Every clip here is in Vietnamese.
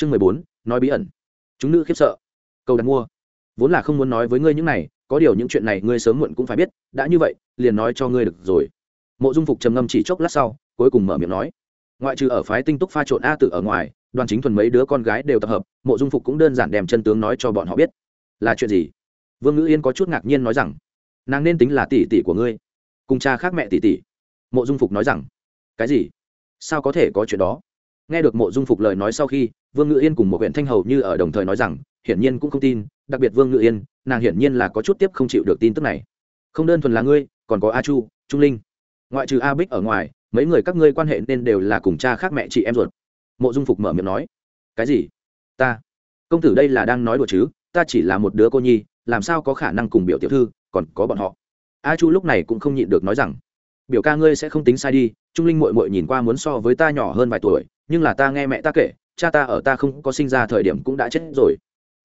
chương mười bốn, nói bí ẩn. Chúng nữ khiếp sợ. Câu đặt mua. Vốn là không muốn nói với ngươi những này, có điều những chuyện này ngươi sớm muộn cũng phải biết, đã như vậy, liền nói cho ngươi được rồi. Mộ dung phục trầm ngâm chỉ chốc lát sau, cuối cùng mở miệng nói. Ngoại trừ ở phái tinh túc pha trộn a tự ở ngoài, đoàn chính thuần mấy đứa con gái đều tập hợp, mộ dung phục cũng đơn giản đem chân tướng nói cho bọn họ biết. Là chuyện gì? Vương ngữ yên có chút ngạc nhiên nói rằng, nàng nên tính là tỷ tỷ của ngươi, cùng cha khác mẹ tỷ tỷ. Mộ dung phục nói rằng, cái gì? Sao có thể có chuyện đó? Nghe được mộ dung phục lời nói sau khi, vương Ngự yên cùng một huyện thanh hầu như ở đồng thời nói rằng, hiển nhiên cũng không tin, đặc biệt vương Ngự yên, nàng hiển nhiên là có chút tiếp không chịu được tin tức này. Không đơn thuần là ngươi, còn có a chu, trung linh. Ngoại trừ a bích ở ngoài, mấy người các ngươi quan hệ nên đều là cùng cha khác mẹ chị em ruột. Mộ dung phục mở miệng nói. Cái gì? Ta. Công tử đây là đang nói đùa chứ, ta chỉ là một đứa cô nhi, làm sao có khả năng cùng biểu tiểu thư, còn có bọn họ. A chu lúc này cũng không nhịn được nói rằng, biểu ca ngươi sẽ không tính sai đi, trung linh mội mội nhìn qua muốn so với ta nhỏ hơn vài tuổi nhưng là ta nghe mẹ ta kể, cha ta ở ta không có sinh ra thời điểm cũng đã chết rồi.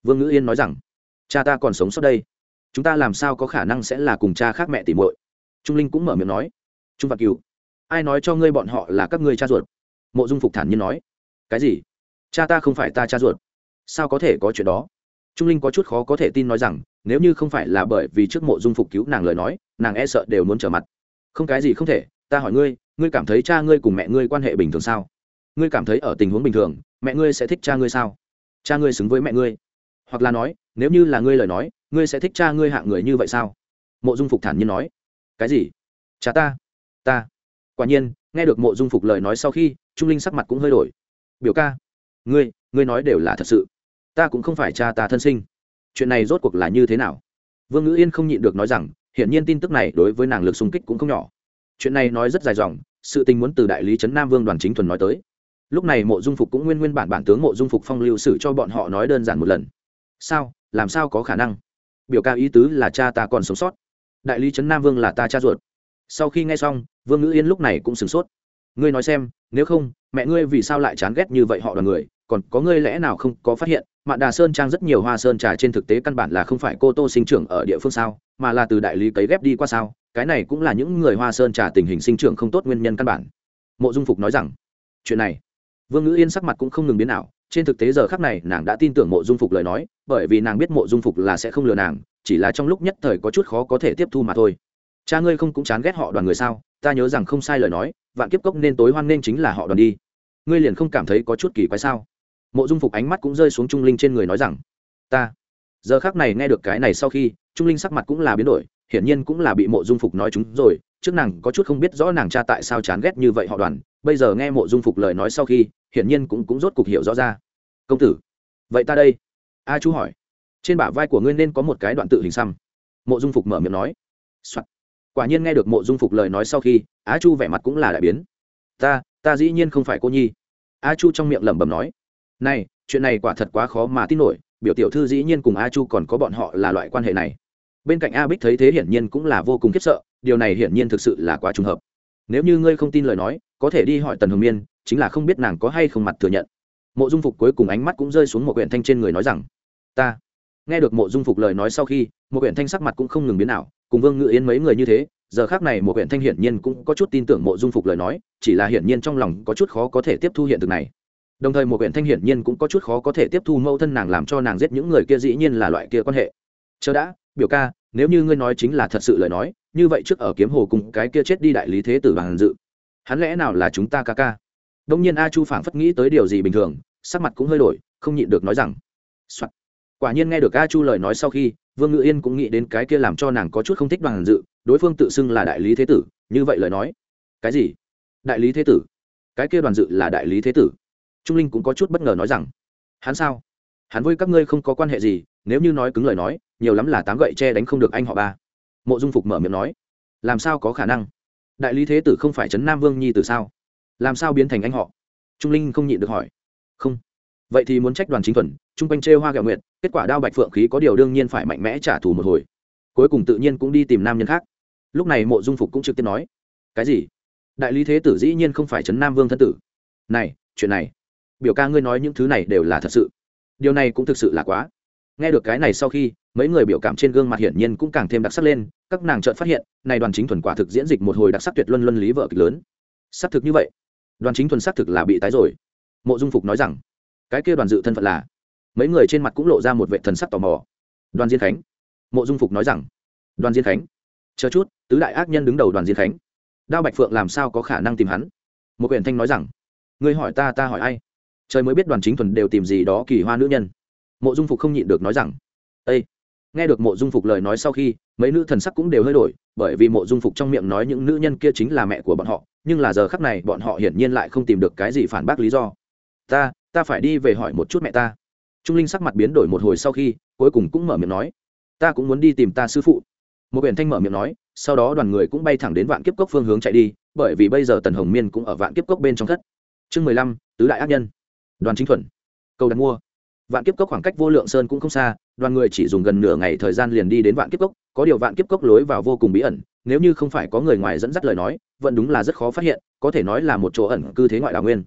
Vương ngữ yên nói rằng, cha ta còn sống sót đây. Chúng ta làm sao có khả năng sẽ là cùng cha khác mẹ tìm muội? Trung linh cũng mở miệng nói, trung vạn cửu, ai nói cho ngươi bọn họ là các ngươi cha ruột? Mộ dung phục thản nhiên nói, cái gì? Cha ta không phải ta cha ruột. Sao có thể có chuyện đó? Trung linh có chút khó có thể tin nói rằng, nếu như không phải là bởi vì trước mộ dung phục cứu nàng lời nói, nàng e sợ đều muốn trở mặt. Không cái gì không thể, ta hỏi ngươi ngươi cảm thấy cha ngươi cùng mẹ ngươi quan hệ bình thường sao? Ngươi cảm thấy ở tình huống bình thường, mẹ ngươi sẽ thích cha ngươi sao? Cha ngươi xứng với mẹ ngươi. Hoặc là nói, nếu như là ngươi lời nói, ngươi sẽ thích cha ngươi hạng người như vậy sao? Mộ dung phục thản nhiên nói. Cái gì? Cha ta? Ta. Quả nhiên, nghe được mộ dung phục lời nói sau khi, trung linh sắc mặt cũng hơi đổi. Biểu ca, ngươi ngươi nói đều là thật sự. Ta cũng không phải cha ta thân sinh. Chuyện này rốt cuộc là như thế nào? Vương ngữ yên không nhịn được nói rằng, hiển nhiên tin tức này đối với nàng lực xung kích cũng không nhỏ. Chuyện này nói rất dài dòng, sự tình muốn từ đại lý trấn nam vương đoàn chính thuần nói tới lúc này mộ dung phục cũng nguyên nguyên bản bản tướng mộ dung phục phong lưu sử cho bọn họ nói đơn giản một lần. Sao? Làm sao có khả năng? Biểu ca ý tứ là cha ta còn sống sót. Đại lý trấn nam vương là ta cha ruột. Sau khi nghe xong, vương ngữ yên lúc này cũng sửng sốt. Ngươi nói xem, nếu không, mẹ ngươi vì sao lại chán ghét như vậy họ đoàn người? Còn có ngươi lẽ nào không có phát hiện, mạn đà sơn trang rất nhiều hoa sơn trà trên thực tế căn bản là không phải cô tô sinh trưởng ở địa phương sao, mà là từ đại lý cấy ghép đi qua sao? Cái này cũng là những người hoa sơn trà tình hình sinh trưởng không tốt nguyên nhân căn bản. Mộ dung phục nói rằng, chuyện này vương ngữ yên sắc mặt cũng không ngừng biến nào trên thực tế giờ khắc này nàng đã tin tưởng mộ dung phục lời nói, bởi vì nàng biết mộ dung phục là sẽ không lừa nàng, chỉ là trong lúc nhất thời có chút khó có thể tiếp thu mà thôi. Cha ngươi không cũng chán ghét họ đoàn người sao? Ta nhớ rằng không sai lời nói, vạn kiếp cốc nên tối hoan nên chính là họ đoàn đi. Ngươi liền không cảm thấy có chút kỳ quái sao? Mộ dung phục ánh mắt cũng rơi xuống trung linh trên người nói rằng, ta. Giờ khác này nghe được cái này sau khi, trung linh sắc mặt cũng là biến đổi, hiển nhiên cũng là bị mộ dung phục nói chúng rồi, trước nàng có chút không biết rõ nàng cha tại sao chán ghét như vậy họ đoàn. Bây giờ nghe mộ dung phục lời nói sau khi hiển nhiên cũng cũng rốt cục hiểu rõ ra. Công tử, vậy ta đây. A chú hỏi. Trên bả vai của ngươi nên có một cái đoạn tự hình xăm. Mộ dung phục mở miệng nói、Soạn. quả nhiên nghe được mộ dung phục lời nói sau khi a chu vẻ mặt cũng là đại biến. Ta ta dĩ nhiên không phải cô nhi. A chu trong miệng lẩm bẩm nói. Này, chuyện này quả thật quá khó mà tin nổi, biểu tiểu thư dĩ nhiên cùng a chu còn có bọn họ là loại quan hệ này. Bên cạnh a bích thấy thế hiển nhiên cũng là vô cùng khiếp sợ, điều này hiển nhiên thực sự là quá trùng hợp. Nếu như ngươi không tin lời nói, có thể đi hỏi tần hồng miên chính là không biết nàng có hay không mặt thừa nhận. Mộ dung phục cuối cùng ánh mắt cũng rơi xuống một quyển thanh trên người nói rằng, ta. Nghe được mộ dung phục lời nói sau khi một quyển thanh sắc mặt cũng không ngừng biến nào cùng vương ngự yên mấy người như thế, giờ khác này một quyển thanh hiển nhiên cũng có chút tin tưởng mộ dung phục lời nói, chỉ là hiển nhiên trong lòng có chút khó có thể tiếp thu hiện thực này. Đồng thời một quyển thanh hiển nhiên cũng có chút khó có thể tiếp thu mâu thân nàng làm cho nàng giết những người kia dĩ nhiên là loại kia quan hệ. Chờ đã, biểu ca, nếu như ngươi nói chính là thật sự lời nói, như vậy trước ở kiếm hồ cùng cái kia chết đi đại lý thế tử bằng dự. Hắn lẽ nào là chúng ta ca ca? Đông nhiên a chu phảng phất nghĩ tới điều gì bình thường, sắc mặt cũng hơi đổi, không nhịn được nói rằng、Soạn. quả nhiên nghe được a chu lời nói sau khi, vương ngự yên cũng nghĩ đến cái kia làm cho nàng có chút không thích bằng dự, đối phương tự xưng là đại lý thế tử, như vậy lời nói. Cái gì? Đại lý thế tử? Cái kia đoàn dự là đại lý thế tử? Trung linh cũng có chút bất ngờ nói rằng, hắn sao? Hắn với các ngươi không có quan hệ gì, nếu như nói cứng lời nói, nhiều lắm là tám gậy che đánh không được anh họ ba. Mộ dung phục mở miệng nói, làm sao có khả năng? Đại lý thế tử không phải trấn nam vương nhi từ sao? Làm sao biến thành anh họ? Trung linh không nhịn được hỏi. Không. Vậy thì muốn trách đoàn chính thuần, chung quanh chê hoa gạo nguyện kết quả đao bạch phượng khí có điều đương nhiên phải mạnh mẽ trả thù một hồi. Cuối cùng tự nhiên cũng đi tìm nam nhân khác. Lúc này mộ dung phục cũng trực tiếp nói. Cái gì? Đại lý thế tử dĩ nhiên không phải trấn nam vương thân tử. Này, chuyện này. Biểu ca ngươi nói những thứ này đều là thật sự. Điều này cũng thực sự là quá. Nghe được cái này sau khi, mấy người biểu cảm trên gương mặt hiển nhiên cũng càng thêm đặc sắc lên. Các nàng chợt phát hiện, này đoàn chính thuần quả thực diễn dịch một hồi đặc sắc tuyệt luân luân lý vợ kịch lớn. Xác thực như vậy đoàn chính thuần xác thực là bị tái rồi. Mộ dung phục nói rằng, cái kia đoàn dự thân phận là? Mấy người trên mặt cũng lộ ra một vệ thần sắc tò mò. Đoàn diên khánh. Mộ dung phục nói rằng, đoàn diên khánh. Chờ chút, tứ đại ác nhân đứng đầu đoàn diên khánh. Đao bạch phượng làm sao có khả năng tìm hắn? Một huyện thanh nói rằng, ngươi hỏi ta ta hỏi ai? Trời mới biết đoàn chính thuần đều tìm gì đó kỳ hoa nữ nhân. Mộ dung phục không nhịn được nói rằng ây nghe được mộ dung phục lời nói sau khi, mấy nữ thần sắc cũng đều hơi đổi, bởi vì mộ dung phục trong miệng nói những nữ nhân kia chính là mẹ của bọn họ, nhưng là giờ khắc này bọn họ hiển nhiên lại không tìm được cái gì phản bác lý do. Ta ta phải đi về hỏi một chút mẹ ta. Trung linh sắc mặt biến đổi một hồi sau khi, cuối cùng cũng mở miệng nói, ta cũng muốn đi tìm ta sư phụ. Một biển thanh mở miệng nói, sau đó đoàn người cũng bay thẳng đến vạn kiếp cốc phương hướng chạy đi, bởi vì bây giờ tần hồng miên cũng ở vạn kiếp cốc bên trong thất. Chương mười lăm, tứ đại ác nhân. Đoàn chính thuần cầu đặt mua. Vạn kiếp cốc khoảng cách vô lượng sơn cũng không xa đoàn người chỉ dùng gần nửa ngày thời gian liền đi đến vạn kiếp cốc, có điều vạn kiếp cốc lối vào vô cùng bí ẩn, nếu như không phải có người ngoài dẫn dắt lời nói, vẫn đúng là rất khó phát hiện, có thể nói là một chỗ ẩn cư thế ngoại đào nguyên.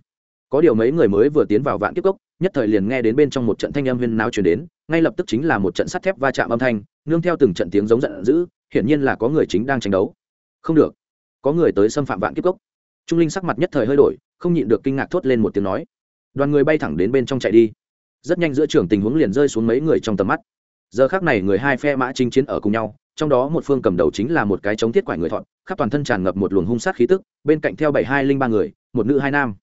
Có điều mấy người mới vừa tiến vào vạn kiếp cốc, nhất thời liền nghe đến bên trong một trận thanh âm huyên náo chuyển đến, ngay lập tức chính là một trận sắt thép va chạm âm thanh, nương theo từng trận tiếng giống giận dữ, hiển nhiên là có người chính đang tranh đấu. Không được, có người tới xâm phạm vạn kiếp cốc. Trung linh sắc mặt nhất thời hơi đổi, không nhịn được kinh ngạc thốt lên một tiếng nói. Đoàn người bay thẳng đến bên trong chạy đi rất nhanh giữa trường tình huống liền rơi xuống mấy người trong tầm mắt. Giờ khác này người hai phe mã chinh chiến ở cùng nhau, trong đó một phương cầm đầu chính là một cái chống thiết quải người thọn, khắp toàn thân tràn ngập một luồng hung sát khí tức, bên cạnh theo bảy hai linh ba người, một nữ hai nam.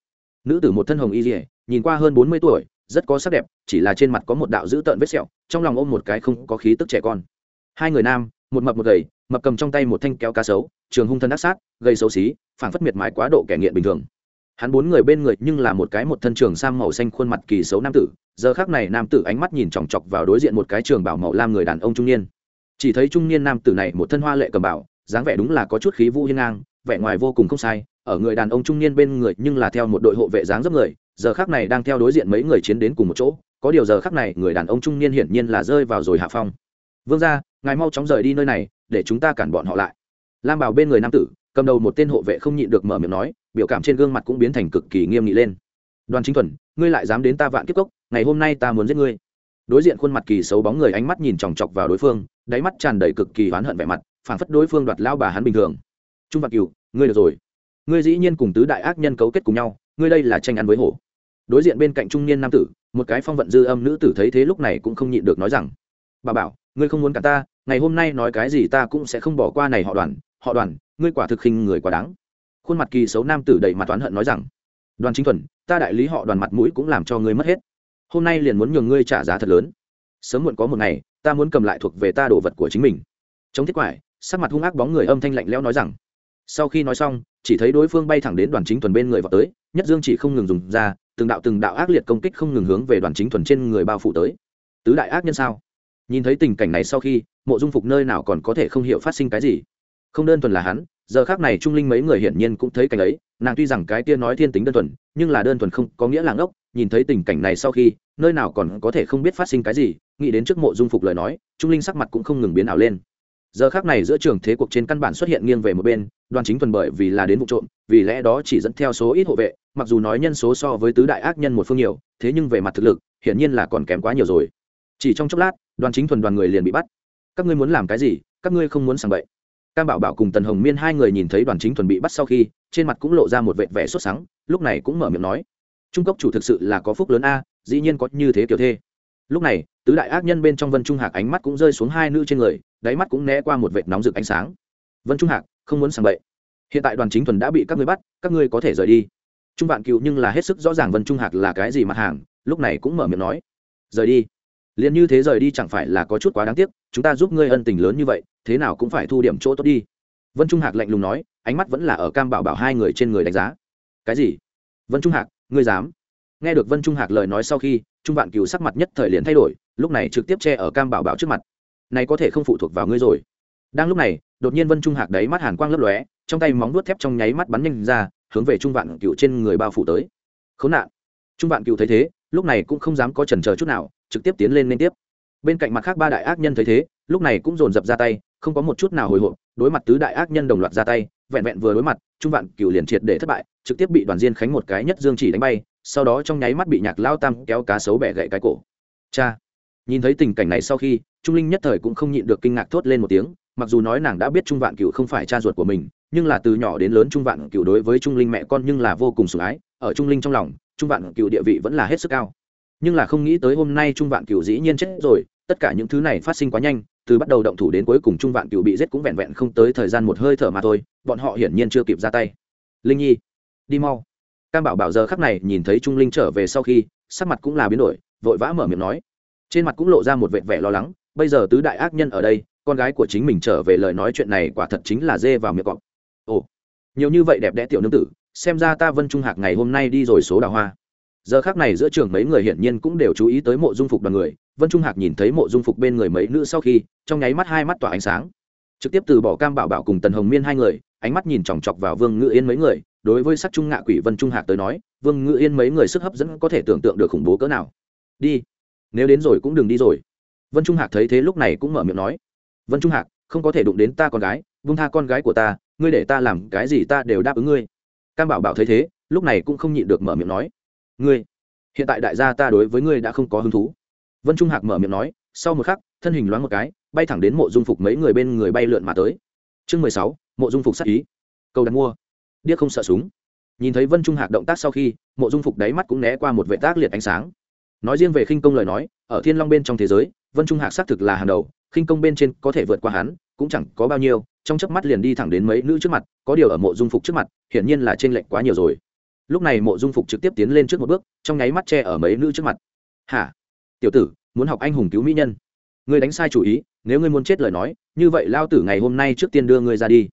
Nữ tử một thân hồng y dỉa nhìn qua hơn bốn mươi tuổi, rất có sắc đẹp, chỉ là trên mặt có một đạo dữ tợn vết sẹo, trong lòng ôm một cái không có khí tức trẻ con. Hai người nam, một mập một gầy, mập cầm trong tay một thanh kéo cá sấu, trường hung thân ác sát, gây xấu xí, phảng phất miệt mái quá độ kẻ nghiện bình thường hắn bốn người bên người nhưng là một cái một thân trường sam màu xanh khuôn mặt kỳ xấu nam tử, giờ khác này nam tử ánh mắt nhìn chòng chọc vào đối diện một cái trường bảo màu lam người đàn ông trung niên. Chỉ thấy trung niên nam tử này một thân hoa lệ cầm bảo, dáng vẻ đúng là có chút khí vũ hiên ngang, vẻ ngoài vô cùng không sai, ở người đàn ông trung niên bên người nhưng là theo một đội hộ vệ dáng dấp người, giờ khác này đang theo đối diện mấy người chiến đến cùng một chỗ, có điều giờ khác này người đàn ông trung niên hiển nhiên là rơi vào rồi hạ phong. Vương ra ngài mau chóng rời đi nơi này, để chúng ta cản bọn họ lại. Lam bảo bên người nam tử cầm đầu một tên hộ vệ không nhịn được mở miệng nói, biểu cảm trên gương mặt cũng biến thành cực kỳ nghiêm nghị lên. Đoàn chính thuần, ngươi lại dám đến ta vạn kiếp cốc, ngày hôm nay ta muốn giết ngươi. Đối diện khuôn mặt kỳ xấu bóng người ánh mắt nhìn chòng chọc vào đối phương, đáy mắt tràn đầy cực kỳ oán hận vẻ mặt, phảng phất đối phương đoạt lao bà hắn bình thường. Trung vạn cửu ngươi được rồi. Ngươi dĩ nhiên cùng tứ đại ác nhân cấu kết cùng nhau, ngươi đây là tranh ăn với hổ. Đối diện bên cạnh trung niên nam tử, một cái phong vận dư âm nữ tử thấy thế lúc này cũng không nhịn được nói rằng, bà bảo, ngươi không muốn cả ta, ngày hôm nay nói cái gì ta cũng sẽ không bỏ qua này họ đoàn họ đoàn ngươi quả thực khinh người quá đáng. Khuôn mặt kỳ xấu nam tử đầy mặt toán hận nói rằng, đoàn chính thuần, ta đại lý họ đoàn mặt mũi cũng làm cho ngươi mất hết. Hôm nay liền muốn nhường ngươi trả giá thật lớn. Sớm muộn có một ngày, ta muốn cầm lại thuộc về ta đồ vật của chính mình. Chống thiết quải, sắc mặt hung ác bóng người âm thanh lạnh lẽo nói rằng, sau khi nói xong, chỉ thấy đối phương bay thẳng đến đoàn chính thuần bên người vào tới, nhất dương chỉ không ngừng dùng ra, từng đạo từng đạo ác liệt công kích không ngừng hướng về đoàn chính thuần trên người bao phủ tới. Tứ đại ác nhân sao? Nhìn thấy tình cảnh này sau khi, mộ dung phục nơi nào còn có thể không hiểu phát sinh cái gì. Không đơn thuần là hắn giờ khác này trung linh mấy người hiển nhiên cũng thấy cảnh ấy, nàng tuy rằng cái kia nói thiên tính đơn thuần, nhưng là đơn thuần không có nghĩa là ngốc, nhìn thấy tình cảnh này sau khi, nơi nào còn có thể không biết phát sinh cái gì, nghĩ đến trước mộ dung phục lời nói, trung linh sắc mặt cũng không ngừng biến ảo lên. Giờ khác này giữa trường thế cuộc trên căn bản xuất hiện nghiêng về một bên, đoàn chính thuần bởi vì là đến vụ trộm, vì lẽ đó chỉ dẫn theo số ít hộ vệ, mặc dù nói nhân số so với tứ đại ác nhân một phương nhiều, thế nhưng về mặt thực lực, hiển nhiên là còn kém quá nhiều rồi. Chỉ trong chốc lát, đoàn chính thuần đoàn người liền bị bắt. Các ngươi muốn làm cái gì? Các ngươi không muốn sàng bậy cam bảo bảo cùng tần hồng miên hai người nhìn thấy đoàn chính thuần bị bắt sau khi, trên mặt cũng lộ ra một vệ vẻ sốt sắng, lúc này cũng mở miệng nói, trung cốc chủ thực sự là có phúc lớn a, dĩ nhiên có như thế kiểu thê. Lúc này, tứ đại ác nhân bên trong vân trung hạc ánh mắt cũng rơi xuống hai nữ trên người, đáy mắt cũng né qua một vệt nóng rực ánh sáng. Vân trung hạc, không muốn sàng bậy. Hiện tại đoàn chính thuần đã bị các ngươi bắt, các ngươi có thể rời đi. Trung vạn cựu nhưng là hết sức rõ ràng vân trung hạc là cái gì mặt hàng, lúc này cũng mở miệng nói, rời đi liền như thế rời đi chẳng phải là có chút quá đáng tiếc, chúng ta giúp ngươi ân tình lớn như vậy, thế nào cũng phải thu điểm chỗ tốt đi. Vân trung hạc lạnh lùng nói, ánh mắt vẫn là ở cam bảo bảo hai người trên người đánh giá. Cái gì? Vân trung hạc, ngươi dám? Nghe được vân trung hạc lời nói sau khi, trung vạn cừu sắc mặt nhất thời liền thay đổi, lúc này trực tiếp che ở cam bảo bảo trước mặt. Này có thể không phụ thuộc vào ngươi rồi. Đang lúc này, đột nhiên vân trung hạc đấy mắt hàn quang lấp lóe, trong tay móng vuốt thép trong nháy mắt bắn nhanh ra, hướng về trung vạn cựu trên người bao phủ tới. Khốn nạn. Trung vạn cựu thấy thế, lúc này cũng không dám có chần chờ chút nào trực tiếp tiến lên liên tiếp. Bên cạnh mặt khác ba đại ác nhân thấy thế, lúc này cũng dồn dập ra tay, không có một chút nào hồi hộp, đối mặt tứ đại ác nhân đồng loạt ra tay, vẹn vẹn vừa đối mặt, trung vạn cựu liền triệt để thất bại, trực tiếp bị đoàn diên khánh một cái nhất dương chỉ đánh bay, sau đó trong nháy mắt bị nhạc lao tam kéo cá sấu bẻ gậy cái cổ. Cha! Nhìn thấy tình cảnh này sau khi, trung linh nhất thời cũng không nhịn được kinh ngạc thốt lên một tiếng, mặc dù nói nàng đã biết trung vạn cựu không phải cha ruột của mình, nhưng là từ nhỏ đến lớn trung vạn cựu đối với trung linh mẹ con nhưng là vô cùng sủng ái, ở trung linh trong lòng, trung vạn cựu địa vị vẫn là hết sức cao nhưng là không nghĩ tới hôm nay trung vạn cựu dĩ nhiên chết rồi, tất cả những thứ này phát sinh quá nhanh, từ bắt đầu động thủ đến cuối cùng trung vạn cựu bị giết cũng vẹn vẹn không tới thời gian một hơi thở mà thôi, bọn họ hiển nhiên chưa kịp ra tay. Linh nhi, đi mau. Cam bảo bảo giờ khắc này nhìn thấy trung linh trở về sau khi, sắc mặt cũng là biến đổi, vội vã mở miệng nói. Trên mặt cũng lộ ra một vệt vẻ lo lắng, bây giờ tứ đại ác nhân ở đây, con gái của chính mình trở về lời nói chuyện này quả thật chính là dê vào miệng cọp. Ồ, nhiều như vậy đẹp đẽ tiểu nương tử, xem ra ta vân trung hạc ngày hôm nay đi rồi số đào hoa giờ khác này giữa trường mấy người hiển nhiên cũng đều chú ý tới mộ dung phục đoàn người, vân trung hạc nhìn thấy mộ dung phục bên người mấy nữ sau khi, trong nháy mắt hai mắt tỏa ánh sáng. Trực tiếp từ bỏ cam bảo bảo cùng tần hồng miên hai người, ánh mắt nhìn chòng chọc vào vương ngự yên mấy người, đối với sắc trung ngạ quỷ vân trung hạc tới nói, vương ngự yên mấy người sức hấp dẫn có thể tưởng tượng được khủng bố cỡ nào. Đi. Nếu đến rồi cũng đừng đi rồi. Vân trung hạc thấy thế lúc này cũng mở miệng nói. Vân trung hạc, không có thể đụng đến ta con gái vung tha con gái của ta, ngươi để ta làm cái gì ta đều đáp ứng ngươi. Cam bảo bảo thấy thế, lúc này cũng không nhịn được mở miệng nói ngươi, hiện tại đại gia ta đối với ngươi đã không có hứng thú. Vân trung hạc mở miệng nói, sau một khắc, thân hình loáng một cái, bay thẳng đến mộ dung phục mấy người bên người bay lượn mà tới. Chương mười sáu, mộ dung phục sắc ý. Cầu đặt mua. Điếc không sợ súng. Nhìn thấy vân trung hạc động tác sau khi, mộ dung phục đáy mắt cũng né qua một vệ tác liệt ánh sáng. Nói riêng về khinh công lời nói, ở thiên long bên trong thế giới, vân trung hạc xác thực là hàng đầu, khinh công bên trên có thể vượt qua hắn, cũng chẳng có bao nhiêu, trong chớp mắt liền đi thẳng đến mấy nữ trước mặt, có điều ở mộ dung phục trước mặt, hiển nhiên là trên lệnh quá nhiều rồi lúc này mộ dung phục trực tiếp tiến lên trước một bước, trong nháy mắt che ở mấy nữ trước mặt. Hả? Tiểu tử, muốn học anh hùng cứu mỹ nhân. Ngươi đánh sai chủ ý, nếu ngươi muốn chết lời nói, như vậy lao tử ngày hôm nay trước tiên đưa ngươi ra đi.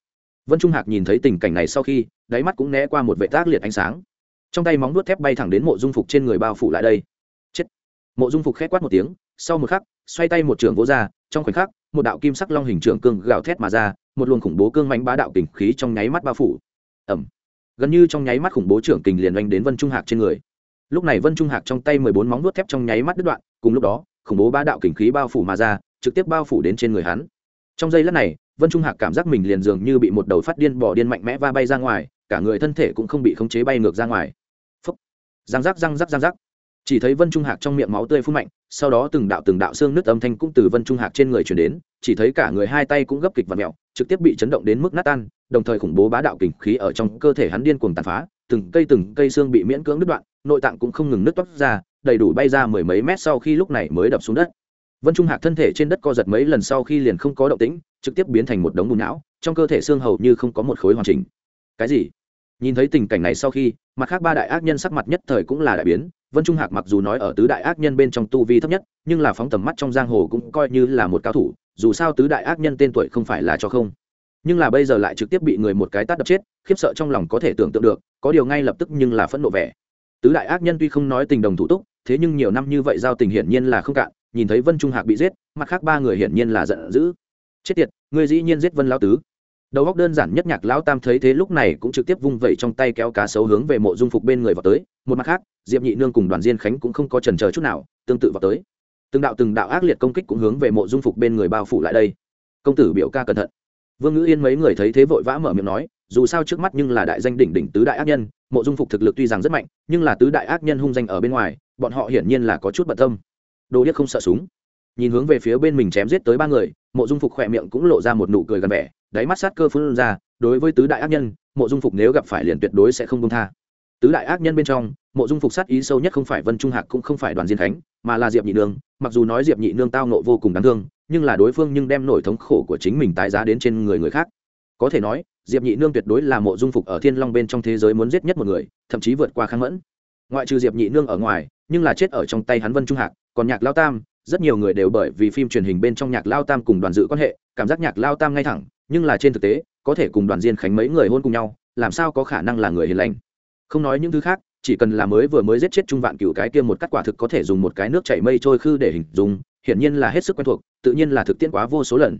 Vân trung hạc nhìn thấy tình cảnh này sau khi, đáy mắt cũng né qua một vệ tác liệt ánh sáng. Trong tay móng đuốt thép bay thẳng đến mộ dung phục trên người bao phủ lại đây. Chết. Mộ dung phục khét quát một tiếng, sau một khắc, xoay tay một trường vỗ ra, trong khoảnh khắc, một đạo kim sắc long hình trường cương gào thét mà ra, một luồng khủng bố cương mánh bá đạo kình khí trong nháy mắt bao phủ. Ẩm gần như trong nháy mắt khủng bố trưởng kình liền oanh đến vân trung hạc trên người. Lúc này vân trung hạc trong tay mười bốn móng vuốt thép trong nháy mắt đứt đoạn, cùng lúc đó, khủng bố bá đạo kình khí bao phủ mà ra, trực tiếp bao phủ đến trên người hắn. Trong giây lát này, vân trung hạc cảm giác mình liền dường như bị một đầu phát điên bỏ điên mạnh mẽ va bay ra ngoài, cả người thân thể cũng không bị khống chế bay ngược ra ngoài. Phấp răng rắc răng rắc răng rắc chỉ thấy vân trung hạc trong miệng máu tươi phun mạnh, sau đó từng đạo từng đạo xương nước âm thanh cũng từ vân trung hạc trên người chuyển đến, chỉ thấy cả người hai tay cũng gấp kịch và mẹo trực tiếp bị chấn động đến mức nát tan, đồng thời khủng bố bá đạo kình khí ở trong cơ thể hắn điên cuồng tàn phá, từng cây từng cây xương bị miễn cưỡng đứt đoạn, nội tạng cũng không ngừng nứt toát ra, đầy đủ bay ra mười mấy mét sau khi lúc này mới đập xuống đất. Vân trung hạc thân thể trên đất co giật mấy lần sau khi liền không có động tĩnh, trực tiếp biến thành một đống bùn não, trong cơ thể xương hầu như không có một khối hoàn chỉnh. Cái gì? Nhìn thấy tình cảnh này sau khi, mặt khác ba đại ác nhân sắc mặt nhất thời cũng là đại biến. Vân trung hạc mặc dù nói ở tứ đại ác nhân bên trong tu vi thấp nhất, nhưng là phóng tầm mắt trong giang hồ cũng coi như là một cao thủ, dù sao tứ đại ác nhân tên tuổi không phải là cho không. Nhưng là bây giờ lại trực tiếp bị người một cái tát đập chết, khiếp sợ trong lòng có thể tưởng tượng được, có điều ngay lập tức nhưng là phẫn nộ vẻ. Tứ đại ác nhân tuy không nói tình đồng thủ túc, thế nhưng nhiều năm như vậy giao tình hiển nhiên là không cạn, nhìn thấy vân trung hạc bị giết, mặt khác ba người hiển nhiên là giận dữ. Chết tiệt, người dĩ nhiên giết vân lao tứ đầu góc đơn giản nhất nhạc lão tam thấy thế lúc này cũng trực tiếp vung vẩy trong tay kéo cá sấu hướng về mộ dung phục bên người vào tới. Một mặt khác, diệp nhị nương cùng đoàn diên khánh cũng không có trần chờ chút nào, tương tự vào tới. Từng đạo từng đạo ác liệt công kích cũng hướng về mộ dung phục bên người bao phủ lại đây. Công tử biểu ca cẩn thận. Vương ngữ yên mấy người thấy thế vội vã mở miệng nói, dù sao trước mắt nhưng là đại danh đỉnh đỉnh tứ đại ác nhân, mộ dung phục thực lực tuy rằng rất mạnh, nhưng là tứ đại ác nhân hung danh ở bên ngoài, bọn họ hiển nhiên là có chút bận tâm. Đồ điếc không sợ súng. Nhìn hướng về phía bên mình chém giết tới ba người, mộ dung phục khỏe miệng cũng lộ ra một nụ cười gần vẻ đáy mắt sát cơ phun ra, đối với tứ đại ác nhân, mộ dung phục nếu gặp phải liền tuyệt đối sẽ không công tha. Tứ đại ác nhân bên trong, mộ dung phục sát ý sâu nhất không phải vân trung hạc cũng không phải đoàn diên khánh, mà là diệp nhị nương. Mặc dù nói diệp nhị nương tao nộ vô cùng đáng thương, nhưng là đối phương nhưng đem nổi thống khổ của chính mình tái giá đến trên người người khác. Có thể nói, diệp nhị nương tuyệt đối là mộ dung phục ở thiên long bên trong thế giới muốn giết nhất một người, thậm chí vượt qua kháng mẫn. Ngoại trừ diệp nhị nương ở ngoài, nhưng là chết ở trong tay hắn vân trung hạc, còn nhạc lao tam, rất nhiều người đều bởi vì phim truyền hình bên trong nhạc lao tam cùng đoàn dự quan hệ, cảm giác nhạc lao tam ngay thẳng nhưng là trên thực tế, có thể cùng đoàn diên khánh mấy người hôn cùng nhau, làm sao có khả năng là người hiền lành? Không nói những thứ khác, chỉ cần là mới vừa mới giết chết trung vạn cựu cái kia một cắt quả thực có thể dùng một cái nước chảy mây trôi khư để hình dung, hiển nhiên là hết sức quen thuộc, tự nhiên là thực tiễn quá vô số lần.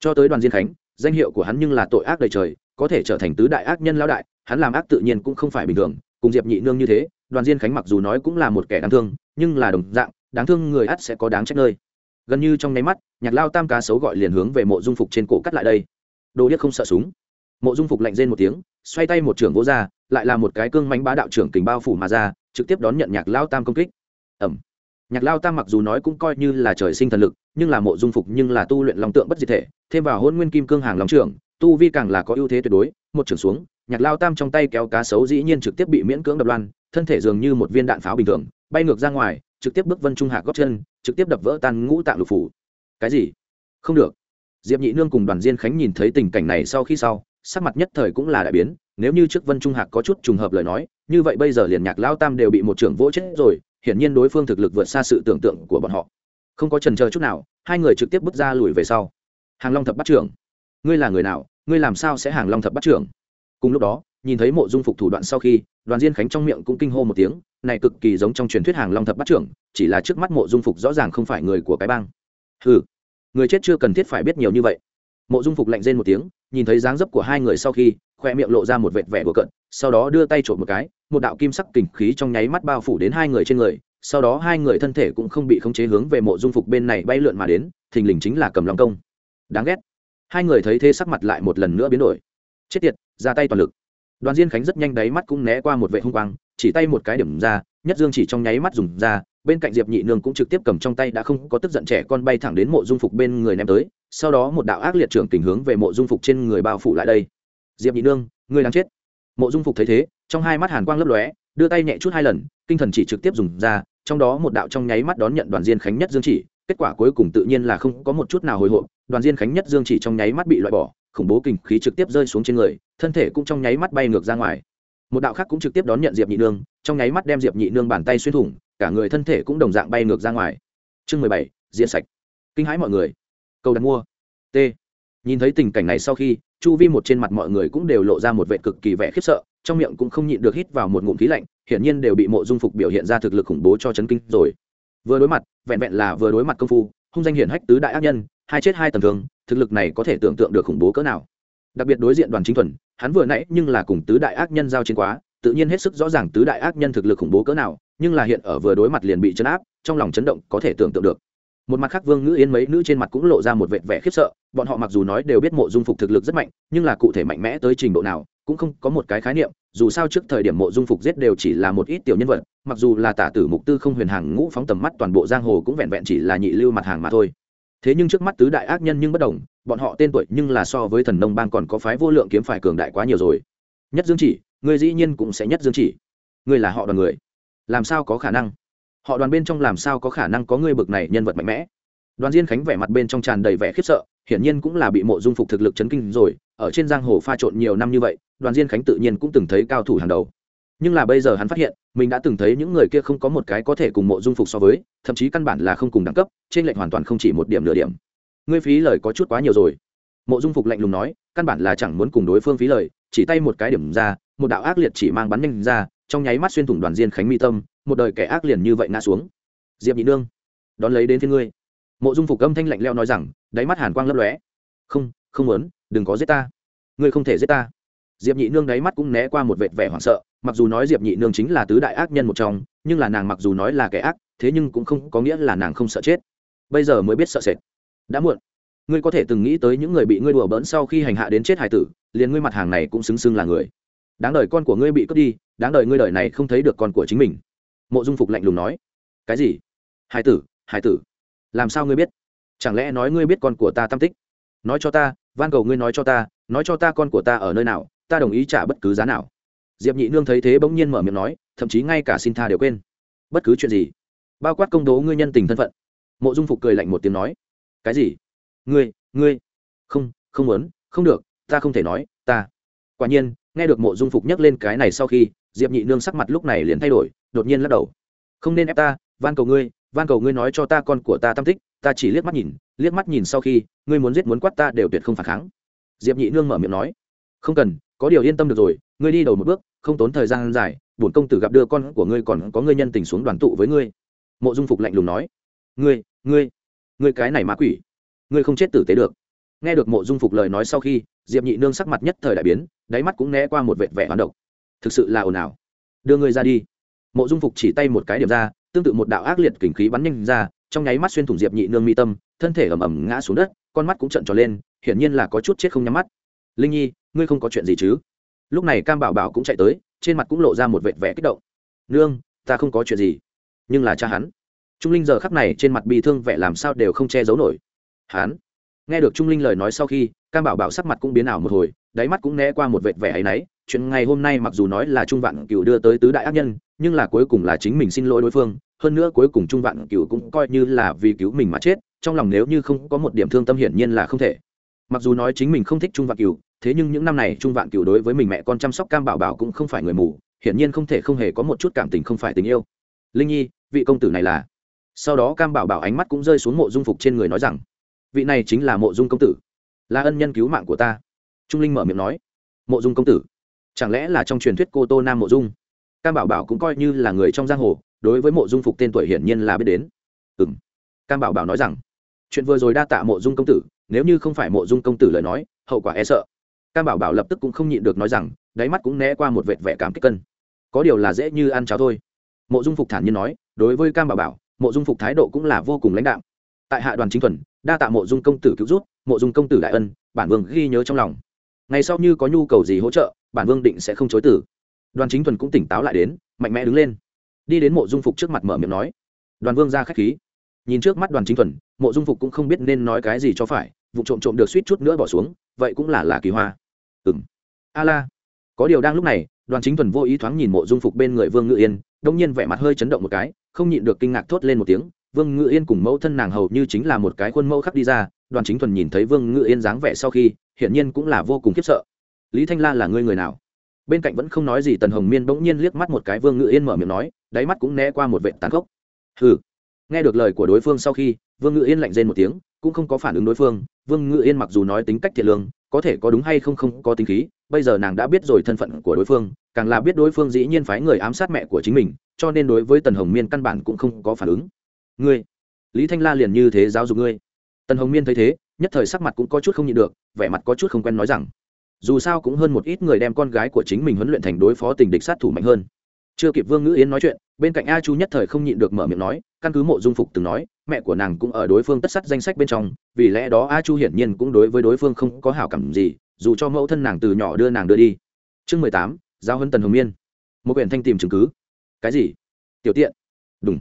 Cho tới đoàn diên khánh, danh hiệu của hắn nhưng là tội ác đầy trời, có thể trở thành tứ đại ác nhân lao đại, hắn làm ác tự nhiên cũng không phải bình thường, cùng diệp nhị nương như thế, đoàn diên khánh mặc dù nói cũng là một kẻ đáng thương, nhưng là đồng dạng, đáng thương người ắt sẽ có đáng trách nơi. Gần như trong nháy mắt, nhạc lao tam cá sấu gọi liền hướng về mộ dung phục trên cổ cắt lại đây đồ điếc không sợ súng. Mộ dung phục lạnh rên một tiếng, xoay tay một trưởng vỗ ra, lại là một cái cương mánh bá đạo trưởng kình bao phủ mà ra, trực tiếp đón nhận nhạc lao tam công kích. Ẩm nhạc lao tam mặc dù nói cũng coi như là trời sinh thần lực, nhưng là mộ dung phục nhưng là tu luyện lòng tượng bất diệt thể, thêm vào hôn nguyên kim cương hàng lòng trưởng, tu vi càng là có ưu thế tuyệt đối, một trưởng xuống, nhạc lao tam trong tay kéo cá sấu dĩ nhiên trực tiếp bị miễn cưỡng đập loan, thân thể dường như một viên đạn pháo bình thường, bay ngược ra ngoài, trực tiếp bước vân trung hạc gót chân, trực tiếp đập vỡ tan ngũ tạng lục phủ. Cái gì? Không được diệp nhị nương cùng đoàn diên khánh nhìn thấy tình cảnh này sau khi sau, sắc mặt nhất thời cũng là đại biến, nếu như trước vân trung hạc có chút trùng hợp lời nói, như vậy bây giờ liền nhạc lao tam đều bị một trưởng vỗ chết rồi, hiển nhiên đối phương thực lực vượt xa sự tưởng tượng của bọn họ. Không có trần chờ chút nào, hai người trực tiếp bước ra lùi về sau. Hàng long thập bắt trưởng, ngươi là người nào, ngươi làm sao sẽ hàng long thập bắt trưởng? Cùng lúc đó, nhìn thấy mộ dung phục thủ đoạn sau khi, đoàn diên khánh trong miệng cũng kinh hô một tiếng, này cực kỳ giống trong truyền thuyết hàng long thập bắt trưởng, chỉ là trước mắt mộ dung phục rõ ràng không phải người của cái bang. Ừ người chết chưa cần thiết phải biết nhiều như vậy. Mộ dung phục lạnh rên một tiếng, nhìn thấy dáng dấp của hai người sau khi khoe miệng lộ ra một vệt vẻ của cận sau đó đưa tay trộm một cái, một đạo kim sắc kình khí trong nháy mắt bao phủ đến hai người trên người, sau đó hai người thân thể cũng không bị khống chế hướng về mộ dung phục bên này bay lượn mà đến, thình lình chính là cầm lòng công. Đáng ghét. Hai người thấy thế sắc mặt lại một lần nữa biến đổi. Chết tiệt, ra tay toàn lực. Đoàn diên khánh rất nhanh đáy mắt cũng né qua một vệ hung quang, chỉ tay một cái điểm ra, nhất dương chỉ trong nháy mắt dùng ra bên cạnh diệp nhị nương cũng trực tiếp cầm trong tay đã không có tức giận trẻ con bay thẳng đến mộ dung phục bên người ném tới, sau đó một đạo ác liệt trưởng tình hướng về mộ dung phục trên người bao phủ lại đây. Diệp nhị nương người đang chết. Mộ dung phục thấy thế, trong hai mắt hàn quang lấp lóe, đưa tay nhẹ chút hai lần, kinh thần chỉ trực tiếp dùng ra, trong đó một đạo trong nháy mắt đón nhận đoàn diên khánh nhất dương chỉ, kết quả cuối cùng tự nhiên là không có một chút nào hồi hộp, đoàn diên khánh nhất dương chỉ trong nháy mắt bị loại bỏ, khủng bố kinh khí trực tiếp rơi xuống trên người, thân thể cũng trong nháy mắt bay ngược ra ngoài. Một đạo khác cũng trực tiếp đón nhận diệp nhị nương, trong nháy mắt đem diệp nhị nương bàn tay xuyên thủng cả người thân thể cũng đồng dạng bay ngược ra ngoài. Chương mười bảy, diễn sạch. Kinh hãi mọi người. Câu đặt mua. T. Nhìn thấy tình cảnh này sau khi, chu vi một trên mặt mọi người cũng đều lộ ra một vệ cực kỳ vẻ khiếp sợ, trong miệng cũng không nhịn được hít vào một ngụm khí lạnh, hiển nhiên đều bị mộ dung phục biểu hiện ra thực lực khủng bố cho chấn kinh rồi. Vừa đối mặt, vẹn vẹn là vừa đối mặt công phu, hung danh hiển hách tứ đại ác nhân, hai chết hai tầm thường, thực lực này có thể tưởng tượng được khủng bố cỡ nào. Đặc biệt đối diện đoàn chính thuần, hắn vừa nãy nhưng là cùng tứ đại ác nhân giao chiến quá, tự nhiên hết sức rõ ràng tứ đại ác nhân thực lực khủng bố cỡ nào nhưng là hiện ở vừa đối mặt liền bị chấn áp, trong lòng chấn động có thể tưởng tượng được. Một mặt khác vương ngữ yên mấy nữ trên mặt cũng lộ ra một vệt vẻ khiếp sợ, bọn họ mặc dù nói đều biết mộ dung phục thực lực rất mạnh, nhưng là cụ thể mạnh mẽ tới trình độ nào, cũng không có một cái khái niệm, dù sao trước thời điểm mộ dung phục giết đều chỉ là một ít tiểu nhân vật, mặc dù là tả tử mục tư không huyền hàng ngũ phóng tầm mắt toàn bộ giang hồ cũng vẹn vẹn chỉ là nhị lưu mặt hàng mà thôi. Thế nhưng trước mắt tứ đại ác nhân nhưng bất đồng, bọn họ tên tuổi nhưng là so với thần nông bang còn có phái vô lượng kiếm phải cường đại quá nhiều rồi. Nhất dương chỉ, người dĩ nhiên cũng sẽ nhất dương chỉ. Người là họ đoàn người làm sao có khả năng? Họ đoàn bên trong làm sao có khả năng có người bực này nhân vật mạnh mẽ? Đoàn diên khánh vẻ mặt bên trong tràn đầy vẻ khiếp sợ, hiển nhiên cũng là bị mộ dung phục thực lực chấn kinh rồi, ở trên giang hồ pha trộn nhiều năm như vậy, đoàn diên khánh tự nhiên cũng từng thấy cao thủ hàng đầu. Nhưng là bây giờ hắn phát hiện, mình đã từng thấy những người kia không có một cái có thể cùng mộ dung phục so với, thậm chí căn bản là không cùng đẳng cấp, trên lệnh hoàn toàn không chỉ một điểm nửa điểm. Ngươi phí lời có chút quá nhiều rồi. Mộ dung phục lạnh lùng nói, căn bản là chẳng muốn cùng đối phương phí lời, chỉ tay một cái điểm ra, một đạo ác liệt chỉ mang bắn nhanh ra trong nháy mắt xuyên thủng đoàn diên khánh mi tâm, một đời kẻ ác liền như vậy ngã xuống. Diệp nhị nương, đón lấy đến phía ngươi. Mộ dung phục âm thanh lạnh leo nói rằng, đáy mắt hàn quang lấp lóe. Không không muốn, đừng có giết ta. Ngươi không thể giết ta. Diệp nhị nương đáy mắt cũng né qua một vệt vẻ hoảng sợ, mặc dù nói diệp nhị nương chính là tứ đại ác nhân một trong, nhưng là nàng mặc dù nói là kẻ ác, thế nhưng cũng không có nghĩa là nàng không sợ chết. Bây giờ mới biết sợ sệt. Đã muộn. Ngươi có thể từng nghĩ tới những người bị ngươi đùa bỡn sau khi hành hạ đến chết hải tử, liền ngươi mặt hàng này cũng xứng xưng là người đáng đời con của ngươi bị cướp đi, đáng đời ngươi đời này không thấy được con của chính mình. Mộ dung phục lạnh lùng nói. Cái gì? Hải tử hải tử. Làm sao ngươi biết? Chẳng lẽ nói ngươi biết con của ta tam tích? Nói cho ta, van cầu ngươi nói cho ta, nói cho ta con của ta ở nơi nào, ta đồng ý trả bất cứ giá nào. Diệp nhị nương thấy thế bỗng nhiên mở miệng nói, thậm chí ngay cả xin tha đều quên. Bất cứ chuyện gì, bao quát công đố ngươi nhân tình thân phận. Mộ dung phục cười lạnh một tiếng nói. Cái gì? Ngươi ngươi. Không không muốn, không được, ta không thể nói, ta. Quả nhiên nghe được mộ dung phục nhắc lên cái này sau khi, diệp nhị nương sắc mặt lúc này liền thay đổi, đột nhiên lắc đầu. Không nên ép ta, van cầu ngươi, van cầu ngươi nói cho ta con của ta tam tích, ta chỉ liếc mắt nhìn, liếc mắt nhìn sau khi, ngươi muốn giết muốn quát ta đều tuyệt không phản kháng. Diệp nhị nương mở miệng nói. Không cần, có điều yên tâm được rồi, ngươi đi đầu một bước, không tốn thời gian dài, bổn công tử gặp đưa con của ngươi còn có ngươi nhân tình xuống đoàn tụ với ngươi. Mộ dung phục lạnh lùng nói. Ngươi ngươi ngươi cái này ma quỷ. Ngươi không chết tử tế được nghe được mộ dung phục lời nói sau khi, diệp nhị nương sắc mặt nhất thời đại biến, đáy mắt cũng né qua một vệt vẻ hoán độc. Thực sự là ồn ào. Đưa ngươi ra đi. Mộ dung phục chỉ tay một cái điểm ra, tương tự một đạo ác liệt kình khí bắn nhanh ra, trong nháy mắt xuyên thủng diệp nhị nương mi tâm, thân thể ầm ầm ngã xuống đất, con mắt cũng trận tròn lên, hiển nhiên là có chút chết không nhắm mắt. Linh nhi, ngươi không có chuyện gì chứ? Lúc này cam bảo bảo cũng chạy tới, trên mặt cũng lộ ra một vệt vẻ kích động. Nương, ta không có chuyện gì, nhưng là cha hắn. Trung linh giờ khắc này trên mặt bị thương vẻ làm sao đều không che giấu nổi. Hắn? Nghe được trung linh lời nói sau khi, cam bảo bảo sắc mặt cũng biến ảo một hồi, đáy mắt cũng né qua một vệt vẻ áy náy. Chuyện ngày hôm nay mặc dù nói là trung vạn cựu đưa tới tứ đại ác nhân, nhưng là cuối cùng là chính mình xin lỗi đối phương. Hơn nữa cuối cùng trung vạn cựu cũng coi như là vì cứu mình mà chết, trong lòng nếu như không có một điểm thương tâm hiển nhiên là không thể. Mặc dù nói chính mình không thích trung vạn cựu thế nhưng những năm này trung vạn cựu đối với mình mẹ con chăm sóc cam bảo bảo cũng không phải người mù, hiển nhiên không thể không hề có một chút cảm tình không phải tình yêu. Linh nhi, vị công tử này là? Sau đó cam bảo bảo ánh mắt cũng rơi xuống mộ dung phục trên người nói rằng vị này chính là mộ dung công tử. Là ân nhân cứu mạng của ta. Trung linh mở miệng nói. Mộ dung công tử? Chẳng lẽ là trong truyền thuyết cô tô nam mộ dung? Cam bảo bảo cũng coi như là người trong giang hồ, đối với mộ dung phục tên tuổi hiển nhiên là biết đến. Ừ m cam bảo bảo nói rằng, chuyện vừa rồi đa tạ mộ dung công tử, nếu như không phải mộ dung công tử lời nói, hậu quả e sợ. Cam bảo bảo lập tức cũng không nhịn được nói rằng, đáy mắt cũng né qua một vệt vẻ cảm kích cân. Có điều là dễ như ăn cháo thôi. Mộ dung phục thản nhiên nói, đối với cam bảo bảo, mộ dung phục thái độ cũng là vô cùng lãnh đạo tại hạ đoàn chính thuần đa tạ mộ dung công tử cứu rút mộ dung công tử đại ân, bản vương ghi nhớ trong lòng. Ngày sau như có nhu cầu gì hỗ trợ, bản vương định sẽ không chối tử đoàn chính thuần cũng tỉnh táo lại đến, mạnh mẽ đứng lên. Đi đến mộ dung phục trước mặt mở miệng nói. Đoàn vương ra k h á c h khí. Nhìn trước mắt đoàn chính thuần, mộ dung phục cũng không biết nên nói cái gì cho phải, vụ trộm trộm được suýt chút nữa bỏ xuống, vậy cũng là là kỳ hoa. Ừng a la. Có điều đang lúc này, đoàn chính thuần vô ý thoáng nhìn mộ dung phục bên người vương ngự yên, đông nhiên vẻ mặt hơi chấn động một cái, không nhịn được kinh ngạc thốt lên một tiếng vương ngự yên cùng mẫu thân nàng hầu như chính là một cái khuôn mẫu khắc đi ra, đoàn chính thuần nhìn thấy vương ngự yên dáng vẻ sau khi, hiển nhiên cũng là vô cùng khiếp sợ. Lý thanh la là ngươi người nào? Bên cạnh vẫn không nói gì tần hồng miên bỗng nhiên liếc mắt một cái vương ngự yên mở miệng nói, đáy mắt cũng né qua một vệ tàn khốc. Hừ. Nghe được lời của đối phương sau khi, vương ngự yên lạnh rên một tiếng, cũng không có phản ứng đối phương. Vương ngự yên mặc dù nói tính cách thiệt lương, có thể có đúng hay không không có tính khí, bây giờ nàng đã biết rồi thân phận của đối phương, càng là biết đối phương dĩ nhiên phái người ám sát mẹ của chính mình, cho nên đối với tần hồng miên căn bản cũng không có phản ứng ngươi, lý thanh la liền như thế giáo dục ngươi. Tần hồng miên thấy thế, nhất thời sắc mặt cũng có chút không nhịn được, vẻ mặt có chút không quen nói rằng, dù sao cũng hơn một ít người đem con gái của chính mình huấn luyện thành đối phó tình địch sát thủ mạnh hơn. Chưa kịp vương ngữ yến nói chuyện, bên cạnh a chu nhất thời không nhịn được mở miệng nói, căn cứ mộ dung phục từng nói, mẹ của nàng cũng ở đối phương tất sắt danh sách bên trong, vì lẽ đó a chu hiển nhiên cũng đối với đối phương không có hảo cảm gì, dù cho mẫu thân nàng từ nhỏ đưa nàng đưa đi. Chương mười tám giao hân tần hồng miên. Một quyển thanh tìm chứng cứ. Cái gì? Tiểu tiện. Đúng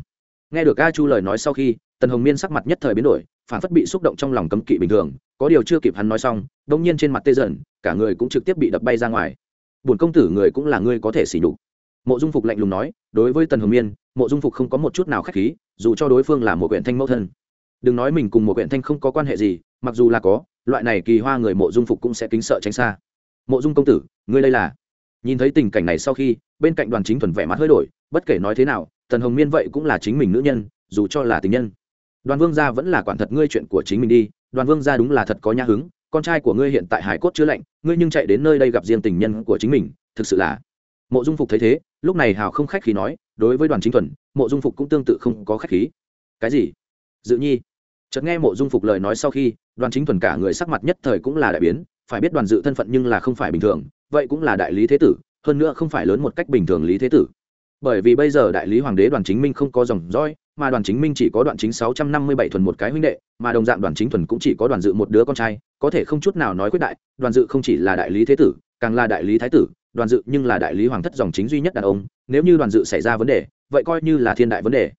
nghe được a chu lời nói sau khi, tần hồng miên sắc mặt nhất thời biến đổi, phản phất bị xúc động trong lòng cấm kỵ bình thường, có điều chưa kịp hắn nói xong đông nhiên trên mặt tê dần, cả người cũng trực tiếp bị đập bay ra ngoài. Bổn công tử người cũng là ngươi có thể xỉ nhục. Mộ dung phục lạnh lùng nói, đối với tần hồng miên, mộ dung phục không có một chút nào k h á c h khí, dù cho đối phương là một quyển thanh mẫu thân. Đừng nói mình cùng một quyển thanh không có quan hệ gì, mặc dù là có, loại này kỳ hoa người mộ dung phục cũng sẽ kính sợ tránh xa. Mộ dung công tử, ngươi đây là? Nhìn thấy tình cảnh này sau khi, bên cạnh đoàn chính thuần vẻ mặt hơi đổi, bất kể nói thế nào tần hồng miên vậy cũng là chính mình nữ nhân, dù cho là tình nhân. Đoàn vương gia vẫn là quản thật ngươi chuyện của chính mình đi, đoàn vương gia đúng là thật có nhã hứng, con trai của ngươi hiện tại hải cốt chứa lạnh, ngươi nhưng chạy đến nơi đây gặp riêng tình nhân của chính mình, thực sự là. Mộ dung phục thấy thế, lúc này hào không khách khí nói, đối với đoàn chính thuần, mộ dung phục cũng tương tự không có khách khí. Cái gì? Dự nhi. Chợt nghe mộ dung phục lời nói sau khi, đoàn chính thuần cả người sắc mặt nhất thời cũng là đại biến, phải biết đoàn dự thân phận nhưng là không phải bình thường, vậy cũng là đại lý thế tử, hơn nữa không phải lớn một cách bình thường lý thế tử bởi vì bây giờ đại lý hoàng đế đoàn chính minh không có dòng dõi, mà đoàn chính minh chỉ có đoàn chính sáu trăm năm mươi bảy thuần một cái huynh đệ, mà đồng dạng đoàn chính thuần cũng chỉ có đoàn dự một đứa con trai, có thể không chút nào nói quyết đại, đoàn dự không chỉ là đại lý thế tử, càng là đại lý thái tử, đoàn dự nhưng là đại lý hoàng thất dòng chính duy nhất đàn ông, nếu như đoàn dự xảy ra vấn đề, vậy coi như là thiên đại vấn đề.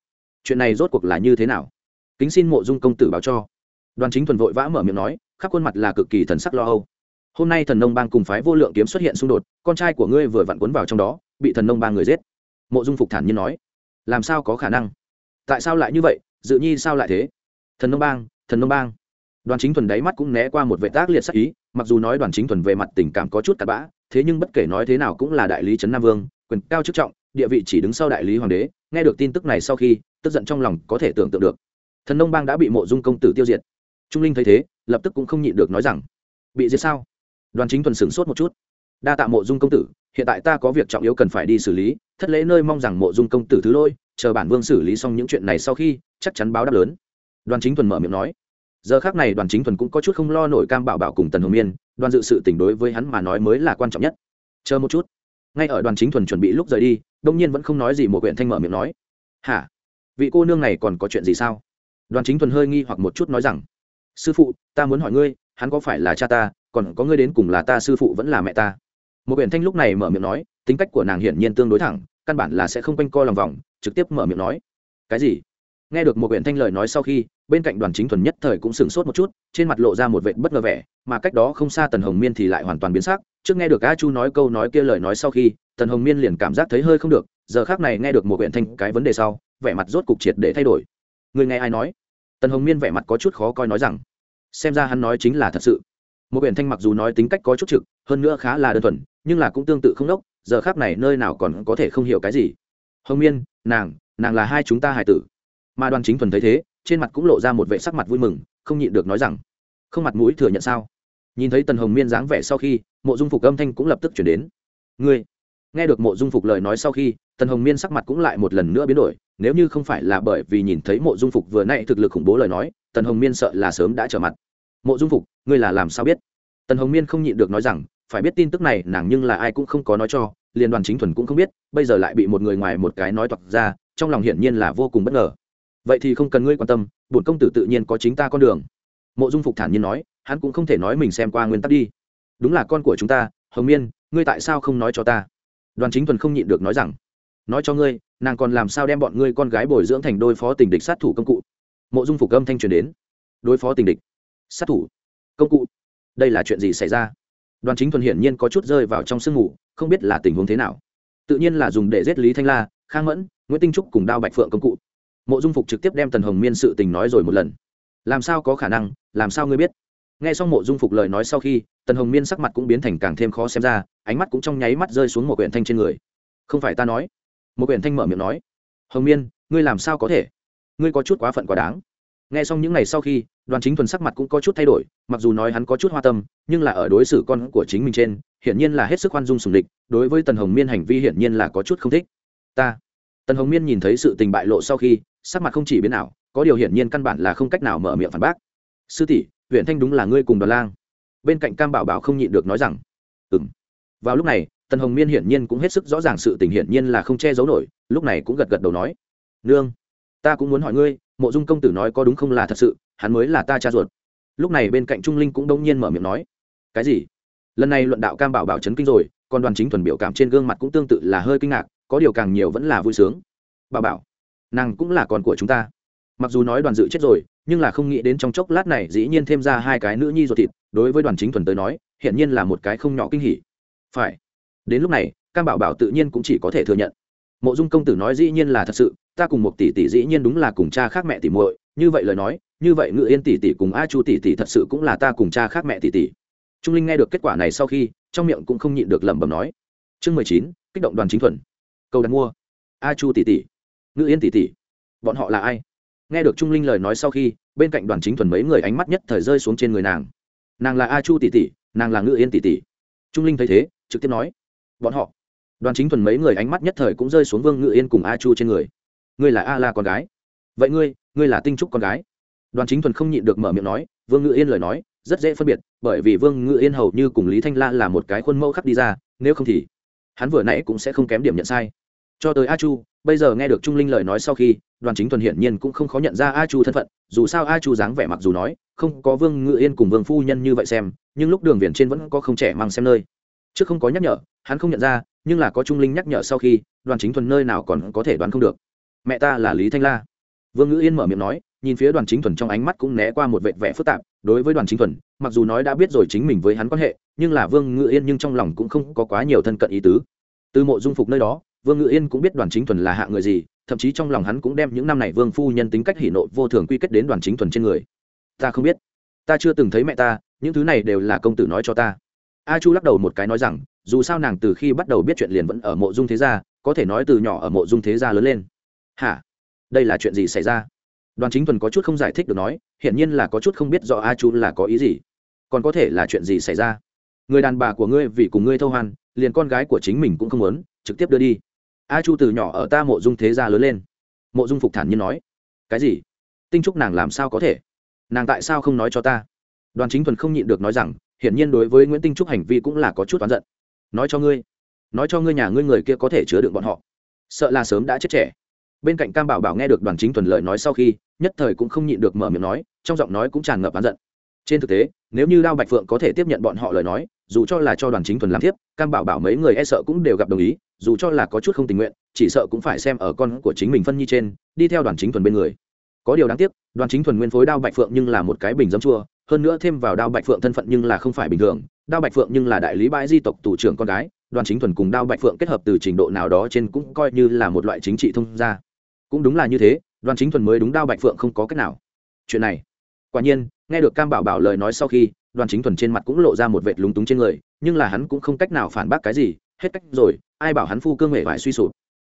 Chuyện này rốt cuộc là như thế nào? Kính xin mộ dung công tử báo cho. Đoàn chính thuần vội vã mở miệng nói, khắp khuôn mặt là cực kỳ thần sắc lo âu. Hôm nay thần nông bang cùng phái vô lượng kiếm xuất hiện xung đột, con trai của ngươi vừa vặn cuốn vào trong đó, bị thần nông bang người giết mộ dung phục thản nhiên nói, làm sao có khả năng? Tại sao lại như vậy? Dự nhi sao lại thế? Thần nông bang, thần nông bang. Đoàn chính thuần đáy mắt cũng né qua một vệ tác liệt sắc ý, mặc dù nói đoàn chính thuần về mặt tình cảm có chút cặn bã, thế nhưng bất kể nói thế nào cũng là đại lý trấn nam vương, quyền cao chức trọng, địa vị chỉ đứng sau đại lý hoàng đế, nghe được tin tức này sau khi, tức giận trong lòng có thể tưởng tượng được. Thần nông bang đã bị mộ dung công tử tiêu diệt. Trung linh thấy thế, lập tức cũng không nhịn được nói rằng, bị diệt sao? Đoàn chính thuần sửng sốt một chút. Đa tạ mộ dung công tử hiện tại ta có việc trọng yếu cần phải đi xử lý, thất lễ nơi mong rằng mộ dung công tử thứ lôi chờ bản vương xử lý xong những chuyện này sau khi, chắc chắn báo đáp lớn. Đoàn chính thuần mở miệng nói. Giờ khác này đoàn chính thuần cũng có chút không lo nổi cam bảo bảo cùng tần hồng miên, đoàn dự sự tỉnh đối với hắn mà nói mới là quan trọng nhất. Chờ một chút. Ngay ở đoàn chính thuần chuẩn bị lúc rời đi, đông nhiên vẫn không nói gì một quyển thanh mở miệng nói. Hả? Vị cô nương này còn có chuyện gì sao? Đoàn chính thuần hơi nghi hoặc một chút nói rằng. Sư phụ, ta muốn hỏi ngươi, hắn có phải là cha ta, còn có ngươi đến cùng là ta sư phụ vẫn là mẹ ta? Một quyển thanh lúc này mở miệng nói, tính cách của nàng hiển nhiên tương đối thẳng, căn bản là sẽ không quanh co lòng vòng, trực tiếp mở miệng nói. Cái gì? Nghe được một quyển thanh lời nói sau khi, bên cạnh đoàn chính thuần nhất thời cũng sửng sốt một chút, trên mặt lộ ra một vệ bất ngờ vẻ, mà cách đó không xa tần hồng miên thì lại hoàn toàn biến sắc. Trước nghe được a chu nói câu nói kia lời nói sau khi, tần hồng miên liền cảm giác thấy hơi không được, giờ khác này nghe được một quyển thanh cái vấn đề sau, vẻ mặt rốt cục triệt để thay đổi. Người nghe ai nói? Tần hồng miên vẻ mặt có chút khó coi nói rằng, xem ra hắn nói chính là thật sự. Một biển thanh mặc dù nói tính cách có chút trực, hơn nữa khá là đơn thuần nhưng là cũng tương tự không đốc, giờ khác này nơi nào còn có thể không hiểu cái gì. Hồng miên, nàng nàng là hai chúng ta hài tử. Mà đoàn chính thuần thấy thế, trên mặt cũng lộ ra một vệ sắc mặt vui mừng, không nhịn được nói rằng, không mặt mũi thừa nhận sao? Nhìn thấy tần hồng miên dáng vẻ sau khi, mộ dung phục âm thanh cũng lập tức chuyển đến. Ngươi. Nghe được mộ dung phục lời nói sau khi, tần hồng miên sắc mặt cũng lại một lần nữa biến đổi, nếu như không phải là bởi vì nhìn thấy mộ dung phục vừa nãy thực lực khủng bố lời nói, tần hồng miên sợ là sớm đã trở mặt. Mộ dung phục, ngươi là làm sao biết? Tần hồng miên không nhịn được nói rằng phải biết tin tức này nàng nhưng là ai cũng không có nói cho, liên đoàn chính thuần cũng không biết, bây giờ lại bị một người ngoài một cái nói toạc ra, trong lòng hiển nhiên là vô cùng bất ngờ. Vậy thì không cần ngươi quan tâm, bổn công tử tự nhiên có chính ta con đường. Mộ dung phục thản nhiên nói, hắn cũng không thể nói mình xem qua nguyên tắc đi. Đúng là con của chúng ta, hồng miên, ngươi tại sao không nói cho ta? Đoàn chính thuần không nhịn được nói rằng, nói cho ngươi, nàng còn làm sao đem bọn ngươi con gái bồi dưỡng thành đôi phó tình địch sát thủ công cụ? Mộ dung phục âm thanh truyền đến. Đối phó tình địch, sát thủ, công cụ, đây là chuyện gì xảy ra? Đoàn chính thuần hiển nhiên có chút rơi vào trong sương mù, không biết là tình huống thế nào. Tự nhiên là dùng để giết lý thanh la, khang mẫn, nguyễn tinh trúc cùng đao bạch phượng công cụ. Mộ dung phục trực tiếp đem tần hồng miên sự tình nói rồi một lần. Làm sao có khả năng, làm sao ngươi biết? Nghe xong mộ dung phục lời nói sau khi, tần hồng miên sắc mặt cũng biến thành càng thêm khó xem ra, ánh mắt cũng trong nháy mắt rơi xuống một quyển thanh trên người. Không phải ta nói. Một quyển thanh mở miệng nói. Hồng miên, ngươi làm sao có thể? Ngươi có chút quá phận quá đáng nghe xong những ngày sau khi, đoàn chính thuần sắc mặt cũng có chút thay đổi, mặc dù nói hắn có chút hoa tâm, nhưng là ở đối xử con của chính mình trên, hiển nhiên là hết sức khoan dung sùng địch, đối với tần hồng miên hành vi hiển nhiên là có chút không thích. Ta, tần hồng miên nhìn thấy sự tình bại lộ sau khi, sắc mặt không chỉ biến nào có điều hiển nhiên căn bản là không cách nào mở miệng phản bác. Sư tỷ huyện thanh đúng là ngươi cùng đoàn lang. Bên cạnh cam bảo bảo không nhịn được nói rằng ừ m vào lúc này, tần hồng miên hiển nhiên cũng hết sức rõ ràng sự tình hiển nhiên là không che giấu nổi, lúc này cũng gật gật đầu nói, nương, ta cũng muốn hỏi ngươi mộ dung công tử nói có đúng không là thật sự, hắn mới là ta cha ruột. Lúc này bên cạnh trung linh cũng đông nhiên mở miệng nói, cái gì? Lần này luận đạo cam bảo bảo chấn kinh rồi, còn đoàn chính thuần biểu cảm trên gương mặt cũng tương tự là hơi kinh ngạc, có điều càng nhiều vẫn là vui sướng. Bảo bảo, nàng cũng là con của chúng ta. Mặc dù nói đoàn dự chết rồi, nhưng là không nghĩ đến trong chốc lát này dĩ nhiên thêm ra hai cái nữ nhi ruột thịt, đối với đoàn chính thuần tới nói hiện nhiên là một cái không nhỏ kinh hỉ. Phải, đến lúc này, cam bảo bảo tự nhiên cũng chỉ có thể thừa nhận. Mộ dung công tử nói dĩ nhiên là thật sự ta cùng một tỷ tỷ dĩ nhiên đúng là cùng cha khác mẹ tỷ muội, như vậy lời nói, như vậy ngự yên tỷ tỷ cùng a chu tỷ tỷ thật sự cũng là ta cùng cha khác mẹ tỷ tỷ. Trung linh nghe được kết quả này sau khi, trong miệng cũng không nhịn được lẩm bẩm nói. Chương mười chín, kích động đoàn chính thuần. Câu đặt mua. A chu tỷ tỷ. Ngự yên tỷ tỷ. Bọn họ là ai? Nghe được trung linh lời nói sau khi, bên cạnh đoàn chính thuần mấy người ánh mắt nhất thời rơi xuống trên người nàng. Nàng là a chu tỷ tỷ, nàng là ngự yên tỷ tỷ. Trung linh thấy thế, trực tiếp nói. Bọn họ. Đoàn chính thuần mấy người ánh mắt nhất thời cũng rơi xuống vương ngự yên cùng a chu trên người ngươi là a la con gái. Vậy ngươi ngươi là tinh trúc con gái. Đoàn chính thuần không nhịn được mở miệng nói, vương ngự yên lời nói, rất dễ phân biệt, bởi vì vương ngự yên hầu như cùng lý thanh la là một cái khuôn mẫu khắc đi ra, nếu không thì hắn vừa nãy cũng sẽ không kém điểm nhận sai. Cho tới a chu, bây giờ nghe được trung linh lời nói sau khi, đoàn chính thuần hiển nhiên cũng không khó nhận ra a chu thân phận, dù sao a chu dáng vẻ mặc dù nói, không có vương ngự yên cùng vương phu nhân như vậy xem, nhưng lúc đường viền trên vẫn có không trẻ mang xem nơi. Trước không có nhắc nhở, hắn không nhận ra, nhưng là có trung linh nhắc nhở sau khi, đoàn chính thuần nơi nào còn có thể đoán không được mẹ ta là lý thanh la. Vương ngữ yên mở miệng nói, nhìn phía đoàn chính thuần trong ánh mắt cũng né qua một vệ vẻ phức tạp, đối với đoàn chính thuần, mặc dù nói đã biết rồi chính mình với hắn quan hệ, nhưng là vương ngữ yên nhưng trong lòng cũng không có quá nhiều thân cận ý tứ. Từ mộ dung phục nơi đó, vương ngữ yên cũng biết đoàn chính thuần là hạ người gì, thậm chí trong lòng hắn cũng đem những năm này vương phu nhân tính cách hỉ nộ vô thường quy kết đến đoàn chính thuần trên người. Ta không biết. Ta chưa từng thấy mẹ ta, những thứ này đều là công tử nói cho ta. A chu lắc đầu một cái nói rằng, dù sao nàng từ khi bắt đầu biết chuyện liền vẫn ở mộ dung thế gia, có thể nói từ nhỏ ở mộ dung thế gia lớn lên hả? Đây là chuyện gì xảy ra? Đoàn chính thuần có chút không giải thích được nói, hiển nhiên là có chút không biết rõ a chu là có ý gì. Còn có thể là chuyện gì xảy ra? Người đàn bà của ngươi vì cùng ngươi thâu hoan liền con gái của chính mình cũng không muốn, trực tiếp đưa đi. A chu từ nhỏ ở ta mộ dung thế gia lớn lên. Mộ dung phục thản nhiên nói. Cái gì? Tinh trúc nàng làm sao có thể? Nàng tại sao không nói cho ta? Đoàn chính thuần không nhịn được nói rằng, hiển nhiên đối với nguyễn tinh trúc hành vi cũng là có chút oán giận. Nói cho ngươi, nói cho ngươi nhà ngươi người kia có thể chứa đựng bọn họ. Sợ là sớm đã chết trẻ bên cạnh cam bảo bảo nghe được đoàn chính thuần lời nói sau khi, nhất thời cũng không nhịn được mở miệng nói, trong giọng nói cũng tràn ngập oán giận. Trên thực tế, nếu như đao bạch phượng có thể tiếp nhận bọn họ lời nói, dù cho là cho đoàn chính thuần làm tiếp cam bảo bảo mấy người e sợ cũng đều gặp đồng ý, dù cho là có chút không tình nguyện, chỉ sợ cũng phải xem ở con của chính mình phân nhi trên, đi theo đoàn chính thuần bên người. Có điều đáng tiếc, đoàn chính thuần nguyên phối đao bạch phượng nhưng là một cái bình dấm chua, hơn nữa thêm vào đao bạch phượng thân phận nhưng là không phải bình thường, đao bạch phượng nhưng là đại lý bãi di tộc tù trưởng con gái, đoàn chính thuần cùng đao bạch phượng kết hợp từ trình độ nào đó trên cũng coi như là một loại chính trị thông gia cũng đúng là như thế, đoàn chính thuần mới đúng đao bạch phượng không có cách nào. Chuyện này, quả nhiên, nghe được cam bảo bảo lời nói sau khi, đoàn chính thuần trên mặt cũng lộ ra một vệt lúng túng trên người, nhưng là hắn cũng không cách nào phản bác cái gì, hết cách rồi, ai bảo hắn phu cương nghệ vải suy sụp.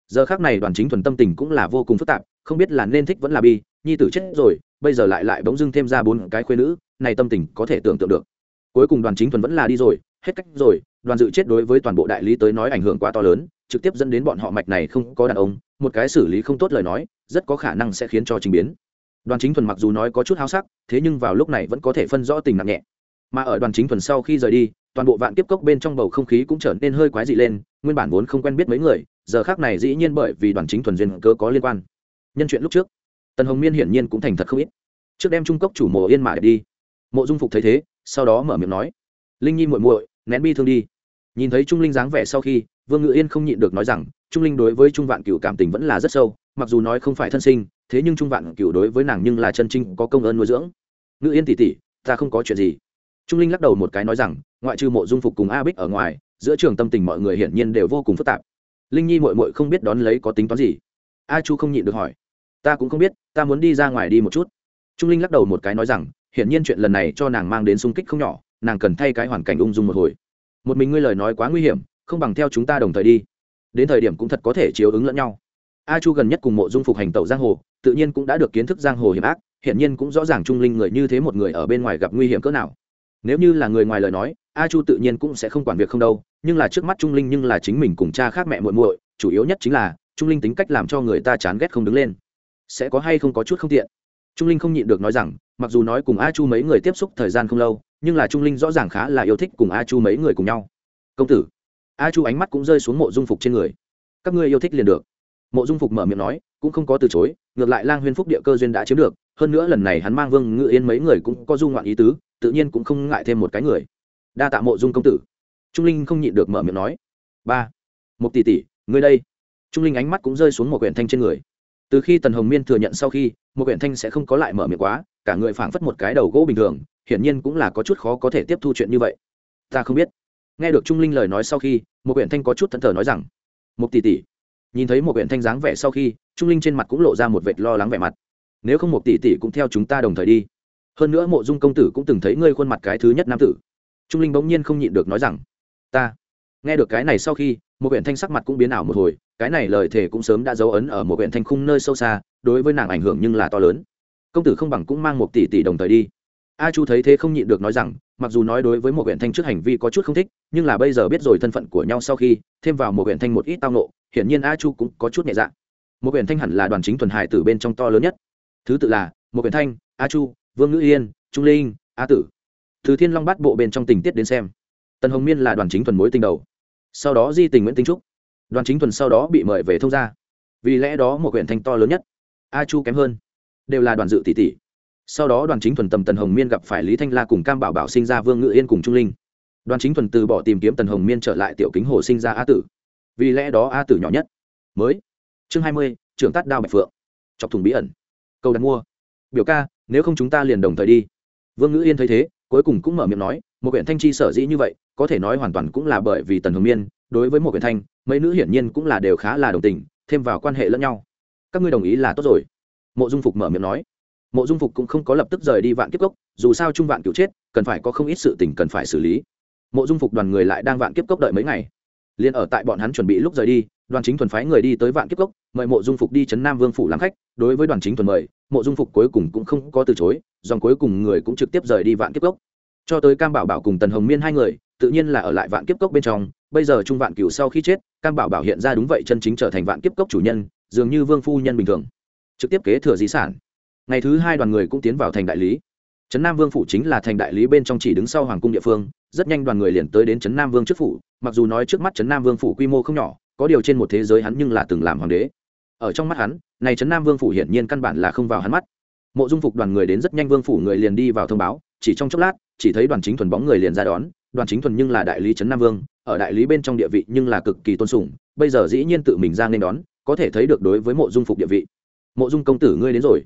Giờ khác này đoàn chính thuần tâm tình cũng là vô cùng phức tạp, không biết là nên thích vẫn là bi, nhi tử chết rồi, bây giờ lại lại bỗng dưng thêm ra bốn cái khuyên nữ, này tâm tình có thể tưởng tượng được. Cuối cùng đoàn chính thuần vẫn là đi rồi, hết cách rồi, đoàn dự chết đối với toàn bộ đại lý tới nói ảnh hưởng quá to lớn trực tiếp dẫn đến bọn họ mạch này không có đàn ông, một cái xử lý không tốt lời nói, rất có khả năng sẽ khiến cho trình biến. Đoàn chính thuần mặc dù nói có chút háo sắc, thế nhưng vào lúc này vẫn có thể phân rõ tình nặng nhẹ. Mà ở đoàn chính thuần sau khi rời đi, toàn bộ vạn kiếp cốc bên trong bầu không khí cũng trở nên hơi quái dị lên, nguyên bản vốn không quen biết mấy người, giờ khác này dĩ nhiên bởi vì đoàn chính thuần duyên cơ có liên quan. Nhân chuyện lúc trước, tần hồng miên hiển nhiên cũng thành thật không ít. Trước đem trung cốc chủ mộ yên mạ đi. Mộ dung phục thấy thế, sau đó mở miệng nói, linh nhi muội muội, nén bi thương đi. Nhìn thấy trung linh dáng vẻ sau khi vương ngự yên không nhịn được nói rằng, trung linh đối với trung vạn cựu cảm tình vẫn là rất sâu, mặc dù nói không phải thân sinh, thế nhưng trung vạn cựu đối với nàng nhưng là chân trinh có công ơn nuôi dưỡng. Ngự yên tỉ tỉ ta không có chuyện gì. Trung linh lắc đầu một cái nói rằng, ngoại trừ mộ dung phục cùng a bích ở ngoài, giữa trường tâm tình mọi người hiển nhiên đều vô cùng phức tạp. Linh nhi mội mội không biết đón lấy có tính toán gì. A chu không nhịn được hỏi, ta cũng không biết, ta muốn đi ra ngoài đi một chút. Trung linh lắc đầu một cái nói rằng, hiển nhiên chuyện lần này cho nàng mang đến sung kích không nhỏ, nàng cần thay cái hoàn cảnh ung dung một hồi. Một mình ngươi lời nói quá nguy hiểm không bằng theo chúng ta đồng thời đi. Đến thời điểm cũng thật có thể chiếu ứng lẫn nhau. A chu gần nhất cùng mộ dung phục hành tẩu giang hồ, tự nhiên cũng đã được kiến thức giang hồ hiểm ác, hiển nhiên cũng rõ ràng trung linh người như thế một người ở bên ngoài gặp nguy hiểm cỡ nào. Nếu như là người ngoài lời nói, a chu tự nhiên cũng sẽ không quản việc không đâu, nhưng là trước mắt trung linh nhưng là chính mình cùng cha khác mẹ muội muội, chủ yếu nhất chính là, trung linh tính cách làm cho người ta chán ghét không đứng lên. Sẽ có hay không có chút không tiện? Trung linh không nhịn được nói rằng, mặc dù nói cùng a chu mấy người tiếp xúc thời gian không lâu, nhưng là trung linh rõ ràng khá là yêu thích cùng a chu mấy người cùng nhau. Công tử a chu ánh mắt cũng rơi xuống mộ dung phục trên người. Các ngươi yêu thích liền được. Mộ dung phục mở miệng nói, cũng không có từ chối, ngược lại lang huyên phúc địa cơ duyên đã chiếm được, hơn nữa lần này hắn mang vương ngự yên mấy người cũng có du ngoạn ý tứ, tự nhiên cũng không ngại thêm một cái người. Đa tạ mộ dung công tử. Trung linh không nhịn được mở miệng nói. Ba. Một tỷ tỷ, ngươi đây. Trung linh ánh mắt cũng rơi xuống một quyển thanh trên người. Từ khi tần hồng miên thừa nhận sau khi, một quyển thanh sẽ không có lại mở miệng quá, cả người phảng phất một cái đầu gỗ bình thường, hiển nhiên cũng là có chút khó có thể tiếp thu chuyện như vậy. Ta không biết nghe được trung linh lời nói sau khi một huyện thanh có chút thẫn thờ nói rằng một tỷ tỷ. Nhìn thấy một huyện thanh dáng vẻ sau khi, trung linh trên mặt cũng lộ ra một vệt lo lắng vẻ mặt. Nếu không một tỷ tỷ cũng theo chúng ta đồng thời đi. Hơn nữa mộ dung công tử cũng từng thấy ngươi khuôn mặt cái thứ nhất nam tử. Trung linh bỗng nhiên không nhịn được nói rằng, ta. Nghe được cái này sau khi một huyện thanh sắc mặt cũng biến ảo một hồi, cái này lời thề cũng sớm đã dấu ấn ở một huyện thanh khung nơi sâu xa, đối với nàng ảnh hưởng nhưng là to lớn. Công tử không bằng cũng mang một tỷ tỷ đồng thời đi a chu thấy thế không nhịn được nói rằng, mặc dù nói đối với một huyện thanh trước hành vi có chút không thích, nhưng là bây giờ biết rồi thân phận của nhau sau khi, thêm vào một huyện thanh một ít tao nộ hiển nhiên a chu cũng có chút nhẹ dạ. Một huyện thanh hẳn là đoàn chính thuần hải từ bên trong to lớn nhất. Thứ tự là, một huyện thanh, a chu, vương ngữ yên, trung linh, a tử. Từ thiên long bắt bộ bên trong tình tiết đến xem, tần hồng miên là đoàn chính thuần mối tình đầu. Sau đó di tình nguyễn tinh trúc. Đoàn chính thuần sau đó bị mời về thông gia. Vì lẽ đó một huyện thanh to lớn nhất, a chu kém hơn, đều là đoàn dự tỷ tỷ sau đó đoàn chính thuần tầm tần hồng miên gặp phải lý thanh la cùng cam bảo bảo sinh ra vương ngự yên cùng trung linh. Đoàn chính thuần từ bỏ tìm kiếm tần hồng miên trở lại tiểu kính hồ sinh ra a tử. Vì lẽ đó a tử nhỏ nhất. Mới. Chương hai mươi, trưởng tát đao bạch phượng. Chọc thùng bí ẩn. Câu đặt mua. Biểu ca, nếu không chúng ta liền đồng thời đi. Vương ngữ yên thấy thế, cuối cùng cũng mở miệng nói, một huyện thanh chi sở dĩ như vậy, có thể nói hoàn toàn cũng là bởi vì tần hồng miên, đối với một huyện thanh, mấy nữ hiển nhiên cũng là đều khá là đồng tình, thêm vào quan hệ lẫn nhau. Các ngươi đồng ý là tốt rồi. Mộ dung phục mở miệng nói mộ dung phục cũng không có lập tức rời đi vạn kiếp cốc, dù sao trung vạn cựu chết, cần phải có không ít sự tình cần phải xử lý. Mộ dung phục đoàn người lại đang vạn kiếp cốc đợi mấy ngày. Liền ở tại bọn hắn chuẩn bị lúc rời đi, đoàn chính thuần phái người đi tới vạn kiếp cốc, mời mộ dung phục đi chấn nam vương phủ làm khách, đối với đoàn chính thuần mời, mộ dung phục cuối cùng cũng không có từ chối, dòng cuối cùng người cũng trực tiếp rời đi vạn kiếp cốc. Cho tới cam bảo bảo cùng tần hồng miên hai người, tự nhiên là ở lại vạn kiếp cốc bên trong, bây giờ trung vạn cửu sau khi chết, cam bảo bảo hiện ra đúng vậy chân chính trở thành vạn kiếp cốc chủ nhân, dường như vương phu nhân bình thường. Trực tiếp kế thừa di sản ngày thứ hai đoàn người cũng tiến vào thành đại lý. Trấn nam vương phủ chính là thành đại lý bên trong chỉ đứng sau hoàng cung địa phương, rất nhanh đoàn người liền tới đến trấn nam vương trước phủ, mặc dù nói trước mắt trấn nam vương phủ quy mô không nhỏ, có điều trên một thế giới hắn nhưng là từng làm hoàng đế. Ở trong mắt hắn, này trấn nam vương phủ hiển nhiên căn bản là không vào hắn mắt. Mộ dung phục đoàn người đến rất nhanh vương phủ người liền đi vào thông báo, chỉ trong chốc lát, chỉ thấy đoàn chính thuần bóng người liền ra đón, đoàn chính thuần nhưng là đại lý trấn nam vương, ở đại lý bên trong địa vị nhưng là cực kỳ tôn sùng, bây giờ dĩ nhiên tự mình ra nên đón, có thể thấy được đối với mộ dung phục địa vị. Mộ dung công tử ngươi đến rồi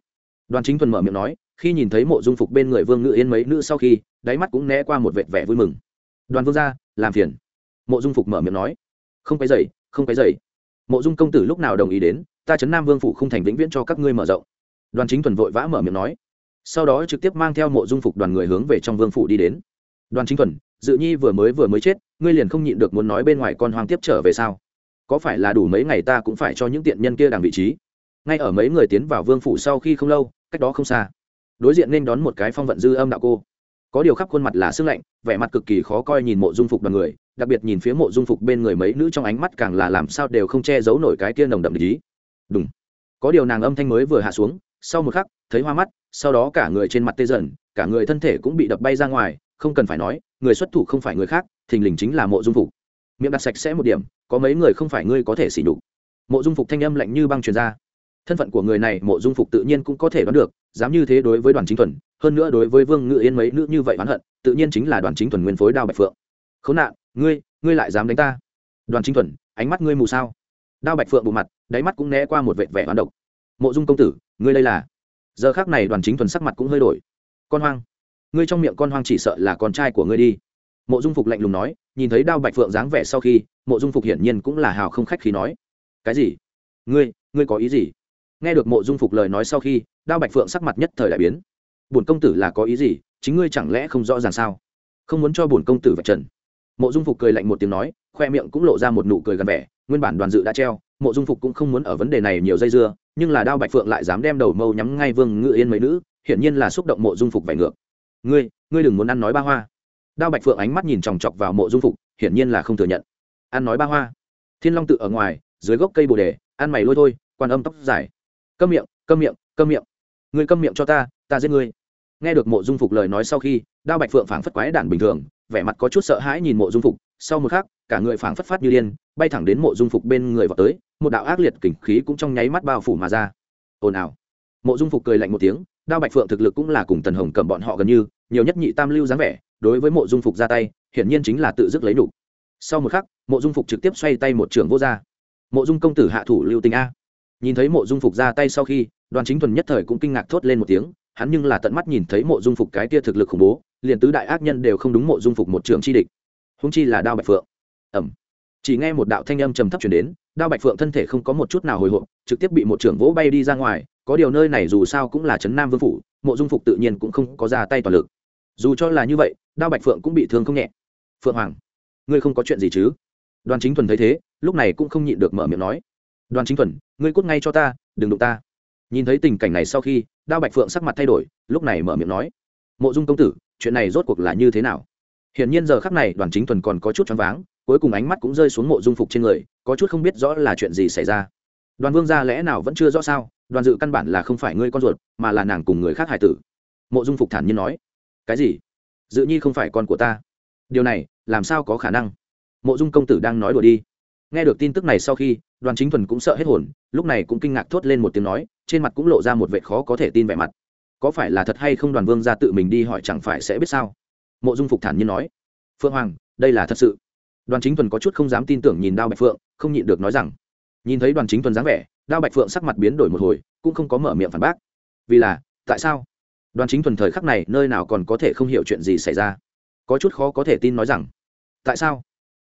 đoàn chính thuần mở miệng nói, khi nhìn thấy mộ dung phục bên người vương ngự yên mấy nữ sau khi, đáy mắt cũng né qua một vệt vẻ vui mừng. Đoàn vương gia làm phiền. Mộ dung phục mở miệng nói, không cái dậy không cái dậy mộ dung công tử lúc nào đồng ý đến, ta trấn nam vương phủ không thành vĩnh viễn cho các ngươi mở rộng. Đoàn chính thuần vội vã mở miệng nói, sau đó trực tiếp mang theo mộ dung phục đoàn người hướng về trong vương phủ đi đến. Đoàn chính thuần, dự nhi vừa mới vừa mới chết, ngươi liền không nhịn được muốn nói bên ngoài con hoang tiếp trở về sao? Có phải là đủ mấy ngày ta cũng phải cho những tiện nhân kia đằng vị trí? Ngay ở mấy người tiến vào vương phủ sau khi không lâu, cách đó không xa, đối diện nên đón một cái phong vận dư âm đạo cô. Có điều khắp khuôn mặt là sưng lạnh, vẻ mặt cực kỳ khó coi nhìn mộ dung phục đoàn người, đặc biệt nhìn phía mộ dung phục bên người mấy nữ trong ánh mắt càng là làm sao đều không che giấu nổi cái kia nồng đậm lý đúng có điều nàng âm thanh mới vừa hạ xuống, sau một khắc, thấy hoa mắt, sau đó cả người trên mặt tê dần, cả người thân thể cũng bị đập bay ra ngoài, không cần phải nói, người xuất thủ không phải người khác, thình lình chính là mộ dung phục. Miệng đặt sạch sẽ một điểm, có mấy người không phải ngươi có thể xỉ đục mộ dung phục thanh âm lạnh như băng truyền ra thân phận của người này mộ dung phục tự nhiên cũng có thể đoán được, dám như thế đối với đoàn chính thuần, hơn nữa đối với vương ngự yên mấy nữ như vậy oán hận, tự nhiên chính là đoàn chính thuần nguyên phối đao bạch phượng. Khốn nạn, ngươi ngươi lại dám đánh ta? Đoàn chính thuần, ánh mắt ngươi mù sao? Đao bạch phượng bộ mặt, đáy mắt cũng né qua một vệt vẻ oán độc. Mộ dung công tử, ngươi đây là? Giờ khác này đoàn chính thuần sắc mặt cũng hơi đổi. Con hoang, ngươi trong miệng con hoang chỉ sợ là con trai của ngươi đi. Mộ dung phục lạnh lùng nói, nhìn thấy đao bạch phượng dáng vẻ sau khi, mộ dung phục hiển nhiên cũng là hào không khách khí nói. Cái gì? Ngươi ngươi có ý gì? Nghe được mộ dung phục lời nói sau khi, đao bạch phượng sắc mặt nhất thời đại biến. Bổn công tử là có ý gì? Chính ngươi chẳng lẽ không rõ ràng sao? Không muốn cho bổn công tử vạch trần. Mộ dung phục cười lạnh một tiếng nói, khoe miệng cũng lộ ra một nụ cười gần vẻ, nguyên bản đoàn dự đã treo, mộ dung phục cũng không muốn ở vấn đề này nhiều dây dưa, nhưng là đao bạch phượng lại dám đem đầu mâu nhắm ngay vương ngự yên mấy nữ, hiển nhiên là xúc động mộ dung phục vải ngược. Ngươi ngươi đừng muốn ăn nói ba hoa. Đao bạch phượng ánh mắt nhìn chòng chọc vào mộ dung phục, hiển nhiên là không thừa nhận. Ăn nói ba hoa. Thiên long tự ở ngoài, dưới gốc cây bồ đề, ăn mày lôi thôi, quan âm tóc dài câm miệng câm miệng câm miệng. Người câm miệng cho ta ta giết ngươi. Nghe được mộ dung phục lời nói sau khi đao bạch phượng phảng phất quái đản bình thường vẻ mặt có chút sợ hãi nhìn mộ dung phục. Sau một khắc cả người phảng phất phát như điên bay thẳng đến mộ dung phục bên người vào tới một đạo ác liệt kình khí cũng trong nháy mắt bao phủ mà ra. Ồn ào. Mộ dung phục cười lạnh một tiếng đao bạch phượng thực lực cũng là cùng tần hồng cầm bọn họ gần như nhiều nhất nhị tam lưu dáng vẻ đối với mộ dung phục ra tay hiển nhiên chính là tự dứt lấy đủ. sau một khắc mộ dung phục trực tiếp xoay tay một trường vô ra, mộ dung công tử hạ thủ lưu tình a nhìn thấy mộ dung phục ra tay sau khi, đoàn chính thuần nhất thời cũng kinh ngạc thốt lên một tiếng, hắn nhưng là tận mắt nhìn thấy mộ dung phục cái tia thực lực khủng bố, liền tứ đại ác nhân đều không đúng mộ dung phục một trường chi địch. Húng chi là đao bạch phượng. Ẩm chỉ nghe một đạo thanh âm trầm thấp chuyển đến, đao bạch phượng thân thể không có một chút nào hồi hộp, trực tiếp bị một trưởng vỗ bay đi ra ngoài, có điều nơi này dù sao cũng là trấn nam vương phủ, mộ dung phục tự nhiên cũng không có ra tay toàn lực. Dù cho là như vậy, đao bạch phượng cũng bị thương không nhẹ. Phượng hoàng, ngươi không có chuyện gì chứ? Đoàn chính thuần thấy thế, lúc này cũng không nhịn được mở miệng nói đoàn chính thuần, ngươi cút ngay cho ta, đừng đụng ta. Nhìn thấy tình cảnh này sau khi, đao bạch phượng sắc mặt thay đổi, lúc này mở miệng nói, mộ dung công tử, chuyện này rốt cuộc là như thế nào? Hiển nhiên giờ khắc này, đoàn chính thuần còn có chút choáng váng, cuối cùng ánh mắt cũng rơi xuống mộ dung phục trên người, có chút không biết rõ là chuyện gì xảy ra. Đoàn vương gia lẽ nào vẫn chưa rõ sao? Đoàn dự căn bản là không phải ngươi con ruột, mà là nàng cùng người khác hải tử. Mộ dung phục thản nhiên nói, cái gì? Dự nhi không phải con của ta. Điều này, làm sao có khả năng? Mộ dung công tử đang nói đùa đi nghe được tin tức này sau khi, đoàn chính thuần cũng sợ hết hồn, lúc này cũng kinh ngạc thốt lên một tiếng nói, trên mặt cũng lộ ra một vệ khó có thể tin vẻ mặt. Có phải là thật hay không đoàn vương ra tự mình đi hỏi chẳng phải sẽ biết sao? Mộ dung phục thản nhiên nói. Phượng hoàng, đây là thật sự. Đoàn chính thuần có chút không dám tin tưởng nhìn đao bạch phượng, không nhịn được nói rằng. Nhìn thấy đoàn chính thuần dáng vẻ, đao bạch phượng sắc mặt biến đổi một hồi, cũng không có mở miệng phản bác. Vì là, tại sao? Đoàn chính thuần thời khắc này nơi nào còn có thể không hiểu chuyện gì xảy ra? Có chút khó có thể tin nói rằng. Tại sao?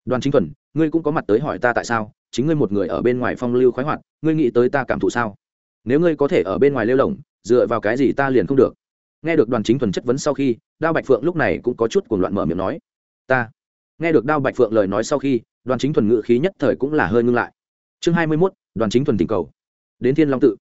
Đoàn chính thuần, ngươi cũng có mặt tới hỏi ta tại sao? Chính ngươi một người ở bên ngoài phong lưu khoái hoạt, ngươi nghĩ tới ta cảm thụ sao? Nếu ngươi có thể ở bên ngoài lêu lỏng, dựa vào cái gì ta liền không được? Nghe được đoàn chính thuần chất vấn sau khi, đao bạch phượng lúc này cũng có chút cuồng loạn mở miệng nói, ta. Nghe được đao bạch phượng lời nói sau khi, đoàn chính thuần ngự khí nhất thời cũng là hơi ngưng lại. Chương hai mươi mốt, đoàn chính thuần tình cầu. Đến thiên long tự.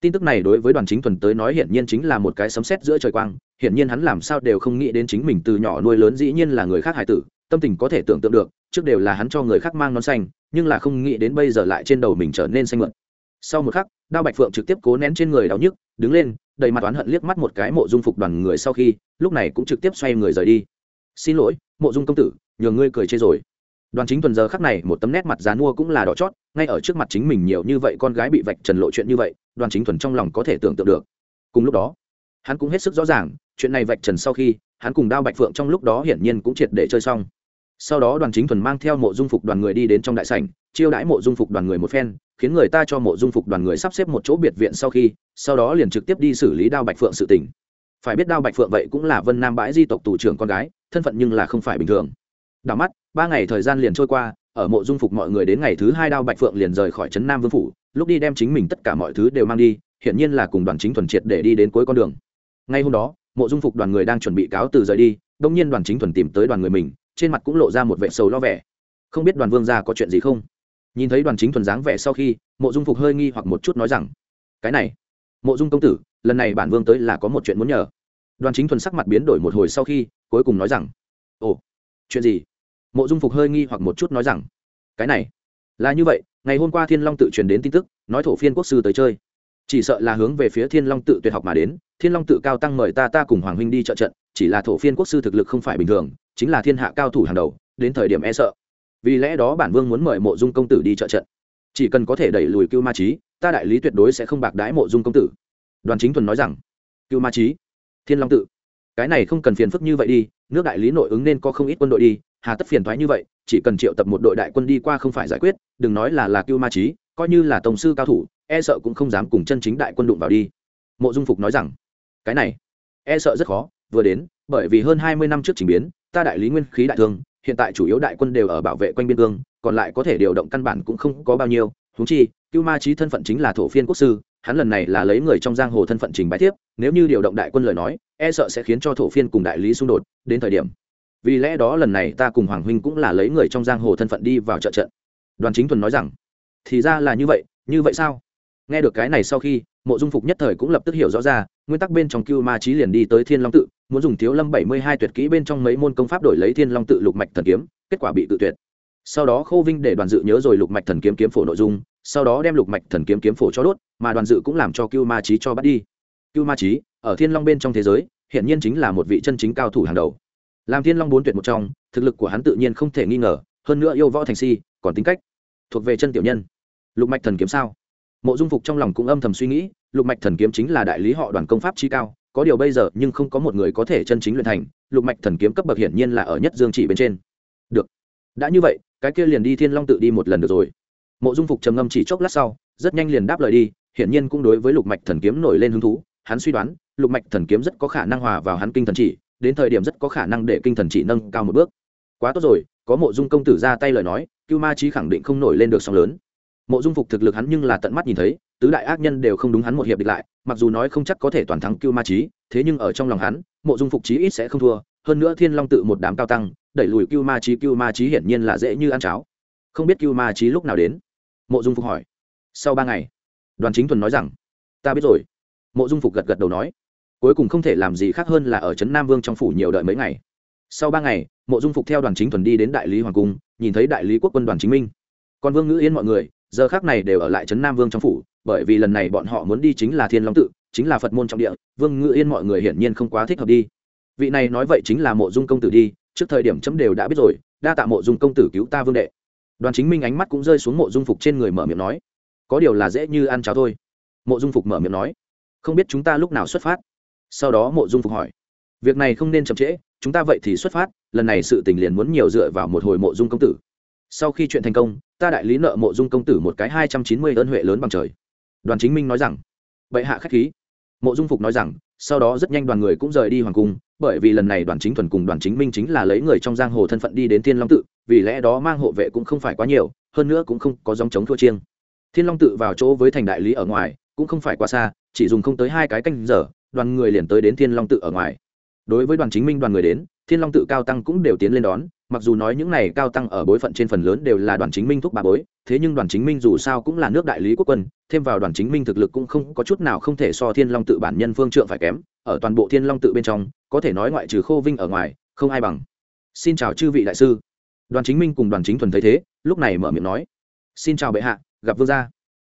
Tin tức này đối với đoàn chính thuần tới nói hiển nhiên chính là một cái sấm sét giữa trời quang, hiển nhiên hắn làm sao đều không nghĩ đến chính mình từ nhỏ nuôi lớn dĩ nhiên là người khác hải tử tâm tình có thể tưởng tượng được, trước đều là hắn cho người khác mang nón xanh, nhưng là không nghĩ đến bây giờ lại trên đầu mình trở nên xanh mượn sau một khắc, đao bạch phượng trực tiếp cố nén trên người đau nhức, đứng lên, đầy mặt oán hận liếc mắt một cái mộ dung phục đoàn người sau khi, lúc này cũng trực tiếp xoay người rời đi. Xin lỗi, mộ dung công tử nhường ngươi cười chê rồi. Đoàn chính tuần giờ khắc này một tấm nét mặt dán mua cũng là đỏ chót, ngay ở trước mặt chính mình nhiều như vậy con gái bị vạch trần lộ chuyện như vậy, đoàn chính thuần trong lòng có thể tưởng tượng được. Cùng lúc đó, hắn cũng hết sức rõ ràng, chuyện này vạch trần sau khi, hắn cùng đao bạch phượng trong lúc đó hiển nhiên cũng triệt để chơi xong sau đó đoàn chính thuần mang theo mộ dung phục đoàn người đi đến trong đại sảnh, chiêu đãi mộ dung phục đoàn người một phen, khiến người ta cho mộ dung phục đoàn người sắp xếp một chỗ biệt viện sau khi, sau đó liền trực tiếp đi xử lý đao bạch phượng sự tình. Phải biết đao bạch phượng vậy cũng là vân nam bãi di tộc tù trưởng con gái, thân phận nhưng là không phải bình thường. Đảo mắt, ba ngày thời gian liền trôi qua, ở mộ dung phục mọi người đến ngày thứ hai đao bạch phượng liền rời khỏi trấn nam vương phủ, lúc đi đem chính mình tất cả mọi thứ đều mang đi, hiển nhiên là cùng đoàn chính thuần triệt để đi đến cuối con đường. Ngay hôm đó, mộ dung phục đoàn người đang chuẩn bị cáo từ rời đi, đông nhiên đoàn chính thuần tìm tới đoàn người mình trên mặt cũng lộ ra một vẻ sầu lo vẻ. Không biết đoàn vương gia có chuyện gì không? Nhìn thấy đoàn chính thuần dáng vẻ sau khi, mộ dung phục hơi nghi hoặc một chút nói rằng, cái này, mộ dung công tử, lần này bản vương tới là có một chuyện muốn nhờ. Đoàn chính thuần sắc mặt biến đổi một hồi sau khi, cuối cùng nói rằng, ồ, chuyện gì? Mộ dung phục hơi nghi hoặc một chút nói rằng, cái này, là như vậy, ngày hôm qua thiên long tự truyền đến tin tức, nói thổ phiên quốc sư tới chơi. Chỉ sợ là hướng về phía thiên long tự tuyệt học mà đến thiên long tự cao tăng mời ta ta cùng hoàng huynh đi trợ trận, chỉ là thổ phiên quốc sư thực lực không phải bình thường, chính là thiên hạ cao thủ hàng đầu, đến thời điểm e sợ. Vì lẽ đó bản vương muốn mời mộ dung công tử đi trợ trận. Chỉ cần có thể đẩy lùi cưu ma trí ta đại lý tuyệt đối sẽ không bạc đái mộ dung công tử. Đoàn chính thuần nói rằng. Cưu ma trí thiên long tự, cái này không cần phiền phức như vậy đi, nước đại lý nội ứng nên có không ít quân đội đi, hà tất phiền thoái như vậy, chỉ cần triệu tập một đội đại quân đi qua không phải giải quyết, đừng nói là là cưu ma trí coi như là tổng sư cao thủ e sợ cũng không dám cùng chân chính đại quân đụng vào đi. Mộ dung phục nói rằng cái này e sợ rất khó, vừa đến, bởi vì hơn hai mươi năm trước trình biến, ta đại lý nguyên khí đại thương, hiện tại chủ yếu đại quân đều ở bảo vệ quanh biên cương, còn lại có thể điều động căn bản cũng không có bao nhiêu. Húng chi, cưu ma trí thân phận chính là thổ phiên quốc sư, hắn lần này là lấy người trong giang hồ thân phận trình bái tiếp, nếu như điều động đại quân lời nói e sợ sẽ khiến cho thổ phiên cùng đại lý xung đột, đến thời điểm. Vì lẽ đó lần này ta cùng hoàng huynh cũng là lấy người trong giang hồ thân phận đi vào trợ trận. Đoàn chính thuần nói rằng, thì ra là như vậy như vậy sao? Nghe được cái này sau khi mộ dung phục nhất thời cũng lập tức hiểu rõ ra, nguyên tắc bên trong cưu ma trí liền đi tới thiên long tự, muốn dùng thiếu lâm bảy mươi hai tuyệt kỹ bên trong mấy môn công pháp đổi lấy thiên long tự lục mạch thần kiếm, kết quả bị tự tuyệt. Sau đó khâu vinh để đoàn dự nhớ rồi lục mạch thần kiếm kiếm phổ nội dung, sau đó đem lục mạch thần kiếm kiếm phổ cho đốt, mà đoàn dự cũng làm cho cưu ma trí cho bắt đi. Cưu ma trí ở thiên long bên trong thế giới hiện nhiên chính là một vị chân chính cao thủ hàng đầu. Làm thiên long bốn tuyệt một trong, thực lực của hắn tự nhiên không thể nghi ngờ, hơn nữa yêu võ thành si, còn tính cách thuộc về chân tiểu nhân. Lục mạch thần kiếm sao? Mộ dung phục trong lòng cũng âm thầm suy nghĩ, lục mạch thần kiếm chính là đại lý họ đoàn công pháp chi cao, có điều bây giờ nhưng không có một người có thể chân chính luyện thành, lục mạch thần kiếm cấp bậc hiển nhiên là ở nhất dương chỉ bên trên. Được. Đã như vậy, cái kia liền đi thiên long tự đi một lần được rồi. Mộ dung phục trầm ngâm chỉ chốc lát sau, rất nhanh liền đáp lời đi, hiển nhiên cũng đối với lục mạch thần kiếm nổi lên hứng thú, hắn suy đoán, lục mạch thần kiếm rất có khả năng hòa vào hắn kinh thần chỉ, đến thời điểm rất có khả năng để kinh thần chỉ nâng cao một bước. Quá tốt rồi, có mộ dung công tử ra tay lời nói, cưu ma trí khẳng định không nổi lên được sóng lớn mộ dung phục thực lực hắn nhưng là tận mắt nhìn thấy, tứ đại ác nhân đều không đúng hắn một hiệp địch lại, mặc dù nói không chắc có thể toàn thắng cưu ma trí thế nhưng ở trong lòng hắn, mộ dung phục chí ít sẽ không thua, hơn nữa thiên long tự một đám cao tăng, đẩy lùi cưu ma trí cưu ma trí hiển nhiên là dễ như ăn cháo. Không biết cưu ma trí lúc nào đến? Mộ dung phục hỏi. Sau ba ngày, đoàn chính thuần nói rằng, ta biết rồi. Mộ dung phục gật gật đầu nói. Cuối cùng không thể làm gì khác hơn là ở trấn nam vương trong phủ nhiều đợi mấy ngày. Sau ba ngày, mộ dung phục theo đoàn chính thuần đi đến đại lý hoàng cung, nhìn thấy đại lý quốc quân đoàn chính minh. Còn vương ngữ yên mọi người giờ khác này đều ở lại trấn nam vương trong phủ, bởi vì lần này bọn họ muốn đi chính là thiên long tự, chính là phật môn trọng địa, vương ngự yên mọi người hiển nhiên không quá thích hợp đi. Vị này nói vậy chính là mộ dung công tử đi, trước thời điểm chấm đều đã biết rồi, đa tạ mộ dung công tử cứu ta vương đệ. Đoàn chính minh ánh mắt cũng rơi xuống mộ dung phục trên người mở miệng nói, có điều là dễ như ăn cháo thôi. Mộ dung phục mở miệng nói, không biết chúng ta lúc nào xuất phát? Sau đó mộ dung phục hỏi, việc này không nên chậm trễ, chúng ta vậy thì xuất phát, lần này sự tình liền muốn nhiều dựa vào một hồi mộ dung công tử sau khi chuyện thành công, ta đại lý nợ mộ dung công tử một cái hai trăm chín mươi ơn huệ lớn bằng trời. Đoàn chính minh nói rằng, bệ hạ k h á c h khí. Mộ dung phục nói rằng, sau đó rất nhanh đoàn người cũng rời đi hoàng cung, bởi vì lần này đoàn chính thuần cùng đoàn chính minh chính là lấy người trong giang hồ thân phận đi đến thiên long tự, vì lẽ đó mang hộ vệ cũng không phải quá nhiều, hơn nữa cũng không có dòng chống thua chiêng. Thiên long tự vào chỗ với thành đại lý ở ngoài, cũng không phải quá xa, chỉ dùng không tới hai cái canh giờ, đoàn người liền tới đến thiên long tự ở ngoài. Đối với đoàn chính minh đoàn người đến, thiên long tự cao tăng cũng đều tiến lên đón mặc dù nói những này cao tăng ở bối phận trên phần lớn đều là đoàn chính minh thúc bà bối, thế nhưng đoàn chính minh dù sao cũng là nước đại lý quốc quân, thêm vào đoàn chính minh thực lực cũng không có chút nào không thể so thiên long tự bản nhân phương trượng phải kém, ở toàn bộ thiên long tự bên trong, có thể nói ngoại trừ khô vinh ở ngoài, không ai bằng. Xin chào chư vị đại sư. Đoàn chính minh cùng đoàn chính thuần thấy thế, lúc này mở miệng nói. Xin chào bệ hạ, gặp vương gia.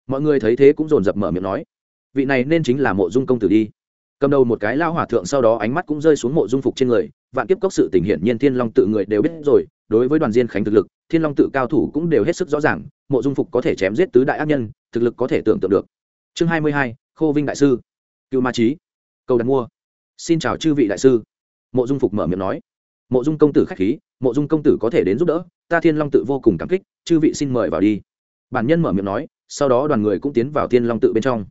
Mọi người thấy thế cũng dồn dập mở miệng nói. Vị này nên chính là mộ dung công tử đi. Cầm đầu một cái lao hòa thượng sau đó ánh mắt cũng rơi xuống mộ dung phục trên người vạn kiếp cốc sự tình hiển nhiên thiên long tự người đều biết rồi, đối với đoàn diên khánh thực lực, thiên long tự cao thủ cũng đều hết sức rõ ràng, mộ dung phục có thể chém giết tứ đại ác nhân, thực lực có thể tưởng tượng được. Chương hai mươi hai, khô vinh đại sư. Cựu ma trí cầu đặt mua. Xin chào chư vị đại sư. Mộ dung phục mở miệng nói. Mộ dung công tử k h á c h khí, mộ dung công tử có thể đến giúp đỡ, ta thiên long tự vô cùng cảm kích, chư vị xin mời vào đi. Bản nhân mở miệng nói, sau đó đoàn người cũng tiến vào thiên long tự bên trong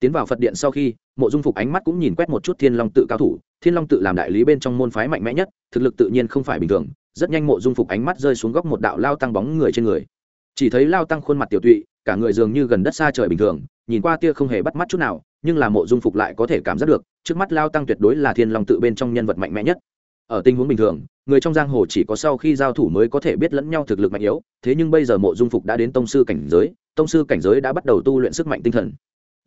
tiến vào phật điện sau khi, mộ dung phục ánh mắt cũng nhìn quét một chút thiên long tự cao thủ. Thiên long tự làm đại lý bên trong môn phái mạnh mẽ nhất, thực lực tự nhiên không phải bình thường. Rất nhanh mộ dung phục ánh mắt rơi xuống góc một đạo lao tăng bóng người trên người. Chỉ thấy lao tăng khuôn mặt tiểu tụy, cả người dường như gần đất xa trời bình thường, nhìn qua tia không hề bắt mắt chút nào, nhưng là mộ dung phục lại có thể cảm giác được, trước mắt lao tăng tuyệt đối là thiên long tự bên trong nhân vật mạnh mẽ nhất. Ở tình huống bình thường, người trong giang hồ chỉ có sau khi giao thủ mới có thể biết lẫn nhau thực lực mạnh yếu, thế nhưng bây giờ mộ dung phục đã đến tông sư cảnh giới, tông sư cảnh giới đã bắt đầu tu luyện sức mạnh tinh thần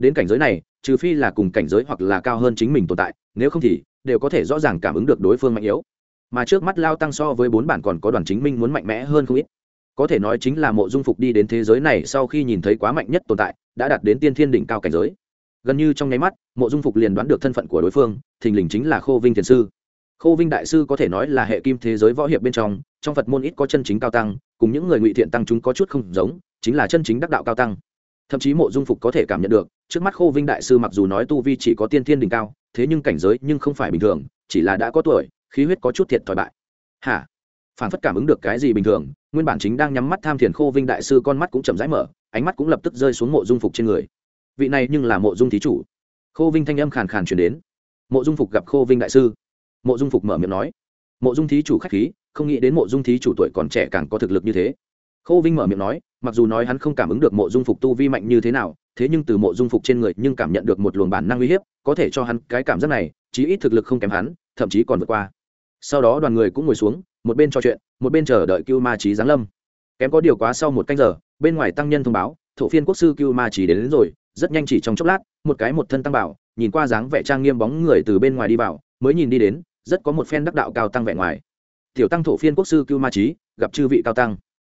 đến cảnh giới này, trừ phi là cùng cảnh giới hoặc là cao hơn chính mình tồn tại, nếu không thì đều có thể rõ ràng cảm ứng được đối phương mạnh yếu. Mà trước mắt lao tăng so với bốn bản còn có đoàn chính minh muốn mạnh mẽ hơn không ít. Có thể nói chính là mộ dung phục đi đến thế giới này sau khi nhìn thấy quá mạnh nhất tồn tại, đã đạt đến tiên thiên đỉnh cao cảnh giới. Gần như trong nháy mắt, mộ dung phục liền đoán được thân phận của đối phương, thình lình chính là khô vinh thiền sư. Khô vinh đại sư có thể nói là hệ kim thế giới võ hiệp bên trong trong phật môn ít có chân chính cao tăng, cùng những người ngụy thiện tăng chúng có chút không giống, chính là chân chính đắc đạo cao tăng. Thậm chí mộ dung phục có thể cảm nhận được trước mắt khô vinh đại sư mặc dù nói tu vi chỉ có tiên thiên đỉnh cao, thế nhưng cảnh giới nhưng không phải bình thường, chỉ là đã có tuổi, khí huyết có chút thiệt thòi bại. Hả? Phản phất cảm ứng được cái gì bình thường, nguyên bản chính đang nhắm mắt tham thiền khô vinh đại sư con mắt cũng chậm rãi mở, ánh mắt cũng lập tức rơi xuống mộ dung phục trên người. Vị này nhưng là mộ dung thí chủ. Khô vinh thanh âm khàn khàn chuyển đến. Mộ dung phục gặp khô vinh đại sư. Mộ dung phục mở miệng nói. Mộ dung thí chủ k h á c h khí, không nghĩ đến mộ dung thí chủ tuổi còn trẻ càng có thực lực như thế. Khô vinh mở miệng nói, mặc dù nói hắn không cảm ứng được mộ dung phục tu vi mạnh như thế nào thế nhưng từ mộ dung phục trên người nhưng cảm nhận được một luồng bản năng uy hiếp có thể cho hắn cái cảm giác này chí ít thực lực không kém hắn thậm chí còn vượt qua. Sau đó đoàn người cũng ngồi xuống một bên trò chuyện một bên chờ đợi cưu ma trí giáng lâm. Kém có điều quá sau một canh giờ bên ngoài tăng nhân thông báo thổ phiên quốc sư cưu ma trí đến, đến rồi rất nhanh chỉ trong chốc lát một cái một thân tăng bảo nhìn qua dáng vẻ trang nghiêm bóng người từ bên ngoài đi vào mới nhìn đi đến rất có một phen đắc đạo cao tăng vẻ ngoài. Tiểu tăng thổ phiên quốc sư cưu ma trí gặp chư vị cao tăng.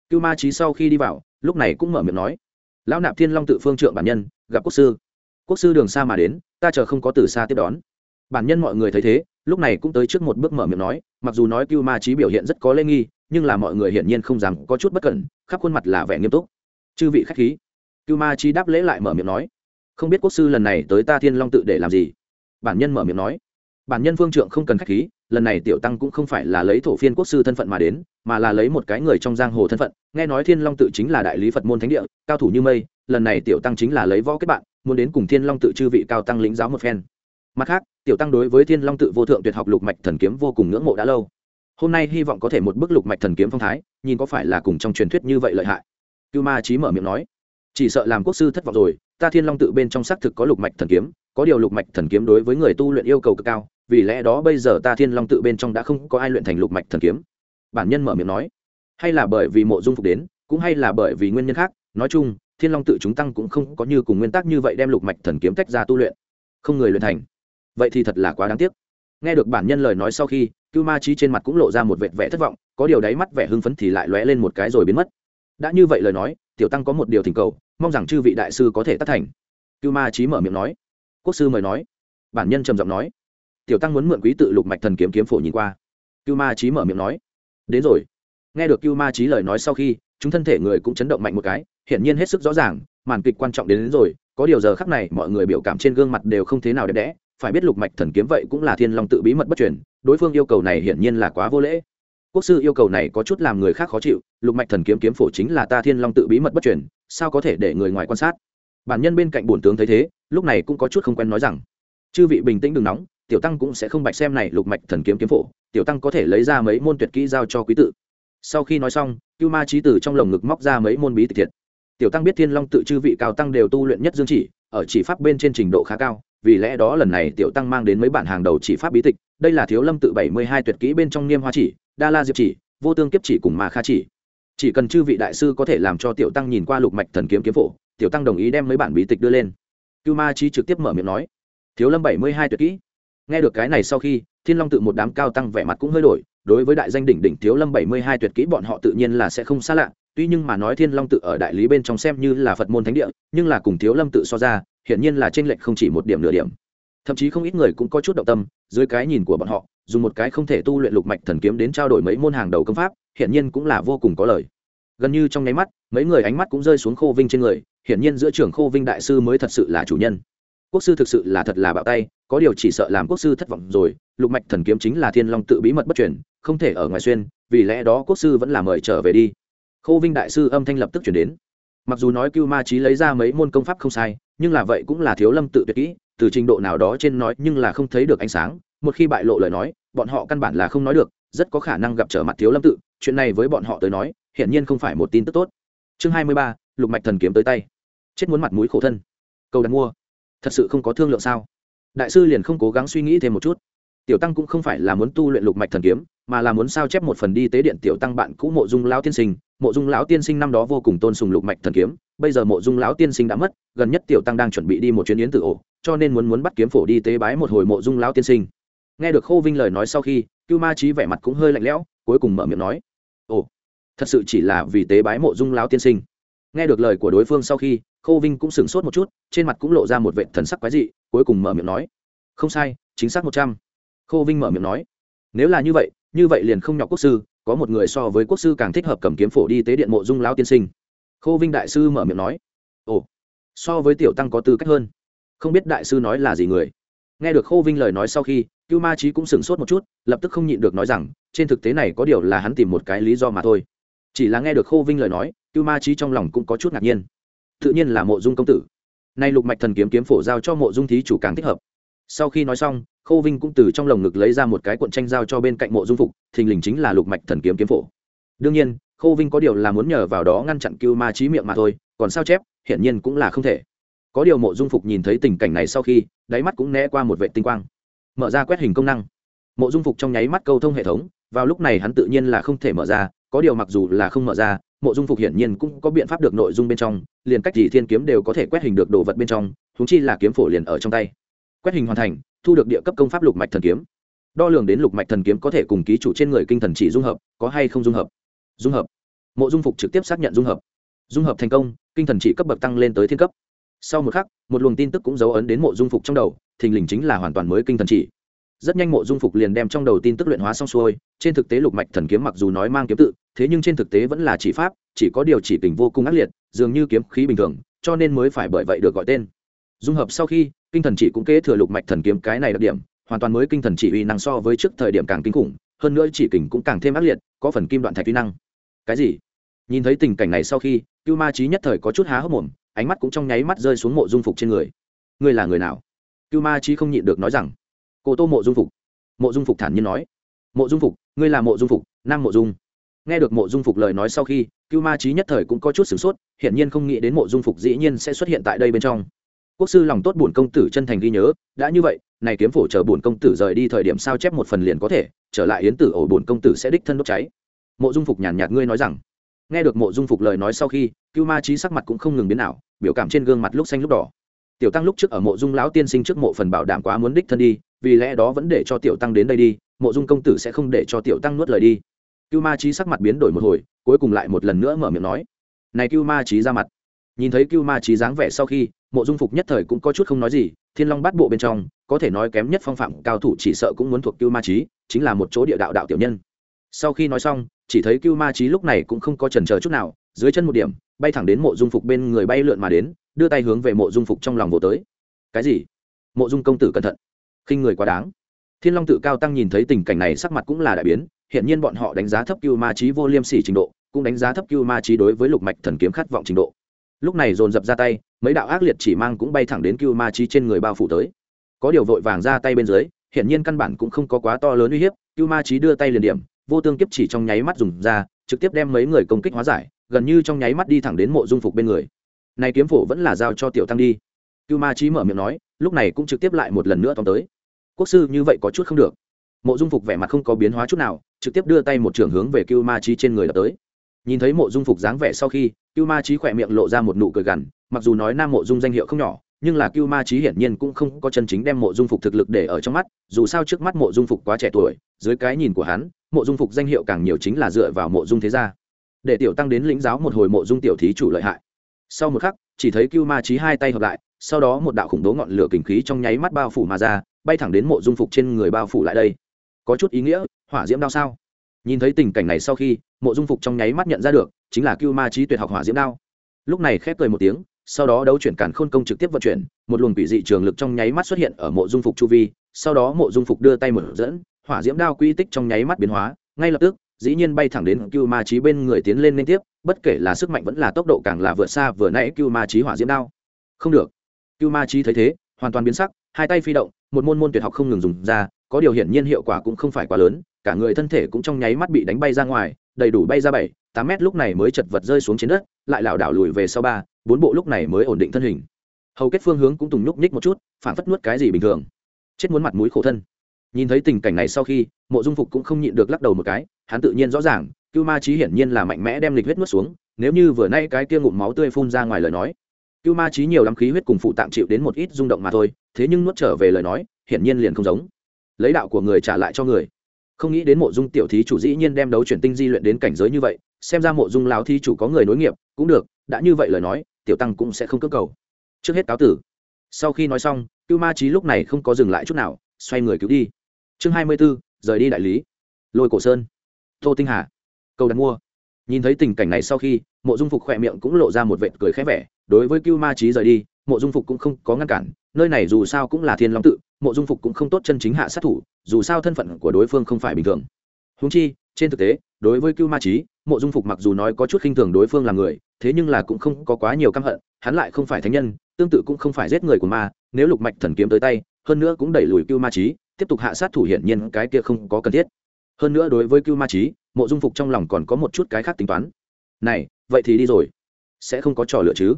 Cưu ma trí sau khi đi vào lúc này cũng mở miệng nói lão nạp thiên long tự phương trượng bản nhân, gặp quốc sư. Quốc sư đường xa mà đến, ta chờ không có từ xa tiếp đón. Bản nhân mọi người thấy thế, lúc này cũng tới trước một bước mở miệng nói, mặc dù nói cưu ma trí biểu hiện rất có lê nghi, nhưng là mọi người hiển nhiên không dám có chút bất cẩn, khắp khuôn mặt là vẻ nghiêm túc. Chư vị khách khí. Cưu ma trí đáp lễ lại mở miệng nói, không biết quốc sư lần này tới ta thiên long tự để làm gì? Bản nhân mở miệng nói bản nhân phương trượng không cần khách khí, lần này tiểu tăng cũng không phải là lấy thổ phiên quốc sư thân phận mà đến, mà là lấy một cái người trong giang hồ thân phận. Nghe nói thiên long tự chính là đại lý phật môn thánh địa, cao thủ như mây, lần này tiểu tăng chính là lấy võ kết bạn, muốn đến cùng thiên long tự chư vị cao tăng lĩnh giáo một phen. Mặt khác, tiểu tăng đối với thiên long tự vô thượng tuyệt học lục mạch thần kiếm vô cùng ngưỡng mộ đã lâu. Hôm nay hy vọng có thể một bức lục mạch thần kiếm phong thái, nhìn có phải là cùng trong truyền thuyết như vậy lợi hại. Cưu ma trí mở miệng nói, chỉ sợ làm quốc sư thất vọng rồi, ta thiên long tự bên trong xác thực có lục mạch thần kiếm, có điều lục mạch thần kiếm đối với người tu luyện yêu cầu cực cao vì lẽ đó bây giờ ta thiên long tự bên trong đã không có ai luyện thành lục mạch thần kiếm. Bản nhân mở miệng nói, hay là bởi vì mộ dung phục đến, cũng hay là bởi vì nguyên nhân khác, nói chung, thiên long tự chúng tăng cũng không có như cùng nguyên tắc như vậy đem lục mạch thần kiếm tách ra tu luyện, không người luyện thành. Vậy thì thật là quá đáng tiếc. Nghe được bản nhân lời nói sau khi, cưu ma trí trên mặt cũng lộ ra một vệt vẻ thất vọng, có điều đáy mắt vẻ hưng phấn thì lại lóe lên một cái rồi biến mất. Đã như vậy lời nói, tiểu tăng có một điều thỉnh cầu, mong rằng chư vị đại sư có thể tác thành. Cưu ma trí mở miệng nói, quốc sư mời nói. Bản nhân trầm giọng nói tiểu tăng muốn mượn quý tự lục mạch thần kiếm kiếm phổ nhìn qua. Cưu ma trí mở miệng nói đến rồi. Nghe được cưu ma trí lời nói sau khi chúng thân thể người cũng chấn động mạnh một cái hiển nhiên hết sức rõ ràng màn kịch quan trọng đến, đến rồi có điều giờ khắc này mọi người biểu cảm trên gương mặt đều không thế nào đẹp đẽ phải biết lục mạch thần kiếm vậy cũng là thiên long tự bí mật bất truyền đối phương yêu cầu này hiển nhiên là quá vô lễ. Quốc sư yêu cầu này có chút làm người khác khó chịu lục mạch thần kiếm kiếm phổ chính là ta thiên long tự bí mật bất truyền sao có thể để người ngoài quan sát? Bản nhân bên cạnh bổn tướng thấy thế lúc này cũng có chút không quen nói rằng chư vị bình tĩnh đừng nóng tiểu tăng cũng sẽ không bạch xem này lục mạch thần kiếm kiếm phổ, tiểu tăng có thể lấy ra mấy môn tuyệt kỹ giao cho quý tự sau khi nói xong, cưu ma trí tử trong lồng ngực móc ra mấy môn bí tịch thiệt. Tiểu tăng biết thiên long tự chư vị cao tăng đều tu luyện nhất dương chỉ, ở chỉ pháp bên trên trình độ khá cao, vì lẽ đó lần này tiểu tăng mang đến mấy bản hàng đầu chỉ pháp bí tịch, đây là thiếu lâm tự bảy mươi hai tuyệt kỹ bên trong niêm hoa chỉ, đa la diệp chỉ, vô tương kiếp chỉ cùng mà kha chỉ. Chỉ cần chư vị đại sư có thể làm cho tiểu tăng nhìn qua lục mạch thần kiếm kiếm phổ, tiểu tăng đồng ý đem mấy bản bí tịch đưa lên. Cưu ma trí trực tiếp mở miệng nói, thiếu lâm bảy mươi hai tuyệt kỹ nghe được cái này sau khi, thiên long tự một đám cao tăng vẻ mặt cũng hơi đổi, đối với đại danh đỉnh đỉnh thiếu lâm bảy mươi hai tuyệt kỹ bọn họ tự nhiên là sẽ không xa lạ, tuy nhưng mà nói thiên long tự ở đại lý bên trong xem như là phật môn thánh địa, nhưng là cùng thiếu lâm tự so ra, hiển nhiên là t r ê n lệch không chỉ một điểm nửa điểm. Thậm chí không ít người cũng có chút động tâm, dưới cái nhìn của bọn họ, dùng một cái không thể tu luyện lục mạch thần kiếm đến trao đổi mấy môn hàng đầu công pháp, hiển nhiên cũng là vô cùng có lời. Gần như trong nháy mắt, mấy người ánh mắt cũng rơi xuống khô vinh trên người, hiển nhiên giữa trưởng khô vinh đại sư mới thật sự là chủ nhân quốc sư thực sự là thật là bạo tay, có điều chỉ sợ làm quốc sư thất vọng rồi, lục mạch thần kiếm chính là thiên long tự bí mật bất chuyển không thể ở ngoài xuyên, vì lẽ đó quốc sư vẫn là mời trở về đi. Khâu vinh đại sư âm thanh lập tức chuyển đến. Mặc dù nói cưu ma trí lấy ra mấy môn công pháp không sai, nhưng là vậy cũng là thiếu lâm tự tuyệt kỹ, từ trình độ nào đó trên nói nhưng là không thấy được ánh sáng, một khi bại lộ lời nói, bọn họ căn bản là không nói được, rất có khả năng gặp trở mặt thiếu lâm tự, chuyện này với bọn họ tới nói, hiển nhiên không phải một tin tức tốt. Chương hai mươi ba, lục mạch thần kiếm tới tay. Chết muốn mặt mũi khổ thân. Cầu đặt mua thật sự không có thương lượng sao? Đại sư liền không cố gắng suy nghĩ thêm một chút. Tiểu tăng cũng không phải là muốn tu luyện lục mạch thần kiếm, mà là muốn sao chép một phần đi tế điện tiểu tăng bạn cũ mộ dung lão tiên sinh. Mộ dung lão tiên sinh năm đó vô cùng tôn sùng lục mạch thần kiếm, bây giờ mộ dung lão tiên sinh đã mất, gần nhất tiểu tăng đang chuẩn bị đi một chuyến yến tự ổ, cho nên muốn muốn bắt kiếm phổ đi tế bái một hồi mộ dung lão tiên sinh. Nghe được khô vinh lời nói sau khi, cưu ma trí vẻ mặt cũng hơi lạnh lẽo, cuối cùng mở miệng nói, ồ, thật sự chỉ là vì tế bái mộ dung lão tiên sinh. Nghe được lời của đối phương sau khi khô vinh cũng sửng sốt một chút, trên mặt cũng lộ ra một vệ thần sắc quái dị, cuối cùng mở miệng nói, không sai, chính xác một trăm. Khô vinh mở miệng nói, nếu là như vậy như vậy liền không nhọc quốc sư, có một người so với quốc sư càng thích hợp cầm kiếm phổ đi tế điện mộ dung lão tiên sinh. Khô vinh đại sư mở miệng nói, ồ, so với tiểu tăng có tư cách hơn. Không biết đại sư nói là gì người? Nghe được khô vinh lời nói sau khi, cưu ma trí cũng sửng sốt một chút, lập tức không nhịn được nói rằng, trên thực tế này có điều là hắn tìm một cái lý do mà thôi. Chỉ là nghe được khô vinh lời nói, cưu ma trí trong lòng cũng có chút ngạc nhiên tự nhiên là mộ dung công tử. Nay lục mạch thần kiếm kiếm phổ giao cho mộ dung thí chủ càng thích hợp. Sau khi nói xong, Khâu vinh cũng từ trong lồng ngực lấy ra một cái cuộn tranh giao cho bên cạnh mộ dung phục, thình lình chính là lục mạch thần kiếm kiếm phổ. Đương nhiên, Khâu vinh có điều là muốn nhờ vào đó ngăn chặn cưu ma trí miệng mà thôi, còn sao chép, hiển nhiên cũng là không thể. Có điều mộ dung phục nhìn thấy tình cảnh này sau khi, đáy mắt cũng né qua một vệ tinh quang. Mở ra quét hình công năng. Mộ dung phục trong nháy mắt câu thông hệ thống, vào lúc này hắn tự nhiên là không thể mở ra có điều mặc dù là không mở ra, mộ dung phục hiển nhiên cũng có biện pháp được nội dung bên trong, liền cách gì thiên kiếm đều có thể quét hình được đồ vật bên trong thúng chi là kiếm phổ liền ở trong tay. Quét hình hoàn thành, thu được địa cấp công pháp lục mạch thần kiếm. Đo lường đến lục mạch thần kiếm có thể cùng ký chủ trên người kinh thần chỉ dung hợp, có hay không dung hợp? Dung hợp. Mộ dung phục trực tiếp xác nhận dung hợp. Dung hợp thành công, kinh thần chỉ cấp bậc tăng lên tới thiên cấp. Sau một khắc, một luồng tin tức cũng dấu ấn đến mộ dung phục trong đầu, thình lình chính là hoàn toàn mới kinh thần chỉ rất nhanh mộ dung phục liền đem trong đầu tin tức luyện hóa xong xuôi. Trên thực tế lục mạch thần kiếm mặc dù nói mang kiếm tự, thế nhưng trên thực tế vẫn là chỉ pháp, chỉ có điều chỉ tình vô cùng ác liệt, dường như kiếm khí bình thường, cho nên mới phải bởi vậy được gọi tên. Dung hợp sau khi, kinh thần chỉ cũng kế thừa lục mạch thần kiếm cái này đặc điểm, hoàn toàn mới kinh thần chỉ uy năng so với trước thời điểm càng kinh khủng, hơn nữa chỉ kình cũng càng thêm ác liệt, có phần kim đoạn thạch uy năng. Cái gì? Nhìn thấy tình cảnh này sau khi, cưu ma trí nhất thời có chút há hốc mồm, ánh mắt cũng trong nháy mắt rơi xuống mộ dung phục trên người. Ngươi là người nào? Cưu ma trí không nhịn được nói rằng cô tô mộ dung phục. Mộ dung phục thản nhiên nói. Mộ dung phục ngươi là mộ dung phục nam mộ dung. Nghe được mộ dung phục lời nói sau khi cưu ma trí nhất thời cũng có chút sửng sốt hiển nhiên không nghĩ đến mộ dung phục dĩ nhiên sẽ xuất hiện tại đây bên trong. Quốc sư lòng tốt bổn công tử chân thành ghi nhớ đã như vậy này kiếm phổ chờ bổn công tử rời đi thời điểm sao chép một phần liền có thể trở lại yến tử ổ bổn công tử sẽ đích thân đốt cháy. Mộ dung phục nhàn nhạt, nhạt ngươi nói rằng. Nghe được mộ dung phục lời nói sau khi cưu ma trí sắc mặt cũng không ngừng biến nào biểu cảm trên gương mặt lúc xanh lúc đỏ. Tiểu tăng lúc trước ở mộ dung lão tiên sinh trước mộ phần bảo đảm quá muốn đích thân đi vì lẽ đó vẫn để cho tiểu tăng đến đây đi, mộ dung công tử sẽ không để cho tiểu tăng nuốt lời đi. Cưu ma trí sắc mặt biến đổi một hồi, cuối cùng lại một lần nữa mở miệng nói, này cưu ma trí ra mặt. Nhìn thấy cưu ma trí dáng vẻ sau khi, mộ dung phục nhất thời cũng có chút không nói gì, thiên long bắt bộ bên trong, có thể nói kém nhất phong phạm cao thủ chỉ sợ cũng muốn thuộc cưu ma trí chính là một chỗ địa đạo đạo tiểu nhân. Sau khi nói xong, chỉ thấy cưu ma trí lúc này cũng không có trần chờ chút nào, dưới chân một điểm, bay thẳng đến mộ dung phục bên người bay lượn mà đến, đưa tay hướng về mộ dung phục trong lòng vô tới. Cái gì? Mộ dung công tử cẩn thận khinh người quá đáng. Thiên long tự cao tăng nhìn thấy tình cảnh này, sắc mặt cũng là đại biến. Hiện nhiên bọn họ đánh giá thấp cưu ma trí vô liêm sỉ trình độ, cũng đánh giá thấp cưu ma trí đối với lục mạch thần kiếm khát vọng trình độ. Lúc này dồn dập ra tay, mấy đạo ác liệt chỉ mang cũng bay thẳng đến cưu ma trí trên người bao phủ tới. Có điều vội vàng ra tay bên dưới hiện nhiên căn bản cũng không có quá to lớn uy hiếp, cưu ma trí đưa tay liền điểm, vô tương kiếp chỉ trong nháy mắt dùng ra, trực tiếp đem mấy người công kích hóa giải, gần như trong nháy mắt đi thẳng đến mộ dung phục bên người. Này kiếm phổ vẫn là giao cho tiểu tăng đi. Cưu ma trí mở miệng nói lúc này cũng trực tiếp lại một lần nữa tóm tới. Quốc sư như vậy có chút không được. Mộ dung phục vẻ mặt không có biến hóa chút nào, trực tiếp đưa tay một trường hướng về cưu ma trí trên người đập tới. Nhìn thấy mộ dung phục dáng vẻ sau khi, cưu ma trí khỏe miệng lộ ra một nụ cười gằn, mặc dù nói nam mộ dung danh hiệu không nhỏ, nhưng là cưu ma trí hiển nhiên cũng không có chân chính đem mộ dung phục thực lực để ở trong mắt, dù sao trước mắt mộ dung phục quá trẻ tuổi, dưới cái nhìn của hắn, mộ dung phục danh hiệu càng nhiều chính là dựa vào mộ dung thế gia. Để tiểu tăng đến lĩnh giáo một hồi mộ dung tiểu thí chủ lợi hại. Sau một khắc, chỉ thấy cưu ma trí hai tay hợp lại sau đó một đạo khủng bố ngọn lửa kinh khí trong nháy mắt bao phủ mà ra, bay thẳng đến mộ dung phục trên người bao phủ lại đây. Có chút ý nghĩa, hỏa diễm đao sao? Nhìn thấy tình cảnh này sau khi, mộ dung phục trong nháy mắt nhận ra được, chính là cưu ma trí tuyệt học hỏa diễm đao. Lúc này khép cười một tiếng, sau đó đấu chuyển cản khôn công trực tiếp vận chuyển, một luồng quỷ dị trường lực trong nháy mắt xuất hiện ở mộ dung phục chu vi, sau đó mộ dung phục đưa tay mở dẫn, hỏa diễm đao quy tích trong nháy mắt biến hóa, ngay lập tức, dĩ nhiên bay thẳng đến cưu ma trí bên người tiến lên liên tiếp, bất kể là sức mạnh vẫn là tốc độ càng là vượt xa vừa nãy cưu ma trí hỏa diễm đao. Không được cưu ma trí thấy thế, hoàn toàn biến sắc, hai tay phi động, một môn môn tuyệt học không ngừng dùng ra, có điều hiển nhiên hiệu quả cũng không phải quá lớn, cả người thân thể cũng trong nháy mắt bị đánh bay ra ngoài, đầy đủ bay ra bảy, tám mét lúc này mới chật vật rơi xuống trên đất, lại lảo đảo lùi về sau ba, bốn bộ lúc này mới ổn định thân hình. Hầu kết phương hướng cũng tùng nhúc nhích một chút phản phất nuốt cái gì bình thường. Chết muốn mặt mũi khổ thân. Nhìn thấy tình cảnh này sau khi, mộ dung phục cũng không nhịn được lắc đầu một cái, hắn tự nhiên rõ ràng, cưu ma trí hiển nhiên là mạnh mẽ đem lịch huyết nuốt xuống, nếu như vừa nay cái kia ngụm máu tươi phun ra ngoài lời nói cưu ma trí nhiều lắm khí huyết cùng phụ tạm chịu đến một ít rung động mà thôi, thế nhưng nuốt trở về lời nói, hiển nhiên liền không giống. Lấy đạo của người trả lại cho người. Không nghĩ đến mộ dung tiểu thí chủ dĩ nhiên đem đấu chuyển tinh di luyện đến cảnh giới như vậy, xem ra mộ dung lão thi chủ có người nối nghiệp, cũng được, đã như vậy lời nói, tiểu tăng cũng sẽ không cơ cầu. Trước hết cáo tử. Sau khi nói xong, cưu ma trí lúc này không có dừng lại chút nào, xoay người cứu đi. Chương hai mươi b ố rời đi đại lý. Lôi cổ sơn. Tô tinh hà. Cầu đặt mua. Nhìn thấy tình cảnh này sau khi, mộ dung phục khỏe miệng cũng lộ ra một vệt cười khẽ vẻ đối với cưu ma trí rời đi, mộ dung phục cũng không có ngăn cản, nơi này dù sao cũng là thiên long tự, mộ dung phục cũng không tốt chân chính hạ sát thủ, dù sao thân phận của đối phương không phải bình thường. Húng chi, trên thực tế, đối với cưu ma trí mộ dung phục mặc dù nói có chút khinh thường đối phương là người, thế nhưng là cũng không có quá nhiều căm hận, hắn lại không phải thánh nhân, tương tự cũng không phải giết người của ma, nếu lục mạch thần kiếm tới tay, hơn nữa cũng đẩy lùi cưu ma trí tiếp tục hạ sát thủ hiển nhiên cái kia không có cần thiết. Hơn nữa đối với cưu ma trí mộ dung phục trong lòng còn có một chút cái khác tính toán. Này, vậy thì đi rồi. Sẽ không có trò lựa chứ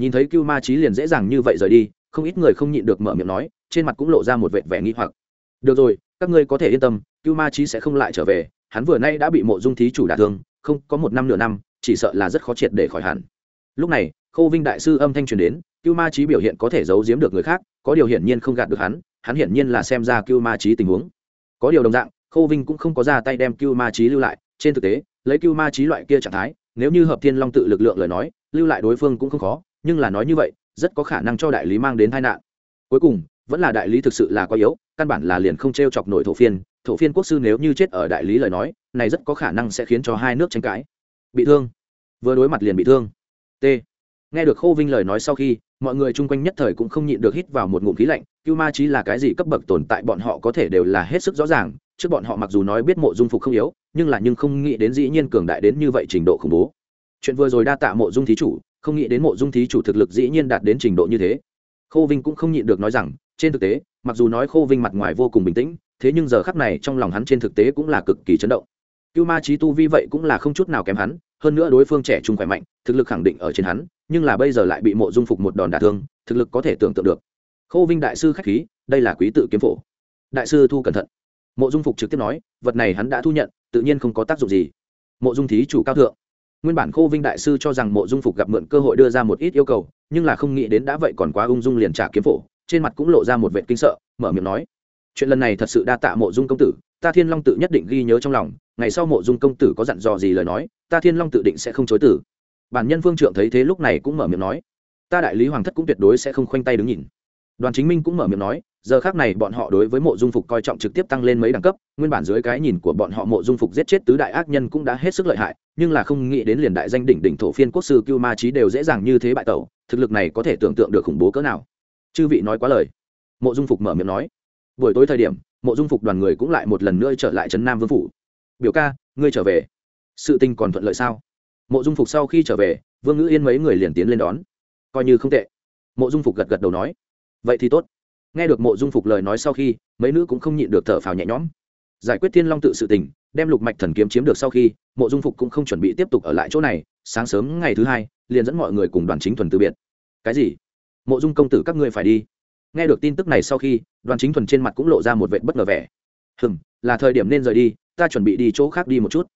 nhìn thấy cưu ma trí liền dễ dàng như vậy rời đi, không ít người không nhịn được mở miệng nói, trên mặt cũng lộ ra một vệt vẻ nghi hoặc. Được rồi, các ngươi có thể yên tâm, cưu ma trí sẽ không lại trở về, hắn vừa nay đã bị mộ dung thí chủ đả thương, không, có một năm nửa năm, chỉ sợ là rất khó triệt để khỏi hẳn. Lúc này, khâu vinh đại sư âm thanh truyền đến, cưu ma trí biểu hiện có thể giấu giếm được người khác, có điều hiển nhiên không gạt được hắn hắn hiển nhiên là xem ra cưu ma trí tình huống. Có điều đồng dạng, khâu vinh cũng không có ra tay đem cưu ma trí lưu lại, trên thực tế, lấy cưu ma trí loại kia trạng thái, nếu như hợp thiên long tự lực lượng lời nói, lưu lại đối phương cũng không khó nhưng là nói như vậy, rất có khả năng cho đại lý mang đến tai nạn. Cuối cùng, vẫn là đại lý thực sự là quá yếu, căn bản là liền không t r e o chọc nổi thổ phiên. Thổ phiên quốc sư nếu như chết ở đại lý lời nói, này rất có khả năng sẽ khiến cho hai nước tranh cãi. Bị thương. Vừa đối mặt liền bị thương. T. Nghe được khô vinh lời nói sau khi, mọi người chung quanh nhất thời cũng không nhịn được hít vào một ngụm khí lạnh, cưu ma trí là cái gì cấp bậc tồn tại bọn họ có thể đều là hết sức rõ ràng, trước bọn họ mặc dù nói biết mộ dung phục không yếu, nhưng là nhưng không nghĩ đến dĩ nhiên cường đại đến như vậy trình độ khủng bố. Chuyện vừa rồi đa tạ mộ dung thí chủ không nghĩ đến mộ dung thí chủ thực lực dĩ nhiên đạt đến trình độ như thế. Khô vinh cũng không nhịn được nói rằng, trên thực tế, mặc dù nói khô vinh mặt ngoài vô cùng bình tĩnh, thế nhưng giờ khắc này trong lòng hắn trên thực tế cũng là cực kỳ chấn động. Cưu ma trí tu vi vậy cũng là không chút nào kém hắn, hơn nữa đối phương trẻ trung khỏe mạnh, thực lực khẳng định ở trên hắn, nhưng là bây giờ lại bị mộ dung phục một đòn đả thương, thực lực có thể tưởng tượng được. Khô vinh đại sư k h á c h khí, đây là quý tự kiếm phổ. Đại sư thu cẩn thận. Mộ dung phục trực tiếp nói, vật này hắn đã thu nhận, tự nhiên không có tác dụng gì. Mộ dung thí chủ cao thượng nguyên bản khô vinh đại sư cho rằng mộ dung phục gặp mượn cơ hội đưa ra một ít yêu cầu, nhưng là không nghĩ đến đã vậy còn quá ung dung liền trả kiếm phổ, trên mặt cũng lộ ra một vệ kinh sợ, mở miệng nói, chuyện lần này thật sự đa tạ mộ dung công tử, ta thiên long tự nhất định ghi nhớ trong lòng, ngày sau mộ dung công tử có dặn dò gì lời nói, ta thiên long tự định sẽ không chối tử bản nhân vương trượng thấy thế lúc này cũng mở miệng nói, ta đại lý hoàng thất cũng tuyệt đối sẽ không khoanh tay đứng nhìn đoàn chính minh cũng mở miệng nói, giờ khác này bọn họ đối với mộ dung phục coi trọng trực tiếp tăng lên mấy đẳng cấp, nguyên bản dưới cái nhìn của bọn họ mộ dung phục giết chết tứ đại ác nhân cũng đã hết sức lợi hại, nhưng là không nghĩ đến liền đại danh đỉnh đỉnh thổ phiên quốc sư cưu ma trí đều dễ dàng như thế bại tẩu, thực lực này có thể tưởng tượng được khủng bố cỡ nào. Chư vị nói quá lời. Mộ dung phục mở miệng nói, buổi tối thời điểm, mộ dung phục đoàn người cũng lại một lần nữa trở lại trấn nam vương phủ. Biểu ca, ngươi trở về. Sự tình còn thuận lợi sao? Mộ dung phục sau khi trở về, vương ngữ yên mấy người liền tiến lên đón. Coi như không tệ. Mộ dung phục gật gật đầu nói vậy thì tốt. Nghe được mộ dung phục lời nói sau khi, mấy nữ cũng không nhịn được thở phào nhẹ nhõm. Giải quyết thiên long tự sự tình, đem lục mạch thần kiếm chiếm được sau khi, mộ dung phục cũng không chuẩn bị tiếp tục ở lại chỗ này, sáng sớm ngày thứ hai, liền dẫn mọi người cùng đoàn chính thuần từ biệt. Cái gì? Mộ dung công tử các ngươi phải đi. Nghe được tin tức này sau khi, đoàn chính thuần trên mặt cũng lộ ra một vệ bất ngờ vẻ. Hừm, là thời điểm nên rời đi, ta chuẩn bị đi chỗ khác đi một chút.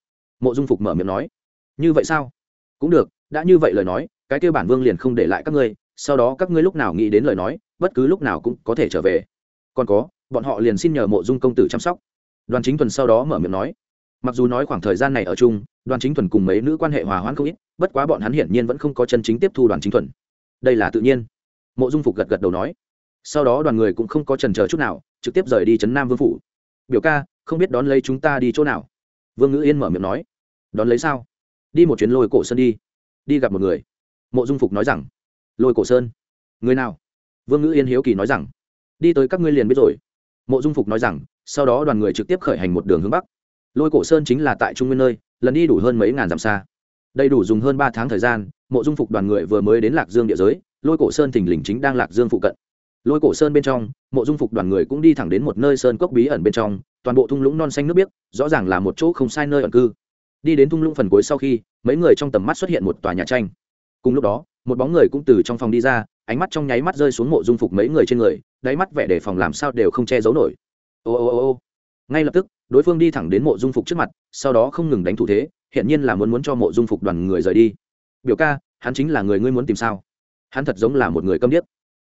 Mộ dung phục mở miệng nói. Như vậy sao? Cũng được, đã như vậy lời nói, cái kêu bản vương liền không để lại các ngươi sau đó các ngươi lúc nào nghĩ đến lời nói, bất cứ lúc nào cũng có thể trở về. Còn có, bọn họ liền xin nhờ mộ dung công tử chăm sóc. Đoàn chính thuần sau đó mở miệng nói, mặc dù nói khoảng thời gian này ở chung, đoàn chính thuần cùng mấy nữ quan hệ hòa hoãn không ít, bất quá bọn hắn hiển nhiên vẫn không có chân chính tiếp thu đoàn chính thuần. Đây là tự nhiên. Mộ dung phục gật gật đầu nói. Sau đó đoàn người cũng không có trần chờ chút nào, trực tiếp rời đi trấn nam vương phủ. Biểu ca, không biết đón lấy chúng ta đi chỗ nào? Vương ngữ yên mở miệng nói. Đón lấy sao? Đi một chuyến lôi cổ sơn đi. Đi gặp một người. Mộ dung phục nói rằng lôi cổ sơn người nào vương ngữ yên hiếu kỳ nói rằng đi tới các ngươi liền biết rồi mộ dung phục nói rằng sau đó đoàn người trực tiếp khởi hành một đường hướng bắc lôi cổ sơn chính là tại trung nguyên nơi lần đi đủ hơn mấy ngàn dặm xa đầy đủ dùng hơn ba tháng thời gian mộ dung phục đoàn người vừa mới đến lạc dương địa giới lôi cổ sơn thình lình chính đang lạc dương phụ cận lôi cổ sơn bên trong mộ dung phục đoàn người cũng đi thẳng đến một nơi sơn cốc bí ẩn bên trong toàn bộ thung lũng non xanh nước biếc rõ ràng là một chỗ không sai nơi ẩn cư đi đến thung lũng phần cuối sau khi mấy người trong tầm mắt xuất hiện một tòa nhà tranh cùng lúc đó một bóng người cũng từ trong phòng đi ra, ánh mắt trong nháy mắt rơi xuống mộ dung phục mấy người trên người, đáy mắt vẻ đề phòng làm sao đều không che giấu nổi. Ô ô ô ô. Ngay lập tức, đối phương đi thẳng đến mộ dung phục trước mặt, sau đó không ngừng đánh thủ thế hiện nhiên là muốn muốn cho mộ dung phục đoàn người rời đi. Biểu ca, hắn chính là người ngươi muốn tìm sao? Hắn thật giống là một người câm điếc.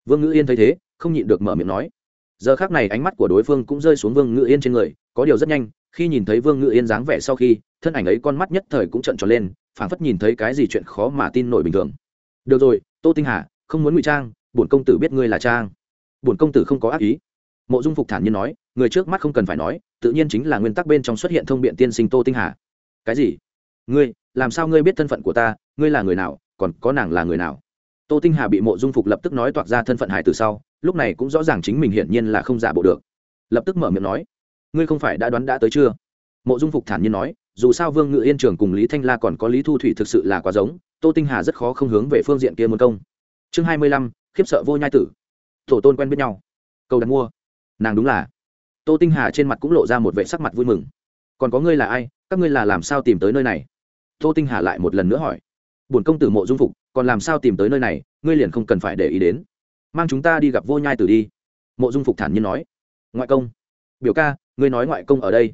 Vương ngữ yên thấy thế, không nhịn được mở miệng nói. Giờ khác này ánh mắt của đối phương cũng rơi xuống vương ngữ yên trên người, có điều rất nhanh, khi nhìn thấy vương ngữ yên dáng vẻ sau khi, thân ảnh ấy con mắt nhất thời cũng trận tròn lên, phảng phất nhìn thấy cái gì chuyện khó mà tin nổi bình thường được rồi, tô tinh hà, không muốn ngụy trang, bổn công tử biết ngươi là trang. Bổn công tử không có ác ý. Mộ dung phục thản nhiên nói, người trước mắt không cần phải nói, tự nhiên chính là nguyên tắc bên trong xuất hiện thông biện tiên sinh tô tinh hà. Cái gì? Ngươi, làm sao ngươi biết thân phận của ta, ngươi là người nào, còn có nàng là người nào? Tô tinh hà bị mộ dung phục lập tức nói toạc ra thân phận hải từ sau, lúc này cũng rõ ràng chính mình hiển nhiên là không giả bộ được. Lập tức mở miệng nói, ngươi không phải đã đoán đã tới chưa? Mộ dung phục thản nhiên nói, dù sao vương ngự yên trường cùng lý thanh la còn có lý thu thủy thực sự là quá giống tô tinh hà rất khó không hướng về phương diện kia muốn công. Chương hai mươi lăm, khiếp sợ vô nhai tử. Tổ tôn quen biết nhau. Câu đặt mua. Nàng đúng là. Tô tinh hà trên mặt cũng lộ ra một vệ sắc mặt vui mừng. Còn có ngươi là ai? Các ngươi là làm sao tìm tới nơi này? Tô tinh hà lại một lần nữa hỏi. Bổn công tử mộ dung phục, còn làm sao tìm tới nơi này? Ngươi liền không cần phải để ý đến. Mang chúng ta đi gặp vô nhai tử đi. Mộ dung phục thản nhiên nói. Ngoại công. Biểu ca, ngươi nói ngoại công ở đây.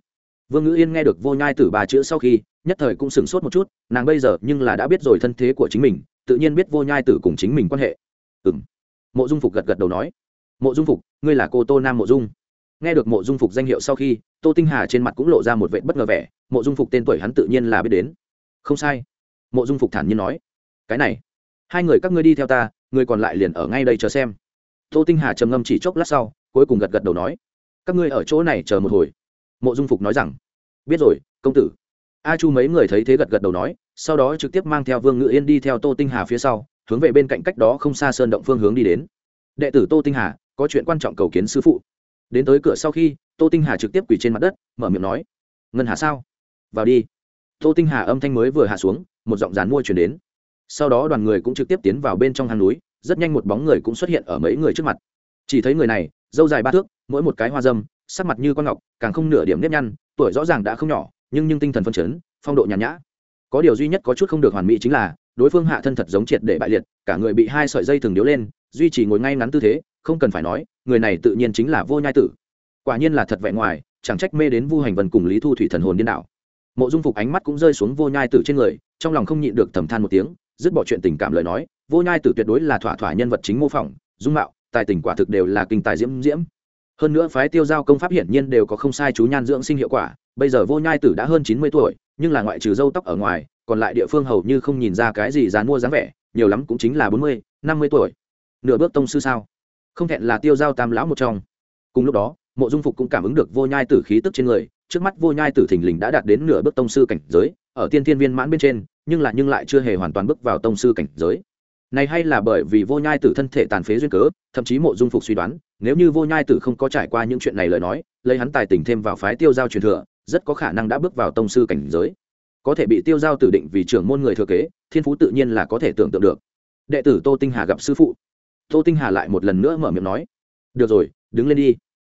Vương ngữ yên nghe được vô nhai tử bà chữ sau khi nhất thời cũng sửng sốt một chút, nàng bây giờ nhưng là đã biết rồi thân thế của chính mình, tự nhiên biết vô nhai tử cùng chính mình quan hệ. Ừ m mộ dung phục gật gật đầu nói. Mộ dung phục, ngươi là cô tô nam mộ dung. Nghe được mộ dung phục danh hiệu sau khi, tô tinh hà trên mặt cũng lộ ra một vệ bất ngờ vẻ, mộ dung phục tên tuổi hắn tự nhiên là biết đến. Không sai. Mộ dung phục thản nhiên nói. Cái này, hai người các ngươi đi theo ta, người còn lại liền ở ngay đây chờ xem. Tô tinh hà trầm ngâm chỉ chốc lát sau, cuối cùng gật gật đầu nói. Các ngươi ở chỗ này chờ một hồi. Mộ dung phục nói rằng. Biết rồi, công tử a chu mấy người thấy thế gật gật đầu nói, sau đó trực tiếp mang theo vương ngự yên đi theo tô tinh hà phía sau, hướng về bên cạnh cách đó không xa sơn động phương hướng đi đến. Đệ tử tô tinh hà, có chuyện quan trọng cầu kiến sư phụ. Đến tới cửa sau khi, tô tinh hà trực tiếp quỳ trên mặt đất, mở miệng nói, ngân hà sao? Vào đi. Tô tinh hà âm thanh mới vừa hạ xuống, một giọng dàn mua chuyển đến. Sau đó đoàn người cũng trực tiếp tiến vào bên trong hang núi, rất nhanh một bóng người cũng xuất hiện ở mấy người trước mặt. Chỉ thấy người này, dâu dài ba thước, mỗi một cái hoa dâm, sắc mặt như con ngọc, càng không nửa điểm nếp nhăn, tuổi rõ ràng đã không nhỏ nhưng nhưng tinh thần phân chấn, phong độ nhàn nhã. Có điều duy nhất có chút không được hoàn mỹ chính là, đối phương hạ thân thật giống triệt để bại liệt, cả người bị hai sợi dây thường điếu lên, duy trì ngồi ngay ngắn tư thế, không cần phải nói, người này tự nhiên chính là vô nhai tử. Quả nhiên là thật vẹn ngoài, chẳng trách mê đến vu hành vân cùng lý thu thủy thần hồn điên đảo. Mộ dung phục ánh mắt cũng rơi xuống vô nhai tử trên người, trong lòng không nhịn được thầm than một tiếng, dứt bỏ chuyện tình cảm lời nói, vô nhai tử tuyệt đối là thỏa thỏa nhân vật chính mô phỏng, dung mạo, tài tình quả thực đều là kinh tài diễm diễm. Hơn nữa phái tiêu giao công pháp hiển nhiên đều có không sai chú nhan dưỡng sinh hiệu quả bây giờ vô nhai tử đã hơn chín mươi tuổi, nhưng là ngoại trừ râu tóc ở ngoài, còn lại địa phương hầu như không nhìn ra cái gì dán mua dáng vẻ, nhiều lắm cũng chính là bốn mươi, năm mươi tuổi. Nửa bước tông sư sao? Không thẹn là tiêu giao tam lão một trong. Cùng lúc đó, mộ dung phục cũng cảm ứng được vô nhai tử khí tức trên người, trước mắt vô nhai tử thình lình đã đạt đến nửa bước tông sư cảnh giới, ở tiên thiên viên mãn bên trên, nhưng là nhưng lại chưa hề hoàn toàn bước vào tông sư cảnh giới. Này hay là bởi vì vô nhai tử thân thể tàn phế duyên cớ, thậm chí mộ dung phục suy đoán, nếu như vô nhai tử không có trải qua những chuyện này lời nói, lấy hắn tài tình thêm vào phái tiêu giao truyền thừa rất có khả năng đã bước vào tông sư cảnh giới. Có thể bị tiêu giao tử định vì trưởng môn người thừa kế, thiên phú tự nhiên là có thể tưởng tượng được. Đệ tử tô tinh hà gặp sư phụ. Tô tinh hà lại một lần nữa mở miệng nói, được rồi, đứng lên đi.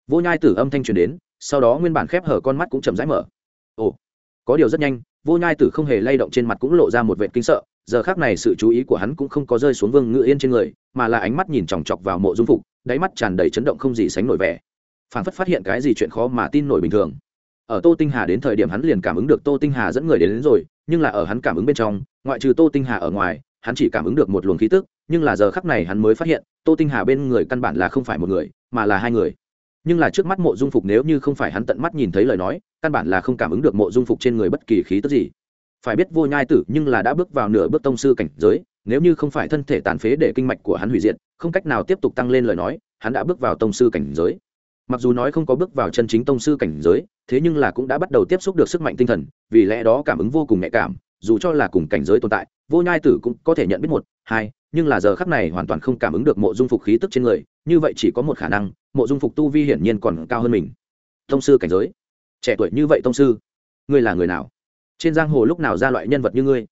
Vô nhai tử âm thanh truyền đến, sau đó nguyên bản khép hở con mắt cũng chậm rãi mở. Ồ, có điều rất nhanh. Vô nhai tử không hề lay động trên mặt cũng lộ ra một vệ kinh sợ, giờ khác này sự chú ý của hắn cũng không có rơi xuống vương ngự yên trên người, mà là ánh mắt nhìn chòng chọc vào mộ dung phục, đáy mắt tràn đầy chấn động không gì sánh nổi vẻ. Phản phất phát hiện cái gì chuyện khó mà tin nổi bình thường ở tô tinh hà đến thời điểm hắn liền cảm ứng được tô tinh hà dẫn người đến, đến rồi nhưng là ở hắn cảm ứng bên trong ngoại trừ tô tinh hà ở ngoài hắn chỉ cảm ứng được một luồng khí tức nhưng là giờ khắc này hắn mới phát hiện tô tinh hà bên người căn bản là không phải một người mà là hai người. Nhưng là trước mắt mộ dung phục nếu như không phải hắn tận mắt nhìn thấy lời nói căn bản là không cảm ứng được mộ dung phục trên người bất kỳ khí tức gì. Phải biết vô nhai tử nhưng là đã bước vào nửa bước tông sư cảnh giới nếu như không phải thân thể tàn phế để kinh mạch của hắn hủy diệt không cách nào tiếp tục tăng lên lời nói hắn đã bước vào tông sư cảnh giới. Mặc dù nói không có bước vào chân chính tông sư cảnh giới thế nhưng là cũng đã bắt đầu tiếp xúc được sức mạnh tinh thần, vì lẽ đó cảm ứng vô cùng nhạy cảm, dù cho là cùng cảnh giới tồn tại, vô nhai tử cũng có thể nhận biết một, hai, nhưng là giờ khắc này hoàn toàn không cảm ứng được mộ dung phục khí tức trên người, như vậy chỉ có một khả năng, mộ dung phục tu vi hiển nhiên còn cao hơn mình. Tông sư cảnh giới. Trẻ tuổi như vậy tông sư, ngươi là người nào? Trên giang hồ lúc nào ra loại nhân vật như ngươi?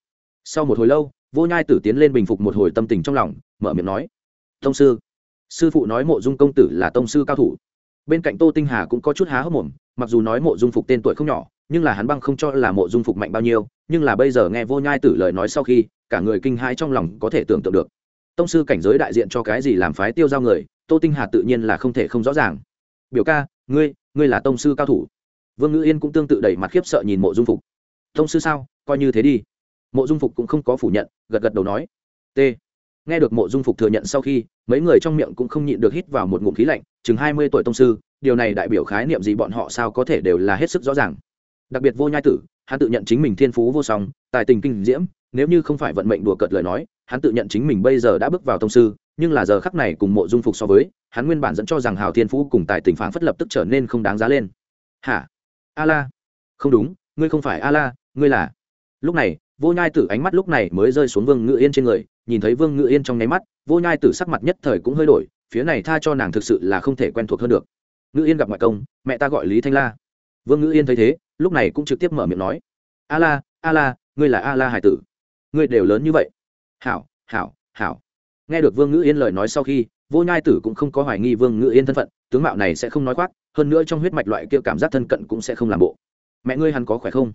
Sau một hồi lâu, vô nhai tử tiến lên bình phục một hồi tâm tình trong lòng, mở miệng nói. Tông sư. Sư phụ nói mộ dung công tử là tông sư cao thủ. Bên cạnh tô tinh hà cũng có chút há hốc mồm mặc dù nói mộ dung phục tên tuổi không nhỏ, nhưng là hắn băng không cho là mộ dung phục mạnh bao nhiêu, nhưng là bây giờ nghe vô nhai tử lời nói sau khi, cả người kinh hãi trong lòng có thể tưởng tượng được. Tông sư cảnh giới đại diện cho cái gì làm phái tiêu giao người, tô tinh hà tự nhiên là không thể không rõ ràng. Biểu ca, ngươi ngươi là tông sư cao thủ. Vương ngữ yên cũng tương tự đẩy mặt khiếp sợ nhìn mộ dung phục. Tông sư sao, coi như thế đi. Mộ dung phục cũng không có phủ nhận, gật gật đầu nói. T. Nghe được mộ dung phục thừa nhận sau khi, mấy người trong miệng cũng không nhịn được hít vào một ngụm khí lạnh, chừng hai mươi tuổi tông sư điều này đại biểu khái niệm gì bọn họ sao có thể đều là hết sức rõ ràng. Đặc biệt vô nhai tử, hắn tự nhận chính mình thiên phú vô song, tài tình kinh diễm, nếu như không phải vận mệnh đùa cợt lời nói, hắn tự nhận chính mình bây giờ đã bước vào tông sư, nhưng là giờ khắc này cùng mộ dung phục so với, hắn nguyên bản dẫn cho rằng hào thiên phú cùng tài tình phản phất lập tức trở nên không đáng giá lên. Hả? A la không đúng, ngươi không phải a la ngươi là? Lúc này, vô nhai tử ánh mắt lúc này mới rơi xuống vương ngự yên trên người, nhìn thấy vương ngự yên trong nháy mắt, vô nhai tử sắc mặt nhất thời cũng hơi đổi, phía này tha cho nàng thực sự là không thể quen thuộc hơn được. Ngữ yên gặp ngoại công, mẹ ta gọi lý thanh la. Vương Ngữ yên thấy thế, lúc này cũng trực tiếp mở miệng nói, a la a la, ngươi là a la hải tử. Ngươi đều lớn như vậy. Hảo hảo hảo. Nghe được vương ngữ yên lời nói sau khi, vô nhai tử cũng không có hoài nghi vương ngữ yên thân phận, tướng mạo này sẽ không nói khoác, hơn nữa trong huyết mạch loại kia cảm giác thân cận cũng sẽ không làm bộ. Mẹ ngươi hắn có khỏe không?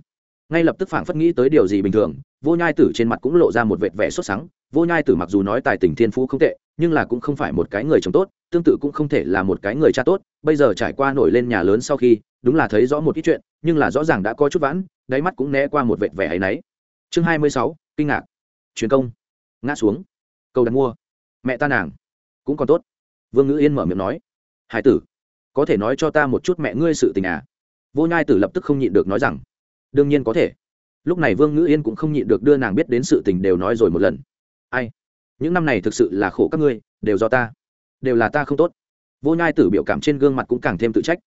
Ngay lập tức phảng phất nghĩ tới điều gì bình thường, vô nhai tử trên mặt cũng lộ ra một vệt vẻ xuất sáng vô nhai tử mặc dù nói tài tình thiên phú không tệ nhưng là cũng không phải một cái người chồng tốt, tương tự cũng không thể là một cái người cha tốt. Bây giờ trải qua nổi lên nhà lớn sau khi, đúng là thấy rõ một ít chuyện, nhưng là rõ ràng đã có chút vãn, đáy mắt cũng né qua một vệt vẻ ấy nấy chương hai mươi sáu, kinh ngạc. Truyền công. Ngã xuống. Cầu đặt mua. Mẹ ta nàng. Cũng còn tốt. Vương ngữ yên mở miệng nói. Hải tử, có thể nói cho ta một chút mẹ ngươi sự tình à? Vô nhai tử lập tức không nhịn được nói rằng. Đương nhiên có thể. Lúc này vương ngữ yên cũng không nhịn được đưa nàng biết đến sự tình đều nói rồi một lần. Ai? Những năm này thực sự là khổ các ngươi, đều do ta, đều là ta không tốt. Vô nhai tử biểu cảm trên gương mặt cũng càng thêm tự trách.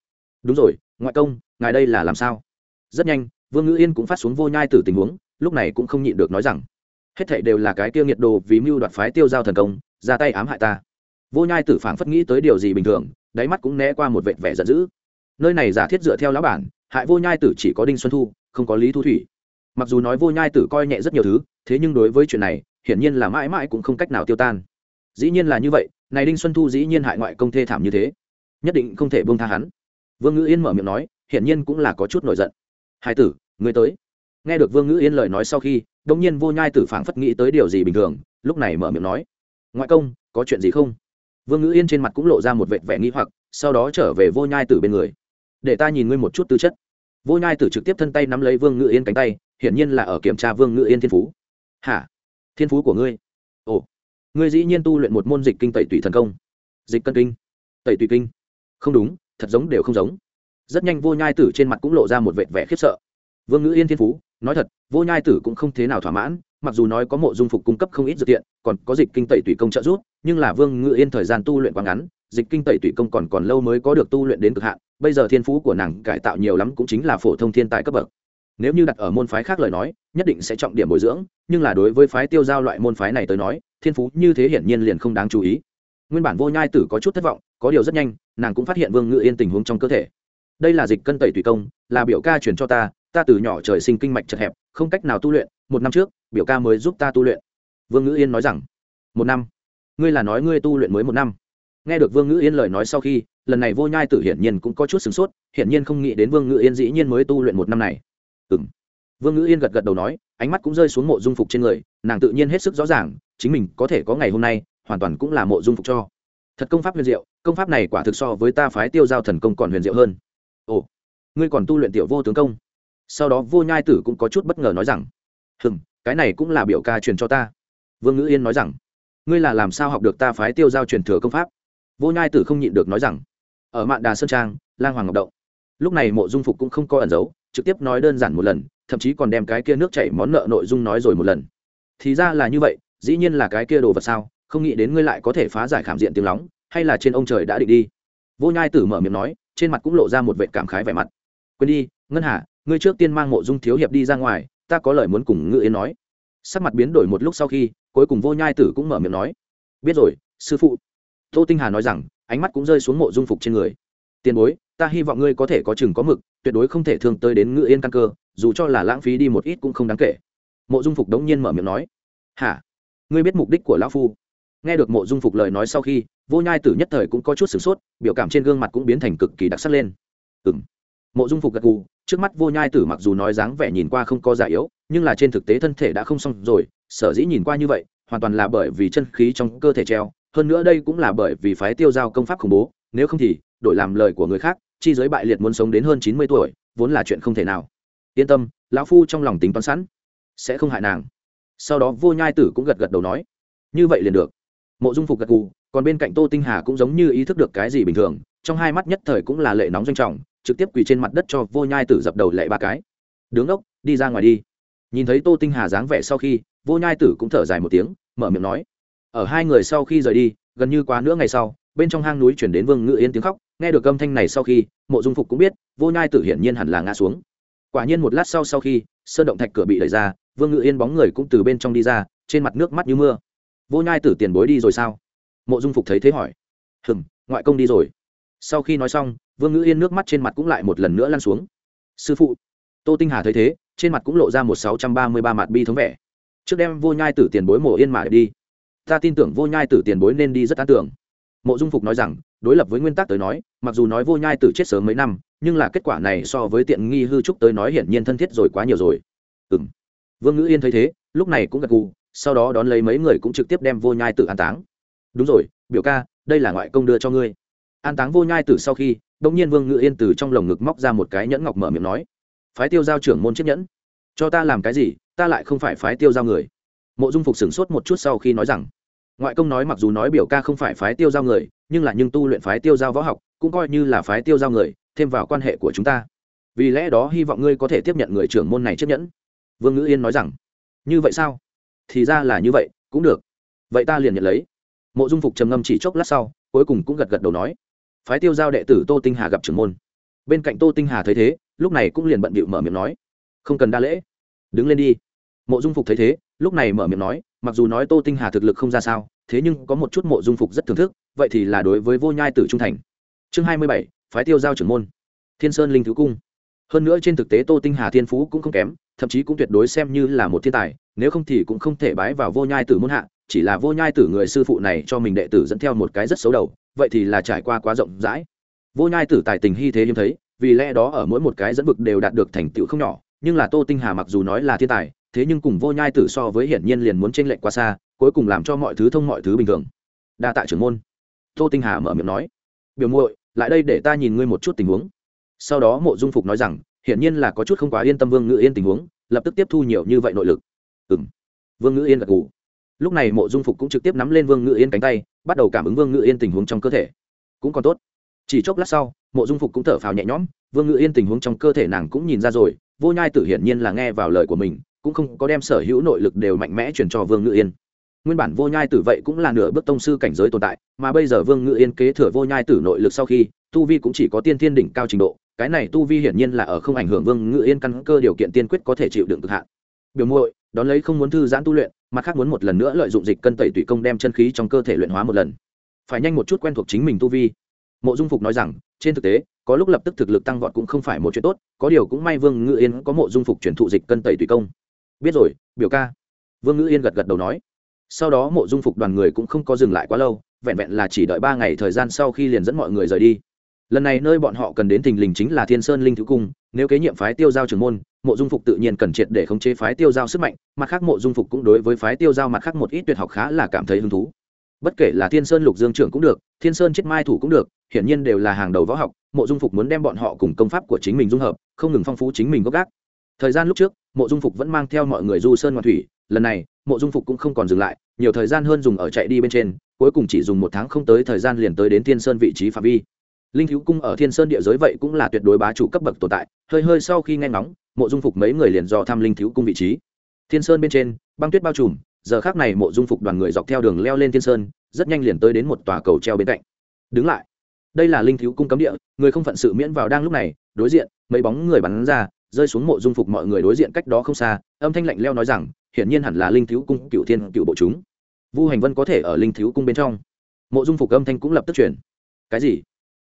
Đúng rồi, ngoại công, ngài đây là làm sao? Rất nhanh, vương ngữ yên cũng phát xuống vô nhai tử tình huống, lúc này cũng không nhịn được nói rằng, hết thảy đều là cái tiêu nghiệt đồ vì mưu đoạt phái tiêu giao thần công, ra tay ám hại ta. Vô nhai tử phảng phất nghĩ tới điều gì bình thường, đáy mắt cũng né qua một vệt vẻ giận dữ. Nơi này giả thiết dựa theo lão bản, hại vô nhai tử chỉ có đinh xuân thu, không có lý thu thủy. Mặc dù nói vô nhai tử coi nhẹ rất nhiều thứ, thế nhưng đối với chuyện này hiển nhiên là mãi mãi cũng không cách nào tiêu tan. Dĩ nhiên là như vậy, này đinh xuân thu dĩ nhiên hại ngoại công thê thảm như thế. Nhất định không thể buông tha hắn. Vương ngữ yên mở miệng nói, hiển nhiên cũng là có chút nổi giận. Hai tử người tới. Nghe được vương ngữ yên lời nói sau khi đông nhiên vô nhai tử phảng phất nghĩ tới điều gì bình thường, lúc này mở miệng nói, ngoại công, có chuyện gì không? Vương ngữ yên trên mặt cũng lộ ra một vệt vẻ nghi hoặc, sau đó trở về vô nhai tử bên người. Để ta nhìn ngươi một chút tư chất. Vô nhai tử trực tiếp thân tay nắm lấy vương ngữ yên cánh tay, hiển nhiên là ở kiểm tra vương ngữ yên thiên phú. Hả? Thiên phú của ngươi. Ồ, ngươi dĩ nhiên tu luyện một môn dịch kinh tẩy tùy thần công. Dịch cân kinh, tẩy tùy kinh. Không đúng, thật giống đều không giống. Rất nhanh vô nhai tử trên mặt cũng lộ ra một vệt vẻ khiếp sợ. Vương ngữ yên thiên phú, nói thật, vô nhai tử cũng không thế nào thỏa mãn, mặc dù nói có mộ dung phục cung cấp không ít dược tiện, còn có dịch kinh tẩy tùy công trợ giúp, nhưng là vương ngự yên thời gian tu luyện quá ngắn, dịch kinh tẩy tùy công còn còn lâu mới có được tu luyện đến cực hạn, bây giờ thiên phú của nàng cải tạo nhiều lắm cũng chính là phổ thông thiên tài cấp bậc nếu như đặt ở môn phái khác lời nói, nhất định sẽ trọng điểm bồi dưỡng, nhưng là đối với phái tiêu giao loại môn phái này tới nói, thiên phú như thế hiển nhiên liền không đáng chú ý. Nguyên bản vô nhai tử có chút thất vọng, có điều rất nhanh, nàng cũng phát hiện vương ngự yên tình huống trong cơ thể. Đây là dịch cân tẩy tùy công, là biểu ca truyền cho ta ta từ nhỏ trời sinh kinh mạch chật hẹp, không cách nào tu luyện, một năm trước, biểu ca mới giúp ta tu luyện. Vương ngữ yên nói rằng, một năm? Ngươi là nói ngươi tu luyện mới một năm? Nghe được vương ngữ yên lời nói sau khi, lần này vô nhai tử hiển nhiên cũng có chút sửng sốt, hiển nhiên không nghĩ đến vương ngữ yên dĩ nhiên mới tu luyện một năm này ừng vương ngữ yên gật gật đầu nói, ánh mắt cũng rơi xuống mộ dung phục trên người, nàng tự nhiên hết sức rõ ràng, chính mình có thể có ngày hôm nay, hoàn toàn cũng là mộ dung phục cho. Thật công pháp huyền diệu, công pháp này quả thực so với ta phái tiêu giao thần công còn huyền diệu hơn. Ồ, ngươi còn tu luyện tiểu vô tướng công. Sau đó vô nhai tử cũng có chút bất ngờ nói rằng, hừm, cái này cũng là biểu ca truyền cho ta. Vương ngữ yên nói rằng, ngươi là làm sao học được ta phái tiêu giao truyền thừa công pháp? Vô nhai tử không nhịn được nói rằng, ở mạn đà sơn trang, lang hoàng ngọc động. Lúc này mộ dung phục cũng không có ẩn giấu trực tiếp nói đơn giản một lần, thậm chí còn đem cái kia nước chảy món nợ nội dung nói rồi một lần. Thì ra là như vậy, dĩ nhiên là cái kia đồ vật sao? Không nghĩ đến ngươi lại có thể phá giải khảm diện tiếng lóng, hay là trên ông trời đã định đi? Vô nhai tử mở miệng nói, trên mặt cũng lộ ra một vệ cảm khái vẻ mặt. Quên đi, ngân hà, ngươi trước tiên mang mộ dung thiếu hiệp đi ra ngoài, ta có lời muốn cùng ngự yên nói. Sắc mặt biến đổi một lúc sau khi, cuối cùng vô nhai tử cũng mở miệng nói. Biết rồi, sư phụ. Tô tinh hà nói rằng, ánh mắt cũng rơi xuống mộ dung phục trên người. Tiền bối, ta hy vọng ngươi có thể có chừng có mực tuyệt đối không thể thương tới đến ngự yên căn cơ, dù cho là lãng phí đi một ít cũng không đáng kể. Mộ dung phục đống nhiên mở miệng nói, hả? Ngươi biết mục đích của lão phu? Nghe được mộ dung phục lời nói sau khi, vô nhai tử nhất thời cũng có chút sửng sốt, biểu cảm trên gương mặt cũng biến thành cực kỳ đặc sắc lên. Ừ m mộ dung phục gật gù, trước mắt vô nhai tử mặc dù nói dáng vẻ nhìn qua không có giả yếu, nhưng là trên thực tế thân thể đã không xong rồi, sở dĩ nhìn qua như vậy, hoàn toàn là bởi vì chân khí trong cơ thể treo, hơn nữa đây cũng là bởi vì phái tiêu giao công pháp khủng bố, nếu không thì đổi làm lời của người khác chi giới bại liệt muốn sống đến hơn chín mươi tuổi, vốn là chuyện không thể nào. Yên tâm, lão phu trong lòng tính toán sẵn, sẽ không hại nàng. Sau đó vô nhai tử cũng gật gật đầu nói, như vậy liền được. Mộ dung phục gật gù, còn bên cạnh tô tinh hà cũng giống như ý thức được cái gì bình thường, trong hai mắt nhất thời cũng là lệ nóng doanh trọng, trực tiếp quỳ trên mặt đất cho vô nhai tử dập đầu lệ ba cái. Đứng ốc, đi ra ngoài đi. Nhìn thấy tô tinh hà dáng vẻ sau khi vô nhai tử cũng thở dài một tiếng, mở miệng nói, ở hai người sau khi rời đi, gần như quá nửa ngày sau, bên trong hang núi chuyển đến vương ngự yên tiếng khóc nghe được âm thanh này sau khi, mộ dung phục cũng biết, vô nhai tử hiển nhiên hẳn là ngã xuống. Quả nhiên một lát sau sau khi, sơn động thạch cửa bị đẩy ra, vương ngự yên bóng người cũng từ bên trong đi ra, trên mặt nước mắt như mưa. Vô nhai tử tiền bối đi rồi sao? Mộ dung phục thấy thế hỏi. Hừng ngoại công đi rồi. Sau khi nói xong, vương ngữ yên nước mắt trên mặt cũng lại một lần nữa lăn xuống. Sư phụ. Tô tinh hà thấy thế, trên mặt cũng lộ ra một sáu trăm ba mươi ba mặt bi thống vẻ. Trước đem vô nhai tử tiền bối mộ yên mà đi. Ta tin tưởng vô nhai tử tiền bối nên đi rất an tưởng. Mộ dung phục nói rằng đối lập với nguyên tắc tới nói, mặc dù nói vô nhai tử chết sớm mấy năm, nhưng là kết quả này so với tiện nghi hư trúc tới nói hiển nhiên thân thiết rồi quá nhiều rồi. Ừ m vương ngữ yên thấy thế, lúc này cũng gật gù, sau đó đón lấy mấy người cũng trực tiếp đem vô nhai tử an táng. Đúng rồi, biểu ca, đây là ngoại công đưa cho ngươi. An táng vô nhai tử sau khi đông nhiên vương ngữ yên từ trong lồng ngực móc ra một cái nhẫn ngọc mở miệng nói, phái tiêu giao trưởng môn chiếc nhẫn. Cho ta làm cái gì, ta lại không phải phái tiêu giao người. Mộ dung phục sửng sốt một chút sau khi nói rằng, ngoại công nói mặc dù nói biểu ca không phải phái tiêu giao người nhưng là nhưng tu luyện phái tiêu giao võ học, cũng coi như là phái tiêu giao người, thêm vào quan hệ của chúng ta. Vì lẽ đó hy vọng ngươi có thể tiếp nhận người trưởng môn này chấp nhẫn. Vương ngữ yên nói rằng. Như vậy sao? Thì ra là như vậy, cũng được. Vậy ta liền nhận lấy. Mộ dung phục trầm ngâm chỉ chốc lát sau, cuối cùng cũng gật gật đầu nói. Phái tiêu giao đệ tử tô tinh hà gặp trưởng môn. Bên cạnh tô tinh hà thấy thế, lúc này cũng liền bận bịu mở miệng nói. Không cần đa lễ. Đứng lên đi. Mộ dung phục thấy thế, lúc này mở miệng nói, mặc dù nói tô tinh hà thực lực không ra sao thế nhưng có một chút mộ dung phục rất thưởng thức, vậy thì là đối với vô nhai tử trung thành. Chương hai mươi bảy, phái tiêu giao trưởng môn. Thiên sơn linh thứ cung. Hơn nữa trên thực tế tô tinh hà thiên phú cũng không kém, thậm chí cũng tuyệt đối xem như là một thiên tài, nếu không thì cũng không thể bái vào vô nhai tử môn hạ, chỉ là vô nhai tử người sư phụ này cho mình đệ tử dẫn theo một cái rất xấu đầu, vậy thì là trải qua quá rộng rãi. Vô nhai tử tài tình hy thế hiếm thấy, vì lẽ đó ở mỗi một cái dẫn vực đều đạt được thành tựu không nhỏ, nhưng là tô tinh hà mặc dù nói là thiên tài, thế nhưng cùng vô nhai tử so với hiển nhiên liền muốn tranh lệch quá xa cuối cùng làm cho mọi thứ thông mọi thứ bình thường. Đa tạ trưởng môn. Tô tinh hà mở miệng nói, biểu muội, lại đây để ta nhìn ngươi một chút tình huống. Sau đó mộ dung phục nói rằng, hiển nhiên là có chút không quá yên tâm vương ngự yên tình huống, lập tức tiếp thu nhiều như vậy nội lực. Ừng vương ngự yên gật gù. Lúc này mộ dung phục cũng trực tiếp nắm lên vương ngự yên cánh tay, bắt đầu cảm ứng vương ngự yên tình huống trong cơ thể. Cũng còn tốt. Chỉ chốc lát sau, mộ dung phục cũng thở phào nhẹ nhõm, vương ngự yên tình huống trong cơ thể nàng cũng nhìn ra rồi, vô nhai tử hiển nhiên là nghe vào lời của mình, cũng không có đem sở hữu nội lực đều mạnh mẽ chuyển cho vương ngự yên nguyên bản vô nhai tử vậy cũng là nửa bước tông sư cảnh giới tồn tại, mà bây giờ vương ngự yên kế thừa vô nhai tử nội lực sau khi, tu vi cũng chỉ có tiên thiên đỉnh cao trình độ, cái này tu vi hiển nhiên là ở không ảnh hưởng vương ngự yên căn cơ điều kiện tiên quyết có thể chịu đựng cực hạn. Biểu muội, đón lấy không muốn thư giãn tu luyện, mặt khác muốn một lần nữa lợi dụng dịch cân tẩy tủy công đem chân khí trong cơ thể luyện hóa một lần. Phải nhanh một chút quen thuộc chính mình tu vi. Mộ dung phục nói rằng, trên thực tế, có lúc lập tức thực lực tăng vọt cũng không phải một chuyện tốt, có điều cũng may vương ngự yên có mộ dung phục chuyển thụ dịch cân tẩy tủy công. Biết rồi, biểu ca. Vương ngự yên gật gật đầu nói sau đó mộ dung phục đoàn người cũng không có dừng lại quá lâu, vẹn vẹn là chỉ đợi ba ngày thời gian sau khi liền dẫn mọi người rời đi. Lần này nơi bọn họ cần đến thình lình chính là thiên sơn linh thứ cung, nếu kế nhiệm phái tiêu giao trưởng môn, mộ dung phục tự nhiên cần triệt để khống chế phái tiêu giao sức mạnh, mặt khác mộ dung phục cũng đối với phái tiêu giao mặt khác một ít tuyệt học khá là cảm thấy hứng thú. Bất kể là thiên sơn lục dương trưởng cũng được, thiên sơn chết mai thủ cũng được, hiển nhiên đều là hàng đầu võ học, mộ dung phục muốn đem bọn họ cùng công pháp của chính mình dung hợp, không ngừng phong phú chính mình gốc gác. Thời gian lúc trước, mộ dung phục vẫn mang theo mọi người du sơn ngoại thủy, lần này mộ dung phục cũng không còn dừng lại, nhiều thời gian hơn dùng ở chạy đi bên trên, cuối cùng chỉ dùng một tháng không tới thời gian liền tới đến thiên sơn vị trí phạm vi. Linh thiếu cung ở thiên sơn địa giới vậy cũng là tuyệt đối bá chủ cấp bậc tồn tại, hơi hơi sau khi nghe ngóng, mộ dung phục mấy người liền dò thăm linh thiếu cung vị trí. Thiên sơn bên trên, băng tuyết bao trùm, giờ khác này mộ dung phục đoàn người dọc theo đường leo lên thiên sơn, rất nhanh liền tới đến một tòa cầu treo bên cạnh. Đứng lại. Đây là linh thiếu cung cấm địa, người không phận sự miễn vào đang lúc này, đối diện, mấy bóng người bắn ra, rơi xuống mộ dung phục mọi người đối diện cách đó không xa, âm thanh lạnh leo nói rằng hiển nhiên hẳn là linh thiếu cung cựu thiên cựu bộ chúng. Vu hành vân có thể ở linh thiếu cung bên trong. Mộ dung phục âm thanh cũng lập tức chuyển cái gì?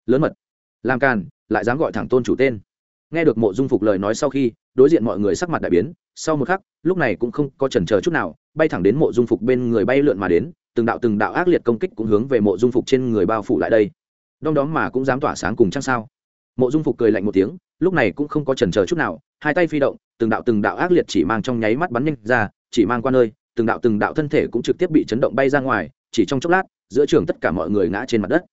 Lớn mật. Làm càn, lại dám gọi thẳng tôn chủ tên. Nghe được mộ dung phục lời nói sau khi, đối diện mọi người sắc mặt đại biến. Sau một khắc, lúc này cũng không có chần chờ chút nào, bay thẳng đến mộ dung phục bên người bay lượn mà đến. Từng đạo từng đạo ác liệt công kích cũng hướng về mộ dung phục trên người bao phủ lại đây. Đong đóm mà cũng dám tỏa sáng cùng chăng sao? Mộ dung phục cười lạnh một tiếng, lúc này cũng không có chần chờ chút nào hai tay phi động, từng đạo từng đạo ác liệt chỉ mang trong nháy mắt bắn nhanh ra, chỉ mang qua nơi, từng đạo từng đạo thân thể cũng trực tiếp bị chấn động bay ra ngoài, chỉ trong chốc lát, giữa trường tất cả mọi người ngã trên mặt đất.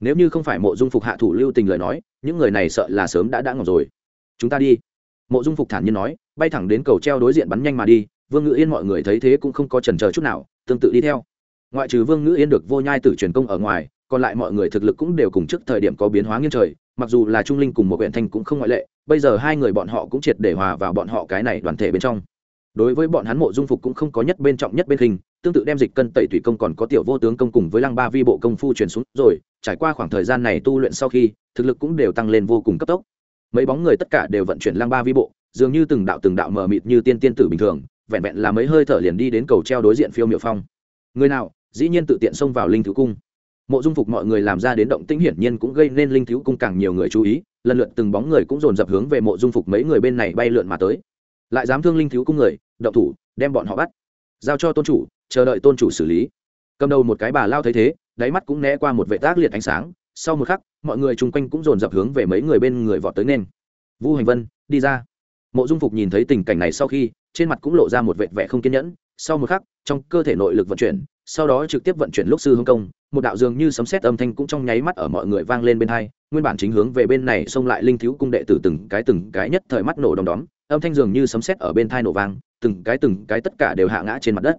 Nếu như không phải mộ dung phục hạ thủ lưu tình lời nói, những người này sợ là sớm đã đã ngọc rồi. Chúng ta đi. Mộ dung phục thản nhiên nói, bay thẳng đến cầu treo đối diện bắn nhanh mà đi, vương ngữ yên mọi người thấy thế cũng không có chần chờ chút nào, tương tự đi theo. Ngoại trừ vương ngữ yên được vô nhai tử truyền công ở ngoài, còn lại mọi người thực lực cũng đều cùng trước thời điểm có biến hóa nghiêng trời, mặc dù là trung linh cùng một huyện thanh cũng không ngoại lệ bây giờ hai người bọn họ cũng triệt để hòa vào bọn họ cái này đoàn thể bên trong. Đối với bọn hắn mộ dung phục cũng không có nhất bên trọng nhất bên hình tương tự đem dịch cân tẩy thủy công còn có tiểu vô tướng công cùng với lăng ba vi bộ công phu truyền xuống rồi, trải qua khoảng thời gian này tu luyện sau khi, thực lực cũng đều tăng lên vô cùng cấp tốc. Mấy bóng người tất cả đều vận chuyển lăng ba vi bộ, dường như từng đạo từng đạo mờ mịt như tiên tiên tử bình thường, vẹn vẹn là mấy hơi thở liền đi đến cầu treo đối diện phiêu miệu phong. Người nào, dĩ nhiên tự tiện xông vào linh thứ cung. Mộ dung phục mọi người làm ra đến động tĩnh hiển nhiên cũng gây nên linh thứ cung càng nhiều người chú ý lần lượt từng bóng người cũng dồn dập hướng về mộ dung phục mấy người bên này bay lượn mà tới. Lại dám thương linh thiếu cung người, động thủ, đem bọn họ bắt. Giao cho tôn chủ, chờ đợi tôn chủ xử lý. Cầm đầu một cái bà lao thấy thế, đáy mắt cũng né qua một vệ tác liệt ánh sáng. Sau một khắc, mọi người chung quanh cũng dồn dập hướng về mấy người bên người vọt tới nên. Vu hành vân, đi ra mộ dung phục nhìn thấy tình cảnh này sau khi, trên mặt cũng lộ ra một vệ vẻ không kiên nhẫn. Sau một khắc, trong cơ thể nội lực vận chuyển, sau đó trực tiếp vận chuyển lúc sư hương công, một đạo dường như sấm sét âm thanh cũng trong nháy mắt ở mọi người vang lên bên hai, nguyên bản chính hướng về bên này xông lại linh thiếu cung đệ tử từng cái từng cái nhất thời mắt nổ đom đóm, âm thanh dường như sấm sét ở bên thai nổ vang, từng cái từng cái tất cả đều hạ ngã trên mặt đất.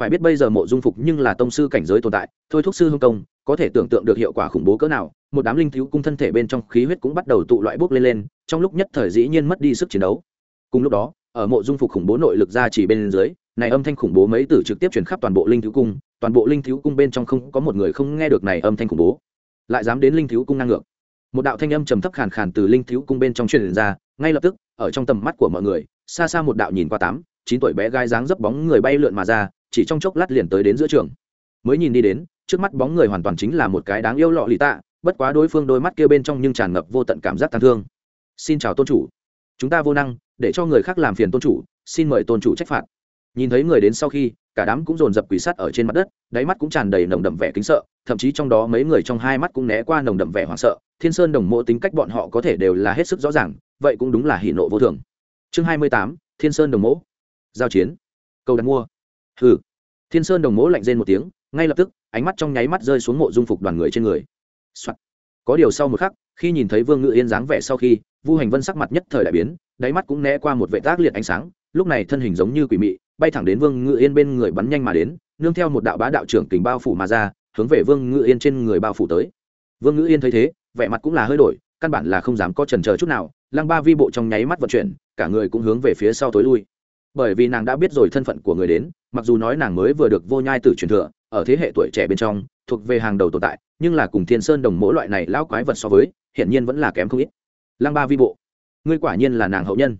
Phải biết bây giờ mộ dung phục nhưng là tông sư cảnh giới tồn tại, thôi thúc sư hương công, có thể tưởng tượng được hiệu quả khủng bố cỡ nào, một đám linh thiếu cung thân thể bên trong khí huyết cũng bắt đầu tụ loại bốc lên lên, trong lúc nhất thời dĩ nhiên mất đi sức chiến đấu cùng lúc đó, ở mộ dung phục khủng bố nội lực ra chỉ bên dưới, này âm thanh khủng bố mấy tử trực tiếp truyền khắp toàn bộ linh thiếu cung, toàn bộ linh thiếu cung bên trong không có một người không nghe được này âm thanh khủng bố. Lại dám đến linh thiếu cung năng ngược. Một đạo thanh âm trầm thấp khàn khàn từ linh thiếu cung bên trong truyền ra, ngay lập tức, ở trong tầm mắt của mọi người, xa xa một đạo nhìn qua tám, chín tuổi bé gái dáng dấp bóng người bay lượn mà ra, chỉ trong chốc lát liền tới đến giữa trường. Mới nhìn đi đến, trước mắt bóng người hoàn toàn chính là một cái đáng yêu lọ lì tạ, bất quá đối phương đôi mắt kia bên trong nhưng tràn ngập vô tận cảm giác tàn thương. Xin chào tôn chủ. Chúng ta vô năng để cho người khác làm phiền tôn chủ, xin mời tôn chủ trách phạt. Nhìn thấy người đến sau khi, cả đám cũng dồn dập quỷ sắt ở trên mặt đất, đáy mắt cũng tràn đầy nồng đậm vẻ kính sợ, thậm chí trong đó mấy người trong hai mắt cũng né qua nồng đậm vẻ hoảng sợ. Thiên sơn đồng mộ tính cách bọn họ có thể đều là hết sức rõ ràng, vậy cũng đúng là hỷ nộ vô thường. Chương hai mươi tám, thiên sơn đồng mộ. Giao chiến. Cầu đặt mua. Hừ. Thiên sơn đồng mộ lạnh rên một tiếng, ngay lập tức, ánh mắt trong nháy mắt rơi xuống mộ dung phục đoàn người trên người、Soạn. có điều sau một khắc, khi nhìn thấy vương ngự yên dáng vẻ sau khi, vu hành vân sắc mặt nhất thời đại biến đáy mắt cũng né qua một vệ tác liệt ánh sáng, lúc này thân hình giống như quỷ mị, bay thẳng đến vương ngự yên bên người bắn nhanh mà đến, nương theo một đạo bá đạo trưởng kình bao phủ mà ra, hướng về vương ngự yên trên người bao phủ tới. Vương ngự yên thấy thế, vẻ mặt cũng là hơi đổi, căn bản là không dám có trần chờ chút nào, lăng ba vi bộ trong nháy mắt vận chuyển, cả người cũng hướng về phía sau tối lui. Bởi vì nàng đã biết rồi thân phận của người đến, mặc dù nói nàng mới vừa được vô nhai tử truyền thừa, ở thế hệ tuổi trẻ bên trong, thuộc về hàng đầu tồn tại, nhưng là cùng thiên sơn đồng mỗi loại này lão quái vật so với, hiển nhiên vẫn là kém không ít. Lăng ba vi bộ ngươi quả nhiên là nàng hậu nhân.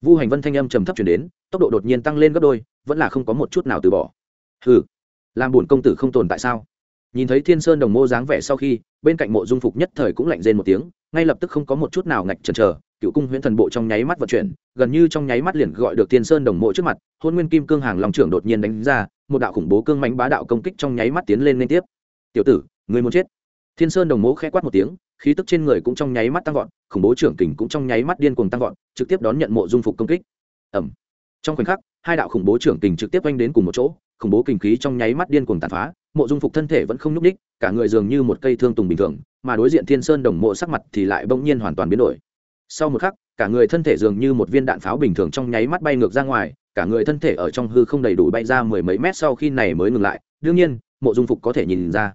Vu hành vân thanh âm trầm thấp chuyển đến, tốc độ đột nhiên tăng lên gấp đôi, vẫn là không có một chút nào từ bỏ. Hừ, làm bổn công tử không tồn tại sao? Nhìn thấy thiên sơn đồng mô dáng vẻ sau khi, bên cạnh mộ dung phục nhất thời cũng lạnh rên một tiếng, ngay lập tức không có một chút nào ngạch chần chờ, cựu cung huyễn thần bộ trong nháy mắt vận chuyển, gần như trong nháy mắt liền gọi được thiên sơn đồng mộ trước mặt, hôn nguyên kim cương hàng lòng trưởng đột nhiên đánh ra, một đạo khủng bố cương mánh bá đạo công kích trong nháy mắt tiến lên liên tiếp. Tiểu tử người muốn chết? Thiên sơn đồng mộ khẽ quát một tiếng khí tức trên người cũng trong nháy mắt tăng vọt, khủng bố trưởng kình cũng trong nháy mắt điên cuồng tăng vọt, trực tiếp đón nhận mộ dung phục công kích. Ẩm trong khoảnh khắc, hai đạo khủng bố trưởng kình trực tiếp oanh đến cùng một chỗ, khủng bố kình khí trong nháy mắt điên cuồng tàn phá, mộ dung phục thân thể vẫn không nhúc ních cả người dường như một cây thương tùng bình thường, mà đối diện thiên sơn đồng mộ sắc mặt thì lại bỗng nhiên hoàn toàn biến đổi. Sau một khắc, cả người thân thể dường như một viên đạn pháo bình thường trong nháy mắt bay ngược ra ngoài, cả người thân thể ở trong hư không đầy đủ bay ra mười mấy mét sau khi này mới ngừng lại. Đương nhiên, mộ dung phục có thể nhìn ra,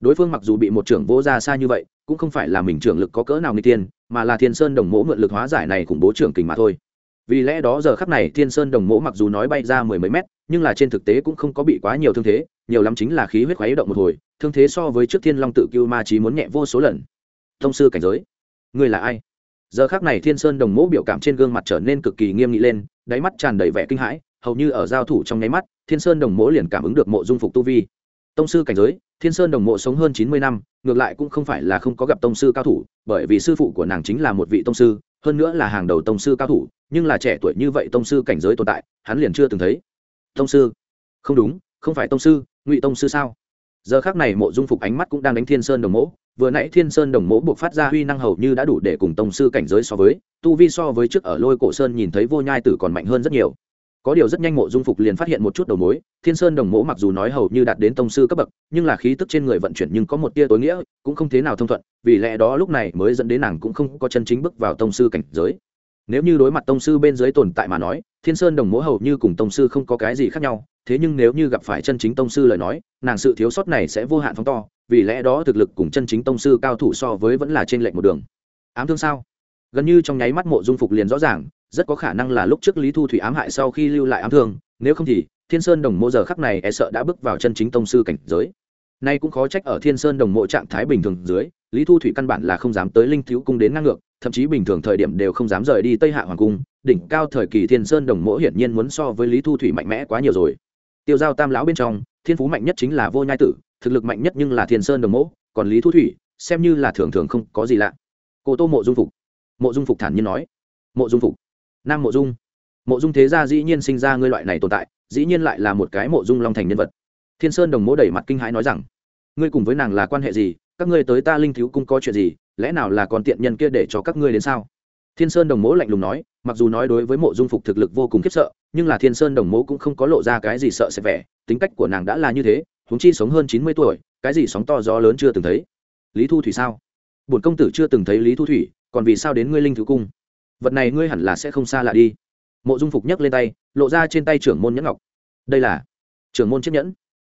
đối phương mặc dù bị một trưởng vỗ ra xa như vậy cũng không phải là mình trưởng lực có cỡ nào người tiên mà là thiên sơn đồng mỗ mượn lực hóa giải này khủng bố trưởng kình mà thôi. Vì lẽ đó giờ khắp này thiên sơn đồng mỗ mặc dù nói bay ra mười mấy mét, nhưng là trên thực tế cũng không có bị quá nhiều thương thế, nhiều lắm chính là khí huyết khuấy động một hồi, thương thế so với trước thiên long tự cưu ma trí muốn nhẹ vô số lần. Thông sư cảnh giới người là ai? Giờ khác này thiên sơn đồng mỗ biểu cảm trên gương mặt trở nên cực kỳ nghiêm nghị lên, đáy mắt tràn đầy vẻ kinh hãi, hầu như ở giao thủ trong nháy mắt, thiên sơn đồng mỗ liền cảm ứng được mộ dung phục tu vi tông sư cảnh giới, thiên sơn đồng mộ sống hơn chín mươi năm, ngược lại cũng không phải là không có gặp tông sư cao thủ, bởi vì sư phụ của nàng chính là một vị tông sư, hơn nữa là hàng đầu tông sư cao thủ, nhưng là trẻ tuổi như vậy tông sư cảnh giới tồn tại, hắn liền chưa từng thấy. Tông sư? Không đúng, không phải tông sư, ngụy tông sư sao? Giờ khác này mộ dung phục ánh mắt cũng đang đánh thiên sơn đồng mỗ vừa nãy thiên sơn đồng mỗ buộc phát ra huy năng hầu như đã đủ để cùng tông sư cảnh giới so với, tu vi so với trước ở lôi cổ sơn nhìn thấy vô nhai tử còn mạnh hơn rất nhiều có điều rất nhanh mộ dung phục liền phát hiện một chút đầu mối, thiên sơn đồng mỗ mặc dù nói hầu như đạt đến tông sư cấp bậc, nhưng là khí tức trên người vận chuyển nhưng có một tia tối nghĩa, cũng không thế nào thông thuận, vì lẽ đó lúc này mới dẫn đến nàng cũng không có chân chính bước vào tông sư cảnh giới. Nếu như đối mặt tông sư bên dưới tồn tại mà nói, thiên sơn đồng mỗ hầu như cùng tông sư không có cái gì khác nhau, thế nhưng nếu như gặp phải chân chính tông sư lời nói, nàng sự thiếu sót này sẽ vô hạn phóng to, vì lẽ đó thực lực cùng chân chính tông sư cao thủ so với vẫn là trên lệnh một đường. Ám thương sao? Gần như trong nháy mắt mộ dung phục liền rõ ràng rất có khả năng là lúc trước lý thu thủy ám hại sau khi lưu lại ám thương, nếu không thì thiên sơn đồng mộ giờ khắc này e sợ đã bước vào chân chính tông sư cảnh giới. Nay cũng khó trách ở thiên sơn đồng mộ trạng thái bình thường dưới, lý thu thủy căn bản là không dám tới linh thiếu cung đến ngang ngược, thậm chí bình thường thời điểm đều không dám rời đi tây hạ hoàng cung, đỉnh cao thời kỳ thiên sơn đồng mộ hiển nhiên muốn so với lý thu thủy mạnh mẽ quá nhiều rồi. Tiêu giao tam lão bên trong, thiên phú mạnh nhất chính là vô nhai tử, thực lực mạnh nhất nhưng là thiên sơn đồng mộ, còn lý thu thủy, xem như là thường thường không có gì lạ. Cô tô mộ dung phục. Mộ dung phục thản nhiên nói. Mộ dung phục nam mộ dung. Mộ dung thế gia dĩ nhiên sinh ra ngươi loại này tồn tại, dĩ nhiên lại là một cái mộ dung long thành nhân vật. Thiên sơn đồng mỗ đẩy mặt kinh hãi nói rằng, ngươi cùng với nàng là quan hệ gì? Các ngươi tới ta linh thiếu cung có chuyện gì? Lẽ nào là còn tiện nhân kia để cho các ngươi đến sao? Thiên sơn đồng mỗ lạnh lùng nói, mặc dù nói đối với mộ dung phục thực lực vô cùng khiếp sợ, nhưng là thiên sơn đồng mỗ cũng không có lộ ra cái gì sợ sẽ vẻ, tính cách của nàng đã là như thế húng chi sống hơn chín mươi tuổi, cái gì sóng to gió lớn chưa từng thấy. Lý thu thủy sao? Bổn công tử chưa từng thấy lý thu thủy, còn vì sao đến ngươi linh thiếu cung? Vật này ngươi hẳn là sẽ không xa lạ đi. Mộ dung phục nhấc lên tay, lộ ra trên tay trưởng môn nhẫn ngọc. Đây là trưởng môn chiếc nhẫn.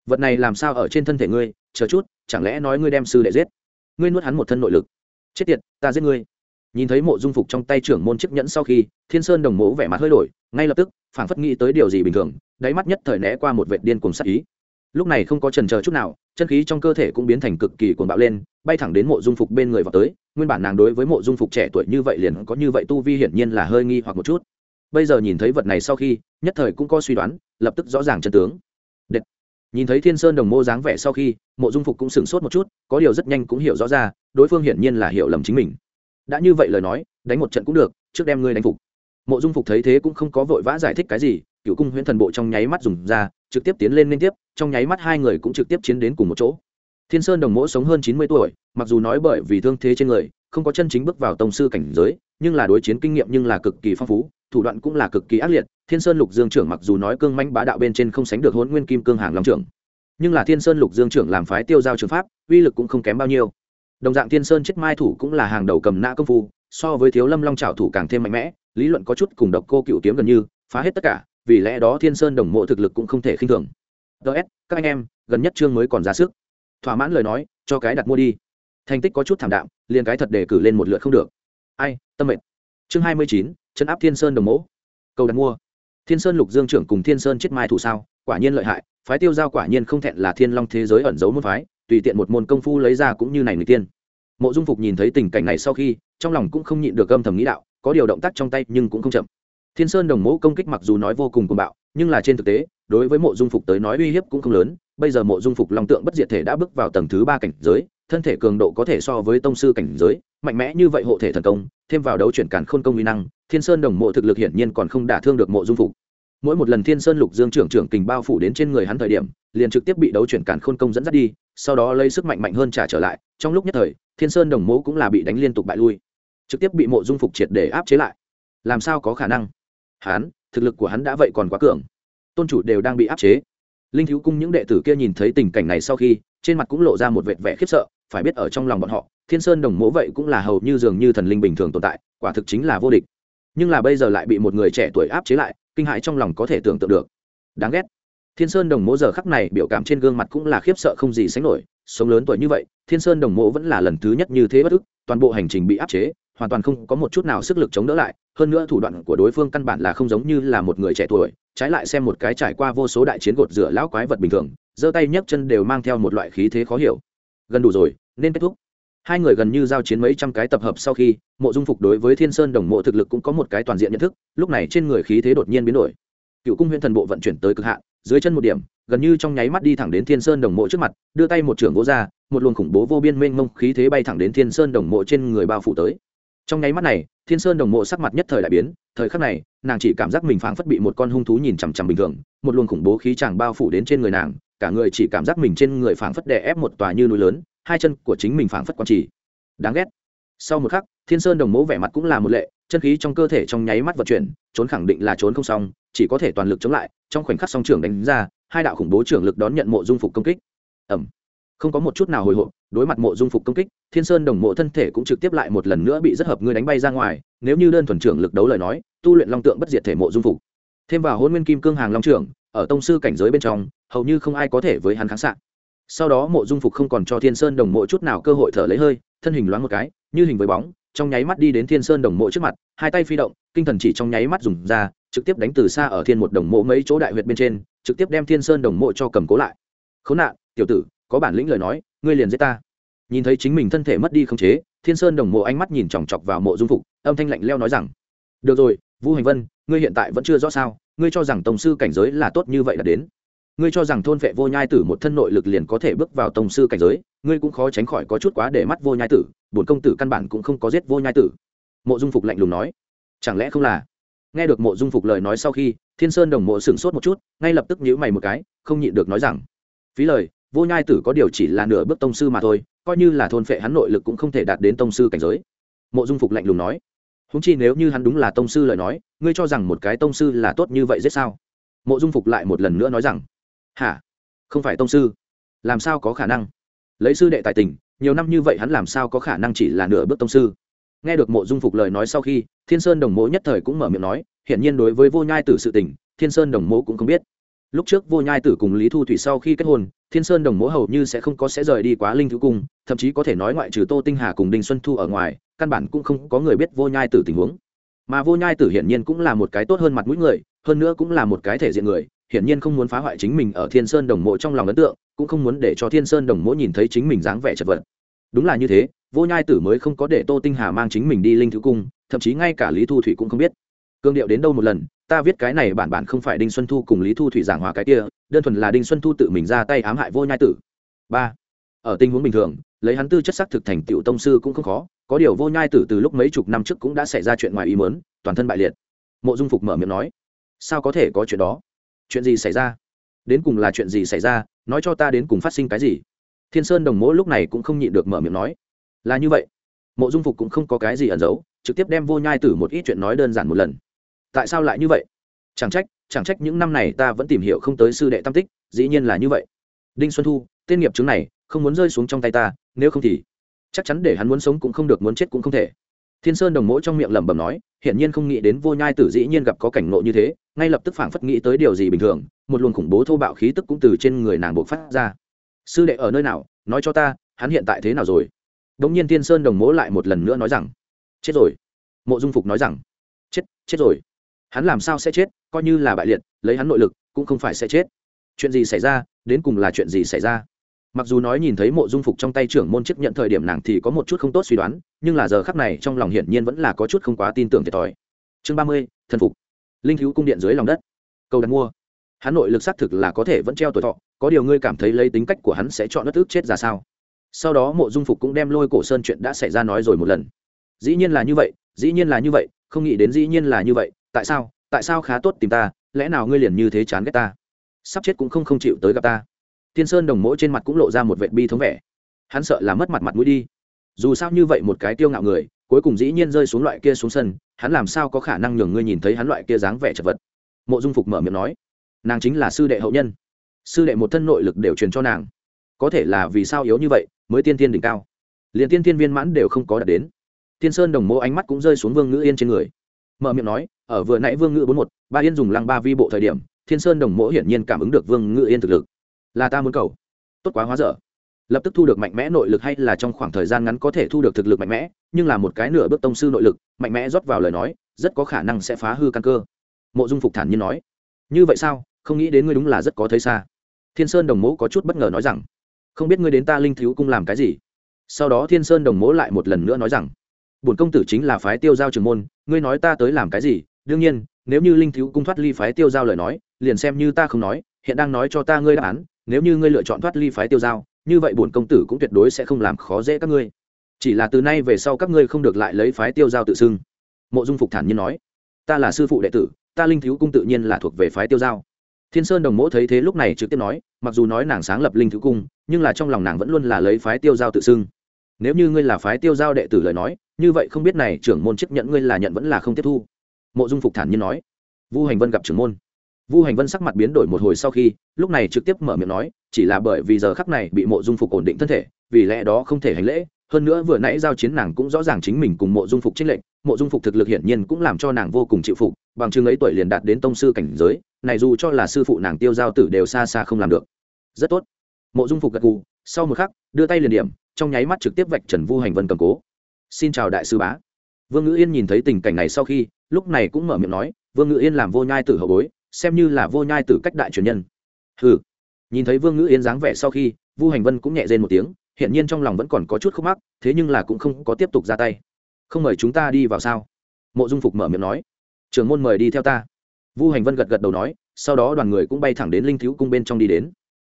Vật này làm sao ở trên thân thể ngươi? Chờ chút, chẳng lẽ nói ngươi đem sư đệ giết? Ngươi nuốt hắn một thân nội lực. Chết tiệt, ta giết ngươi. Nhìn thấy mộ dung phục trong tay trưởng môn chiếc nhẫn sau khi, thiên sơn đồng mố vẻ mặt hơi đổi, ngay lập tức, phảng phất nghĩ tới điều gì bình thường, đáy mắt nhất thời né qua một vệ điên cùng sắc ý lúc này không có trần chờ chút nào, chân khí trong cơ thể cũng biến thành cực kỳ cuồng bạo lên, bay thẳng đến mộ dung phục bên người vào tới. Nguyên bản nàng đối với mộ dung phục trẻ tuổi như vậy liền có như vậy tu vi hiển nhiên là hơi nghi hoặc một chút. Bây giờ nhìn thấy vật này sau khi, nhất thời cũng có suy đoán, lập tức rõ ràng chân tướng. Đệt. nhìn thấy thiên sơn đồng mô dáng vẻ sau khi, mộ dung phục cũng sửng sốt một chút, có điều rất nhanh cũng hiểu rõ ra, đối phương hiển nhiên là hiểu lầm chính mình. Đã như vậy lời nói, đánh một trận cũng được, trước đem ngươi đánh phục. Mộ dung phục thấy thế cũng không có vội vã giải thích cái gì cựu cung huyễn thần bộ trong nháy mắt dùng ra, trực tiếp tiến lên liên tiếp, trong nháy mắt hai người cũng trực tiếp chiến đến cùng một chỗ. Thiên sơn đồng mỗ sống hơn chín mươi tuổi, mặc dù nói bởi vì thương thế trên người, không có chân chính bước vào tông sư cảnh giới, nhưng là đối chiến kinh nghiệm nhưng là cực kỳ phong phú, thủ đoạn cũng là cực kỳ ác liệt. Thiên sơn lục dương trưởng mặc dù nói cương manh bá đạo bên trên không sánh được hôn nguyên kim cương hàng long trưởng, nhưng là thiên sơn lục dương trưởng làm phái tiêu giao trường pháp, uy lực cũng không kém bao nhiêu. Đồng dạng thiên sơn chết mai thủ cũng là hàng đầu cầm nã công phu, so với thiếu lâm long trào thủ càng thêm mạnh mẽ, lý luận có chút cùng độc cô cựu kiếm gần như, phá hết tất cả vì lẽ đó thiên sơn đồng mộ thực lực cũng không thể khinh thường. Ts các anh em, gần nhất chương mới còn ra sức. Thỏa mãn lời nói, cho cái đặt mua đi. Thành tích có chút thảm đạm, liền cái thật để cử lên một lượt không được. Ai, tâm mệnh chương hai mươi chín, chấn áp thiên sơn đồng mộ. cầu đặt mua. Thiên sơn lục dương trưởng cùng thiên sơn chết mai thủ sao, quả nhiên lợi hại, phái tiêu giao quả nhiên không thẹn là thiên long thế giới ẩn giấu môn phái, tùy tiện một môn công phu lấy ra cũng như này người tiên. Mộ dung phục nhìn thấy tình cảnh này sau khi, trong lòng cũng không nhịn được âm thầm nghĩ đạo, có điều động tác trong tay nhưng cũng không chậm thiên sơn đồng mẫu công kích mặc dù nói vô cùng cuồng bạo, nhưng là trên thực tế, đối với mộ dung phục tới nói uy hiếp cũng không lớn. Bây giờ mộ dung phục long tượng bất diệt thể đã bước vào tầng thứ ba cảnh giới, thân thể cường độ có thể so với tông sư cảnh giới, mạnh mẽ như vậy hộ thể thần công, thêm vào đấu chuyển cản khôn công uy năng, thiên sơn đồng mộ thực lực hiển nhiên còn không đả thương được mộ dung phục. Mỗi một lần thiên sơn lục dương trưởng trưởng kình bao phủ đến trên người hắn thời điểm, liền trực tiếp bị đấu chuyển cản khôn công dẫn dắt đi, sau đó lấy sức mạnh mạnh hơn trả trở lại. Trong lúc nhất thời, thiên sơn đồng mộ cũng là bị đánh liên tục bại lui, trực tiếp bị mộ dung phục triệt để áp chế lại. Làm sao có khả năng? Hắn, thực lực của hắn đã vậy còn quá cường. Tôn chủ đều đang bị áp chế. Linh thiếu cung những đệ tử kia nhìn thấy tình cảnh này sau khi, trên mặt cũng lộ ra một vệt vẻ khiếp sợ, phải biết ở trong lòng bọn họ, thiên sơn đồng mỗ vậy cũng là hầu như dường như thần linh bình thường tồn tại, quả thực chính là vô địch. Nhưng là bây giờ lại bị một người trẻ tuổi áp chế lại, kinh hãi trong lòng có thể tưởng tượng được. Đáng ghét. Thiên sơn đồng mỗ giờ khắc này biểu cảm trên gương mặt cũng là khiếp sợ không gì sánh nổi, sống lớn tuổi như vậy, thiên sơn đồng mỗ vẫn là lần thứ nhất như thế bất ức, toàn bộ hành trình bị áp chế hoàn toàn không có một chút nào sức lực chống đỡ lại, hơn nữa thủ đoạn của đối phương căn bản là không giống như là một người trẻ tuổi, trái lại xem một cái trải qua vô số đại chiến gột rửa lão quái vật bình thường, giơ tay nhấc chân đều mang theo một loại khí thế khó hiểu. Gần đủ rồi, nên kết thúc. Hai người gần như giao chiến mấy trăm cái tập hợp sau khi, mộ dung phục đối với thiên sơn đồng mộ thực lực cũng có một cái toàn diện nhận thức, lúc này trên người khí thế đột nhiên biến đổi. Cựu cung huyện thần bộ vận chuyển tới cực hạn, dưới chân một điểm, gần như trong nháy mắt đi thẳng đến thiên sơn đồng mộ trước mặt, đưa tay một trưởng gỗ ra, một luồng khủng bố vô biên mênh mông khí thế bay thẳng đến thiên sơn đồng mộ trên người bao phủ tới trong nháy mắt này, thiên sơn đồng mộ sắc mặt nhất thời đại biến, thời khắc này, nàng chỉ cảm giác mình phảng phất bị một con hung thú nhìn chằm chằm bình thường, một luồng khủng bố khí chàng bao phủ đến trên người nàng, cả người chỉ cảm giác mình trên người phảng phất đè ép một tòa như núi lớn, hai chân của chính mình phảng phất quan trì. Đáng ghét. Sau một khắc, thiên sơn đồng mẫu vẻ mặt cũng là một lệ, chân khí trong cơ thể trong nháy mắt vận chuyển, trốn khẳng định là trốn không xong, chỉ có thể toàn lực chống lại, trong khoảnh khắc song trưởng đánh ra, hai đạo khủng bố trưởng lực đón nhận mộ dung phục công kích. Ẩm không có một chút nào hồi hộp, đối mặt mộ dung phục công kích, thiên sơn đồng mộ thân thể cũng trực tiếp lại một lần nữa bị rất hợp ngươi đánh bay ra ngoài, nếu như đơn thuần trưởng lực đấu lời nói, tu luyện long tượng bất diệt thể mộ dung phục. Thêm vào hôn nguyên kim cương hàng long trưởng, ở tông sư cảnh giới bên trong, hầu như không ai có thể với hắn kháng xạ sau đó mộ dung phục không còn cho thiên sơn đồng mộ chút nào cơ hội thở lấy hơi, thân hình loáng một cái, như hình với bóng, trong nháy mắt đi đến thiên sơn đồng mộ trước mặt, hai tay phi động, kinh thần chỉ trong nháy mắt dùng ra, trực tiếp đánh từ xa ở thiên một đồng mộ mấy chỗ đại huyệt bên trên, trực tiếp đem thiên sơn đồng mộ cho cầm cố lại. Khốn nạn, tiểu tử có bản lĩnh lời nói, ngươi liền giết ta. Nhìn thấy chính mình thân thể mất đi không chế, thiên sơn đồng mộ ánh mắt nhìn chòng chọc vào mộ dung phục, âm thanh lạnh leo nói rằng, được rồi, vũ hành vân, ngươi hiện tại vẫn chưa rõ sao, ngươi cho rằng tổng sư cảnh giới là tốt như vậy là đến. Ngươi cho rằng thôn vệ vô nhai tử một thân nội lực liền có thể bước vào tổng sư cảnh giới, ngươi cũng khó tránh khỏi có chút quá để mắt vô nhai tử, bổn công tử căn bản cũng không có giết vô nhai tử. Mộ dung phục lạnh lùng nói. Chẳng lẽ không là? Nghe được mộ dung phục lời nói sau khi, thiên sơn đồng mộ sửng sốt một chút, ngay lập tức nhíu mày một cái, không nhịn được nói rằng, phí lời vô nhai tử có điều chỉ là nửa bước tông sư mà thôi, coi như là thôn phệ hắn nội lực cũng không thể đạt đến tông sư cảnh giới. Mộ dung phục lạnh lùng nói húng chi nếu như hắn đúng là tông sư lời nói, ngươi cho rằng một cái tông sư là tốt như vậy giết sao? Mộ dung phục lại một lần nữa nói rằng, hả? Không phải tông sư. Làm sao có khả năng? Lấy sư đệ tài tình, nhiều năm như vậy hắn làm sao có khả năng chỉ là nửa bước tông sư? Nghe được mộ dung phục lời nói sau khi, thiên sơn đồng mộ nhất thời cũng mở miệng nói, hiển nhiên đối với vô nhai tử sự tình, thiên sơn đồng mộ cũng không biết lúc trước vô nhai tử cùng lý thu thủy sau khi kết hôn, thiên sơn đồng mỗ hầu như sẽ không có sẽ rời đi quá linh thứ cung, thậm chí có thể nói ngoại trừ tô tinh hà cùng đinh xuân thu ở ngoài, căn bản cũng không có người biết vô nhai tử tình huống. Mà vô nhai tử hiển nhiên cũng là một cái tốt hơn mặt mũi người, hơn nữa cũng là một cái thể diện người, hiển nhiên không muốn phá hoại chính mình ở thiên sơn đồng mộ trong lòng ấn tượng, cũng không muốn để cho thiên sơn đồng mộ nhìn thấy chính mình dáng vẻ chật vật. Đúng là như thế, vô nhai tử mới không có để tô tinh hà mang chính mình đi linh thứ cung, thậm chí ngay cả lý thu thủy cũng không biết cương điệu đến đâu một lần, ta viết cái này bản bản không phải đinh xuân thu cùng lý thu thủy giảng hòa cái kia, đơn thuần là đinh xuân thu tự mình ra tay ám hại vô nhai tử. Ba, ở tình huống bình thường, lấy hắn tư chất sắc thực thành tựu tông sư cũng không khó, có điều vô nhai tử từ lúc mấy chục năm trước cũng đã xảy ra chuyện ngoài ý mớn toàn thân bại liệt. Mộ dung phục mở miệng nói, sao có thể có chuyện đó? Chuyện gì xảy ra? Đến cùng là chuyện gì xảy ra? Nói cho ta đến cùng phát sinh cái gì? Thiên sơn đồng mỗ lúc này cũng không nhịn được mở miệng nói, là như vậy. Mộ dung phục cũng không có cái gì ẩn giấu, trực tiếp đem vô nhai tử một ít chuyện nói đơn giản một lần tại sao lại như vậy? Chẳng trách chẳng trách những năm này ta vẫn tìm hiểu không tới sư đệ tam tích, dĩ nhiên là như vậy. Đinh xuân thu, tên nghiệp chứng này, không muốn rơi xuống trong tay ta, nếu không thì chắc chắn để hắn muốn sống cũng không được, muốn chết cũng không thể. Thiên sơn đồng mỗ trong miệng lẩm bẩm nói, hiển nhiên không nghĩ đến vô nhai tử dĩ nhiên gặp có cảnh nộ như thế, ngay lập tức phảng phất nghĩ tới điều gì bình thường, một luồng khủng bố thô bạo khí tức cũng từ trên người nàng buộc phát ra. Sư đệ ở nơi nào, nói cho ta, hắn hiện tại thế nào rồi? Đ ỗ n g nhiên thiên sơn đồng mỗ lại một lần nữa nói rằng, chết rồi. Mộ dung phục nói rằng, chết chết rồi hắn làm sao sẽ chết, coi như là bại liệt, lấy hắn nội lực, cũng không phải sẽ chết. Chuyện gì xảy ra, đến cùng là chuyện gì xảy ra? Mặc dù nói nhìn thấy mộ dung phục trong tay trưởng môn chức nhận thời điểm nàng thì có một chút không tốt suy đoán, nhưng là giờ khắc này trong lòng hiển nhiên vẫn là có chút không quá tin tưởng thiệt thòi. Chương ba mươi, thần phục. Linh cứu cung điện dưới lòng đất. Câu đặt mua. Hắn nội lực xác thực là có thể vẫn treo tuổi thọ, có điều ngươi cảm thấy lấy tính cách của hắn sẽ chọn đất ước chết ra sao? Sau đó mộ dung phục cũng đem lôi cổ sơn chuyện đã xảy ra nói rồi một lần. Dĩ nhiên là như vậy, dĩ nhiên là như vậy, không nghĩ đến dĩ nhiên là như vậy tại sao tại sao khá tốt tìm ta, lẽ nào ngươi liền như thế chán ghét ta? Sắp chết cũng không không chịu tới gặp ta. Thiên sơn đồng mỗi trên mặt cũng lộ ra một vệ bi thống vẻ. Hắn sợ là mất mặt mặt mũi đi. Dù sao như vậy một cái tiêu ngạo người, cuối cùng dĩ nhiên rơi xuống loại kia xuống sân, hắn làm sao có khả năng nhường ngươi nhìn thấy hắn loại kia dáng vẻ chật vật? Mộ dung phục mở miệng nói, nàng chính là sư đệ hậu nhân. Sư đệ một thân nội lực đều truyền cho nàng. Có thể là vì sao yếu như vậy mới tiên tiên đỉnh cao. Liền tiên tiên viên mãn đều không có đạt đến. Tiên sơn đồng mô ánh mắt cũng rơi xuống vương ngữ yên trên người. Mở miệng nói ở vừa nãy vương Ngự bốn một, ba yên dùng lăng ba vi bộ thời điểm, thiên sơn đồng mỗ hiển nhiên cảm ứng được vương Ngự yên thực lực. Là ta muốn cầu. Tốt quá hóa dở. Lập tức thu được mạnh mẽ nội lực hay là trong khoảng thời gian ngắn có thể thu được thực lực mạnh mẽ, nhưng là một cái nửa bước tông sư nội lực, mạnh mẽ rót vào lời nói, rất có khả năng sẽ phá hư căn cơ. Mộ dung phục thản nhiên nói. Như vậy sao? Không nghĩ đến ngươi đúng là rất có thấy xa. Thiên sơn đồng mỗ có chút bất ngờ nói rằng. Không biết ngươi đến ta linh thiếu cung làm cái gì? Sau đó thiên sơn đồng mỗ lại một lần nữa nói rằng. Bổn công tử chính là phái tiêu giao trường môn, ngươi nói ta tới làm cái gì? Đương nhiên, nếu như linh thiếu cung thoát ly phái tiêu giao lời nói, liền xem như ta không nói, hiện đang nói cho ta ngươi đáp án, nếu như ngươi lựa chọn thoát ly phái tiêu giao, như vậy bổn công tử cũng tuyệt đối sẽ không làm khó dễ các ngươi. Chỉ là từ nay về sau các ngươi không được lại lấy phái tiêu giao tự xưng. Mộ dung phục thản nhiên nói. Ta là sư phụ đệ tử, ta linh thiếu cung tự nhiên là thuộc về phái tiêu giao. Thiên sơn đồng mỗ thấy thế lúc này trực tiếp nói, mặc dù nói nàng sáng lập linh thiếu cung, nhưng là trong lòng nàng vẫn luôn là lấy phái tiêu giao tự xưng. Nếu như ngươi là phái tiêu giao đệ tử lời nói, như vậy không biết này trưởng môn chấp nhận ngươi là nhận vẫn là không tiếp thu mộ dung phục thản nhiên nói. Vu hành vân gặp trưởng môn. Vu hành vân sắc mặt biến đổi một hồi sau khi, lúc này trực tiếp mở miệng nói, chỉ là bởi vì giờ khắc này bị mộ dung phục ổn định thân thể, vì lẽ đó không thể hành lễ, hơn nữa vừa nãy giao chiến nàng cũng rõ ràng chính mình cùng mộ dung phục trích lệnh mộ dung phục thực lực hiển nhiên cũng làm cho nàng vô cùng chịu phục, bằng chứng ấy tuổi liền đạt đến tông sư cảnh giới, này dù cho là sư phụ nàng tiêu giao tử đều xa xa không làm được. Rất tốt. Mộ dung phục gật gù, sau một khắc, đưa tay liền điểm, trong nháy mắt trực tiếp vạch trần vu hành vân cầm cố. Xin chào đại sư bá. Vương ngữ yên nhìn thấy tình cảnh này sau khi lúc này cũng mở miệng nói, vương ngữ yên làm vô nhai tử hậu bối, xem như là vô nhai tử cách đại truyền nhân. Ừ nhìn thấy vương ngữ yên dáng vẻ sau khi, vu hành vân cũng nhẹ dên một tiếng hiện nhiên trong lòng vẫn còn có chút khúc mắc, thế nhưng là cũng không có tiếp tục ra tay. Không mời chúng ta đi vào sao? Mộ dung phục mở miệng nói. Trưởng môn mời đi theo ta. Vu hành vân gật gật đầu nói, sau đó đoàn người cũng bay thẳng đến linh thiếu cung bên trong đi đến.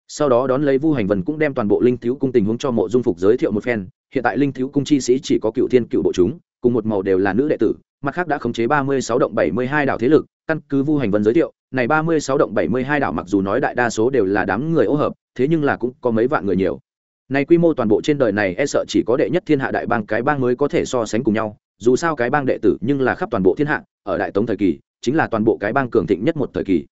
Sau đó đón lấy vu hành vân cũng đem toàn bộ linh thiếu cung tình huống cho mộ dung phục giới thiệu một phen. Hiện tại linh thiếu cung chi sĩ chỉ có cựu thiên cựu bộ chúng, cùng một màu đều là nữ đệ tử mặt khác đã khống chế ba mươi sáu động bảy mươi hai đảo thế lực, căn cứ vu hành vân giới thiệu, này ba mươi sáu động bảy mươi hai đảo mặc dù nói đại đa số đều là đám người ô hợp, thế nhưng là cũng có mấy vạn người nhiều. Này quy mô toàn bộ trên đời này e sợ chỉ có đệ nhất thiên hạ đại bang cái bang mới có thể so sánh cùng nhau, dù sao cái bang đệ tử nhưng là khắp toàn bộ thiên hạ, ở đại tống thời kỳ, chính là toàn bộ cái bang cường thịnh nhất một thời kỳ.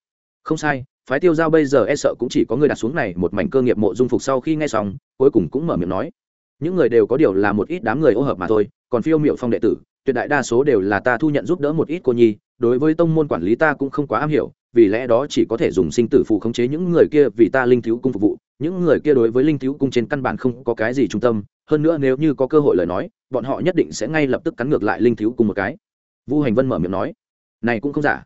Không sai, phái tiêu giao bây giờ e sợ cũng chỉ có người đặt xuống này một mảnh cơ nghiệp mộ dung phục sau khi nghe xong, cuối cùng cũng mở miệng nói. Những người đều có điều là một ít đám người ô hợp mà thôi, còn phiêu miệu phong đệ tử tuyệt đại đa số đều là ta thu nhận giúp đỡ một ít cô nhi, đối với tông môn quản lý ta cũng không quá am hiểu, vì lẽ đó chỉ có thể dùng sinh tử phù khống chế những người kia vì ta linh thiếu cung phục vụ. Những người kia đối với linh thiếu cung trên căn bản không có cái gì trung tâm, hơn nữa nếu như có cơ hội lời nói, bọn họ nhất định sẽ ngay lập tức cắn ngược lại linh thiếu cung một cái. Vu hành vân mở miệng nói, này cũng không giả.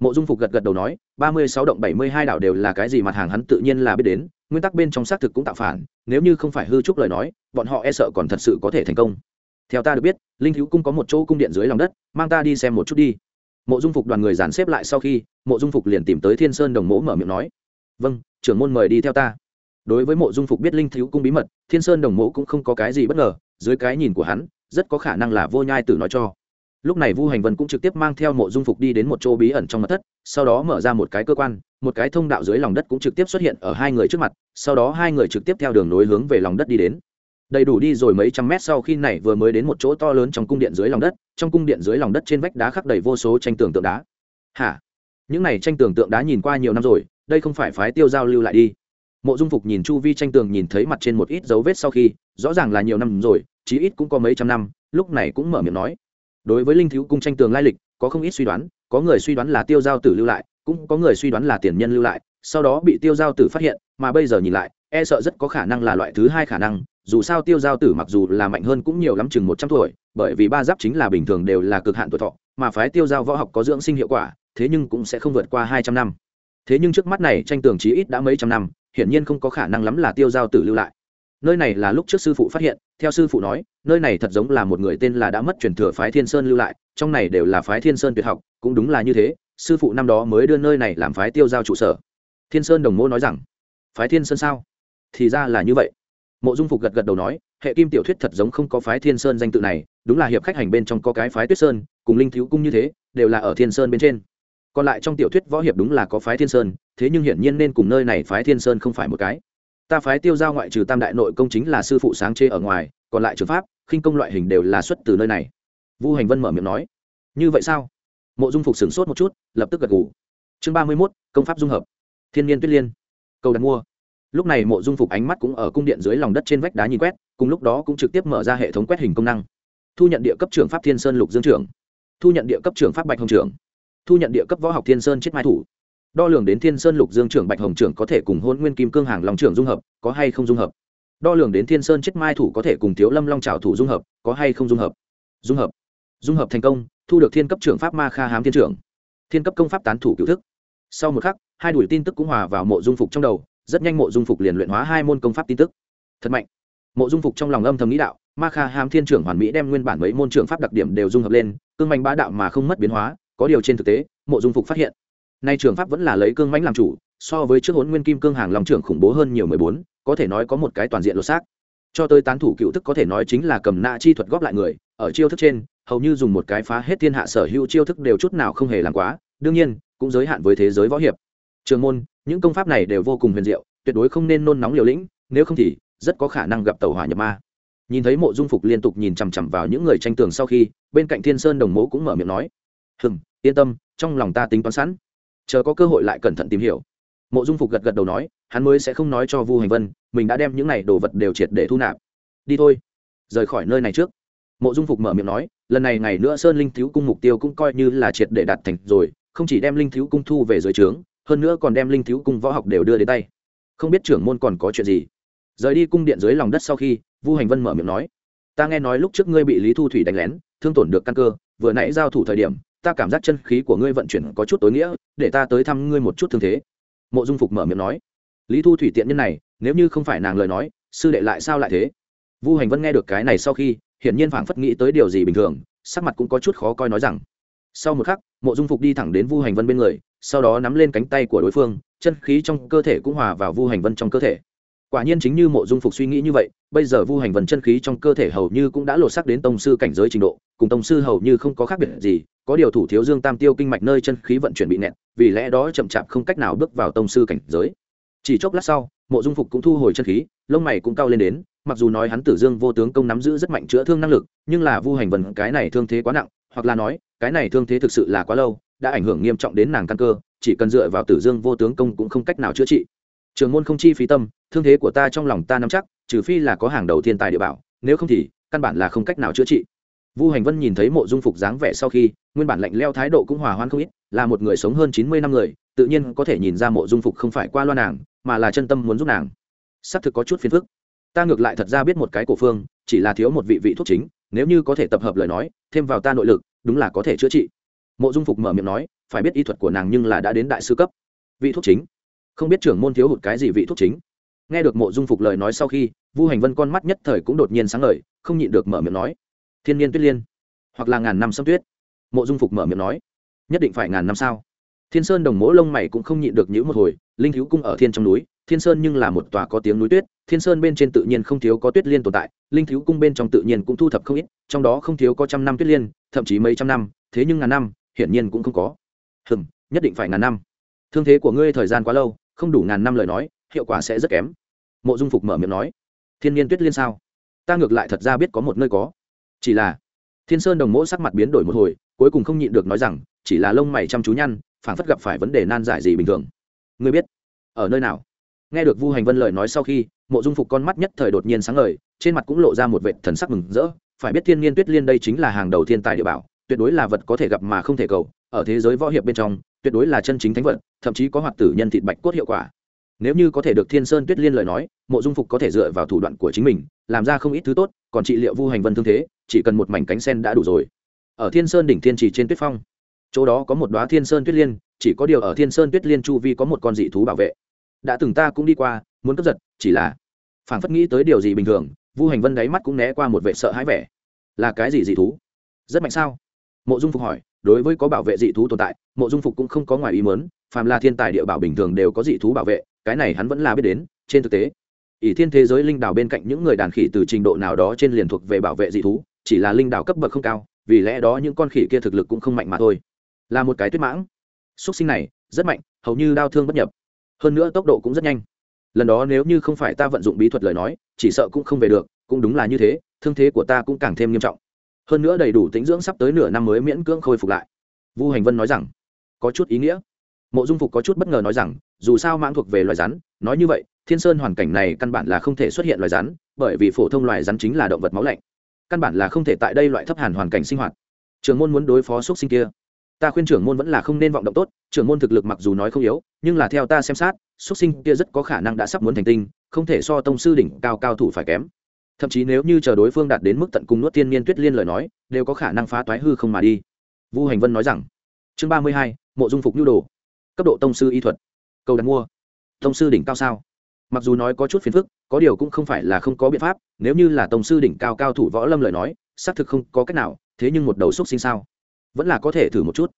Mộ dung phục gật gật đầu nói, ba mươi sáu động bảy mươi hai đảo đều là cái gì mặt hàng hắn tự nhiên là biết đến, nguyên tắc bên trong xác thực cũng tạo phản, nếu như không phải hư trúc lời nói, bọn họ e sợ còn thật sự có thể thành công theo ta được biết, linh thiếu cung có một chỗ cung điện dưới lòng đất, mang ta đi xem một chút đi. Mộ dung phục đoàn người dàn xếp lại sau khi, mộ dung phục liền tìm tới thiên sơn đồng mỗ mở miệng nói vâng trưởng môn mời đi theo ta. Đối với mộ dung phục biết linh thiếu cung bí mật, thiên sơn đồng mỗ cũng không có cái gì bất ngờ, dưới cái nhìn của hắn, rất có khả năng là vô nhai tử nói cho. Lúc này vu hành vân cũng trực tiếp mang theo mộ dung phục đi đến một chỗ bí ẩn trong mặt thất, sau đó mở ra một cái cơ quan, một cái thông đạo dưới lòng đất cũng trực tiếp xuất hiện ở hai người trước mặt, sau đó hai người trực tiếp theo đường nối hướng về lòng đất đi đến đầy đủ đi rồi mấy trăm mét sau khi này vừa mới đến một chỗ to lớn trong cung điện dưới lòng đất, trong cung điện dưới lòng đất trên vách đá khắc đầy vô số tranh tường tượng đá. Hả? Những này tranh tường tượng đá nhìn qua nhiều năm rồi, đây không phải phái tiêu giao lưu lại đi. Mộ dung phục nhìn chu vi tranh tường nhìn thấy mặt trên một ít dấu vết sau khi, rõ ràng là nhiều năm rồi, chí ít cũng có mấy trăm năm, lúc này cũng mở miệng nói. Đối với linh thiếu cung tranh tường lai lịch, có không ít suy đoán, có người suy đoán là tiêu giao tử lưu lại, cũng có người suy đoán là tiền nhân lưu lại, sau đó bị tiêu giao tử phát hiện, mà bây giờ nhìn lại e sợ rất có khả năng là loại thứ hai khả năng dù sao tiêu giao tử mặc dù là mạnh hơn cũng nhiều lắm chừng một trăm tuổi, bởi vì ba giáp chính là bình thường đều là cực hạn tuổi thọ, mà phái tiêu giao võ học có dưỡng sinh hiệu quả, thế nhưng cũng sẽ không vượt qua hai trăm năm. Thế nhưng trước mắt này tranh tường chí ít đã mấy trăm năm, hiển nhiên không có khả năng lắm là tiêu giao tử lưu lại. Nơi này là lúc trước sư phụ phát hiện, theo sư phụ nói, nơi này thật giống là một người tên là đã mất truyền thừa phái thiên sơn lưu lại, trong này đều là phái thiên sơn tuyệt học, cũng đúng là như thế, sư phụ năm đó mới đưa nơi này làm phái tiêu giao trụ sở. Thiên sơn đồng mô nói rằng, phái thiên sơn sao? Thì ra là như vậy mộ dung phục gật gật đầu nói, hệ kim tiểu thuyết thật giống không có phái thiên sơn danh tự này, đúng là hiệp khách hành bên trong có cái phái tuyết sơn, cùng linh thiếu cung như thế, đều là ở thiên sơn bên trên. Còn lại trong tiểu thuyết võ hiệp đúng là có phái thiên sơn, thế nhưng hiển nhiên nên cùng nơi này phái thiên sơn không phải một cái. Ta phái tiêu giao ngoại trừ tam đại nội công chính là sư phụ sáng chê ở ngoài, còn lại trường pháp, khinh công loại hình đều là xuất từ nơi này. Vu hành vân mở miệng nói. Như vậy sao? Mộ dung phục sửng sốt một chút, lập tức gật g ủ chương ba mươi mốt, công pháp dung hợp. Thiên nhiên tuyết liên. Cầu đặt mua lúc này mộ dung phục ánh mắt cũng ở cung điện dưới lòng đất trên vách đá nhìn quét, cùng lúc đó cũng trực tiếp mở ra hệ thống quét hình công năng. Thu nhận địa cấp trưởng pháp thiên sơn lục dương trưởng. Thu nhận địa cấp trưởng pháp bạch hồng trưởng. Thu nhận địa cấp võ học thiên sơn chết mai thủ. Đo lường đến thiên sơn lục dương trưởng bạch hồng trưởng có thể cùng hôn nguyên kim cương hàng lòng trưởng dung hợp, có hay không dung hợp? Đo lường đến thiên sơn chết mai thủ có thể cùng thiếu lâm long trào thủ dung hợp, có hay không dung hợp? Dung hợp. Dung hợp thành công, thu được thiên cấp trưởng pháp ma kha hám thiên trưởng. Thiên cấp công pháp tán thủ cựu thức. Sau một khắc, hai đuổi tin tức cũng hòa vào mộ dung phục trong đầu rất nhanh mộ dung phục liền luyện hóa hai môn công pháp tin tức. Thật mạnh. Mộ dung phục trong lòng âm thầm nghĩ đạo, ma kha hàm thiên trưởng hoàn mỹ đem nguyên bản mấy môn trưởng pháp đặc điểm đều dung hợp lên, cương mạnh bá đạo mà không mất biến hóa, có điều trên thực tế, mộ dung phục phát hiện, nay trường pháp vẫn là lấy cương mãnh làm chủ, so với trước hốn nguyên kim cương hàng lòng trưởng khủng bố hơn nhiều mười bốn, có thể nói có một cái toàn diện lột xác. Cho tới tán thủ cựu thức có thể nói chính là cầm nạ chi thuật góp lại người, ở chiêu thức trên, hầu như dùng một cái phá hết thiên hạ sở hữu chiêu thức đều chút nào không hề làm quá, đương nhiên, cũng giới hạn với thế giới võ hiệp. Trường môn những công pháp này đều vô cùng huyền diệu, tuyệt đối không nên nôn nóng liều lĩnh, nếu không thì rất có khả năng gặp tàu hỏa nhập ma. Nhìn thấy mộ dung phục liên tục nhìn chằm chằm vào những người tranh tường sau khi, bên cạnh thiên sơn đồng mố cũng mở miệng nói hừng yên tâm, trong lòng ta tính toán sẵn. Chờ có cơ hội lại cẩn thận tìm hiểu. Mộ dung phục gật gật đầu nói, hắn mới sẽ không nói cho vu hành vân, mình đã đem những này đồ vật đều triệt để thu nạp. Đi thôi, rời khỏi nơi này trước. Mộ dung phục mở miệng nói, lần này ngày nữa sơn linh thiếu cung mục tiêu cũng coi như là triệt để đạt thành rồi, không chỉ đem linh thiếu cung thu về dưới trướng hơn nữa còn đem linh thiếu cung võ học đều đưa đến tay. Không biết trưởng môn còn có chuyện gì? Rời đi cung điện dưới lòng đất sau khi, vu hành vân mở miệng nói, ta nghe nói lúc trước ngươi bị lý thu thủy đánh lén, thương tổn được căn cơ, vừa nãy giao thủ thời điểm, ta cảm giác chân khí của ngươi vận chuyển có chút tối nghĩa, để ta tới thăm ngươi một chút thương thế. Mộ dung phục mở miệng nói, lý thu thủy tiện nhân này, nếu như không phải nàng lời nói, sư đệ lại sao lại thế? Vu hành vân nghe được cái này sau khi, hiển nhiên phảng phất nghĩ tới điều gì bình thường, sắc mặt cũng có chút khó coi nói rằng sau một khắc, mộ dung phục đi thẳng đến vu hành vân bên người, sau đó nắm lên cánh tay của đối phương, chân khí trong cơ thể cũng hòa vào vu hành vân trong cơ thể. Quả nhiên chính như mộ dung phục suy nghĩ như vậy, bây giờ vu hành vân chân khí trong cơ thể hầu như cũng đã lột sắc đến tông sư cảnh giới trình độ, cùng tông sư hầu như không có khác biệt gì, có điều thủ thiếu dương tam tiêu kinh mạch nơi chân khí vận chuyển bị nẹt, vì lẽ đó chậm chạp không cách nào bước vào tông sư cảnh giới. Chỉ chốc lát sau, mộ dung phục cũng thu hồi chân khí, lông mày cũng cao lên đến, mặc dù nói hắn tử dương vô tướng công nắm giữ rất mạnh chữa thương năng lực, nhưng là vu hành vần cái này thương thế quá nặng, hoặc là nói cái này thương thế thực sự là quá lâu, đã ảnh hưởng nghiêm trọng đến nàng căn cơ, chỉ cần dựa vào tử dương vô tướng công cũng không cách nào chữa trị. Trường môn không chi phí tâm, thương thế của ta trong lòng ta nắm chắc, trừ phi là có hàng đầu thiên tài địa bảo, nếu không thì, căn bản là không cách nào chữa trị. Vu hành vân nhìn thấy mộ dung phục dáng vẻ sau khi, nguyên bản lạnh leo thái độ cũng hòa hoan không ít, là một người sống hơn chín mươi năm người, tự nhiên có thể nhìn ra mộ dung phục không phải qua loa nàng, mà là chân tâm muốn giúp nàng. Xác thực có chút phiền phức. Ta ngược lại thật ra biết một cái cổ phương, chỉ là thiếu một vị vị thuốc chính, nếu như có thể tập hợp lời nói, thêm vào ta nội lực đúng là có thể chữa trị. Mộ dung phục mở miệng nói, phải biết y thuật của nàng nhưng là đã đến đại sư cấp. Vị thuốc chính. Không biết trưởng môn thiếu hụt cái gì vị thuốc chính. Nghe được mộ dung phục lời nói sau khi, vu hành vân con mắt nhất thời cũng đột nhiên sáng lời không nhịn được mở miệng nói, thiên nhiên tuyết liên, hoặc là ngàn năm sâm tuyết. Mộ dung phục mở miệng nói, nhất định phải ngàn năm sao? Thiên sơn đồng mỗ lông mày cũng không nhịn được những một hồi, linh thiếu cung ở thiên trong núi, thiên sơn nhưng là một tòa có tiếng núi tuyết, thiên sơn bên trên tự nhiên không thiếu có tuyết liên tồn tại, linh thiếu cung bên trong tự nhiên cũng thu thập không ít, trong đó không thiếu có trăm năm tuyết liên thậm chí mấy trăm năm, thế nhưng ngàn năm, hiển nhiên cũng không có. Hừm, nhất định phải ngàn năm. Thương thế của ngươi thời gian quá lâu, không đủ ngàn năm lời nói, hiệu quả sẽ rất kém. Mộ dung phục mở miệng nói. Thiên nhiên tuyết liên sao? Ta ngược lại thật ra biết có một nơi có. Chỉ là, thiên sơn đồng mỗ sắc mặt biến đổi một hồi, cuối cùng không nhịn được nói rằng, chỉ là lông mày chăm chú nhăn, phảng phất gặp phải vấn đề nan giải gì bình thường. Ngươi biết, ở nơi nào? Nghe được vu hành vân lời nói sau khi, mộ dung phục con mắt nhất thời đột nhiên sáng ngời, trên mặt cũng lộ ra một vệ thần sắc mừng rỡ phải biết thiên nhiên tuyết liên đây chính là hàng đầu thiên tài địa bảo, tuyệt đối là vật có thể gặp mà không thể cầu, ở thế giới võ hiệp bên trong, tuyệt đối là chân chính thánh vật, thậm chí có hoạt tử nhân thịt bạch cốt hiệu quả. Nếu như có thể được thiên sơn tuyết liên lời nói, mộ dung phục có thể dựa vào thủ đoạn của chính mình, làm ra không ít thứ tốt, còn trị liệu vu hành vân thương thế, chỉ cần một mảnh cánh sen đã đủ rồi. Ở thiên sơn đỉnh thiên trì trên tuyết phong, chỗ đó có một đoá thiên sơn tuyết liên, chỉ có điều ở thiên sơn tuyết liên chu vi có một con dị thú bảo vệ. Đã từng ta cũng đi qua, muốn cướp giật, chỉ là phảng phất nghĩ tới điều gì bình thường, vu hành vân đáy mắt cũng né qua một vệ sợ hãi vẻ là cái gì dị thú? Rất mạnh sao? Mộ dung phục hỏi, đối với có bảo vệ dị thú tồn tại, mộ dung phục cũng không có ngoài ý mớn phàm là thiên tài địa bảo bình thường đều có dị thú bảo vệ, cái này hắn vẫn là biết đến, trên thực tế, ỷ thiên thế giới linh đảo bên cạnh những người đàn khỉ từ trình độ nào đó trên liền thuộc về bảo vệ dị thú, chỉ là linh đảo cấp bậc không cao, vì lẽ đó những con khỉ kia thực lực cũng không mạnh mà thôi. Là một cái tuyết mãng. Xúc sinh này, rất mạnh, hầu như đau thương bất nhập. Hơn nữa tốc độ cũng rất nhanh. Lần đó nếu như không phải ta vận dụng bí thuật lời nói, chỉ sợ cũng không về được cũng đúng là như thế, thương thế của ta cũng càng thêm nghiêm trọng. Hơn nữa đầy đủ tính dưỡng sắp tới nửa năm mới miễn cưỡng khôi phục lại. Vu hành vân nói rằng. Có chút ý nghĩa. Mộ dung phục có chút bất ngờ nói rằng, dù sao mãng thuộc về loài rắn, nói như vậy, thiên sơn hoàn cảnh này căn bản là không thể xuất hiện loài rắn, bởi vì phổ thông loài rắn chính là động vật máu lạnh. Căn bản là không thể tại đây loại thấp hàn hoàn cảnh sinh hoạt. Trường môn muốn đối phó x u ấ t sinh kia. Ta khuyên trưởng môn vẫn là không nên vọng động tốt, trưởng môn thực lực mặc dù nói không yếu, nhưng là theo ta xem sát x u ấ t sinh kia rất có khả năng đã sắp muốn thành tinh, không thể so tông sư đỉnh cao cao thủ phải kém thậm chí nếu như chờ đối phương đạt đến mức tận cùng nuốt thiên niên tuyết liên lời nói, đều có khả năng phá toái hư không mà đi. Vu hành vân nói rằng, chương ba mươi hai, mộ dung phục nhu đồ. Cấp độ tông sư y thuật. Cầu đặt mua. Tông sư đỉnh cao sao? Mặc dù nói có chút phiền phức, có điều cũng không phải là không có biện pháp, nếu như là tông sư đỉnh cao cao thủ võ lâm lời nói, xác thực không có cách nào, thế nhưng một đầu xúc sinh sao? Vẫn là có thể thử một chút.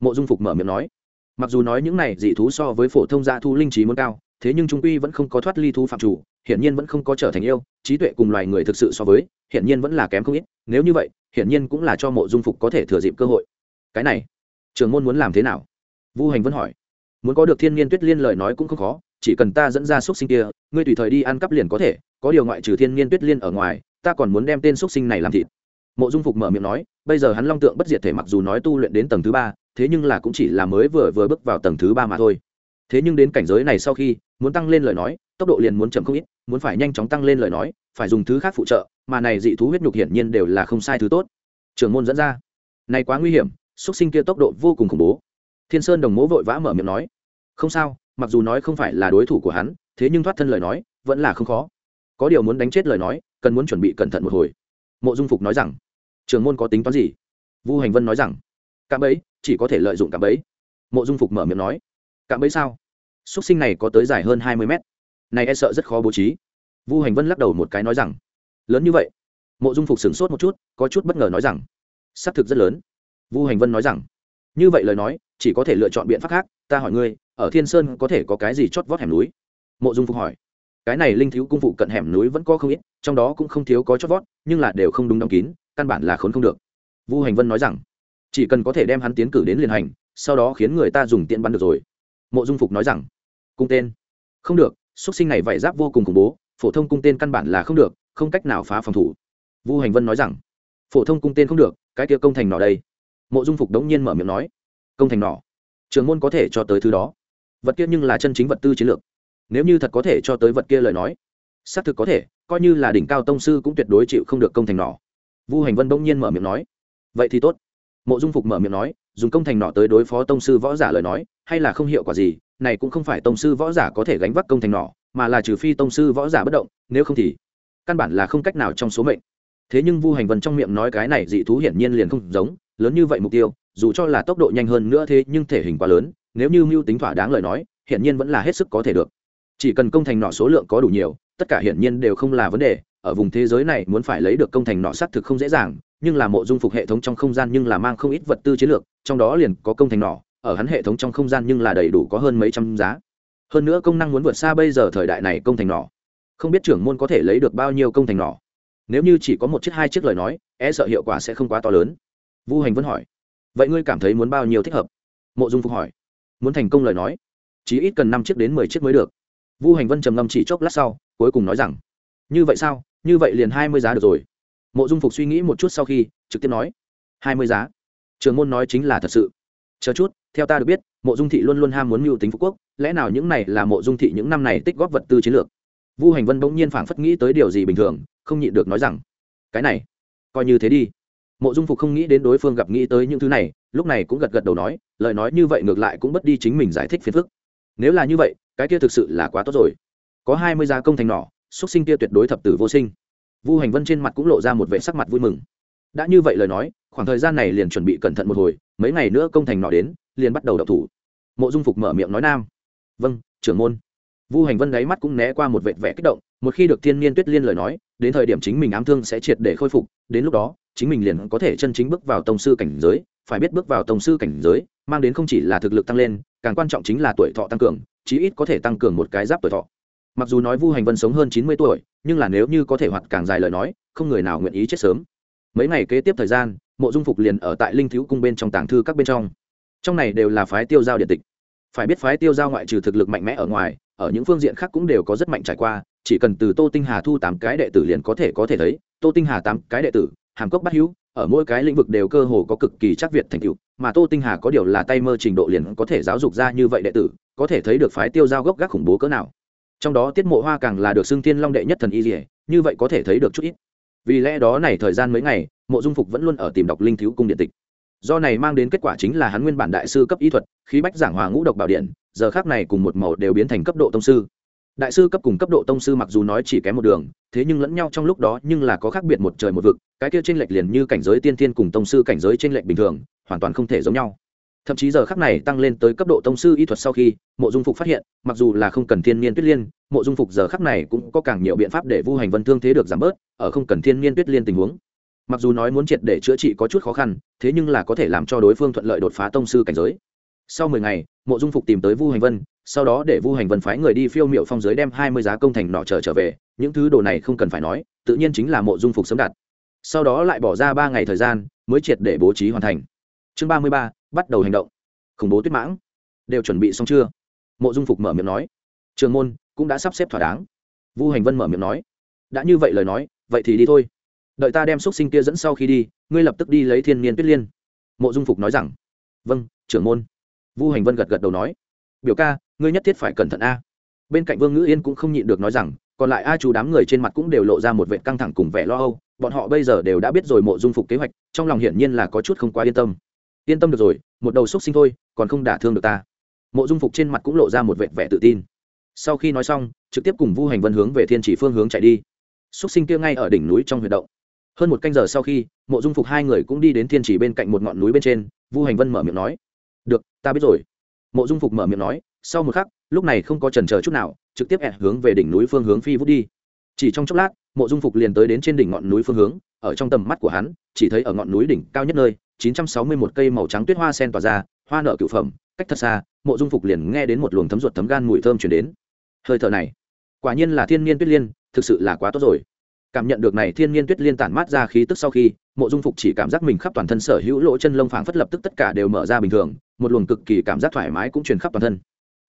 Mộ dung phục mở miệng nói. Mặc dù nói những này dị thú so với phổ thông dạ gia thu linh trí muốn cao, thế nhưng chúng quy vẫn không có thoát ly thú phạm chủ hiển nhiên vẫn không có trở thành yêu, trí tuệ cùng loài người thực sự so với, hiển nhiên vẫn là kém không ít, nếu như vậy, hiển nhiên cũng là cho mộ dung phục có thể thừa dịp cơ hội. Cái này trường môn muốn làm thế nào? Vu hành vẫn hỏi. Muốn có được thiên nhiên tuyết liên lời nói cũng không khó, chỉ cần ta dẫn ra xúc sinh kia, ngươi tùy thời đi ăn cắp liền có thể, có điều ngoại trừ thiên nhiên tuyết liên ở ngoài, ta còn muốn đem tên xúc sinh này làm thịt. Mộ dung phục mở miệng nói, bây giờ hắn long tượng bất diệt thể mặc dù nói tu luyện đến tầng thứ ba, thế nhưng là cũng chỉ là mới vừa vừa bước vào tầng thứ ba mà thôi. Thế nhưng đến cảnh giới này sau khi, muốn tăng lên lời nói tốc độ liền muốn chậm không ít, muốn phải nhanh chóng tăng lên lời nói, phải dùng thứ khác phụ trợ, mà này dị thú huyết nhục hiển nhiên đều là không sai thứ tốt. Trường môn dẫn ra. Này quá nguy hiểm xuất sinh kia tốc độ vô cùng khủng bố. Thiên sơn đồng mố vội vã mở miệng nói. Không sao, mặc dù nói không phải là đối thủ của hắn, thế nhưng thoát thân lời nói, vẫn là không khó. Có điều muốn đánh chết lời nói, cần muốn chuẩn bị cẩn thận một hồi. Mộ dung phục nói rằng. Trường môn có tính toán gì? Vu hành vân nói rằng. Cạm bẫy, chỉ có thể lợi dụng cạm bẫy. Mộ dung phục mở miệng nói. Cạm bẫy sao? Xuất sinh này có tới dài hơn hai mươi mét này e sợ rất khó bố trí. Vu hành vân lắc đầu một cái nói rằng, lớn như vậy? Mộ dung phục sửng sốt một chút, có chút bất ngờ nói rằng, xác thực rất lớn. Vu hành vân nói rằng, như vậy lời nói, chỉ có thể lựa chọn biện pháp khác, ta hỏi ngươi, ở thiên sơn có thể có cái gì chót vót hẻm núi? Mộ dung phục hỏi, cái này linh thiếu cung phụ cận hẻm núi vẫn có không ít, trong đó cũng không thiếu có chót vót, nhưng là đều không đúng đóng kín, căn bản là khốn không được. Vu hành vân nói rằng, chỉ cần có thể đem hắn tiến cử đến liền hành, sau đó khiến người ta dùng tiện bắn được rồi. Mộ dung phục nói rằng cung tên. Không được xuất sinh này vải giáp vô cùng khủng bố, phổ thông cung tên căn bản là không được, không cách nào phá phòng thủ. Vu hành vân nói rằng, phổ thông cung tên không được, cái kia công thành nọ đây. Mộ dung phục đống nhiên mở miệng nói, công thành nọ trường môn có thể cho tới thứ đó. Vật kia nhưng là chân chính vật tư chiến lược. Nếu như thật có thể cho tới vật kia lời nói, xác thực có thể, coi như là đỉnh cao tông sư cũng tuyệt đối chịu không được công thành nọ vu hành vân bỗng nhiên mở miệng nói, vậy thì tốt. Mộ dung phục mở miệng nói, dùng công thành nọ tới đối phó tông sư võ giả lời nói, hay là không hiệu quả gì này cũng không phải tông sư võ giả có thể gánh vác công thành nhỏ, mà là trừ phi tông sư võ giả bất động nếu không thì căn bản là không cách nào trong số mệnh. Thế nhưng vu hành vân trong miệng nói cái này dị thú hiển nhiên liền không giống lớn như vậy mục tiêu dù cho là tốc độ nhanh hơn nữa thế nhưng thể hình quá lớn nếu như mưu tính thỏa đáng lời nói hiển nhiên vẫn là hết sức có thể được. Chỉ cần công thành nọ số lượng có đủ nhiều tất cả hiển nhiên đều không là vấn đề ở vùng thế giới này muốn phải lấy được công thành nọ xác thực không dễ dàng nhưng là mộ dung phục hệ thống trong không gian nhưng là mang không ít vật tư chiến lược trong đó liền có công thành nọ ở hắn hệ thống trong không gian nhưng là đầy đủ có hơn mấy trăm giá. Hơn nữa công năng muốn vượt xa bây giờ thời đại này công thành nỏ không biết trưởng môn có thể lấy được bao nhiêu công thành nỏ nếu như chỉ có một chiếc, hai chiếc lời nói e sợ hiệu quả sẽ không quá to lớn. Vu hành vẫn hỏi, vậy ngươi cảm thấy muốn bao nhiêu thích hợp? Mộ dung phục hỏi, muốn thành công lời nói chỉ ít cần năm chiếc đến mười chiếc mới được. Vu hành vân trầm ngâm chỉ chốc lát sau, cuối cùng nói rằng, như vậy sao? Như vậy liền hai mươi giá được rồi. Mộ dung phục suy nghĩ một chút sau khi, trực tiếp nói, hai mươi giá. Trường môn nói chính là thật sự chờ chút, theo ta được biết, mộ dung thị luôn luôn ham muốn mưu tính phú quốc, lẽ nào những này là mộ dung thị những năm này tích góp vật tư chiến lược? Vu hành vân bỗng nhiên phảng phất nghĩ tới điều gì bình thường, không nhịn được nói rằng, cái này, coi như thế đi. Mộ dung phục không nghĩ đến đối phương gặp nghĩ tới những thứ này, lúc này cũng gật gật đầu nói, lời nói như vậy ngược lại cũng bất đi chính mình giải thích phiền phức. Nếu là như vậy, cái kia thực sự là quá tốt rồi. Có hai mươi gia công thành nỏ xuất sinh kia tuyệt đối thập tử vô sinh. Vu hành vân trên mặt cũng lộ ra một vẻ sắc mặt vui mừng đã như vậy lời nói, khoảng thời gian này liền chuẩn bị cẩn thận một hồi, mấy ngày nữa công thành nọ đến, liền bắt đầu đập thủ. Mộ dung phục mở miệng nói nam. Vâng trưởng môn. Vu hành vân đáy mắt cũng né qua một vệt vẻ kích động, một khi được thiên niên tuyết liên lời nói, đến thời điểm chính mình ám thương sẽ triệt để khôi phục, đến lúc đó, chính mình liền có thể chân chính bước vào tông sư cảnh giới, phải biết bước vào tông sư cảnh giới, mang đến không chỉ là thực lực tăng lên, càng quan trọng chính là tuổi thọ tăng cường, chí ít có thể tăng cường một cái giáp tuổi thọ. Mặc dù nói vu hành vân sống hơn chín mươi tuổi, nhưng là nếu như có thể hoạt càng dài lời nói, không người nào nguyện ý chết sớm mấy ngày kế tiếp thời gian, mộ dung phục liền ở tại linh thiếu cung bên trong tàng thư các bên trong. Trong này đều là phái tiêu giao điện tịch. Phải biết phái tiêu giao ngoại trừ thực lực mạnh mẽ ở ngoài, ở những phương diện khác cũng đều có rất mạnh trải qua, chỉ cần từ tô tinh hà thu tám cái đệ tử liền có thể có thể thấy, tô tinh hà tám cái đệ tử, hàm cốc bắt hữu, ở mỗi cái lĩnh vực đều cơ hồ có cực kỳ chắc việt thành tựu, mà tô tinh hà có điều là tay mơ trình độ liền có thể giáo dục ra như vậy đệ tử, có thể thấy được phái tiêu giao gốc gác khủng bố cỡ nào. Trong đó tiết mộ hoa càng là được xưng tiên long đệ nhất thần y dỉa như vậy có thể thấy được chút ít vì lẽ đó này thời gian mấy ngày, mộ dung phục vẫn luôn ở tìm đọc linh thiếu cung điện tịch. Do này mang đến kết quả chính là hắn nguyên bản đại sư cấp y thuật, khí bách giảng hòa ngũ độc bảo điện, giờ khác này cùng một màu đều biến thành cấp độ tông sư. Đại sư cấp cùng cấp độ tông sư mặc dù nói chỉ kém một đường, thế nhưng lẫn nhau trong lúc đó nhưng là có khác biệt một trời một vực, cái kia tranh lệch liền như cảnh giới tiên thiên cùng tông sư cảnh giới tranh lệch bình thường, hoàn toàn không thể giống nhau thậm chí giờ khắc này tăng lên tới cấp độ tông sư y thuật sau khi, mộ dung phục phát hiện, mặc dù là không cần thiên niên tuyết liên, mộ dung phục giờ khắc này cũng có càng nhiều biện pháp để vu hành vân thương thế được giảm bớt, ở không cần thiên niên tuyết liên tình huống. Mặc dù nói muốn triệt để chữa trị có chút khó khăn, thế nhưng là có thể làm cho đối phương thuận lợi đột phá tông sư cảnh giới. Sau mười ngày, mộ dung phục tìm tới vu hành vân, sau đó để vu hành vân phái người đi phiêu miệu phong giới đem hai mươi giá công thành nọ trở trở về, những thứ đồ này không cần phải nói, tự nhiên chính là mộ dung phục sớm đặt. Sau đó lại bỏ ra ba ngày thời gian, mới triệt để bố trí hoàn thành. Chương ba mươi ba bắt đầu hành động. Khủng bố tuyết mãng. Đều chuẩn bị xong chưa? Mộ dung phục mở miệng nói. Trường môn cũng đã sắp xếp thỏa đáng. Vu hành vân mở miệng nói. Đã như vậy lời nói, vậy thì đi thôi. Đợi ta đem x u ấ t sinh kia dẫn sau khi đi, ngươi lập tức đi lấy thiên niên tuyết liên. Mộ dung phục nói rằng. Vâng trưởng môn. Vu hành vân gật gật đầu nói. Biểu ca, ngươi nhất thiết phải cẩn thận a. Bên cạnh vương ngữ yên cũng không nhịn được nói rằng, còn lại a chú đám người trên mặt cũng đều lộ ra một vệ căng thẳng cùng vẻ lo âu, bọn họ bây giờ đều đã biết rồi mộ dung phục kế hoạch, trong lòng hiển nhiên là có chút không quá yên tâm yên tâm được rồi, một đầu xúc sinh thôi, còn không đả thương được ta. Mộ dung phục trên mặt cũng lộ ra một vẻ vẻ tự tin. Sau khi nói xong, trực tiếp cùng vu hành vân hướng về thiên chỉ phương hướng chạy đi. Xúc sinh kia ngay ở đỉnh núi trong huyệt động. Hơn một canh giờ sau khi, mộ dung phục hai người cũng đi đến thiên chỉ bên cạnh một ngọn núi bên trên, vu hành vân mở miệng nói, được, ta biết rồi. Mộ dung phục mở miệng nói, sau một khắc, lúc này không có trần chờ chút nào, trực tiếp hẹn hướng về đỉnh núi phương hướng phi vút đi. Chỉ trong chốc lát, mộ dung phục liền tới đến trên đỉnh ngọn núi phương hướng, ở trong tầm mắt của hắn, chỉ thấy ở ngọn núi đỉnh cao nhất nơi 961 cây màu trắng tuyết hoa sen tỏa ra, hoa nở cửu phẩm, cách thật xa, mộ dung phục liền nghe đến một luồng thấm ruột thấm gan mùi thơm truyền đến. Hơi thở này, quả nhiên là thiên nhiên tuyết liên, thực sự là quá tốt rồi. Cảm nhận được này thiên nhiên tuyết liên tản mát ra khí tức sau khi, mộ dung phục chỉ cảm giác mình khắp toàn thân sở hữu lỗ chân lông phảng phất lập tức tất cả đều mở ra bình thường, một luồng cực kỳ cảm giác thoải mái cũng truyền khắp toàn thân.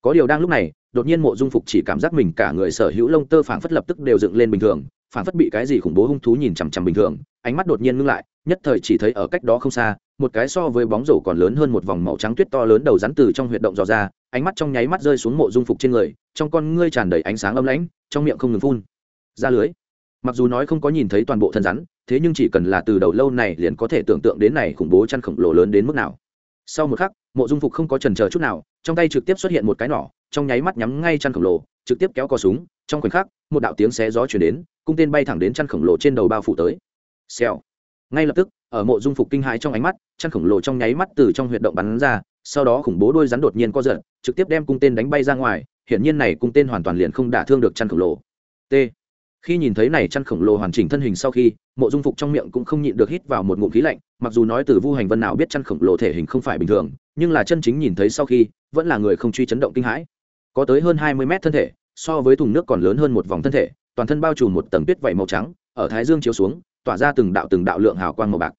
Có điều đang lúc này, đột nhiên mộ dung phục chỉ cảm giác mình cả người sở hữu lông tơ phảng phất lập tức đều dựng lên bình thường, phảng phất bị cái gì khủng bố hung thú nhìn chằm chằm bình thường, ánh mắt đột nhiên ngưng lại nhất thời chỉ thấy ở cách đó không xa, một cái so với bóng rổ còn lớn hơn một vòng màu trắng tuyết to lớn đầu rắn từ trong huyệt động dò ra, ánh mắt trong nháy mắt rơi xuống mộ dung phục trên người, trong con ngươi tràn đầy ánh sáng âm lãnh, trong miệng không ngừng phun. Ra lưới. Mặc dù nói không có nhìn thấy toàn bộ thân rắn, thế nhưng chỉ cần là từ đầu lâu này liền có thể tưởng tượng đến này khủng bố chăn khổng lồ lớn đến mức nào. Sau một khắc, mộ dung phục không có trần chờ chút nào, trong tay trực tiếp xuất hiện một cái nỏ, trong nháy mắt nhắm ngay chăn khổng lồ, trực tiếp kéo cò súng, trong khoảnh khắc, một đạo tiếng xé gió chuyển đến, cung tên bay thẳng đến chăn khổng lồ trên đầu bao phủ tới. Xèo ngay lập tức, ở mộ dung phục kinh hãi trong ánh mắt, chăn khổng lồ trong nháy mắt từ trong huyệt động bắn ra, sau đó khủng bố đôi rắn đột nhiên co giật, trực tiếp đem cung tên đánh bay ra ngoài, hiển nhiên này cung tên hoàn toàn liền không đả thương được chăn khổng lồ. T. Khi nhìn thấy này chăn khổng lồ hoàn chỉnh thân hình sau khi, mộ dung phục trong miệng cũng không nhịn được hít vào một ngụm khí lạnh, mặc dù nói từ vu hành vân nào biết chăn khổng lồ thể hình không phải bình thường, nhưng là chân chính nhìn thấy sau khi, vẫn là người không truy chấn động kinh hãi. Có tới hơn hai mươi mét thân thể, so với thùng nước còn lớn hơn một vòng thân thể, toàn thân bao trùm một tầng tuyết vảy màu trắng, ở thái dương chiếu xuống tỏa ra từng đạo từng đạo lượng hào quang màu bạc.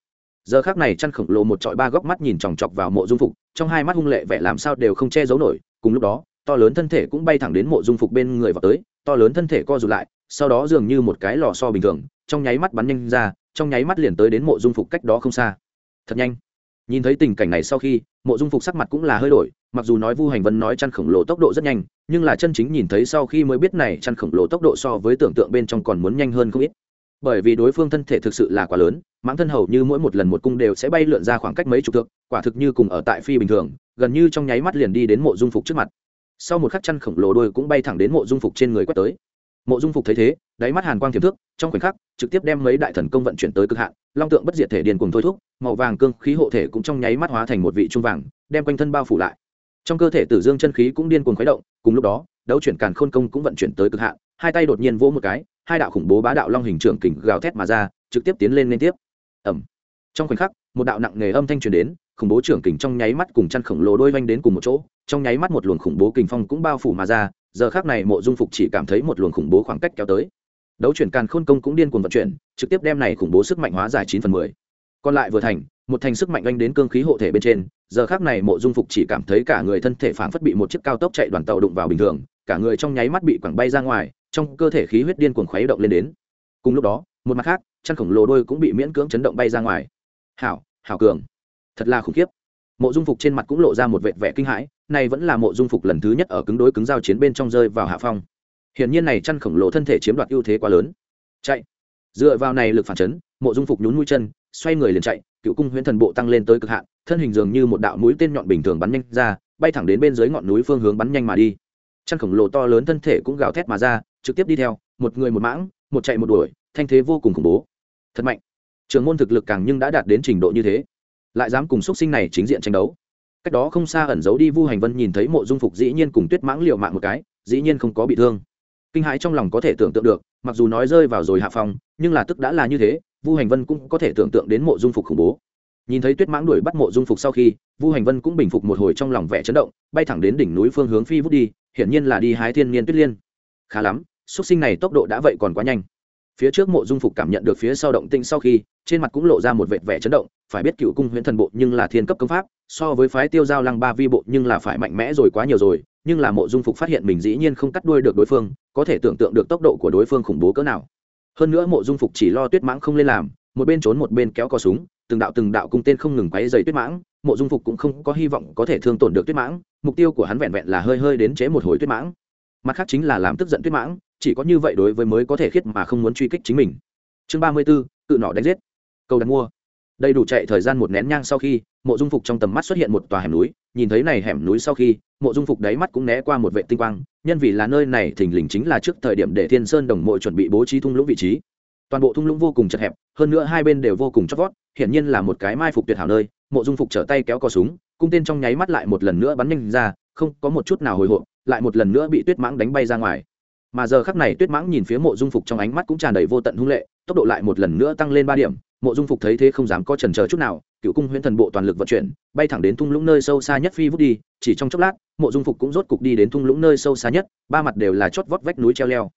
Giờ khác này chăn khổng lồ một trọi ba góc mắt nhìn chòng chọc vào mộ dung phục, trong hai mắt hung lệ vẻ làm sao đều không che giấu nổi, cùng lúc đó, to lớn thân thể cũng bay thẳng đến mộ dung phục bên người vào tới, to lớn thân thể co rụt lại, sau đó dường như một cái lò so bình thường, trong nháy mắt bắn nhanh ra, trong nháy mắt liền tới đến mộ dung phục cách đó không xa. Thật nhanh. Nhìn thấy tình cảnh này sau khi, mộ dung phục sắc mặt cũng là hơi đổi, mặc dù nói vu hành vân nói chăn khổng lồ tốc độ rất nhanh, nhưng là chân chính nhìn thấy sau khi mới biết này chăn khổng lồ tốc độ so với tưởng tượng bên trong còn muốn nhanh hơn không ít bởi vì đối phương thân thể thực sự là quá lớn, mãng thân hầu như mỗi một lần một cung đều sẽ bay lượn ra khoảng cách mấy chục thước, quả thực như cùng ở tại phi bình thường, gần như trong nháy mắt liền đi đến mộ dung phục trước mặt. Sau một khắc chăn khổng lồ đôi cũng bay thẳng đến mộ dung phục trên người quét tới. Mộ dung phục thấy thế, đáy mắt hàn quang tiềm thức trong khoảnh khắc, trực tiếp đem mấy đại thần công vận chuyển tới cực hạn, long tượng bất diệt thể điền cùng thôi thúc, màu vàng cương khí hộ thể cũng trong nháy mắt hóa thành một vị trung vàng, đem quanh thân bao phủ lại. Trong cơ thể tử dương chân khí cũng điên cuồng khuấy động, cùng lúc đó, đấu chuyển càn khôn công cũng vận chuyển tới cực hạn, hai tay đột nhiên vỗ một cái hai đạo khủng bố bá đạo long hình trưởng kình gào thét mà ra, trực tiếp tiến lên liên tiếp. Ẩm trong khoảnh khắc, một đạo nặng nề âm thanh truyền đến, khủng bố trưởng kình trong nháy mắt cùng chăn khổng lồ đôi vanh đến cùng một chỗ, trong nháy mắt một luồng khủng bố kình phong cũng bao phủ mà ra, giờ khác này mộ dung phục chỉ cảm thấy một luồng khủng bố khoảng cách kéo tới. Đấu chuyển càn khôn công cũng điên cuồng vận chuyển, trực tiếp đem này khủng bố sức mạnh hóa giải chín phần mười. Còn lại vừa thành, một thành sức mạnh anh đến cương khí hộ thể bên trên, giờ khác này mộ dung phục chỉ cảm thấy cả người thân thể phảng phất bị một chiếc cao tốc chạy đoàn tàu đụng vào bình thường, cả người trong nháy mắt bị quẳng bay ra ngoài trong cơ thể khí huyết điên cuồng khuấy động lên đến. Cùng lúc đó, một mặt khác chân khổng lồ đôi cũng bị miễn cưỡng chấn động bay ra ngoài. Hảo hảo cường. Thật là khủng khiếp. Mộ dung phục trên mặt cũng lộ ra một vẻ vẻ kinh hãi này vẫn là mộ dung phục lần thứ nhất ở cứng đối cứng giao chiến bên trong rơi vào hạ phong. Hiển nhiên này chăn khổng lồ thân thể chiếm đoạt ưu thế quá lớn. Chạy. Dựa vào này lực phản chấn, mộ dung phục nhún mũi chân, xoay người liền chạy, cựu cung huyễn thần bộ tăng lên tới cực hạn, thân hình dường như một đạo mũi tên nhọn bình thường bắn nhanh ra, bay thẳng đến bên dưới ngọn núi phương hướng bắn nhanh mà đi. Chăn khổng lồ to lớn thân thể cũng gào thét mà ra trực tiếp đi theo, một người một mãng, một chạy một đuổi, thanh thế vô cùng khủng bố. Thật mạnh. Trường môn thực lực càng nhưng đã đạt đến trình độ như thế. Lại dám cùng xuất sinh này chính diện tranh đấu. Cách đó không xa ẩn giấu đi vu hành vân nhìn thấy mộ dung phục dĩ nhiên cùng tuyết mãng liều mạng một cái, dĩ nhiên không có bị thương. Kinh hãi trong lòng có thể tưởng tượng được, mặc dù nói rơi vào rồi hạ phòng nhưng là tức đã là như thế, vu hành vân cũng có thể tưởng tượng đến mộ dung phục khủng bố. Nhìn thấy tuyết mãng đuổi bắt mộ dung phục sau khi, vu hành vân cũng bình phục một hồi trong lòng vẻ chấn động, bay thẳng đến đỉnh núi phương hướng phi vút đi, hiển nhiên là đi hái thiên niên tuyết liên. Khá lắm xuất sinh này tốc độ đã vậy còn quá nhanh. Phía trước mộ dung phục cảm nhận được phía sau động tinh sau khi, trên mặt cũng lộ ra một vệt vẻ chấn động, phải biết cựu cung huyễn thần bộ nhưng là thiên cấp công pháp, so với phái tiêu giao lăng ba vi bộ nhưng là phải mạnh mẽ rồi quá nhiều rồi, nhưng là mộ dung phục phát hiện mình dĩ nhiên không cắt đuôi được đối phương, có thể tưởng tượng được tốc độ của đối phương khủng bố cỡ nào. Hơn nữa mộ dung phục chỉ lo tuyết mãng không lên làm, một bên trốn một bên kéo cò súng, từng đạo từng đạo cung tên không ngừng quấy dày tuyết mãng, mộ dung phục cũng không có hy vọng có thể thương tổn được tuyết mãng, mục tiêu của hắn vẹn vẹn là hơi hơi đến chế một hồi tuyết mãng. Mặt khác chính là làm tức giận tuyết mãng chỉ có như vậy đối với mới có thể khiết mà không muốn truy kích chính mình. Chương ba mươi b ố cự nọ đánh giết. Câu đặt mua. Đầy đủ chạy thời gian một nén nhang sau khi, mộ dung phục trong tầm mắt xuất hiện một tòa hẻm núi, nhìn thấy này hẻm núi sau khi, mộ dung phục đáy mắt cũng né qua một vệ tinh quang, nhân vì là nơi này thình lình chính là trước thời điểm để thiên sơn đồng mộ chuẩn bị bố trí thung lũng vị trí. Toàn bộ thung lũng vô cùng chật hẹp, hơn nữa hai bên đều vô cùng chót vót, hiển nhiên là một cái mai phục tuyệt hảo nơi, mộ dung phục trở tay kéo cò súng, cung tên trong nháy mắt lại một lần nữa bắn nhanh ra, không có một chút nào hồi hộp, lại một lần nữa bị tuyết mãng đánh bay ra ngoài mà giờ khắc này tuyết mãng nhìn phía mộ dung phục trong ánh mắt cũng tràn đầy vô tận hung lệ, tốc độ lại một lần nữa tăng lên ba điểm. Mộ dung phục thấy thế không dám có trần chờ chút nào, cựu cung huyễn thần bộ toàn lực vận chuyển, bay thẳng đến thung lũng nơi sâu xa nhất phi vút đi, chỉ trong chốc lát, mộ dung phục cũng rốt cục đi đến thung lũng nơi sâu xa nhất, ba mặt đều là chót vót vách núi treo leo.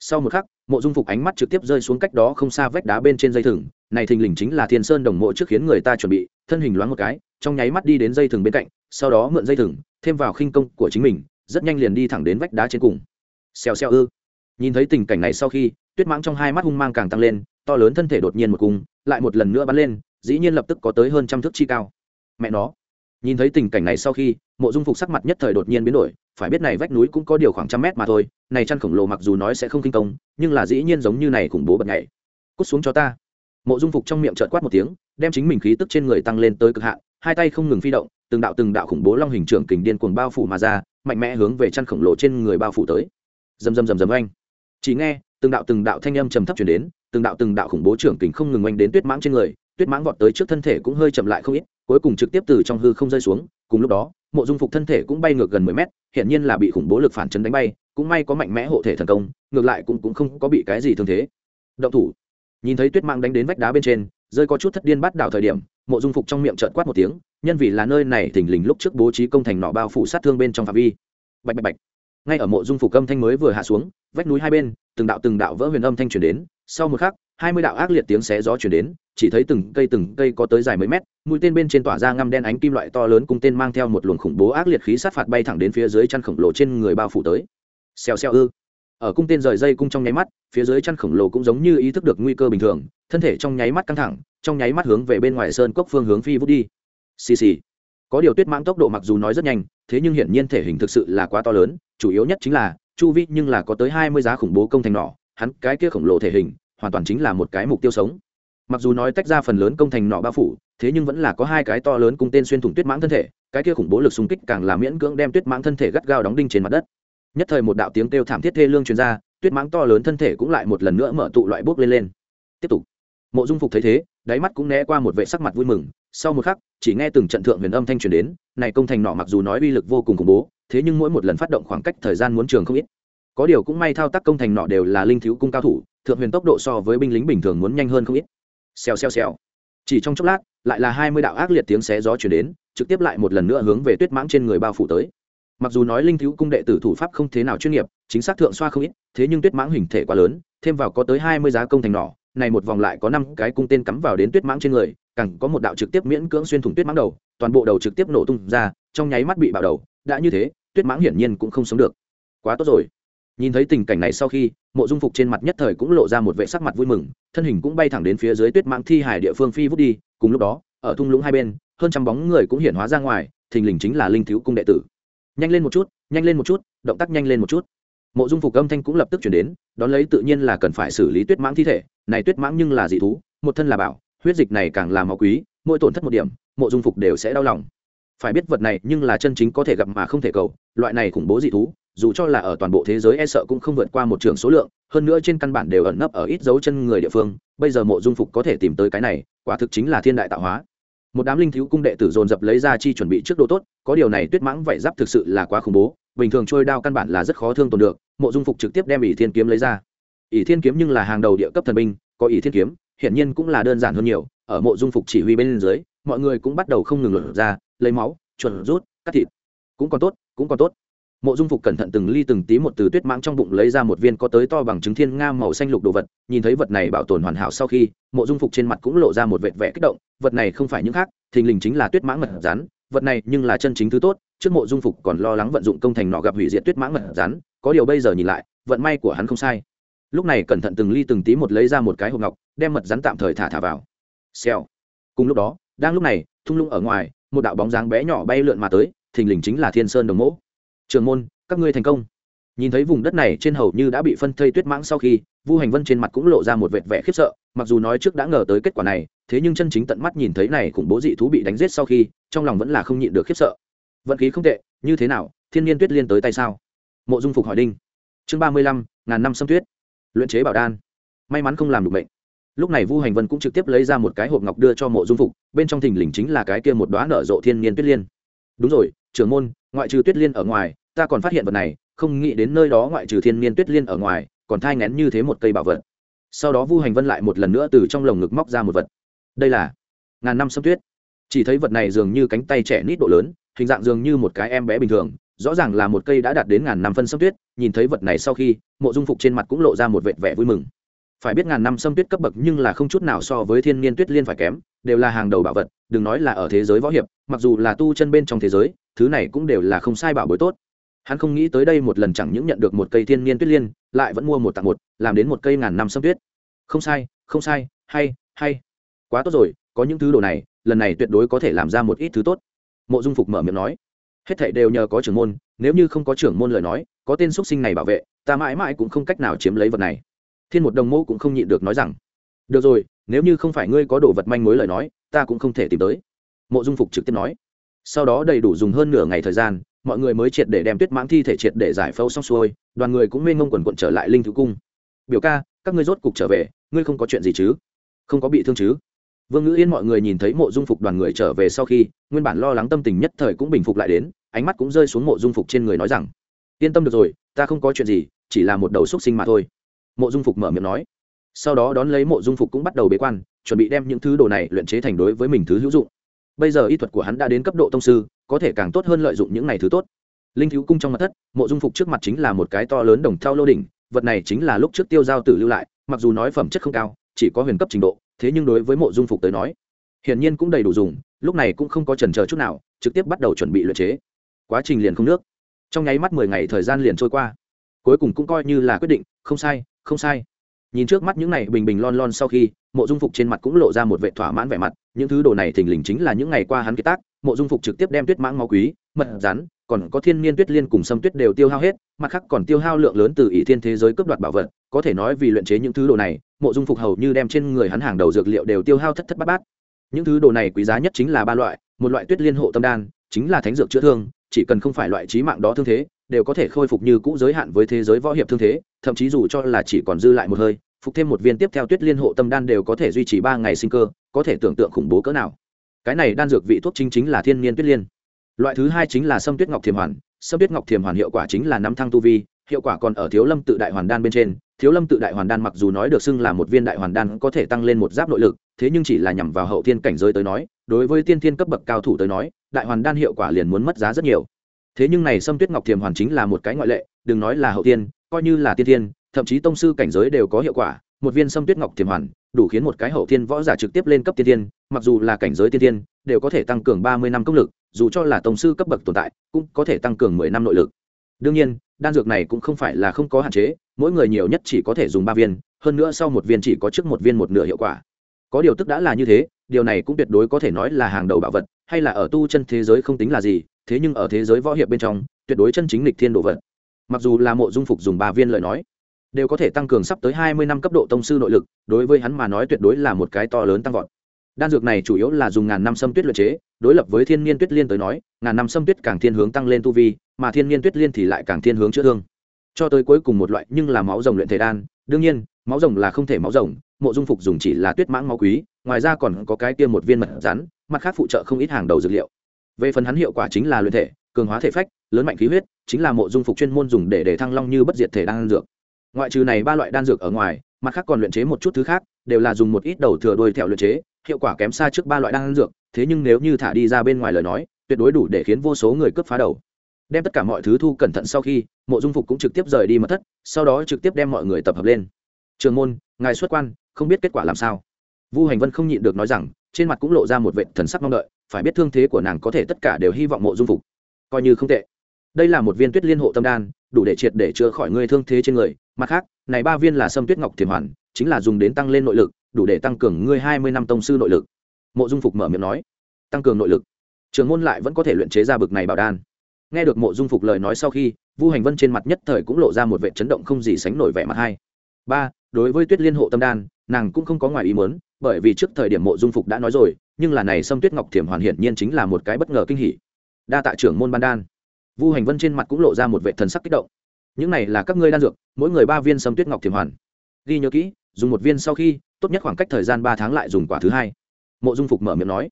Sau một khắc, mộ dung phục ánh mắt trực tiếp rơi xuống cách đó không xa vách đá bên trên dây thừng, này thình lình chính là thiên sơn đồng mộ trước khiến người ta chuẩn bị, thân hình loáng một cái, trong nháy mắt đi đến dây thừng bên cạnh, sau đó mượn dây thừng, thêm vào khinh công của chính mình, rất nhanh liền đi thẳng đến vách đá trên cùng xèo xèo ư. Nhìn thấy tình cảnh này sau khi, tuyết mãng trong hai mắt hung mang càng tăng lên, to lớn thân thể đột nhiên một cung lại một lần nữa bắn lên, dĩ nhiên lập tức có tới hơn trăm thước chi cao. Mẹ nó. Nhìn thấy tình cảnh này sau khi, mộ dung phục sắc mặt nhất thời đột nhiên biến đổi, phải biết này vách núi cũng có điều khoảng trăm mét mà thôi, này chăn khổng lồ mặc dù nói sẽ không kinh công, nhưng là dĩ nhiên giống như này khủng bố bật nhảy. Cút xuống cho ta. Mộ dung phục trong miệng trợt quát một tiếng, đem chính mình khí tức trên người tăng lên tới cực hạn, hai tay không ngừng phi động, từng đạo từng đạo khủng bố long hình trưởng kình điên cuồng bao phủ mà ra, mạnh mẽ hướng về chăn khổng lồ trên người bao phủ tới dầm dầm dầm dầm anh chỉ nghe từng đạo từng đạo thanh âm trầm thấp chuyển đến từng đạo từng đạo khủng bố trưởng kình không ngừng oanh đến tuyết mãng trên người tuyết mãng vọt tới trước thân thể cũng hơi chậm lại không ít cuối cùng trực tiếp từ trong hư không rơi xuống cùng lúc đó mộ dung phục thân thể cũng bay ngược gần mười mét hiện nhiên là bị khủng bố lực phản chấn đánh bay cũng may có mạnh mẽ hộ thể thần công ngược lại cũng, cũng không có bị cái gì thương thế. Động thủ. Nhìn thấy tuyết mãng đánh đến vách đá bên trên rơi có chút thất điên bắt đảo thời điểm mộ dung phục trong miệng trợn quát một tiếng nhân vì là nơi này thình lình lúc trước bố trí công thành nọ bao phủ sát thương bên trong phạm vi. Bạch bạch bạch ngay ở mộ dung phục âm thanh mới vừa hạ xuống, vách núi hai bên, từng đạo từng đạo vỡ huyền âm thanh truyền đến. Sau một khắc, hai mươi đạo ác liệt tiếng xé gió truyền đến, chỉ thấy từng cây từng cây có tới dài mấy mét, mũi tên bên trên tỏa ra ngăm đen ánh kim loại to lớn cung tên mang theo một luồng khủng bố ác liệt khí sát phạt bay thẳng đến phía dưới chăn khổng lồ trên người bao phủ tới. Xèo xèo ư. Ở cung tên rời dây cung trong nháy mắt, phía dưới chăn khổng lồ cũng giống như ý thức được nguy cơ bình thường, thân thể trong nháy mắt căng thẳng, trong nháy mắt hướng về bên ngoài sơn cốc phương hướng phi vút đi. Xì xì có điều tuyết mãng tốc độ mặc dù nói rất nhanh, thế nhưng hiển nhiên thể hình thực sự là quá to lớn, chủ yếu nhất chính là, chu vi nhưng là có tới hai mươi giá khủng bố công thành nỏ, hắn cái kia khổng lồ thể hình, hoàn toàn chính là một cái mục tiêu sống. Mặc dù nói tách ra phần lớn công thành nỏ bao phủ, thế nhưng vẫn là có hai cái to lớn cung tên xuyên thủng tuyết mãng thân thể, cái kia khủng bố lực xung kích càng làm miễn cưỡng đem tuyết mãng thân thể gắt gao đóng đinh trên mặt đất. Nhất thời một đạo tiếng kêu thảm thiết thê lương truyền ra, tuyết mãng to lớn thân thể cũng lại một lần nữa mở tụ loại bốc lên lên. Tiếp tục. Mộ dung phục thấy thế đáy mắt cũng né qua một vệ sắc mặt vui mừng. Sau một khắc, chỉ nghe từng trận thượng huyền âm thanh truyền đến, này công thành nọ mặc dù nói uy lực vô cùng khủng bố, thế nhưng mỗi một lần phát động khoảng cách thời gian muốn trường không ít. Có điều cũng may thao tác công thành nọ đều là linh thiếu cung cao thủ, thượng huyền tốc độ so với binh lính bình thường muốn nhanh hơn không ít. Xèo xèo xèo. Chỉ trong chốc lát, lại là hai mươi đạo ác liệt tiếng xé gió chuyển đến, trực tiếp lại một lần nữa hướng về tuyết mãng trên người bao phủ tới. Mặc dù nói linh thiếu cung đệ tử thủ pháp không thế nào chuyên nghiệp, chính xác thượng xoa không ít, thế nhưng tuyết mãng hình thể quá lớn, thêm vào có tới hai mươi giá công thành nỏ này một vòng lại có năm cái cung tên cắm vào đến tuyết mãng trên người, càng có một đạo trực tiếp miễn cưỡng xuyên thủng tuyết mãng đầu, toàn bộ đầu trực tiếp nổ tung ra, trong nháy mắt bị bạo đầu, đã như thế, tuyết mãng hiển nhiên cũng không sống được. Quá tốt rồi. Nhìn thấy tình cảnh này sau khi, mộ dung phục trên mặt nhất thời cũng lộ ra một vệ sắc mặt vui mừng, thân hình cũng bay thẳng đến phía dưới tuyết mãng thi hải địa phương phi vút đi, cùng lúc đó, ở thung lũng hai bên, hơn trăm bóng người cũng hiện hóa ra ngoài, thình lình chính là linh thiếu cung đệ tử. Nhanh lên một chút, nhanh lên một chút, động tác nhanh lên một chút mộ dung phục âm thanh cũng lập tức chuyển đến, đón lấy tự nhiên là cần phải xử lý tuyết mãng thi thể, này tuyết mãng nhưng là dị thú, một thân là bảo, huyết dịch này càng là máu quý, mỗi tổn thất một điểm, mộ dung phục đều sẽ đau lòng. Phải biết vật này nhưng là chân chính có thể gặp mà không thể cầu, loại này khủng bố dị thú, dù cho là ở toàn bộ thế giới e sợ cũng không vượt qua một trường số lượng, hơn nữa trên căn bản đều ẩn nấp ở ít dấu chân người địa phương, bây giờ mộ dung phục có thể tìm tới cái này, quả thực chính là thiên đại tạo hóa. Một đám linh thiếu cung đệ tử dồn dập lấy ra chi chuẩn bị trước đồ tốt, có điều này tuyết mãng vảy giáp thực sự là quá khủng bố, bình thường trôi đao căn bản là rất khó thương tồn được mộ dung phục trực tiếp đem ỷ thiên kiếm lấy ra. Ỷ thiên kiếm nhưng là hàng đầu địa cấp thần binh, có ỷ thiên kiếm, hiển nhiên cũng là đơn giản hơn nhiều, ở mộ dung phục chỉ huy bên dưới, mọi người cũng bắt đầu không ngừng luận ra, lấy máu chuẩn rút, cắt thịt. Cũng còn tốt, cũng còn tốt. Mộ dung phục cẩn thận từng ly từng tí một từ tuyết mãng trong bụng lấy ra một viên có tới to bằng trứng thiên nga màu xanh lục đồ vật, nhìn thấy vật này bảo tồn hoàn hảo sau khi, mộ dung phục trên mặt cũng lộ ra một vệt vẻ kích động, vật này không phải những khác, thình lình chính là tuyết mãng mật rắn, vật này nhưng là chân chính thứ tốt, trước mộ dung phục còn lo lắng vận dụng công thành nọ gặp hủy diệt tuyết mãng mật rắn có điều bây giờ nhìn lại, vận may của hắn không sai. Lúc này cẩn thận từng ly từng tí một lấy ra một cái hộp ngọc, đem mật rắn tạm thời thả thả vào. Xèo. Cùng lúc đó, đang lúc này, thung lũng ở ngoài, một đạo bóng dáng bé nhỏ bay lượn mà tới, thình lình chính là thiên sơn đồng Mỗ. trường môn, các ngươi thành công. Nhìn thấy vùng đất này trên hầu như đã bị phân thây tuyết mãng sau khi, vu hành vân trên mặt cũng lộ ra một vệt vẻ khiếp sợ, mặc dù nói trước đã ngờ tới kết quả này, thế nhưng chân chính tận mắt nhìn thấy này khủng bố dị thú bị đánh giết sau khi, trong lòng vẫn là không nhịn được khiếp sợ. Vận khí không tệ, như thế nào, thiên nhiên tuyết liên tới tay sao? Mộ dung phục hỏi đinh chương ba mươi lăm ngàn năm xâm tuyết luyện chế bảo đan may mắn không làm được bệnh lúc này vu hành vân cũng trực tiếp lấy ra một cái hộp ngọc đưa cho mộ dung phục bên trong thình lình chính là cái kia một đoá nở rộ thiên nhiên tuyết liên đúng rồi trưởng môn ngoại trừ tuyết liên ở ngoài ta còn phát hiện vật này không nghĩ đến nơi đó ngoại trừ thiên nhiên tuyết liên ở ngoài còn thai ngén như thế một cây bảo vật sau đó vu hành vân lại một lần nữa từ trong lồng ngực móc ra một vật đây là ngàn năm sâm tuyết chỉ thấy vật này dường như cánh tay trẻ nít độ lớn hình dạng dường như một cái em bé bình thường rõ ràng là một cây đã đạt đến ngàn năm phân sâm tuyết, nhìn thấy vật này sau khi, mộ dung phục trên mặt cũng lộ ra một vệt vẻ vui mừng. Phải biết ngàn năm sâm tuyết cấp bậc nhưng là không chút nào so với thiên niên tuyết liên phải kém, đều là hàng đầu bảo vật, đừng nói là ở thế giới võ hiệp, mặc dù là tu chân bên trong thế giới, thứ này cũng đều là không sai bảo bối tốt. Hắn không nghĩ tới đây một lần chẳng những nhận được một cây thiên niên tuyết liên, lại vẫn mua một tặng một, làm đến một cây ngàn năm sâm tuyết. Không sai không sai, hay hay. Quá tốt rồi, có những thứ đồ này, lần này tuyệt đối có thể làm ra một ít thứ tốt. Mộ dung phục mở miệng nói hết thảy đều nhờ có trưởng môn, nếu như không có trưởng môn lời nói, có tên xuất sinh này bảo vệ, ta mãi mãi cũng không cách nào chiếm lấy vật này. Thiên một đồng mẫu cũng không nhịn được nói rằng, được rồi, nếu như không phải ngươi có đồ vật manh mối lời nói, ta cũng không thể tìm tới. Mộ dung phục trực tiếp nói. Sau đó đầy đủ dùng hơn nửa ngày thời gian, mọi người mới triệt để đem tuyết mãng thi thể triệt để giải phẫu xong xuôi, đoàn người cũng mênh ngông quần quận trở lại linh thứ cung. Biểu ca, các ngươi rốt cục trở về, ngươi không có chuyện gì chứ? Không có bị thương chứ? Vương ngữ yên mọi người nhìn thấy mộ dung phục đoàn người trở về sau khi, nguyên bản lo lắng tâm tình nhất thời cũng bình phục lại đến, ánh mắt cũng rơi xuống mộ dung phục trên người nói rằng, yên tâm được rồi, ta không có chuyện gì, chỉ là một đầu xúc sinh mà thôi. Mộ dung phục mở miệng nói. Sau đó đón lấy mộ dung phục cũng bắt đầu bế quan, chuẩn bị đem những thứ đồ này luyện chế thành đối với mình thứ hữu dụng. Bây giờ y thuật của hắn đã đến cấp độ tông sư, có thể càng tốt hơn lợi dụng những này thứ tốt. Linh thiếu cung trong mặt thất, mộ dung phục trước mặt chính là một cái to lớn đồng thau lô đỉnh, vật này chính là lúc trước tiêu giao tử lưu lại, mặc dù nói phẩm chất không cao, chỉ có huyền cấp trình độ thế nhưng đối với mộ dung phục tới nói, hiển nhiên cũng đầy đủ dùng, lúc này cũng không có trần chờ chút nào, trực tiếp bắt đầu chuẩn bị luyện chế. Quá trình liền không nước. Trong nháy mắt mười ngày thời gian liền trôi qua. Cuối cùng cũng coi như là quyết định, không sai không sai. Nhìn trước mắt những này bình bình lon lon sau khi mộ dung phục trên mặt cũng lộ ra một vệ thỏa mãn vẻ mặt, những thứ đồ này thình lình chính là những ngày qua hắn kế tác, mộ dung phục trực tiếp đem tuyết mãng máu quý, mật rắn, còn có thiên niên tuyết liên cùng sâm tuyết đều tiêu hao hết, mặt khác còn tiêu hao lượng lớn từ ỷ thiên thế giới cướp đoạt bảo vật, có thể nói vì luyện chế những thứ đồ này, mộ dung phục hầu như đem trên người hắn hàng đầu dược liệu đều tiêu hao thất thất bát bát. Những thứ đồ này quý giá nhất chính là ba loại, một loại tuyết liên hộ tâm đan, chính là thánh dược chữa thương, chỉ cần không phải loại trí mạng đó thương thế, đều có thể khôi phục như cũ giới hạn với thế giới võ hiệp thương thế, thậm chí dù cho là chỉ còn dư lại một hơi phục thêm một viên tiếp theo tuyết liên hộ tâm đan đều có thể duy trì ba ngày sinh cơ, có thể tưởng tượng khủng bố cỡ nào. Cái này đan dược vị thuốc chính chính là thiên niên tuyết liên. Loại thứ hai chính là sâm tuyết ngọc thiềm hoàn, sâm tuyết ngọc thiềm hoàn hiệu quả chính là nắm thăng tu vi, hiệu quả còn ở thiếu lâm tự đại hoàn đan bên trên. Thiếu lâm tự đại hoàn đan mặc dù nói được xưng là một viên đại hoàn đan có thể tăng lên một giáp nội lực, thế nhưng chỉ là nhằm vào hậu thiên cảnh giới tới nói, đối với tiên thiên cấp bậc cao thủ tới nói, đại hoàn đan hiệu quả liền muốn mất giá rất nhiều. Thế nhưng này sâm tuyết ngọc thiềm hoàn chính là một cái ngoại lệ, đừng nói là hậu tiên coi như là tiên thiên thậm chí tông sư cảnh giới đều có hiệu quả, một viên sâm tuyết ngọc thiềm hoàn, đủ khiến một cái hậu thiên võ giả trực tiếp lên cấp tiên thiên, mặc dù là cảnh giới tiên thiên, đều có thể tăng cường ba mươi năm công lực, dù cho là tông sư cấp bậc tồn tại, cũng có thể tăng cường mười năm nội lực. Đương nhiên, đan dược này cũng không phải là không có hạn chế, mỗi người nhiều nhất chỉ có thể dùng ba viên, hơn nữa sau một viên chỉ có trước một viên một nửa hiệu quả. Có điều tức đã là như thế, điều này cũng tuyệt đối có thể nói là hàng đầu bảo vật, hay là ở tu chân thế giới không tính là gì, thế nhưng ở thế giới võ hiệp bên trong, tuyệt đối chân chính lịch thiên đồ vật. Mặc dù là mộ dung phục dùng ba viên lời nói đều có thể tăng cường sắp tới hai mươi năm cấp độ tông sư nội lực, đối với hắn mà nói tuyệt đối là một cái to lớn tăng vọt. Đan dược này chủ yếu là dùng ngàn năm sâm tuyết luyện chế, đối lập với thiên nhiên tuyết liên tới nói, ngàn năm sâm tuyết càng thiên hướng tăng lên tu vi, mà thiên nhiên tuyết liên thì lại càng thiên hướng chữa thương. Cho tới cuối cùng một loại nhưng là máu rồng luyện thể đan, đương nhiên, máu rồng là không thể máu rồng, mộ dung phục dùng chỉ là tuyết mãng máu quý, ngoài ra còn có cái tiêm một viên mật rắn, mặt khác phụ trợ không ít hàng đầu dược liệu. Về phần hắn hiệu quả chính là luyện thể, cường hóa thể phách, lớn mạnh khí huyết, chính là mộ dung phục chuyên môn dùng để để thăng long như bất diệt thể đan dược ngoại trừ này ba loại đan dược ở ngoài, mặt khác còn luyện chế một chút thứ khác, đều là dùng một ít đầu thừa đuôi thẹo luyện chế, hiệu quả kém xa trước ba loại đan dược, thế nhưng nếu như thả đi ra bên ngoài lời nói, tuyệt đối đủ để khiến vô số người cướp phá đầu. Đem tất cả mọi thứ thu cẩn thận sau khi, mộ dung phục cũng trực tiếp rời đi mật thất, sau đó trực tiếp đem mọi người tập hợp lên. Trường môn, ngài xuất quan, không biết kết quả làm sao. Vu hành vân không nhịn được nói rằng, trên mặt cũng lộ ra một vệ thần sắc mong đợi, phải biết thương thế của nàng có thể tất cả đều hy vọng mộ dung phục. Coi như không tệ đây là một viên tuyết liên hộ tâm đan, đủ để triệt để chữa khỏi ngươi thương thế trên người. Mặt khác, này ba viên là sâm tuyết ngọc thiềm hoàn, chính là dùng đến tăng lên nội lực, đủ để tăng cường ngươi hai mươi năm tông sư nội lực. Mộ dung phục mở miệng nói. Tăng cường nội lực. Trường môn lại vẫn có thể luyện chế ra bực này bảo đan. Nghe được mộ dung phục lời nói sau khi, vu hành vân trên mặt nhất thời cũng lộ ra một vệ chấn động không gì sánh nổi vẻ mặt hai ba, đối với tuyết liên hộ tâm đan, nàng cũng không có ngoài ý muốn, bởi vì trước thời điểm mộ dung phục đã nói rồi, nhưng là này sâm tuyết ngọc thiểm hoàn hiển nhiên chính là một cái bất ngờ kinh hỉ. Đa tạ trưởng môn ban đan vu hành vân trên mặt cũng lộ ra một vệ thần sắc kích động. Những này là các ngươi đan dược, mỗi người ba viên sâm tuyết ngọc thiểm hoàn. Ghi nhớ kỹ, dùng một viên sau khi, tốt nhất khoảng cách thời gian ba tháng lại dùng quả thứ hai. Mộ dung phục mở miệng nói.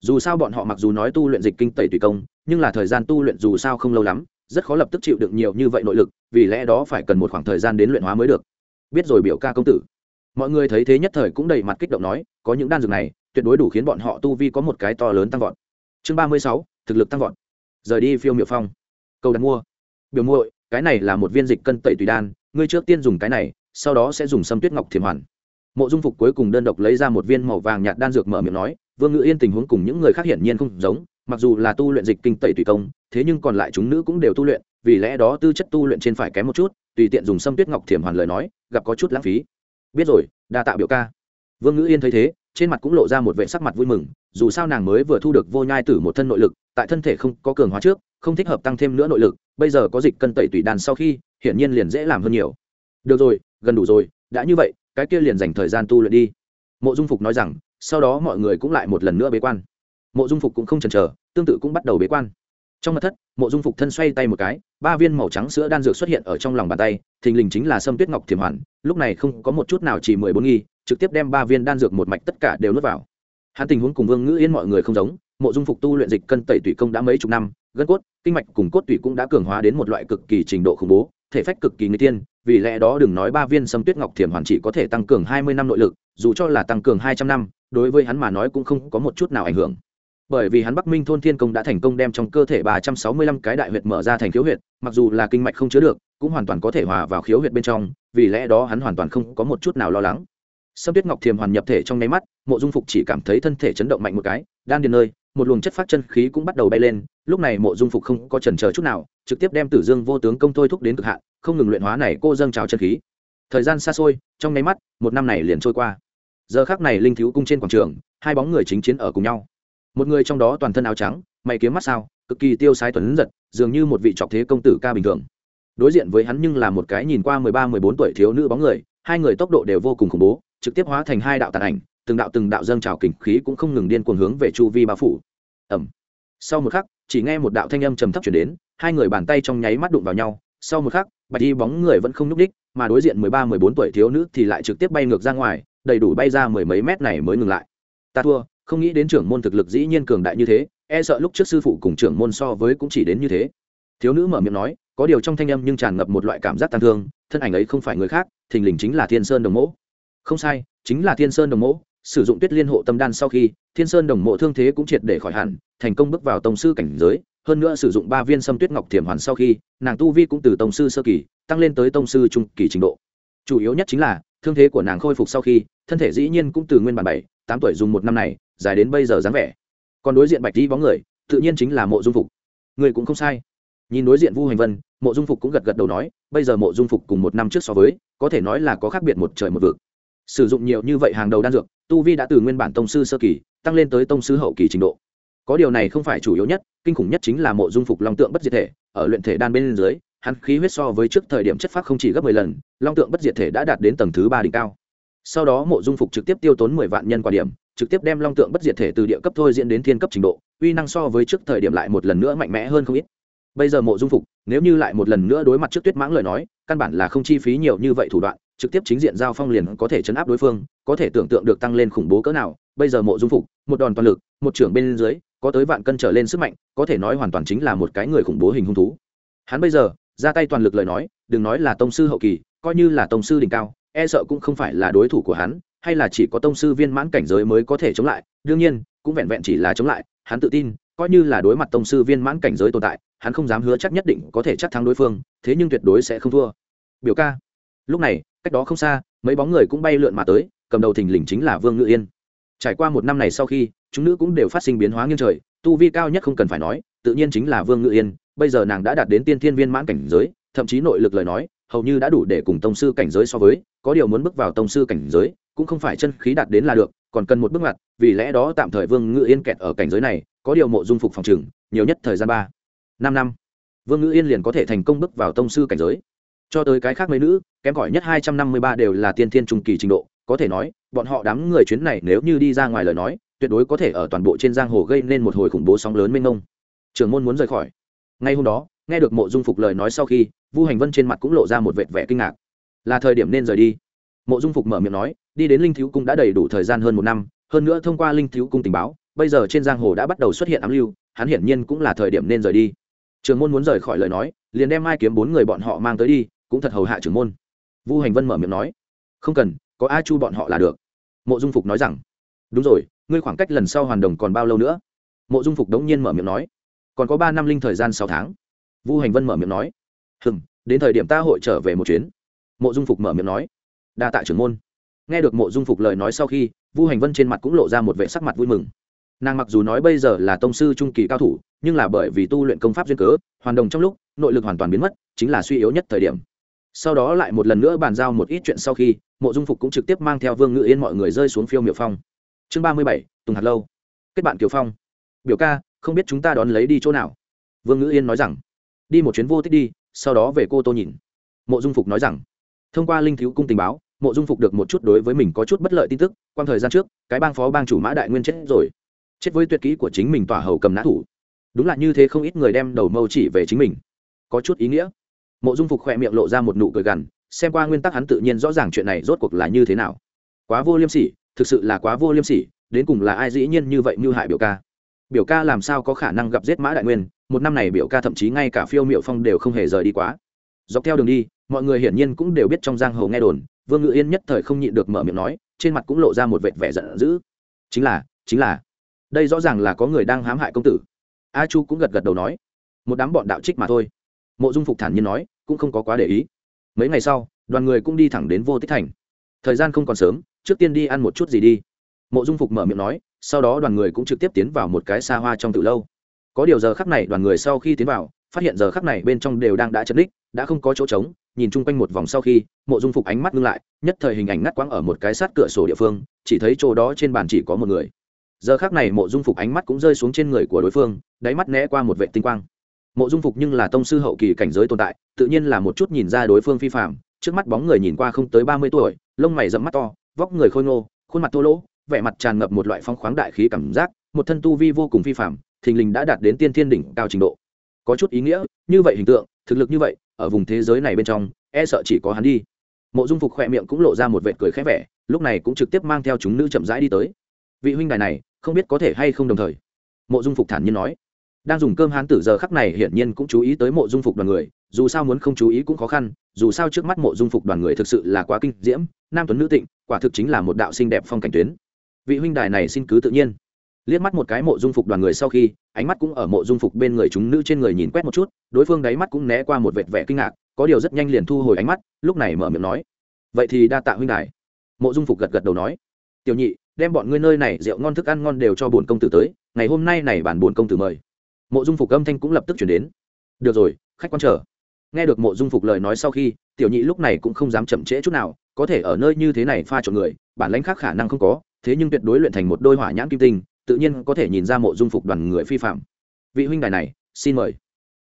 Dù sao bọn họ mặc dù nói tu luyện dịch kinh tẩy tùy công, nhưng là thời gian tu luyện dù sao không lâu lắm, rất khó lập tức chịu được nhiều như vậy nội lực, vì lẽ đó phải cần một khoảng thời gian đến luyện hóa mới được. Biết rồi biểu ca công tử. Mọi người thấy thế nhất thời cũng đầy mặt kích động nói, có những đan dược này, tuyệt đối đủ khiến bọn họ tu vi có một cái to lớn tăng vọt. Chương ba mươi sáu, thực lực tăng vọt. Rời đi phiêu miệu phong câu đặt mua. Biểu muội, cái này là một viên dịch cân tẩy tùy đan, ngươi trước tiên dùng cái này, sau đó sẽ dùng sâm tuyết ngọc thiềm hoàn. Mộ dung phục cuối cùng đơn độc lấy ra một viên màu vàng nhạt đan dược mở miệng nói, vương ngự yên tình huống cùng những người khác hiển nhiên không giống, mặc dù là tu luyện dịch kinh tẩy tùy công, thế nhưng còn lại chúng nữ cũng đều tu luyện, vì lẽ đó tư chất tu luyện trên phải kém một chút, tùy tiện dùng sâm tuyết ngọc thiểm hoàn lời nói, gặp có chút lãng phí. Biết rồi, đa tạo biểu ca. Vương ngữ yên thấy thế, trên mặt cũng lộ ra một vệ sắc mặt vui mừng, dù sao nàng mới vừa thu được vô nhai tử một thân nội lực, tại thân thể không có cường hóa trước không thích hợp tăng thêm nữa nội lực, bây giờ có dịch cân tẩy tùy đàn sau khi, hiển nhiên liền dễ làm hơn nhiều. Được rồi, gần đủ rồi, đã như vậy, cái kia liền dành thời gian tu luyện đi. Mộ dung phục nói rằng, sau đó mọi người cũng lại một lần nữa bế quan. Mộ dung phục cũng không chần chờ, tương tự cũng bắt đầu bế quan. Trong mặt thất, mộ dung phục thân xoay tay một cái, ba viên màu trắng sữa đan dược xuất hiện ở trong lòng bàn tay, thình lình chính là sâm tuyết ngọc thiềm hoàn, lúc này không có một chút nào chỉ mười bốn nghi, trực tiếp đem ba viên đan dược một mạch tất cả đều nuốt vào. Hắn tình huống cùng vương ngữ yên mọi người không giống mộ dung phục tu luyện dịch cân tẩy tủy công đã mấy chục năm, gân cốt, kinh mạch cùng cốt tủy cũng đã cường hóa đến một loại cực kỳ trình độ khủng bố, thể phách cực kỳ người tiên vì lẽ đó đừng nói ba viên sâm tuyết ngọc thiềm hoàn chỉ có thể tăng cường hai mươi năm nội lực, dù cho là tăng cường hai trăm năm, đối với hắn mà nói cũng không có một chút nào ảnh hưởng. Bởi vì hắn bắc minh thôn thiên công đã thành công đem trong cơ thể ba trăm sáu mươi lăm cái đại huyệt mở ra thành khiếu huyệt, mặc dù là kinh mạch không chứa được, cũng hoàn toàn có thể hòa vào khiếu huyệt bên trong, vì lẽ đó hắn hoàn toàn không có một chút nào lo lắng. Sâm tuyết ngọc thiềm hoàn nhập thể trong nháy mắt, mộ dung phục chỉ cảm thấy thân thể chấn động mạnh một cái, đan điền nơi một luồng chất phát chân khí cũng bắt đầu bay lên, lúc này mộ dung phục không có chần chờ chút nào, trực tiếp đem tử dương vô tướng công thôi thúc đến cực hạn, không ngừng luyện hóa này cô dâng trào chân khí. Thời gian xa xôi, trong nháy mắt, một năm này liền trôi qua. Giờ khác này linh thiếu cung trên quảng trường, hai bóng người chính chiến ở cùng nhau. Một người trong đó toàn thân áo trắng, mày kiếm mắt sao, cực kỳ tiêu sái tuấn giật, dường như một vị trọc thế công tử ca bình thường. Đối diện với hắn nhưng là một cái nhìn qua mười ba, mười bốn tuổi thiếu nữ bóng người, hai người tốc độ đều vô cùng khủng bố, trực tiếp hóa thành hai đạo tàn ảnh từng đạo từng đạo dâng trào kình khí cũng không ngừng điên cuồng hướng về chu vi bao phủ. Ẩm sau một khắc, chỉ nghe một đạo thanh âm trầm thấp chuyển đến, hai người bàn tay trong nháy mắt đụng vào nhau. Sau một khắc, bạch y bóng người vẫn không nhúc đích mà đối diện mười ba, mười bốn tuổi thiếu nữ thì lại trực tiếp bay ngược ra ngoài, đầy đủ bay ra mười mấy mét này mới ngừng lại. Ta thua, không nghĩ đến trưởng môn thực lực dĩ nhiên cường đại như thế e sợ lúc trước sư phụ cùng trưởng môn so với cũng chỉ đến như thế. Thiếu nữ mở miệng nói, có điều trong thanh âm nhưng tràn ngập một loại cảm giác tàn thương, thân ảnh ấy không phải người khác, thình lình chính là thiên sơn đồng mẫu không sai, chính là thiên sơn đồng mẫu sử dụng tuyết liên hộ tâm đan sau khi, thiên sơn đồng mộ thương thế cũng triệt để khỏi hẳn, thành công bước vào tông sư cảnh giới, hơn nữa sử dụng ba viên sâm tuyết ngọc thiểm hoàn sau khi, nàng tu vi cũng từ tông sư sơ kỳ, tăng lên tới tông sư trung kỳ trình độ. Chủ yếu nhất chính là, thương thế của nàng khôi phục sau khi, thân thể dĩ nhiên cũng từ nguyên bản bảy, tám tuổi dùng một năm này, dài đến bây giờ dáng vẻ. Còn đối diện bạch đi bóng người, tự nhiên chính là mộ dung phục. Người cũng không sai. Nhìn đối diện vu hành vân, mộ dung phục cũng gật gật đầu nói, bây giờ mộ dung phục cùng một năm trước so với, có thể nói là có khác biệt một trời một vực sử dụng nhiều như vậy hàng đầu đan dược, tu vi đã từ nguyên bản tông sư sơ kỳ, tăng lên tới tông sư hậu kỳ trình độ. Có điều này không phải chủ yếu nhất, kinh khủng nhất chính là mộ dung phục long tượng bất diệt thể, ở luyện thể đan bên dưới, hắn khí huyết so với trước thời điểm chất phát không chỉ gấp mười lần, long tượng bất diệt thể đã đạt đến tầng thứ ba đỉnh cao. Sau đó mộ dung phục trực tiếp tiêu tốn mười vạn nhân quả điểm, trực tiếp đem long tượng bất diệt thể từ địa cấp thôi diễn đến thiên cấp trình độ, uy năng so với trước thời điểm lại một lần nữa mạnh mẽ hơn không ít. Bây giờ mộ dung phục, nếu như lại một lần nữa đối mặt trước tuyết mãng lời nói, căn bản là không chi phí nhiều như vậy thủ đoạn trực tiếp chính diện giao phong liền có thể chấn áp đối phương, có thể tưởng tượng được tăng lên khủng bố cỡ nào. Bây giờ mộ dung phục, một đòn toàn lực, một trưởng bên dưới, có tới vạn cân trở lên sức mạnh, có thể nói hoàn toàn chính là một cái người khủng bố hình hung thú. Hắn bây giờ, ra tay toàn lực lời nói, đừng nói là tông sư hậu kỳ, coi như là tông sư đỉnh cao e sợ cũng không phải là đối thủ của hắn, hay là chỉ có tông sư viên mãn cảnh giới mới có thể chống lại. Đương nhiên, cũng vẹn vẹn chỉ là chống lại, hắn tự tin, coi như là đối mặt tông sư viên mãn cảnh giới tồn tại, hắn không dám hứa chắc nhất định có thể chắc thắng đối phương, thế nhưng tuyệt đối sẽ không thua. Biểu ca. Lúc này cách đó không xa, mấy bóng người cũng bay lượn mà tới, cầm đầu thình lình chính là vương ngự yên. Trải qua một năm này sau khi, chúng nữ cũng đều phát sinh biến hóa nghiêng trời, tu vi cao nhất không cần phải nói, tự nhiên chính là vương ngự yên, bây giờ nàng đã đạt đến tiên thiên viên mãn cảnh giới, thậm chí nội lực lời nói, hầu như đã đủ để cùng tông sư cảnh giới so với, có điều muốn bước vào tông sư cảnh giới, cũng không phải chân khí đạt đến là được, còn cần một bước ngoặt, vì lẽ đó tạm thời vương ngự yên kẹt ở cảnh giới này, có điều mộ dung phục phòng trừng nhiều nhất thời gian ba, năm năm. Vương ngự yên liền có thể thành công bước vào tông sư cảnh giới cho tới cái khác mấy nữ, kém cỏi nhất hai trăm năm mươi ba đều là tiên thiên trung kỳ trình độ, có thể nói, bọn họ đám người chuyến này nếu như đi ra ngoài lời nói, tuyệt đối có thể ở toàn bộ trên giang hồ gây nên một hồi khủng bố sóng lớn mênh mông. Trưởng môn muốn rời khỏi. Ngay hôm đó, nghe được mộ dung phục lời nói sau khi, vu hành vân trên mặt cũng lộ ra một vệt vẻ kinh ngạc. Là thời điểm nên rời đi. Mộ dung phục mở miệng nói, đi đến linh thiếu cung đã đầy đủ thời gian hơn một năm, hơn nữa thông qua linh thiếu cung tình báo, bây giờ trên giang hồ đã bắt đầu xuất hiện ám lưu, hắn hiển nhiên cũng là thời điểm nên rời đi. Trường môn muốn rời khỏi lời nói, liền đem mai kiếm bốn người bọn họ mang tới đi cũng thật hầu hạ trưởng môn. Vu hành vân mở miệng nói, không cần, có a chu bọn họ là được. Mộ dung phục nói rằng, đúng rồi, ngươi khoảng cách lần sau hoàn đồng còn bao lâu nữa? Mộ dung phục đống nhiên mở miệng nói, còn có ba năm linh thời gian sáu tháng. Vu hành vân mở miệng nói hừng đến thời điểm ta hội trở về một chuyến. Mộ dung phục mở miệng nói, đa tạ trưởng môn. Nghe được mộ dung phục lời nói sau khi, vu hành vân trên mặt cũng lộ ra một vệ sắc mặt vui mừng. Nàng mặc dù nói bây giờ là tông sư trung kỳ cao thủ, nhưng là bởi vì tu luyện công pháp duyên cớ, hoàn đồng trong lúc, nội lực hoàn toàn biến mất, chính là suy yếu nhất thời điểm sau đó lại một lần nữa bàn giao một ít chuyện sau khi, mộ dung phục cũng trực tiếp mang theo vương ngự yên mọi người rơi xuống phiêu miệu phong. Chương ba mươi bảy, tùng hạt lâu. Kết bạn kiều phong. Biểu ca, không biết chúng ta đón lấy đi chỗ nào? Vương ngự yên nói rằng, đi một chuyến vô tích đi, sau đó về cô tô nhìn. Mộ dung phục nói rằng, thông qua linh thiếu cung tình báo, mộ dung phục được một chút đối với mình có chút bất lợi tin tức quan thời gian trước, cái bang phó bang chủ mã đại nguyên chết rồi. Chết với tuyệt kỹ của chính mình tỏa hầu cầm nã thủ. Đúng là như thế không ít người đem đầu mâu chỉ về chính mình. Có chút ý nghĩa mộ dung phục khỏe miệng lộ ra một nụ cười gằn, xem qua nguyên tắc hắn tự nhiên rõ ràng chuyện này rốt cuộc là như thế nào. Quá vô liêm sỉ, thực sự là quá vô liêm sỉ, đến cùng là ai dĩ nhiên như vậy như hại biểu ca? Biểu ca làm sao có khả năng gặp giết mã đại nguyên, một năm này biểu ca thậm chí ngay cả phiêu miệu phong đều không hề rời đi quá. Dọc theo đường đi, mọi người hiển nhiên cũng đều biết trong giang hồ nghe đồn, vương ngự yên nhất thời không nhịn được mở miệng nói, trên mặt cũng lộ ra một vệt vẻ giận dữ. Chính là chính là, đây rõ ràng là có người đang hãm hại công tử. A chu cũng gật gật đầu nói, một đám bọn đạo trích mà thôi mộ dung phục thản nhiên nói, cũng không có quá để ý. Mấy ngày sau, đoàn người cũng đi thẳng đến vô tích thành. Thời gian không còn sớm, trước tiên đi ăn một chút gì đi. Mộ dung phục mở miệng nói, sau đó đoàn người cũng trực tiếp tiến vào một cái xa hoa trong từ lâu. Có điều giờ khắc này đoàn người sau khi tiến vào, phát hiện giờ khắc này bên trong đều đang đã chấn đích đã không có chỗ trống, nhìn chung quanh một vòng sau khi, mộ dung phục ánh mắt ngưng lại, nhất thời hình ảnh ngắt quãng ở một cái sát cửa sổ địa phương, chỉ thấy chỗ đó trên bàn chỉ có một người. Giờ khắc này mộ dung phục ánh mắt cũng rơi xuống trên người của đối phương, đáy mắt né qua một vệ tinh quang mộ dung phục nhưng là tông sư hậu kỳ cảnh giới tồn tại, tự nhiên là một chút nhìn ra đối phương phi phạm. Trước mắt bóng người nhìn qua không tới ba mươi tuổi, lông mày rậm mắt to, vóc người khôi ngô, khuôn mặt thô lỗ, vẻ mặt tràn ngập một loại phong khoáng đại khí cảm giác, một thân tu vi vô cùng phi phạm, thình lình đã đạt đến tiên thiên đỉnh cao trình độ. Có chút ý nghĩa, như vậy hình tượng, thực lực như vậy, ở vùng thế giới này bên trong e sợ chỉ có hắn đi. Mộ dung phục khỏe miệng cũng lộ ra một vệ cười khẽ vẻ, lúc này cũng trực tiếp mang theo chúng nữ chậm rãi đi tới. Vị huynh đài này, không biết có thể hay không đồng thời. Mộ dung phục thản nhiên nói đang dùng cơm hán tử giờ khắc này hiển nhiên cũng chú ý tới mộ dung phục đoàn người, dù sao muốn không chú ý cũng khó khăn, dù sao trước mắt mộ dung phục đoàn người thực sự là quá kinh diễm, nam tuấn nữ tịnh, quả thực chính là một đạo xinh đẹp phong cảnh tuyến. Vị huynh đài này xin cứ tự nhiên. Liếc mắt một cái mộ dung phục đoàn người sau khi, ánh mắt cũng ở mộ dung phục bên người chúng nữ trên người nhìn quét một chút, đối phương đáy mắt cũng né qua một vệt vẻ kinh ngạc, có điều rất nhanh liền thu hồi ánh mắt, lúc này mở miệng nói, vậy thì đa tạ huynh đài. Mộ dung phục gật gật đầu nói, tiểu nhị, đem bọn ngươi nơi này rượu ngon thức ăn ngon đều cho bổn công tử tới, ngày hôm nay này bản bổn công tử mời mộ dung phục âm thanh cũng lập tức chuyển đến. Được rồi, khách quan chờ. Nghe được mộ dung phục lời nói sau khi, tiểu nhị lúc này cũng không dám chậm trễ chút nào, có thể ở nơi như thế này pha trộn người, bản lãnh khác khả năng không có, thế nhưng tuyệt đối luyện thành một đôi hỏa nhãn kim tinh, tự nhiên có thể nhìn ra mộ dung phục đoàn người phi phạm. Vị huynh đài này, xin mời.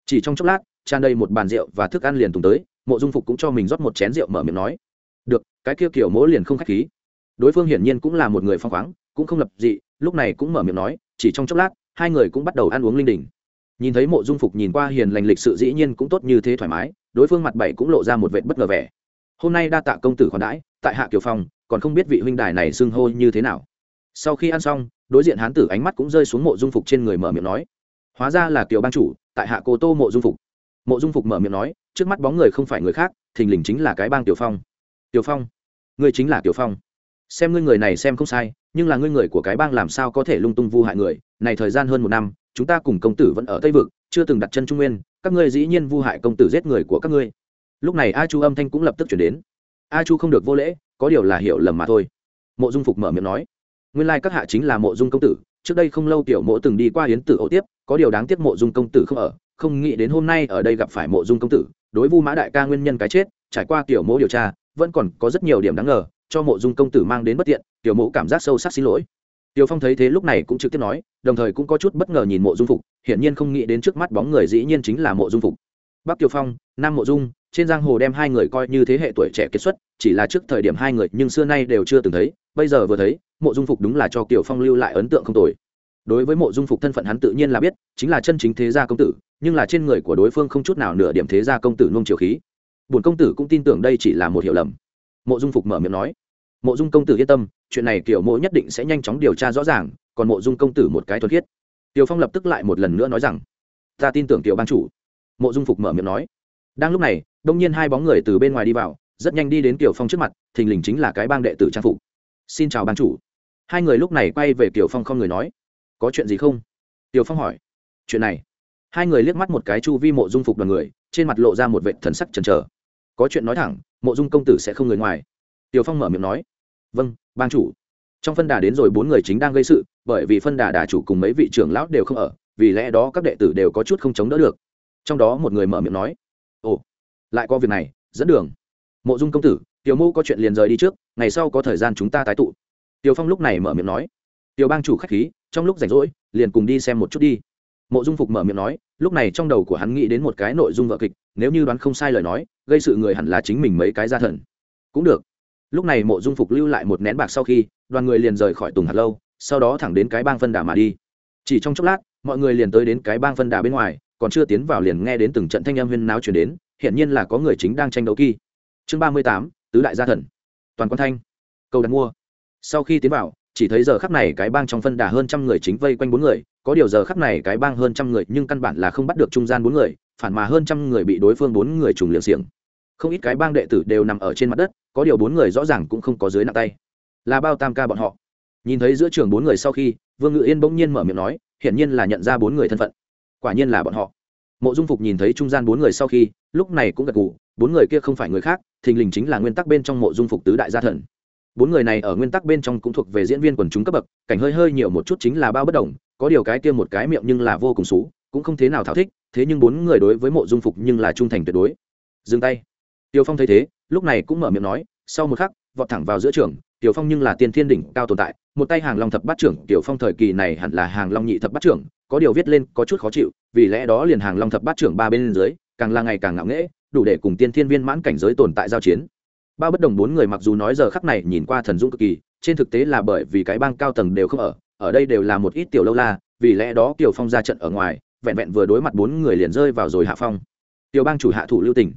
Chỉ trong chốc lát, tràn đầy một bàn rượu và thức ăn liền tùng tới, mộ dung phục cũng cho mình rót một chén rượu mở miệng nói. Được, cái kia kiểu mỗ liền không khách khí. Đối phương hiển nhiên cũng là một người phong khoáng, cũng không lập dị, lúc này cũng mở miệng nói, chỉ trong chốc lát, hai người cũng bắt đầu ăn uống linh đình nhìn thấy mộ dung phục nhìn qua hiền lành lịch sự dĩ nhiên cũng tốt như thế thoải mái, đối phương mặt bảy cũng lộ ra một vệ bất ngờ vẻ. Hôm nay đa tạ công tử khoản đãi, tại hạ kiều phong, còn không biết vị huynh đài này xưng hô như thế nào. Sau khi ăn xong, đối diện hán tử ánh mắt cũng rơi xuống mộ dung phục trên người mở miệng nói. Hóa ra là kiều ban chủ, tại hạ cô tô mộ dung phục. Mộ dung phục mở miệng nói, trước mắt bóng người không phải người khác, thình lình chính là cái bang tiểu phong. Tiểu phong? Ngươi chính là tiểu phong xem ngươi người này xem không sai, nhưng là ngươi người của cái bang làm sao có thể lung tung vu hại người? Này thời gian hơn một năm, chúng ta cùng công tử vẫn ở tây vực, chưa từng đặt chân trung nguyên, các ngươi dĩ nhiên vu hại công tử giết người của các ngươi. Lúc này a chu âm thanh cũng lập tức chuyển đến. A chu không được vô lễ, có điều là hiểu lầm mà thôi. Mộ dung phục mở miệng nói, nguyên lai các hạ chính là mộ dung công tử, trước đây không lâu tiểu mộ từng đi qua hiến tử ổ tiếp, có điều đáng tiếc mộ dung công tử không ở, không nghĩ đến hôm nay ở đây gặp phải mộ dung công tử, đối vu mã đại ca nguyên nhân cái chết, trải qua tiểu mộ điều tra, vẫn còn có rất nhiều điểm đáng ngờ cho mộ dung công tử mang đến bất tiện, tiểu mộ cảm giác sâu sắc xin lỗi. Tiểu phong thấy thế lúc này cũng trực tiếp nói, đồng thời cũng có chút bất ngờ nhìn mộ dung phục, hiển nhiên không nghĩ đến trước mắt bóng người dĩ nhiên chính là mộ dung phục. Bắc tiểu phong, nam mộ dung, trên giang hồ đem hai người coi như thế hệ tuổi trẻ kết xuất, chỉ là trước thời điểm hai người nhưng xưa nay đều chưa từng thấy, bây giờ vừa thấy, mộ dung phục đúng là cho kiều phong lưu lại ấn tượng không tồi. Đối với mộ dung phục thân phận hắn tự nhiên là biết, chính là chân chính thế gia công tử, nhưng là trên người của đối phương không chút nào nửa điểm thế gia công tử nung chiều khí. Bổn công tử cũng tin tưởng đây chỉ là một hiểu lầm mộ dung phục mở miệng nói. Mộ dung công tử yên tâm, chuyện này kiểu mộ nhất định sẽ nhanh chóng điều tra rõ ràng, còn mộ dung công tử một cái thuần khiết. Tiều phong lập tức lại một lần nữa nói rằng, ta tin tưởng tiểu ban chủ. Mộ dung phục mở miệng nói. Đang lúc này, đông nhiên hai bóng người từ bên ngoài đi vào, rất nhanh đi đến tiểu phong trước mặt, thình lình chính là cái bang đệ tử trang phục. Xin chào ban chủ. Hai người lúc này quay về tiểu phong không người nói, có chuyện gì không? Tiểu phong hỏi. Chuyện này. Hai người liếc mắt một cái chu vi mộ dung phục đoàn người, trên mặt lộ ra một vệ thần sắc chần chờ có chuyện nói thẳng, mộ dung công tử sẽ không người ngoài. Tiểu phong mở miệng nói vâng ban chủ. Trong phân đà đến rồi bốn người chính đang gây sự, bởi vì phân đà đà chủ cùng mấy vị trưởng lão đều không ở, vì lẽ đó các đệ tử đều có chút không chống đỡ được. Trong đó một người mở miệng nói, ồ, lại có việc này, dẫn đường. Mộ dung công tử, tiểu mô có chuyện liền rời đi trước, ngày sau có thời gian chúng ta tái tụ. Tiểu phong lúc này mở miệng nói, tiểu bang chủ k h á c h khí, trong lúc rảnh rỗi, liền cùng đi xem một chút đi mộ dung phục mở miệng nói, lúc này trong đầu của hắn nghĩ đến một cái nội dung vợ kịch, nếu như đoán không sai lời nói, gây sự người hẳn là chính mình mấy cái gia thần. Cũng được. Lúc này mộ dung phục lưu lại một nén bạc sau khi, đoàn người liền rời khỏi tùng hạt lâu, sau đó thẳng đến cái bang phân đà mà đi. Chỉ trong chốc lát, mọi người liền tới đến cái bang phân đà bên ngoài, còn chưa tiến vào liền nghe đến từng trận thanh âm huyên náo chuyển đến hiện nhiên là có người chính đang tranh đấu kỳ. Chương ba mươi tám, tứ đại gia thần. Toàn quan thanh. Câu đặt mua. Sau khi tiến vào chỉ thấy giờ khắp này cái bang trong phân đà hơn trăm người chính vây quanh bốn người, có điều giờ khắp này cái bang hơn trăm người nhưng căn bản là không bắt được trung gian bốn người, phản mà hơn trăm người bị đối phương bốn người trùng liệng xiềng. Không ít cái bang đệ tử đều nằm ở trên mặt đất, có điều bốn người rõ ràng cũng không có dưới nặng tay. Là bao tam ca bọn họ. Nhìn thấy giữa trường bốn người sau khi, vương ngự yên bỗng nhiên mở miệng nói, hiển nhiên là nhận ra bốn người thân phận. Quả nhiên là bọn họ. Mộ dung phục nhìn thấy trung gian bốn người sau khi, lúc này cũng gật gù, bốn người kia không phải người khác, thình lình chính là nguyên tắc bên trong mộ dung phục tứ đại gia thần bốn người này ở nguyên tắc bên trong cũng thuộc về diễn viên quần chúng cấp bậc, cảnh hơi hơi nhiều một chút chính là bao bất đồng, có điều cái kia một cái miệng nhưng là vô cùng xú, cũng không thế nào thảo thích, thế nhưng bốn người đối với mộ dung phục nhưng là trung thành tuyệt đối. Dừng tay. Tiêu phong thấy thế, lúc này cũng mở miệng nói, sau một khắc, vọt thẳng vào giữa trường tiểu phong nhưng là tiên thiên đỉnh cao tồn tại, một tay hàng long thập bát trưởng tiểu phong thời kỳ này hẳn là hàng long nhị thập bát trưởng, có điều viết lên có chút khó chịu, vì lẽ đó liền hàng long thập bát trưởng ba bên dưới, càng là ngày càng ngạo nghễ, đủ để cùng tiên thiên viên mãn cảnh giới tồn tại giao chiến ba bất đồng bốn người mặc dù nói giờ khắc này nhìn qua thần dũng cực kỳ, trên thực tế là bởi vì cái bang cao tầng đều không ở ở đây đều là một ít tiểu lâu la, vì lẽ đó tiểu phong ra trận ở ngoài, vẹn vẹn vừa đối mặt bốn người liền rơi vào rồi hạ phong. Tiểu bang chủ hạ thủ lưu tình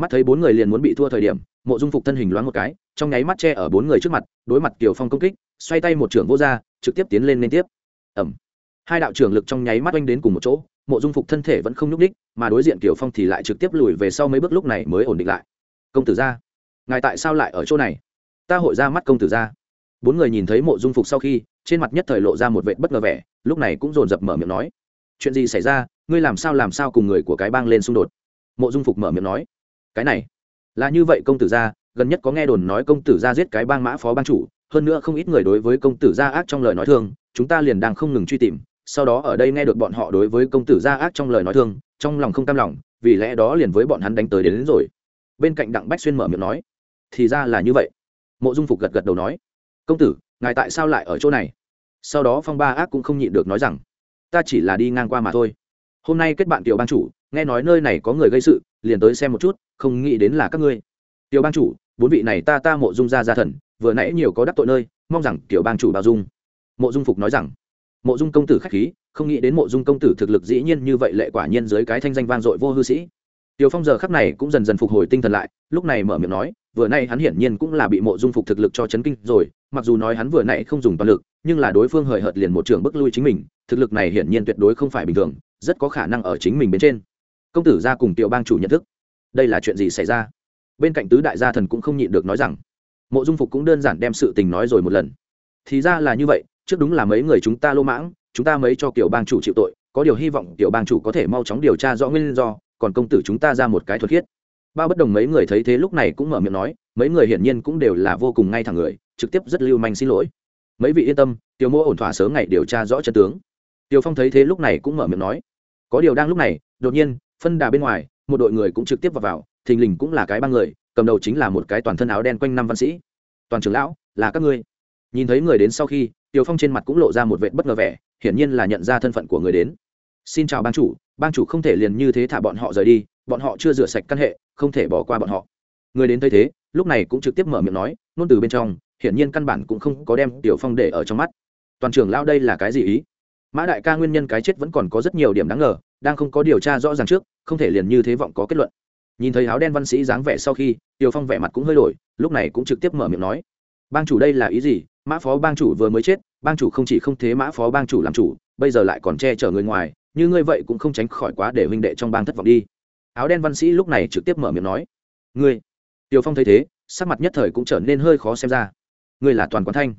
mắt thấy bốn người liền muốn bị thua thời điểm, mộ dung phục thân hình loáng một cái, trong nháy mắt che ở bốn người trước mặt, đối mặt tiểu phong công kích, xoay tay một trưởng vô r trực tiếp tiến lên liên tiếp. Ẩm hai đạo trưởng lực trong nháy mắt oanh đến cùng một chỗ, mộ dung phục thân thể vẫn không nhúc ních mà đối diện tiểu phong thì lại trực tiếp lùi về sau mấy bước lúc này mới ổn định lại. Công tử ra ngài tại sao lại ở chỗ này? Ta hội ra mắt công tử ra. Bốn người nhìn thấy mộ dung phục sau khi trên mặt nhất thời lộ ra một vệ bất ngờ vẻ lúc này cũng dồn dập mở miệng nói. Chuyện gì xảy ra? Ngươi làm sao làm sao cùng người của cái bang lên xung đột? Mộ dung phục mở miệng nói. Cái này là như vậy công tử gia gần nhất có nghe đồn nói công tử gia giết cái bang mã phó bang chủ hơn nữa không ít người đối với công tử gia ác trong lời nói thương chúng ta liền đang không ngừng truy tìm sau đó ở đây nghe được bọn họ đối với công tử gia ác trong lời nói thương trong lòng không cam lòng vì lẽ đó liền với bọn hắn đánh tới đến, đến rồi. Bên cạnh đặng bách xuyên mở miệng nói thì ra là như vậy. Mộ dung phục gật gật đầu nói, công tử, ngài tại sao lại ở chỗ này? Sau đó phong ba ác cũng không nhịn được nói rằng, ta chỉ là đi ngang qua mà thôi. Hôm nay kết bạn tiểu ban chủ, nghe nói nơi này có người gây sự, liền tới xem một chút, không nghĩ đến là các ngươi. Tiểu ban chủ, bốn vị này ta ta mộ dung ra gia thần, vừa nãy nhiều có đắc tội nơi, mong rằng tiểu ban chủ bao dung. Mộ dung phục nói rằng, mộ dung công tử khách khí, không nghĩ đến mộ dung công tử thực lực dĩ nhiên như vậy lệ quả nhiên dưới cái thanh danh vang dội vô hư sĩ. Tiểu phong giờ khắc này cũng dần dần phục hồi tinh thần lại, lúc này mở miệng nói vừa nay hắn hiển nhiên cũng là bị mộ dung phục thực lực cho chấn kinh rồi, mặc dù nói hắn vừa nãy không dùng toàn lực, nhưng là đối phương hời hợt liền một trường bức lui chính mình, thực lực này hiển nhiên tuyệt đối không phải bình thường, rất có khả năng ở chính mình bên trên. Công tử ra cùng tiểu bang chủ nhận thức. Đây là chuyện gì xảy ra? Bên cạnh tứ đại gia thần cũng không nhịn được nói rằng, mộ dung phục cũng đơn giản đem sự tình nói rồi một lần. Thì ra là như vậy, trước đúng là mấy người chúng ta lô mãng, chúng ta mấy cho kiểu bang chủ chịu tội, có điều hy vọng tiểu bang chủ có thể mau chóng điều tra rõ nguyên do, còn công tử chúng ta ra một cái thuật khiết bao bất đồng mấy người thấy thế lúc này cũng mở miệng nói, mấy người hiển nhiên cũng đều là vô cùng ngay thẳng người, trực tiếp rất lưu manh xin lỗi. Mấy vị yên tâm, tiểu mô ổn thỏa sớm ngày điều tra rõ chân tướng. Tiểu phong thấy thế lúc này cũng mở miệng nói. Có điều đang lúc này, đột nhiên, phân đà bên ngoài, một đội người cũng trực tiếp vào vào, thình lình cũng là cái ba người, cầm đầu chính là một cái toàn thân áo đen quanh năm văn sĩ. Toàn trưởng lão, là các ngươi. Nhìn thấy người đến sau khi, tiểu phong trên mặt cũng lộ ra một vệt bất ngờ vẻ, hiển nhiên là nhận ra thân phận của người đến. Xin chào ban chủ ban chủ không thể liền như thế thả bọn họ rời đi bọn họ chưa rửa sạch căn hệ, không thể bỏ qua bọn họ. Người đến thấy thế, lúc này cũng trực tiếp mở miệng nói nôn từ bên trong, hiển nhiên căn bản cũng không có đem tiểu phong để ở trong mắt. Toàn trưởng lao đây là cái gì ý? Mã đại ca nguyên nhân cái chết vẫn còn có rất nhiều điểm đáng ngờ, đang không có điều tra rõ ràng trước, không thể liền như thế vọng có kết luận. Nhìn thấy áo đen văn sĩ dáng vẻ sau khi, tiểu phong vẻ mặt cũng hơi đổi, lúc này cũng trực tiếp mở miệng nói. Bang chủ đây là ý gì? Mã phó bang chủ vừa mới chết, bang chủ không chỉ không thế mã phó bang chủ làm chủ, bây giờ lại còn che chở người ngoài, như ngươi vậy cũng không tránh khỏi quá để huynh đệ trong bang thất vọng đi áo đen văn sĩ lúc này trực tiếp mở miệng nói, ngươi. Tiểu phong thấy thế, sắc mặt nhất thời cũng trở nên hơi khó xem ra. Ngươi là toàn quán thanh.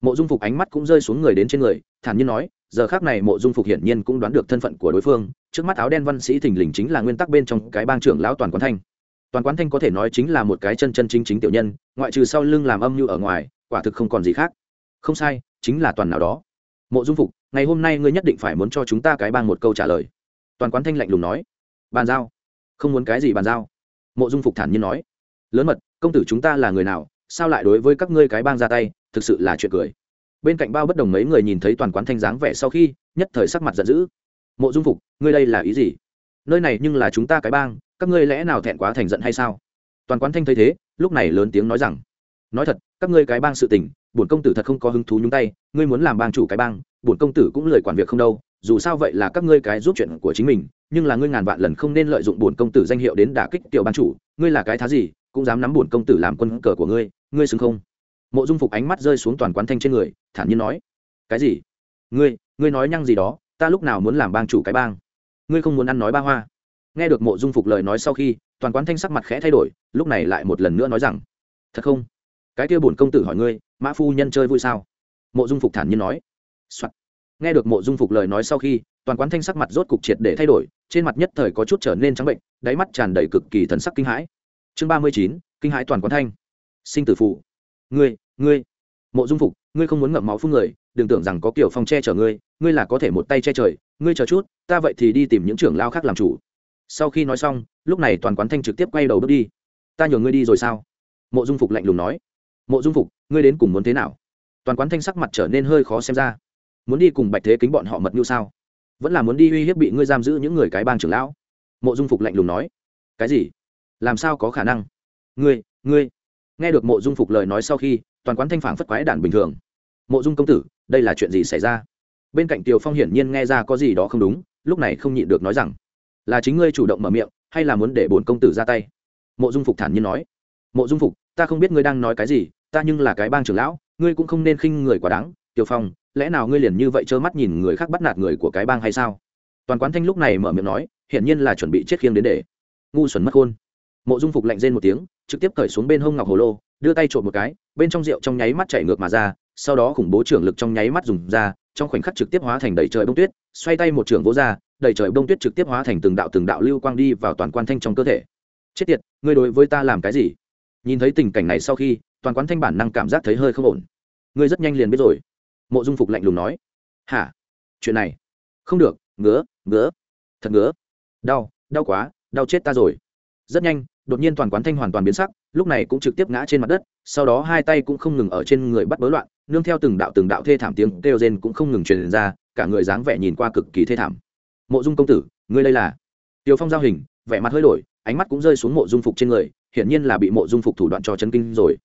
Mộ dung phục ánh mắt cũng rơi xuống người đến trên người, thản nhiên nói, giờ khác này mộ dung phục hiển nhiên cũng đoán được thân phận của đối phương, trước mắt áo đen văn sĩ thình lình chính là nguyên tắc bên trong cái bang trưởng lão toàn quán thanh. Toàn quán thanh có thể nói chính là một cái chân chân chính chính tiểu nhân, ngoại trừ sau lưng làm âm như ở ngoài, quả thực không còn gì khác. Không sai, chính là toàn nào đó. Mộ dung phục, ngày hôm nay ngươi nhất định phải muốn cho chúng ta cái bang một câu trả lời. Toàn quán thanh lạnh lùng nói, bàn giao không muốn cái gì bàn giao. Mộ dung phục thản nhiên nói, lớn mật, công tử chúng ta là người nào, sao lại đối với các ngươi cái bang ra tay, thực sự là chuyện cười. Bên cạnh bao bất đồng mấy người nhìn thấy toàn quán thanh dáng vẻ sau khi, nhất thời sắc mặt giận dữ. Mộ dung phục, ngươi đây là ý gì? Nơi này nhưng là chúng ta cái bang, các ngươi lẽ nào thẹn quá thành giận hay sao? Toàn quán thanh thấy thế, lúc này lớn tiếng nói rằng, nói thật, các ngươi cái bang sự tình, bổn công tử thật không có hứng thú nhúng tay, ngươi muốn làm bang chủ cái bang, bổn công tử cũng lời quản việc không đâu dù sao vậy là các ngươi cái giúp chuyện của chính mình, nhưng là ngươi ngàn vạn lần không nên lợi dụng bổn công tử danh hiệu đến đả kích tiểu bang chủ, ngươi là cái thá gì, cũng dám nắm bổn công tử làm quân cờ của ngươi ngươi xứng không? Mộ dung phục ánh mắt rơi xuống toàn quán thanh trên người, thản nhiên nói. Cái gì? Ngươi ngươi nói nhăng gì đó, ta lúc nào muốn làm bang chủ cái bang? Ngươi không muốn ăn nói ba hoa. Nghe được mộ dung phục lời nói sau khi, toàn quán thanh sắc mặt khẽ thay đổi, lúc này lại một lần nữa nói rằng, thật không? Cái kia bổn công tử hỏi ngươi, mã phu nhân chơi vui sao? Mộ dung phục thản nhiên nói、Soạn nghe được mộ dung phục lời nói sau khi, toàn quán thanh sắc mặt rốt cục triệt để thay đổi, trên mặt nhất thời có chút trở nên trắng bệnh, đáy mắt tràn đầy cực kỳ thần sắc kinh hãi. Chương ba mươi chín, kinh hãi toàn quán thanh. Sinh tử phụ. Ngươi ngươi. Mộ dung phục, ngươi không muốn ngậm máu phun người, đừng tưởng rằng có kiểu phong che chở ngươi ngươi là có thể một tay che trời, ngươi chờ chút, ta vậy thì đi tìm những trưởng lao khác làm chủ. Sau khi nói xong, lúc này toàn quán thanh trực tiếp quay đầu bước đi. Ta nhường ngươi đi rồi sao? Mộ dung phục lạnh lùng nói. Mộ dung phục, ngươi đến cùng muốn thế nào? Toàn quán thanh sắc mặt trở nên hơi khó xem ra muốn đi cùng bạch thế kính bọn họ mật mưu sao? Vẫn là muốn đi uy hiếp bị ngươi giam giữ những người cái bang trưởng lão. Mộ dung phục lạnh lùng nói. Cái gì? Làm sao có khả năng? Ngươi ngươi. Nghe được mộ dung phục lời nói sau khi, toàn quán thanh phản phất quái đản bình thường. Mộ dung công tử, đây là chuyện gì xảy ra? Bên cạnh tiều phong hiển nhiên nghe ra có gì đó không đúng, lúc này không nhịn được nói rằng, là chính ngươi chủ động mở miệng, hay là muốn để bổn công tử ra tay? Mộ dung phục thản nhiên nói. Mộ dung phục, ta không biết ngươi đang nói cái gì, ta nhưng là cái bang trưởng lão, ngươi cũng không nên khinh người quá đáng tiều phong lẽ nào ngươi liền như vậy trơ mắt nhìn người khác bắt nạt người của cái bang hay sao? Toàn quán thanh lúc này mở miệng nói, hiển nhiên là chuẩn bị chết khiêng đến để. Ngu xuẩn mất khôn. Mộ dung phục lạnh rên một tiếng, trực tiếp cởi xuống bên hông ngọc hồ lô, đưa tay trộm một cái, bên trong rượu trong nháy mắt chảy ngược mà ra, sau đó khủng bố trưởng lực trong nháy mắt dùng ra, trong khoảnh khắc trực tiếp hóa thành đầy trời bông tuyết, xoay tay một trưởng vỗ ra, đầy trời bông tuyết trực tiếp hóa thành từng đạo từng đạo lưu quang đi vào toàn quan thanh trong cơ thể. Chết tiệt, ngươi đối với ta làm cái gì? Nhìn thấy tình cảnh này sau khi, toàn quán thanh bản năng cảm giác thấy hơi không ổn. Ngươi rất nhanh liền biết rồi mộ dung phục lạnh lùng nói, hả? Chuyện này? Không được, ngứa ngứa, thật ngứa. Đau đau quá, đau chết ta rồi. Rất nhanh, đột nhiên toàn quán thanh hoàn toàn biến sắc, lúc này cũng trực tiếp ngã trên mặt đất, sau đó hai tay cũng không ngừng ở trên người bắt bớ loạn, nương theo từng đạo từng đạo thê thảm tiếng kêu rên cũng không ngừng truyền ra, cả người dáng vẻ nhìn qua cực kỳ thê thảm. Mộ dung công tử, ngươi đây là? Tiêu phong giao hình, vẻ mặt hơi đổi, ánh mắt cũng rơi xuống mộ dung phục trên người, hiển nhiên là bị mộ dung phục thủ đoạn cho chân kinh rồi.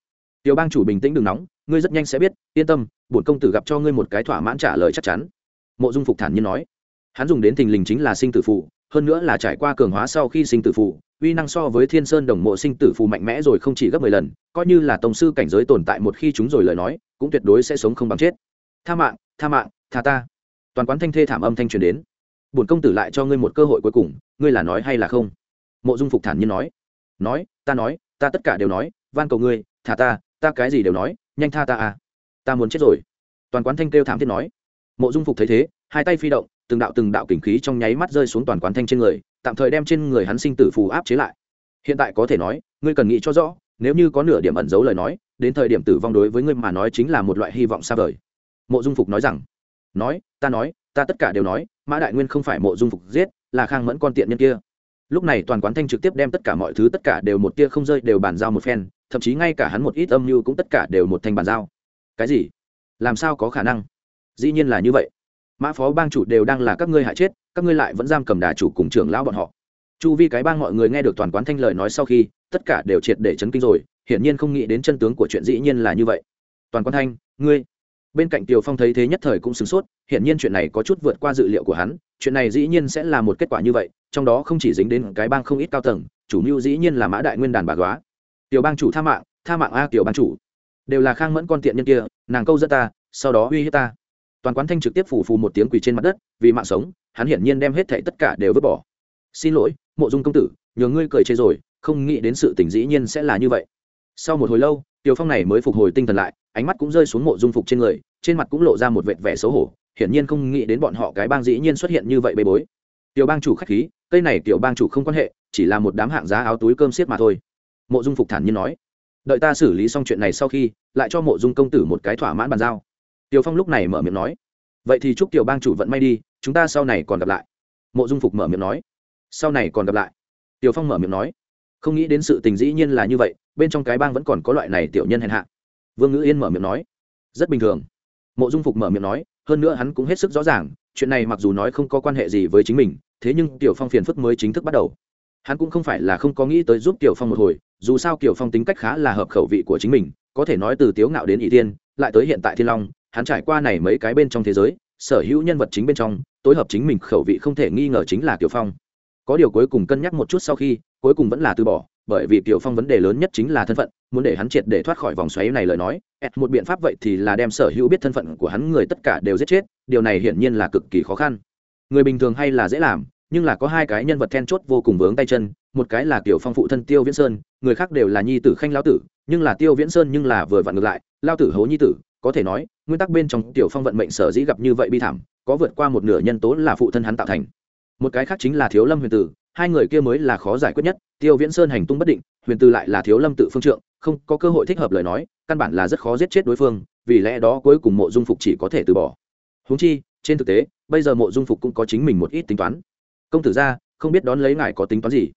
Tiêu bang chủ bình tĩnh đừng nóng ngươi rất nhanh sẽ biết, yên tâm, bổn công tử gặp cho ngươi một cái thỏa mãn trả lời chắc chắn. Mộ dung phục thản nhiên nói. Hắn dùng đến thình lình chính là sinh tử phụ hơn nữa là trải qua cường hóa sau khi sinh tử phụ uy năng so với thiên sơn đồng mộ sinh tử phù mạnh mẽ rồi không chỉ gấp mười lần, coi như là tổng sư cảnh giới tồn tại một khi chúng rồi lời nói, cũng tuyệt đối sẽ sống không bằng chết. Tha mạng tha mạng, tha ta. Toàn quán thanh thê thảm âm thanh truyền đến. Bổn công tử lại cho ngươi một cơ hội cuối cùng, ngươi là nói hay là không? Mộ dung phục thản nhiên nói. Nói, ta nói, ta tất cả đều nói, van cầu ngươi thả ta ta cái gì đều nói nhanh tha ta à. Ta muốn chết rồi. Toàn quán thanh kêu thảm thiết nói. Mộ dung phục thấy thế, hai tay phi động, từng đạo từng đạo kình khí trong nháy mắt rơi xuống toàn quán thanh trên người, tạm thời đem trên người hắn sinh tử phù áp chế lại. Hiện tại có thể nói, ngươi cần nghĩ cho rõ, nếu như có nửa điểm ẩn giấu lời nói, đến thời điểm tử vong đối với ngươi mà nói chính là một loại hy vọng xa vời. Mộ dung phục nói rằng, nói, ta nói, ta tất cả đều nói, mã đại nguyên không phải mộ dung phục giết, là khang mẫn con tiện nhân kia lúc này toàn quán thanh trực tiếp đem tất cả mọi thứ, tất cả đều một tia không rơi đều bàn giao một phen, thậm chí ngay cả hắn một ít âm mưu cũng tất cả đều một thanh bàn giao. Cái gì? Làm sao có khả năng? Dĩ nhiên là như vậy. Mã phó bang chủ đều đang là các ngươi hại chết, các ngươi lại vẫn giam cầm đà chủ cùng trưởng lão bọn họ. Chu vi cái bang mọi người nghe được toàn quán thanh lời nói sau khi, tất cả đều triệt để chấn kinh rồi, hiển nhiên không nghĩ đến chân tướng của chuyện dĩ nhiên là như vậy. Toàn quán thanh, ngươi bên cạnh tiều phong thấy thế nhất thời cũng sửng sốt, hiển nhiên chuyện này có chút vượt qua dự liệu của hắn, chuyện này dĩ nhiên sẽ là một kết quả như vậy, trong đó không chỉ dính đến cái bang không ít cao tầng, chủ mưu dĩ nhiên là mã đại nguyên đàn bà góa. Tiểu bang chủ tha mạng tha mạng a tiểu bang chủ. Đều là khang mẫn con tiện nhân kia, nàng câu dẫn ta, sau đó uy hiếp ta. Toàn quán thanh trực tiếp phủ phù một tiếng quỳ trên mặt đất, vì mạng sống, hắn hiển nhiên đem hết thảy tất cả đều vứt bỏ. Xin lỗi, mộ dung công tử, nhờ ngươi cười chê rồi, không nghĩ đến sự tình dĩ nhiên sẽ là như vậy. Sau một hồi lâu tiểu phong này mới phục hồi tinh thần lại ánh mắt cũng rơi xuống mộ dung phục trên người, trên mặt cũng lộ ra một vệt vẻ xấu hổ, hiển nhiên không nghĩ đến bọn họ cái bang dĩ nhiên xuất hiện như vậy bê bối. Tiểu bang chủ khách khí, cây này tiểu bang chủ không quan hệ, chỉ là một đám hạng giá áo túi cơm xiết mà thôi. Mộ dung phục thản nhiên nói, đợi ta xử lý xong chuyện này sau khi, lại cho mộ dung công tử một cái thỏa mãn bàn giao. Tiểu phong lúc này mở miệng nói, vậy thì chúc tiểu bang chủ vận may đi, chúng ta sau này còn gặp lại. Mộ dung phục mở miệng nói, sau này còn gặp lại. Tiểu phong mở miệng nói, không nghĩ đến sự tình dĩ nhiên là như vậy, bên trong cái bang vẫn còn có loại này tiểu nhân hèn hạ vương ngữ yên mở miệng nói, rất bình thường. Mộ dung phục mở miệng nói, hơn nữa hắn cũng hết sức rõ ràng, chuyện này mặc dù nói không có quan hệ gì với chính mình, thế nhưng tiểu phong phiền phức mới chính thức bắt đầu. Hắn cũng không phải là không có nghĩ tới giúp tiểu phong một hồi, dù sao tiểu phong tính cách khá là hợp khẩu vị của chính mình, có thể nói từ tiếu ngạo đến ỷ tiên, lại tới hiện tại thiên long, hắn trải qua này mấy cái bên trong thế giới, sở hữu nhân vật chính bên trong, tối hợp chính mình khẩu vị không thể nghi ngờ chính là tiểu phong. Có điều cuối cùng cân nhắc một chút sau khi, cuối cùng vẫn là từ bỏ bởi vì tiểu phong vấn đề lớn nhất chính là thân phận, muốn để hắn triệt để thoát khỏi vòng xoáy này lời nói một biện pháp vậy thì là đem sở hữu biết thân phận của hắn người tất cả đều giết chết, điều này hiển nhiên là cực kỳ khó khăn. Người bình thường hay là dễ làm, nhưng là có hai cái nhân vật then chốt vô cùng vướng tay chân, một cái là tiểu phong phụ thân tiêu viễn sơn, người khác đều là nhi tử khanh lao tử, nhưng là tiêu viễn sơn nhưng là vừa vặn ngược lại lao tử hố nhi tử, có thể nói, nguyên tắc bên trong tiểu phong vận mệnh sở dĩ gặp như vậy bi thảm, có vượt qua một nửa nhân tố là phụ thân hắn tạo thành. Một cái khác chính là thiếu lâm huyền tử hai người kia mới là khó giải quyết nhất, tiêu viễn sơn hành tung bất định, huyền tư lại là thiếu lâm tự phương trượng, không có cơ hội thích hợp lời nói, căn bản là rất khó giết chết đối phương, vì lẽ đó cuối cùng mộ dung phục chỉ có thể từ bỏ. Húng chi, trên thực tế, bây giờ mộ dung phục cũng có chính mình một ít tính toán. Công tử ra, không biết đón lấy ngài có tính toán gì?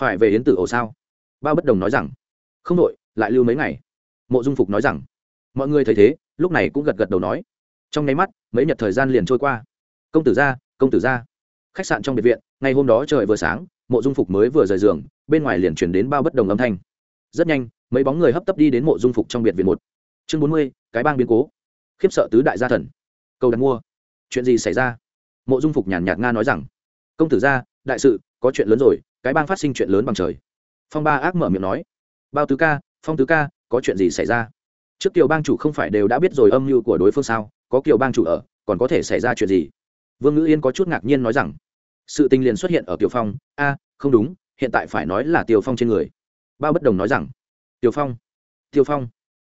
Phải về yến tử ổ sao? Bao bất đồng nói rằng, không đội lại lưu mấy ngày. Mộ dung phục nói rằng, mọi người thấy thế, lúc này cũng gật gật đầu nói. Trong nháy mắt, mấy nhật thời gian liền trôi qua. Công tử ra, công tử ra. Khách sạn trong biệt viện ngày hôm đó trời vừa sáng, mộ dung phục mới vừa rời giường, bên ngoài liền chuyển đến bao bất đồng âm thanh. Rất nhanh, mấy bóng người hấp tấp đi đến mộ dung phục trong biệt viện một. Chương bốn mươi, cái bang biến cố. Khiếp sợ tứ đại gia thần. Cầu đặt mua. Chuyện gì xảy ra? Mộ dung phục nhàn nhạt nga nói rằng. Công tử gia, đại sự, có chuyện lớn rồi, cái bang phát sinh chuyện lớn bằng trời. Phong ba ác mở miệng nói. Bao tứ ca, phong tứ ca, có chuyện gì xảy ra? Trước kiều bang chủ không phải đều đã biết rồi âm mưu của đối phương sao? Có kiều bang chủ ở, còn có thể xảy ra chuyện gì? Vương ngữ yên có chút ngạc nhiên nói rằng sự tình liền xuất hiện ở Tiểu phong. A, không đúng, hiện tại phải nói là Tiểu phong trên người. Bao bất đồng nói rằng Tiểu phong Tiểu phong,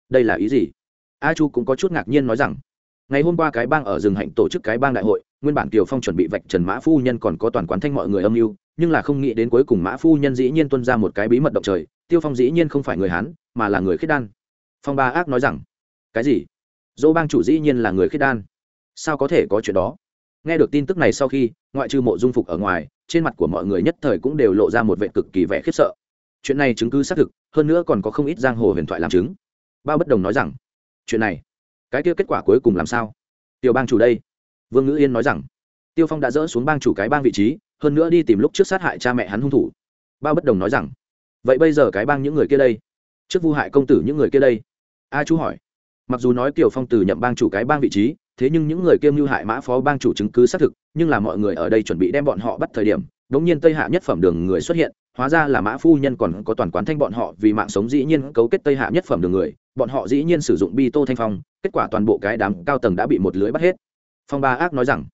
đây là ý gì? A chu cũng có chút ngạc nhiên nói rằng, ngày hôm qua cái bang ở rừng hạnh tổ chức cái bang đại hội, nguyên bản Tiểu phong chuẩn bị vạch trần mã phu nhân còn có toàn quán thanh mọi người âm mưu, nhưng là không nghĩ đến cuối cùng mã phu nhân dĩ nhiên tuân ra một cái bí mật động trời, tiêu phong dĩ nhiên không phải người hán, mà là người khiết đan. Phong ba ác nói rằng, cái gì? Dỗ bang chủ dĩ nhiên là người khiết đan? Sao có thể có chuyện đó? Nghe được tin tức này sau khi ngoại trừ mộ dung phục ở ngoài, trên mặt của mọi người nhất thời cũng đều lộ ra một vệ cực kỳ vẻ khiếp sợ. Chuyện này chứng cứ xác thực, hơn nữa còn có không ít giang hồ huyền thoại làm chứng. Bao bất đồng nói rằng, chuyện này, cái kia kết quả cuối cùng làm sao? Tiểu bang chủ đây. Vương ngữ yên nói rằng, tiêu phong đã dỡ xuống bang chủ cái bang vị trí, hơn nữa đi tìm lúc trước sát hại cha mẹ hắn hung thủ. Bao bất đồng nói rằng, vậy bây giờ cái bang những người kia đây? Trước vu hại công tử những người kia đây. A chú hỏi, mặc dù nói tiểu phong từ nhậm bang chủ cái bang vị trí thế nhưng những người kiêm mưu hại mã phó bang chủ chứng cứ xác thực, nhưng là mọi người ở đây chuẩn bị đem bọn họ bắt thời điểm, đống nhiên tây hạ nhất phẩm đường người xuất hiện, hóa ra là mã phu nhân còn có toàn quán thanh bọn họ vì mạng sống dĩ nhiên cấu kết tây hạ nhất phẩm đường người, bọn họ dĩ nhiên sử dụng bi tô thanh phong, kết quả toàn bộ cái đám cao tầng đã bị một lưới bắt hết. Phong ba ác nói rằng,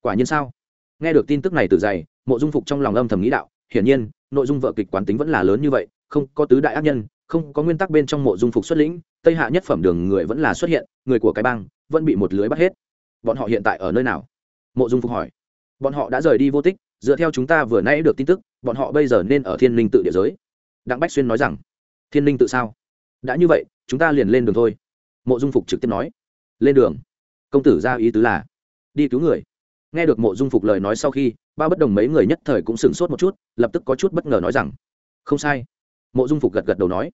quả nhiên sao? Nghe được tin tức này từ dày, mộ dung phục trong lòng âm thầm nghĩ đạo, hiển nhiên, nội dung vợ kịch quán tính vẫn là lớn như vậy, không có tứ đại ác nhân, không có nguyên tắc bên trong mộ dung phục xuất lĩnh, tây hạ nhất phẩm đường người vẫn là xuất hiện, người của cái bang vẫn bị một lưới bắt hết. Bọn họ hiện tại ở nơi nào? Mộ dung phục hỏi. Bọn họ đã rời đi vô tích, dựa theo chúng ta vừa nãy được tin tức, bọn họ bây giờ nên ở thiên linh tự địa giới. Đặng bách xuyên nói rằng. Thiên linh tự sao? Đã như vậy, chúng ta liền lên đường thôi. Mộ dung phục trực tiếp nói. Lên đường. Công tử ra ý tứ là, đi cứu người. Nghe được mộ dung phục lời nói sau khi, ba bất đồng mấy người nhất thời cũng sửng sốt một chút, lập tức có chút bất ngờ nói rằng. Không sai. Mộ dung phục gật gật đầu nói.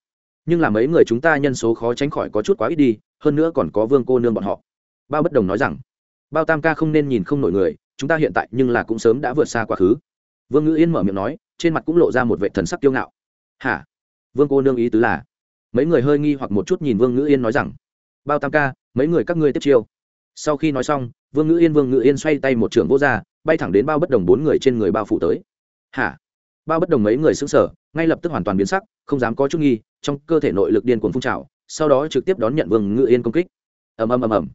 Nhưng là mấy người chúng ta nhân số khó tránh khỏi có chút quá ít đi hơn nữa còn có vương cô nương bọn họ. Bao bất đồng nói rằng, bao tam ca không nên nhìn không nổi người, chúng ta hiện tại nhưng là cũng sớm đã vượt xa quá khứ. Vương ngữ yên mở miệng nói, trên mặt cũng lộ ra một vệ thần sắc kiêu ngạo. Hả? Vương cô nương ý tứ là? Mấy người hơi nghi hoặc một chút nhìn vương ngữ yên nói rằng, bao tam ca, mấy người các ngươi tiếp chiêu. Sau khi nói xong, vương ngữ yên vương ngữ yên xoay tay một trưởng vô r bay thẳng đến bao bất đồng bốn người trên người bao phủ tới. Hả? Bao bất đồng mấy người xứng sở ngay lập tức hoàn toàn biến sắc, không dám có chút nghi, trong cơ thể nội lực điên cuồng phun trào sau đó trực tiếp đón nhận vương ngự yên công kích. Ầm ầm ầm ầm.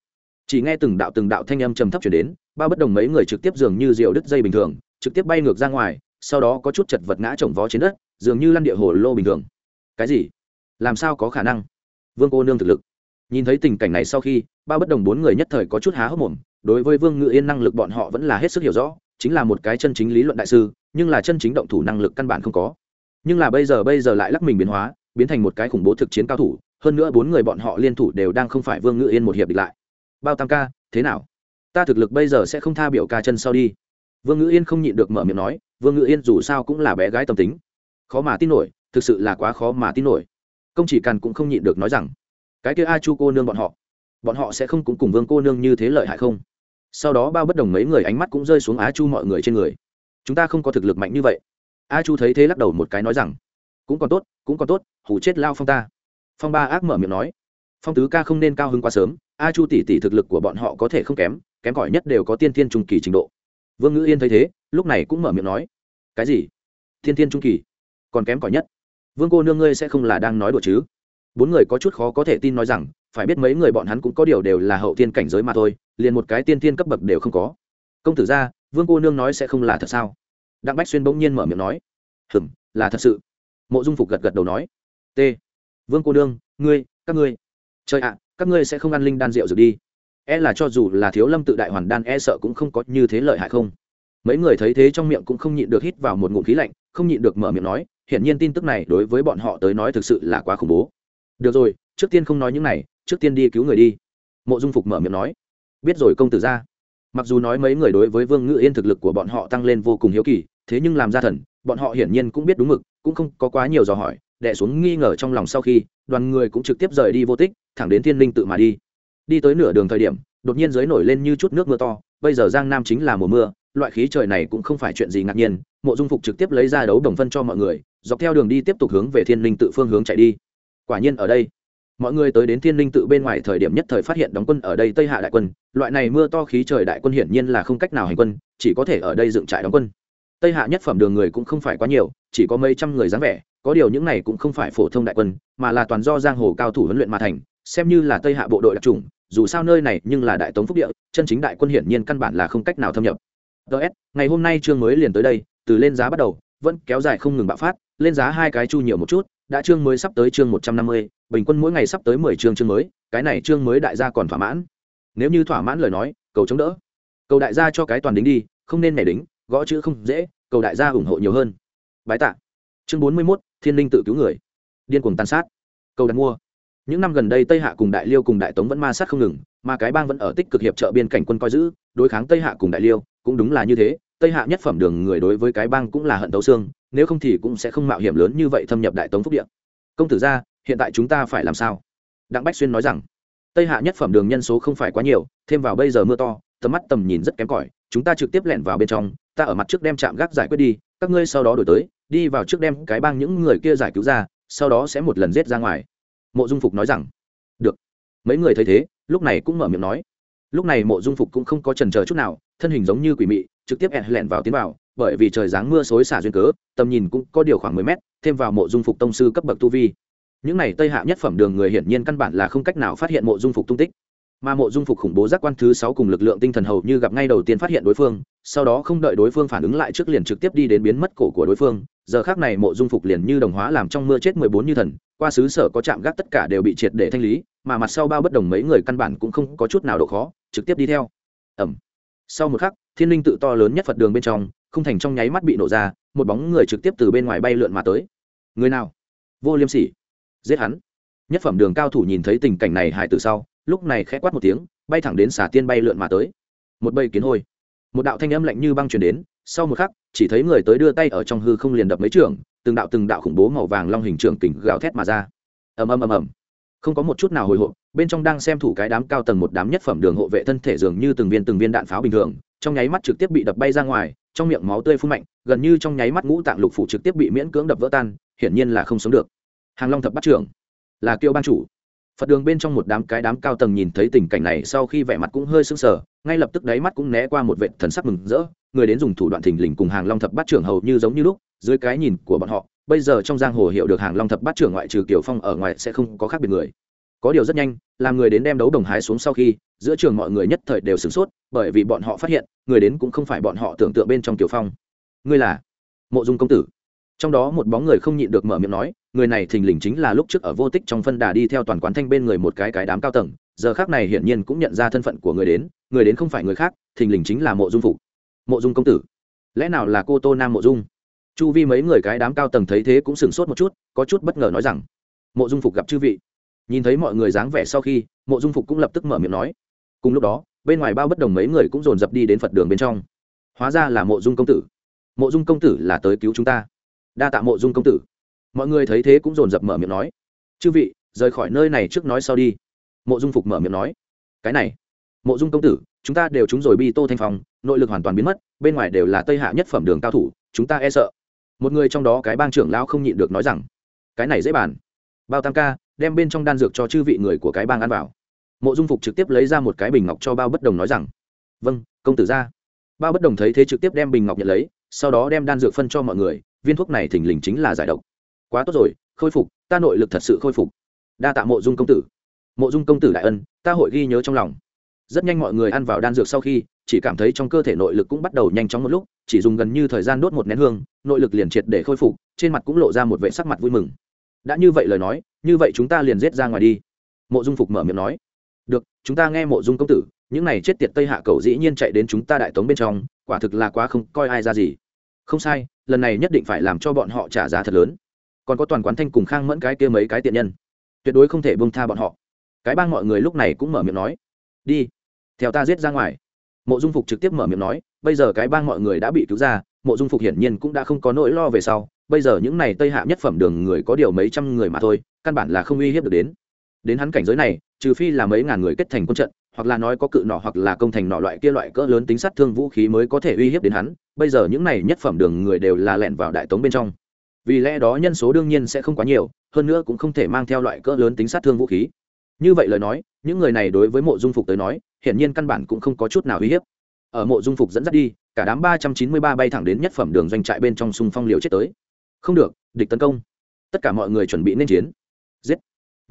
Chỉ nghe từng đạo từng đạo thanh âm trầm thấp chuyển đến, ba bất đồng mấy người trực tiếp dường như rượu đứt dây bình thường, trực tiếp bay ngược ra ngoài, sau đó có chút chật vật ngã trồng vó trên đất, dường như lăn địa hồ lô bình thường. Cái gì? Làm sao có khả năng? Vương cô nương thực lực. Nhìn thấy tình cảnh này sau khi, ba bất đồng bốn người nhất thời có chút há hốc mồm, đối với vương ngự yên năng lực bọn họ vẫn là hết sức hiểu rõ, chính là một cái chân chính lý luận đại sư, nhưng là chân chính động thủ năng lực căn bản không có. Nhưng là bây giờ bây giờ lại lắc mình biến hóa, biến thành một cái khủng bố thực chiến cao thủ hơn nữa bốn người bọn họ liên thủ đều đang không phải vương ngự yên một hiệp địch lại. Bao tam ca, thế nào? Ta thực lực bây giờ sẽ không tha biểu ca chân sau đi. Vương ngự yên không nhịn được mở miệng nói, vương ngự yên dù sao cũng là bé gái tâm tính. Khó mà tin nổi, thực sự là quá khó mà tin nổi. Công chỉ càn cũng không nhịn được nói rằng, cái kia a chu cô nương bọn họ bọn họ sẽ không cũng cùng vương cô nương như thế lợi hại không? Sau đó bao bất đồng mấy người ánh mắt cũng rơi xuống á chu mọi người trên người. Chúng ta không có thực lực mạnh như vậy. A chu thấy thế lắc đầu một cái nói rằng, cũng còn tốt, cũng còn tốt hủ chết lao phong ta phong ba ác mở miệng nói, phong tứ ca không nên cao hứng quá sớm, a chu tỷ tỷ thực lực của bọn họ có thể không kém kém cỏi nhất đều có tiên thiên trung kỳ trình độ. Vương ngữ yên thấy thế, lúc này cũng mở miệng nói, cái gì? Tiên thiên trung kỳ? Còn kém cỏi nhất? Vương cô nương ngươi sẽ không là đang nói đùa chứ? Bốn người có chút khó có thể tin nói rằng, phải biết mấy người bọn hắn cũng có điều đều là hậu tiên cảnh giới mà thôi, liền một cái tiên tiên cấp bậc đều không có. Công tử ra, vương cô nương nói sẽ không là thật sao? Đặng bách xuyên bỗng nhiên mở miệng nói, hừm, là thật sự. Mộ dung phục gật gật đầu nói, t vương cô đương, ngươi các ngươi. Trời ạ các ngươi sẽ không ăn linh đan rượu rồi đi. E là cho dù là thiếu lâm tự đại hoàn đan e sợ cũng không có như thế lợi hại không? Mấy người thấy thế trong miệng cũng không nhịn được hít vào một ngụm khí lạnh không nhịn được mở miệng nói hiển nhiên tin tức này đối với bọn họ tới nói thực sự là quá khủng bố. Được rồi trước tiên không nói những này trước tiên đi cứu người đi. Mộ dung phục mở miệng nói. Biết rồi công tử ra. Mặc dù nói mấy người đối với vương ngự yên thực lực của bọn họ tăng lên vô cùng hiếu kỳ thế nhưng làm ra thần bọn họ hiển nhiên cũng biết đúng mực cũng không có quá nhiều dò hỏi đè xuống nghi ngờ trong lòng sau khi, đoàn người cũng trực tiếp rời đi vô tích, thẳng đến thiên linh tự mà đi. Đi tới nửa đường thời điểm, đột nhiên dưới nổi lên như chút nước mưa to, bây giờ giang nam chính là mùa mưa, loại khí trời này cũng không phải chuyện gì ngạc nhiên, mộ dung phục trực tiếp lấy ra đấu đồng phân cho mọi người, dọc theo đường đi tiếp tục hướng về thiên linh tự phương hướng chạy đi. Quả nhiên ở đây, mọi người tới đến thiên linh tự bên ngoài thời điểm nhất thời phát hiện đóng quân ở đây tây hạ đại quân, loại này mưa to khí trời đại quân hiển nhiên là không cách nào hành quân, chỉ có thể ở đây dựng trại đóng quân. Tây hạ nhất phẩm đường người cũng không phải quá nhiều, chỉ có mấy trăm người dáng vẻ có điều những này cũng không phải phổ thông đại quân, mà là toàn do giang hồ cao thủ huấn luyện mà thành, xem như là tây hạ bộ đội đặc trùng dù sao nơi này nhưng là đại tống phúc địa, chân chính đại quân hiển nhiên căn bản là không cách nào thâm nhập. Ts ngày hôm nay chương mới liền tới đây, từ lên giá bắt đầu, vẫn kéo dài không ngừng bạo phát, lên giá hai cái chu nhiều một chút, đã chương mới sắp tới chương một trăm năm mươi, bình quân mỗi ngày sắp tới mười chương chương mới, cái này chương mới đại gia còn thỏa mãn. Nếu như thỏa mãn lời nói, cầu chống đỡ. Cầu đại gia cho cái toàn đính đi, không nên nảy đính, gõ chữ không dễ, cầu đại gia ủng hộ nhiều hơn. Bái tạ chương bốn mươi mốt, thiên linh tự cứu người. Điên cuồng tàn sát. Cầu đặt mua. Những năm gần đây tây hạ cùng đại liêu cùng đại tống vẫn ma sát không ngừng, mà cái bang vẫn ở tích cực hiệp trợ biên cảnh quân coi giữ, đối kháng tây hạ cùng đại liêu, cũng đúng là như thế. Tây hạ nhất phẩm đường người đối với cái bang cũng là hận tấu xương, nếu không thì cũng sẽ không mạo hiểm lớn như vậy thâm nhập đại tống phúc địa. công tử ra, hiện tại chúng ta phải làm sao? Đặng bách xuyên nói rằng, tây hạ nhất phẩm đường nhân số không phải quá nhiều, thêm vào bây giờ mưa to, tầm mắt tầm nhìn rất kém cỏi, chúng ta trực tiếp lẻn vào bên trong, ta ở mặt trước đem chạm gác giải quyết đi, các ngươi sau đó đổi tới đi vào trước đem cái bang những người kia giải cứu ra, sau đó sẽ một lần giết ra ngoài. Mộ dung phục nói rằng. Được. Mấy người thấy thế, lúc này cũng mở miệng nói. Lúc này mộ dung phục cũng không có trần chờ chút nào, thân hình giống như quỷ mị, trực tiếp ẹn lẹn vào tiến vào, bởi vì trời dáng mưa xối xả duyên cớ, tầm nhìn cũng có điều khoảng mười mét, thêm vào mộ dung phục tông sư cấp bậc tu vi. Những này tây hạ nhất phẩm đường người hiển nhiên căn bản là không cách nào phát hiện mộ dung phục tung tích. Mà mộ dung phục khủng bố giác quan thứ sáu cùng lực lượng tinh thần hầu như gặp ngay đầu tiên phát hiện đối phương, sau đó không đợi đối phương phản ứng lại trước liền trực tiếp đi đến biến mất cổ của đối phương giờ khác này mộ dung phục liền như đồng hóa làm trong mưa chết mười bốn như thần, qua xứ sở có chạm gác tất cả đều bị triệt để thanh lý, mà mặt sau bao bất đồng mấy người căn bản cũng không có chút nào độ khó, trực tiếp đi theo. Ẩm sau một khắc, thiên linh tự to lớn nhất phật đường bên trong, không thành trong nháy mắt bị nổ ra, một bóng người trực tiếp từ bên ngoài bay lượn mà tới. Người nào? Vô liêm sỉ. Giết hắn. Nhất phẩm đường cao thủ nhìn thấy tình cảnh này hải từ sau, lúc này khẽ quát một tiếng, bay thẳng đến xà tiên bay lượn mà tới. Một bầy kiến hôi. Một đạo thanh âm lạnh như băng truyền đến, sau một khắc chỉ thấy người tới đưa tay ở trong hư không liền đập mấy trường, từng đạo từng đạo khủng bố màu vàng long hình trường kình gào thét mà ra. Ầm ầm ầm ầm. Không có một chút nào hồi hộp, bên trong đang xem thủ cái đám cao tầng một đám nhất phẩm đường hộ vệ thân thể dường như từng viên từng viên đạn pháo bình thường, trong nháy mắt trực tiếp bị đập bay ra ngoài, trong miệng máu tươi phun mạnh, gần như trong nháy mắt ngũ tạng lục phủ trực tiếp bị miễn cưỡng đập vỡ tan, hiển nhiên là không sống được. Hàng long thập bắt trưởng, là kiêu ban chủ. Phật đường bên trong một đám cái đám cao tầng nhìn thấy tình cảnh này sau khi vẻ mặt cũng hơi sưng sờ ngay lập tức đáy mắt cũng né qua một vệ thần sắc mừng rỡ, người đến dùng thủ đoạn thình lình cùng hàng long thập bát trưởng hầu như giống như lúc, dưới cái nhìn của bọn họ, bây giờ trong giang hồ hiểu được hàng long thập bát trưởng ngoại trừ kiều phong ở ngoài sẽ không có khác biệt người. Có điều rất nhanh, làm người đến đem đấu đồng hái xuống sau khi, giữa trường mọi người nhất thời đều sửng sốt, bởi vì bọn họ phát hiện, người đến cũng không phải bọn họ tưởng tượng bên trong kiều phong. Ngươi là mộ dung công tử. Trong đó một bóng người không nhịn được mở miệng nói, người này thình lình chính là lúc trước ở vô tích trong phân đà đi theo toàn quán thanh bên người một cái cái đám cao tầng, giờ khác này hiển nhiên cũng nhận ra thân phận của người đến người đến không phải người khác, thình lình chính là mộ dung phục. Mộ dung công tử, lẽ nào là cô tô nam mộ dung? Chu vi mấy người cái đám cao tầng thấy thế cũng sửng sốt một chút, có chút bất ngờ nói rằng, mộ dung phục gặp chư vị. Nhìn thấy mọi người dáng vẻ sau khi, mộ dung phục cũng lập tức mở miệng nói. Cùng lúc đó, bên ngoài bao bất đồng mấy người cũng dồn dập đi đến phật đường bên trong. Hóa ra là mộ dung công tử. Mộ dung công tử là tới cứu chúng ta. Đa tạ mộ dung công tử. Mọi người thấy thế cũng dồn dập mở miệng nói. Chư vị, rời khỏi nơi này trước nói sau đi. Mộ dung phục mở miệng nói. Cái này mộ dung công tử, chúng ta đều trúng rồi bi tô thanh phong, nội lực hoàn toàn biến mất, bên ngoài đều là tây hạ nhất phẩm đường cao thủ, chúng ta e sợ. Một người trong đó cái bang trưởng lão không nhịn được nói rằng, cái này dễ bàn. Bao tam ca, đem bên trong đan dược cho chư vị người của cái bang ăn vào. Mộ dung phục trực tiếp lấy ra một cái bình ngọc cho bao bất đồng nói rằng vâng công tử ra. Bao bất đồng thấy thế trực tiếp đem bình ngọc nhận lấy, sau đó đem đan dược phân cho mọi người, viên thuốc này thình lình chính là giải độc. Quá tốt rồi, khôi phục, ta nội lực thật sự khôi phục. Đa tạ mộ dung công tử. Mộ dung công tử đại ân, ta hội ghi nhớ trong lòng rất nhanh mọi người ăn vào đan dược sau khi, chỉ cảm thấy trong cơ thể nội lực cũng bắt đầu nhanh chóng một lúc, chỉ dùng gần như thời gian đốt một nén hương, nội lực liền triệt để khôi phục, trên mặt cũng lộ ra một vệ sắc mặt vui mừng. Đã như vậy lời nói, như vậy chúng ta liền giết ra ngoài đi. Mộ dung phục mở miệng nói. Được, chúng ta nghe mộ dung công tử, những này chết tiệt tây hạ cầu dĩ nhiên chạy đến chúng ta đại tống bên trong, quả thực là quá không coi ai ra gì. Không sai, lần này nhất định phải làm cho bọn họ trả giá thật lớn. Còn có toàn quán thanh cùng khang mẫn cái kia mấy cái tiện nhân. Tuyệt đối không thể bông tha bọn họ. Cái bang mọi người lúc này cũng mở miệng nói. Đi theo ta giết ra ngoài. Mộ dung phục trực tiếp mở miệng nói, bây giờ cái bang mọi người đã bị cứu ra, mộ dung phục hiển nhiên cũng đã không có nỗi lo về sau, bây giờ những này tây hạ nhất phẩm đường người có điều mấy trăm người mà thôi, căn bản là không uy hiếp được đến. Đến hắn cảnh giới này, trừ phi là mấy ngàn người kết thành quân trận, hoặc là nói có cự nọ hoặc là công thành nọ loại kia loại cỡ lớn tính sát thương vũ khí mới có thể uy hiếp đến hắn, bây giờ những này nhất phẩm đường người đều là lẹn vào đại tống bên trong. Vì lẽ đó nhân số đương nhiên sẽ không quá nhiều, hơn nữa cũng không thể mang theo loại cỡ lớn tính sát thương vũ khí như vậy lời nói, những người này đối với mộ dung phục tới nói, hiển nhiên căn bản cũng không có chút nào uy hiếp. Ở mộ dung phục dẫn dắt đi, cả đám ba trăm chín mươi ba bay thẳng đến nhất phẩm đường doanh trại bên trong xung phong liều chết tới. Không được, địch tấn công. Tất cả mọi người chuẩn bị nên chiến. Giết.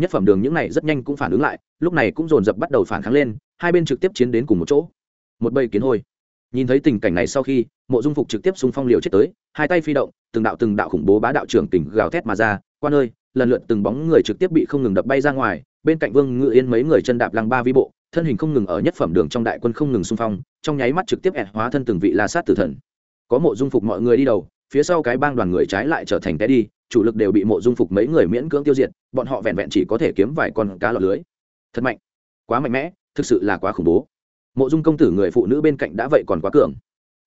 Nhất phẩm đường những này rất nhanh cũng phản ứng lại, lúc này cũng dồn dập bắt đầu phản kháng lên, hai bên trực tiếp chiến đến cùng một chỗ. Một bầy kiến hôi. Nhìn thấy tình cảnh này sau khi, mộ dung phục trực tiếp xung phong liều chết tới, hai tay phi động, từng đạo từng đạo khủng bố bá đạo trưởng tỉnh gào thét mà ra qua nơi lần lượt từng bóng người trực tiếp bị không ngừng đập bay ra ngoài, bên cạnh vương ngự yên mấy người chân đạp lăng ba vi bộ, thân hình không ngừng ở nhất phẩm đường trong đại quân không ngừng xung phong, trong nháy mắt trực tiếp ẹt hóa thân từng vị la sát tử thần. Có mộ dung phục mọi người đi đầu, phía sau cái bang đoàn người trái lại trở thành té đi, chủ lực đều bị mộ dung phục mấy người miễn cưỡng tiêu diệt, bọn họ vẹn vẹn chỉ có thể kiếm vài con cá lọt lưới. Thật mạnh. Quá mạnh mẽ, thực sự là quá khủng bố. Mộ dung công tử người phụ nữ bên cạnh đã vậy còn quá cường.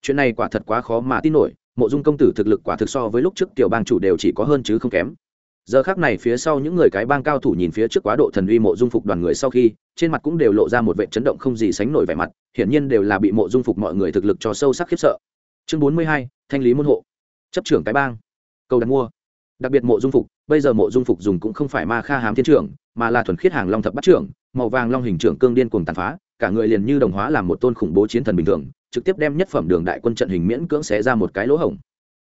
Chuyện này quả thật quá khó mà tin nổi, mộ dung công tử thực lực quả thực so với lúc trước tiểu bang chủ đều chỉ có hơn chứ không kém giờ khác này phía sau những người cái bang cao thủ nhìn phía trước quá độ thần uy mộ dung phục đoàn người sau khi, trên mặt cũng đều lộ ra một vệ chấn động không gì sánh nổi vẻ mặt, hiển nhiên đều là bị mộ dung phục mọi người thực lực cho sâu sắc khiếp sợ. Chương bốn mươi hai, thanh lý môn hộ. Chấp trưởng cái bang. Cầu đặt mua. Đặc biệt mộ dung phục, bây giờ mộ dung phục dùng cũng không phải ma kha hám thiên trưởng, mà là thuần khiết hàng long thập bắt trưởng, màu vàng long hình trưởng cương điên cuồng tàn phá, cả người liền như đồng hóa làm một tôn khủng bố chiến thần bình thường, trực tiếp đem nhất phẩm đường đại quân trận hình miễn cưỡng xé ra một cái lỗ hổng.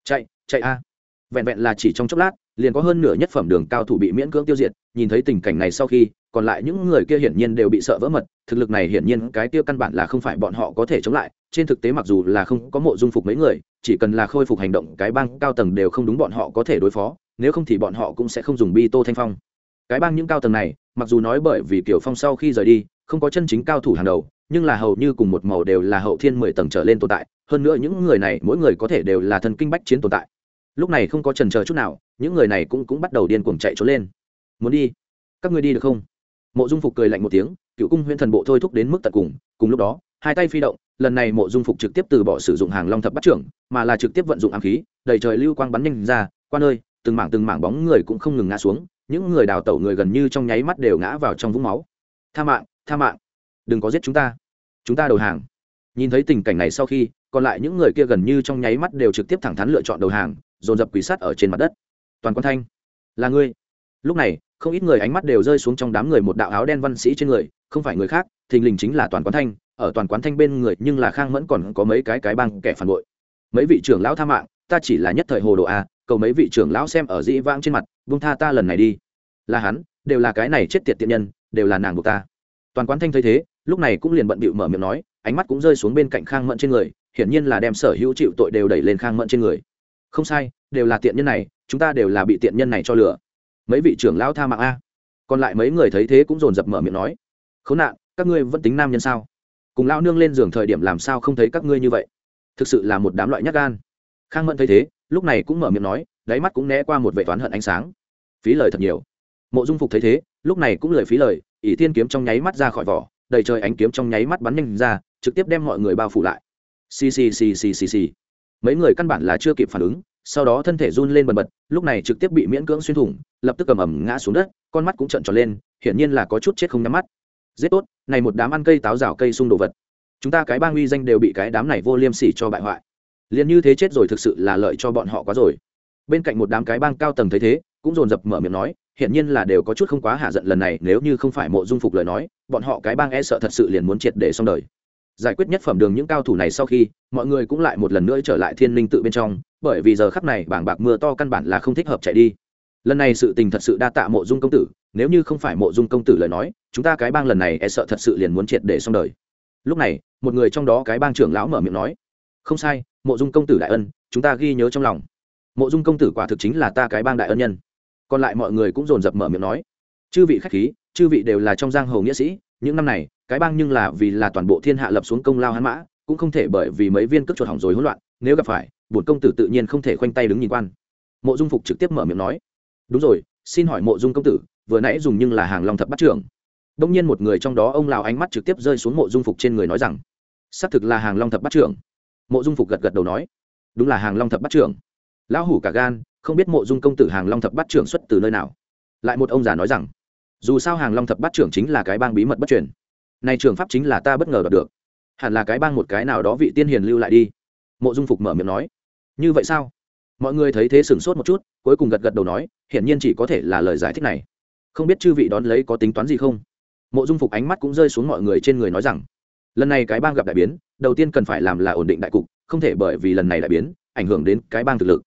Chạy chạy a. Vẹn vẹn là chỉ trong chốc lát liền có hơn nửa nhất phẩm đường cao thủ bị miễn cưỡng tiêu diệt, nhìn thấy tình cảnh này sau khi, còn lại những người kia hiển nhiên đều bị sợ vỡ mật, thực lực này hiển nhiên cái kia căn bản là không phải bọn họ có thể chống lại, trên thực tế mặc dù là không có mộ dung phục mấy người, chỉ cần là khôi phục hành động, cái bang cao tầng đều không đúng bọn họ có thể đối phó, nếu không thì bọn họ cũng sẽ không dùng bi tô thanh phong. Cái bang những cao tầng này, mặc dù nói bởi vì kiểu phong sau khi rời đi, không có chân chính cao thủ hàng đầu, nhưng là hầu như cùng một màu đều là hậu thiên mười tầng trở lên tồn tại, hơn nữa những người này mỗi người có thể đều là thần kinh bách chiến tồn tại lúc này không có trần chờ chút nào, những người này cũng cũng bắt đầu điên cuồng chạy trốn lên. Muốn đi? Các ngươi đi được không? Mộ dung phục cười lạnh một tiếng, cựu cung huyễn thần bộ thôi thúc đến mức tận cùng cùng lúc đó, hai tay phi động, lần này mộ dung phục trực tiếp từ bỏ sử dụng hàng long thập bắt trưởng, mà là trực tiếp vận dụng ám khí, đầy trời lưu quang bắn nhanh ra qua nơi từng mảng từng mảng bóng người cũng không ngừng ngã xuống, những người đào tẩu người gần như trong nháy mắt đều ngã vào trong vũng máu. Tha mạng tha mạng, đừng có giết chúng ta. Chúng ta đầu hàng. Nhìn thấy tình cảnh này sau khi còn lại những người kia gần như trong nháy mắt đều trực tiếp thẳng thắn lựa chọn đầu hàng, dồn dập quỷ sát ở trên mặt đất. Toàn quan thanh, là ngươi. Lúc này, không ít người ánh mắt đều rơi xuống trong đám người một đạo áo đen văn sĩ trên người, không phải người khác, thình lình chính là toàn quán thanh. Ở toàn quán thanh bên người, nhưng là khang mẫn còn có mấy cái cái băng kẻ phản bội. Mấy vị trưởng lão tha mạng, ta chỉ là nhất thời hồ đồ a, cầu mấy vị trưởng lão xem ở dĩ vãng trên mặt vung tha ta lần này đi. Là hắn, đều là cái này chết tiệt tiện nhân, đều là nàng buộc ta. Toàn quán thanh thấy thế, lúc này cũng liền bận bịu mở miệng nói, ánh mắt cũng rơi xuống bên cạnh khang mẫn trên người hiển nhiên là đem sở hữu chịu tội đều đẩy lên khang mẫn trên người. Không sai, đều là tiện nhân này, chúng ta đều là bị tiện nhân này cho lừa. Mấy vị trưởng lão tha mạng a. Còn lại mấy người thấy thế cũng dồn dập mở miệng nói. Khốn nạn, các ngươi vẫn tính nam nhân sao? Cùng lão nương lên giường thời điểm làm sao không thấy các ngươi như vậy? Thực sự là một đám loại nhát gan. Khang mẫn thấy thế, lúc này cũng mở miệng nói, đáy mắt cũng né qua một vệ toán hận ánh sáng. Phí lời thật nhiều. Mộ dung phục thấy thế, lúc này cũng lời phí lời, ỷ thiên kiếm trong nháy mắt ra khỏi vỏ, đầy trời ánh kiếm trong nháy mắt bắn nhanh ra, trực tiếp đem mọi người bao phủ lại xì xì xì xì xì xì. Mấy người căn bản là chưa kịp phản ứng, sau đó thân thể run lên bần bật, lúc này trực tiếp bị miễn cưỡng xuyên thủng, lập tức cầm ẩm ngã xuống đất, con mắt cũng trợn tròn lên, hiển nhiên là có chút chết không nhắm mắt. Giết tốt, này một đám ăn cây táo rào cây sung đồ vật. Chúng ta cái bang uy danh đều bị cái đám này vô liêm sỉ cho bại hoại. Liền như thế chết rồi thực sự là lợi cho bọn họ quá rồi. Bên cạnh một đám cái bang cao tầng thấy thế, cũng dồn dập mở miệng nói, hiển nhiên là đều có chút không quá hạ giận lần này, nếu như không phải mộ dung phục lời nói, bọn họ cái bang e sợ thật sự liền muốn triệt để xong đời giải quyết nhất phẩm đường những cao thủ này sau khi, mọi người cũng lại một lần nữa trở lại thiên linh tự bên trong, bởi vì giờ khắp này bảng bạc mưa to căn bản là không thích hợp chạy đi. Lần này sự tình thật sự đa tạ mộ dung công tử, nếu như không phải mộ dung công tử lời nói, chúng ta cái bang lần này e sợ thật sự liền muốn triệt để xong đời. Lúc này, một người trong đó cái bang trưởng lão mở miệng nói, không sai, mộ dung công tử đại ân, chúng ta ghi nhớ trong lòng. Mộ dung công tử quả thực chính là ta cái bang đại ân nhân. Còn lại mọi người cũng dồn dập mở miệng nói, chư vị khách khí, chư vị đều là trong giang hồ nghĩa sĩ những năm này, cái bang nhưng là vì là toàn bộ thiên hạ lập xuống công lao hắn mã, cũng không thể bởi vì mấy viên cước chuột hỏng rồi hỗn loạn, nếu gặp phải, bổn công tử tự nhiên không thể khoanh tay đứng nhìn quan. Mộ dung phục trực tiếp mở miệng nói. Đúng rồi, xin hỏi mộ dung công tử, vừa nãy dùng nhưng là hàng long thập bắt trưởng. Đông nhiên một người trong đó ông lào ánh mắt trực tiếp rơi xuống mộ dung phục trên người nói rằng, xác thực là hàng long thập bắt trưởng. Mộ dung phục gật gật đầu nói, đúng là hàng long thập bắt trưởng. Lão hủ cả gan, không biết mộ dung công tử hàng long thập bắt trưởng xuất từ nơi nào. Lại một ông già nói rằng dù sao hàng long thập Bát trưởng chính là cái bang bí mật bất truyền. Này trường pháp chính là ta bất ngờ đoạt được. Hẳn là cái bang một cái nào đó vị tiên hiền lưu lại đi. Mộ dung phục mở miệng nói. Như vậy sao? Mọi người thấy thế sửng sốt một chút, cuối cùng gật gật đầu nói, hiển nhiên chỉ có thể là lời giải thích này. Không biết chư vị đón lấy có tính toán gì không? Mộ dung phục ánh mắt cũng rơi xuống mọi người trên người nói rằng, lần này cái bang gặp đại biến, đầu tiên cần phải làm là ổn định đại cục, không thể bởi vì lần này đại biến, ảnh hưởng đến cái bang thực lực.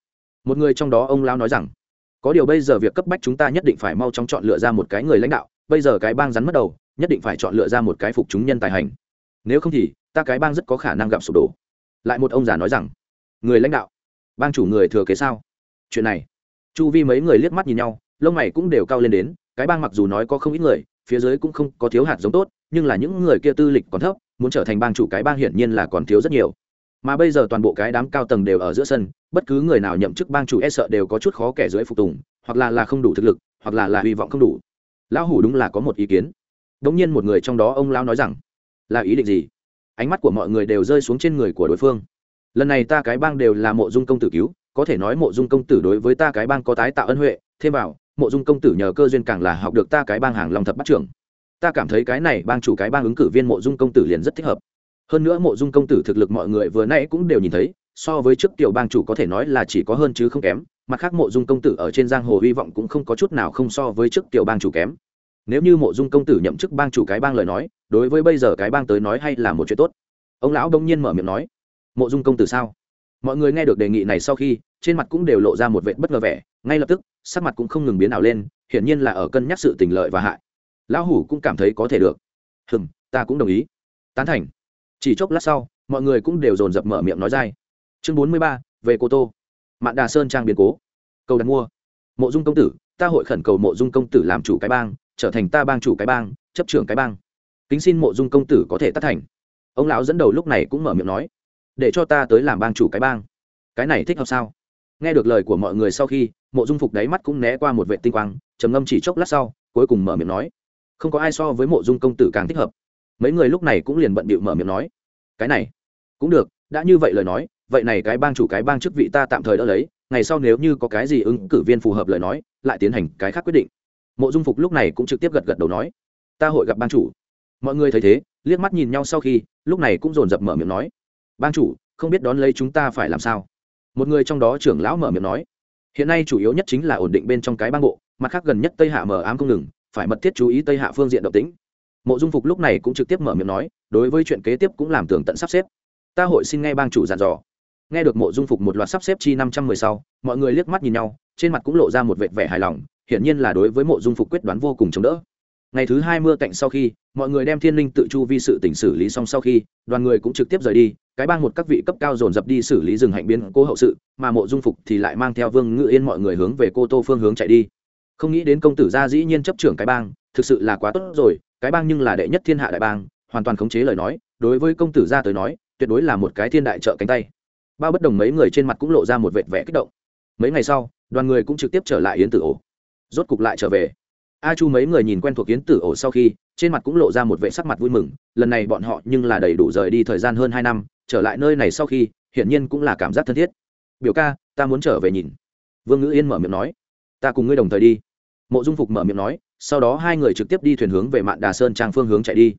Một người trong đó ông lao nói rằng có điều bây giờ việc cấp bách chúng ta nhất định phải mau chóng chọn lựa ra một cái người lãnh đạo, bây giờ cái bang rắn mất đầu, nhất định phải chọn lựa ra một cái phục chúng nhân tài hành. Nếu không thì, ta cái bang rất có khả năng gặp sụp đổ. Lại một ông già nói rằng, người lãnh đạo, bang chủ người thừa kế sao? Chuyện này, chu vi mấy người liếc mắt nhìn nhau, lông mày cũng đều cao lên đến, cái bang mặc dù nói có không ít người, phía dưới cũng không có thiếu hạt giống tốt, nhưng là những người kia tư lịch còn thấp, muốn trở thành bang chủ cái bang hiển nhiên là còn thiếu rất nhiều mà bây giờ toàn bộ cái đám cao tầng đều ở giữa sân, bất cứ người nào nhậm chức bang chủ e sợ đều có chút khó kẻ dưới phục tùng, hoặc là là không đủ thực lực, hoặc là là hy vọng không đủ. Lão hủ đúng là có một ý kiến. Đ ỗ n g nhiên một người trong đó ông lão nói rằng, là ý định gì? Ánh mắt của mọi người đều rơi xuống trên người của đối phương. Lần này ta cái bang đều là mộ dung công tử cứu, có thể nói mộ dung công tử đối với ta cái bang có tái tạo ân huệ, thêm vào, mộ dung công tử nhờ cơ duyên càng là học được ta cái bang hàng long thập bắt trưởng. Ta cảm thấy cái này bang chủ cái bang ứng cử viên mộ dung công tử liền rất thích hợp hơn nữa mộ dung công tử thực lực mọi người vừa nãy cũng đều nhìn thấy, so với trước tiểu bang chủ có thể nói là chỉ có hơn chứ không kém, mặt khác mộ dung công tử ở trên giang hồ hy vọng cũng không có chút nào không so với trước tiểu bang chủ kém. Nếu như mộ dung công tử nhậm chức bang chủ cái bang lời nói, đối với bây giờ cái bang tới nói hay là một chuyện tốt. Ông lão đông nhiên mở miệng nói, mộ dung công tử sao? Mọi người nghe được đề nghị này sau khi, trên mặt cũng đều lộ ra một vệ bất ngờ vẻ, ngay lập tức, sắc mặt cũng không ngừng biến ảo lên, hiển nhiên là ở cân nhắc sự tình lợi và hại. Lão hủ cũng cảm thấy có thể được. Hừm, ta cũng đồng ý. Tán thành chỉ chốc lát sau, mọi người cũng đều dồn dập mở miệng nói dai. Chương bốn mươi ba, về cô tô. Mạn đà sơn trang biến cố. Cầu đặt mua. Mộ dung công tử, ta hội khẩn cầu mộ dung công tử làm chủ cái bang, trở thành ta bang chủ cái bang, chấp trưởng cái bang. Kính xin mộ dung công tử có thể tác thành. Ông lão dẫn đầu lúc này cũng mở miệng nói, để cho ta tới làm bang chủ cái bang. Cái này thích hợp sao? Nghe được lời của mọi người sau khi, mộ dung phục đáy mắt cũng né qua một vệ tinh quang, trầm ngâm chỉ chốc lát sau, cuối cùng mở miệng nói, không có ai so với mộ dung công tử càng thích hợp mấy người lúc này cũng liền bận bịu mở miệng nói, cái này, cũng được, đã như vậy lời nói, vậy này cái bang chủ cái bang chức vị ta tạm thời đỡ lấy, ngày sau nếu như có cái gì ứng cử viên phù hợp lời nói, lại tiến hành cái khác quyết định. Mộ dung phục lúc này cũng trực tiếp gật gật đầu nói, ta hội gặp bang chủ. Mọi người thấy thế, liếc mắt nhìn nhau sau khi, lúc này cũng dồn dập mở miệng nói, bang chủ, không biết đón lấy chúng ta phải làm sao? Một người trong đó trưởng lão mở miệng nói, hiện nay chủ yếu nhất chính là ổn định bên trong cái bang bộ, mặt khác gần nhất tây hạ mở ám không ngừng, phải mật thiết chú ý tây hạ phương diện động tĩnh mộ dung phục lúc này cũng trực tiếp mở miệng nói, đối với chuyện kế tiếp cũng làm tường tận sắp xếp. Ta hội xin nghe bang chủ dàn dò. Nghe được mộ dung phục một loạt sắp xếp chi năm trăm mười sau, mọi người liếc mắt nhìn nhau, trên mặt cũng lộ ra một vệt vẻ hài lòng, hiển nhiên là đối với mộ dung phục quyết đoán vô cùng chống đỡ. Ngày thứ hai mưa cạnh sau khi, mọi người đem thiên linh tự chu vi sự tỉnh xử lý xong sau khi, đoàn người cũng trực tiếp rời đi, cái bang một các vị cấp cao dồn dập đi xử lý rừng hạnh biến cô hậu sự, mà mộ dung phục thì lại mang theo vương ngự yên mọi người hướng về cô tô phương hướng chạy đi. Không nghĩ đến công tử gia dĩ nhiên chấp trưởng cái bang, thực sự là quá tốt rồi cái bang nhưng là đệ nhất thiên hạ đại bang, hoàn toàn khống chế lời nói, đối với công tử gia tới nói, tuyệt đối là một cái thiên đại trợ cánh tay. Bao bất đồng mấy người trên mặt cũng lộ ra một vệt vẻ kích động. Mấy ngày sau, đoàn người cũng trực tiếp trở lại yến tử ổ. Rốt cục lại trở về. A chu mấy người nhìn quen thuộc yến tử ổ sau khi, trên mặt cũng lộ ra một vệ sắc mặt vui mừng, lần này bọn họ nhưng là đầy đủ rời đi thời gian hơn hai năm, trở lại nơi này sau khi, hiển nhiên cũng là cảm giác thân thiết. Biểu ca, ta muốn trở về nhìn. Vương ngữ yên mở miệng nói. Ta cùng ngươi đồng thời đi mộ dung phục mở miệng nói, sau đó hai người trực tiếp đi thuyền hướng về mạn đà sơn trang phương hướng chạy đi.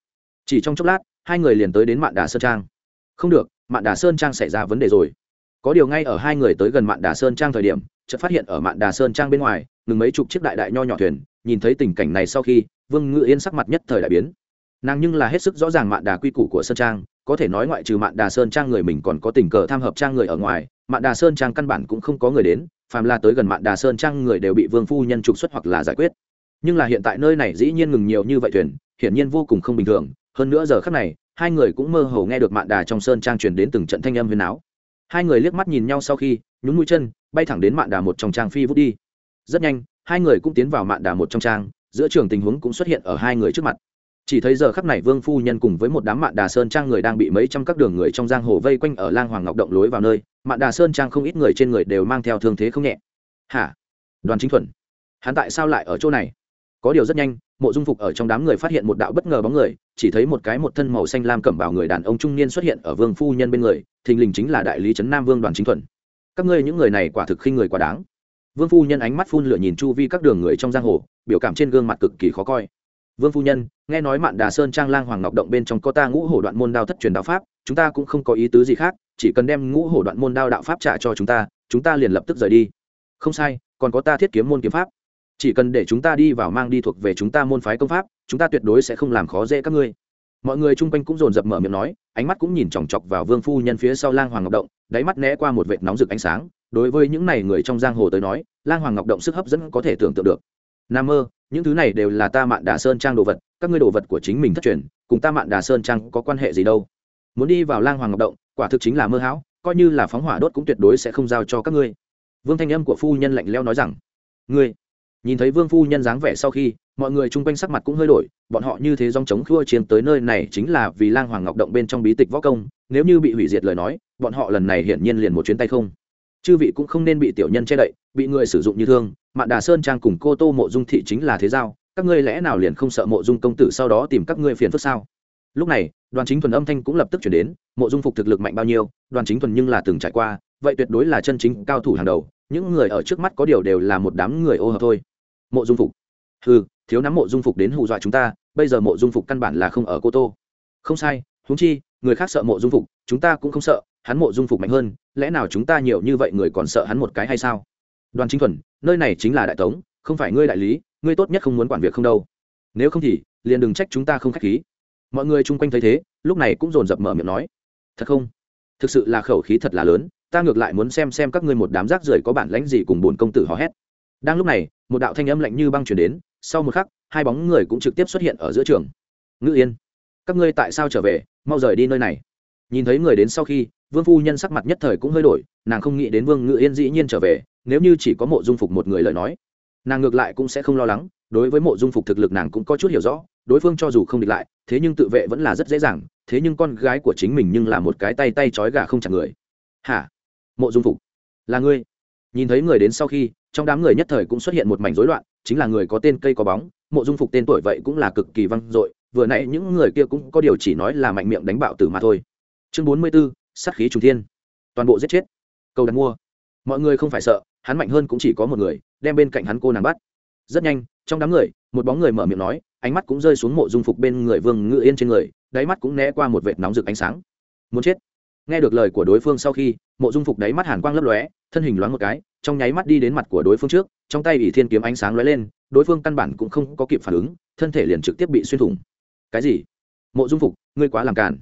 Chỉ trong chốc lát, hai người liền tới đến mạn đà sơn trang. Không được, mạn đà sơn trang xảy ra vấn đề rồi. Có điều ngay ở hai người tới gần mạn đà sơn trang thời điểm, chợt phát hiện ở mạn đà sơn trang bên ngoài, ngừng mấy chục chiếc đại đại nho nhỏ thuyền, nhìn thấy tình cảnh này sau khi, vương ngự yên sắc mặt nhất thời đại biến. Nàng nhưng là hết sức rõ ràng mạn đà quy củ của sơn trang, có thể nói ngoại trừ mạn đà sơn trang người mình còn có tình cờ tham hợp trang người ở ngoài, mạn đà sơn trang căn bản cũng không có người đến phàm là tới gần mạn đà sơn trang người đều bị vương phu nhân trục xuất hoặc là giải quyết. Nhưng là hiện tại nơi này dĩ nhiên ngừng nhiều như vậy thuyền, hiển nhiên vô cùng không bình thường. Hơn nữa giờ khắc này, hai người cũng mơ hồ nghe được mạn đà trong sơn trang truyền đến từng trận thanh âm huyền áo. Hai người liếc mắt nhìn nhau sau khi, nhún mũi chân, bay thẳng đến mạn đà một trong trang phi vút đi. Rất nhanh, hai người cũng tiến vào mạn đà một trong trang, giữa trường tình huống cũng xuất hiện ở hai người trước mặt chỉ thấy giờ khắc này vương phu nhân cùng với một đám mạn đà sơn trang người đang bị mấy trăm các đường người trong giang hồ vây quanh ở lang hoàng ngọc động lối vào nơi, mạn đà sơn trang không ít người trên người đều mang theo thương thế không nhẹ. Hả? Đoàn chính thuần, hắn tại sao lại ở chỗ này? Có điều rất nhanh, mộ dung phục ở trong đám người phát hiện một đạo bất ngờ bóng người, chỉ thấy một cái một thân màu xanh lam cẩm bào người đàn ông trung niên xuất hiện ở vương phu nhân bên người, thình lình chính là đại lý trấn nam vương đoàn chính thuần. Các ngươi những người này quả thực khinh người quá đáng. Vương phu nhân ánh mắt phun lửa nhìn chu vi các đường người trong giang hồ, biểu cảm trên gương mặt cực kỳ khó coi vương phu nhân, nghe nói mạn đà sơn trang lang hoàng ngọc động bên trong có ta ngũ hổ đoạn môn đao thất truyền đạo pháp, chúng ta cũng không có ý tứ gì khác, chỉ cần đem ngũ hổ đoạn môn đao đạo pháp trả cho chúng ta chúng ta liền lập tức rời đi. Không sai, còn có ta thiết kiếm môn kiếm pháp. Chỉ cần để chúng ta đi vào mang đi thuộc về chúng ta môn phái công pháp, chúng ta tuyệt đối sẽ không làm khó dễ các ngươi. Mọi người chung quanh cũng dồn dập mở miệng nói, ánh mắt cũng nhìn chòng chọc vào vương phu nhân phía sau lang hoàng ngọc động, đáy mắt né qua một vệt nóng rực ánh sáng. Đối với những này người trong giang hồ tới nói, lang hoàng ngọc động sức hấp dẫn có thể tưởng tượng được. Nam mơ những thứ này đều là ta mạn đà sơn trang đồ vật, các ngươi đồ vật của chính mình thất truyền, cùng ta mạn đà sơn trang có quan hệ gì đâu? Muốn đi vào lang hoàng ngọc động, quả thực chính là mơ hão, coi như là phóng hỏa đốt cũng tuyệt đối sẽ không giao cho các ngươi. Vương thanh âm của phu nhân lạnh leo nói rằng, ngươi. Nhìn thấy vương phu nhân dáng vẻ sau khi, mọi người chung quanh sắc mặt cũng hơi đổi, bọn họ như thế dòng chống khua chiến tới nơi này chính là vì lang hoàng ngọc động bên trong bí tịch võ công, nếu như bị hủy diệt lời nói, bọn họ lần này hiển nhiên liền một chuyến tay không. Chư vị cũng không nên bị tiểu nhân che đậy, bị người sử dụng như thương mạn đà sơn trang cùng cô tô mộ dung thị chính là thế giao, các ngươi lẽ nào liền không sợ mộ dung công tử sau đó tìm các ngươi phiền phức sao? Lúc này, đoàn chính thuần âm thanh cũng lập tức chuyển đến, mộ dung phục thực lực mạnh bao nhiêu, đoàn chính thuần nhưng là từng trải qua, vậy tuyệt đối là chân chính cao thủ hàng đầu, những người ở trước mắt có điều đều là một đám người ô hợp thôi. Mộ dung phục. Ừ thiếu nắm mộ dung phục đến hù dọa chúng ta, bây giờ mộ dung phục căn bản là không ở cô tô. Không sai húng chi, người khác sợ mộ dung phục, chúng ta cũng không sợ, hắn mộ dung phục mạnh hơn, lẽ nào chúng ta nhiều như vậy người còn sợ hắn một cái hay sao? Đoàn chính thuần nơi này chính là đại tống, không phải ngươi đại lý, ngươi tốt nhất không muốn quản việc không đâu. Nếu không thì, liền đừng trách chúng ta không k h á c h khí. Mọi người chung quanh thấy thế, lúc này cũng dồn dập mở miệng nói. Thật không? Thực sự là khẩu khí thật là lớn, ta ngược lại muốn xem xem các ngươi một đám rác rưởi có bản lãnh gì cùng bồn công tử hò hét. Đang lúc này, một đạo thanh âm lạnh như băng chuyển đến, sau một khắc, hai bóng người cũng trực tiếp xuất hiện ở giữa trường. Ngự yên, các ngươi tại sao trở về, mau rời đi nơi này. Nhìn thấy người đến sau khi, vương phu nhân sắc mặt nhất thời cũng hơi đổi, nàng không nghĩ đến vương ngự yên dĩ nhiên trở về nếu như chỉ có mộ dung phục một người lời nói nàng ngược lại cũng sẽ không lo lắng đối với mộ dung phục thực lực nàng cũng có chút hiểu rõ đối phương cho dù không địch lại thế nhưng tự vệ vẫn là rất dễ dàng thế nhưng con gái của chính mình nhưng là một cái tay tay trói gà không chặt người. Hả? Mộ dung phục là ngươi? Nhìn thấy người đến sau khi trong đám người nhất thời cũng xuất hiện một mảnh rối loạn chính là người có tên cây có bóng mộ dung phục tên tuổi vậy cũng là cực kỳ văng dội vừa nãy những người kia cũng có điều chỉ nói là mạnh miệng đánh bạo tử mà thôi. Chương bốn mươi 44, sát khí trùng thiên. Toàn bộ giết chết. Câu đặt mua. Mọi người không phải sợ hắn mạnh hơn cũng chỉ có một người, đem bên cạnh hắn cô nàng bắt. Rất nhanh, trong đám người, một bóng người mở miệng nói, ánh mắt cũng rơi xuống mộ dung phục bên người vương ngự yên trên người, đáy mắt cũng né qua một vệt nóng rực ánh sáng. Muốn chết. Nghe được lời của đối phương sau khi, mộ dung phục đáy mắt hàn quang lấp lóe, thân hình loáng một cái, trong nháy mắt đi đến mặt của đối phương trước, trong tay ỷ thiên kiếm ánh sáng lóe lên, đối phương căn bản cũng không có kịp phản ứng, thân thể liền trực tiếp bị xuyên thủng. Cái gì? Mộ dung phục, ngươi quá làm cản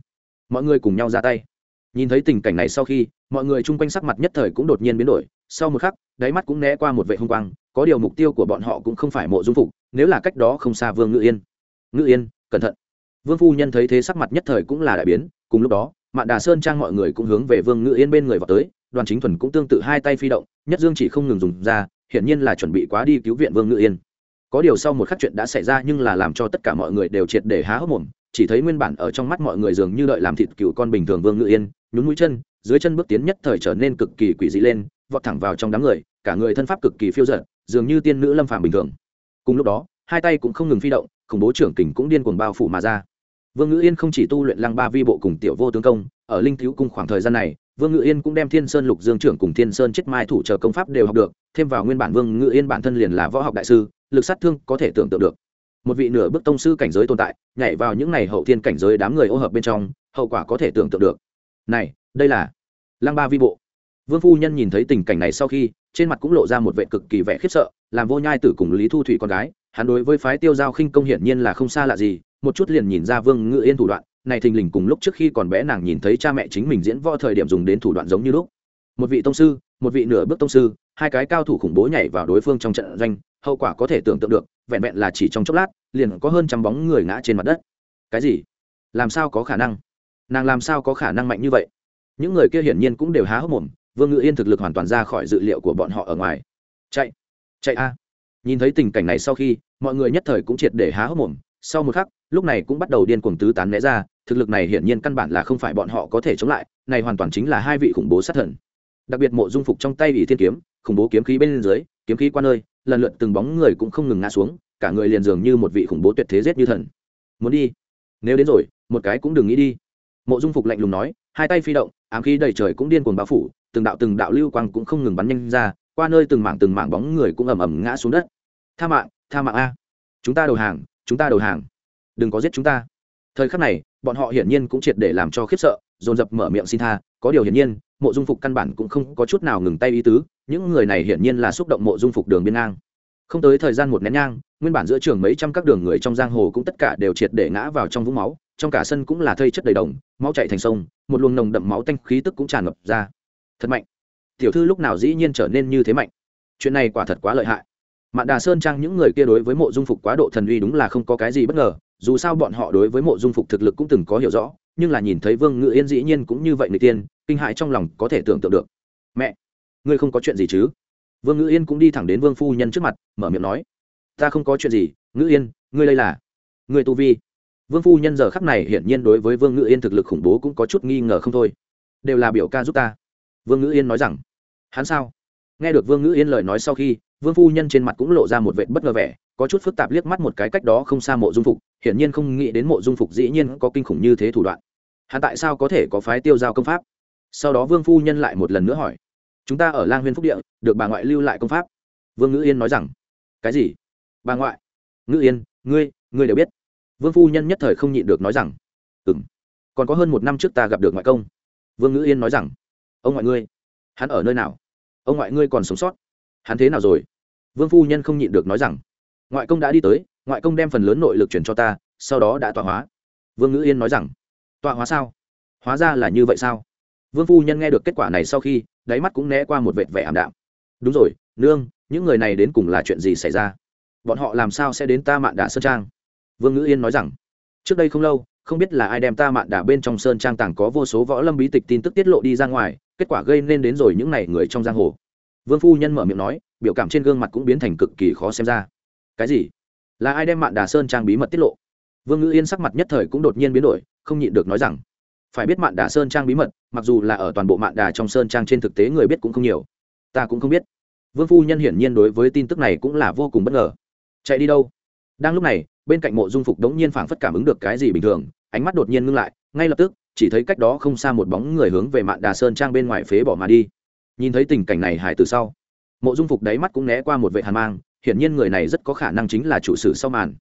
mọi người cùng nhau ra tay. Nhìn thấy tình cảnh này sau khi, mọi người chung quanh sắc mặt nhất thời cũng đột nhiên biến đổi sau một khắc, đáy mắt cũng né qua một vệ hung quang, có điều mục tiêu của bọn họ cũng không phải mộ dung phục, nếu là cách đó không xa vương ngự yên. Ngự yên, cẩn thận. Vương phu nhân thấy thế sắc mặt nhất thời cũng là đại biến, cùng lúc đó, mạn đà sơn trang mọi người cũng hướng về vương ngự yên bên người vào tới, đoàn chính thuần cũng tương tự hai tay phi động, nhất dương chỉ không ngừng dùng ra, hiển nhiên là chuẩn bị quá đi cứu viện vương ngự yên. Có điều sau một khắc chuyện đã xảy ra nhưng là làm cho tất cả mọi người đều triệt để há hốc mồm, chỉ thấy nguyên bản ở trong mắt mọi người dường như đợi làm thịt cựu con bình thường vương ngự yên, nhún mũi chân, dưới chân bước tiến nhất thời trở nên cực kỳ quỷ dị lên vọt thẳng vào trong đám người, cả người thân pháp cực kỳ phiêu giận dường như tiên nữ lâm phàm bình thường. Cùng lúc đó, hai tay cũng không ngừng phi động, khủng bố trưởng kình cũng điên cuồng bao phủ mà ra. Vương Ngữ yên không chỉ tu luyện lăng ba vi bộ cùng tiểu vô tướng công, ở linh thiếu cung khoảng thời gian này, vương Ngữ yên cũng đem thiên sơn lục dương trưởng cùng thiên sơn chết mai thủ trợ công pháp đều học được, thêm vào nguyên bản vương Ngữ yên bản thân liền là võ học đại sư, lực sát thương có thể tưởng tượng được. Một vị nửa bước tông sư cảnh giới tồn tại, nhảy vào những này hậu thiên cảnh giới đám người ô hợp bên trong, hậu quả có thể tưởng tượng được. Này, đây là lăng ba vi bộ vương phu nhân nhìn thấy tình cảnh này sau khi, trên mặt cũng lộ ra một vệ cực kỳ vẻ khiếp sợ, làm vô nhai tử cùng lý thu thủy con gái, hắn đối với phái tiêu giao khinh công hiển nhiên là không xa lạ gì, một chút liền nhìn ra vương ngự yên thủ đoạn, này thình lình cùng lúc trước khi còn bé nàng nhìn thấy cha mẹ chính mình diễn võ thời điểm dùng đến thủ đoạn giống như lúc. Một vị tông sư, một vị nửa bước tông sư, hai cái cao thủ khủng bố nhảy vào đối phương trong trận doanh, hậu quả có thể tưởng tượng được, vẹn vẹn là chỉ trong chốc lát, liền có hơn trăm bóng người ngã trên mặt đất. Cái gì? Làm sao có khả năng? Nàng làm sao có khả năng mạnh như vậy? Những người kia hiển nhiên cũng đều há hốc mồm vương ngự yên thực lực hoàn toàn ra khỏi dự liệu của bọn họ ở ngoài. Chạy chạy a. Nhìn thấy tình cảnh này sau khi, mọi người nhất thời cũng triệt để há hốc mồm. Sau một khắc, lúc này cũng bắt đầu điên cuồng tứ tán né ra. Thực lực này hiển nhiên căn bản là không phải bọn họ có thể chống lại, này hoàn toàn chính là hai vị khủng bố sát thần. Đặc biệt mộ dung phục trong tay ủy thiên kiếm, khủng bố kiếm khí bên dưới, kiếm khí qua nơi, lần lượt từng bóng người cũng không ngừng ngã xuống, cả người liền dường như một vị khủng bố tuyệt thế giết như thần. Muốn đi? Nếu đến rồi, một cái cũng đừng nghĩ đi. Mộ dung phục lạnh lùng nói, hai tay phi động, ám khí đầy trời cũng điên cuồng bao phủ từng đạo từng đạo lưu quang cũng không ngừng bắn nhanh ra, qua nơi từng mảng từng mảng bóng người cũng ầm ầm ngã xuống đất. Tha mạng tha mạng a. Chúng ta đầu hàng, chúng ta đầu hàng. Đừng có giết chúng ta. Thời khắc này, bọn họ hiển nhiên cũng triệt để làm cho khiếp sợ, dồn dập mở miệng xin tha. Có điều hiển nhiên, mộ dung phục căn bản cũng không có chút nào ngừng tay ý tứ. Những người này hiển nhiên là xúc động mộ dung phục đường biên ngang. Không tới thời gian một nén nhang, nguyên bản giữa trường mấy trăm các đường người trong giang hồ cũng tất cả đều triệt để ngã vào trong vũng máu, trong cả sân cũng là thây chất đầy đồng, máu chạy thành sông, một luồng nồng đậm máu tanh khí tức cũng tràn ngập ra thật mạnh. Tiểu thư lúc nào dĩ nhiên trở nên như thế mạnh? Chuyện này quả thật quá lợi hại. Mạn đà sơn trang những người kia đối với mộ dung phục quá độ thần uy đúng là không có cái gì bất ngờ, dù sao bọn họ đối với mộ dung phục thực lực cũng từng có hiểu rõ, nhưng là nhìn thấy vương ngự yên dĩ nhiên cũng như vậy người tiên, kinh hại trong lòng có thể tưởng tượng được. Mẹ, ngươi không có chuyện gì chứ? Vương ngự yên cũng đi thẳng đến vương phu nhân trước mặt, mở miệng nói, ta không có chuyện gì, ngự yên, ngươi đây là, ngươi tu vi. Vương phu nhân giờ khắc này hiển nhiên đối với vương ngự yên thực lực khủng bố cũng có chút nghi ngờ không thôi. Đều là biểu ca giúp ta vương Ngữ yên nói rằng, hắn sao? Nghe được vương Ngữ yên lời nói sau khi, vương phu nhân trên mặt cũng lộ ra một vệt bất ngờ vẻ, có chút phức tạp liếc mắt một cái cách đó không xa mộ dung phục, hiển nhiên không nghĩ đến mộ dung phục dĩ nhiên có kinh khủng như thế thủ đoạn. Hắn tại sao có thể có phái tiêu giao công pháp? Sau đó vương phu nhân lại một lần nữa hỏi, chúng ta ở lang huyên phúc địa, được bà ngoại lưu lại công pháp? Vương ngữ yên nói rằng, cái gì? Bà ngoại? Ngữ yên, ngươi ngươi đều biết. Vương phu nhân nhất thời không nhịn được nói rằng ừ m còn có hơn một năm trước ta gặp được ngoại công. Vương ngữ yên nói rằng ông ngoại ngươi, hắn ở nơi nào? Ông ngoại ngươi còn sống sót? Hắn thế nào rồi? Vương phu nhân không nhịn được nói rằng, ngoại công đã đi tới, ngoại công đem phần lớn nội lực chuyển cho ta, sau đó đã tọa hóa. Vương ngữ yên nói rằng, tọa hóa sao? Hóa ra là như vậy sao? Vương phu nhân nghe được kết quả này sau khi, đáy mắt cũng né qua một vệt vẻ ảm đạm. Đúng rồi, nương, những người này đến cùng là chuyện gì xảy ra? Bọn họ làm sao sẽ đến ta mạn đà sơn trang? Vương ngữ yên nói rằng, trước đây không lâu, không biết là ai đem ta mạn đà bên trong sơn trang tàng có vô số võ lâm bí tịch tin tức tiết lộ đi ra ngoài kết quả gây nên đến rồi những n à y người trong giang hồ. Vương phu nhân mở miệng nói, biểu cảm trên gương mặt cũng biến thành cực kỳ khó xem ra. Cái gì? Là ai đem mạn đà sơn trang bí mật tiết lộ? Vương ngữ yên sắc mặt nhất thời cũng đột nhiên biến đổi, không nhịn được nói rằng, phải biết mạn đà sơn trang bí mật, mặc dù là ở toàn bộ mạn đà trong sơn trang trên thực tế người biết cũng không nhiều. Ta cũng không biết. Vương phu nhân hiển nhiên đối với tin tức này cũng là vô cùng bất ngờ. Chạy đi đâu? Đang lúc này, bên cạnh mộ dung phục đống nhiên phảng phất cảm ứng được cái gì bình thường, ánh mắt đột nhiên ngưng lại ngay lập tức, chỉ thấy cách đó không xa một bóng người hướng về mạn đà sơn trang bên ngoài phế bỏ mà đi. Nhìn thấy tình cảnh này hải từ sau, mộ dung phục đáy mắt cũng né qua một vệ hàn mang, hiển nhiên người này rất có khả năng chính là chủ sử sau màn.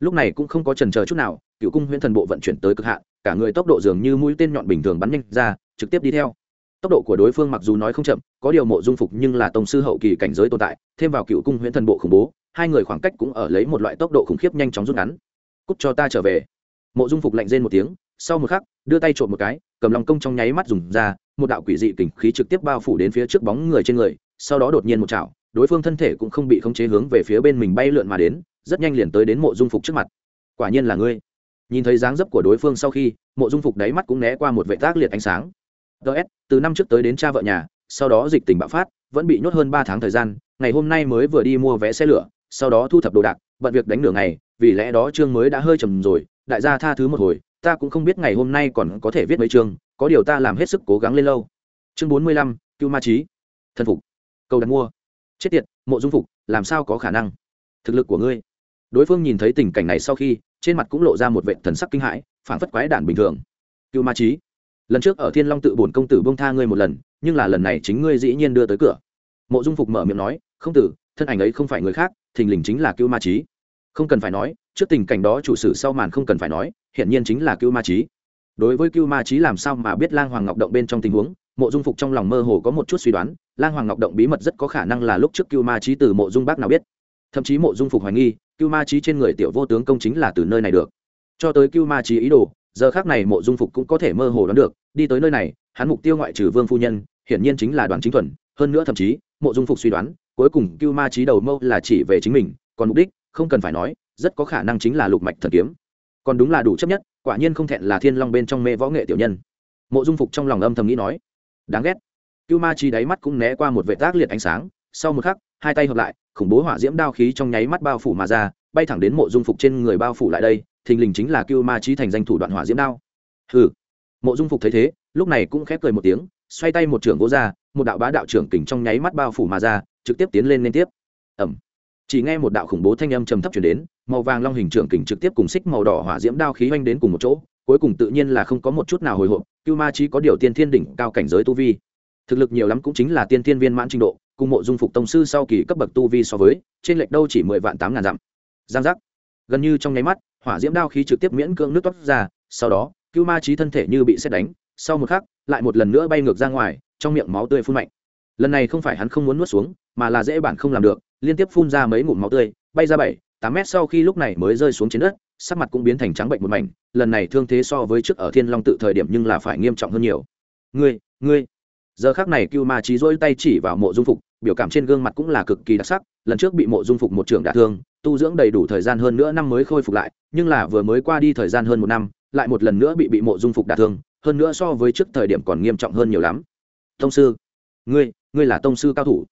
Lúc này cũng không có trần chờ chút nào cựu cung huyễn thần bộ vận chuyển tới cực hạn, cả người tốc độ dường như mũi tên nhọn bình thường bắn nhanh ra, trực tiếp đi theo. Tốc độ của đối phương mặc dù nói không chậm, có điều mộ dung phục nhưng là tổng sư hậu kỳ cảnh giới tồn tại, thêm vào cựu cung huyễn thần bộ khủng bố, hai người khoảng cách cũng ở lấy một loại tốc độ khủng khiếp nhanh chóng rút ngắn. Cút cho ta trở về. Mộ dung phục lạnh rên một tiếng sau một khắc, đưa tay trộm một cái, cầm lòng công trong nháy mắt dùng ra, một đạo quỷ dị kình khí trực tiếp bao phủ đến phía trước bóng người trên người, sau đó đột nhiên một chảo, đối phương thân thể cũng không bị khống chế hướng về phía bên mình bay lượn mà đến, rất nhanh liền tới đến mộ dung phục trước mặt. Quả nhiên là ngươi. Nhìn thấy dáng dấp của đối phương sau khi, mộ dung phục đáy mắt cũng né qua một vệ tác liệt ánh sáng. Ts từ năm trước tới đến cha vợ nhà, sau đó dịch tình bạo phát, vẫn bị nhốt hơn ba tháng thời gian, ngày hôm nay mới vừa đi mua vé xe lửa, sau đó thu thập đồ đạc, bận việc đánh nửa ngày, vì lẽ đó trương mới đã hơi trầm rồi, đại gia tha thứ một hồi ta cũng không biết ngày hôm nay còn có thể viết mấy chương, có điều ta làm hết sức cố gắng lên lâu. Chương bốn mươi lăm cưu ma trí thần phục. Cầu đặt mua. Chết tiệt, mộ dung phục, làm sao có khả năng? Thực lực của ngươi. Đối phương nhìn thấy tình cảnh này sau khi, trên mặt cũng lộ ra một vệ thần sắc kinh hãi phản phất quái đản bình thường. Cưu ma trí lần trước ở thiên long tự bổn công tử bông tha ngươi một lần, nhưng là lần này chính ngươi dĩ nhiên đưa tới cửa. Mộ dung phục mở miệng nói, không tử, thân ảnh ấy không phải người khác, thình lình chính là cưu ma trí không cần phải nói, trước tình cảnh đó chủ sử sau màn không cần phải nói hiện nhiên chính là cưu ma trí đối với cưu ma trí làm sao mà biết lang hoàng ngọc động bên trong tình huống, mộ dung phục trong lòng mơ hồ có một chút suy đoán, lang hoàng ngọc động bí mật rất có khả năng là lúc trước cưu ma trí từ mộ dung bác nào biết. Thậm chí mộ dung phục hoài nghi, cưu ma trí trên người tiểu vô tướng công chính là từ nơi này được. Cho tới cưu ma trí ý đồ, giờ khác này mộ dung phục cũng có thể mơ hồ đoán được, đi tới nơi này, hắn mục tiêu ngoại trừ vương phu nhân, hiển nhiên chính là đoàn chính thuần, hơn nữa thậm chí, mộ dung phục suy đoán, cuối cùng cưu ma trí đầu mâu là chỉ về chính mình, còn mục đích, không cần phải nói, rất có khả năng chính là lục mạch thần kiếm còn đúng là đủ chấp nhất, quả nhiên không thẹn là thiên long bên trong mê võ nghệ tiểu nhân. Mộ dung phục trong lòng âm thầm nghĩ nói, đáng ghét. Cưu ma chi đáy mắt cũng né qua một vệ tác liệt ánh sáng, sau một khắc, hai tay hợp lại, khủng bố hỏa diễm đao khí trong nháy mắt bao phủ mà ra, bay thẳng đến mộ dung phục trên người bao phủ lại đây, thình lình chính là cưu ma chi thành danh thủ đoạn hỏa diễm đao. Hừ. Mộ dung phục thấy thế, lúc này cũng khép cười một tiếng, xoay tay một trưởng gỗ ra, một đạo bá đạo trưởng kình trong nháy mắt bao phủ mà ra, trực tiếp tiến lên liên tiếp. Ẩm chỉ nghe một đạo khủng bố thanh âm trầm thấp chuyển đến, màu vàng long hình trưởng kình trực tiếp cùng xích màu đỏ hỏa diễm đao khí oanh đến cùng một chỗ, cuối cùng tự nhiên là không có một chút nào hồi hộp, cưu ma chí có điều tiên thiên đỉnh cao cảnh giới tu vi. Thực lực nhiều lắm cũng chính là tiên thiên viên mãn trình độ, cùng mộ dung phục tông sư sau kỳ cấp bậc tu vi so với, trên lệch đâu chỉ mười vạn tám ngàn dặm. Giang giác. Gần như trong nháy mắt, hỏa diễm đao khí trực tiếp miễn cưỡng nước toát ra, sau đó, cưu ma chí thân thể như bị xét đánh, sau một khắc, lại một lần nữa bay ngược ra ngoài, trong miệng máu tươi phun mạnh. Lần này không phải hắn không muốn nuốt xuống, mà là dễ bản không làm được liên tiếp phun ra mấy ngụm máu tươi, bay ra bảy, tám mét sau khi lúc này mới rơi xuống trên đất, sắc mặt cũng biến thành trắng bệnh một mảnh, lần này thương thế so với trước ở thiên long tự thời điểm nhưng là phải nghiêm trọng hơn nhiều. Ngươi ngươi. Giờ khác này cưu ma trí dỗi tay chỉ vào mộ dung phục, biểu cảm trên gương mặt cũng là cực kỳ đặc sắc, lần trước bị mộ dung phục một trường đả thương, tu dưỡng đầy đủ thời gian hơn nữa năm mới khôi phục lại, nhưng là vừa mới qua đi thời gian hơn một năm, lại một lần nữa bị bị mộ dung phục đả thương, hơn nữa so với trước thời điểm còn nghiêm trọng hơn nhiều lắm. Tông sư, ngươi ngươi là tông sư cao thủ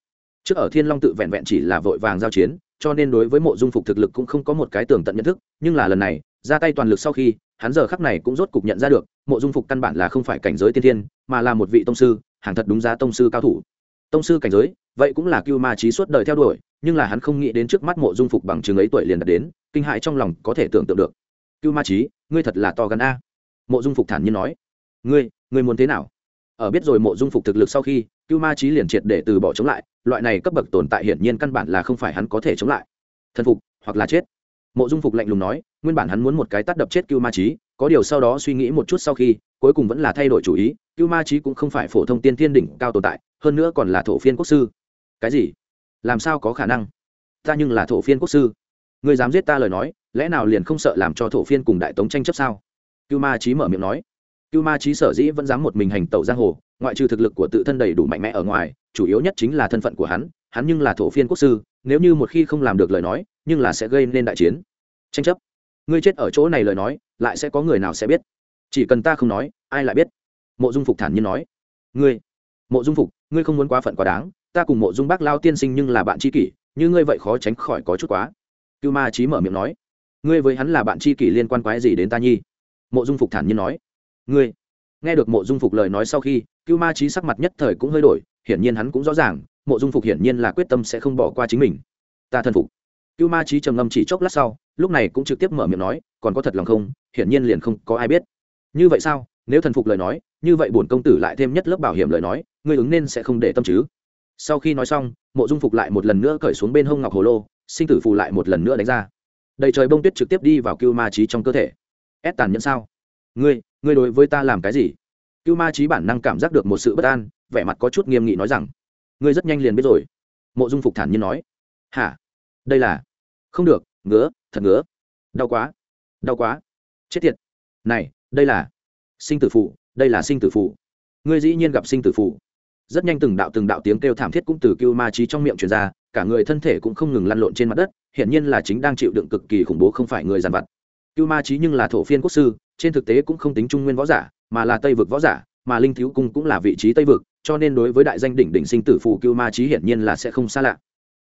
trước ở thiên long tự vẹn vẹn chỉ là vội vàng giao chiến, cho nên đối với mộ dung phục thực lực cũng không có một cái tường tận nhận thức, nhưng là lần này, ra tay toàn lực sau khi, hắn giờ khắc này cũng rốt cục nhận ra được, mộ dung phục căn bản là không phải cảnh giới tiên thiên, mà là một vị tông sư, hàng thật đúng giá tông sư cao thủ. Tông sư cảnh giới, vậy cũng là cưu ma trí suốt đời theo đuổi, nhưng là hắn không nghĩ đến trước mắt mộ dung phục bằng chứng ấy tuổi liền đạt đến, kinh hại trong lòng có thể tưởng tượng được. Cưu ma trí, ngươi thật là to gần a. Mộ dung phục thản nhiên nói. Ngươi ngươi muốn thế nào? Ở biết rồi mộ dung phục thực lực sau khi, cưu ma trí liền triệt để từ bỏ chống lại loại này cấp bậc tồn tại hiển nhiên căn bản là không phải hắn có thể chống lại. Thần phục hoặc là chết. Mộ dung phục lạnh lùng nói, nguyên bản hắn muốn một cái tắt đập chết cưu ma trí có điều sau đó suy nghĩ một chút sau khi, cuối cùng vẫn là thay đổi chủ ý, cưu ma trí cũng không phải phổ thông tiên thiên đỉnh cao tồn tại, hơn nữa còn là thổ phiên quốc sư. Cái gì? Làm sao có khả năng? Ta nhưng là thổ phiên quốc sư. Người dám giết ta lời nói, lẽ nào liền không sợ làm cho thổ phiên cùng đại tống tranh chấp sao? Cưu ma trí mở miệng nói. Cưu ma trí sở dĩ vẫn dám một mình hành tẩu giang hồ ngoại trừ thực lực của tự thân đầy đủ mạnh mẽ ở ngoài, chủ yếu nhất chính là thân phận của hắn hắn nhưng là thổ phiên quốc sư, nếu như một khi không làm được lời nói, nhưng là sẽ gây nên đại chiến. Tranh chấp. Ngươi chết ở chỗ này lời nói, lại sẽ có người nào sẽ biết? Chỉ cần ta không nói, ai lại biết? Mộ dung phục thản nhiên nói. Ngươi, mộ dung phục, ngươi không muốn quá phận quá đáng, ta cùng mộ dung bác lao tiên sinh nhưng là bạn tri kỷ, như ngươi vậy khó tránh khỏi có chút quá. Cưu ma trí mở miệng nói. Ngươi với hắn là bạn tri kỷ liên quan quái gì đến ta nhi? Mộ dung phục thản nhiên nói. Ngươi nghe được mộ dung phục lời nói sau khi, cưu ma trí sắc mặt nhất thời cũng hơi đổi, hiển nhiên hắn cũng rõ ràng, mộ dung phục hiển nhiên là quyết tâm sẽ không bỏ qua chính mình. Ta thân phục. Cưu ma trí trầm ngâm chỉ chốc lát sau, lúc này cũng trực tiếp mở miệng nói, còn có thật lòng không? Hiển nhiên liền không có ai biết. Như vậy sao? Nếu thần phục lời nói, như vậy bổn công tử lại thêm nhất lớp bảo hiểm lời nói, ngươi ứng nên sẽ không để tâm chứ? Sau khi nói xong, mộ dung phục lại một lần nữa cởi xuống bên hông ngọc hồ lô, sinh tử phù lại một lần nữa đánh ra. Đầy trời bông tuyết trực tiếp đi vào cưu ma trí trong cơ thể. Ép tàn nhẫn sao? Ngươi ngươi đối với ta làm cái gì? Cưu ma trí bản năng cảm giác được một sự bất an, vẻ mặt có chút nghiêm nghị nói rằng, ngươi rất nhanh liền biết rồi. Mộ dung phục thản nhiên nói, hả? Đây là, không được, ngứa, thật ngứa. Đau quá đau quá. Chết tiệt. Này, đây là sinh tử phụ đây là sinh tử phụ ngươi dĩ nhiên gặp sinh tử phụ rất nhanh từng đạo từng đạo tiếng kêu thảm thiết cũng từ cưu ma trí trong miệng truyền ra, cả người thân thể cũng không ngừng lăn lộn trên mặt đất hiện nhiên là chính đang chịu đựng cực kỳ khủng bố không phải người giàn vặt cưu ma trí nhưng là thổ phiên quốc sư, trên thực tế cũng không tính trung nguyên võ giả, mà là tây vực võ giả, mà linh thiếu cung cũng là vị trí tây vực, cho nên đối với đại danh đỉnh đỉnh sinh tử phù cưu ma trí hiển nhiên là sẽ không xa lạ.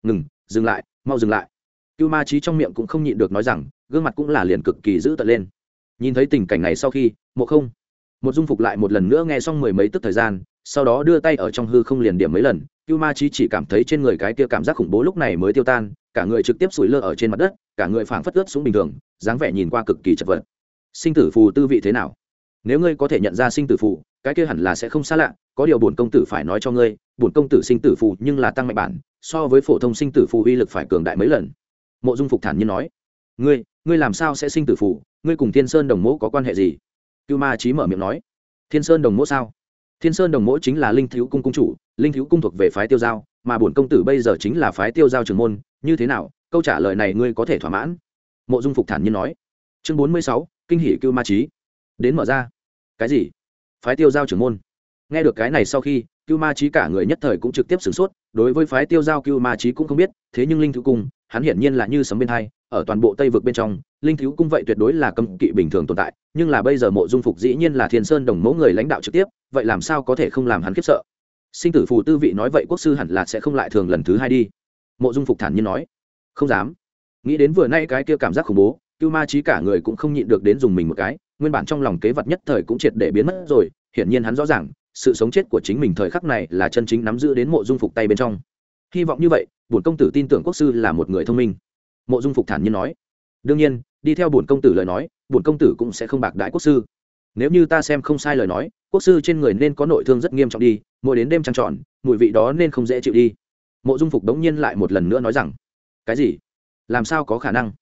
Ngừng, dừng lại, mau dừng lại. Cưu ma trí trong miệng cũng không nhịn được nói rằng, gương mặt cũng là liền cực kỳ dữ tợn lên. Nhìn thấy tình cảnh này sau khi một không, một dung phục lại một lần nữa nghe xong mười mấy tức thời gian, sau đó đưa tay ở trong hư không liền điểm mấy lần, cưu ma trí chỉ cảm thấy trên người cái kia cảm giác khủng bố lúc này mới tiêu tan, cả người trực tiếp sủi lơ ở trên mặt đất, cả người phảng phất ướt xuống bình thường dáng vẻ nhìn qua cực kỳ chật vật. Sinh tử phù tư vị thế nào? Nếu ngươi có thể nhận ra sinh tử phù, cái kia hẳn là sẽ không xa lạ, có điều bổn công tử phải nói cho ngươi, bổn công tử sinh tử phù nhưng là tăng mạnh bản, so với phổ thông sinh tử phù uy lực phải cường đại mấy lần. Mộ dung phục thản nhiên nói, ngươi ngươi làm sao sẽ sinh tử phù? Ngươi cùng thiên sơn đồng mẫu có quan hệ gì? Cưu ma trí mở miệng nói, thiên sơn đồng mẫu sao? Thiên sơn đồng mẫu chính là linh thiếu cung cung chủ, linh thiếu cung thuộc về phái tiêu giao, mà bổn công tử bây giờ chính là phái tiêu giao trường môn, như thế nào? Câu trả lời này ngươi có thể thỏa mãn mộ dung phục thản nhiên nói. Chương bốn mươi sáu, kinh hỷ cưu ma trí. Đến mở ra. Cái gì? Phái tiêu giao trưởng môn. Nghe được cái này sau khi, cưu ma trí cả người nhất thời cũng trực tiếp sửng sốt, đối với phái tiêu giao cưu ma trí cũng không biết, thế nhưng linh thứ cung, hắn hiển nhiên là như sấm bên hai, ở toàn bộ tây vực bên trong, linh thiếu cung vậy tuyệt đối là cấm kỵ bình thường tồn tại, nhưng là bây giờ mộ dung phục dĩ nhiên là thiên sơn đồng mẫu người lãnh đạo trực tiếp, vậy làm sao có thể không làm hắn khiếp sợ? Sinh tử phù tư vị nói vậy quốc sư hẳn là sẽ không lại thường lần thứ hai đi. Mộ dung phục thản nhiên nói. Không dám nghĩ đến vừa nay cái kia cảm giác khủng bố, cưu ma trí cả người cũng không nhịn được đến dùng mình một cái, nguyên bản trong lòng kế vật nhất thời cũng triệt để biến mất rồi, hiển nhiên hắn rõ ràng, sự sống chết của chính mình thời khắc này là chân chính nắm giữ đến mộ dung phục tay bên trong. Hy vọng như vậy, bổn công tử tin tưởng quốc sư là một người thông minh. Mộ dung phục thản nhiên nói. Đương nhiên, đi theo bổn công tử lời nói, bổn công tử cũng sẽ không bạc đãi quốc sư. Nếu như ta xem không sai lời nói, quốc sư trên người nên có nội thương rất nghiêm trọng đi, mỗi đến đêm trăng tròn, mùi vị đó nên không dễ chịu đi. Mộ dung phục đống nhiên lại một lần nữa nói rằng, cái gì? Làm sao có khả năng?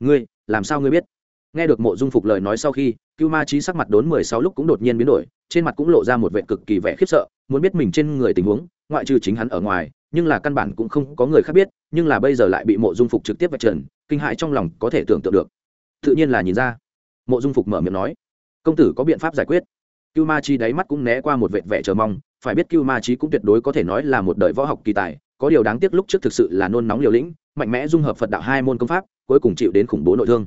Ngươi, làm sao ngươi biết? Nghe được mộ dung phục lời nói sau khi, cưu ma trí sắc mặt đốn mười sáu lúc cũng đột nhiên biến đổi, trên mặt cũng lộ ra một vệ cực kỳ vẻ khiếp sợ, muốn biết mình trên người tình huống, ngoại trừ chính hắn ở ngoài, nhưng là căn bản cũng không có người khác biết, nhưng là bây giờ lại bị mộ dung phục trực tiếp vạch trần, kinh hãi trong lòng có thể tưởng tượng được. Tự nhiên là nhìn ra. Mộ dung phục mở miệng nói, công tử có biện pháp giải quyết. Cưu ma chi đáy mắt cũng né qua một vệ vẻ chờ mong, phải biết cưu ma chi cũng tuyệt đối có thể nói là một đời võ học kỳ tài có điều đáng tiếc lúc trước thực sự là nôn nóng liều lĩnh, mạnh mẽ dung hợp phật đạo hai môn công pháp, cuối cùng chịu đến khủng bố nội thương.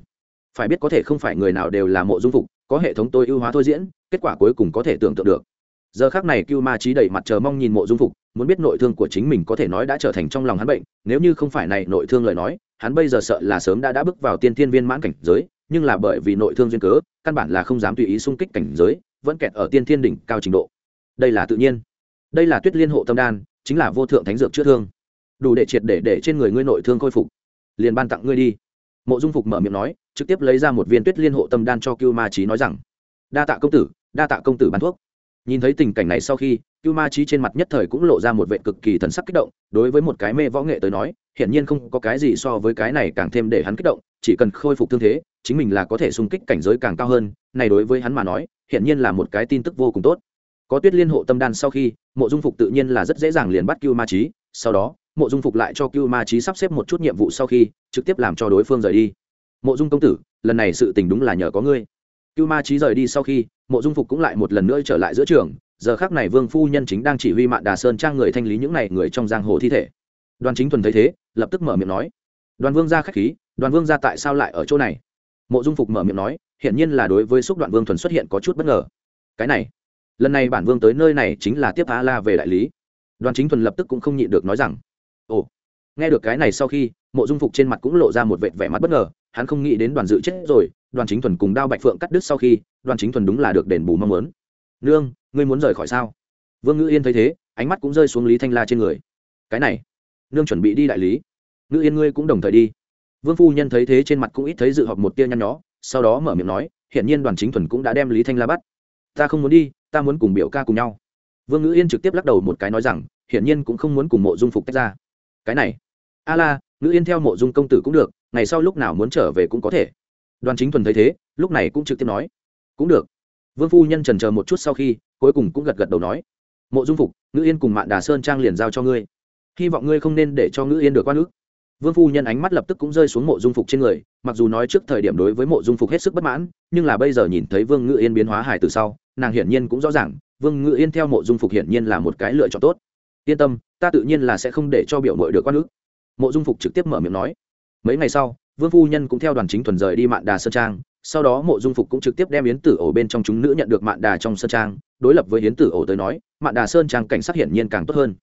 Phải biết có thể không phải người nào đều là mộ dung phục, có hệ thống tôi ưu hóa thôi diễn, kết quả cuối cùng có thể tưởng tượng được. Giờ khác này cưu ma trí đầy mặt chờ mong nhìn mộ dung phục, muốn biết nội thương của chính mình có thể nói đã trở thành trong lòng hắn bệnh, nếu như không phải này nội thương lời nói, hắn bây giờ sợ là sớm đã đã bước vào tiên thiên viên mãn cảnh giới, nhưng là bởi vì nội thương duyên cớ, căn bản là không dám tùy ý xung kích cảnh giới, vẫn kẹt ở tiên thiên đỉnh cao trình độ. Đây là tự nhiên. Đây là tuyết liên hộ tâm đan chính là vô thượng thánh dược chữa thương. Đủ để triệt để để trên người ngươi nội thương khôi phục. Liền ban tặng ngươi đi. Mộ dung phục mở miệng nói, trực tiếp lấy ra một viên tuyết liên hộ tâm đan cho cưu ma trí nói rằng, đa tạ công tử, đa tạ công tử bán thuốc. Nhìn thấy tình cảnh này sau khi, cưu ma trí trên mặt nhất thời cũng lộ ra một vệ cực kỳ thần sắc kích động, đối với một cái mê võ nghệ tới nói, hiển nhiên không có cái gì so với cái này càng thêm để hắn kích động, chỉ cần khôi phục thương thế, chính mình là có thể xung kích cảnh giới càng cao hơn, này đối với hắn mà nói, hiển nhiên là một cái tin tức vô cùng tốt có tuyết liên hộ tâm đan sau khi, mộ dung phục tự nhiên là rất dễ dàng liền bắt cưu ma trí sau đó, mộ dung phục lại cho cưu ma trí sắp xếp một chút nhiệm vụ sau khi, trực tiếp làm cho đối phương rời đi. Mộ dung công tử, lần này sự tình đúng là nhờ có ngươi. Cưu ma trí rời đi sau khi, mộ dung phục cũng lại một lần nữa trở lại giữa trường, giờ khác này vương phu nhân chính đang chỉ huy mạn đà sơn trang người thanh lý những n à y người trong giang hồ thi thể. Đoàn chính thuần thấy thế, lập tức mở miệng nói, đoàn vương ra k h á c h khí, đoàn vương ra tại sao lại ở chỗ này? Mộ dung phục mở miệng nói, hiển nhiên là đối với xúc đoạn vương thuần xuất hiện có chút bất ngờ. Cái này lần này bản vương tới nơi này chính là tiếp a la về đại lý. Đoàn chính thuần lập tức cũng không nhịn được nói rằng, ồ, nghe được cái này sau khi, mộ dung phục trên mặt cũng lộ ra một vệt vẻ mặt bất ngờ, hắn không nghĩ đến đoàn dự chết rồi, đoàn chính thuần cùng đao bạch phượng cắt đứt sau khi, đoàn chính thuần đúng là được đền bù mong muốn. Nương, ngươi muốn rời khỏi sao? Vương ngữ yên thấy thế, ánh mắt cũng rơi xuống lý thanh la trên người. Cái này, nương chuẩn bị đi đại lý. Ngữ yên ngươi cũng đồng thời đi. Vương phu nhân thấy thế trên mặt cũng ít thấy dự họp một tia nhăn nhó, sau đó mở miệng nói hiện nhiên đoàn chính thuần cũng đã đem lý thanh la bắt. Ta không muốn đi ta muốn cùng biểu ca cùng nhau. Vương ngữ yên trực tiếp lắc đầu một cái nói rằng, hiển nhiên cũng không muốn cùng mộ dung phục tách ra. Cái này, a la, ngữ yên theo mộ dung công tử cũng được, ngày sau lúc nào muốn trở về cũng có thể. Đoàn chính thuần thấy thế, lúc này cũng trực tiếp nói, cũng được. Vương phu nhân trần chờ một chút sau khi, cuối cùng cũng gật gật đầu nói, mộ dung phục, ngữ yên cùng mạn đà sơn trang liền giao cho ngươi. Hy vọng ngươi không nên để cho ngữ yên được quan ước vương phu nhân ánh mắt lập tức cũng rơi xuống mộ dung phục trên người, mặc dù nói trước thời điểm đối với mộ dung phục hết sức bất mãn nhưng là bây giờ nhìn thấy vương Ngự yên biến hóa hải từ sau, nàng hiển nhiên cũng rõ ràng, vương Ngự yên theo mộ dung phục hiển nhiên là một cái lựa chọn tốt. Yên tâm, ta tự nhiên là sẽ không để cho biểu mội được quan ước mộ dung phục trực tiếp mở miệng nói. Mấy ngày sau, vương phu nhân cũng theo đoàn chính thuần rời đi mạn đà sơn trang, sau đó mộ dung phục cũng trực tiếp đem yến tử ổ bên trong chúng nữ nhận được mạn đà trong sơn trang, đối lập với yến tử ổ tới nói, mạn đà sơn trang cảnh sát hiển nhiên càng tốt hơn.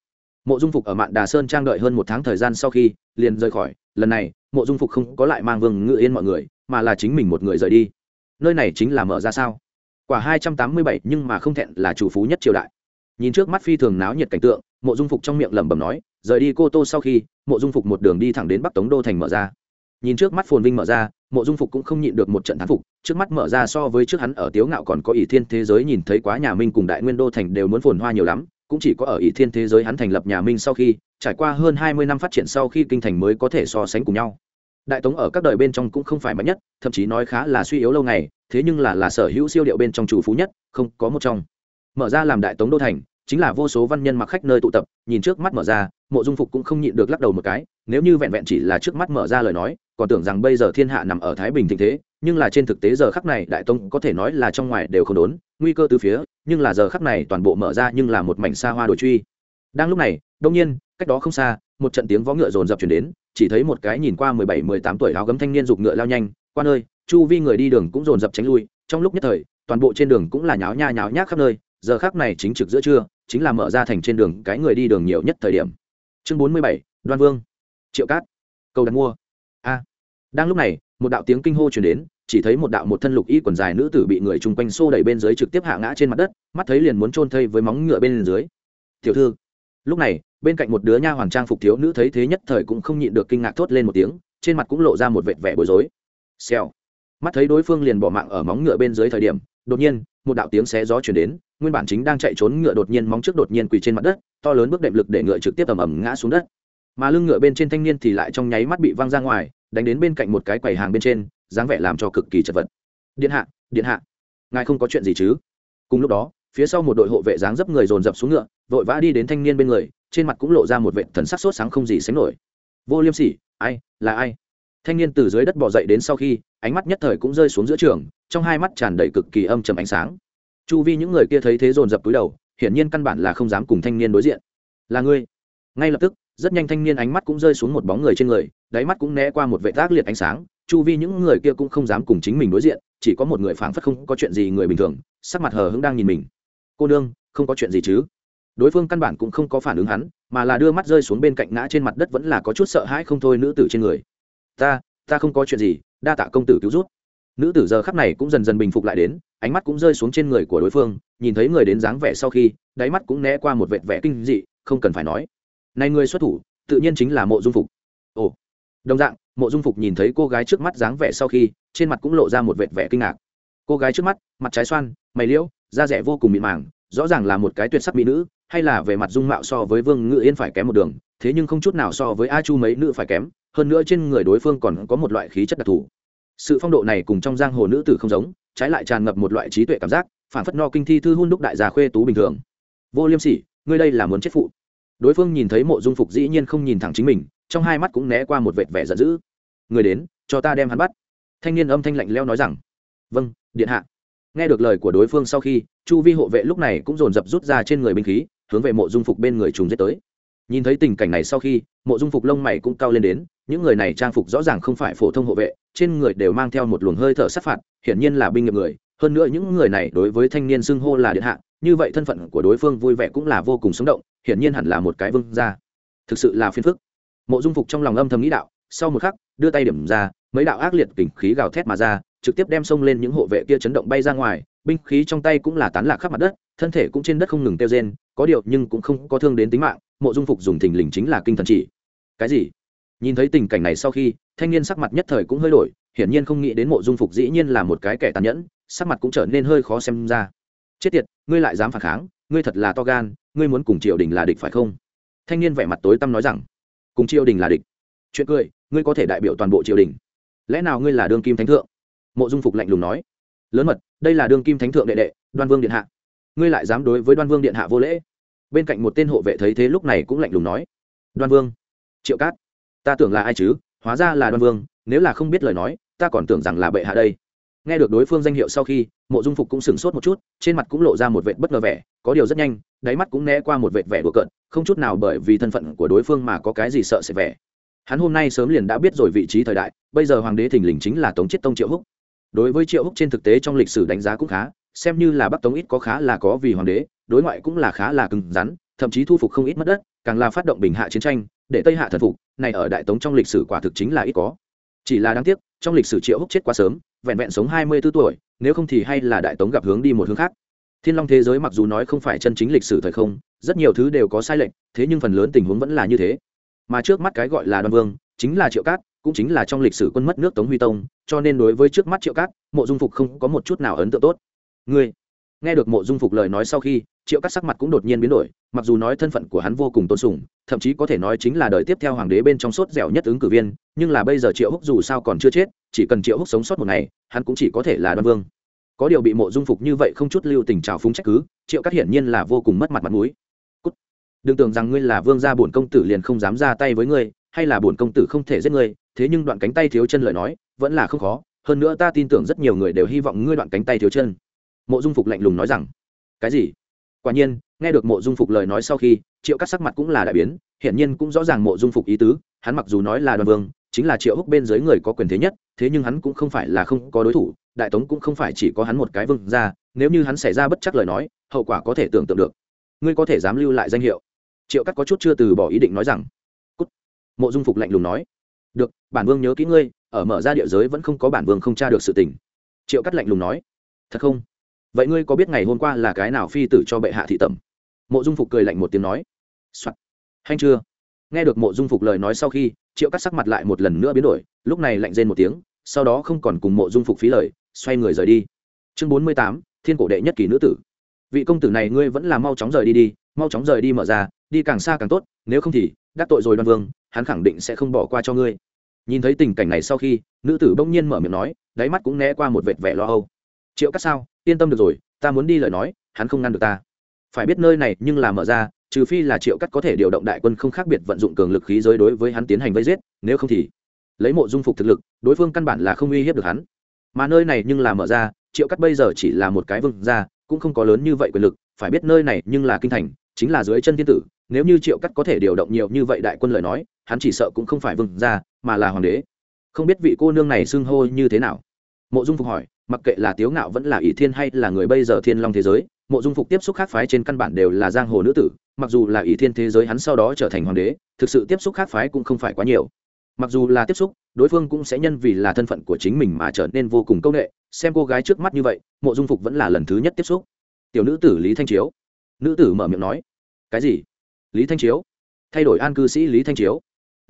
Mộ dung phục ở mạn đà sơn trang đợi hơn một tháng thời gian sau khi, liền rời khỏi, lần này, mộ dung phục không có lại mang vương ngự yên mọi người, mà là chính mình một người rời đi nơi này chính là mở ra sao? Quả hai trăm tám mươi bảy nhưng mà không thẹn là chủ phú nhất triều đại. Nhìn trước mắt phi thường náo nhiệt cảnh tượng, mộ dung phục trong miệng lẩm bẩm nói, rời đi cô tô sau khi, mộ dung phục một đường đi thẳng đến bắc tống đô thành mở ra. Nhìn trước mắt phồn vinh mở ra, mộ dung phục cũng không nhịn được một trận thán phục, trước mắt mở ra so với trước hắn ở tiếu ngạo còn có ỷ thiên thế giới nhìn thấy quá nhà minh cùng đại nguyên đô thành đều muốn phồn hoa nhiều lắm, cũng chỉ có ở ỷ thiên thế giới hắn thành lập nhà minh sau khi, trải qua hơn hai mươi năm phát triển sau khi kinh thành mới có thể so sánh cùng nhau đại tống ở các đời bên trong cũng không phải mạnh nhất, thậm chí nói khá là suy yếu lâu ngày, thế nhưng là là sở hữu siêu điệu bên trong chủ phú nhất, không có một trong. Mở ra làm đại tống đô thành, chính là vô số văn nhân mặc khách nơi tụ tập, nhìn trước mắt mở ra, mộ dung phục cũng không nhịn được lắc đầu một cái, nếu như vẹn vẹn chỉ là trước mắt mở ra lời nói, còn tưởng rằng bây giờ thiên hạ nằm ở thái bình thịnh thế, nhưng là trên thực tế giờ khắc này đại tông có thể nói là trong ngoài đều không đốn, nguy cơ từ phía, nhưng là giờ khắc này toàn bộ mở ra nhưng là một mảnh xa hoa đồi truy. Đang lúc này đông nhiên, cách đó không xa, một trận tiếng vó ngựa rồn rập chuyển đến chỉ thấy một cái nhìn qua mười bảy, mười tám tuổi áo gấm thanh niên giục ngựa lao nhanh qua nơi chu vi người đi đường cũng rồn rập tránh lui, trong lúc nhất thời, toàn bộ trên đường cũng là nháo nha nháo nhác khắp nơi, giờ khắc này chính trực giữa trưa, chính là mở ra thành trên đường cái người đi đường nhiều nhất thời điểm. Chương bốn mươi bảy, đoan vương. Triệu cát. Cầu đặt mua. A. Đang lúc này, một đạo tiếng kinh hô chuyển đến, chỉ thấy một đạo một thân lục y quần dài nữ tử bị người chung quanh xô đẩy bên dưới trực tiếp hạ ngã trên mặt đất, mắt thấy liền muốn trôn thây với móng ngựa bên dưới. Tiểu thư. Lúc này bên cạnh một đứa nha hoàng trang phục thiếu nữ thấy thế nhất thời cũng không nhịn được kinh ngạc thốt lên một tiếng, trên mặt cũng lộ ra một vệt vẻ bối rối. Xèo. Mắt thấy đối phương liền bỏ mạng ở móng ngựa bên dưới thời điểm, đột nhiên, một đạo tiếng xé gió chuyển đến, nguyên bản chính đang chạy trốn ngựa đột nhiên móng trước đột nhiên quỳ trên mặt đất, to lớn bước đệm lực để ngựa trực tiếp ầm ầm ngã xuống đất. Mà lưng ngựa bên trên thanh niên thì lại trong nháy mắt bị văng ra ngoài, đánh đến bên cạnh một cái quầy hàng bên trên, dáng vẻ làm cho cực kỳ chật vật. Điện hạ điện hạ, ngài không có chuyện gì chứ? Cùng lúc đó, phía sau một đội hộ vệ dáng dấp người dồn dập xuống ngựa, vội vã đi đến thanh niên bên người trên mặt cũng lộ ra một vệ thần sắc sốt sáng không gì sánh nổi. Vô liêm sỉ, ai, là ai? Thanh niên từ dưới đất bỏ dậy đến sau khi, ánh mắt nhất thời cũng rơi xuống giữa trường, trong hai mắt tràn đầy cực kỳ âm trầm ánh sáng. Chu vi những người kia thấy thế dồn dập túi đầu, hiển nhiên căn bản là không dám cùng thanh niên đối diện. Là ngươi? Ngay lập tức, rất nhanh thanh niên ánh mắt cũng rơi xuống một bóng người trên người, đáy mắt cũng né qua một vệ tác liệt ánh sáng. Chu vi những người kia cũng không dám cùng chính mình đối diện, chỉ có một người phảng phất không có chuyện gì người bình thường, sắc mặt hờ hững đang nhìn mình. Cô nương, không có chuyện gì chứ? Đối phương căn bản cũng không có phản ứng hắn, mà là đưa mắt rơi xuống bên cạnh ngã trên mặt đất vẫn là có chút sợ hãi không thôi nữ tử trên người. Ta ta không có chuyện gì, đa tạ công tử cứu rút nữ tử giờ khắc này cũng dần dần bình phục lại đến, ánh mắt cũng rơi xuống trên người của đối phương, nhìn thấy người đến dáng vẻ sau khi, đáy mắt cũng né qua một vệt vẻ kinh dị, không cần phải nói. Này người xuất thủ, tự nhiên chính là mộ dung phục. Ồ. Đồng dạng, mộ dung phục nhìn thấy cô gái trước mắt dáng vẻ sau khi, trên mặt cũng lộ ra một vệt vẻ kinh ngạc. Cô gái trước mắt, mặt trái xoan, mày liễu, da rẻ vô cùng mịn màng, rõ ràng là một cái tuyệt sắc mỹ nữ hay là về mặt dung mạo so với vương ngự yên phải kém một đường, thế nhưng không chút nào so với a chu mấy nữ phải kém, hơn nữa trên người đối phương còn có một loại khí chất đặc thù. Sự phong độ này cùng trong giang hồ nữ tử không giống, trái lại tràn ngập một loại trí tuệ cảm giác phản phất no kinh thi thư hôn đúc đại gia khuê tú bình thường. Vô liêm sỉ, ngươi đây là muốn chết phụ. Đối phương nhìn thấy mộ dung phục dĩ nhiên không nhìn thẳng chính mình, trong hai mắt cũng né qua một vệt vẻ giận dữ. Người đến, cho ta đem hắn bắt. Thanh niên âm thanh lạnh leo nói rằng vâng điện hạ. Nghe được lời của đối phương sau khi, chu vi hộ vệ lúc này cũng dồn dập rút ra trên người binh khí hướng về mộ dung phục bên người trùng giết tới. Nhìn thấy tình cảnh này sau khi, mộ dung phục lông mày cũng cao lên đến, những người này trang phục rõ ràng không phải phổ thông hộ vệ, trên người đều mang theo một luồng hơi thở sát phạt, hiển nhiên là binh nghiệp người. Hơn nữa những người này đối với thanh niên xưng hô là điện hạ, như vậy thân phận của đối phương vui vẻ cũng là vô cùng sống động, hiển nhiên hẳn là một cái vương gia. Thực sự là phiền phức. Mộ dung phục trong lòng âm thầm nghĩ đạo, sau một khắc, đưa tay điểm ra, mấy đạo ác liệt kình khí gào thét mà ra, trực tiếp đem xông lên những hộ vệ kia chấn động bay ra ngoài, binh khí trong tay cũng là tán lạc khắp mặt đất thân thể cũng trên đất không ngừng tiêu rên, có điều nhưng cũng không có thương đến tính mạng, mộ dung phục dùng thình lình chính là kinh thần chỉ. Cái gì? Nhìn thấy tình cảnh này sau khi, thanh niên sắc mặt nhất thời cũng hơi đổi, hiển nhiên không nghĩ đến mộ dung phục dĩ nhiên là một cái kẻ tàn nhẫn, sắc mặt cũng trở nên hơi khó xem ra. Chết tiệt, ngươi lại dám phản kháng, ngươi thật là to gan, ngươi muốn cùng triều đình là địch phải không? Thanh niên vẻ mặt tối tăm nói rằng, cùng triều đình là địch. Chuyện cười, ngươi có thể đại biểu toàn bộ triều đình. Lẽ nào ngươi là đương kim thánh thượng? Mộ dung phục lạnh lùng nói. Lớn mật, đây là đương kim thánh thượng đệ đệ, đoan vương điện hạ ngươi lại dám đối với đoan vương điện hạ vô lễ? Bên cạnh một tên hộ vệ thấy thế lúc này cũng lạnh lùng nói, đoan vương, triệu cát, ta tưởng là ai chứ? Hóa ra là đoan vương, nếu là không biết lời nói, ta còn tưởng rằng là bệ hạ đây. Nghe được đối phương danh hiệu sau khi, mộ dung phục cũng sửng sốt một chút, trên mặt cũng lộ ra một vệt bất ngờ vẻ, có điều rất nhanh, đáy mắt cũng né qua một vệt vẻ đùa cợt, không chút nào bởi vì thân phận của đối phương mà có cái gì sợ sẽ vẻ. Hắn hôm nay sớm liền đã biết rồi vị trí thời đại, bây giờ hoàng đế thình lình chính là tống chiết tông triệu húc. Đối với triệu húc trên thực tế trong lịch sử đánh giá cũng khá xem như là bắc tống ít có khá là có vì hoàng đế, đối ngoại cũng là khá là cứng rắn, thậm chí thu phục không ít mất đất, càng là phát động bình hạ chiến tranh, để tây hạ thần phục, này ở đại tống trong lịch sử quả thực chính là ít có. Chỉ là đáng tiếc, trong lịch sử triệu húc chết quá sớm, vẹn vẹn sống hai mươi 24 tuổi, nếu không thì hay là đại tống gặp hướng đi một hướng khác. Thiên long thế giới mặc dù nói không phải chân chính lịch sử thời không, rất nhiều thứ đều có sai lệch, thế nhưng phần lớn tình huống vẫn là như thế. Mà trước mắt cái gọi là đoan vương, chính là triệu cát, cũng chính là trong lịch sử quân mất nước tống huy tông, cho nên đối với trước mắt triệu cát, mộ dung phục không có một chút nào ấn tượng tốt ngươi. Nghe được mộ dung phục lời nói sau khi, triệu cát sắc mặt cũng đột nhiên biến đổi, mặc dù nói thân phận của hắn vô cùng tôn sùng, thậm chí có thể nói chính là đời tiếp theo hoàng đế bên trong sốt dẻo nhất ứng cử viên, nhưng là bây giờ triệu húc dù sao còn chưa chết, chỉ cần triệu húc sống sót một ngày, hắn cũng chỉ có thể là đoan vương. Có điều bị mộ dung phục như vậy không chút lưu tình trào phúng trách cứ, triệu cát hiển nhiên là vô cùng mất mặt mặt mũi. Đừng tưởng rằng ngươi là vương gia bổn công tử liền không dám ra tay với ngươi, hay là bổn công tử không thể giết ngươi, thế nhưng đoạn cánh tay thiếu chân lời nói, vẫn là không khó. Hơn nữa ta tin tưởng rất nhiều người đều hy vọng ngươi đoạn cánh tay thiếu chân mộ dung phục lạnh lùng nói rằng, cái gì? Quả nhiên, nghe được mộ dung phục lời nói sau khi, triệu cắt sắc mặt cũng là đại biến, hiển nhiên cũng rõ ràng mộ dung phục ý tứ, hắn mặc dù nói là đoàn vương, chính là triệu húc bên dưới người có quyền thế nhất, thế nhưng hắn cũng không phải là không có đối thủ, đại tống cũng không phải chỉ có hắn một cái vương ra nếu như hắn xảy ra bất chắc lời nói, hậu quả có thể tưởng tượng được. Ngươi có thể dám lưu lại danh hiệu. Triệu cắt có chút chưa từ bỏ ý định nói rằng, Cút. mộ dung phục lạnh lùng nói, được, bản vương nhớ kỹ ngươi, ở mở ra địa giới vẫn không có bản vương không tra được sự tình. Triệu cắt lạnh lùng nói, thật không? Vậy ngươi có biết ngày hôm qua là cái nào phi tử cho bệ hạ thị tẩm? Mộ dung phục cười lạnh một tiếng nói、Soạn. hay chưa? Nghe được mộ dung phục lời nói sau khi, triệu cắt sắc mặt lại một lần nữa biến đổi, lúc này lạnh rên một tiếng, sau đó không còn cùng mộ dung phục phí lời, xoay người rời đi. Chương bốn mươi tám, thiên cổ đệ nhất kỳ nữ tử. Vị công tử này ngươi vẫn là mau chóng rời đi đi, mau chóng rời đi mở ra, đi càng xa càng tốt, nếu không thì, đắc tội rồi đoan vương, hắn khẳng định sẽ không bỏ qua cho ngươi. Nhìn thấy tình cảnh này sau khi, nữ tử bỗng nhiên mở miệng nói, đáy mắt cũng né qua một vệt vẻ lo âu triệu cắt sao? Yên tâm được rồi, ta muốn đi lời nói, hắn không ngăn được ta. Phải biết nơi này nhưng là mở ra, trừ phi là triệu cắt có thể điều động đại quân không khác biệt vận dụng cường lực khí giới đối với hắn tiến hành vây giết, nếu không thì lấy mộ dung phục thực lực, đối phương căn bản là không uy hiếp được hắn. Mà nơi này nhưng là mở ra, triệu cắt bây giờ chỉ là một cái vương ra cũng không có lớn như vậy quyền lực, phải biết nơi này nhưng là kinh thành, chính là dưới chân thiên tử, nếu như triệu cắt có thể điều động nhiều như vậy đại quân lời nói, hắn chỉ sợ cũng không phải vương ra mà là hoàng đế. Không biết vị cô nương này xưng hô như thế nào. Mộ dung phục hỏi mặc kệ là tiếu ngạo vẫn là ỷ thiên hay là người bây giờ thiên long thế giới, mộ dung phục tiếp xúc khác phái trên căn bản đều là giang hồ nữ tử, mặc dù là ỷ thiên thế giới hắn sau đó trở thành hoàng đế, thực sự tiếp xúc khác phái cũng không phải quá nhiều. Mặc dù là tiếp xúc, đối phương cũng sẽ nhân vì là thân phận của chính mình mà trở nên vô cùng công nghệ xem cô gái trước mắt như vậy, mộ dung phục vẫn là lần thứ nhất tiếp xúc. Tiểu nữ tử lý thanh chiếu. Nữ tử mở miệng nói, cái gì? Lý thanh chiếu? Thay đổi an cư sĩ lý thanh chiếu?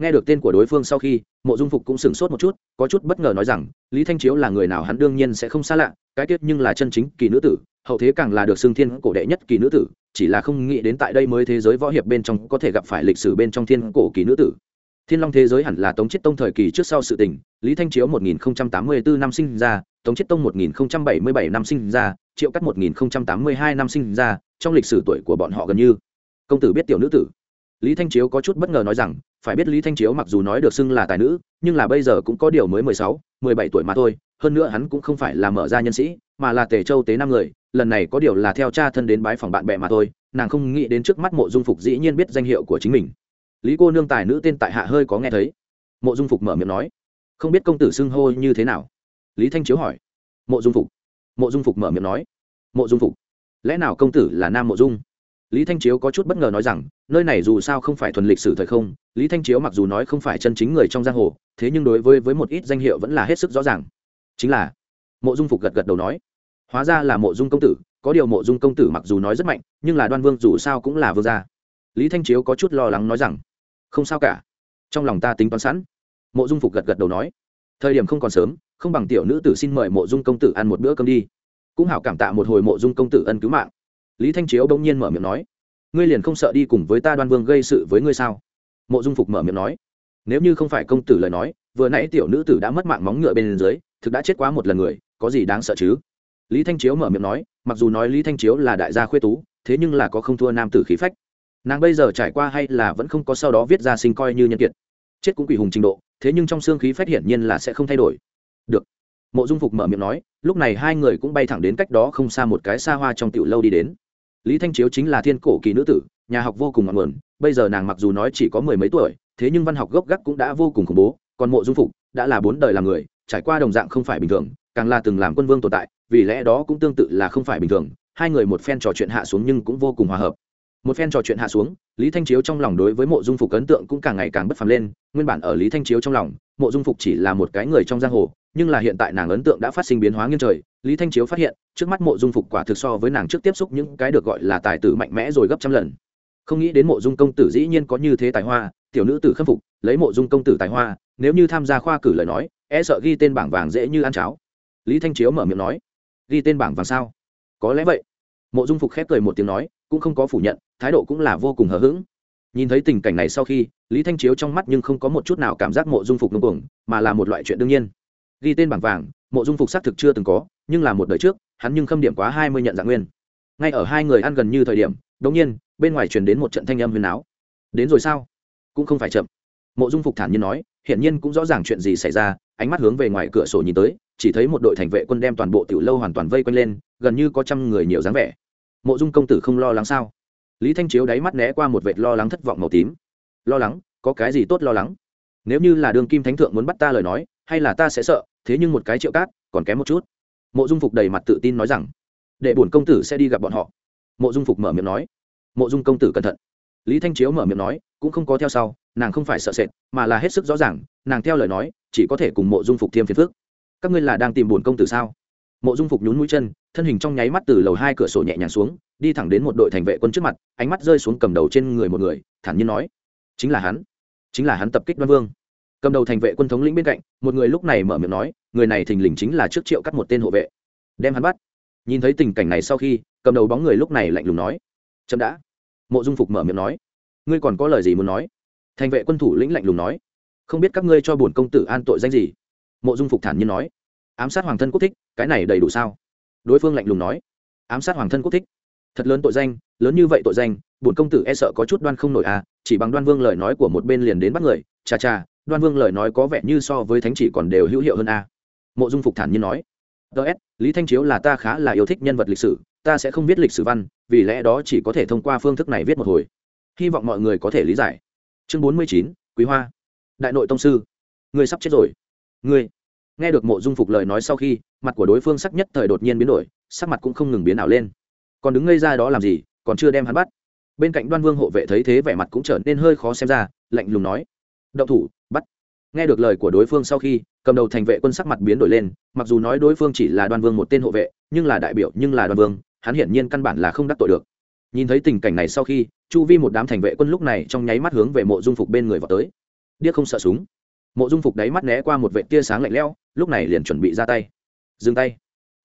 Nghe được tên của đối phương sau khi, mộ dung phục cũng sửng sốt một chút, có chút bất ngờ nói rằng, lý thanh chiếu là người nào hắn đương nhiên sẽ không xa lạ, cái tiết nhưng là chân chính kỳ nữ tử, hậu thế càng là được xưng thiên cổ đệ nhất kỳ nữ tử, chỉ là không nghĩ đến tại đây mới thế giới võ hiệp bên trong có thể gặp phải lịch sử bên trong thiên cổ kỳ nữ tử. Thiên long thế giới hẳn là tống chiết tông thời kỳ trước sau sự tình, lý thanh chiếu một nghìn tám mươi bốn năm sinh ra, tống chiết tông một nghìn bảy mươi bảy năm sinh ra, triệu cắt một nghìn tám mươi hai năm sinh ra, trong lịch sử tuổi của bọn họ gần như. Công tử biết tiểu nữ tử. Lý thanh chiếu có chút bất ngờ nói rằng phải biết lý thanh chiếu mặc dù nói được xưng là tài nữ, nhưng là bây giờ cũng có điều mới mười sáu, mười bảy tuổi mà thôi. Hơn nữa hắn cũng không phải là mở ra nhân sĩ, mà là tề châu tế năm người. Lần này có điều là theo cha thân đến bái phòng bạn bè mà thôi. Nàng không nghĩ đến trước mắt mộ dung phục dĩ nhiên biết danh hiệu của chính mình. Lý cô nương tài nữ tên tại hạ hơi có nghe thấy. Mộ dung phục mở miệng nói. Không biết công tử xưng hô như thế nào? Lý thanh chiếu hỏi. Mộ dung phục. Mộ dung phục mở miệng nói. Mộ dung phục. Lẽ nào công tử là nam mộ dung? Lý thanh chiếu có chút bất ngờ nói rằng, nơi này dù sao không phải thuần lịch sử thời không, lý thanh chiếu mặc dù nói không phải chân chính người trong giang hồ, thế nhưng đối với với một ít danh hiệu vẫn là hết sức rõ ràng. Chính là, mộ dung phục gật gật đầu nói, hóa ra là mộ dung công tử, có điều mộ dung công tử mặc dù nói rất mạnh, nhưng là đoan vương dù sao cũng là vương gia. Lý thanh chiếu có chút lo lắng nói rằng, không sao cả, trong lòng ta tính toán sẵn. Mộ dung phục gật gật đầu nói, thời điểm không còn sớm, không bằng tiểu nữ tử xin mời mộ dung công tử ăn một bữa cơm đi. Cũng hảo cảm tạ một hồi mộ dung công tử ân cứu mạng lý thanh chiếu bỗng nhiên mở miệng nói, ngươi liền không sợ đi cùng với ta đoan vương gây sự với ngươi sao? Mộ dung phục mở miệng nói, nếu như không phải công tử lời nói, vừa nãy tiểu nữ tử đã mất mạng móng ngựa bên dưới, thực đã chết quá một lần người, có gì đáng sợ chứ? Lý thanh chiếu mở miệng nói, mặc dù nói lý thanh chiếu là đại gia khuê tú, thế nhưng là có không thua nam tử khí phách. Nàng bây giờ trải qua hay là vẫn không có sau đó viết ra sinh coi như nhân kiệt. Chết cũng quỷ hùng trình độ, thế nhưng trong xương khí phách hiển nhiên là sẽ không thay đổi. Được. Mộ dung phục mở miệng nói, lúc này hai người cũng bay thẳng đến cách đó không xa một cái xa hoa trong tiểu lâu đi đến lý thanh chiếu chính là thiên cổ kỳ nữ tử, nhà học vô cùng ngọn nguồn, bây giờ nàng mặc dù nói chỉ có mười mấy tuổi, thế nhưng văn học gốc gác cũng đã vô cùng khủng bố, còn mộ dung phục đã là bốn đời làm người, trải qua đồng dạng không phải bình thường, càng là từng làm quân vương tồn tại, vì lẽ đó cũng tương tự là không phải bình thường, hai người một phen trò chuyện hạ xuống nhưng cũng vô cùng hòa hợp. Một phen trò chuyện hạ xuống, lý thanh chiếu trong lòng đối với mộ dung phục ấn tượng cũng càng ngày càng bất phàm lên, nguyên bản ở lý thanh chiếu trong lòng, mộ dung phục chỉ là một cái người trong giang hồ, nhưng là hiện tại nàng ấn tượng đã phát sinh biến hóa nghiêng trời lý thanh chiếu phát hiện, trước mắt mộ dung phục quả thực so với nàng trước tiếp xúc những cái được gọi là tài tử mạnh mẽ rồi gấp trăm lần. Không nghĩ đến mộ dung công tử dĩ nhiên có như thế tài hoa, tiểu nữ tử khâm phục, lấy mộ dung công tử tài hoa, nếu như tham gia khoa cử lời nói e sợ ghi tên bảng vàng dễ như ăn cháo. Lý thanh chiếu mở miệng nói, ghi tên bảng vàng sao? Có lẽ vậy. Mộ dung phục khép cười một tiếng nói, cũng không có phủ nhận, thái độ cũng là vô cùng hờ hững. Nhìn thấy tình cảnh này sau khi, lý thanh chiếu trong mắt nhưng không có một chút nào cảm giác mộ dung phục ngưng cuồng, mà là một loại chuyện đương nhiên. Ghi tên bảng vàng, mộ dung phục xác thực chưa từng có nhưng là một đời trước, hắn nhưng khâm điểm quá hai mươi nhận dạng nguyên. Ngay ở hai người ăn gần như thời điểm, đột nhiên, bên ngoài truyền đến một trận thanh âm huyền áo đến rồi sao? Cũng không phải chậm. Mộ dung phục thản nhiên nói, hiển nhiên cũng rõ ràng chuyện gì xảy ra, ánh mắt hướng về ngoài cửa sổ nhìn tới, chỉ thấy một đội thành vệ quân đem toàn bộ tiểu lâu hoàn toàn vây quanh lên, gần như có trăm người nhiều dáng vẻ. Mộ dung công tử không lo lắng sao? Lý thanh chiếu đáy mắt né qua một vệt lo lắng thất vọng màu tím. Lo lắng? Có cái gì tốt lo lắng? Nếu như là đường kim thánh thượng muốn bắt ta lời nói, hay là ta sẽ sợ, thế nhưng một cái triệu cát, còn kém một chút mộ dung phục đầy mặt tự tin nói rằng đệ bổn công tử sẽ đi gặp bọn họ. Mộ dung phục mở miệng nói. Mộ dung công tử cẩn thận. Lý thanh chiếu mở miệng nói, cũng không có theo sau, nàng không phải sợ sệt, mà là hết sức rõ ràng, nàng theo lời nói, chỉ có thể cùng mộ dung phục thiêm phiền phước các ngươi là đang tìm bổn công tử sao? Mộ dung phục nhún mũi chân, thân hình trong nháy mắt từ lầu hai cửa sổ nhẹ nhàng xuống, đi thẳng đến một đội thành vệ quân trước mặt, ánh mắt rơi xuống cầm đầu trên người một người, thản nhiên nói, chính là hắn, chính là hắn tập kích đoan vương. Cầm đầu thành vệ quân thống lĩnh bên cạnh, một người lúc này mở miệng nói người này thình lình chính là trước triệu cắt một tên hộ vệ. Đem hắn bắt. Nhìn thấy tình cảnh này sau khi, cầm đầu bóng người lúc này lạnh lùng nói, chậm đã. Mộ dung phục mở miệng nói, ngươi còn có lời gì muốn nói? Thành vệ quân thủ lĩnh lạnh lùng nói, không biết các ngươi cho bổn công tử an tội danh gì? Mộ dung phục thản nhiên nói, ám sát hoàng thân quốc thích, cái này đầy đủ sao? Đối phương lạnh lùng nói, ám sát hoàng thân quốc thích, thật lớn tội danh, lớn như vậy tội danh, bổn công tử e sợ có chút đoan không nổi à chỉ bằng đoan vương lời nói của một bên liền đến bắt người cha cha đoan vương lời nói có vẻ như so với thánh chỉ còn đều hữu hiệu hơn à? Mộ dung phục thản nhiên nói. Ts lý thanh chiếu là ta khá là yêu thích nhân vật lịch sử, ta sẽ không viết lịch sử văn, vì lẽ đó chỉ có thể thông qua phương thức này viết một hồi. Hy vọng mọi người có thể lý giải. Chương bốn mươi chín, quý hoa. Đại nội tông sư. Người sắp chết rồi. Người. Nghe được mộ dung phục lời nói sau khi, mặt của đối phương sắc nhất thời đột nhiên biến đổi, sắc mặt cũng không ngừng biến ảo lên. Còn đứng ngây ra đó làm gì, còn chưa đem hắn bắt. Bên cạnh đoan vương hộ vệ thấy thế vẻ mặt cũng trở nên hơi khó xem ra, lạnh lùng nói. Động thủ, bắt. Nghe được lời của đối phương sau khi cầm đầu thành vệ quân sắc mặt biến đổi lên, mặc dù nói đối phương chỉ là đoan vương một tên hộ vệ, nhưng là đại biểu nhưng là đoan vương, hắn hiển nhiên căn bản là không đắc tội được. Nhìn thấy tình cảnh này sau khi, chu vi một đám thành vệ quân lúc này trong nháy mắt hướng về mộ dung phục bên người vào tới. Điếc không sợ súng. Mộ dung phục đáy mắt né qua một vệ tia sáng lạnh lẽo, lúc này liền chuẩn bị ra tay. Dừng tay.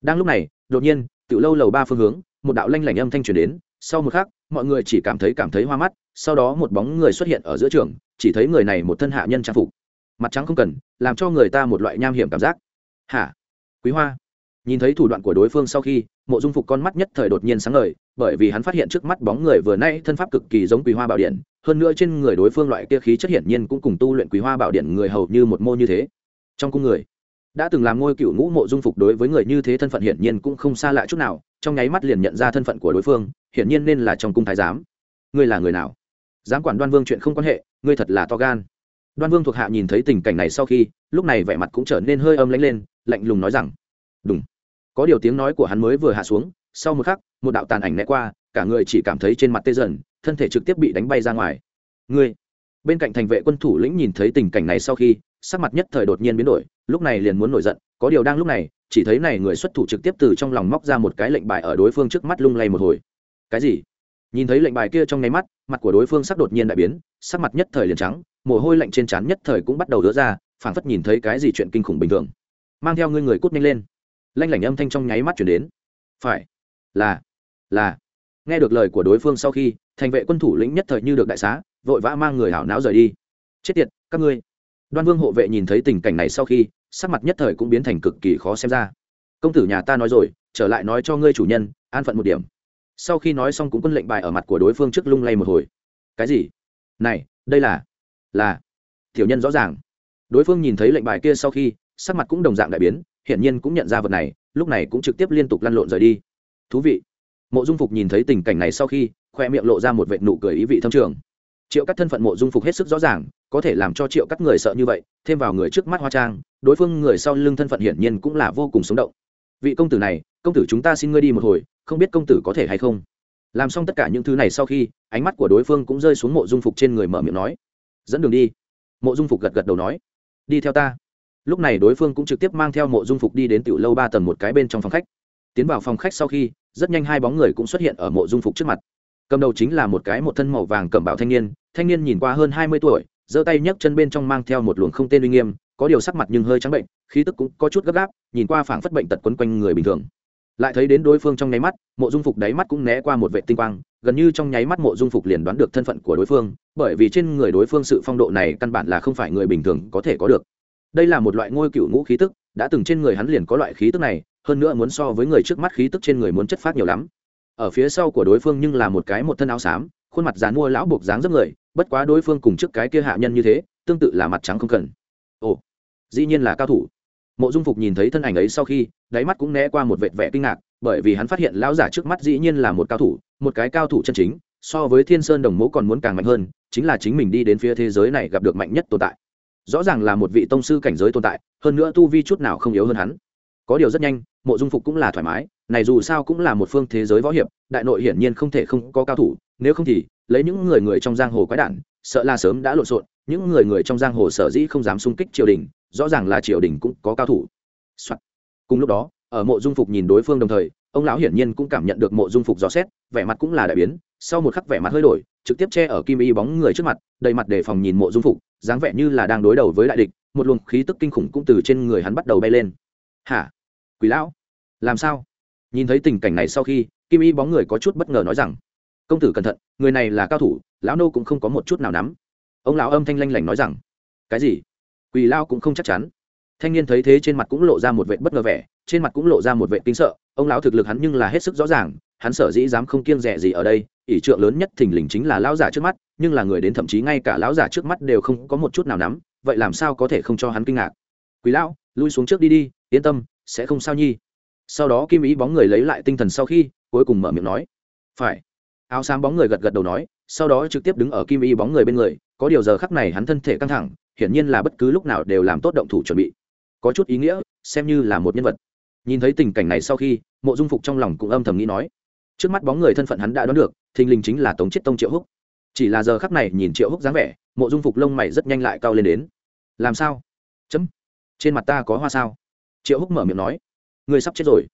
Đang lúc này, đột nhiên tự lâu lầu ba phương hướng, một đạo lanh lảnh âm thanh truyền đến. Sau một khắc, mọi người chỉ cảm thấy cảm thấy hoa mắt, sau đó một bóng người xuất hiện ở giữa trường, chỉ thấy người này một thân hạ nhân trang phục mặt trắng không cần, làm cho người ta một loại nham hiểm cảm giác. Hả? Quý hoa. Nhìn thấy thủ đoạn của đối phương sau khi, mộ dung phục con mắt nhất thời đột nhiên sáng ngời, bởi vì hắn phát hiện trước mắt bóng người vừa nay thân pháp cực kỳ giống quý hoa bảo điện, hơn nữa trên người đối phương loại kia khí chất hiển nhiên cũng cùng tu luyện quý hoa bảo điện người hầu như một mô như thế. Trong cung người, đã từng làm ngôi cựu ngũ mộ dung phục đối với người như thế thân phận hiển nhiên cũng không xa lạ chút nào, trong nháy mắt liền nhận ra thân phận của đối phương, hiển nhiên nên là trong cung thái giám. Ngươi là người nào? Dám quản đoan vương chuyện không quan hệ, ngươi thật là to gan đoan vương thuộc hạ nhìn thấy tình cảnh này sau khi, lúc này vẻ mặt cũng trở nên hơi âm lãnh lên, lạnh lùng nói rằng đúng có điều tiếng nói của hắn mới vừa hạ xuống, sau một khắc, một đạo tàn ảnh né qua, cả người chỉ cảm thấy trên mặt tê dần, thân thể trực tiếp bị đánh bay ra ngoài. Ngươi. Bên cạnh thành vệ quân thủ lĩnh nhìn thấy tình cảnh này sau khi, sắc mặt nhất thời đột nhiên biến đổi, lúc này liền muốn nổi giận, có điều đang lúc này, chỉ thấy này người xuất thủ trực tiếp từ trong lòng móc ra một cái lệnh bài ở đối phương trước mắt lung lay một hồi. Cái gì? Nhìn thấy lệnh bài kia trong nháy mắt, mặt của đối phương sắc đột nhiên đại biến, sắc mặt nhất thời liền trắng, mồ hôi lạnh trên trán nhất thời cũng bắt đầu đỡ ra, phảng phất nhìn thấy cái gì chuyện kinh khủng bình thường. Mang theo ngươi người cút nhanh lên. Lanh lảnh âm thanh trong nháy mắt chuyển đến. Phải. Là. Là. Nghe được lời của đối phương sau khi, thành vệ quân thủ lĩnh nhất thời như được đại xá, vội vã mang người hảo não rời đi. Chết tiệt, các ngươi. Đoan vương hộ vệ nhìn thấy tình cảnh này sau khi, sắc mặt nhất thời cũng biến thành cực kỳ khó xem ra. Công tử nhà ta nói rồi, trở lại nói cho ngươi chủ nhân, an phận một điểm sau khi nói xong cũng quân lệnh bài ở mặt của đối phương trước lung lay một hồi. Cái gì? Này, đây là là, tiểu nhân rõ ràng. Đối phương nhìn thấy lệnh bài kia sau khi, sắc mặt cũng đồng dạng đại biến, hiển nhiên cũng nhận ra vật này, lúc này cũng trực tiếp liên tục lăn lộn rời đi. Thú vị. Mộ dung phục nhìn thấy tình cảnh này sau khi, khoe miệng lộ ra một vệ nụ cười ý vị thâm trường. Triệu các thân phận mộ dung phục hết sức rõ ràng, có thể làm cho triệu các người sợ như vậy, thêm vào người trước mắt hoa trang, đối phương người sau lưng thân phận hiển nhiên cũng là vô cùng sống động. Vị công tử này, công tử chúng ta xin ngươi đi một hồi không biết công tử có thể hay không. Làm xong tất cả những thứ này sau khi, ánh mắt của đối phương cũng rơi xuống mộ dung phục trên người mở miệng nói. Dẫn đường đi. Mộ dung phục gật gật đầu nói. Đi theo ta. Lúc này đối phương cũng trực tiếp mang theo mộ dung phục đi đến tiểu lâu ba tầng một cái bên trong phòng khách. Tiến vào phòng khách sau khi, rất nhanh hai bóng người cũng xuất hiện ở mộ dung phục trước mặt. Cầm đầu chính là một cái một thân màu vàng cẩm bảo thanh niên thanh niên nhìn qua hơn hai mươi tuổi, giơ tay nhấc chân bên trong mang theo một luồng không tên uy nghiêm, có điều sắc mặt nhưng hơi trắng bệnh, khí tức cũng có chút gấp gáp, nhìn qua phảng phất bệnh tật quấn quanh người bình thường lại thấy đến đối phương trong nháy mắt, mộ dung phục đáy mắt cũng né qua một vệ tinh quang, gần như trong nháy mắt mộ dung phục liền đoán được thân phận của đối phương, bởi vì trên người đối phương sự phong độ này căn bản là không phải người bình thường có thể có được. Đây là một loại ngôi cựu ngũ khí tức, đã từng trên người hắn liền có loại khí tức này, hơn nữa muốn so với người trước mắt khí tức trên người muốn chất phát nhiều lắm. Ở phía sau của đối phương nhưng là một cái một thân áo xám, khuôn mặt dán mua lão buộc dáng rất người, bất quá đối phương cùng trước cái kia hạ nhân như thế, tương tự là mặt trắng không cần. Ồ, dĩ nhiên là cao thủ mộ dung phục nhìn thấy thân ảnh ấy sau khi, đáy mắt cũng né qua một vệt vẻ kinh ngạc, bởi vì hắn phát hiện lão giả trước mắt dĩ nhiên là một cao thủ, một cái cao thủ chân chính, so với thiên sơn đồng mẫu còn muốn càng mạnh hơn, chính là chính mình đi đến phía thế giới này gặp được mạnh nhất tồn tại. Rõ ràng là một vị tông sư cảnh giới tồn tại, hơn nữa tu vi chút nào không yếu hơn hắn. Có điều rất nhanh, mộ dung phục cũng là thoải mái, này dù sao cũng là một phương thế giới võ hiệp, đại nội hiển nhiên không thể không có cao thủ, nếu không thì, lấy những người người trong giang hồ quái đản, sợ là sớm đã lộn xộn, những người người trong giang hồ sở dĩ không dám xung kích triều đình rõ ràng là triều đình cũng có cao thủ、Soạn. cùng lúc đó, ở mộ dung phục nhìn đối phương đồng thời, ông lão hiển nhiên cũng cảm nhận được mộ dung phục rõ xét, vẻ mặt cũng là đại biến, sau một khắc vẻ mặt hơi đổi, trực tiếp che ở kim y bóng người trước mặt, đầy mặt đề phòng nhìn mộ dung phục, dáng vẻ như là đang đối đầu với đại địch, một luồng khí tức kinh khủng cũng từ trên người hắn bắt đầu bay lên. Hả? Quỷ lão? Làm sao? Nhìn thấy tình cảnh này sau khi, kim y bóng người có chút bất ngờ nói rằng, công tử cẩn thận, người này là cao thủ, lão nô cũng không có một chút nào nắm. Ông lão âm thanh lanh lảnh nói rằng, cái gì? Quỳ lao cũng không chắc chắn. Thanh niên thấy thế trên mặt cũng lộ ra một vệ bất ngờ vẻ, trên mặt cũng lộ ra một vệ kinh sợ, ông lão thực lực hắn nhưng là hết sức rõ ràng, hắn sở dĩ dám không kiêng rẻ gì ở đây, ỷ trượng lớn nhất thình lình chính là lão giả trước mắt, nhưng là người đến thậm chí ngay cả lão giả trước mắt đều không có một chút nào nắm, vậy làm sao có thể không cho hắn kinh ngạc? Quý lão lui xuống trước đi đi, yên tâm, sẽ không sao nhi. Sau đó kim ý bóng người lấy lại tinh thần sau khi, cuối cùng mở miệng nói, phải. Áo xám bóng người gật gật đầu nói, sau đó trực tiếp đứng ở kim y bóng người bên người, có điều giờ khắc này hắn thân thể căng thẳng hiển nhiên là bất cứ lúc nào đều làm tốt động thủ chuẩn bị. Có chút ý nghĩa, xem như là một nhân vật. Nhìn thấy tình cảnh này sau khi, mộ dung phục trong lòng cũng âm thầm nghĩ nói. Trước mắt bóng người thân phận hắn đã đoán được, thình lình chính là tống chiết tông triệu húc. Chỉ là giờ khắc này nhìn triệu húc dáng vẻ, mộ dung phục lông mày rất nhanh lại cao lên đến. Làm sao? Chấm. Trên mặt ta có hoa sao? Triệu húc mở miệng nói. Người sắp chết rồi.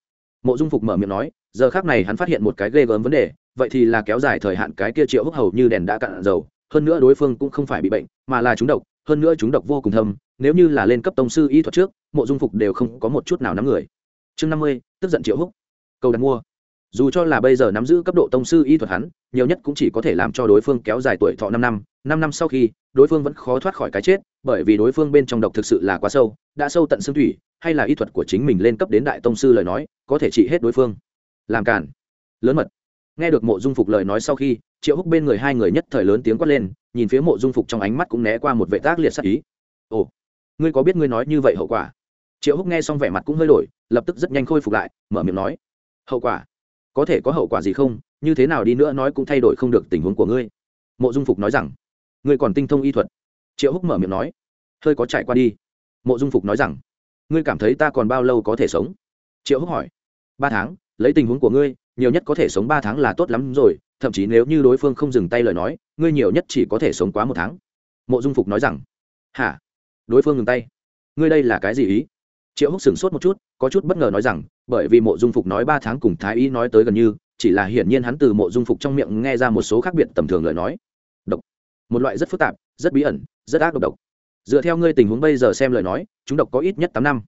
Mộ dung phục mở miệng nói, giờ khác này hắn phát hiện một cái ghê gớm vấn đề, vậy thì là kéo dài thời hạn cái kia triệu húc hầu như đèn đã cạn dầu, hơn nữa đối phương cũng không phải bị bệnh, mà là trúng độc hơn nữa chúng độc vô cùng thâm, nếu như là lên cấp tông sư y thuật trước, mộ dung phục đều không có một chút nào nắm người. Chương năm mươi, tức giận triệu húc. Cầu đặt mua. Dù cho là bây giờ nắm giữ cấp độ tông sư y thuật hắn, nhiều nhất cũng chỉ có thể làm cho đối phương kéo dài tuổi thọ năm năm năm năm sau khi, đối phương vẫn khó thoát khỏi cái chết, bởi vì đối phương bên trong độc thực sự là quá sâu, đã sâu tận xương thủy, hay là y thuật của chính mình lên cấp đến đại tông sư lời nói, có thể trị hết đối phương. Làm cản lớn mật. Nghe được mộ dung phục lời nói sau khi triệu húc bên người hai người nhất thời lớn tiếng quát lên, nhìn phía mộ dung phục trong ánh mắt cũng né qua một vệ tác liệt sắc ý. Ồ, ngươi có biết ngươi nói như vậy hậu quả? Triệu húc nghe xong vẻ mặt cũng hơi đổi, lập tức rất nhanh khôi phục lại, mở miệng nói. Hậu quả? Có thể có hậu quả gì không? Như thế nào đi nữa nói cũng thay đổi không được tình huống của ngươi. Mộ dung phục nói rằng. Ngươi còn tinh thông y thuật. Triệu húc mở miệng nói. Hơi có chạy qua đi. Mộ dung phục nói rằng. Ngươi cảm thấy ta còn bao lâu có thể sống? Triệu húc hỏi. Ba tháng, lấy tình huống của ngươi, nhiều nhất có thể sống ba tháng là tốt lắm rồi thậm chí nếu như đối phương không dừng tay lời nói, ngươi nhiều nhất chỉ có thể sống quá một tháng. Mộ dung phục nói rằng, hả? Đối phương ngừng tay? Ngươi đây là cái gì ý? Triệu húc sửng sốt một chút, có chút bất ngờ nói rằng, bởi vì mộ dung phục nói ba tháng cùng thái y nói tới gần như, chỉ là hiển nhiên hắn từ mộ dung phục trong miệng nghe ra một số khác biệt tầm thường lời nói. Độc. Một loại rất phức tạp, rất bí ẩn, rất ác độc độc. Dựa theo ngươi tình huống bây giờ xem lời nói, chúng độc có ít nhất tám năm.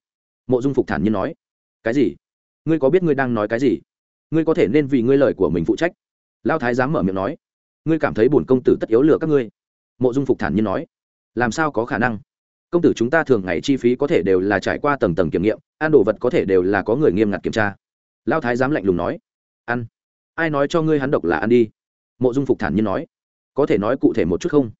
Mộ dung phục thản nhiên nói, cái gì? Ngươi có biết ngươi đang nói cái gì? Ngươi có thể nên vì ngươi lời của mình phụ trách? Lao thái dám mở miệng nói, ngươi cảm thấy bổn công tử tất yếu lừa các ngươi. Mộ dung phục thản nhiên nói, làm sao có khả năng? Công tử chúng ta thường ngày chi phí có thể đều là trải qua tầng tầng kiểm nghiệm, ăn đồ vật có thể đều là có người nghiêm ngặt kiểm tra. Lao thái dám lạnh lùng nói, ăn. Ai nói cho ngươi hắn độc là ăn đi? Mộ dung phục thản nhiên nói, có thể nói cụ thể một chút không?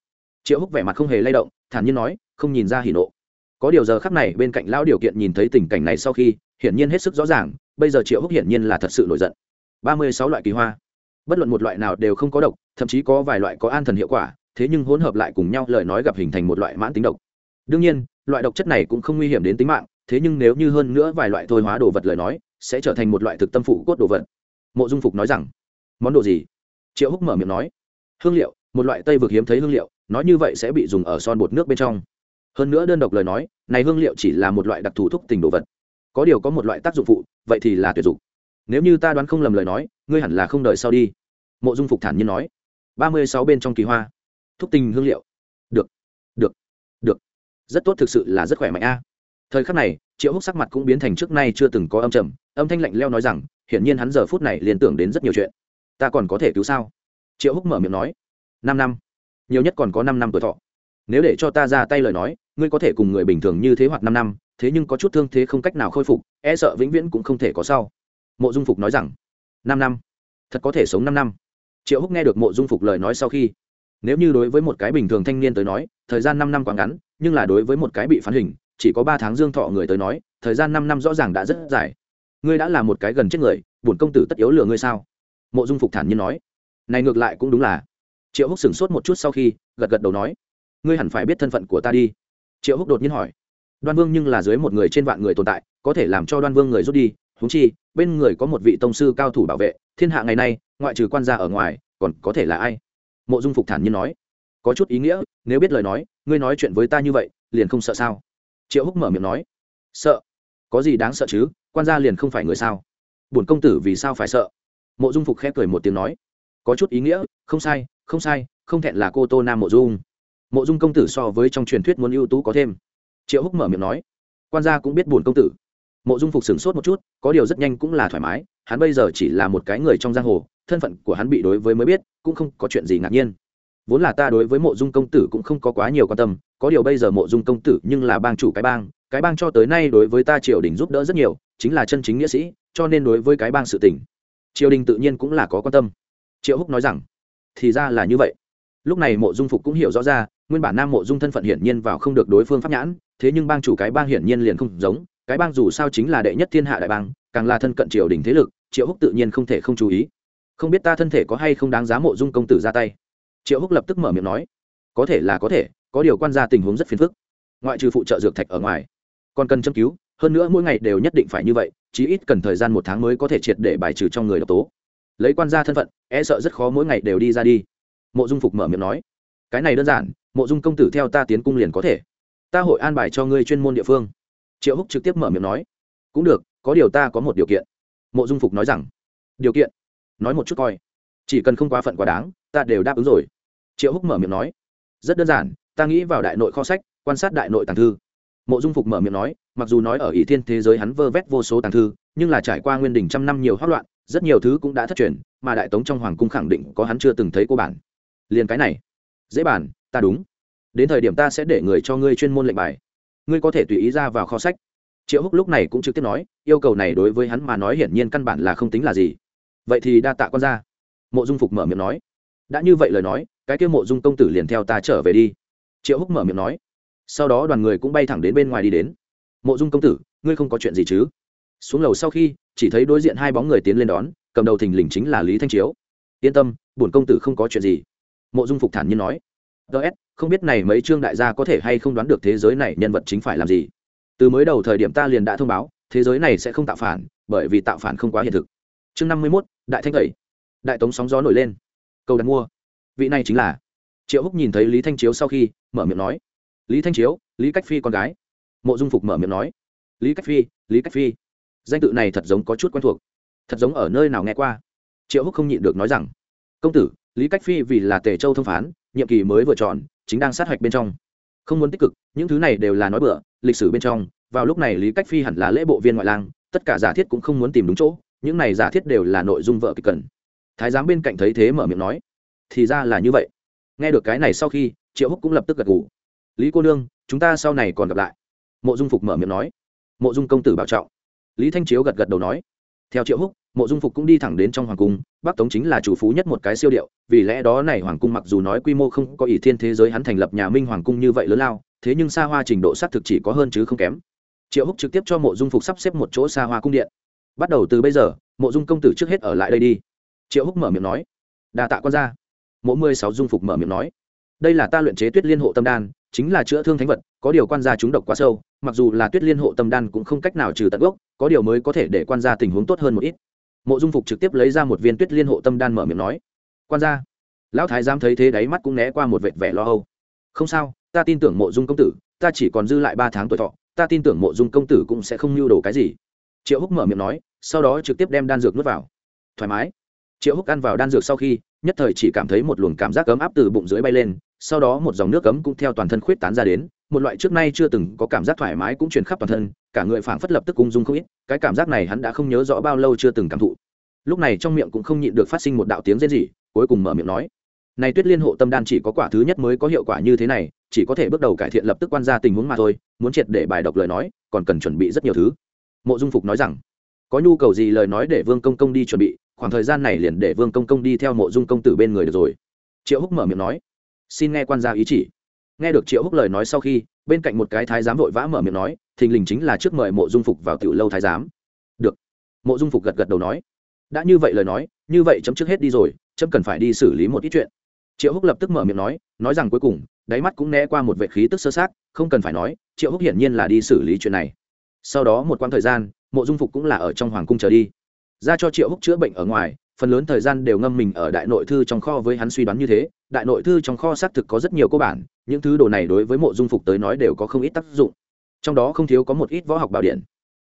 Triệu húc vẻ mặt không hề lay động, thản nhiên nói, không nhìn ra hỉ nộ. Có điều giờ khắc này bên cạnh lão điều kiện nhìn thấy tình cảnh này sau khi, hiển nhiên hết sức rõ ràng, bây giờ triệu húc hiển nhiên là thật sự nổi giận. Ba mươi sáu loại kỳ hoa bất luận một loại nào đều không có độc, thậm chí có vài loại có an thần hiệu quả, thế nhưng hỗn hợp lại cùng nhau lời nói gặp hình thành một loại mãn tính độc. Đương nhiên, loại độc chất này cũng không nguy hiểm đến tính mạng, thế nhưng nếu như hơn nữa vài loại thôi hóa đồ vật lời nói, sẽ trở thành một loại thực tâm phụ cốt đồ vật. Mộ dung phục nói rằng, món đồ gì? Triệu húc mở miệng nói, hương liệu, một loại tây vực hiếm thấy hương liệu, nói như vậy sẽ bị dùng ở son bột nước bên trong. Hơn nữa đơn độc lời nói, này hương liệu chỉ là một loại đặc thù thúc tình đồ vật. Có điều có một loại tác dụng phụ, vậy thì là tuyệt dụng nếu như ta đoán không lầm lời nói, ngươi hẳn là không đợi sau đi. Mộ dung phục thản nhiên nói. Ba mươi sáu bên trong kỳ hoa. Thúc tình hương liệu. Được. Được. Được. Rất tốt thực sự là rất khỏe mạnh a. Thời khắc này, triệu húc sắc mặt cũng biến thành trước nay chưa từng có âm trầm, âm thanh lạnh leo nói rằng, hiển nhiên hắn giờ phút này liên tưởng đến rất nhiều chuyện. Ta còn có thể cứu sao? Triệu húc mở miệng nói. Năm năm. Nhiều nhất còn có năm năm tuổi thọ. Nếu để cho ta ra tay lời nói, ngươi có thể cùng người bình thường như thế hoặc năm năm, thế nhưng có chút thương thế không cách nào khôi phục e sợ vĩnh viễn cũng không thể có sau mộ dung phục nói rằng, năm năm, thật có thể sống năm năm. Triệu húc nghe được mộ dung phục lời nói sau khi, nếu như đối với một cái bình thường thanh niên tới nói, thời gian năm năm quá ngắn, nhưng là đối với một cái bị phán hình, chỉ có ba tháng dương thọ người tới nói, thời gian năm năm rõ ràng đã rất dài. Ngươi đã là một cái gần chết người, bổn công tử tất yếu lừa ngươi sao? Mộ dung phục thản nhiên nói. Này ngược lại cũng đúng là. Triệu húc sửng sốt một chút sau khi, gật gật đầu nói. Ngươi hẳn phải biết thân phận của ta đi. Triệu húc đột nhiên hỏi. Đoan vương nhưng là dưới một người trên vạn người tồn tại, có thể làm cho đoan vương người rút đi húng chi, bên người có một vị tông sư cao thủ bảo vệ, thiên hạ ngày nay, ngoại trừ quan gia ở ngoài, còn có thể là ai? Mộ dung phục thản nhiên nói. Có chút ý nghĩa, nếu biết lời nói, ngươi nói chuyện với ta như vậy, liền không sợ sao? Triệu húc mở miệng nói. Sợ. Có gì đáng sợ chứ? Quan gia liền không phải người sao? Bổn công tử vì sao phải sợ? Mộ dung phục khẽ cười một tiếng nói. Có chút ý nghĩa, không sai không sai, không thẹn là cô tô nam mộ dung. Mộ dung công tử so với trong truyền thuyết muốn ưu tú có thêm. Triệu húc mở miệng nói. Quan gia cũng biết buồn công tử mộ dung phục sửng sốt một chút, có điều rất nhanh cũng là thoải mái, hắn bây giờ chỉ là một cái người trong giang hồ, thân phận của hắn bị đối với mới biết, cũng không có chuyện gì ngạc nhiên. Vốn là ta đối với mộ dung công tử cũng không có quá nhiều quan tâm, có điều bây giờ mộ dung công tử nhưng là bang chủ cái bang cái bang cho tới nay đối với ta triều đình giúp đỡ rất nhiều, chính là chân chính nghĩa sĩ, cho nên đối với cái bang sự tỉnh triều đình tự nhiên cũng là có quan tâm. Triệu húc nói rằng, thì ra là như vậy. Lúc này mộ dung phục cũng hiểu rõ ra, nguyên bản nam mộ dung thân phận hiển nhiên vào không được đối phương pháp nhãn, thế nhưng bang chủ cái bang hiển nhiên liền không giống cái bang dù sao chính là đệ nhất thiên hạ đại bang, càng là thân cận triều đình thế lực, triệu húc tự nhiên không thể không chú ý. Không biết ta thân thể có hay không đáng giá mộ dung công tử ra tay? Triệu húc lập tức mở miệng nói. Có thể là có thể, có điều quan gia tình huống rất phiền phức. Ngoại trừ phụ trợ dược thạch ở ngoài, còn cần châm cứu, hơn nữa mỗi ngày đều nhất định phải như vậy, chí ít cần thời gian một tháng mới có thể triệt để bài trừ trong người độc tố. Lấy quan gia thân phận e sợ rất khó mỗi ngày đều đi ra đi. Mộ dung phục mở miệng nói. Cái này đơn giản, mộ dung công tử theo ta tiến cung liền có thể. Ta hội an bài cho ngươi chuyên môn địa phương triệu húc trực tiếp mở miệng nói, cũng được, có điều ta có một điều kiện. Mộ dung phục nói rằng, điều kiện? Nói một chút coi. Chỉ cần không quá phận quá đáng, ta đều đáp ứng rồi. Triệu húc mở miệng nói, rất đơn giản, ta nghĩ vào đại nội kho sách, quan sát đại nội tàng thư. Mộ dung phục mở miệng nói, mặc dù nói ở ỷ thiên thế giới hắn vơ vét vô số tàng thư, nhưng là trải qua nguyên đình trăm năm nhiều hoác loạn, rất nhiều thứ cũng đã thất truyền, mà đại tống trong hoàng cung khẳng định có hắn chưa từng thấy cô bản. Liền cái này. Dễ bản ta đúng. Đến thời điểm ta sẽ để người cho ngươi chuyên môn lệnh bài ngươi có thể tùy ý ra vào kho sách. Triệu húc lúc này cũng trực tiếp nói, yêu cầu này đối với hắn mà nói hiển nhiên căn bản là không tính là gì. Vậy thì đa tạ con ra mộ dung phục mở miệng nói. Đã như vậy lời nói, cái kia mộ dung công tử liền theo ta trở về đi. Triệu húc mở miệng nói. Sau đó đoàn người cũng bay thẳng đến bên ngoài đi đến. Mộ dung công tử, ngươi không có chuyện gì chứ? Xuống lầu sau khi, chỉ thấy đối diện hai bóng người tiến lên đón, cầm đầu thình lình chính là lý thanh chiếu. Yên tâm, bổn công tử không có chuyện gì. Mộ dung phục thản nhiên nói ts không biết này mấy chương đại gia có thể hay không đoán được thế giới này nhân vật chính phải làm gì. Từ mới đầu thời điểm ta liền đã thông báo, thế giới này sẽ không tạo phản, bởi vì tạo phản không quá hiện thực. Chương năm mươi mốt, đại thanh tẩy. Đại tống sóng gió nổi lên. Cầu đặt mua. Vị này chính là triệu húc nhìn thấy lý thanh chiếu sau khi, mở miệng nói. Lý thanh chiếu, lý cách phi con gái. Mộ dung phục mở miệng nói. Lý cách phi, lý cách phi. Danh tự này thật giống có chút quen thuộc. Thật giống ở nơi nào nghe qua. Triệu húc không nhịn được nói rằng. Công tử, lý cách phi vì là tề châu thông phán nhiệm kỳ mới vừa chọn, chính đang sát hạch bên trong. Không muốn tích cực, những thứ này đều là nói bừa, lịch sử bên trong, vào lúc này lý cách phi hẳn là lễ bộ viên ngoại lang, tất cả giả thiết cũng không muốn tìm đúng chỗ, những này giả thiết đều là nội dung vợ kịch cần. Thái giám bên cạnh thấy thế mở miệng nói, thì ra là như vậy. Nghe được cái này sau khi, triệu húc cũng lập tức gật ngủ lý cô nương, chúng ta sau này còn gặp lại. Mộ dung phục mở miệng nói. Mộ dung công tử bảo trọng. Lý thanh chiếu gật gật đầu nói. Theo triệu húc mộ dung phục cũng đi thẳng đến trong hoàng cung, bắc tống chính là chủ phú nhất một cái siêu điệu, vì lẽ đó này hoàng cung mặc dù nói quy mô không có ỷ thiên thế giới hắn thành lập nhà minh hoàng cung như vậy lớn lao, thế nhưng xa hoa trình độ xác thực chỉ có hơn chứ không kém. Triệu húc trực tiếp cho mộ dung phục sắp xếp một chỗ xa hoa cung điện. Bắt đầu từ bây giờ, mộ dung công tử trước hết ở lại đây đi. Triệu húc mở miệng nói. Đà tạ quan ra mộ mười sáu dung phục mở miệng nói. Đây là ta luyện chế tuyết liên hộ tâm đan, chính là chữa thương thánh vật, có điều quan gia chúng độc quá sâu, mặc dù là tuyết liên hộ tâm đan cũng không cách nào trừ tận gốc, có điều mới có thể để quan gia tình huống tốt hơn một ít mộ dung phục trực tiếp lấy ra một viên tuyết liên hộ tâm đan mở miệng nói, quan gia. Lão thái giám thấy thế đáy mắt cũng né qua một vệt vẻ lo âu. Không sao, ta tin tưởng mộ dung công tử, ta chỉ còn dư lại ba tháng tuổi thọ, ta tin tưởng mộ dung công tử cũng sẽ không lưu đồ cái gì. Triệu húc mở miệng nói, sau đó trực tiếp đem đan dược nuốt vào. Thoải mái. Triệu húc ăn vào đan dược sau khi, nhất thời chỉ cảm thấy một luồng cảm giác ấm áp từ bụng dưới bay lên, sau đó một dòng nước cấm cũng theo toàn thân khuyết tán ra đến, một loại trước nay chưa từng có cảm giác thoải mái cũng truyền khắp toàn thân cả người phảng phất lập tức ung dung không ít, cái cảm giác này hắn đã không nhớ rõ bao lâu chưa từng cảm thụ. Lúc này trong miệng cũng không nhịn được phát sinh một đạo tiếng rên rỉ, cuối cùng mở miệng nói, này tuyết liên hộ tâm đan chỉ có quả thứ nhất mới có hiệu quả như thế này, chỉ có thể bước đầu cải thiện lập tức quan ra tình huống mà thôi, muốn triệt để bài độc lời nói, còn cần chuẩn bị rất nhiều thứ. Mộ dung phục nói rằng, có nhu cầu gì lời nói để vương công công đi chuẩn bị, khoảng thời gian này liền để vương công công đi theo mộ dung công tử bên người được rồi. Triệu húc mở miệng nói, xin nghe quan gia ý chỉ. Nghe được triệu húc lời nói sau khi bên cạnh một cái thái giám vội vã mở miệng nói, thình lình chính là trước mời mộ dung phục vào tiểu lâu thái giám. Được. Mộ dung phục gật gật đầu nói, đã như vậy lời nói, như vậy chấm trước hết đi rồi, chấm cần phải đi xử lý một ít chuyện. Triệu húc lập tức mở miệng nói nói rằng cuối cùng, đáy mắt cũng né qua một vệ khí tức sơ sát không cần phải nói, triệu húc hiển nhiên là đi xử lý chuyện này. Sau đó một quãng thời gian, mộ dung phục cũng là ở trong hoàng cung chờ đi. Ra cho triệu húc chữa bệnh ở ngoài, phần lớn thời gian đều ngâm mình ở đại nội thư trong kho với hắn suy đoán như thế đại nội thư trong kho xác thực có rất nhiều cơ bản, những thứ đồ này đối với mộ dung phục tới nói đều có không ít tác dụng. Trong đó không thiếu có một ít võ học bảo điện.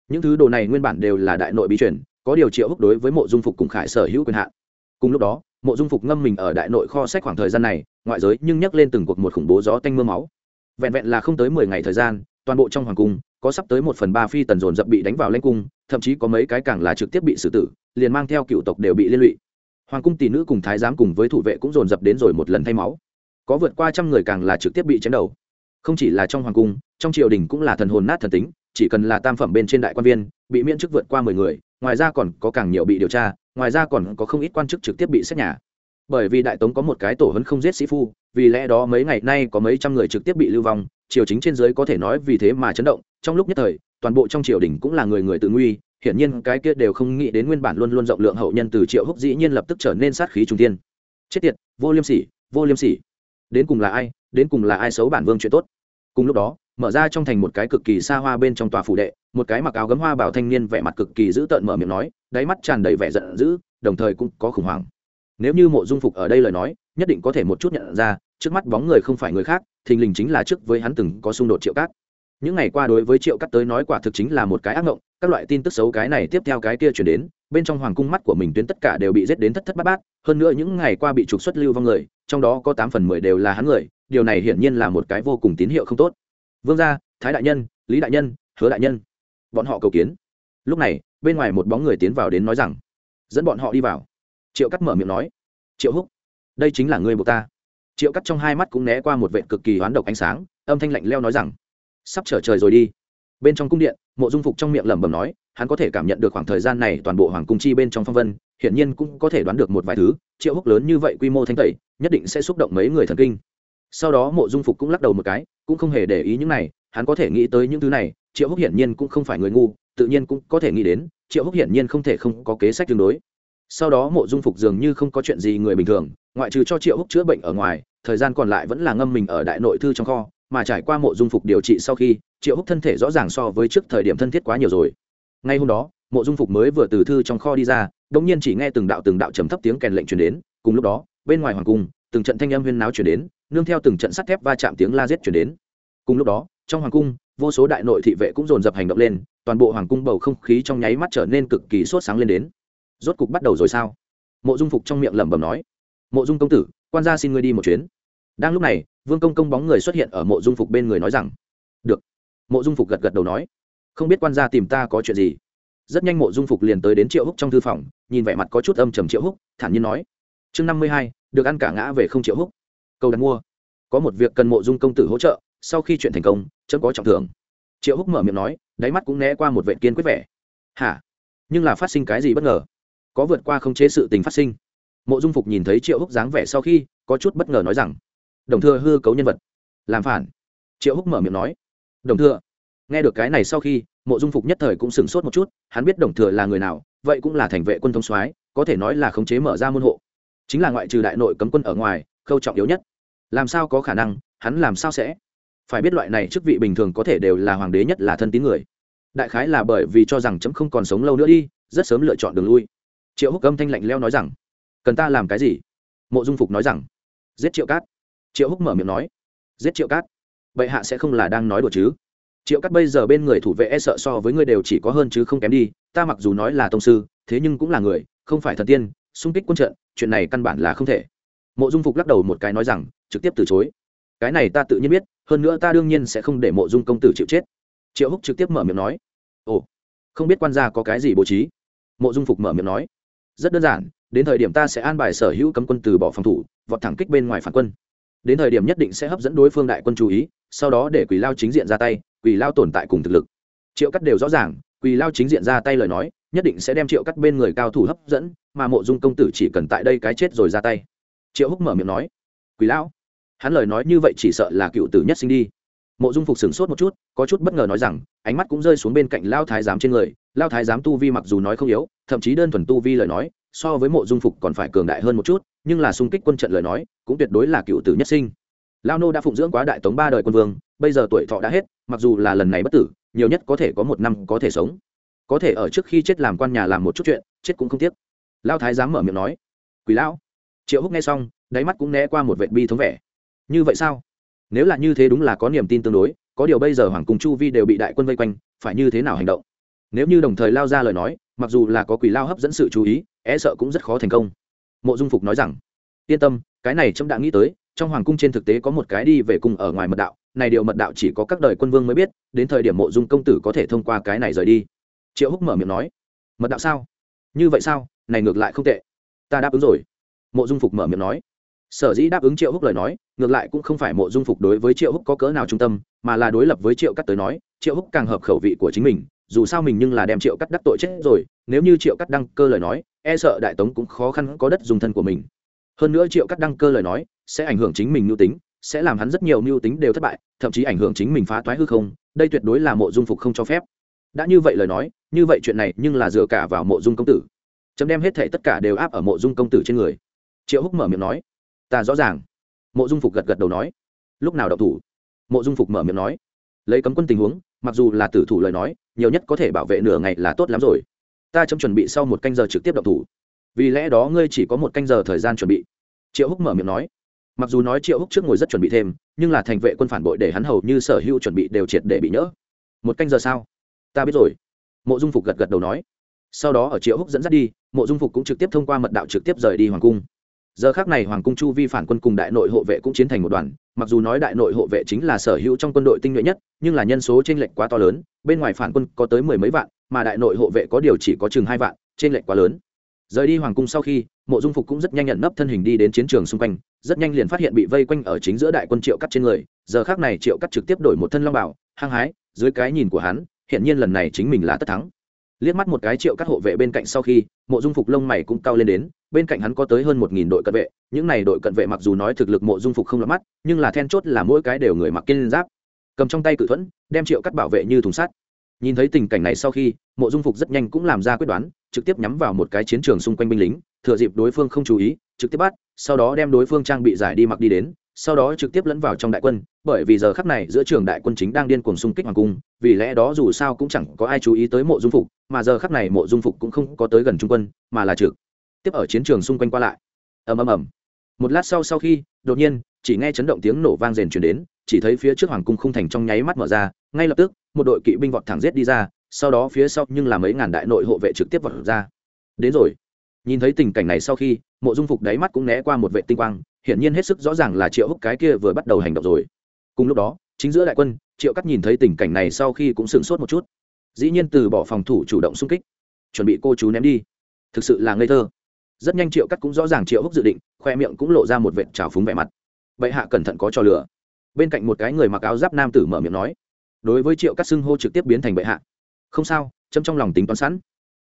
Những thứ đồ này nguyên bản đều là đại nội bí truyền, có điều triệu húc đối với mộ dung phục cùng khải sở hữu quyền hạn. Cùng lúc đó, mộ dung phục ngâm mình ở đại nội kho sách khoảng thời gian này, ngoại giới nhưng nhắc lên từng cuộc một khủng bố gió tanh m ư a máu. Vẹn vẹn là không tới mười ngày thời gian, toàn bộ trong hoàng cung, có sắp tới một phần ba phi tần dồn dập bị đánh vào lanh cung, thậm chí có mấy cái càng là trực tiếp bị xử tử, liền mang theo cựu tộc đều bị liên lụy hoàng cung tỷ nữ cùng thái giám cùng với thủ vệ cũng dồn dập đến rồi một lần thay máu. Có vượt qua trăm người càng là trực tiếp bị chém đầu. Không chỉ là trong hoàng cung, trong triều đình cũng là thần hồn nát thần tính, chỉ cần là tam phẩm bên trên đại quan viên, bị miễn chức vượt qua mười người, ngoài ra còn có càng nhiều bị điều tra, ngoài ra còn có không ít quan chức trực tiếp bị xét nhà. Bởi vì đại tống có một cái tổ hấn không giết sĩ phu, vì lẽ đó mấy ngày nay có mấy trăm người trực tiếp bị lưu vong, triều chính trên giới có thể nói vì thế mà chấn động, trong lúc nhất thời, toàn bộ trong triều đình cũng là người người tự nguy hiển nhiên cái kia đều không nghĩ đến nguyên bản luôn luôn rộng lượng hậu nhân từ triệu húc dĩ nhiên lập tức trở nên sát khí trung tiên chết tiệt, vô liêm sỉ, vô liêm sỉ. Đến cùng là ai, đến cùng là ai xấu bản vương chuyện tốt. Cùng lúc đó, mở ra trong thành một cái cực kỳ xa hoa bên trong tòa phủ đệ, một cái mặc áo gấm hoa bảo thanh niên vẻ mặt cực kỳ dữ tợn mở miệng nói, đáy mắt tràn đầy vẻ giận dữ, đồng thời cũng có khủng hoảng. Nếu như mộ dung phục ở đây lời nói, nhất định có thể một chút nhận ra, trước mắt bóng người không phải người khác, thình lình chính là trước với hắn từng có xung đột triệu cát. Những ngày qua đối với triệu cát tới nói quả thực chính là một cái ác mộng các loại tin tức xấu cái này tiếp theo cái kia chuyển đến, bên trong hoàng cung mắt của mình tuyến tất cả đều bị giết đến thất thất bát bát, hơn nữa những ngày qua bị trục xuất lưu vong người, trong đó có tám phần mười đều là hắn người, điều này hiển nhiên là một cái vô cùng tín hiệu không tốt. Vương gia, thái đại nhân, lý đại nhân, hứa đại nhân, bọn họ cầu kiến. Lúc này, bên ngoài một bóng người tiến vào đến nói rằng, dẫn bọn họ đi vào. Triệu cắt mở miệng nói, triệu húc, đây chính là người buộc ta. Triệu cắt trong hai mắt cũng né qua một vệ cực kỳ hoán độc ánh sáng, âm thanh lạnh leo nói rằng, sắp trở trời rồi đi bên trong cung điện, mộ dung phục trong miệng lẩm bẩm nói, hắn có thể cảm nhận được khoảng thời gian này toàn bộ hoàng cung chi bên trong phong vân, hiển nhiên cũng có thể đoán được một vài thứ, triệu húc lớn như vậy quy mô thanh tẩy, nhất định sẽ xúc động mấy người thần kinh. Sau đó mộ dung phục cũng lắc đầu một cái, cũng không hề để ý những này, hắn có thể nghĩ tới những thứ này, triệu húc hiển nhiên cũng không phải người ngu, tự nhiên cũng có thể nghĩ đến, triệu húc hiển nhiên không thể không có kế sách tương đối. Sau đó mộ dung phục dường như không có chuyện gì người bình thường, ngoại trừ cho triệu húc chữa bệnh ở ngoài, thời gian còn lại vẫn là ngâm mình ở đại nội thư trong kho mà trải qua mộ dung phục điều trị sau khi, triệu húc thân thể rõ ràng so với trước thời điểm thân thiết quá nhiều rồi. Ngay hôm đó, mộ dung phục mới vừa từ thư trong kho đi ra đống nhiên chỉ nghe từng đạo từng đạo trầm thấp tiếng kèn lệnh truyền đến, cùng lúc đó, bên ngoài hoàng cung, từng trận thanh âm huyên náo truyền đến, nương theo từng trận sắt thép va chạm tiếng la giết truyền đến. Cùng lúc đó, trong hoàng cung, vô số đại nội thị vệ cũng dồn dập hành động lên, toàn bộ hoàng cung bầu không khí trong nháy mắt trở nên cực kỳ sốt sáng lên đến. Rốt cục bắt đầu rồi sao? Mộ dung phục trong miệng lẩm bẩm nói. Mộ dung công tử, quan gia xin ngươi đi một chuyến. Đang lúc này vương công công bóng người xuất hiện ở mộ dung phục bên người nói rằng, được. Mộ dung phục gật gật đầu nói, không biết quan gia tìm ta có chuyện gì? Rất nhanh mộ dung phục liền tới đến triệu húc trong thư phòng, nhìn vẻ mặt có chút âm trầm triệu húc, thản nhiên nói, chương năm mươi hai, được ăn cả ngã về không triệu húc. Câu đặt mua. Có một việc cần mộ dung công tử hỗ trợ, sau khi chuyện thành công chấm có trọng thưởng. Triệu húc mở miệng nói, đáy mắt cũng né qua một vệ kiên quyết vẻ. Hả? Nhưng là phát sinh cái gì bất ngờ? Có vượt qua không chế sự tình phát sinh. Mộ dung phục nhìn thấy triệu húc dáng vẻ sau khi, có chút bất ngờ nói rằng đồng thừa hư cấu nhân vật. Làm phản. Triệu húc mở miệng nói. Đồng thừa. Nghe được cái này sau khi, mộ dung phục nhất thời cũng sửng sốt một chút, hắn biết đồng thừa là người nào, vậy cũng là thành vệ quân thông soái, có thể nói là khống chế mở ra môn hộ. Chính là ngoại trừ đại nội cấm quân ở ngoài, khâu trọng yếu nhất. Làm sao có khả năng, hắn làm sao sẽ? Phải biết loại này chức vị bình thường có thể đều là hoàng đế nhất là thân tín người. Đại khái là bởi vì cho rằng chấm không còn sống lâu nữa đi, rất sớm lựa chọn đường lui. Triệu húc âm thanh lạnh leo nói rằng, cần ta làm cái gì? Mộ dung phục nói rằng, giết triệu cát triệu húc mở miệng nói, giết triệu cát, bệ hạ sẽ không là đang nói đùa chứ? Triệu cát bây giờ bên người thủ vệ e sợ so với ngươi đều chỉ có hơn chứ không kém đi, ta mặc dù nói là tông sư, thế nhưng cũng là người, không phải thần tiên, xung kích quân trận, chuyện này căn bản là không thể. Mộ dung phục lắc đầu một cái nói rằng, trực tiếp từ chối. Cái này ta tự nhiên biết, hơn nữa ta đương nhiên sẽ không để mộ dung công tử chịu chết. Triệu húc trực tiếp mở miệng nói, ồ, không biết quan gia có cái gì bố trí? Mộ dung phục mở miệng nói, rất đơn giản, đến thời điểm ta sẽ an bài sở hữu cấm quân từ bỏ phòng thủ, vọt thẳng kích bên ngoài phản quân đến thời điểm nhất định sẽ hấp dẫn đối phương đại quân chú ý, sau đó để quỷ lao chính diện ra tay quỷ lao tồn tại cùng thực lực. Triệu cắt đều rõ ràng quỷ lao chính diện ra tay lời nói, nhất định sẽ đem triệu cắt bên người cao thủ hấp dẫn, mà mộ dung công tử chỉ cần tại đây cái chết rồi ra tay. Triệu húc mở miệng nói quỷ lao, hắn lời nói như vậy chỉ sợ là cựu tử nhất sinh đi. Mộ dung phục sửng sốt một chút, có chút bất ngờ nói rằng, ánh mắt cũng rơi xuống bên cạnh lao thái giám trên người. Lao thái giám tu vi mặc dù nói không yếu, thậm chí đơn thuần tu vi lời nói so với mộ dung phục còn phải cường đại hơn một chút, nhưng là xung kích quân trận lời nói, cũng tuyệt đối là cựu tử nhất sinh. Lao nô đã phụng dưỡng quá đại tống ba đời quân vương, bây giờ tuổi thọ đã hết, mặc dù là lần này bất tử, nhiều nhất có thể có một năm có thể sống. Có thể ở trước khi chết làm quan nhà làm một chút chuyện, chết cũng không tiếc. Lao thái giám mở miệng nói, quỷ lão. Triệu húc nghe xong, đáy mắt cũng né qua một vệ bi thống vẻ. Như vậy sao? Nếu là như thế đúng là có niềm tin tương đối, có điều bây giờ hoàng cung chu vi đều bị đại quân vây quanh, phải như thế nào hành động? Nếu như đồng thời lao ra lời nói, mặc dù là có quỷ lao hấp dẫn sự chú ý e sợ cũng rất khó thành công. Mộ dung phục nói rằng, yên tâm, cái này trâm đã nghĩ tới, trong hoàng cung trên thực tế có một cái đi về cung ở ngoài mật đạo, này điều mật đạo chỉ có các đời quân vương mới biết, đến thời điểm mộ dung công tử có thể thông qua cái này rời đi. Triệu húc mở miệng nói, mật đạo sao? Như vậy sao? Này ngược lại không tệ. Ta đáp ứng rồi. Mộ dung phục mở miệng nói. Sở dĩ đáp ứng triệu húc lời nói, ngược lại cũng không phải mộ dung phục đối với triệu húc có cỡ nào trung tâm, mà là đối lập với triệu cắt tới nói, triệu húc càng hợp khẩu vị của chính mình, dù sao mình nhưng là đem triệu cắt đắc tội chết rồi, nếu như triệu cắt đăng cơ lời nói e sợ đại tống cũng khó khăn có đất dùng thân của mình. Hơn nữa triệu cắt đăng cơ lời nói, sẽ ảnh hưởng chính mình mưu tính, sẽ làm hắn rất nhiều mưu tính đều thất bại, thậm chí ảnh hưởng chính mình phá toái hư không, đây tuyệt đối là mộ dung phục không cho phép. Đã như vậy lời nói, như vậy chuyện này nhưng là dựa cả vào mộ dung công tử. Chấm đem hết thệ tất cả đều áp ở mộ dung công tử trên người. Triệu húc mở miệng nói, ta rõ ràng. Mộ dung phục gật gật đầu nói, lúc nào đậu thủ? Mộ dung phục mở miệng nói, lấy cấm quân tình huống, mặc dù là tử thủ lời nói, nhiều nhất có thể bảo vệ nửa ngày là tốt lắm rồi ta chấm chuẩn bị sau một canh giờ trực tiếp động thủ. Vì lẽ đó ngươi chỉ có một canh giờ thời gian chuẩn bị. Triệu húc mở miệng nói. Mặc dù nói triệu húc trước ngồi rất chuẩn bị thêm, nhưng là thành vệ quân phản bội để hắn hầu như sở hữu chuẩn bị đều triệt để bị nhỡ. Một canh giờ sao? Ta biết rồi. Mộ dung phục gật gật đầu nói. Sau đó ở triệu húc dẫn dắt đi, mộ dung phục cũng trực tiếp thông qua mật đạo trực tiếp rời đi hoàng cung. Giờ khác này hoàng cung chu vi phản quân cùng đại nội hộ vệ cũng chiến thành một đoàn, mặc dù nói đại nội hộ vệ chính là sở hữu trong quân đội tinh nhuệ nhất, nhưng là nhân số t r ê n lệch quá to lớn, bên ngoài phản quân có tới mười mấy vạn mà đại nội hộ vệ có điều chỉ có chừng hai vạn, trên lệnh quá lớn. Rời đi hoàng cung sau khi, mộ dung phục cũng rất nhanh nhận nấp thân hình đi đến chiến trường xung quanh, rất nhanh liền phát hiện bị vây quanh ở chính giữa đại quân triệu cắt trên người. Giờ khác này triệu cắt trực tiếp đổi một thân long bảo, hăng hái, dưới cái nhìn của hắn hiện nhiên lần này chính mình là tất thắng. Liếc mắt một cái triệu cắt hộ vệ bên cạnh sau khi, mộ dung phục lông mày cũng cao lên đến, bên cạnh hắn có tới hơn một nghìn đội cận vệ. Những này đội cận vệ mặc dù nói thực lực mộ dung phục không lắm mắt, nhưng là then chốt là mỗi cái đều người mặc kiên giáp. Cầm trong tay cự thuẫn, đem triệu cắt bảo vệ như thùng sắt nhìn thấy tình cảnh này sau khi, mộ dung phục rất nhanh cũng làm ra quyết đoán, trực tiếp nhắm vào một cái chiến trường xung quanh binh lính, thừa dịp đối phương không chú ý, trực tiếp bắt, sau đó đem đối phương trang bị giải đi mặc đi đến, sau đó trực tiếp lẫn vào trong đại quân, bởi vì giờ khắc này giữa trường đại quân chính đang điên cuồng xung kích hoàng cung, vì lẽ đó dù sao cũng chẳng có ai chú ý tới mộ dung phục, mà giờ khắc này mộ dung phục cũng không có tới gần trung quân, mà là trực tiếp ở chiến trường xung quanh qua lại. Ầm ầm ầm. Một lát sau sau khi, đột nhiên, chỉ nghe chấn động tiếng nổ vang rền chuyển đến, chỉ thấy phía trước hoàng cung không thành trong nháy mắt mở ra, ngay lập tức một đội kỵ binh vọt thẳng giết đi ra, sau đó phía sau nhưng là mấy ngàn đại nội hộ vệ trực tiếp vọt ra. Đến rồi. Nhìn thấy tình cảnh này sau khi, mộ dung phục đáy mắt cũng né qua một vệ tinh quang, hiển nhiên hết sức rõ ràng là triệu húc cái kia vừa bắt đầu hành động rồi. Cùng lúc đó, chính giữa đại quân, triệu cắt nhìn thấy tình cảnh này sau khi cũng sửng sốt một chút. Dĩ nhiên từ bỏ phòng thủ chủ động xung kích, chuẩn bị cô chú ném đi. Thực sự là ngây thơ. Rất nhanh triệu cắt cũng rõ ràng triệu húc dự định, khoe miệng cũng lộ ra một vệt trào phúng vẻ mặt. Bệ hạ cẩn thận có cho lửa bên cạnh một cái người mặc áo giáp nam tử mở miệng nói đối với triệu cắt xưng hô trực tiếp biến thành bệ hạ. Không sao, chấm trong lòng tính toán sẵn.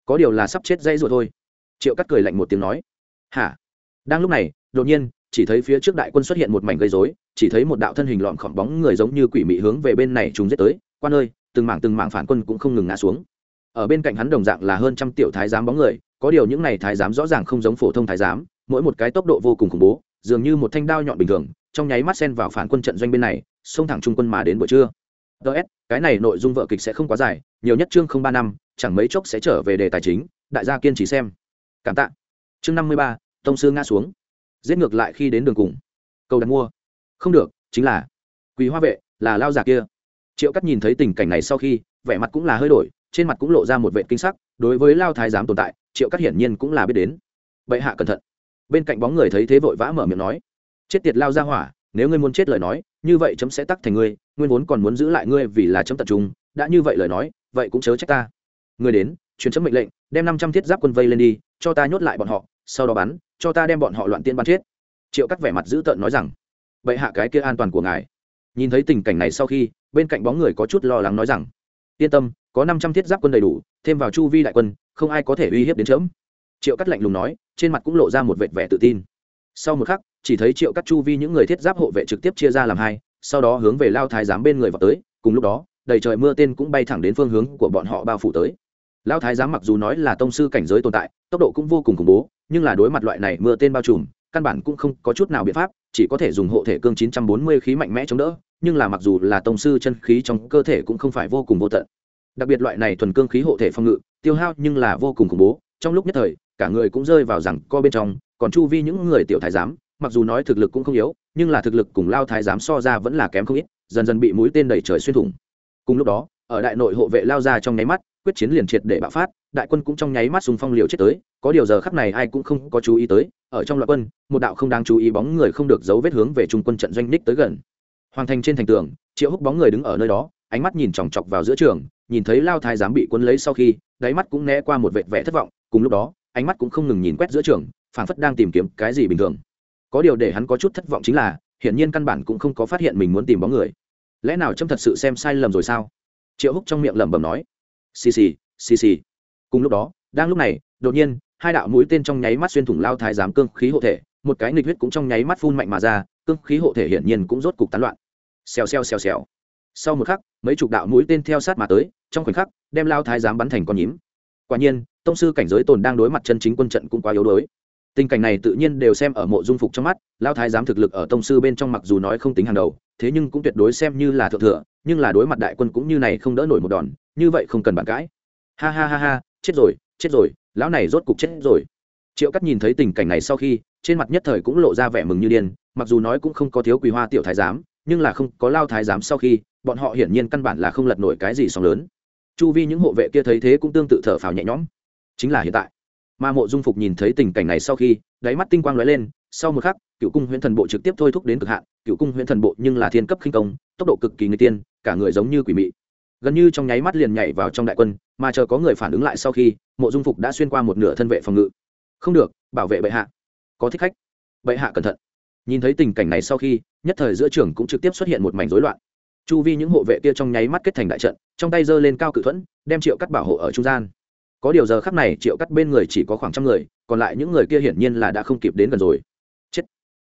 Có điều là sắp chết dây rồi thôi. Triệu cắt cười lạnh một tiếng nói. Hả? Đang lúc này, đột nhiên, chỉ thấy phía trước đại quân xuất hiện một mảnh gây dối chỉ thấy một đạo thân hình lọn khỏng bóng người giống như quỷ mị hướng về bên này chúng giết tới. Quan ơi, từng mảng từng mảng phản quân cũng không ngừng ngã xuống. Ở bên cạnh hắn đồng dạng là hơn trăm tiểu thái giám bóng người, có điều những này thái giám rõ ràng không giống phổ thông thái giám, mỗi một cái tốc độ vô cùng khủng bố, dường như một thanh đao nhọn bình thường, trong nháy mắt xen vào phản quân trận doanh bên này, xông thẳng trung quân mà đến buổi trưa ts cái này nội dung vợ kịch sẽ không quá dài, nhiều nhất chương không ba năm, chẳng mấy chốc sẽ trở về đề tài chính, đại gia kiên trì xem. Cảm tạ. Chương năm mươi ba, tông sư ngã xuống. Giết ngược lại khi đến đường cùng. Cầu đặt mua. Không được, chính là quý hoa vệ, là lao giả kia. Triệu cắt nhìn thấy tình cảnh này sau khi, vẻ mặt cũng là hơi đổi, trên mặt cũng lộ ra một vệ kinh sắc, đối với lao thái giám tồn tại, triệu cắt hiển nhiên cũng là biết đến. Bệ hạ cẩn thận. Bên cạnh bóng người thấy thế vội vã mở miệng nói. Chết tiệt lao ra hỏa nếu ngươi muốn chết lời nói, như vậy chấm sẽ tắc thành ngươi, nguyên vốn còn muốn giữ lại ngươi vì là chấm tập trung, đã như vậy lời nói, vậy cũng chớ trách ta. Ngươi đến, truyền chấm mệnh lệnh, đem năm trăm thiết giáp quân vây lên đi, cho ta nhốt lại bọn họ, sau đó bắn, cho ta đem bọn họ loạn tiên bắn chết. Triệu cắt vẻ mặt dữ tợn nói rằng vậy hạ cái kia an toàn của ngài. Nhìn thấy tình cảnh này sau khi, bên cạnh bóng người có chút lo lắng nói rằng, yên tâm, có năm trăm thiết giáp quân đầy đủ, thêm vào chu vi đại quân, không ai có thể uy hiếp đến chớm triệu cắt lạnh lùng nói, trên mặt cũng lộ ra một vệt vẻ tự tin. Sau một khắc chỉ thấy triệu cắt chu vi những người thiết giáp hộ vệ trực tiếp chia ra làm hai, sau đó hướng về lao thái giám bên người vào tới, cùng lúc đó, đầy trời mưa tên cũng bay thẳng đến phương hướng của bọn họ bao phủ tới. Lao thái giám mặc dù nói là tông sư cảnh giới tồn tại, tốc độ cũng vô cùng khủng bố, nhưng là đối mặt loại này mưa tên bao trùm, căn bản cũng không có chút nào biện pháp, chỉ có thể dùng hộ thể cương 940 khí mạnh mẽ chống đỡ, nhưng là mặc dù là tông sư chân khí trong cơ thể cũng không phải vô cùng vô tận. Đặc biệt loại này thuần cương khí hộ thể phòng ngự, tiêu hao nhưng là vô cùng khủng bố, trong lúc nhất thời, cả người cũng rơi vào rằng co bên trong, còn chu vi những người tiểu thái giám mặc dù nói thực lực cũng không yếu, nhưng là thực lực cùng lao thái giám so ra vẫn là kém không ít, dần dần bị mũi tên đẩy trời xuyên thủng. Cùng lúc đó, ở đại nội hộ vệ lao ra trong nháy mắt, quyết chiến liền triệt để bạo phát, đại quân cũng trong nháy mắt súng phong liều chết tới, có điều giờ khắc này ai cũng không có chú ý tới, ở trong loại quân, một đạo không đáng chú ý bóng người không được giấu vết hướng về trung quân trận doanh ních tới gần. Hoàng thành trên thành tường, triệu húc bóng người đứng ở nơi đó, ánh mắt nhìn chòng chọc vào giữa trường, nhìn thấy lao thái giám bị quân lấy sau khi, đáy mắt cũng né qua một vệt vẻ thất vọng, cùng lúc đó, ánh mắt cũng không ngừng nhìn quét giữa trường, phảng phất đang tìm kiếm cái gì bình thường có điều để hắn có chút thất vọng chính là, hiển nhiên căn bản cũng không có phát hiện mình muốn tìm bóng người. Lẽ nào trâm thật sự xem sai lầm rồi sao? Triệu húc trong miệng lẩm bẩm nói. Xì xì xì xì. Cùng lúc đó, đang lúc này, đột nhiên, hai đạo mũi tên trong nháy mắt xuyên thủng lao thái giám cương khí hộ thể, một cái nghịch huyết cũng trong nháy mắt phun mạnh mà ra, cương khí hộ thể hiển nhiên cũng rốt cục tán loạn. Xèo xèo xèo xèo. Sau một khắc, mấy chục đạo mũi tên theo sát mà tới, trong khoảnh khắc, đem lao thái giám bắn thành con nhím. Quả nhiên, tông sư cảnh giới tồn đang đối mặt chân chính quân trận cũng quá yếu đuối tình cảnh này tự nhiên đều xem ở mộ dung phục trong mắt lao thái giám thực lực ở tông sư bên trong mặc dù nói không tính hàng đầu, thế nhưng cũng tuyệt đối xem như là thượng thừa, nhưng là đối mặt đại quân cũng như này không đỡ nổi một đòn, như vậy không cần bàn cãi. Ha ha ha ha, chết rồi chết rồi, lão này rốt cục chết rồi. Triệu cắt nhìn thấy tình cảnh này sau khi, trên mặt nhất thời cũng lộ ra vẻ mừng như điên, mặc dù nói cũng không có thiếu quý hoa tiểu thái giám, nhưng là không có lao thái giám sau khi, bọn họ hiển nhiên căn bản là không lật nổi cái gì sóng lớn. Chu vi những hộ vệ kia thấy thế cũng tương tự thở phào nhẹ nhõm. Chính là hiện tại mà mộ dung phục nhìn thấy tình cảnh này sau khi, đáy mắt tinh quang lóe lên, sau một khắc, cựu cung huyễn thần bộ trực tiếp thôi thúc đến cực hạn, cựu cung huyễn thần bộ nhưng là thiên cấp khinh công, tốc độ cực kỳ người tiên, cả người giống như quỷ mị. Gần như trong nháy mắt liền nhảy vào trong đại quân, mà chờ có người phản ứng lại sau khi, mộ dung phục đã xuyên qua một nửa thân vệ phòng ngự. Không được, bảo vệ bệ hạ. Có thích khách. Bệ hạ cẩn thận. Nhìn thấy tình cảnh này sau khi, nhất thời giữa trường cũng trực tiếp xuất hiện một mảnh rối loạn. Chu vi những hộ vệ kia trong nháy mắt kết thành đại trận, trong tay giơ lên cao cự thuẫn, đem triệu cắt bảo hộ ở trung gian có điều giờ khắc này triệu cắt bên người chỉ có khoảng trăm người, còn lại những người kia hiển nhiên là đã không kịp đến gần rồi. Chết.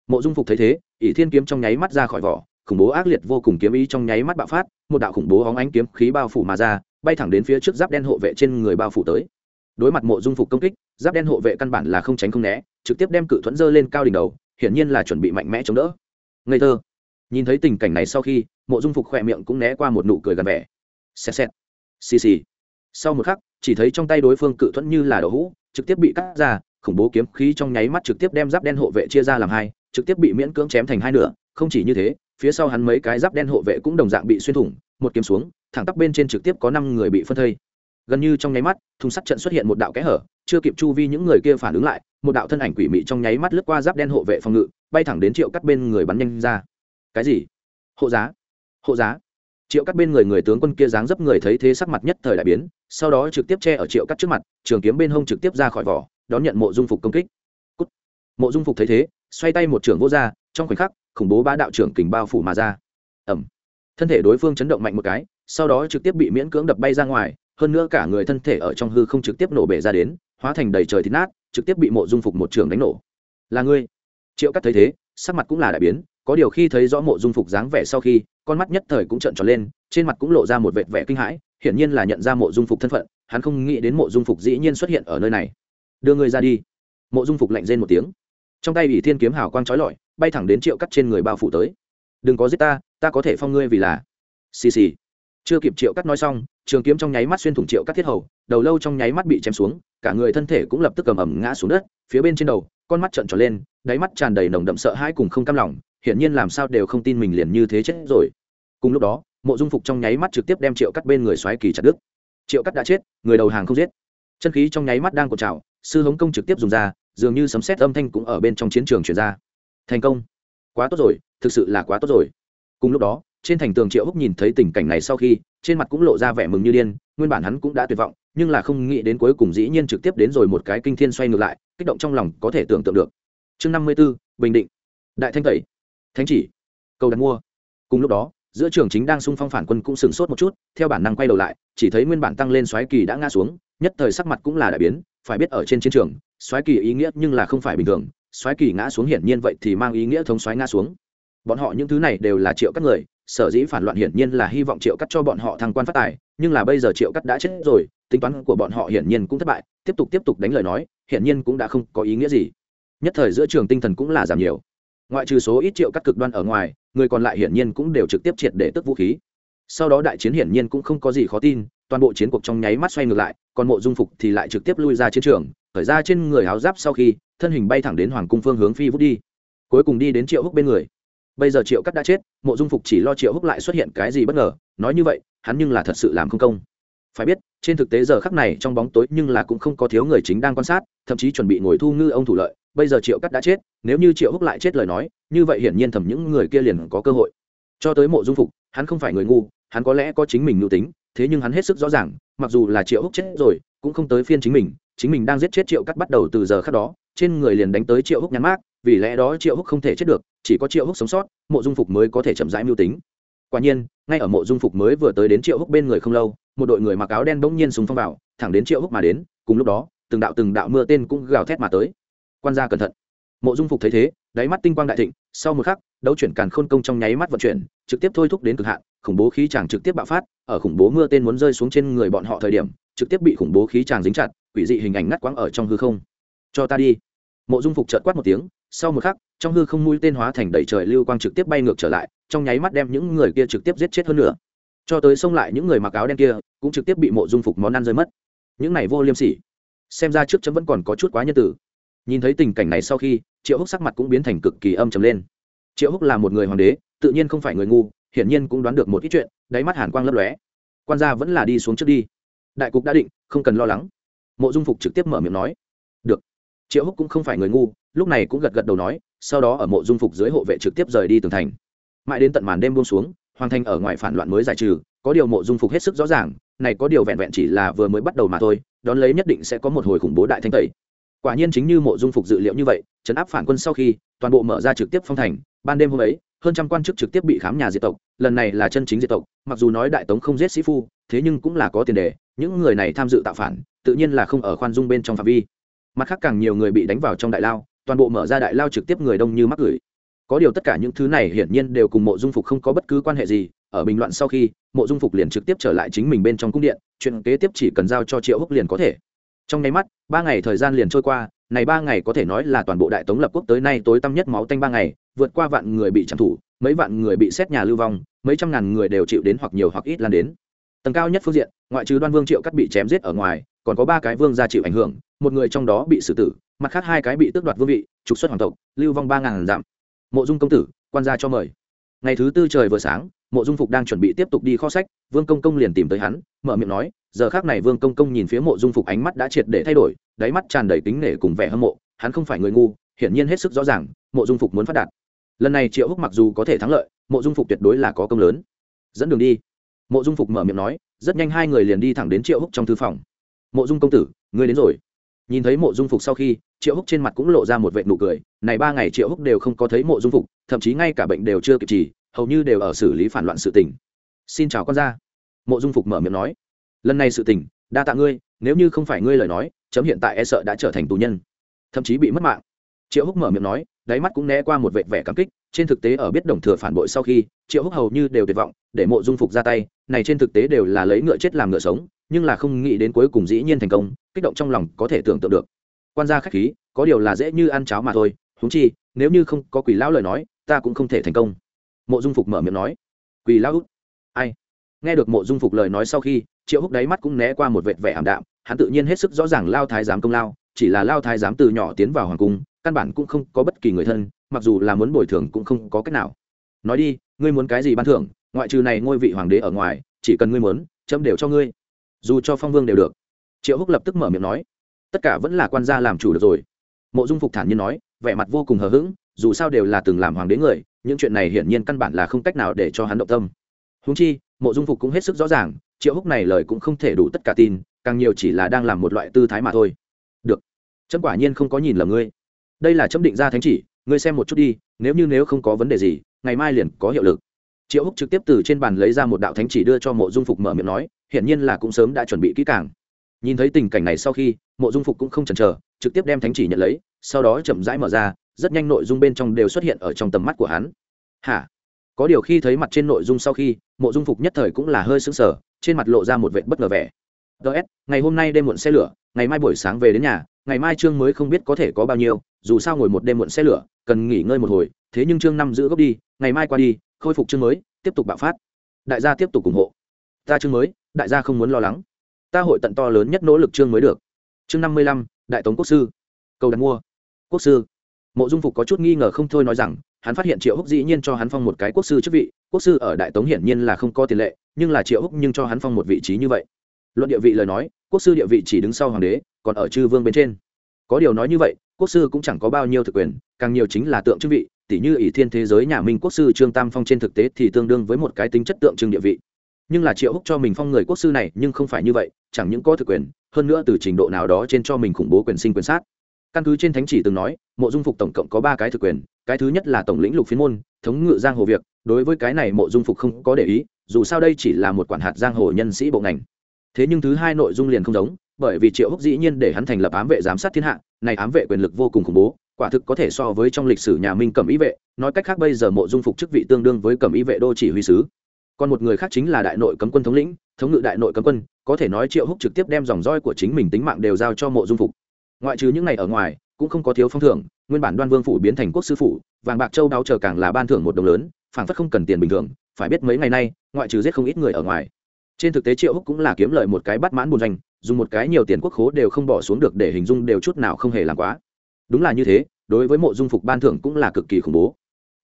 Mộ dung phục thấy thế, ỷ thiên kiếm trong nháy mắt ra khỏi vỏ, khủng bố ác liệt vô cùng kiếm ý trong nháy mắt bạo phát, một đạo khủng bố hóng ánh kiếm khí bao phủ mà ra, bay thẳng đến phía trước giáp đen hộ vệ trên người bao phủ tới. Đối mặt mộ dung phục công kích, giáp đen hộ vệ căn bản là không tránh không né, trực tiếp đem cự thuẫn dơ lên cao đỉnh đầu, hiển nhiên là chuẩn bị mạnh mẽ chống đỡ. Ngây thơ. Nhìn thấy tình cảnh này sau khi, mộ dung phục khỏe miệng cũng né qua một nụ cười gần vẻ. Xẹt xẹt. Xì xì. Sau một khắc chỉ thấy trong tay đối phương cự thuẫn như là đậu hũ, trực tiếp bị cắt ra, khủng bố kiếm khí trong nháy mắt trực tiếp đem giáp đen hộ vệ chia ra làm hai, trực tiếp bị miễn cưỡng chém thành hai nửa. Không chỉ như thế, phía sau hắn mấy cái giáp đen hộ vệ cũng đồng dạng bị xuyên thủng, một kiếm xuống, thẳng tắp bên trên trực tiếp có năm người bị phân thây. Gần như trong nháy mắt, thùng sắt trận xuất hiện một đạo kẽ hở, chưa kịp chu vi những người kia phản ứng lại, một đạo thân ảnh quỷ mị trong nháy mắt lướt qua giáp đen hộ vệ phòng ngự, bay thẳng đến triệu cắt bên người bắn nhanh ra. Cái gì? Hộ giá? Hộ giá? Triệu cắt bên người người tướng quân kia dáng dấp người thấy thế sắc mặt nhất thời đại biến, sau đó trực tiếp che ở triệu cắt trước mặt, trường kiếm bên hông trực tiếp ra khỏi vỏ, đón nhận mộ dung phục công kích、Cút. Mộ dung phục thấy thế, xoay tay một trường vô ra, trong khoảnh khắc, khủng bố ba đạo trưởng kình bao phủ mà ra. Ẩm thân thể đối phương chấn động mạnh một cái, sau đó trực tiếp bị miễn cưỡng đập bay ra ngoài, hơn nữa cả người thân thể ở trong hư không trực tiếp nổ bể ra đến, hóa thành đầy trời thịt nát, trực tiếp bị mộ dung phục một trường đánh nổ. Là ngươi. Triệu cắt thấy thế, sắc mặt cũng là đại biến có điều khi thấy rõ mộ dung phục dáng vẻ sau khi, con mắt nhất thời cũng trợn tròn lên, trên mặt cũng lộ ra một vệt vẻ kinh hãi, hiển nhiên là nhận ra mộ dung phục thân phận, hắn không nghĩ đến mộ dung phục dĩ nhiên xuất hiện ở nơi này. Đưa người ra đi. Mộ dung phục lạnh rên một tiếng. Trong tay bị thiên kiếm hào quang trói lọi, bay thẳng đến triệu cắt trên người bao phủ tới. Đừng có giết ta ta có thể phong ngươi vì là xì xì. Chưa kịp triệu cắt nói xong, trường kiếm trong nháy mắt xuyên thủng triệu cắt thiết hầu, đầu lâu trong nháy mắt bị chém xuống, cả người thân thể cũng lập tức cầm ẩm ngã xuống đất, phía bên trên đầu, con mắt trợn tròn lên, đáy mắt tràn đầy nồng đậm sợ hãi cùng không cam lòng hiển nhiên làm sao đều không tin mình liền như thế chết rồi. Cùng lúc đó, mộ dung phục trong nháy mắt trực tiếp đem triệu cắt bên người xoáy kỳ chặt đứt. Triệu cắt đã chết, người đầu hàng không giết. Chân khí trong nháy mắt đang cột trào, sư hống công trực tiếp dùng ra, dường như sấm xét âm thanh cũng ở bên trong chiến trường chuyển ra. Thành công. Quá tốt rồi, thực sự là quá tốt rồi. Cùng lúc đó, trên thành tường triệu húc nhìn thấy tình cảnh này sau khi, trên mặt cũng lộ ra vẻ mừng như điên, nguyên bản hắn cũng đã tuyệt vọng, nhưng là không nghĩ đến cuối cùng dĩ nhiên trực tiếp đến rồi một cái kinh thiên xoay ngược lại, kích động trong lòng có thể tưởng tượng được. Chương năm mươi b ố bình định. Đại thanh tẩy thánh chỉ, cầu đặt mua. Cùng lúc đó, giữa trường chính đang xung phong phản quân cũng sửng sốt một chút, theo bản năng quay đầu lại, chỉ thấy nguyên bản tăng lên xoáy kỳ đã ngã xuống, nhất thời sắc mặt cũng là đại biến, phải biết ở trên chiến trường xoáy kỳ ý nghĩa nhưng là không phải bình thường xoáy kỳ ngã xuống hiển nhiên vậy thì mang ý nghĩa thống xoáy ngã xuống. Bọn họ những thứ này đều là triệu các người, sở dĩ phản loạn hiển nhiên là hy vọng triệu cắt cho bọn họ thăng quan phát tài, nhưng là bây giờ triệu cắt đã chết rồi, tính toán của bọn họ hiển nhiên cũng thất bại, tiếp tục tiếp tục đánh lời nói, hiển nhiên cũng đã không có ý nghĩa gì. Nhất thời giữa trường tinh thần cũng là giảm nhiều ngoại trừ số ít triệu các cực đoan ở ngoài, người còn lại hiển nhiên cũng đều trực tiếp triệt để tức vũ khí. Sau đó đại chiến hiển nhiên cũng không có gì khó tin, toàn bộ chiến cuộc trong nháy mắt xoay ngược lại, còn mộ dung phục thì lại trực tiếp lui ra chiến trường khởi ra trên người áo giáp sau khi, thân hình bay thẳng đến hoàng cung phương hướng phi vút đi. Cuối cùng đi đến triệu húc bên người. Bây giờ triệu cắt đã chết, mộ dung phục chỉ lo triệu húc lại xuất hiện cái gì bất ngờ, nói như vậy, hắn nhưng là thật sự làm không công. Phải biết, trên thực tế giờ khắc này trong bóng tối nhưng là cũng không có thiếu người chính đang quan sát, thậm chí chuẩn bị ngồi thu ngư ông thủ lợi bây giờ triệu cắt đã chết, nếu như triệu húc lại chết lời nói, như vậy hiển nhiên thầm những người kia liền có cơ hội. Cho tới mộ dung phục, hắn không phải người ngu, hắn có lẽ có chính mình nhu tính, thế nhưng hắn hết sức rõ ràng, mặc dù là triệu húc chết rồi, cũng không tới phiên chính mình chính mình đang giết chết triệu cắt bắt đầu từ giờ khác đó, trên người liền đánh tới triệu húc nhắn mát vì lẽ đó triệu húc không thể chết được, chỉ có triệu húc sống sót, mộ dung phục mới có thể chậm rãi mưu tính. Quả nhiên, ngay ở mộ dung phục mới vừa tới đến triệu húc bên người không lâu, một đội người mặc áo đen bỗng nhiên súng phong vào, thẳng đến triệu húc mà đến, cùng lúc đó, từng đạo từng đạo mưa tên cũng gào thét mà tới quan gia cẩn thận. Mộ dung phục thấy thế, đáy mắt tinh quang đại thịnh, sau một khắc, đấu chuyển càn khôn công trong nháy mắt vận chuyển, trực tiếp thôi thúc đến cực hạn, khủng bố khí chàng trực tiếp bạo phát, ở khủng bố mưa tên muốn rơi xuống trên người bọn họ thời điểm, trực tiếp bị khủng bố khí chàng dính chặt, quỷ dị hình ảnh ngắt quãng ở trong hư không. Cho ta đi. Mộ dung phục chợt quát một tiếng, sau một khắc, trong hư không mũi tên hóa thành đầy trời lưu quang trực tiếp bay ngược trở lại, trong nháy mắt đem những người kia trực tiếp giết chết hơn nữa. Cho tới xông lại những người mặc áo đen kia, cũng trực tiếp bị mộ dung phục món ăn rơi mất. Những này vô liêm sỉ. Xem ra trước chấm vẫn còn có chút quá nhân tử nhìn thấy tình cảnh này sau khi, triệu húc sắc mặt cũng biến thành cực kỳ âm trầm lên. Triệu húc là một người hoàng đế, tự nhiên không phải người ngu, hiển nhiên cũng đoán được một ít chuyện, đáy mắt hàn quang lấp lóe. Quan gia vẫn là đi xuống trước đi. Đại cục đã định, không cần lo lắng. Mộ dung phục trực tiếp mở miệng nói. Được. Triệu húc cũng không phải người ngu, lúc này cũng gật gật đầu nói, sau đó ở mộ dung phục dưới hộ vệ trực tiếp rời đi tường thành. Mãi đến tận màn đêm buông xuống, hoàng thành ở ngoài phản loạn mới giải trừ, có điều mộ dung phục hết sức rõ ràng, này có điều vẹn vẹn chỉ là vừa mới bắt đầu mà thôi, đón lấy nhất định sẽ có một hồi khủng bố đại thanh tẩy quả nhiên chính như mộ dung phục dự liệu như vậy, trấn áp phản quân sau khi, toàn bộ mở ra trực tiếp phong thành. Ban đêm hôm ấy, hơn trăm quan chức trực tiếp bị khám nhà diệt tộc, lần này là chân chính diệt tộc, mặc dù nói đại tống không giết sĩ phu, thế nhưng cũng là có tiền đề, những người này tham dự tạo phản, tự nhiên là không ở khoan dung bên trong phạm vi. Mặt khác càng nhiều người bị đánh vào trong đại lao, toàn bộ mở ra đại lao trực tiếp người đông như mắc gửi. Có điều tất cả những thứ này hiển nhiên đều cùng mộ dung phục không có bất cứ quan hệ gì, ở bình luận sau khi, mộ dung phục liền trực tiếp trở lại chính mình bên trong cung điện, chuyện kế tiếp chỉ cần giao cho triệu húc liền có thể trong nháy mắt, ba ngày thời gian liền trôi qua, này ba ngày có thể nói là toàn bộ đại tống lập quốc tới nay tối tăm nhất máu tanh ba ngày, vượt qua vạn người bị trảm thủ, mấy vạn người bị xét nhà lưu vong, mấy trăm ngàn người đều chịu đến hoặc nhiều hoặc ít lan đến. Tầng cao nhất phương diện, ngoại trừ đoan vương triệu cắt bị chém giết ở ngoài, còn có ba cái vương gia chịu ảnh hưởng, một người trong đó bị xử tử, mặt khác hai cái bị tước đoạt vương vị, trục xuất hoàng tộc, lưu vong ba ngàn dặm. Mộ dung công tử, quan gia cho mời. Ngày thứ tư trời vừa sáng mộ dung phục đang chuẩn bị tiếp tục đi kho sách, vương công công liền tìm tới hắn, mở miệng nói, giờ khác này vương công công nhìn phía mộ dung phục ánh mắt đã triệt để thay đổi, đáy mắt tràn đầy kính nể cùng vẻ hâm mộ, hắn không phải người ngu, hiển nhiên hết sức rõ ràng, mộ dung phục muốn phát đạt. Lần này triệu húc mặc dù có thể thắng lợi, mộ dung phục tuyệt đối là có công lớn. Dẫn đường đi. Mộ dung phục mở miệng nói, rất nhanh hai người liền đi thẳng đến triệu húc trong thư phòng. Mộ dung công tử, ngươi đến rồi. Nhìn thấy mộ dung phục sau khi, triệu húc trên mặt cũng lộ ra một vệ nụ cười, này ba ngày triệu húc đều không có thấy mộ dung phục, thậm chí ngay cả bệnh đều chưa kịp trì hầu như đều ở xử lý phản loạn sự tình. Xin chào con ra mộ dung phục mở miệng nói. Lần này sự tình, đa tạ ngươi, nếu như không phải ngươi lời nói, chấm hiện tại e sợ đã trở thành tù nhân. Thậm chí bị mất mạng. Triệu húc mở miệng nói, đáy mắt cũng né qua một vệt vẻ cảm kích, trên thực tế ở biết đồng thừa phản bội sau khi, triệu húc hầu như đều tuyệt vọng, để mộ dung phục ra tay, này trên thực tế đều là lấy ngựa chết làm ngựa sống, nhưng là không nghĩ đến cuối cùng dĩ nhiên thành công, kích động trong lòng có thể tưởng tượng được. Quan gia khách khí, có điều là dễ như ăn cháo mà thôi, huống chi, nếu như không có quỷ lão lời nói, ta cũng không thể thành công mộ dung phục mở miệng nói, quỳ lao. út. Ai? Nghe được mộ dung phục lời nói sau khi, triệu húc đáy mắt cũng né qua một vệt vẻ ảm đạm, hắn tự nhiên hết sức rõ ràng lao thái giám công lao, chỉ là lao thái giám từ nhỏ tiến vào hoàng cung, căn bản cũng không có bất kỳ người thân, mặc dù là muốn bồi thường cũng không có cách nào. Nói đi, ngươi muốn cái gì ban thưởng? Ngoại trừ này ngôi vị hoàng đế ở ngoài, chỉ cần ngươi muốn, chấm đều cho ngươi. Dù cho phong vương đều được. Triệu húc lập tức mở miệng nói, tất cả vẫn là quan gia làm chủ được rồi. Mộ dung phục thản nhiên nói, vẻ mặt vô cùng hờ hững, dù sao đều là từng làm hoàng đế người những chuyện này hiển nhiên căn bản là không cách nào để cho hắn động tâm. Húng chi, mộ dung phục cũng hết sức rõ ràng, triệu húc này lời cũng không thể đủ tất cả tin, càng nhiều chỉ là đang làm một loại tư thái mà thôi. Được, chấm quả nhiên không có nhìn lầm ngươi. Đây là chấm định ra thánh chỉ, ngươi xem một chút đi, nếu như nếu không có vấn đề gì, ngày mai liền có hiệu lực. Triệu húc trực tiếp từ trên bàn lấy ra một đạo thánh chỉ đưa cho mộ dung phục mở miệng nói, hiển nhiên là cũng sớm đã chuẩn bị kỹ càng. Nhìn thấy tình cảnh này sau khi, mộ dung phục cũng không chần chờ, trực tiếp đem thánh chỉ nhận lấy, sau đó chậm rãi mở ra rất nhanh nội dung bên trong đều xuất hiện ở trong tầm mắt của hắn. Hả? Có điều khi thấy mặt trên nội dung sau khi, mộ dung phục nhất thời cũng là hơi sững sờ, trên mặt lộ ra một vệ bất ngờ vẻ. Ts ngày hôm nay đêm muộn xe lửa, ngày mai buổi sáng về đến nhà, ngày mai trương mới không biết có thể có bao nhiêu, dù sao ngồi một đêm muộn xe lửa, cần nghỉ ngơi một hồi, thế nhưng trương năm giữ gốc đi, ngày mai qua đi, khôi phục chương mới, tiếp tục bạo phát. Đại gia tiếp tục ủng hộ. Ta chương mới, đại gia không muốn lo lắng. Ta hội tận to lớn nhất nỗ lực chương mới được. Chương năm mươi lăm, đại tống quốc sư. Cầu đặt mua. Quốc sư mộ dung phục có chút nghi ngờ không thôi nói rằng, hắn phát hiện triệu húc dĩ nhiên cho hắn phong một cái quốc sư chức vị, quốc sư ở đại tống hiển nhiên là không có tiền lệ, nhưng là triệu húc nhưng cho hắn phong một vị trí như vậy. Luận địa vị lời nói, quốc sư địa vị chỉ đứng sau hoàng đế, còn ở chư vương bên trên. Có điều nói như vậy, quốc sư cũng chẳng có bao nhiêu thực quyền, càng nhiều chính là tượng chức vị tỷ như ỷ thiên thế giới nhà minh quốc sư trương tam phong trên thực tế thì tương đương với một cái tính chất tượng trưng địa vị. Nhưng là triệu húc cho mình phong người quốc sư này, nhưng không phải như vậy, chẳng những có thực quyền, hơn nữa từ trình độ nào đó trên cho mình khủng bố quyền sinh quyền sát căn cứ trên thánh chỉ từng nói, mộ dung phục tổng cộng có ba cái thực quyền, cái thứ nhất là tổng lĩnh lục phiên môn, thống ngự giang hồ việc, đối với cái này mộ dung phục không có để ý, dù sao đây chỉ là một quản hạt giang hồ nhân sĩ bộ ngành. Thế nhưng thứ hai nội dung liền không giống, bởi vì triệu húc dĩ nhiên để hắn thành lập ám vệ giám sát thiên hạ, này ám vệ quyền lực vô cùng khủng bố, quả thực có thể so với trong lịch sử nhà minh cẩm ý vệ, nói cách khác bây giờ mộ dung phục chức vị tương đương với cẩm ý vệ đô chỉ huy sứ. Còn một người khác chính là đại nội cấm quân thống lĩnh, thống ngự đại nội cấm quân, có thể nói triệu húc trực tiếp đem dòng roi của chính mình tính mạng đều giao cho mộ dung phục ngoại trừ những ngày ở ngoài, cũng không có thiếu phong thưởng, nguyên bản đoan vương phủ biến thành quốc sư phủ, vàng bạc châu đáo chờ càng là ban thưởng một đồng lớn, phảng phất không cần tiền bình thường, phải biết mấy ngày nay, ngoại trừ giết không ít người ở ngoài. Trên thực tế triệu húc cũng là kiếm lợi một cái bắt mãn buồn doanh, dùng một cái nhiều tiền quốc khố đều không bỏ xuống được để hình dung đều chút nào không hề làm quá. Đúng là như thế, đối với mộ dung phục ban thưởng cũng là cực kỳ khủng bố.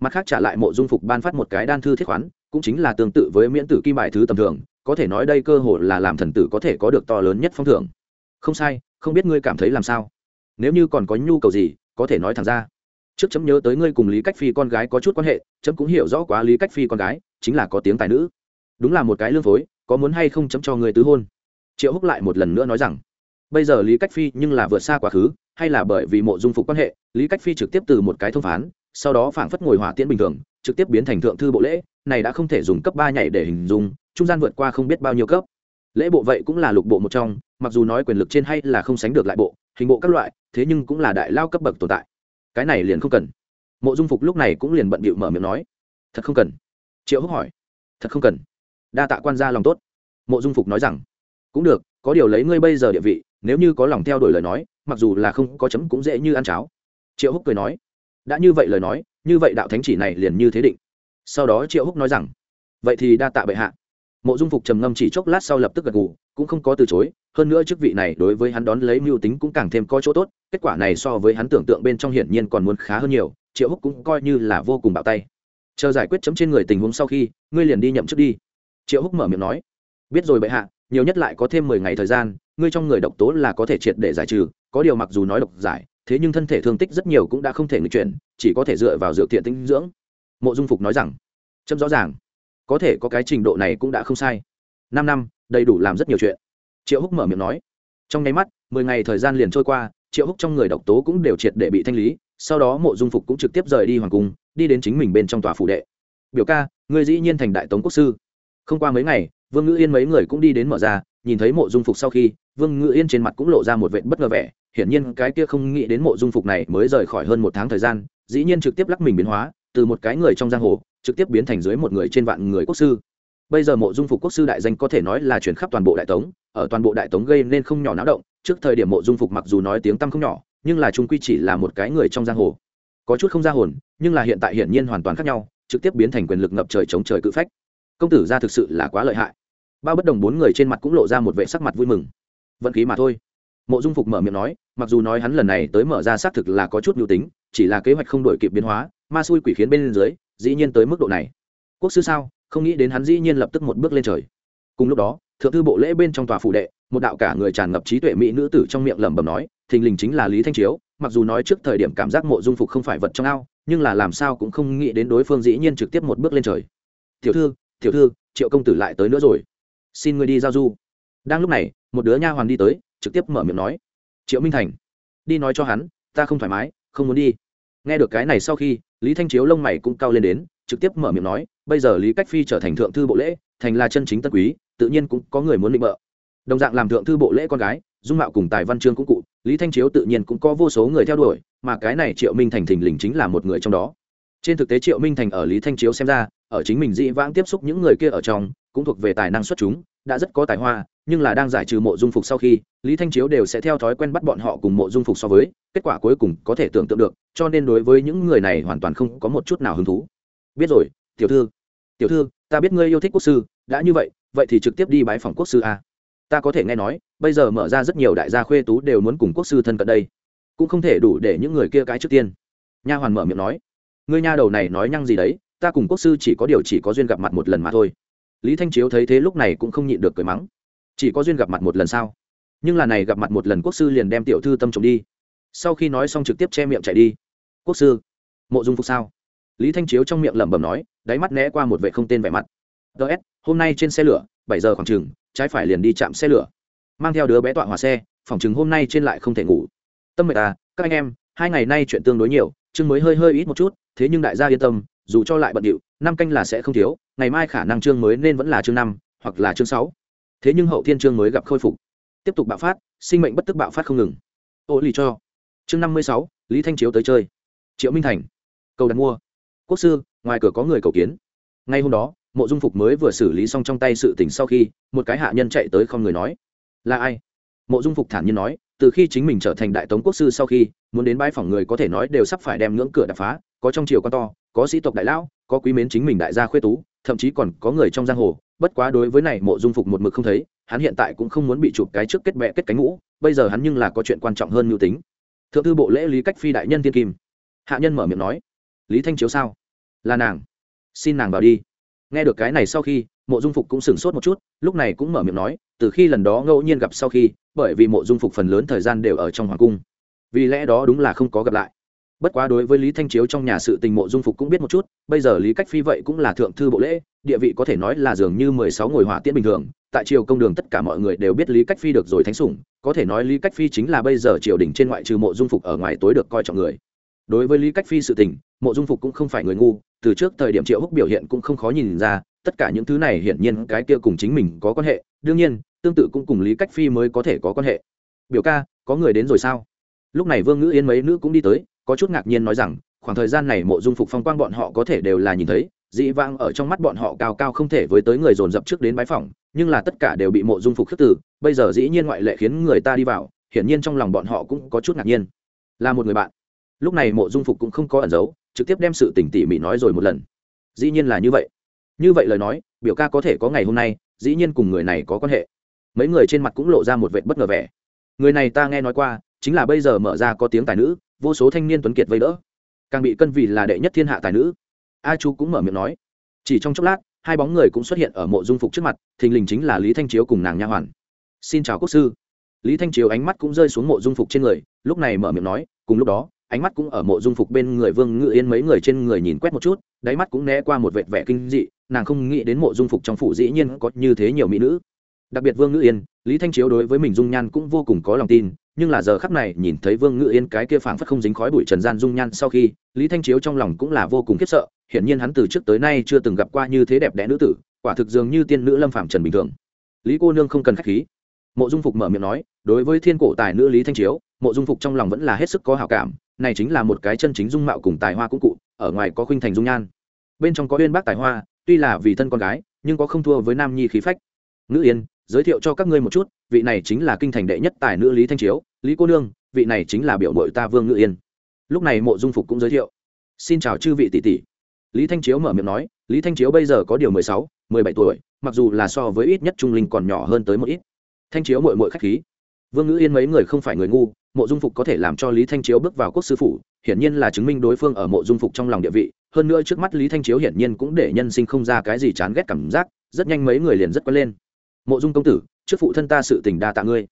Mặt khác trả lại mộ dung phục ban phát một cái đan thư thiết khoán, cũng chính là tương tự với miễn tử kim bài thứ tầm thường, có thể nói đây cơ hội là làm thần tử có thể có được to lớn nhất phong thưởng. Không sai không biết ngươi cảm thấy làm sao? Nếu như còn có nhu cầu gì, có thể nói thẳng ra. Trước chấm nhớ tới ngươi cùng lý cách phi con gái có chút quan hệ, chấm cũng hiểu rõ quá lý cách phi con gái, chính là có tiếng tài nữ. Đúng là một cái lương phối, có muốn hay không chấm cho người tứ hôn? Triệu húc lại một lần nữa nói rằng, bây giờ lý cách phi nhưng là vượt xa quá khứ, hay là bởi vì mộ dung phục quan hệ, lý cách phi trực tiếp từ một cái thông phán, sau đó phảng phất ngồi hỏa tiễn bình thường, trực tiếp biến thành thượng thư bộ lễ, này đã không thể dùng cấp ba nhảy để hình dung, trung gian vượt qua không biết bao nhiêu cấp lễ bộ vậy cũng là lục bộ một trong, mặc dù nói quyền lực trên hay là không sánh được lại bộ, hình bộ các loại, thế nhưng cũng là đại lao cấp bậc tồn tại. Cái này liền không cần. Mộ dung phục lúc này cũng liền bận bịu mở miệng nói. Thật không cần. Triệu húc hỏi. Thật không cần. Đa tạ quan gia lòng tốt. Mộ dung phục nói rằng. Cũng được, có điều lấy ngươi bây giờ địa vị, nếu như có lòng theo đuổi lời nói, mặc dù là không có chấm cũng dễ như ăn cháo. Triệu húc cười nói. Đã như vậy lời nói, như vậy đạo thánh chỉ này liền như thế định. Sau đó triệu húc nói rằng. Vậy thì đa tạ bệ hạ mộ dung phục trầm ngâm chỉ chốc lát sau lập tức gật gù, cũng không có từ chối, hơn nữa chức vị này đối với hắn đón lấy mưu tính cũng càng thêm có chỗ tốt, kết quả này so với hắn tưởng tượng bên trong hiển nhiên còn muốn khá hơn nhiều, triệu húc cũng coi như là vô cùng bạo tay. Chờ giải quyết chấm trên người tình huống sau khi, ngươi liền đi nhậm chức đi. Triệu húc mở miệng nói, biết rồi bệ hạ, nhiều nhất lại có thêm mười ngày thời gian, ngươi trong người độc tố là có thể triệt để giải trừ, có điều mặc dù nói độc giải, thế nhưng thân thể thương tích rất nhiều cũng đã không thể người chuyển, chỉ có thể dựa vào dựa thiện tinh dưỡng. Mộ dung phục nói rằng, chấm rõ ràng có thể có cái trình độ này cũng đã không sai. Năm năm, đầy đủ làm rất nhiều chuyện. Triệu húc mở miệng nói. Trong nháy mắt, mười ngày thời gian liền trôi qua, triệu húc trong người độc tố cũng đều triệt để bị thanh lý, sau đó mộ dung phục cũng trực tiếp rời đi hoàng cung, đi đến chính mình bên trong tòa phủ đệ. Biểu ca người dĩ nhiên thành đại tống quốc sư. Không qua mấy ngày, vương ngữ yên mấy người cũng đi đến mở ra, nhìn thấy mộ dung phục sau khi, vương ngữ yên trên mặt cũng lộ ra một vệ bất ngờ vẻ. Hiển nhiên cái kia không nghĩ đến mộ dung phục này mới rời khỏi hơn một tháng thời gian, dĩ nhiên trực tiếp lắc mình biến hóa, từ một cái người trong giang hồ trực tiếp biến thành dưới một người trên vạn người quốc sư. Bây giờ mộ dung phục quốc sư đại danh có thể nói là chuyển khắp toàn bộ đại tống, ở toàn bộ đại tống gây nên không nhỏ náo động. Trước thời điểm mộ dung phục mặc dù nói tiếng tăm không nhỏ, nhưng là trung quy chỉ là một cái người trong giang hồ. Có chút không ra hồn, nhưng là hiện tại hiển nhiên hoàn toàn khác nhau, trực tiếp biến thành quyền lực ngập trời chống trời cự phách. Công tử ra thực sự là quá lợi hại. Bao bất đồng bốn người trên mặt cũng lộ ra một vệ sắc mặt vui mừng. Vận khí mà thôi. Mộ dung phục mở miệng nói, mặc dù nói hắn lần này tới mở ra xác thực là có chút nhu tính chỉ là kế hoạch không đổi kịp biến hóa, ma xui quỷ khiến bên dưới, dĩ nhiên tới mức độ này. Quốc sư sao? Không nghĩ đến hắn dĩ nhiên lập tức một bước lên trời. Cùng lúc đó, thượng thư bộ lễ bên trong tòa phụ đệ, một đạo cả người tràn ngập trí tuệ mỹ nữ tử trong miệng lẩm bẩm nói, thình lình chính là lý thanh chiếu, mặc dù nói trước thời điểm cảm giác mộ dung phục không phải vật trong ao, nhưng là làm sao cũng không nghĩ đến đối phương dĩ nhiên trực tiếp một bước lên trời. Tiểu thư tiểu thư, triệu công tử lại tới nữa rồi. Xin người đi giao du. Đang lúc này, một đứa nha hoàn đi tới, trực tiếp mở miệng nói. Triệu minh thành, đi nói cho hắn, ta không thoải mái không muốn đi. Nghe được cái này sau khi, lý thanh chiếu lông mày cũng cao lên đến, trực tiếp mở miệng nói, bây giờ lý cách phi trở thành thượng thư bộ lễ, thành là chân chính tân quý, tự nhiên cũng có người muốn định bợ. Đồng dạng làm thượng thư bộ lễ con gái, dung mạo cùng tài văn chương cũng cụ, lý thanh chiếu tự nhiên cũng có vô số người theo đuổi, mà cái này triệu minh thành thình lình chính là một người trong đó. Trên thực tế triệu minh thành ở lý thanh chiếu xem ra, ở chính mình dĩ vãng tiếp xúc những người kia ở trong cũng thuộc về tài năng xuất chúng, đã rất có tài hoa, nhưng là đang giải trừ mộ dung phục sau khi, lý thanh chiếu đều sẽ theo thói quen bắt bọn họ cùng mộ dung phục so với, kết quả cuối cùng có thể tưởng tượng được, cho nên đối với những người này hoàn toàn không có một chút nào hứng thú. Biết rồi, tiểu thư. Tiểu thư, ta biết ngươi yêu thích quốc sư, đã như vậy vậy thì trực tiếp đi bái phòng quốc sư a. Ta có thể nghe nói, bây giờ mở ra rất nhiều đại gia khuê tú đều muốn cùng quốc sư thân cận đây. Cũng không thể đủ để những người kia cái trước tiên. Nha hoàn mở miệng nói. Ngươi nha đầu này nói nhăng gì đấy, ta cùng quốc sư chỉ có điều chỉ có duyên gặp mặt một lần mà thôi lý thanh chiếu thấy thế lúc này cũng không nhịn được cười mắng. Chỉ có duyên gặp mặt một lần sao? Nhưng là này gặp mặt một lần quốc sư liền đem tiểu thư tâm trộm đi. Sau khi nói xong trực tiếp che miệng chạy đi. Quốc sư, mộ dung phục sao? Lý thanh chiếu trong miệng lẩm bẩm nói, đáy mắt né qua một vệ không tên vẻ mặt. Ts hôm nay trên xe lửa, bảy giờ khoảng chừng, trái phải liền đi chạm xe lửa. Mang theo đứa bé tọa hòa xe, phòng chừng hôm nay trên lại không thể ngủ. Tâm mệt à các anh em, hai ngày nay chuyện tương đối nhiều, chương mới hơi hơi ít một chút, thế nhưng đại gia yên tâm dù cho lại bận điệu, năm canh là sẽ không thiếu, ngày mai khả năng chương mới nên vẫn là chương năm, hoặc là chương sáu. Thế nhưng hậu thiên chương mới gặp khôi phục. Tiếp tục bạo phát, sinh mệnh bất tức bạo phát không ngừng. Ô lì cho. Chương năm mươi sáu, lý thanh chiếu tới chơi. Triệu minh thành. Cầu đặt mua. Quốc sư, ngoài cửa có người cầu kiến. Ngay hôm đó, mộ dung phục mới vừa xử lý xong trong tay sự tình sau khi, một cái hạ nhân chạy tới không người nói. Là ai? Mộ dung phục thản nhiên nói, từ khi chính mình trở thành đại tống quốc sư sau khi, muốn đến bãi phòng người có thể nói đều sắp phải đem ngưỡng cửa đập phá, có trong triều con to có sĩ tộc đại lão, có quý mến chính mình đại gia khuê tú, thậm chí còn có người trong giang hồ, bất quá đối với này mộ dung phục một mực không thấy, hắn hiện tại cũng không muốn bị chụp cái trước kết bẹ kết cánh ngũ, bây giờ hắn nhưng là có chuyện quan trọng hơn mưu tính. Thượng thư bộ lễ lý cách phi đại nhân thiên kim. Hạ nhân mở miệng nói, lý thanh chiếu sao? Là nàng. Xin nàng vào đi. Nghe được cái này sau khi, mộ dung phục cũng sửng sốt một chút, lúc này cũng mở miệng nói, từ khi lần đó ngẫu nhiên gặp sau khi, bởi vì mộ dung phục phần lớn thời gian đều ở trong hoàng cung. Vì lẽ đó đúng là không có gặp lại bất quá đối với lý thanh chiếu trong nhà sự tình mộ dung phục cũng biết một chút, bây giờ lý cách phi vậy cũng là thượng thư bộ lễ, địa vị có thể nói là dường như mười sáu ngồi hỏa tiễn bình thường, tại triều công đường tất cả mọi người đều biết lý cách phi được rồi thánh sủng, có thể nói lý cách phi chính là bây giờ triều đình trên ngoại trừ mộ dung phục ở ngoài tối được coi trọng người. Đối với lý cách phi sự tình, mộ dung phục cũng không phải người ngu, từ trước thời điểm triệu húc biểu hiện cũng không khó nhìn ra, tất cả những thứ này hiển nhiên cái kia cùng chính mình có quan hệ, đương nhiên, tương tự cũng cùng lý cách phi mới có thể có quan hệ. Biểu ca, có người đến rồi sao? Lúc này vương ngữ yên mấy nữ cũng đi tới có chút ngạc nhiên nói rằng, khoảng thời gian này mộ dung phục phong quang bọn họ có thể đều là nhìn thấy dị vang ở trong mắt bọn họ cao cao không thể với tới người dồn dập trước đến bái phỏng, nhưng là tất cả đều bị mộ dung phục khước từ, bây giờ dĩ nhiên ngoại lệ khiến người ta đi vào, hiển nhiên trong lòng bọn họ cũng có chút ngạc nhiên. Là một người bạn. Lúc này mộ dung phục cũng không có ẩn giấu, trực tiếp đem sự tỉnh tỉ mỉ nói rồi một lần. Dĩ nhiên là như vậy. Như vậy lời nói, biểu ca có thể có ngày hôm nay, dĩ nhiên cùng người này có quan hệ. Mấy người trên mặt cũng lộ ra một vệ bất ngờ vẻ. Người này ta nghe nói qua, chính là bây giờ mở ra có tiếng tài nữ vô số thanh niên tuấn kiệt vây đỡ. Càng bị cân vì là đệ nhất thiên hạ tài nữ. A chu cũng mở miệng nói. Chỉ trong chốc lát, hai bóng người cũng xuất hiện ở mộ dung phục trước mặt, thình lình chính là lý thanh chiếu cùng nàng nha hoàn. Xin chào quốc sư. Lý thanh chiếu ánh mắt cũng rơi xuống mộ dung phục trên người, lúc này mở miệng nói, cùng lúc đó, ánh mắt cũng ở mộ dung phục bên người vương ngự yên mấy người trên người nhìn quét một chút, đáy mắt cũng né qua một vệt vẻ kinh dị, nàng không nghĩ đến mộ dung phục trong phủ dĩ nhiên có như thế nhiều mỹ nữ. Đặc biệt vương ngự yên lý thanh chiếu đối với mình dung nhan cũng vô cùng có lòng tin, nhưng là giờ khắc này nhìn thấy vương ngự yên cái kia phảng phất không dính khói bụi trần gian dung nhan sau khi, lý thanh chiếu trong lòng cũng là vô cùng khiếp sợ, hiển nhiên hắn từ trước tới nay chưa từng gặp qua như thế đẹp đẽ nữ tử, quả thực dường như tiên nữ lâm phạm trần bình thường. Lý cô nương không cần khách khí. Mộ dung phục mở miệng nói, đối với thiên cổ tài nữ lý thanh chiếu, mộ dung phục trong lòng vẫn là hết sức có hảo cảm, này chính là một cái chân chính dung mạo cùng tài hoa cũng cụ, ở ngoài có khuynh thành dung nhan. Bên trong có uyên bác tài hoa, tuy là vì thân con gái, nhưng có không thua với nam nhi khí phách. Ngữ yên giới thiệu cho các ngươi một chút, vị này chính là kinh thành đệ nhất tài nữ lý thanh chiếu. Lý cô nương, vị này chính là biểu mội ta vương ngự yên. Lúc này mộ dung phục cũng giới thiệu. Xin chào chư vị tỷ tỷ. Lý thanh chiếu mở miệng nói, lý thanh chiếu bây giờ có điều mười sáu, mười bảy tuổi, mặc dù là so với ít nhất trung linh còn nhỏ hơn tới một ít. Thanh chiếu mội mội k h á c h khí. Vương ngữ yên mấy người không phải người ngu, mộ dung phục có thể làm cho lý thanh chiếu bước vào quốc sư phủ, hiển nhiên là chứng minh đối phương ở mộ dung phục trong lòng địa vị. Hơn nữa trước mắt lý thanh chiếu hiển nhiên cũng để nhân sinh không ra cái gì chán ghét cảm giác, rất nhanh mấy người liền rất quen lên mộ dung công tử, trước phụ thân ta sự tình đa tạ ngươi.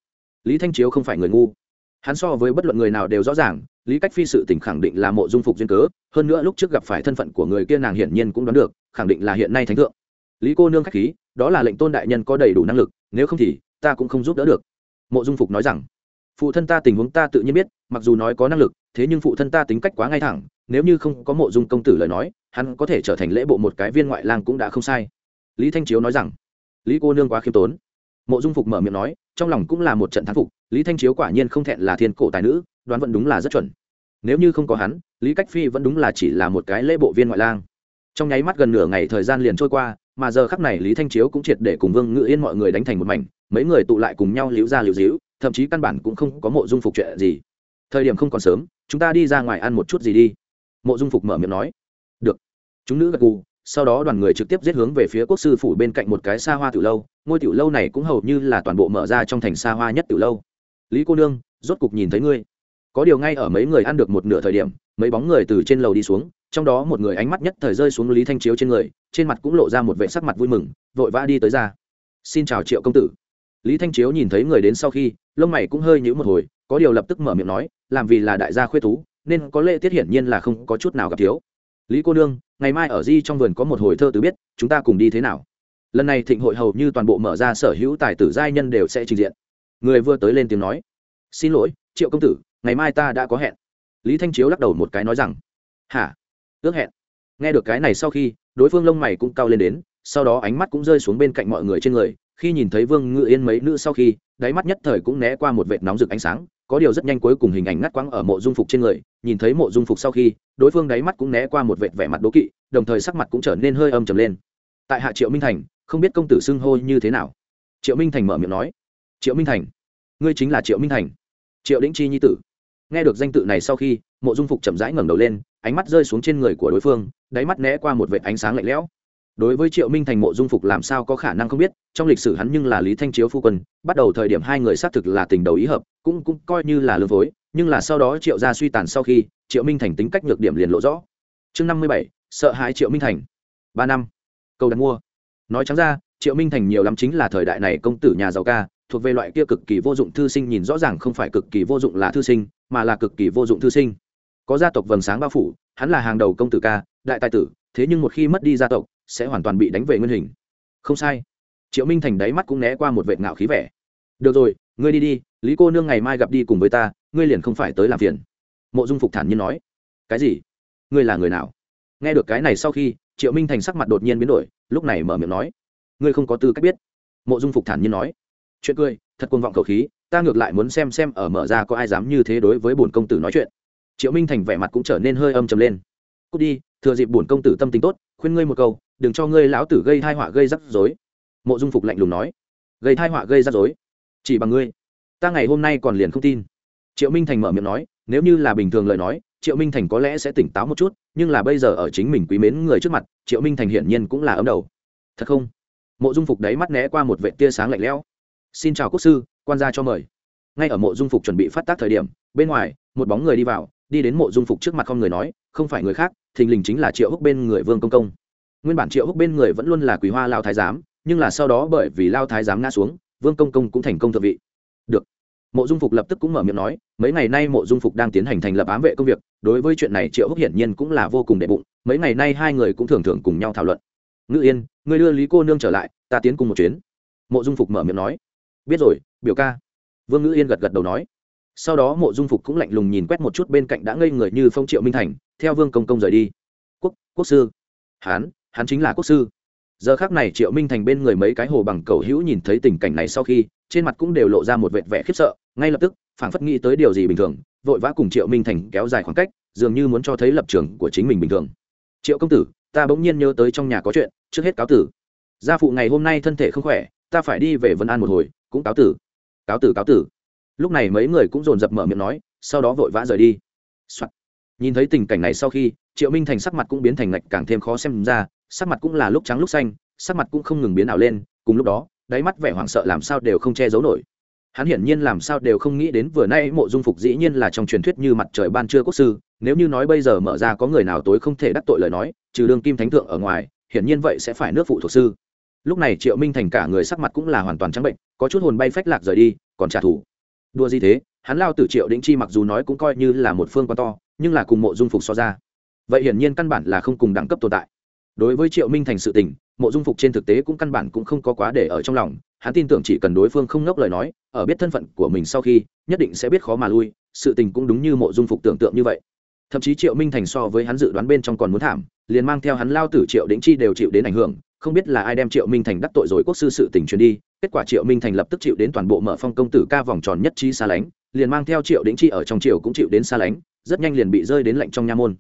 Lý thanh chiếu không phải người ngu. Hắn so với bất luận người nào đều rõ ràng, lý cách phi sự tình khẳng định là mộ dung phục duyên cớ, hơn nữa lúc trước gặp phải thân phận của người kia nàng hiển nhiên cũng đoán được, khẳng định là hiện nay thánh thượng. Lý cô nương k h á c h khí, đó là lệnh tôn đại nhân có đầy đủ năng lực, nếu không thì, ta cũng không giúp đỡ được. Mộ dung phục nói rằng, phụ thân ta tình huống ta tự nhiên biết, mặc dù nói có năng lực, thế nhưng phụ thân ta tính cách quá ngay thẳng, nếu như không có mộ dung công tử lời nói, hắn có thể trở thành lễ bộ một cái viên ngoại lang cũng đã không sai. Lý thanh chiếu nói rằng lý cô nương quá khiêm tốn. Mộ dung phục mở miệng nói, trong lòng cũng là một trận thắng phục, lý thanh chiếu quả nhiên không thẹn là thiên cổ tài nữ, đoán vẫn đúng là rất chuẩn. Nếu như không có hắn, lý cách phi vẫn đúng là chỉ là một cái lễ bộ viên ngoại lang. Trong nháy mắt gần nửa ngày thời gian liền trôi qua, mà giờ khắc này lý thanh chiếu cũng triệt để cùng vương ngự yên mọi người đánh thành một mảnh, mấy người tụ lại cùng nhau liễu ra liễu díu, thậm chí căn bản cũng không có mộ dung phục chuyện gì. Thời điểm không còn sớm, chúng ta đi ra ngoài ăn một chút gì đi. Mộ dung phục mở miệng nói, được. Chúng nữ gật gù sau đó đoàn người trực tiếp giết hướng về phía quốc sư phủ bên cạnh một cái xa hoa tiểu lâu, ngôi tiểu lâu này cũng hầu như là toàn bộ mở ra trong thành xa hoa nhất tiểu lâu. Lý cô nương, rốt cục nhìn thấy ngươi. Có điều ngay ở mấy người ăn được một nửa thời điểm, mấy bóng người từ trên lầu đi xuống, trong đó một người ánh mắt nhất thời rơi xuống lý thanh chiếu trên người, trên mặt cũng lộ ra một vệ sắc mặt vui mừng, vội vã đi tới ra. Xin chào triệu công tử. Lý thanh chiếu nhìn thấy người đến sau khi, lông mày cũng hơi nhíu một hồi, có điều lập tức mở miệng nói, làm vì là đại gia khuê tú, nên có lễ tiết hiển nhiên là không có chút nào gặp thiếu lý cô nương, ngày mai ở di trong vườn có một hồi thơ từ biết, chúng ta cùng đi thế nào? Lần này thịnh hội hầu như toàn bộ mở ra sở hữu tài tử giai nhân đều sẽ trình diện. Người vừa tới lên tiếng nói, xin lỗi, triệu công tử, ngày mai ta đã có hẹn. Lý thanh chiếu lắc đầu một cái nói rằng, hả? Ước hẹn? Nghe được cái này sau khi, đối phương lông mày cũng cao lên đến, sau đó ánh mắt cũng rơi xuống bên cạnh mọi người trên người, khi nhìn thấy vương ngự yên mấy nữ sau khi, đáy mắt nhất thời cũng né qua một vệt nóng rực ánh sáng có điều rất nhanh cuối cùng hình ảnh ngắt quãng ở mộ dung phục trên người, nhìn thấy mộ dung phục sau khi, đối phương đáy mắt cũng né qua một vệt vẻ mặt đố kỵ, đồng thời sắc mặt cũng trở nên hơi âm trầm lên. Tại hạ triệu minh thành, không biết công tử xưng hô như thế nào. Triệu minh thành mở miệng nói. Triệu minh thành, ngươi chính là triệu minh thành. Triệu đĩnh chi nhi tử. Nghe được danh tự này sau khi, mộ dung phục chậm rãi ngẩng đầu lên, ánh mắt rơi xuống trên người của đối phương, đáy mắt né qua một vệt ánh sáng lạnh lẽo đối với triệu minh thành mộ dung phục làm sao có khả năng không biết, trong lịch sử hắn nhưng là lý thanh chiếu phu quân, bắt đầu thời điểm hai người xác thực là tình đầu ý hợp, cũng cũng coi như là lương phối, nhưng là sau đó triệu gia suy tàn sau khi, triệu minh thành tính cách nhược điểm liền lộ rõ. Chương năm mươi bảy, sợ hãi triệu minh thành. Ba năm, câu đặt mua. Nói trắng ra, triệu minh thành nhiều lắm chính là thời đại này công tử nhà giàu ca, thuộc về loại kia cực kỳ vô dụng thư sinh nhìn rõ ràng không phải cực kỳ vô dụng là thư sinh, mà là cực kỳ vô dụng thư sinh. Có gia tộc vầng sáng bao phủ, hắn là hàng đầu công tử ca, đại tài tử thế nhưng một khi mất đi gia tộc, sẽ hoàn toàn bị đánh về nguyên hình. Không sai. Triệu minh thành đáy mắt cũng né qua một vệ ngạo khí vẻ. Được rồi, ngươi đi đi, lý cô nương ngày mai gặp đi cùng với ta, ngươi liền không phải tới làm phiền. Mộ dung phục thản nhiên nói. Cái gì? Ngươi là người nào? Nghe được cái này sau khi, triệu minh thành sắc mặt đột nhiên biến đổi, lúc này mở miệng nói. Ngươi không có tư cách biết. Mộ dung phục thản nhiên nói. Chuyện cười, thật cuồng vọng khẩu khí, ta ngược lại muốn xem xem ở mở ra có ai dám như thế đối với bổn công tử nói chuyện. Triệu minh thành vẻ mặt cũng trở nên hơi âm trầm lên. Cút đi thừa dịp bổn công tử tâm tính tốt, khuyên ngươi một câu, đừng cho ngươi lão tử gây thai họa gây rắc rối. Mộ dung phục lạnh lùng nói. Gây thai họa gây rắc rối? Chỉ bằng ngươi. Ta ngày hôm nay còn liền không tin. Triệu minh thành mở miệng nói, nếu như là bình thường lời nói, triệu minh thành có lẽ sẽ tỉnh táo một chút, nhưng là bây giờ ở chính mình quý mến người trước mặt, triệu minh thành hiển nhiên cũng là ấm đầu. Thật không? Mộ dung phục đáy mắt né qua một vệ tia sáng lạnh lẽo. Xin chào quốc sư, quan gia cho mời. Ngay ở mộ dung phục chuẩn bị phát tác thời điểm, bên ngoài, một bóng người đi vào, đi đến mộ dung phục trước mặt con người nói, không phải người khác thình lình chính là triệu húc bên người vương công công. Nguyên bản triệu húc bên người vẫn luôn là quý hoa lao thái giám, nhưng là sau đó bởi vì lao thái giám ngã xuống, vương công công cũng thành công thượng vị. Được. Mộ dung phục lập tức cũng mở miệng nói, mấy ngày nay mộ dung phục đang tiến hành thành lập ám vệ công việc, đối với chuyện này triệu húc hiển nhiên cũng là vô cùng đệ bụng, mấy ngày nay hai người cũng thường thường cùng nhau thảo luận. Ngự yên, người đưa lý cô nương trở lại, ta tiến cùng một chuyến. Mộ dung phục mở miệng nói, biết rồi, biểu ca. Vương ngữ yên gật gật đầu nói sau đó mộ dung phục cũng lạnh lùng nhìn quét một chút bên cạnh đã ngây người như phong triệu minh thành, theo vương công công rời đi. Quốc quốc sư. Hán hắn chính là quốc sư. Giờ khác này triệu minh thành bên người mấy cái hồ bằng cầu hữu nhìn thấy tình cảnh này sau khi, trên mặt cũng đều lộ ra một vệt vẻ khiếp sợ, ngay lập tức, phảng phất nghĩ tới điều gì bình thường, vội vã cùng triệu minh thành kéo dài khoảng cách, dường như muốn cho thấy lập trường của chính mình bình thường. Triệu công tử, ta bỗng nhiên nhớ tới trong nhà có chuyện, trước hết cáo tử. Gia phụ ngày hôm nay thân thể không khỏe, ta phải đi về vân an một hồi, cũng cáo tử. Cáo tử cáo tử lúc này mấy người cũng dồn dập mở miệng nói, sau đó vội vã rời đi、Soạn. nhìn thấy tình cảnh này sau khi, triệu minh thành sắc mặt cũng biến thành ngạch càng thêm khó xem ra, sắc mặt cũng là lúc trắng lúc xanh, sắc mặt cũng không ngừng biến ảo lên, cùng lúc đó, đáy mắt vẻ hoảng sợ làm sao đều không che giấu nổi. Hắn hiển nhiên làm sao đều không nghĩ đến vừa nay mộ dung phục dĩ nhiên là trong truyền thuyết như mặt trời ban trưa quốc sư, nếu như nói bây giờ mở ra có người nào tối không thể đắc tội lời nói, trừ đương kim thánh thượng ở ngoài, hiển nhiên vậy sẽ phải nước phụ thuộc sư. Lúc này triệu minh thành cả người sắc mặt cũng là hoàn toàn trắng bệnh, có chút hồn bay phách lạc rời đi, còn trả thù đua gì thế? Hắn lao tử triệu đĩnh chi mặc dù nói cũng coi như là một phương quan to, nhưng là cùng mộ dung phục so ra. Vậy hiển nhiên căn bản là không cùng đẳng cấp tồn tại. Đối với triệu minh thành sự tình, mộ dung phục trên thực tế cũng căn bản cũng không có quá để ở trong lòng. Hắn tin tưởng chỉ cần đối phương không ngốc lời nói, ở biết thân phận của mình sau khi, nhất định sẽ biết khó mà lui. Sự tình cũng đúng như mộ dung phục tưởng tượng như vậy. Thậm chí triệu minh thành so với hắn dự đoán bên trong còn muốn thảm, liền mang theo hắn lao tử triệu đĩnh chi đều chịu đến ảnh hưởng. Không biết là ai đem triệu minh thành đắc tội rồi quốc sư sự tình truyền đi kết quả triệu minh thành lập tức chịu đến toàn bộ mở phong công tử ca vòng tròn nhất trí xa lánh, liền mang theo triệu đĩnh chi ở trong triều cũng chịu đến xa lánh, rất nhanh liền bị rơi đến lạnh trong nha môn.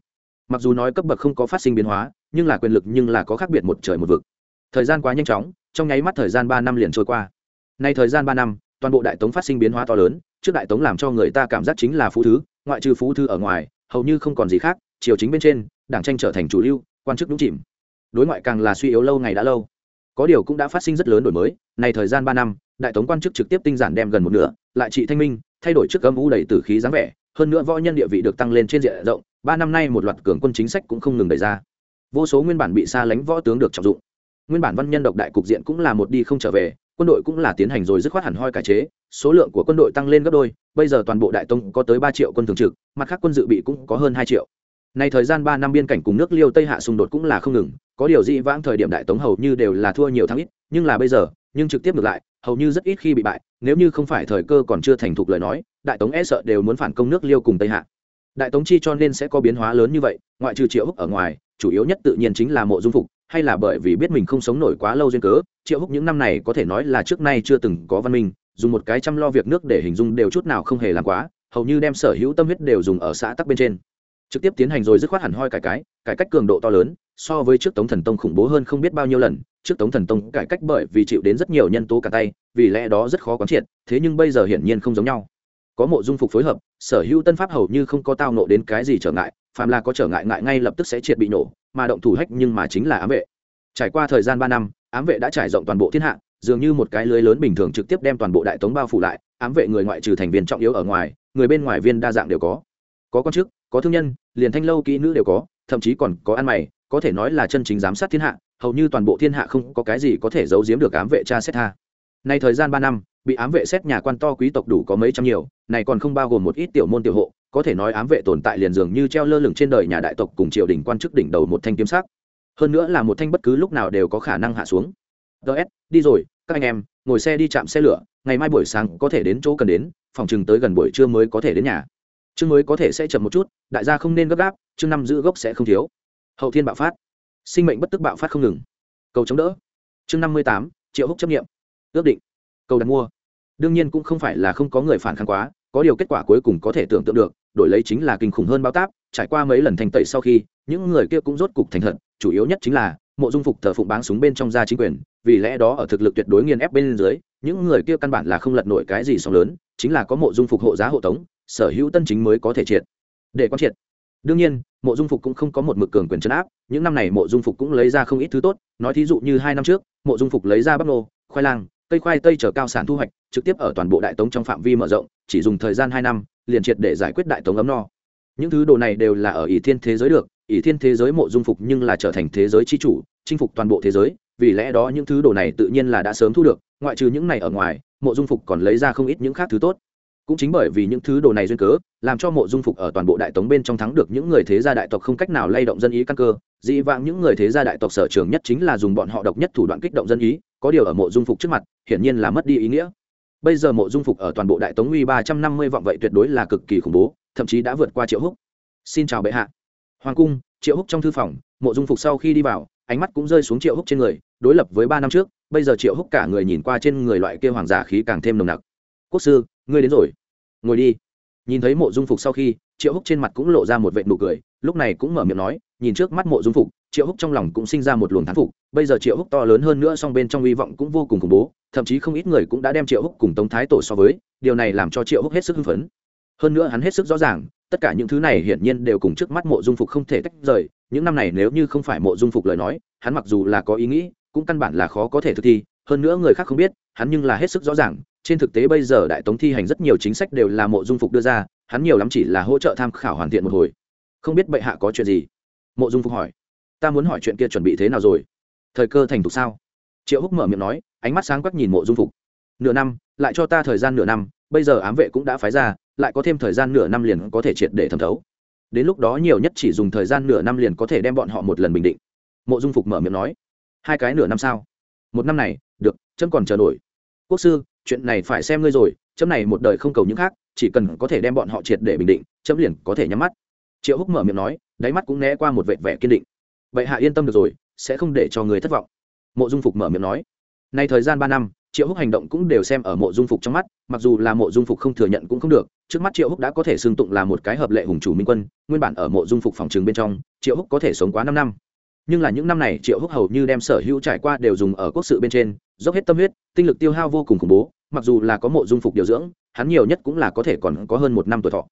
Mặc dù nói cấp bậc không có phát sinh biến hóa, nhưng là quyền lực nhưng là có khác biệt một trời một vực. Thời gian quá nhanh chóng, trong nháy mắt thời gian ba năm liền trôi qua. Nay thời gian ba năm, toàn bộ đại tống phát sinh biến hóa to lớn, trước đại tống làm cho người ta cảm giác chính là phú thứ, ngoại trừ phú thư ở ngoài, hầu như không còn gì khác, triều chính bên trên, đảng tranh trở thành chủ lưu, quan chức đúng chìm. Đối ngoại càng là suy yếu lâu ngày đã lâu có điều cũng đã phát sinh rất lớn đổi mới này thời gian ba năm, đại tống quan chức trực tiếp tinh giản đem gần một nửa, lại trị thanh minh, thay đổi trước âm u đầy tử khí dáng vẻ, hơn nữa võ nhân địa vị được tăng lên trên diện rộng, ba năm nay một loạt cường quân chính sách cũng không ngừng đẩy ra. Vô số nguyên bản bị xa lánh võ tướng được trọng dụng. Nguyên bản văn nhân độc đại cục diện cũng là một đi không trở về, quân đội cũng là tiến hành rồi dứt khoát hẳn hoi cải chế, số lượng của quân đội tăng lên gấp đôi, bây giờ toàn bộ đại tông có tới ba triệu quân thường trực, mặt khác quân dự bị cũng có hơn hai triệu. Nay thời gian ba năm biên cảnh cùng nước Liêu Tây hạ xung đột cũng là không ngừng, có điều dị vãng thời điểm đại tống hầu như đều là thua nhiều thắng ít, nhưng là bây giờ, nhưng trực tiếp ngược lại, hầu như rất ít khi bị bại, nếu như không phải thời cơ còn chưa thành thục lời nói, đại tống e sợ đều muốn phản công nước Liêu cùng Tây hạ. Đại tống chi cho nên sẽ có biến hóa lớn như vậy, ngoại trừ Triệu Húc ở ngoài, chủ yếu nhất tự nhiên chính là Mộ Dung Phục, hay là bởi vì biết mình không sống nổi quá lâu duyên cớ, Triệu Húc những năm này có thể nói là trước nay chưa từng có văn minh, dùng một cái chăm lo việc nước để hình dung đều chút nào không hề làm quá, hầu như đem sở hữu tâm huyết đều dùng ở xã tắc bên trên trực tiếp tiến hành rồi dứt khoát hẳn hoi cải cái, cải cách cường độ to lớn, so với trước tống thần tông khủng bố hơn không biết bao nhiêu lần. Trước tống thần tông cải cách bởi vì chịu đến rất nhiều nhân tố cả tay, vì lẽ đó rất khó quán triệt, thế nhưng bây giờ hiển nhiên không giống nhau. Có mộ dung phục phối hợp, sở hữu tân pháp hầu như không có tao nộ đến cái gì trở ngại, phàm là có trở ngại ngại ngay lập tức sẽ triệt bị nổ, mà động thủ hách nhưng mà chính là ám vệ. Trải qua thời gian ba năm, ám vệ đã trải rộng toàn bộ thiên hạ, dường như một cái lưới lớn bình thường trực tiếp đem toàn bộ đại tống bao phủ lại, ám vệ người ngoại trừ thành viên trọng yếu ở ngoài, người bên ngoài viên đa dạng đều có có con chức, có thương nhân, liền thanh lâu kỹ nữ đều có, thậm chí còn có ăn mày, có thể nói là chân chính giám sát thiên hạ, hầu như toàn bộ thiên hạ không có cái gì có thể giấu giếm được ám vệ cha xét tha. Nay thời gian ba năm, bị ám vệ xét nhà quan to quý tộc đủ có mấy trăm nhiều, này còn không bao gồm một ít tiểu môn tiểu hộ, có thể nói ám vệ tồn tại liền dường như treo lơ lửng trên đời nhà đại tộc cùng triều đình quan chức đỉnh đầu một thanh kiếm sắc. Hơn nữa là một thanh bất cứ lúc nào đều có khả năng hạ xuống. Ts đi rồi, các anh em, ngồi xe đi chạm xe lửa, ngày mai buổi sáng có thể đến chỗ cần đến, phòng chừng tới gần buổi trưa mới có thể đến nhà chương mới có thể sẽ chậm một chút, đại gia không nên gấp gáp, chương năm giữ gốc sẽ không thiếu. Hậu thiên bạo phát. Sinh mệnh bất tức bạo phát không ngừng. Cầu chống đỡ. Chương năm mươi tám, triệu húc chấp nghiệm. Ước định. Cầu đặt mua. Đương nhiên cũng không phải là không có người phản kháng quá, có điều kết quả cuối cùng có thể tưởng tượng được, đổi lấy chính là kinh khủng hơn bao táp, trải qua mấy lần thành tẩy sau khi, những người kia cũng rốt cục thành thật, chủ yếu nhất chính là, mộ dung phục thờ phụng báng súng bên trong gia chính quyền, vì lẽ đó ở thực lực tuyệt đối nghiền ép bên dưới, những người kia căn bản là không lật nổi cái gì sóng lớn, chính là có mộ dung phục hộ giá hộ tống sở hữu tân chính mới có thể triệt. Để quan triệt. Đương nhiên, mộ dung phục cũng không có một mực cường quyền chấn áp, những năm này mộ dung phục cũng lấy ra không ít thứ tốt, nói thí dụ như hai năm trước, mộ dung phục lấy ra bắp nô, khoai lang, cây khoai tây chở cao sản thu hoạch, trực tiếp ở toàn bộ đại tống trong phạm vi mở rộng, chỉ dùng thời gian hai năm, liền triệt để giải quyết đại tống ấm no. Những thứ đồ này đều là ở ỷ thiên thế giới được, ỷ thiên thế giới mộ dung phục nhưng là trở thành thế giới c h i chủ, chinh phục toàn bộ thế giới, vì lẽ đó những thứ đồ này tự nhiên là đã sớm thu được, ngoại trừ những này ở ngoài, mộ dung phục còn lấy ra không ít những khác thứ tốt cũng chính bởi vì những thứ đồ này duyên cớ, làm cho mộ dung phục ở toàn bộ đại tống bên trong thắng được những người thế gia đại tộc không cách nào lay động dân ý căn cơ. Dị vãng những người thế gia đại tộc sở trường nhất chính là dùng bọn họ độc nhất thủ đoạn kích động dân ý, có điều ở mộ dung phục trước mặt, hiển nhiên là mất đi ý nghĩa. Bây giờ mộ dung phục ở toàn bộ đại tống uy ba trăm năm mươi vọng vậy tuyệt đối là cực kỳ khủng bố, thậm chí đã vượt qua triệu húc. Xin chào bệ hạ. Hoàng cung, triệu húc trong thư phòng, mộ dung phục sau khi đi vào, ánh mắt cũng rơi xuống triệu húc trên người, đối lập với ba năm trước, bây giờ triệu húc cả người nhìn qua trên người loại kia hoàng giả khí càng thêm nồng nặc. Quốc sư ngươi đến rồi. Ngồi đi. Nhìn thấy mộ dung phục sau khi, triệu húc trên mặt cũng lộ ra một vệ nụ cười, lúc này cũng mở miệng nói, nhìn trước mắt mộ dung phục, triệu húc trong lòng cũng sinh ra một luồng thán phục, bây giờ triệu húc to lớn hơn nữa song bên trong hy vọng cũng vô cùng khủng bố, thậm chí không ít người cũng đã đem triệu húc cùng tống thái tổ so với, điều này làm cho triệu húc hết sức hưng phấn. Hơn nữa hắn hết sức rõ ràng, tất cả những thứ này hiển nhiên đều cùng trước mắt mộ dung phục không thể tách rời, những năm này nếu như không phải mộ dung phục lời nói, hắn mặc dù là có ý nghĩ, cũng căn bản là khó có thể thực thi hơn nữa người khác không biết, hắn nhưng là hết sức rõ ràng, trên thực tế bây giờ đại tống thi hành rất nhiều chính sách đều là mộ dung phục đưa ra, hắn nhiều lắm chỉ là hỗ trợ tham khảo hoàn thiện một hồi. Không biết bệ hạ có chuyện gì? Mộ dung phục hỏi. Ta muốn hỏi chuyện kia chuẩn bị thế nào rồi? Thời cơ thành thục sao? Triệu húc mở miệng nói, ánh mắt sáng quắc nhìn mộ dung phục. Nửa năm, lại cho ta thời gian nửa năm, bây giờ ám vệ cũng đã phái ra, lại có thêm thời gian nửa năm liền có thể triệt để thẩm thấu. Đến lúc đó nhiều nhất chỉ dùng thời gian nửa năm liền có thể đem bọn họ một lần bình định. Mộ dung phục mở miệng nói, hai cái nửa năm sao? Một năm này được, chấm còn chờ nổi. Quốc sư, chuyện này phải xem ngươi rồi, chấm này một đời không cầu những khác, chỉ cần có thể đem bọn họ triệt để bình định, chấm liền có thể nhắm mắt. Triệu húc mở miệng nói, đáy mắt cũng né qua một vệ vẻ kiên định. Vậy hạ yên tâm được rồi, sẽ không để cho người thất vọng. Mộ dung phục mở miệng nói. Nay thời gian ba năm, triệu húc hành động cũng đều xem ở mộ dung phục trong mắt, mặc dù là mộ dung phục không thừa nhận cũng không được, trước mắt triệu húc đã có thể xưng tụng là một cái hợp lệ hùng chủ minh quân, nguyên bản ở mộ dung phục phòng trường bên trong, triệu húc có thể sống quá năm năm. Nhưng là những năm này triệu húc hầu như đem sở hữu trải qua đều dùng ở quốc sự bên trên dốc hết tâm huyết, tinh lực tiêu hao vô cùng khủng bố, mặc dù là có mộ dung phục điều dưỡng, hắn nhiều nhất cũng là có thể còn có hơn một năm tuổi thọ.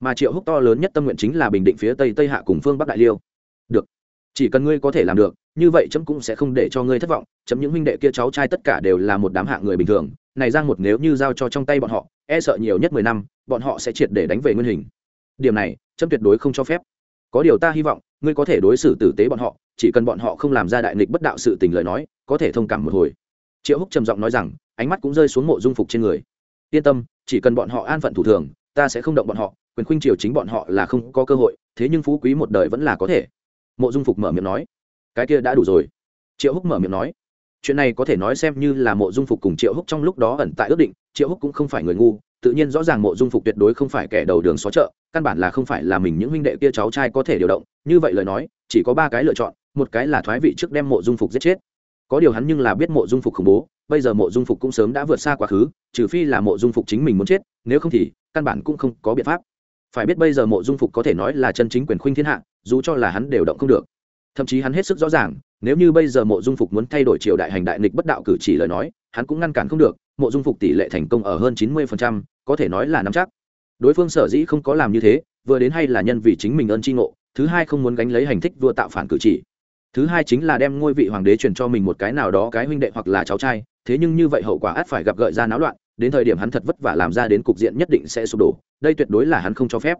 Mà triệu húc to lớn nhất tâm nguyện chính là bình định phía tây tây hạ cùng phương bắc đại liêu. Được, chỉ cần ngươi có thể làm được, như vậy chấm cũng sẽ không để cho ngươi thất vọng, chấm những huynh đệ kia cháu trai tất cả đều là một đám hạ người bình thường, này giang một nếu như giao cho trong tay bọn họ e sợ nhiều nhất mười năm, bọn họ sẽ triệt để đánh về nguyên hình. Điểm này, chấm tuyệt đối không cho phép. Có điều ta hy vọng, ngươi có thể đối xử tử tế bọn họ, chỉ cần bọn họ không làm ra đại nghịch bất đạo sự tình lời nói, có thể thông cảm một hồi triệu húc trầm giọng nói rằng, ánh mắt cũng rơi xuống mộ dung phục trên người. Yên tâm, chỉ cần bọn họ an phận thủ thường, ta sẽ không động bọn họ, quyền khuynh triều chính bọn họ là không có cơ hội, thế nhưng phú quý một đời vẫn là có thể. Mộ dung phục mở miệng nói. Cái kia đã đủ rồi. Triệu húc mở miệng nói. Chuyện này có thể nói xem như là mộ dung phục cùng triệu húc trong lúc đó ẩn tại ước định, triệu húc cũng không phải người ngu, tự nhiên rõ ràng mộ dung phục tuyệt đối không phải kẻ đầu đường xó chợ, căn bản là không phải là mình những huynh đệ kia cháu trai có thể điều động. Như vậy lời nói, chỉ có ba cái lựa chọn, một cái là thoái vị trước đem mộ dung phục giết chết có điều hắn nhưng là biết mộ dung phục khủng bố, bây giờ mộ dung phục cũng sớm đã vượt xa quá khứ, trừ phi là mộ dung phục chính mình muốn chết, nếu không thì căn bản cũng không có biện pháp. Phải biết bây giờ mộ dung phục có thể nói là chân chính quyền khuynh thiên hạ, dù cho là hắn đều động không được. Thậm chí hắn hết sức rõ ràng, nếu như bây giờ mộ dung phục muốn thay đổi triều đại hành đại nghịch bất đạo cử chỉ lời nói, hắn cũng ngăn cản không được, mộ dung phục tỷ lệ thành công ở hơn chín mươi có thể nói là nắm chắc. Đối phương sở dĩ không có làm như thế, vừa đến hay là nhân vì chính mình ơn tri ngộ, thứ hai không muốn gánh lấy hành thích vua tạo phản cử chỉ thứ hai chính là đem ngôi vị hoàng đế truyền cho mình một cái nào đó cái huynh đệ hoặc là cháu trai, thế nhưng như vậy hậu quả ắt phải gặp gợi ra náo loạn, đến thời điểm hắn thật vất vả làm ra đến cục diện nhất định sẽ sụp đổ, đây tuyệt đối là hắn không cho phép.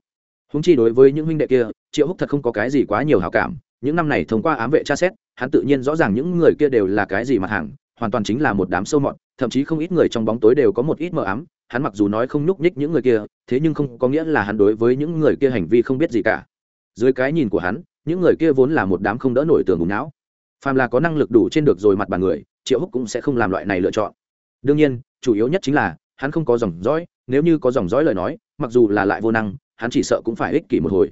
Húng chi đối với những huynh đệ kia, triệu húc thật không có cái gì quá nhiều hào cảm, những năm này thông qua ám vệ tra xét, hắn tự nhiên rõ ràng những người kia đều là cái gì mặt hàng, hoàn toàn chính là một đám sâu mọt, thậm chí không ít người trong bóng tối đều có một ít mờ ám, hắn mặc dù nói không nhúc nhích những người kia, thế nhưng không có nghĩa là hắn đối với những người kia hành vi không biết gì cả. Dưới cái nhìn của hắn những người kia vốn là một đám không đỡ nổi tường bùng não. Phàm là có năng lực đủ trên được rồi mặt bàn người, triệu húc cũng sẽ không làm loại này lựa chọn. Đương nhiên, chủ yếu nhất chính là, hắn không có dòng dõi, nếu như có dòng dõi lời nói, mặc dù là lại vô năng, hắn chỉ sợ cũng phải ích kỷ một hồi.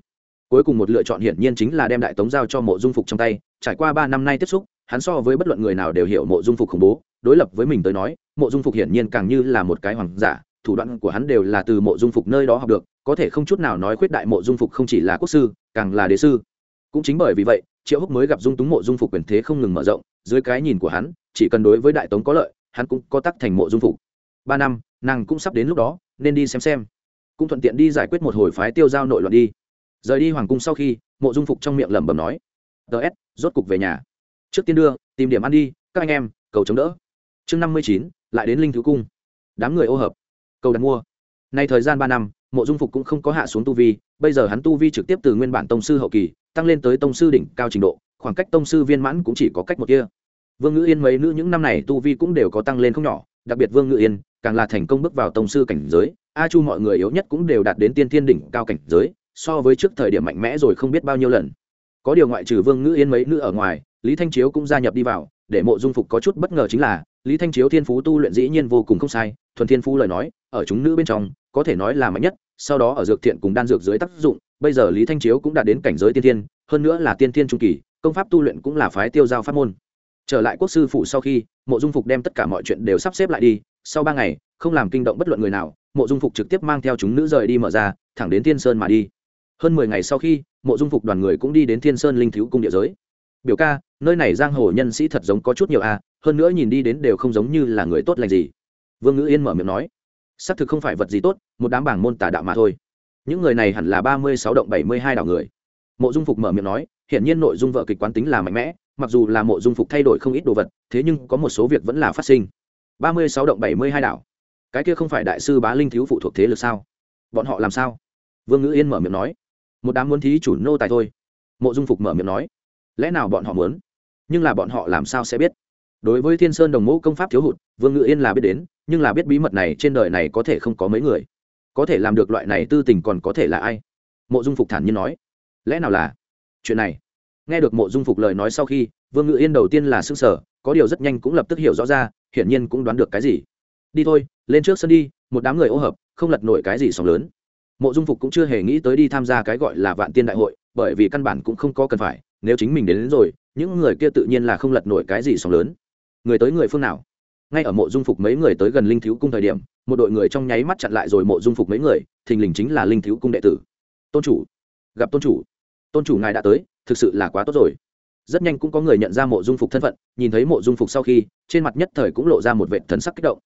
Cuối cùng một lựa chọn hiển nhiên chính là đem đại tống giao cho mộ dung phục trong tay, trải qua ba năm nay tiếp xúc, hắn so với bất luận người nào đều hiểu mộ dung phục khủng bố, đối lập với mình tới nói, mộ dung phục hiển nhiên càng như là một cái hoàng giả, thủ đoạn của hắn đều là từ mộ dung phục nơi đó học được, có thể không chút nào nói khuyết đại mộ dung phục không chỉ là quốc sư, càng là đế sư cũng chính bởi vì vậy, triệu húc mới gặp dung túng mộ dung phục quyền thế không ngừng mở rộng, dưới cái nhìn của hắn, chỉ cần đối với đại tống có lợi, hắn cũng có tắc thành mộ dung phục. Ba năm, nàng cũng sắp đến lúc đó, nên đi xem xem. Cũng thuận tiện đi giải quyết một hồi phái tiêu giao nội loạn đi. Rời đi hoàng cung sau khi, mộ dung phục trong miệng lẩm bẩm nói ts rốt cục về nhà. Trước tiên đưa, tìm điểm ăn đi, các anh em, cầu chống đỡ. Chương năm mươi chín, lại đến linh thứ cung. Đám người ô hợp. Cầu đặt mua. Nay thời gian ba năm mộ dung phục cũng không có hạ xuống tu vi, bây giờ hắn tu vi trực tiếp từ nguyên bản tông sư hậu kỳ, tăng lên tới tông sư đỉnh cao trình độ, khoảng cách tông sư viên mãn cũng chỉ có cách một kia. Vương ngữ yên mấy nữ những năm này tu vi cũng đều có tăng lên không nhỏ, đặc biệt vương ngữ yên, càng là thành công bước vào tông sư cảnh giới, a chu mọi người yếu nhất cũng đều đạt đến tiên thiên đỉnh cao cảnh giới, so với trước thời điểm mạnh mẽ rồi không biết bao nhiêu lần. Có điều ngoại trừ vương ngữ yên mấy nữ ở ngoài, lý thanh chiếu cũng gia nhập đi vào, để mộ dung phục có chút bất ngờ chính là, lý thanh chiếu thiên phú tu luyện dĩ nhiên vô cùng không sai, thuần thiên phú lời nói, ở chúng nữ bên trong có thể nói là mạnh nhất sau đó ở dược thiện cùng đan dược dưới tác dụng bây giờ lý thanh chiếu cũng đã đến cảnh giới tiên thiên hơn nữa là tiên thiên trung kỳ công pháp tu luyện cũng là phái tiêu giao pháp môn. Trở lại quốc sư phủ sau khi mộ dung phục đem tất cả mọi chuyện đều sắp xếp lại đi sau ba ngày không làm kinh động bất luận người nào mộ dung phục trực tiếp mang theo chúng nữ rời đi mở ra thẳng đến thiên sơn mà đi. Hơn mười ngày sau khi mộ dung phục đoàn người cũng đi đến thiên sơn linh thiếu cung địa giới. Biểu ca nơi này giang hồ nhân sĩ thật giống có chút nhiều a à, hơn nữa nhìn đi đến đều không giống như là người tốt lành gì. Vương ngữ yên mở miệng nói xác thực không phải vật gì tốt, một đám bảng môn tà đạo mà thôi. Những người này hẳn là ba mươi sáu động bảy mươi hai đảo người. Mộ dung phục mở miệng nói hiện nhiên nội dung vợ kịch quán tính là mạnh mẽ, mặc dù là mộ dung phục thay đổi không ít đồ vật, thế nhưng có một số việc vẫn là phát sinh. Ba mươi sáu động bảy mươi hai đảo. Cái kia không phải đại sư bá linh thiếu phụ thuộc thế lực sao? Bọn họ làm sao? Vương ngữ yên mở miệng nói. Một đám muốn thí chủ nô tài thôi. Mộ dung phục mở miệng nói. Lẽ nào bọn họ muốn? Nhưng là bọn họ làm sao sẽ biết? Đối với thiên sơn đồng mẫu công pháp thiếu hụt vương ngự yên là biết đến nhưng là biết bí mật này trên đời này có thể không có mấy người. Có thể làm được loại này tư tình còn có thể là ai? Mộ dung phục thản nhiên nói. Lẽ nào là? Chuyện này. Nghe được mộ dung phục lời nói sau khi vương ngự yên đầu tiên là s ư n g sở có điều rất nhanh cũng lập tức hiểu rõ ra hiển nhiên cũng đoán được cái gì. Đi thôi lên trước sân đi một đám người ô hợp không lật nổi cái gì sóng lớn. Mộ dung phục cũng chưa hề nghĩ tới đi tham gia cái gọi là vạn tiên đại hội bởi vì căn bản cũng không có cần phải nếu chính mình đến, đến rồi những người kia tự nhiên là không lật nổi cái gì sóng lớn người tới người phương nào? Ngay ở mộ dung phục mấy người tới gần linh thiếu cung thời điểm, một đội người trong nháy mắt chặn lại rồi mộ dung phục mấy người, thình lình chính là linh thiếu cung đệ tử. Tôn chủ, gặp tôn chủ. Tôn chủ ngài đã tới, thực sự là quá tốt rồi. Rất nhanh cũng có người nhận ra mộ dung phục thân phận, nhìn thấy mộ dung phục sau khi, trên mặt nhất thời cũng lộ ra một vệ thần sắc kích động.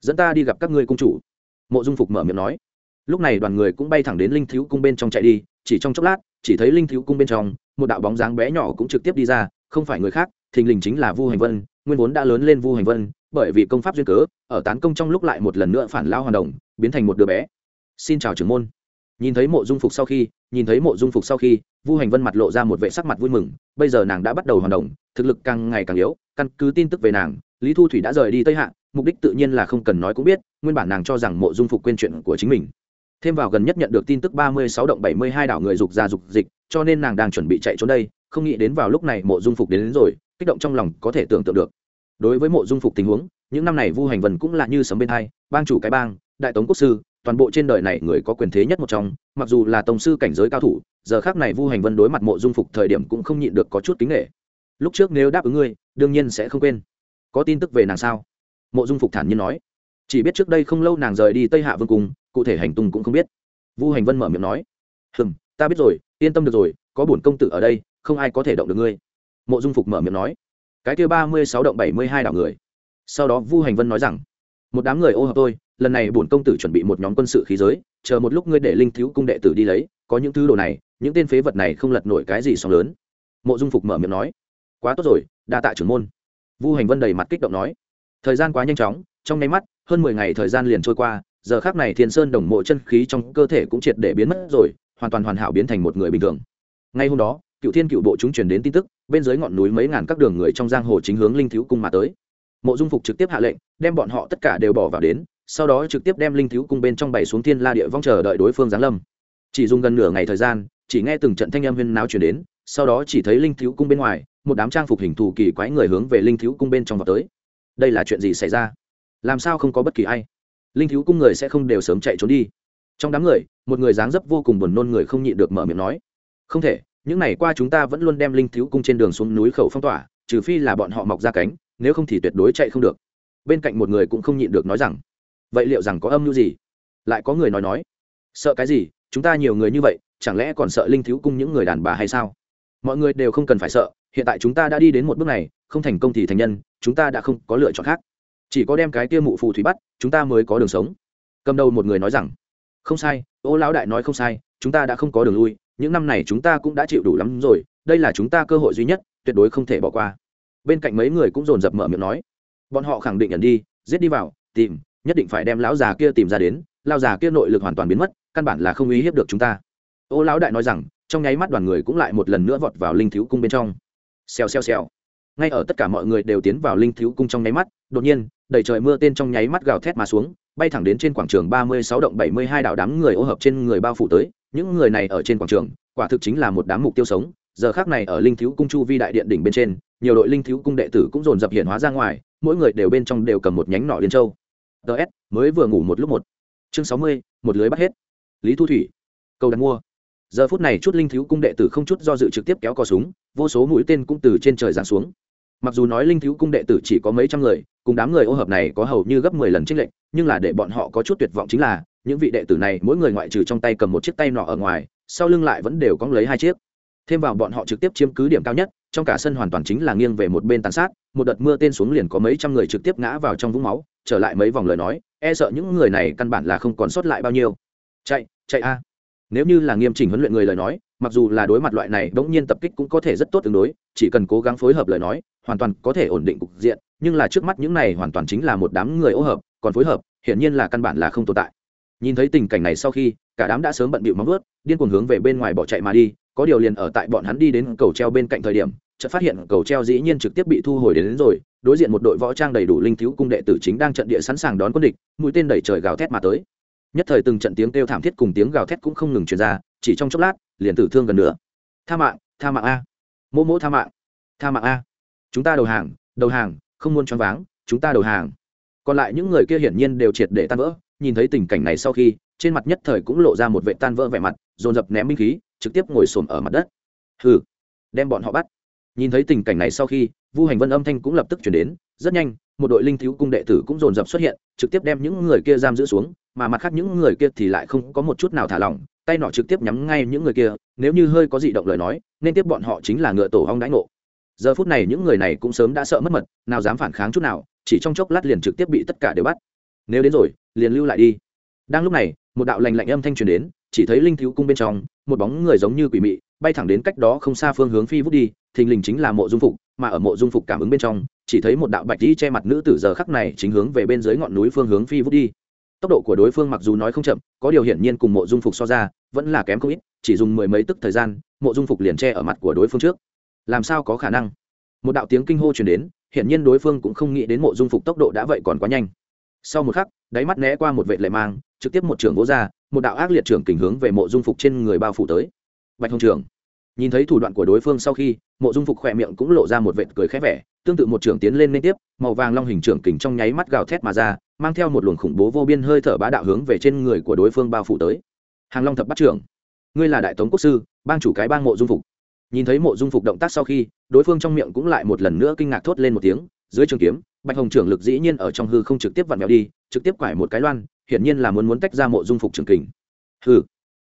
Dẫn ta đi gặp các ngươi cung chủ. Mộ dung phục mở miệng nói. Lúc này đoàn người cũng bay thẳng đến linh thiếu cung bên trong chạy đi, chỉ trong chốc lát, chỉ thấy linh thiếu cung bên trong, một đạo bóng dáng bé nhỏ cũng trực tiếp đi ra, không phải người khác, thình lình chính là vu hành vân nguyên vốn đã lớn lên vu hành vân bởi vì công pháp duyên cớ ở tán công trong lúc lại một lần nữa phản lao hoàn đồng biến thành một đứa bé. Xin chào trưởng môn. Nhìn thấy mộ dung phục sau khi nhìn thấy mộ dung phục sau khi vu hành vân mặt lộ ra một vệ sắc mặt vui mừng bây giờ nàng đã bắt đầu hoàn động thực lực càng ngày càng yếu căn cứ tin tức về nàng lý thu thủy đã rời đi tây hạ mục đích tự nhiên là không cần nói cũng biết nguyên bản nàng cho rằng mộ dung phục quên chuyện của chính mình. Thêm vào gần nhất nhận được tin tức ba mươi sáu động bảy mươi hai đảo người dục ra dục dịch cho nên nàng đang chuẩn bị chạy trốn đây không nghĩ đến vào lúc này mộ dung phục đến, đến rồi kích động trong lòng có thể tưởng tượng được. Đối với mộ dung phục tình huống, những năm này vu hành vân cũng là như sấm bên hai, bang chủ cái bang, đại tống quốc sư, toàn bộ trên đời này người có quyền thế nhất một trong, mặc dù là tổng sư cảnh giới cao thủ, giờ khác này vu hành vân đối mặt mộ dung phục thời điểm cũng không nhịn được có chút kính nghệ lúc trước nếu đáp ứng ngươi, đương nhiên sẽ không quên. Có tin tức về nàng sao? Mộ dung phục thản nhiên nói. Chỉ biết trước đây không lâu nàng rời đi tây hạ vương cung, cụ thể hành tung cũng không biết. Vu hành vân mở miệng nói. Hừm, ta biết rồi, yên tâm được rồi, có bổn công tử ở đây, không ai có thể động được ngươi mộ dung phục mở miệng nói, cái kia ba mươi sáu động bảy mươi hai đảo người. Sau đó vu hành vân nói rằng, một đám người ô hợp tôi, lần này bổn công tử chuẩn bị một nhóm quân sự khí giới, chờ một lúc ngươi để linh thiếu cung đệ tử đi lấy, có những thứ đồ này, những tên phế vật này không lật nổi cái gì sóng lớn. Mộ dung phục mở miệng nói, quá tốt rồi, đa tạ trưởng môn. Vu hành vân đầy mặt kích động nói, thời gian quá nhanh chóng, trong nháy mắt, hơn mười ngày thời gian liền trôi qua, giờ khác này thiên sơn đồng mộ chân khí trong cơ thể cũng triệt để biến mất rồi, hoàn toàn hoàn hảo biến thành một người bình thường. Ngay hôm đó, cựu thiên cựu bộ chúng truyền đến tin tức bên dưới ngọn núi mấy ngàn các đường người trong giang hồ chính hướng linh thiếu cung mà tới. Mộ dung phục trực tiếp hạ lệnh, đem bọn họ tất cả đều bỏ vào đến, sau đó trực tiếp đem linh thiếu cung bên trong bày xuống thiên la địa vong chờ đợi đối phương giáng lâm. Chỉ dùng gần nửa ngày thời gian, chỉ nghe từng trận thanh âm huyên náo chuyển đến, sau đó chỉ thấy linh thiếu cung bên ngoài, một đám trang phục hình thù kỳ quái người hướng về linh thiếu cung bên trong vào tới. Đây là chuyện gì xảy ra? Làm sao không có bất kỳ ai? Linh thiếu cung người sẽ không đều sớm chạy trốn đi. Trong đám người, một người dáng dấp vô cùng buồn nôn người không nhịn được mở miệng nói, không thể những ngày qua chúng ta vẫn luôn đem linh thiếu cung trên đường xuống núi khẩu phong tỏa, trừ phi là bọn họ mọc ra cánh, nếu không thì tuyệt đối chạy không được. Bên cạnh một người cũng không nhịn được nói rằng, vậy liệu rằng có âm mưu gì? Lại có người nói nói, sợ cái gì? Chúng ta nhiều người như vậy, chẳng lẽ còn sợ linh thiếu cung những người đàn bà hay sao? Mọi người đều không cần phải sợ, hiện tại chúng ta đã đi đến một bước này, không thành công thì thành nhân, chúng ta đã không có lựa chọn khác. Chỉ có đem cái kia mụ phù thủy bắt, chúng ta mới có đường sống. Cầm đầu một người nói rằng, không sai, ô lão đại nói không sai, chúng ta đã không có đường lui những năm này chúng ta cũng đã chịu đủ lắm rồi, đây là chúng ta cơ hội duy nhất, tuyệt đối không thể bỏ qua. Bên cạnh mấy người cũng dồn dập mở miệng nói. Bọn họ khẳng định nhận đi, giết đi vào, tìm, nhất định phải đem lão già kia tìm ra đến lao già kia nội lực hoàn toàn biến mất, căn bản là không uy hiếp được chúng ta. Ô lão đại nói rằng, trong nháy mắt đoàn người cũng lại một lần nữa vọt vào linh thiếu cung bên trong. Xèo xèo xèo. Ngay ở tất cả mọi người đều tiến vào linh thiếu cung trong nháy mắt, đột nhiên, đầy trời mưa tên trong nháy mắt gào thét mà xuống, bay thẳng đến trên quảng trường ba mươi sáu động bảy mươi hai đạo đám người ô hợp trên người bao phủ tới những người này ở trên quảng trường, quả thực chính là một đám mục tiêu sống. Giờ khác này ở linh thiếu cung chu vi đại điện đỉnh bên trên, nhiều đội linh thiếu cung đệ tử cũng dồn dập hiện hóa ra ngoài, mỗi người đều bên trong đều cầm một nhánh nỏ liên châu. Ts mới vừa ngủ một lúc một. Chương sáu mươi, một lưới bắt hết. Lý thu thủy câu đặt mua. Giờ phút này chút linh thiếu cung đệ tử không chút do dự trực tiếp kéo cò súng, vô số mũi tên cũng từ trên trời giáng xuống. Mặc dù nói linh thiếu cung đệ tử chỉ có mấy trăm người, cùng đám người ô hợp này có hầu như gấp mười lần trích lệnh nhưng là để bọn họ có chút tuyệt vọng chính là những vị đệ tử này, mỗi người ngoại trừ trong tay cầm một chiếc tay nọ ở ngoài, sau lưng lại vẫn đều có lấy hai chiếc. Thêm vào bọn họ trực tiếp chiếm cứ điểm cao nhất, trong cả sân hoàn toàn chính là nghiêng về một bên tàn sát, một đợt mưa tên xuống liền có mấy trăm người trực tiếp ngã vào trong vũng máu, trở lại mấy vòng lời nói e sợ những người này căn bản là không còn sót lại bao nhiêu. Chạy chạy a. Nếu như là nghiêm chỉnh huấn luyện người lời nói, mặc dù là đối mặt loại này bỗng nhiên tập kích cũng có thể rất tốt tương đối, chỉ cần cố gắng phối hợp lời nói, hoàn toàn có thể ổn định cục diện, nhưng là trước mắt những này hoàn toàn chính là một đám người ô hợp, còn phối hợp, hiển nhiên là căn bản là không tồn tại nhìn thấy tình cảnh này sau khi cả đám đã sớm bận bịu móng vớt điên cuồng hướng về bên ngoài bỏ chạy mà đi có điều liền ở tại bọn hắn đi đến cầu treo bên cạnh thời điểm chợt phát hiện cầu treo dĩ nhiên trực tiếp bị thu hồi đến, đến rồi đối diện một đội võ trang đầy đủ linh thiếu cung đệ tử chính đang trận địa sẵn sàng đón quân địch mũi tên đẩy trời gào thét mà tới. Nhất thời từng trận tiếng kêu thảm thiết cùng tiếng gào thét cũng không ngừng truyền ra chỉ trong chốc lát liền tử thương gần nữa tha mạng tha mạng a. Mô mỗ tha mạng tha mạng a. Chúng ta đầu hàng đầu hàng không muốn choáng váng chúng ta đầu hàng. Còn lại những người kia hiển nhiên đều triệt để tan vỡ nhìn thấy tình cảnh này sau khi, trên mặt nhất thời cũng lộ ra một vệ tan vỡ vẻ mặt, dồn dập ném binh khí, trực tiếp ngồi xổm ở mặt đất. Hừ, đem bọn họ bắt. Nhìn thấy tình cảnh này sau khi, vu hành vân âm thanh cũng lập tức chuyển đến, rất nhanh, một đội linh thiếu cung đệ tử cũng dồn dập xuất hiện, trực tiếp đem những người kia giam giữ xuống, mà mặt khác những người kia thì lại không có một chút nào thả lỏng, tay nọ trực tiếp nhắm ngay những người kia, nếu như hơi có dị động lời nói, nên tiếp bọn họ chính là ngựa tổ hong đãi ngộ. Giờ phút này những người này cũng sớm đã sợ mất mật, nào dám phản kháng chút nào, chỉ trong chốc lát liền trực tiếp bị tất cả đều bắt. Nếu đến rồi liền lưu lại đi. Đang lúc này, một đạo lành lạnh âm thanh truyền đến, chỉ thấy linh thiếu cung bên trong, một bóng người giống như quỷ mị, bay thẳng đến cách đó không xa phương hướng phi vút đi, thình lình chính là mộ dung phục, mà ở mộ dung phục cảm ứng bên trong, chỉ thấy một đạo bạch đi che mặt nữ tử giờ khắc này chính hướng về bên dưới ngọn núi phương hướng phi vút đi. Tốc độ của đối phương mặc dù nói không chậm, có điều hiển nhiên cùng mộ dung phục so ra, vẫn là kém không ít, chỉ dùng mười mấy tức thời gian, mộ dung phục liền che ở mặt của đối phương trước. Làm sao có khả năng? Một đạo tiếng kinh hô truyền đến, hiển nhiên đối phương cũng không nghĩ đến mộ dung phục tốc độ đã vậy còn quá nhanh sau một khắc, đáy mắt né qua một vệ lệ mang, trực tiếp một trưởng vỗ ra, một đạo ác liệt trưởng kình hướng về mộ dung phục trên người bao phủ tới. Bạch hồng trưởng nhìn thấy thủ đoạn của đối phương sau khi, mộ dung phục khỏe miệng cũng lộ ra một vệt cười khẽ vẻ, tương tự một trưởng tiến lên liên tiếp, màu vàng long hình trưởng kình trong nháy mắt gào thét mà ra, mang theo một luồng khủng bố vô biên hơi thở bá đạo hướng về trên người của đối phương bao phủ tới. Hàng long thập bắt trưởng. Ngươi là đại tống quốc sư, bang chủ cái bang mộ dung phục. Nhìn thấy mộ dung phục động tác sau khi, đối phương trong miệng cũng lại một lần nữa kinh ngạc thốt lên một tiếng dưới trường kiếm bạch hồng trưởng lực dĩ nhiên ở trong hư không trực tiếp vặn vẹo đi trực tiếp quải một cái loan hiển nhiên là muốn muốn tách ra mộ dung phục trường kình. Hư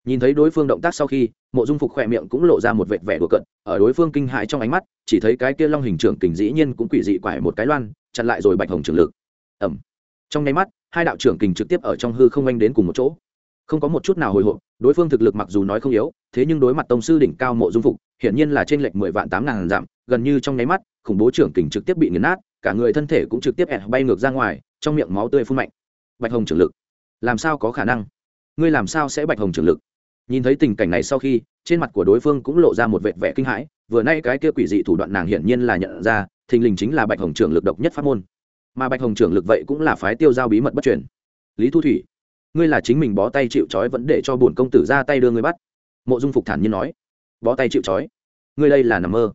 nhìn thấy đối phương động tác sau khi mộ dung phục khỏe miệng cũng lộ ra một vệt vẻ đùa cận ở đối phương kinh hại trong ánh mắt chỉ thấy cái kia long hình trưởng kình dĩ nhiên cũng quỷ dị quải một cái loan chặn lại rồi bạch hồng trưởng lực. Ẩm trong nháy mắt hai đạo trưởng kình trực tiếp ở trong hư không anh đến cùng một chỗ. Không có một chút nào hồi hộp đối phương thực lực mặc dù nói không yếu thế nhưng đối mặt tông sư đỉnh cao mộ dung phục hiển nhiên là trên lệch mười vạn tám ngàn giảm, gần như trong nháy mắt khủng bố trưởng kình trực tiếp bị nghiền nát cả người thân thể cũng trực tiếp ẹt bay ngược ra ngoài, trong miệng máu tươi phun mạnh. Bạch hồng trưởng lực, làm sao có khả năng? Ngươi làm sao sẽ bạch hồng trưởng lực? Nhìn thấy tình cảnh này sau khi, trên mặt của đối phương cũng lộ ra một vệt vẻ kinh hãi, vừa nay cái kia quỷ dị thủ đoạn nàng hiển nhiên là nhận ra, thình lình chính là bạch hồng trưởng lực độc nhất pháp môn. Mà bạch hồng trưởng lực vậy cũng là phái tiêu giao bí mật bất truyền. Lý thu thủy, ngươi là chính mình bó tay chịu trói vẫn để cho bổn công tử ra tay đưa ngươi bắt. Mộ dung phục thản nhiên nói, bó tay chịu trói, ngươi đây là nằm mơ.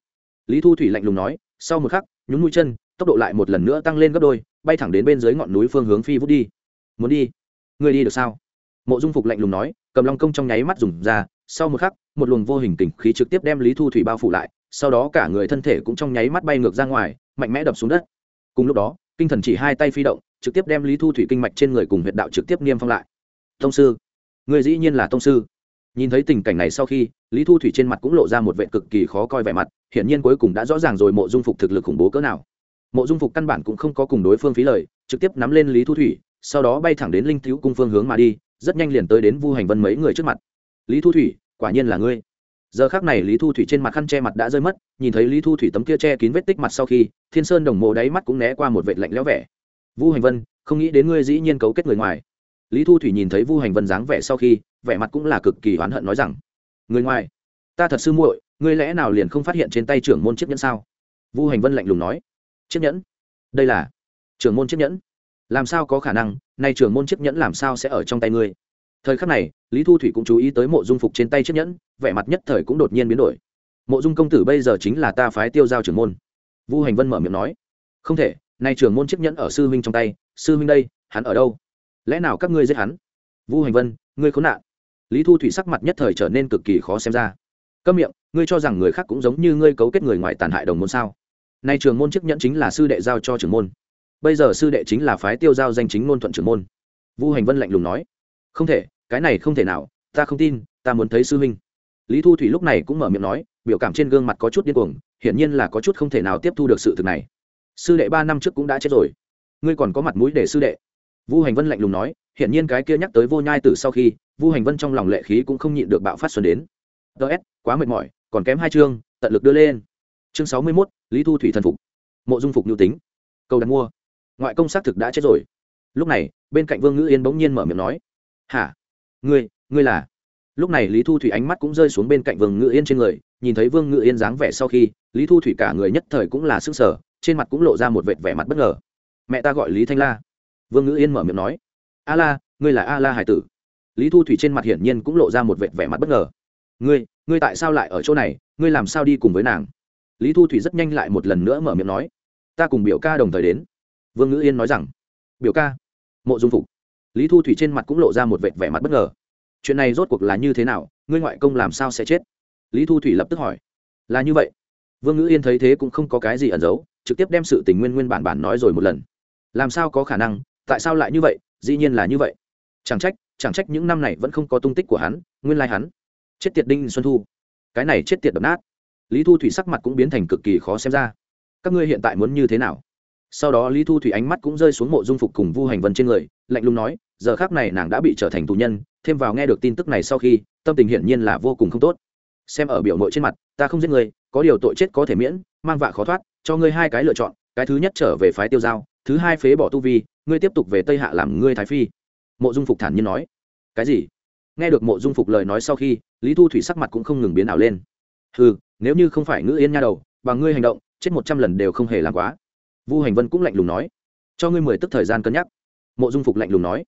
Lý thu thủy lạnh lùng nói, sau một khắc, nhún mũi chân tốc độ lại một lần nữa tăng lên gấp đôi, bay thẳng đến bên dưới ngọn núi phương hướng phi vút đi. Muốn đi? Ngươi đi được sao? Mộ dung phục lạnh lùng nói, cầm long công trong nháy mắt dùng ra, sau một khắc, một luồng vô hình kình khí trực tiếp đem lý thu thủy bao phủ lại, sau đó cả người thân thể cũng trong nháy mắt bay ngược ra ngoài, mạnh mẽ đập xuống đất. Cùng lúc đó, kinh thần chỉ hai tay phi động, trực tiếp đem lý thu thủy kinh mạch trên người cùng huyệt đạo trực tiếp niêm phong lại. Tông sư người dĩ nhiên là tông sư. Nhìn thấy tình cảnh này sau khi, lý thu thủy trên mặt cũng lộ ra một vệ cực kỳ khó coi vẻ mặt, hiển nhiên cuối cùng đã rõ ràng rồi mộ dung phục thực lực khủng bố cỡ nào mộ dung phục căn bản cũng không có cùng đối phương phí lời, trực tiếp nắm lên lý thu thủy, sau đó bay thẳng đến linh thiếu cung phương hướng mà đi, rất nhanh liền tới đến vu hành vân mấy người trước mặt. Lý thu thủy, quả nhiên là ngươi. Giờ khác này lý thu thủy trên mặt khăn che mặt đã rơi mất, nhìn thấy lý thu thủy tấm kia che kín vết tích mặt sau khi, thiên sơn đồng mộ đáy mắt cũng né qua một vệt lạnh lẽo vẻ. Vu hành vân, không nghĩ đến ngươi dĩ nhiên cấu kết người ngoài. Lý thu thủy nhìn thấy vu hành vân dáng vẻ sau khi, vẻ mặt cũng là cực kỳ oán hận nói rằng, người ngoài, ta thật sư muội, ngươi lẽ nào liền không phát hiện trên tay trưởng môn chiếc nhẫn sao? Vu hành vân lạnh lùng nói chiếc nhẫn. Đây là trưởng môn chiếc nhẫn. Làm sao có khả năng, nay trưởng môn chiếc nhẫn làm sao sẽ ở trong tay ngươi? Thời khắc này, lý thu thủy cũng chú ý tới mộ dung phục trên tay chiếc nhẫn, vẻ mặt nhất thời cũng đột nhiên biến đổi. Mộ dung công tử bây giờ chính là ta phái tiêu giao trưởng môn. Vu hành vân mở miệng nói. Không thể, nay trưởng môn chiếc nhẫn ở sư huynh trong tay, sư huynh đây, hắn ở đâu? Lẽ nào các ngươi giết hắn? Vu hành vân, ngươi khốn nạn. Lý thu thủy sắc mặt nhất thời trở nên cực kỳ khó xem ra. Câm miệng, ngươi cho rằng người khác cũng giống như ngươi cấu kết người ngoài tàn hại đồng môn sao? Nay trường môn chức nhẫn chính là sư đệ giao cho trưởng môn. Bây giờ sư đệ chính là phái tiêu giao danh chính ngôn thuận trưởng môn. Vu hành vân lạnh lùng nói. Không thể, cái này không thể nào, ta không tin, ta muốn thấy sư huynh. Lý thu thủy lúc này cũng mở miệng nói, biểu cảm trên gương mặt có chút điên cuồng, hiển nhiên là có chút không thể nào tiếp thu được sự thực này. Sư đệ ba năm trước cũng đã chết rồi. Ngươi còn có mặt mũi để sư đệ. Vu hành vân lạnh lùng nói, hiển nhiên cái kia nhắc tới vô nhai tử sau khi, vu hành vân trong lòng lệ khí cũng không nhịn được bạo phát xuân đến. Ts quá mệt mỏi, còn kém hai chương, tận lực đưa lên chương sáu mươi mốt, lý thu thủy thần phục. Mộ dung phục nhu tính. Câu đặt mua. Ngoại công xác thực đã chết rồi. Lúc này, bên cạnh vương ngữ yên bỗng nhiên mở miệng nói, hả? Ngươi ngươi là? Lúc này lý thu thủy ánh mắt cũng rơi xuống bên cạnh vương ngữ yên trên người, nhìn thấy vương ngữ yên dáng vẻ sau khi, lý thu thủy cả người nhất thời cũng là sức sở trên mặt cũng lộ ra một vệt vẻ mặt bất ngờ. Mẹ ta gọi lý thanh la. Vương ngữ yên mở miệng nói, a la, ngươi là a la hải tử. Lý thu thủy trên mặt hiển nhiên cũng lộ ra một vệt vẻ mặt bất ngờ. Ngươi ngươi tại sao lại ở chỗ này? Ngươi làm sao đi cùng với nàng? Lý thu thủy rất nhanh lại một lần nữa mở miệng nói, ta cùng biểu ca đồng thời đến. Vương ngữ yên nói rằng, biểu ca, mộ dung phục. Lý thu thủy trên mặt cũng lộ ra một vệt vẻ mặt bất ngờ. Chuyện này rốt cuộc là như thế nào? Ngươi ngoại công làm sao sẽ chết? Lý thu thủy lập tức hỏi. Là như vậy. Vương ngữ yên thấy thế cũng không có cái gì ẩn giấu, trực tiếp đem sự tình nguyên nguyên bản bản nói rồi một lần. Làm sao có khả năng? Tại sao lại như vậy? Dĩ nhiên là như vậy. Chẳng trách chẳng trách những năm này vẫn không có tung tích của hắn, nguyên lai hắn. Chết tiệt đinh xuân thu. Cái này chết tiệt đập nát lý thu thủy sắc mặt cũng biến thành cực kỳ khó xem ra. Các ngươi hiện tại muốn như thế nào? Sau đó lý thu thủy ánh mắt cũng rơi xuống mộ dung phục cùng vu hành vân trên người, lạnh lùng nói, giờ khác này nàng đã bị trở thành tù nhân, thêm vào nghe được tin tức này sau khi, tâm tình hiển nhiên là vô cùng không tốt. Xem ở biểu mội trên mặt, ta không giết người, có điều tội chết có thể miễn, mang vạ khó thoát, cho ngươi hai cái lựa chọn, cái thứ nhất trở về phái tiêu giao, thứ hai phế bỏ tu vi, ngươi tiếp tục về tây hạ làm ngươi thái phi. Mộ dung phục thản nhiên nói. Cái gì? Nghe được mộ dung phục lời nói sau khi, lý thu thủy sắc mặt cũng không ngừng biến ảo lên. Ừ nếu như không phải ngữ yên nha đầu bằng ngươi hành động, chết một trăm lần đều không hề làm quá. Vu hành vân cũng lạnh lùng nói, cho ngươi mười tức thời gian cân nhắc. Mộ dung phục lạnh lùng nói,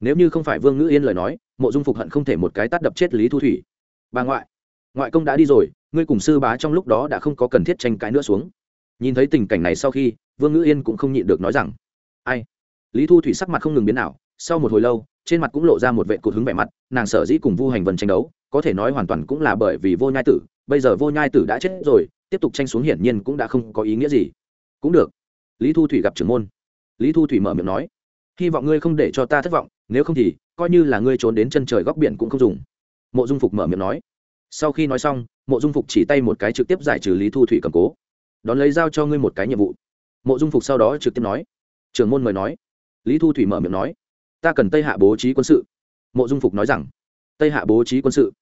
nếu như không phải vương ngữ yên lời nói, mộ dung phục hận không thể một cái tát đập chết lý thu thủy. Bà ngoại ngoại công đã đi rồi, ngươi cùng sư bá trong lúc đó đã không có cần thiết tranh cãi nữa xuống. Nhìn thấy tình cảnh này sau khi, vương ngữ yên cũng không nhịn được nói rằng, ai? Lý thu thủy sắc mặt không ngừng biến nào sau một hồi lâu, trên mặt cũng lộ ra một vệ cụt hứng vẻ mặt, nàng sở dĩ cùng vu hành vân tranh đấu có thể nói hoàn toàn cũng là bởi vì vô nhai tử, bây giờ vô nhai tử đã chết rồi, tiếp tục tranh xuống hiển nhiên cũng đã không có ý nghĩa gì. Cũng được. Lý thu thủy gặp trưởng môn. Lý thu thủy mở miệng nói, hy vọng ngươi không để cho ta thất vọng, nếu không thì coi như là ngươi trốn đến chân trời góc biển cũng không dùng. Mộ dung phục mở miệng nói. Sau khi nói xong, mộ dung phục chỉ tay một cái trực tiếp giải trừ lý thu thủy cầm cố. Đón lấy giao cho ngươi một cái nhiệm vụ. Mộ dung phục sau đó trực tiếp nói. Trưởng môn mời nói. Lý thu thủy mở miệng nói. Ta cần tây hạ bố trí quân sự. Mộ dung phục nói rằng. Tây hạ bố trí quân sự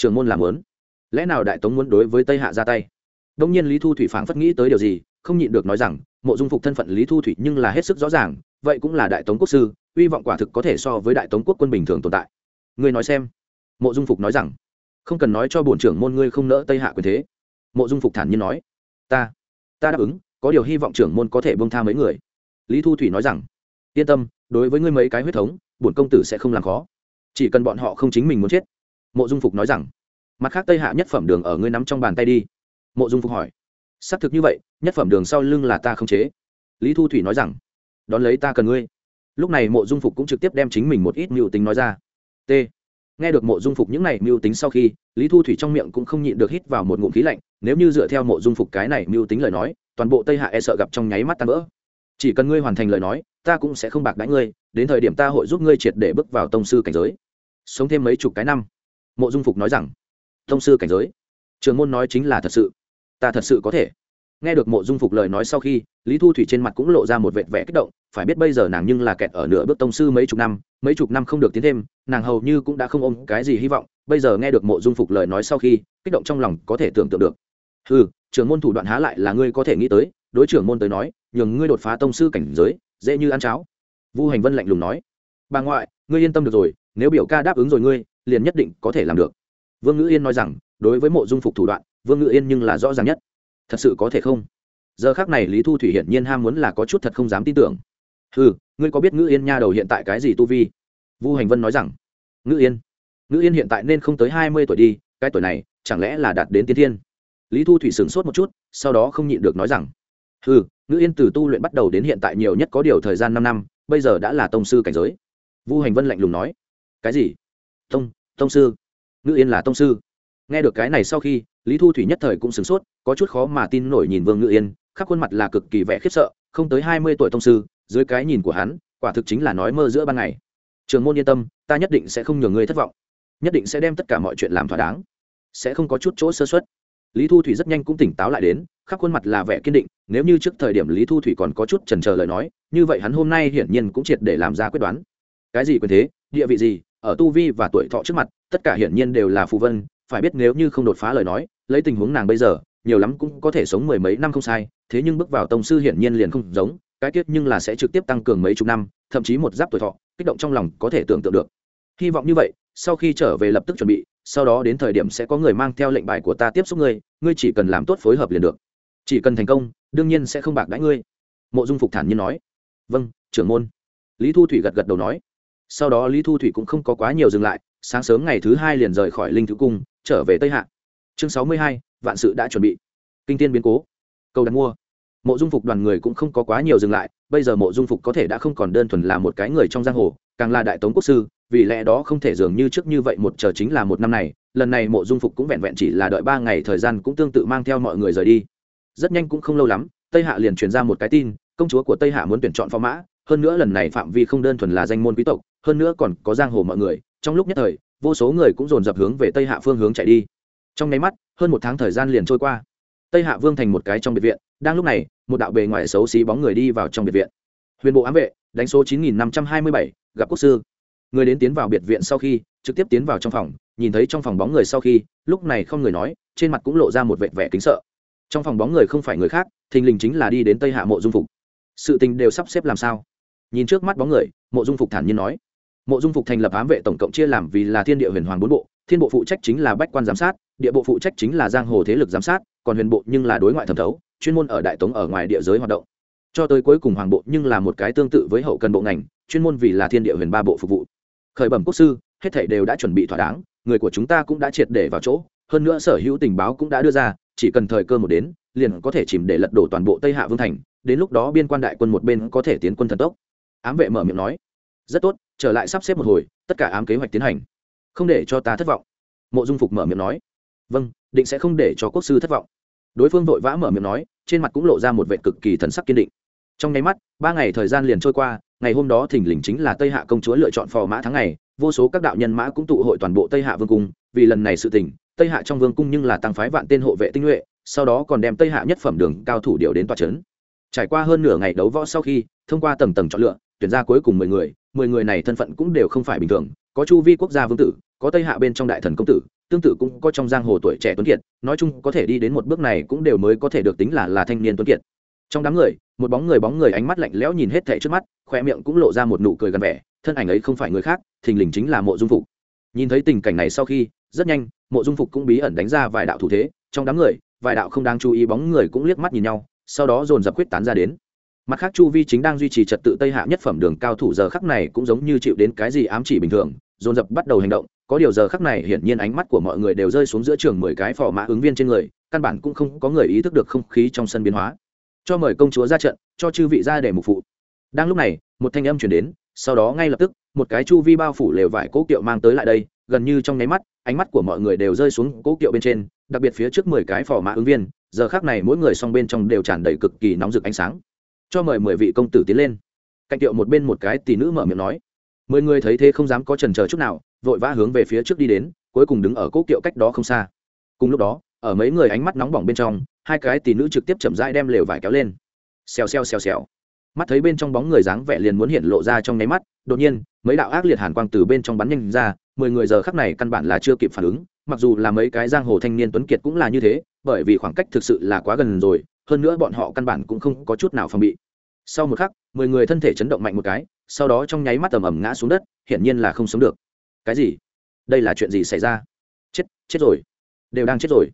trưởng môn làm lớn lẽ nào đại tống muốn đối với tây hạ ra tay? Đông nhiên lý thu thủy phảng phất nghĩ tới điều gì, không nhịn được nói rằng, mộ dung phục thân phận lý thu thủy nhưng là hết sức rõ ràng, vậy cũng là đại tống quốc sư, hy vọng quả thực có thể so với đại tống quốc quân bình thường tồn tại. Ngươi nói xem. Mộ dung phục nói rằng, không cần nói cho bổn trưởng môn ngươi không nỡ tây hạ quyền thế. Mộ dung phục thản nhiên nói, ta ta đáp ứng, có điều hy vọng trưởng môn có thể bông tha mấy người. Lý thu thủy nói rằng, yên tâm, đối với ngươi mấy cái huyết thống, bổn công tử sẽ không làm khó. Chỉ cần bọn họ không chính mình muốn chết mộ dung phục nói rằng, mặt khác tây hạ nhất phẩm đường ở ngươi nắm trong bàn tay đi. Mộ dung phục hỏi, xác thực như vậy, nhất phẩm đường sau lưng là ta không chế. Lý thu thủy nói rằng, đón lấy ta cần ngươi. Lúc này mộ dung phục cũng trực tiếp đem chính mình một ít mưu tính nói ra. T. Nghe được mộ dung phục những này mưu tính sau khi, lý thu thủy trong miệng cũng không nhịn được hít vào một ngụm khí lạnh, nếu như dựa theo mộ dung phục cái này mưu tính lời nói, toàn bộ tây hạ e sợ gặp trong nháy mắt tan vỡ. Chỉ cần ngươi hoàn thành lời nói, ta cũng sẽ không bạc đãi ngươi, đến thời điểm ta hội giúp ngươi triệt để bước vào tông sư cảnh giới. Sống thêm mấy chục cái năm mộ dung phục nói rằng, thông sư cảnh giới, trường môn nói chính là thật sự, ta thật sự có thể. Nghe được mộ dung phục lời nói sau khi, lý thu thủy trên mặt cũng lộ ra một vệt vẻ kích động, phải biết bây giờ nàng nhưng là kẹt ở nửa bước tông sư mấy chục năm, mấy chục năm không được tiến thêm, nàng hầu như cũng đã không ôm cái gì hy vọng. Bây giờ nghe được mộ dung phục lời nói sau khi, kích động trong lòng có thể tưởng tượng được. Ừ trưởng môn thủ đoạn há lại là ngươi có thể nghĩ tới, đối trưởng môn tới nói, nhường ngươi đột phá tông sư cảnh giới, dễ như ăn cháo. Vu hành vân lạnh lùng nói, bà ngoại, ngươi yên tâm được rồi, nếu biểu ca đáp ứng rồi ngươi liền nhất định có thể làm được. Vương ngữ yên nói rằng, đối với mộ dung phục thủ đoạn, vương ngữ yên nhưng là rõ ràng nhất. Thật sự có thể không? Giờ khác này lý thu thủy hiển nhiên ham muốn là có chút thật không dám tin tưởng. Ừ ngươi có biết ngữ yên nha đầu hiện tại cái gì tu vi? Vu hành vân nói rằng, ngữ yên. Ngữ yên hiện tại nên không tới hai mươi tuổi đi, cái tuổi này, chẳng lẽ là đạt đến tiên thiên? Lý thu thủy sửng sốt một chút, sau đó không nhịn được nói rằng ừ ngữ yên từ tu luyện bắt đầu đến hiện tại nhiều nhất có điều thời gian năm năm, bây giờ đã là tông sư cảnh giới. Vu hành vân lạnh lùng nói, cái gì? Tông tông sư. Ngự yên là tông sư. Nghe được cái này sau khi, lý thu thủy nhất thời cũng sửng sốt, có chút khó mà tin nổi nhìn vương Ngự yên, khắp khuôn mặt là cực kỳ vẻ khiếp sợ, không tới hai mươi tuổi tông sư, dưới cái nhìn của hắn, quả thực chính là nói mơ giữa ban ngày. Trường môn yên tâm, ta nhất định sẽ không nhường ngươi thất vọng. Nhất định sẽ đem tất cả mọi chuyện làm thỏa đáng. Sẽ không có chút chỗ sơ xuất lý thu thủy rất nhanh cũng tỉnh táo lại đến, khắp khuôn mặt là vẻ kiên định, nếu như trước thời điểm lý thu thủy còn có chút trần trờ lời nói, như vậy hắn hôm nay hiển nhiên cũng triệt để làm ra quyết đoán. Cái gì quyền thế, địa vị gì ở tu vi và tuổi thọ trước mặt, tất cả hiển nhiên đều là phù vân, phải biết nếu như không đột phá lời nói, lấy tình huống nàng bây giờ, nhiều lắm cũng có thể sống mười mấy năm không sai, thế nhưng bước vào tông sư hiển nhiên liền không giống, cái tiết nhưng là sẽ trực tiếp tăng cường mấy chục năm, thậm chí một giáp tuổi thọ, kích động trong lòng có thể tưởng tượng được. Hy vọng như vậy, sau khi trở về lập tức chuẩn bị, sau đó đến thời điểm sẽ có người mang theo lệnh bài của ta tiếp xúc ngươi ngươi chỉ cần làm tốt phối hợp liền được. Chỉ cần thành công, đương nhiên sẽ không bạc đãi ngươi. Mộ dung phục thản nhiên nói. Vâng trưởng môn. Lý thu thủy gật gật đầu nói sau đó lý thu thủy cũng không có quá nhiều dừng lại, sáng sớm ngày thứ hai liền rời khỏi linh thứ cung, trở về tây hạ. Chương sáu mươi hai, vạn sự đã chuẩn bị. Kinh tiên biến cố. Cầu đặt mua. Mộ dung phục đoàn người cũng không có quá nhiều dừng lại, bây giờ mộ dung phục có thể đã không còn đơn thuần là một cái người trong giang hồ, càng là đại tống quốc sư, vì lẽ đó không thể dường như trước như vậy một chờ chính là một năm này, lần này mộ dung phục cũng vẹn vẹn chỉ là đợi ba ngày thời gian cũng tương tự mang theo mọi người rời đi. Rất nhanh cũng không lâu lắm, tây hạ liền truyền ra một cái tin, công chúa của tây hạ muốn tuyển chọn phó mã, hơn nữa lần này phạm vi không đơn thuần là danh môn quý tộc hơn nữa còn có giang hồ mọi người, trong lúc nhất thời, vô số người cũng dồn dập hướng về tây hạ phương hướng chạy đi. Trong nháy mắt, hơn một tháng thời gian liền trôi qua. Tây hạ vương thành một cái trong biệt viện, đang lúc này, một đạo bề ngoài xấu xí bóng người đi vào trong biệt viện. Huyền bộ ám vệ, đánh số chín nghìn năm trăm hai mươi bảy, gặp quốc sư. Người đến tiến vào biệt viện sau khi, trực tiếp tiến vào trong phòng, nhìn thấy trong phòng bóng người sau khi, lúc này không người nói, trên mặt cũng lộ ra một vẻ vẻ kính sợ. Trong phòng bóng người không phải người khác, thình lình chính là đi đến tây hạ mộ dung phục. Sự tình đều sắp xếp làm sao? Nhìn trước mắt bóng người, mộ dung phục thản nhiên nói mộ dung phục thành lập ám vệ tổng cộng chia làm vì là thiên địa huyền hoàng bốn bộ, thiên bộ phụ trách chính là bách quan giám sát, địa bộ phụ trách chính là giang hồ thế lực giám sát, còn huyền bộ nhưng là đối ngoại thẩm thấu, chuyên môn ở đại tống ở ngoài địa giới hoạt động. Cho tới cuối cùng hoàng bộ nhưng là một cái tương tự với hậu cần bộ ngành, chuyên môn vì là thiên địa huyền ba bộ phục vụ. Khởi bẩm quốc sư, hết thảy đều đã chuẩn bị thỏa đáng, người của chúng ta cũng đã triệt để vào chỗ, hơn nữa sở hữu tình báo cũng đã đưa ra, chỉ cần thời cơ một đến, liền có thể chìm để lật đổ toàn bộ tây hạ vương thành, đến lúc đó biên quan đại quân một bên có thể tiến quân thần tốc. Ám vệ mở miệng nói, rất tốt trở lại sắp xếp một hồi, tất cả ám kế hoạch tiến hành. Không để cho ta thất vọng. Mộ dung phục mở miệng nói. Vâng định sẽ không để cho quốc sư thất vọng. Đối phương vội vã mở miệng nói, trên mặt cũng lộ ra một vệ cực kỳ thần sắc kiên định. Trong nháy mắt, ba ngày thời gian liền trôi qua, ngày hôm đó thỉnh lình chính là tây hạ công chúa lựa chọn phò mã tháng ngày, vô số các đạo nhân mã cũng tụ hội toàn bộ tây hạ vương cung, vì lần này sự tình, tây hạ trong vương cung nhưng là tăng phái vạn tên hộ vệ tinh nhuệ, sau đó còn đem tây hạ nhất phẩm đường cao thủ điều đến tòa trấn trải qua hơn nửa ngày đấu võ sau khi, thông qua tầng tầng chọn lựa tuyển ra cuối cùng mười người mười người này thân phận cũng đều không phải bình thường, có chu vi quốc gia vương tử, có tây hạ bên trong đại thần công tử, tương tự cũng có trong giang hồ tuổi trẻ tuấn kiệt, nói chung có thể đi đến một bước này cũng đều mới có thể được tính là là thanh niên tuấn kiệt. Trong đám người, một bóng người bóng người ánh mắt lạnh lẽo nhìn hết thảy trước mắt, khoe miệng cũng lộ ra một nụ cười gần vẻ, thân ảnh ấy không phải người khác, thình lình chính là mộ dung phục. Nhìn thấy tình cảnh này sau khi, rất nhanh, mộ dung phục cũng bí ẩn đánh ra vài đạo thủ thế, trong đám người, vài đạo không đáng chú ý bóng người cũng liếc mắt nhìn nhau, sau đó dồn dập quyết tán ra đến mặt khác chu vi chính đang duy trì trật tự tây hạ nhất phẩm đường cao thủ giờ khắc này cũng giống như chịu đến cái gì ám chỉ bình thường, dồn dập bắt đầu hành động. Có điều giờ khắc này hiển nhiên ánh mắt của mọi người đều rơi xuống giữa trường mười cái phò mã ứng viên trên người, căn bản cũng không có người ý thức được không khí trong sân biến hóa. Cho mời công chúa ra trận, cho chư vị ra để mục phụ. Đang lúc này, một thanh âm chuyển đến, sau đó ngay lập tức, một cái chu vi bao phủ lều vải cố kiệu mang tới lại đây, gần như trong nháy mắt, ánh mắt của mọi người đều rơi xuống cố kiệu bên trên, đặc biệt phía trước mười cái phò mã ứng viên, giờ khác này mỗi người song bên trong đều tràn đầy cực kỳ nóng rực ánh sáng cho mời mười vị công tử tiến lên. Cạnh tiệu một bên một cái tỷ nữ mở miệng nói, mười người thấy thế không dám có trần chờ chút nào, vội vã hướng về phía trước đi đến, cuối cùng đứng ở cố kiệu cách đó không xa. Cùng lúc đó, ở mấy người ánh mắt nóng bỏng bên trong, hai cái tỷ nữ trực tiếp chậm rãi đem lều vải kéo lên. Xèo xèo xèo xèo. Mắt thấy bên trong bóng người dáng vẻ liền muốn hiện lộ ra trong nháy mắt, đột nhiên, mấy đạo ác liệt hàn quang từ bên trong bắn nhanh ra, mười người giờ khắc này căn bản là chưa kịp phản ứng, mặc dù là mấy cái giang hồ thanh niên tuấn kiệt cũng là như thế, bởi vì khoảng cách thực sự là quá gần rồi hơn nữa bọn họ căn bản cũng không có chút nào phòng bị. Sau một khắc, mười người thân thể chấn động mạnh một cái, sau đó trong nháy mắt tầm ầm ngã xuống đất, hiển nhiên là không sống được. Cái gì? Đây là chuyện gì xảy ra? Chết chết rồi. Đều đang chết rồi.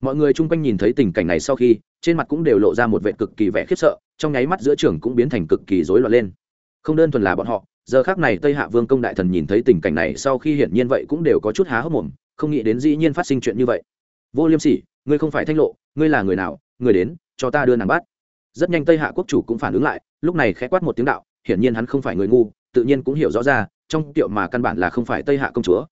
Mọi người chung quanh nhìn thấy tình cảnh này sau khi, trên mặt cũng đều lộ ra một vệ cực kỳ vẻ khiếp sợ, trong nháy mắt giữa trường cũng biến thành cực kỳ rối loạn lên. Không đơn thuần là bọn họ, giờ khác này tây hạ vương công đại thần nhìn thấy tình cảnh này sau khi hiển nhiên vậy cũng đều có chút há hốc mồm, không nghĩ đến dĩ nhiên phát sinh chuyện như vậy. Vô liêm sỉ, ngươi không phải thanh lộ, ngươi là người nào? Người đến cho ta đưa nàng bắt. Rất nhanh tây hạ quốc chủ cũng phản ứng lại, lúc này khẽ quát một tiếng đạo, hiển nhiên hắn không phải người ngu, tự nhiên cũng hiểu rõ ra, trong tiệu mà căn bản là không phải tây hạ công chúa.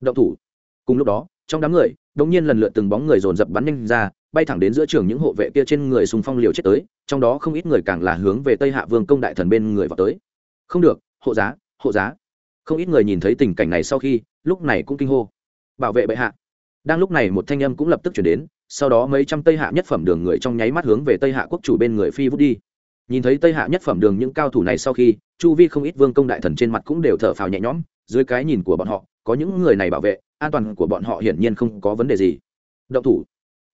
Động thủ. Cùng lúc đó, trong đám người, đột nhiên lần lượt từng bóng người dồn dập bắn nhanh ra, bay thẳng đến giữa trường những hộ vệ kia trên người sùng phong liều chết tới, trong đó không ít người càng là hướng về tây hạ vương công đại thần bên người vào tới. Không được, hộ giá hộ giá. Không ít người nhìn thấy tình cảnh này sau khi, lúc này cũng kinh hô. Bảo vệ bệ hạ. Đang lúc này một thanh âm cũng lập tức chuyển đến sau đó mấy trăm tây hạ nhất phẩm đường người trong nháy mắt hướng về tây hạ quốc chủ bên người phi vút đi. Nhìn thấy tây hạ nhất phẩm đường những cao thủ này sau khi, chu vi không ít vương công đại thần trên mặt cũng đều thở phào nhẹ nhõm, dưới cái nhìn của bọn họ, có những người này bảo vệ, an toàn của bọn họ hiển nhiên không có vấn đề gì. Động thủ.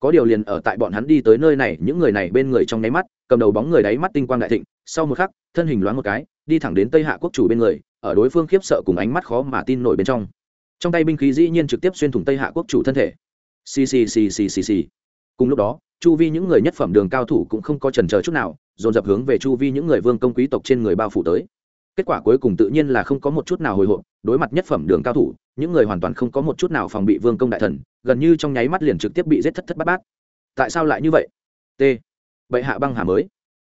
Có điều liền ở tại bọn hắn đi tới nơi này, những người này bên người trong nháy mắt, cầm đầu bóng người đáy mắt tinh quang đại thịnh, sau một khắc, thân hình loáng một cái, đi thẳng đến tây hạ quốc chủ bên người, ở đối phương khiếp sợ cùng ánh mắt khó mà tin nổi bên trong. Trong tay binh khí dĩ nhiên trực tiếp xuyên thủng tây hạ quốc chủ thân thể xì xì xì xì xì xì cùng lúc đó, chu vi những người nhất phẩm đường cao thủ cũng không có chần chờ chút nào, dồn dập hướng về chu vi những người vương công quý tộc trên người bao phủ tới. Kết quả cuối cùng tự nhiên là không có một chút nào hồi hộp, đối mặt nhất phẩm đường cao thủ, những người hoàn toàn không có một chút nào phòng bị vương công đại thần, gần như trong nháy mắt liền trực tiếp bị giết thất thất bát bát. Tại sao lại như vậy? T. Bệ hạ băng hà mới.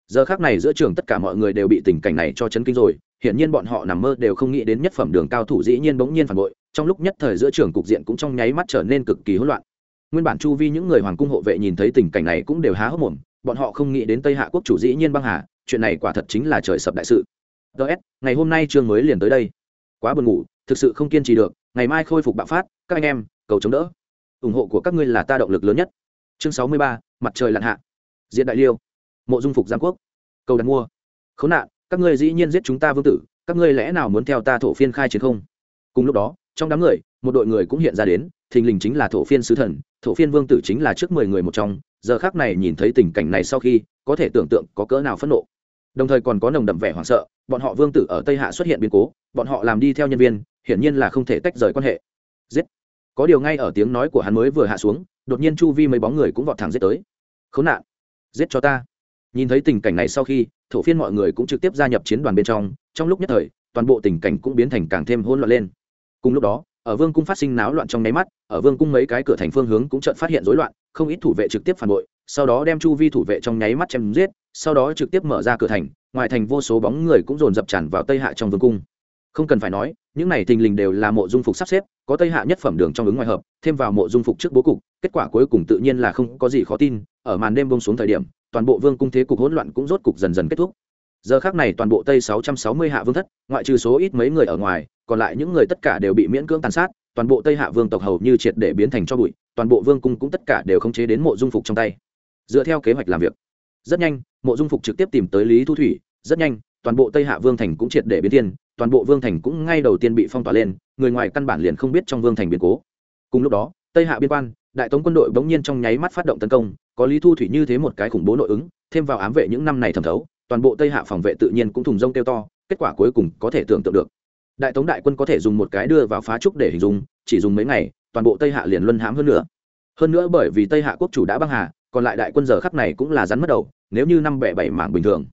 Giờ khắc này giữa trường tất cả mọi người đều bị tình cảnh này cho chấn kinh rồi, hiển nhiên bọn họ nằm mơ đều không nghĩ đến nhất phẩm đường cao thủ dĩ nhiên bỗng nhiên phản bội, trong lúc nhất thời giữa trường cục diện cũng trong nháy mắt trở nên cực kỳ hỗn loạn nguyên bản chu vi những người hoàng cung hộ vệ nhìn thấy tình cảnh này cũng đều há hốc mồm, bọn họ không nghĩ đến tây hạ quốc chủ dĩ nhiên băng hà, chuyện này quả thật chính là trời sập đại sự. Ts ngày hôm nay chương mới liền tới đây. Quá buồn ngủ, thực sự không kiên trì được, ngày mai khôi phục bạo phát, các anh em, cầu chống đỡ. Ủng hộ của các ngươi là ta động lực lớn nhất. Chương sáu mươi ba, mặt trời lặn hạ. Diện đại liêu. Mộ dung phục giang quốc. Cầu đặt mua. Khốn nạn, các ngươi dĩ nhiên giết chúng ta vương tử, các ngươi lẽ nào muốn theo ta thổ phiên khai chiến không? Cùng lúc đó, trong đám người, một đội người cũng hiện ra đến thình lình chính là thổ phiên sứ thần, thổ phiên vương tử chính là trước mười người một trong, giờ khác này nhìn thấy tình cảnh này sau khi, có thể tưởng tượng có cỡ nào phẫn nộ. Đồng thời còn có nồng đậm vẻ hoảng sợ, bọn họ vương tử ở tây hạ xuất hiện biến cố, bọn họ làm đi theo nhân viên, hiển nhiên là không thể tách rời quan hệ. Giết! Có điều ngay ở tiếng nói của hắn mới vừa hạ xuống, đột nhiên chu vi mấy bóng người cũng vọt thẳng giết tới. Khốn nạn! Giết cho ta! Nhìn thấy tình cảnh này sau khi, thổ phiên mọi người cũng trực tiếp gia nhập chiến đoàn bên trong trong lúc nhất thời, toàn bộ tình cảnh cũng biến thành càng thêm hỗn loạn lên. Cùng lúc đó ở vương cung phát sinh náo loạn trong nháy mắt, ở vương cung mấy cái cửa thành phương hướng cũng chợt phát hiện rối loạn, không ít thủ vệ trực tiếp phản bội, sau đó đem chu vi thủ vệ trong nháy mắt chém giết, sau đó trực tiếp mở ra cửa thành, ngoài thành vô số bóng người cũng dồn dập tràn vào tây hạ trong vương cung. Không cần phải nói, những này thình lình đều là mộ dung phục sắp xếp, có tây hạ nhất phẩm đường trong ứng ngoài hợp, thêm vào mộ dung phục trước bố cục, kết quả cuối cùng tự nhiên là không có gì khó tin, ở màn đêm bông xuống thời điểm, toàn bộ vương cung thế cục hỗn loạn cũng rốt cục dần dần kết thúc giờ khác này toàn bộ tây sáu trăm sáu mươi hạ vương thất, ngoại trừ số ít mấy người ở ngoài, còn lại những người tất cả đều bị miễn cưỡng tàn sát, toàn bộ tây hạ vương tộc hầu như triệt để biến thành cho bụi, toàn bộ vương cung cũng tất cả đều khống chế đến mộ dung phục trong tay. Dựa theo kế hoạch làm việc, rất nhanh, mộ dung phục trực tiếp tìm tới lý thu thủy, rất nhanh, toàn bộ tây hạ vương thành cũng triệt để biến thiên, toàn bộ vương thành cũng ngay đầu tiên bị phong tỏa lên, người ngoài căn bản liền không biết trong vương thành biến cố. Cùng lúc đó, tây hạ biên quan, đại tống quân đội bỗng nhiên trong nháy mắt phát động tấn công, có lý thu thủy như thế một cái khủng bố nội ứng, thêm vào ám vệ những năm này thẩm thấu toàn bộ tây hạ phòng vệ tự nhiên cũng thùng rông kêu to, kết quả cuối cùng có thể tưởng tượng được. Đại tống đại quân có thể dùng một cái đưa vào phá trúc để hình dung, chỉ dùng mấy ngày, toàn bộ tây hạ liền luân hãm hơn nữa. Hơn nữa bởi vì tây hạ quốc chủ đã băng hà, còn lại đại quân giờ khắp này cũng là rắn mất đầu, nếu như năm bẻ bảy mảng bình thường.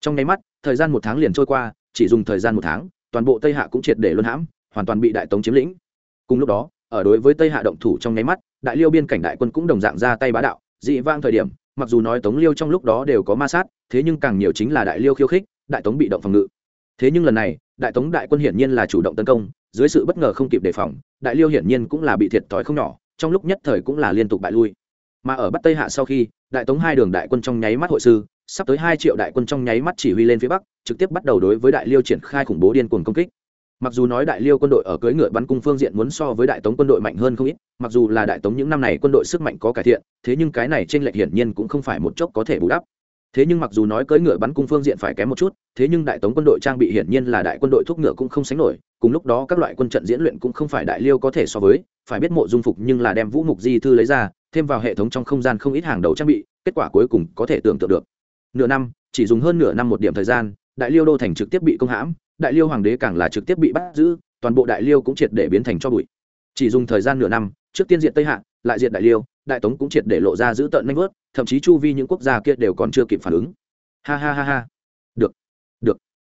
Trong nháy mắt, thời gian một tháng liền trôi qua, chỉ dùng thời gian một tháng, toàn bộ tây hạ cũng triệt để luân hãm, hoàn toàn bị đại tống chiếm lĩnh. Cùng lúc đó, ở đối với tây hạ động thủ trong nháy mắt, đại liêu biên cảnh đại quân cũng đồng dạng ra tay bá đạo, dị vang thời điểm, mặc dù nói tống liêu trong lúc đó đều có ma sát thế nhưng càng nhiều chính là đại liêu khiêu khích, đại tống bị động phòng ngự. Thế nhưng lần này, đại tống đại quân hiển nhiên là chủ động tấn công, dưới sự bất ngờ không kịp đề phòng, đại liêu hiển nhiên cũng là bị thiệt thòi không nhỏ, trong lúc nhất thời cũng là liên tục bại lui. Mà ở bắc tây hạ sau khi, đại tống hai đường đại quân trong nháy mắt hội sư, sắp tới hai triệu đại quân trong nháy mắt chỉ huy lên phía bắc, trực tiếp bắt đầu đối với đại liêu triển khai khủng bố điên cuồng công kích. Mặc dù nói đại liêu quân đội ở cưỡi ngựa bắn cung phương diện muốn so với đại tống quân đội mạnh hơn không ít, mặc dù là đại tống những năm này quân đội sức mạnh có cải thiện, thế nhưng cái này trên lệch hiển nhiên cũng không phải một chốc có thể bù đắp thế nhưng mặc dù nói cưỡi ngựa bắn cung phương diện phải kém một chút, thế nhưng đại tống quân đội trang bị hiển nhiên là đại quân đội thuốc ngựa cũng không sánh nổi, cùng lúc đó các loại quân trận diễn luyện cũng không phải đại liêu có thể so với, phải biết mộ dung phục nhưng là đem vũ mục di thư lấy ra, thêm vào hệ thống trong không gian không ít hàng đầu trang bị, kết quả cuối cùng có thể tưởng tượng được. Nửa năm, chỉ dùng hơn nửa năm một điểm thời gian, đại liêu đô thành trực tiếp bị công hãm, đại liêu hoàng đế càng là trực tiếp bị bắt giữ, toàn bộ đại liêu cũng triệt để biến thành cho bụi. Chỉ dùng thời gian nửa năm, trước tiên diện tây hạ, lại diện đại liêu đại tống cũng triệt để lộ ra giữ tợn nanh vớt, thậm chí chu vi những quốc gia kia đều còn chưa kịp phản ứng. Ha ha ha ha. Được. Được.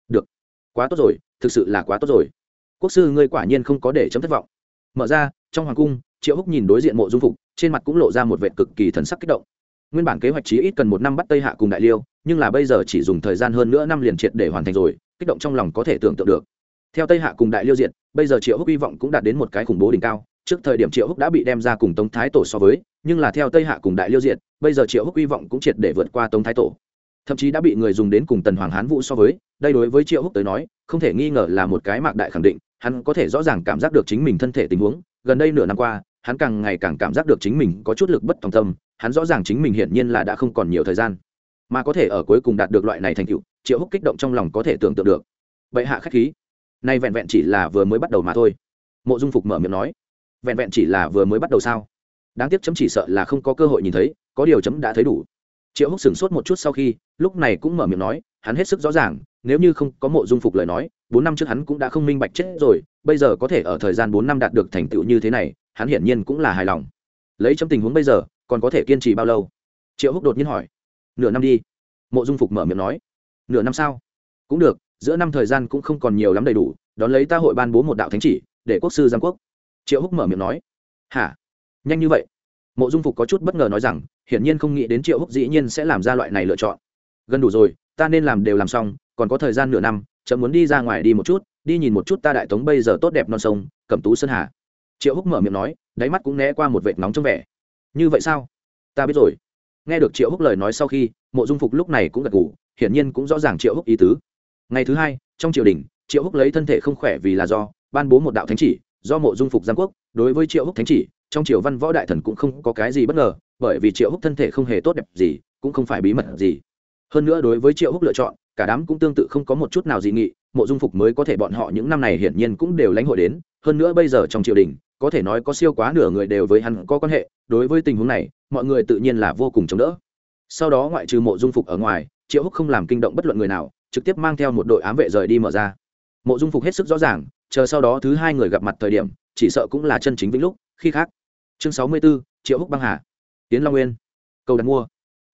Được. Quá tốt rồi, thực sự là quá tốt rồi. Quốc sư ngươi quả nhiên không có để chấm thất vọng. Mở ra, trong hoàng cung, triệu húc nhìn đối diện mộ dung phục, trên mặt cũng lộ ra một vệ cực kỳ thần sắc kích động. Nguyên bản kế hoạch chí ít cần một năm bắt tây hạ cùng đại liêu, nhưng là bây giờ chỉ dùng thời gian hơn nữa năm liền triệt để hoàn thành rồi, kích động trong lòng có thể tưởng tượng được. Theo tây hạ cùng đại liêu diện, bây giờ triệu húc hy vọng cũng đạt đến một cái khủng bố đỉnh cao trước thời điểm triệu húc đã bị đem ra cùng tống thái tổ so với, nhưng là theo tây hạ cùng đại liêu diện bây giờ triệu húc hy vọng cũng triệt để vượt qua tống thái tổ. Thậm chí đã bị người dùng đến cùng tần hoàng hán vũ so với, đây đối với triệu húc tới nói, không thể nghi ngờ là một cái mạc đại khẳng định, hắn có thể rõ ràng cảm giác được chính mình thân thể tình huống. Gần đây nửa năm qua, hắn càng ngày càng cảm giác được chính mình có chút lực bất tòng tâm, hắn rõ ràng chính mình hiển nhiên là đã không còn nhiều thời gian. Mà có thể ở cuối cùng đạt được loại này thành tựu, triệu húc kích động trong lòng có thể tưởng tượng được. Bệ hạ khách khí. Nay vẹn vẹn chỉ là vừa mới bắt đầu mà thôi. Mộ dung phục mở miệng nói vẹn vẹn chỉ là vừa mới bắt đầu sao? Đáng tiếc chấm chỉ sợ là không có cơ hội nhìn thấy, có điều chấm đã thấy đủ. Triệu húc sửng sốt một chút sau khi, lúc này cũng mở miệng nói, hắn hết sức rõ ràng, nếu như không có mộ dung phục lời nói, bốn năm trước hắn cũng đã không minh bạch chết rồi, bây giờ có thể ở thời gian bốn năm đạt được thành tựu như thế này, hắn hiển nhiên cũng là hài lòng. Lấy chấm tình huống bây giờ, còn có thể kiên trì bao lâu? Triệu húc đột nhiên hỏi. Nửa năm đi. Mộ dung phục mở miệng nói. Nửa năm sao? Cũng được, giữa năm thời gian cũng không còn nhiều lắm đầy đủ, đón lấy ta hội ban bố một đạo thánh chỉ, để quốc sư giang quốc triệu húc mở miệng nói, hả? Nhanh như vậy? Mộ dung phục có chút bất ngờ nói rằng, hiển nhiên không nghĩ đến triệu húc dĩ nhiên sẽ làm ra loại này lựa chọn. Gần đủ rồi, ta nên làm đều làm xong, còn có thời gian nửa năm, chậm muốn đi ra ngoài đi một chút, đi nhìn một chút ta đại tống bây giờ tốt đẹp non sông, cẩm tú sơn hà. Triệu húc mở miệng nói, đáy mắt cũng né qua một vệt nóng trong vẻ. Như vậy sao? Ta biết rồi. Nghe được triệu húc lời nói sau khi, mộ dung phục lúc này cũng gật g ủ hiển nhiên cũng rõ ràng triệu húc ý tứ. Ngày thứ hai, trong triều đình, triệu húc lấy thân thể không khỏe vì là do, ban bố một đạo thánh chỉ do mộ dung phục giang quốc, đối với triệu húc thánh chỉ, trong triều văn võ đại thần cũng không có cái gì bất ngờ, bởi vì triệu húc thân thể không hề tốt đẹp gì, cũng không phải bí mật gì. Hơn nữa đối với triệu húc lựa chọn, cả đám cũng tương tự không có một chút nào dị nghị, mộ dung phục mới có thể bọn họ những năm này hiển nhiên cũng đều lãnh hội đến, hơn nữa bây giờ trong triều đình, có thể nói có siêu quá nửa người đều với hắn có quan hệ, đối với tình huống này, mọi người tự nhiên là vô cùng chống đỡ. Sau đó ngoại trừ mộ dung phục ở ngoài, triệu húc không làm kinh động bất luận người nào, trực tiếp mang theo một đội ám vệ rời đi mở ra. Mộ dung phục hết sức rõ ràng chờ sau đó thứ hai người gặp mặt thời điểm chỉ sợ cũng là chân chính vĩnh lúc khi khác. Chương sáu mươi 64, triệu húc băng hà. Tiến long nguyên. Cầu đặt mua.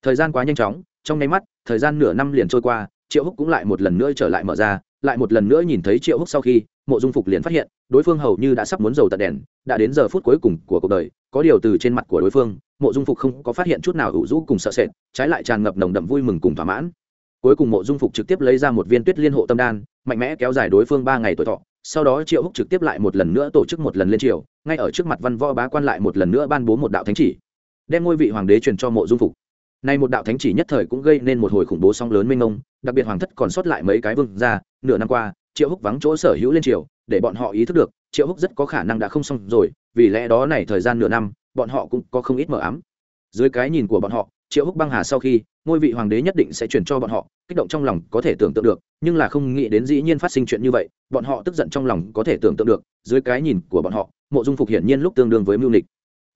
Thời gian quá nhanh chóng trong nháy mắt thời gian nửa năm liền trôi qua triệu húc cũng lại một lần nữa trở lại mở ra lại một lần nữa nhìn thấy triệu húc sau khi mộ dung phục liền phát hiện đối phương hầu như đã sắp muốn dầu tận đèn đã đến giờ phút cuối cùng của cuộc đời có điều từ trên mặt của đối phương mộ dung phục không có phát hiện chút nào ủ rũ cùng sợ sệt trái lại tràn ngập nồng đậm vui mừng cùng thỏa mãn. Cuối cùng mộ dung phục trực tiếp lấy ra một viên tuyết liên hộ tâm đan mạnh mẽ kéo dài đối phương ba ngày tuổi thọ sau đó triệu húc trực tiếp lại một lần nữa tổ chức một lần lên triều, ngay ở trước mặt văn võ bá quan lại một lần nữa ban bố một đạo thánh chỉ, đem ngôi vị hoàng đế truyền cho mộ dung phục. Nay một đạo thánh chỉ nhất thời cũng gây nên một hồi khủng bố song lớn minh ông đặc biệt hoàng thất còn sót lại mấy cái vương ra nửa năm qua, triệu húc vắng chỗ sở hữu lên triều, để bọn họ ý thức được, triệu húc rất có khả năng đã không xong rồi, vì lẽ đó này thời gian nửa năm, bọn họ cũng có không ít mờ ám. Dưới cái nhìn của bọn họ, triệu húc băng hà sau khi ngôi vị hoàng đế nhất định sẽ chuyển cho bọn họ, kích động trong lòng có thể tưởng tượng được, nhưng là không nghĩ đến dĩ nhiên phát sinh chuyện như vậy, bọn họ tức giận trong lòng có thể tưởng tượng được, dưới cái nhìn của bọn họ, mộ dung phục hiển nhiên lúc tương đương với mưu nịch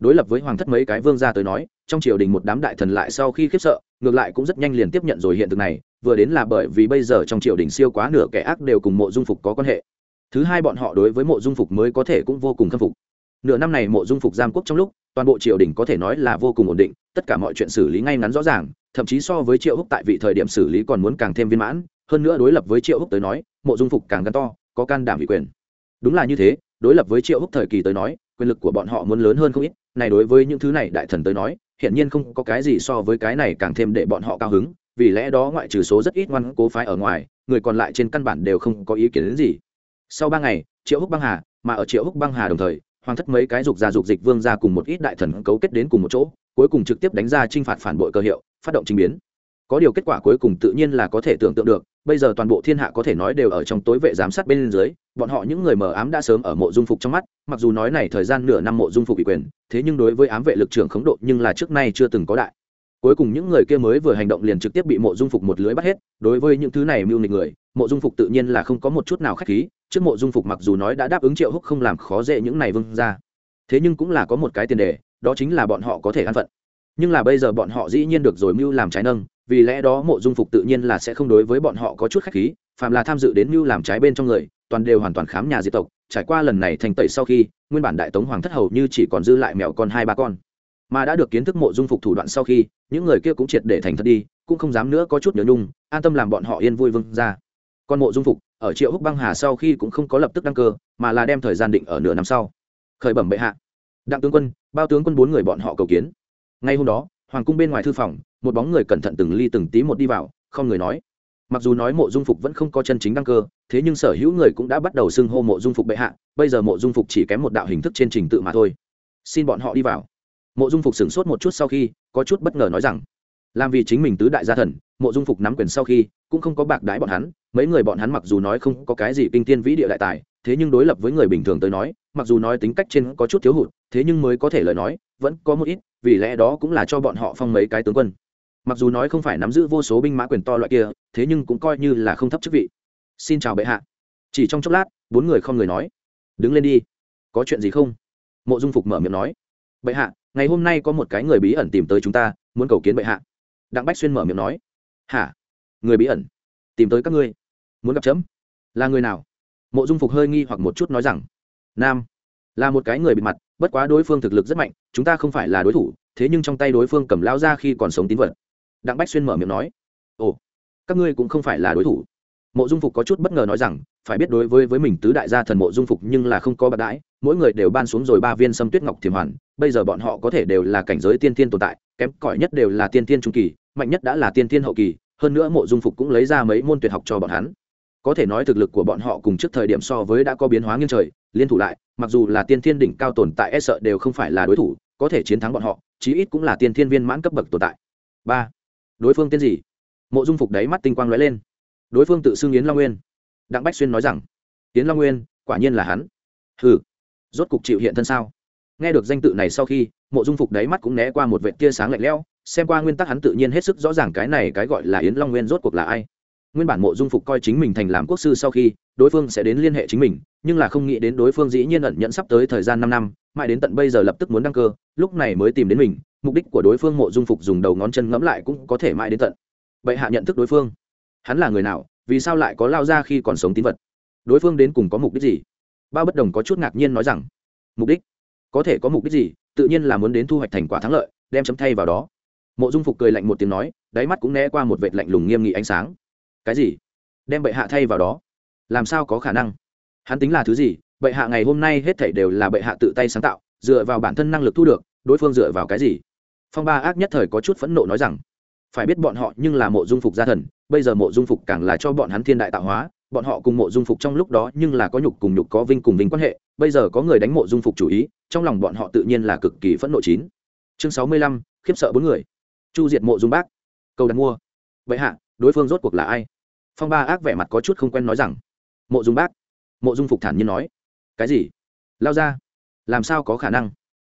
đối lập với hoàng thất mấy cái vương gia tới nói, trong triều đình một đám đại thần lại sau khi khiếp sợ, ngược lại cũng rất nhanh liền tiếp nhận rồi hiện thực này, vừa đến là bởi vì bây giờ trong triều đình siêu quá nửa kẻ ác đều cùng mộ dung phục có quan hệ. Thứ hai bọn họ đối với mộ dung phục mới có thể cũng vô cùng khâm phục. Nửa năm này mộ dung phục giam quốc trong lúc toàn bộ triều đình có thể nói là vô cùng ổn định, tất cả mọi chuyện xử lý ngay ngắn rõ ràng, thậm chí so với triệu húc tại vị thời điểm xử lý còn muốn càng thêm viên mãn, hơn nữa đối lập với triệu húc tới nói, mộ dung phục càng gắn to, có can đảm vị quyền. Đúng là như thế, đối lập với triệu húc thời kỳ tới nói, quyền lực của bọn họ muốn lớn hơn không ít, này đối với những thứ này đại thần tới nói hiện nhiên không có cái gì so với cái này càng thêm để bọn họ cao hứng, vì lẽ đó ngoại trừ số rất ít ngoan cố phái ở ngoài, người còn lại trên căn bản đều không có ý kiến đến gì. Sau ba ngày, triệu húc băng hà, mà ở triệu húc băng hà đồng thời hoàng thất mấy cái dục gia dục dịch vương gia cùng một ít đại thần cấu kết đến cùng một chỗ, cuối cùng trực tiếp đánh ra trinh phạt phản bội cơ hiệu, phát động trình biến. Có điều kết quả cuối cùng tự nhiên là có thể tưởng tượng được, bây giờ toàn bộ thiên hạ có thể nói đều ở trong tối vệ giám sát bên dưới, bọn họ những người mờ ám đã sớm ở mộ dung phục trong mắt, mặc dù nói này thời gian nửa năm mộ dung phục bị quyền, thế nhưng đối với ám vệ lực trưởng khống độ nhưng là trước nay chưa từng có đại. Cuối cùng những người kia mới vừa hành động liền trực tiếp bị mộ dung phục một lưới bắt hết, đối với những thứ này mưu nghịch người, mộ dung phục tự nhiên là không có một chút nào k h á c h khí trước mộ dung phục mặc dù nói đã đáp ứng triệu húc không làm khó dễ những này vương ra thế nhưng cũng là có một cái tiền đề, đó chính là bọn họ có thể an phận. Nhưng là bây giờ bọn họ dĩ nhiên được rồi mưu làm trái nâng, vì lẽ đó mộ dung phục tự nhiên là sẽ không đối với bọn họ có chút khách khí phạm là tham dự đến mưu làm trái bên trong người, toàn đều hoàn toàn khám nhà diệt tộc, trải qua lần này thành tẩy sau khi, nguyên bản đại tống hoàng thất hầu như chỉ còn dư lại mèo con hai ba con. Mà đã được kiến thức mộ dung phục thủ đoạn sau khi, những người kia cũng triệt để thành thật đi, cũng không dám nữa có chút nhớ nhung, an tâm làm bọn họ yên vui vâng ra còn mộ dung phục ở triệu húc băng hà sau khi cũng không có lập tức đăng cơ, mà là đem thời gian định ở nửa năm sau. Khởi bẩm bệ hạ. Đặng tướng quân, bao tướng quân bốn người bọn họ cầu kiến. Ngay hôm đó, hoàng cung bên ngoài thư phòng, một bóng người cẩn thận từng ly từng tí một đi vào, không người nói. Mặc dù nói mộ dung phục vẫn không có chân chính đăng cơ, thế nhưng sở hữu người cũng đã bắt đầu xưng hô mộ dung phục bệ hạ, bây giờ mộ dung phục chỉ kém một đạo hình thức trên trình tự mà thôi. Xin bọn họ đi vào. Mộ dung phục sửng sốt một chút sau khi, có chút bất ngờ nói rằng, làm vì chính mình tứ đại gia thần, mộ dung phục nắm quyền sau khi, cũng không có bạc đái bọn hắn mấy người bọn hắn mặc dù nói không có cái gì kinh tiên vĩ địa đại tài, thế nhưng đối lập với người bình thường tới nói, mặc dù nói tính cách trên có chút thiếu hụt, thế nhưng mới có thể lời nói, vẫn có một ít, vì lẽ đó cũng là cho bọn họ phong mấy cái tướng quân. Mặc dù nói không phải nắm giữ vô số binh mã quyền to loại kia, thế nhưng cũng coi như là không thấp chức vị. Xin chào bệ hạ. Chỉ trong chốc lát, bốn người không người nói. Đứng lên đi. Có chuyện gì không? Mộ dung phục mở miệng nói. Bệ hạ, ngày hôm nay có một cái người bí ẩn tìm tới chúng ta, muốn cầu kiến bệ hạ. Đặng bách xuyên mở miệng nói. Hả? Người bí ẩn? Tìm tới các ngươi muốn gặp chấm là người nào mộ dung phục hơi nghi hoặc một chút nói rằng nam là một cái người bị mặt bất quá đối phương thực lực rất mạnh chúng ta không phải là đối thủ thế nhưng trong tay đối phương cầm lao ra khi còn sống tín vật đặng bách xuyên mở miệng nói ồ các ngươi cũng không phải là đối thủ mộ dung phục có chút bất ngờ nói rằng phải biết đối với với mình tứ đại gia thần mộ dung phục nhưng là không có bạc đãi mỗi người đều ban xuống rồi ba viên sâm tuyết ngọc thiềm hoàn bây giờ bọn họ có thể đều là cảnh giới tiên tiên tồn tại kém cỏi nhất đều là tiên tiên trung kỳ mạnh nhất đã là tiên tiên hậu kỳ hơn nữa mộ dung phục cũng lấy ra mấy môn tuyệt học cho bọn hắn có thể nói thực lực của bọn họ cùng trước thời điểm so với đã có biến hóa nghiêng trời, liên thủ lại, mặc dù là tiên thiên đỉnh cao tồn tại e sợ đều không phải là đối thủ, có thể chiến thắng bọn họ, chí ít cũng là tiên thiên viên mãn cấp bậc tồn tại. Ba, đối phương tên gì? Mộ dung phục đáy mắt tinh quang lóe lên. Đối phương tự xưng yến long nguyên. Đặng bách xuyên nói rằng, yến long nguyên, quả nhiên là hắn. Hừ, rốt cục chịu hiện thân sao? Nghe được danh tự này sau khi, mộ dung phục đáy mắt cũng né qua một vệ tia sáng lạnh lẽo, xem qua nguyên tắc hắn tự nhiên hết sức rõ ràng cái này cái gọi là yến long nguyên rốt cuộc là ai nguyên bản mộ dung phục coi chính mình thành làm quốc sư sau khi, đối phương sẽ đến liên hệ chính mình, nhưng là không nghĩ đến đối phương dĩ nhiên ẩn nhận sắp tới thời gian năm năm, mãi đến tận bây giờ lập tức muốn đăng cơ, lúc này mới tìm đến mình, mục đích của đối phương mộ dung phục dùng đầu ngón chân ngẫm lại cũng có thể mãi đến tận. Vậy hạ nhận thức đối phương. Hắn là người nào, vì sao lại có lao ra khi còn sống tín vật? Đối phương đến cùng có mục đích gì? Bao bất đồng có chút ngạc nhiên nói rằng, mục đích? Có thể có mục đích gì? Tự nhiên là muốn đến thu hoạch thành quả thắng lợi, đem chấm thay vào đó. Mộ dung phục cười lạnh một tiếng nói, đáy mắt cũng né qua một vệt lạnh lùng nghiêm nghị ánh sáng cái gì? Đem bệ hạ thay vào đó. Làm sao có khả năng? Hắn tính là thứ gì? Bệ hạ ngày hôm nay hết thảy đều là bệ hạ tự tay sáng tạo, dựa vào bản thân năng lực thu được, đối phương dựa vào cái gì? Phong ba ác nhất thời có chút phẫn nộ nói rằng, phải biết bọn họ nhưng là mộ dung phục gia thần, bây giờ mộ dung phục càng là cho bọn hắn thiên đại tạo hóa, bọn họ cùng mộ dung phục trong lúc đó nhưng là có nhục cùng nhục, có vinh cùng vinh quan hệ, bây giờ có người đánh mộ dung phục chủ ý, trong lòng bọn họ tự nhiên là cực kỳ phẫn nộ chín. Chương sáu mươi lăm, khiếp sợ bốn người. Chu diệt mộ dung bác. Cầu đặt mua. Vậy hạ, đối phương rốt cuộc là ai? Phong ba ác vẻ mặt có chút không quen nói rằng, mộ dung bác, mộ dung phục thản nhiên nói, cái gì? Lao ra? Làm sao có khả năng?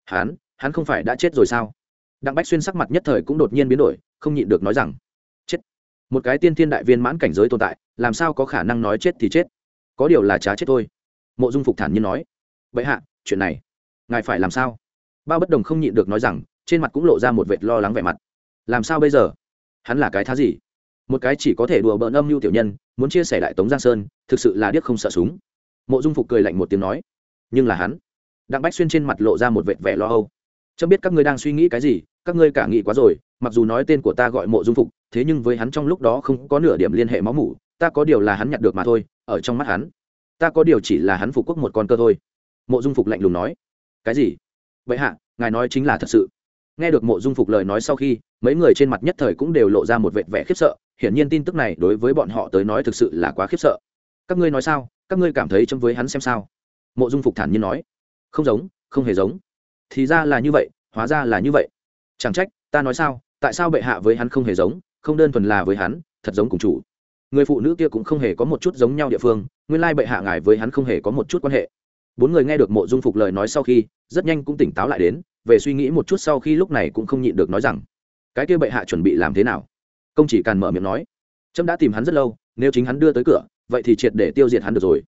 Hắn hắn không phải đã chết rồi sao? Đặng bách xuyên sắc mặt nhất thời cũng đột nhiên biến đổi, không nhịn được nói rằng, chết! Một cái tiên thiên đại viên mãn cảnh giới tồn tại, làm sao có khả năng nói chết thì chết? Có điều là trá chết thôi. Mộ dung phục thản nhiên nói vậy hạ, chuyện này, ngài phải làm sao? Ba bất đồng không nhịn được nói rằng, trên mặt cũng lộ ra một vệt lo lắng vẻ mặt. Làm sao bây giờ? Hắn là cái thá gì? Một cái chỉ có thể đùa bỡn âm mưu tiểu nhân, muốn chia sẻ đại tống giang sơn, thực sự là điếc không sợ súng. Mộ dung phục cười lạnh một tiếng nói, nhưng là hắn, đặng bách xuyên trên mặt lộ ra một vệt vẻ lo âu. Chấm biết các ngươi đang suy nghĩ cái gì, các ngươi cả nghĩ quá rồi, mặc dù nói tên của ta gọi mộ dung phục, thế nhưng với hắn trong lúc đó không có nửa điểm liên hệ máu mủ, ta có điều là hắn nhặt được mà thôi, ở trong mắt hắn, ta có điều chỉ là hắn phục quốc một con cơ thôi. Mộ dung phục lạnh lùng nói, cái gì? Vậy hạ, ngài nói chính là thật sự. Nghe được mộ dung phục lời nói sau khi, mấy người trên mặt nhất thời cũng đều lộ ra một vệt vẻ khiếp sợ hiển nhiên tin tức này đối với bọn họ tới nói thực sự là quá khiếp sợ. Các ngươi nói sao? Các ngươi cảm thấy chấm với hắn xem sao? Mộ dung phục thản nhiên nói. Không giống, không hề giống. Thì ra là như vậy, hóa ra là như vậy. Chẳng trách, ta nói sao? Tại sao bệ hạ với hắn không hề giống, không đơn thuần là với hắn, thật giống cùng chủ? Người phụ nữ kia cũng không hề có một chút giống nhau địa phương, nguyên lai bệ hạ ngài với hắn không hề có một chút quan hệ. Bốn người nghe được mộ dung phục lời nói sau khi, rất nhanh cũng tỉnh táo lại đến, về suy nghĩ một chút sau khi lúc này cũng không nhịn được nói rằng, cái kia bệ hạ chuẩn bị làm thế nào? Công chỉ càn mở miệng nói. Trâm đã tìm hắn rất lâu, nếu chính hắn đưa tới cửa, vậy thì triệt để tiêu diệt hắn được rồi.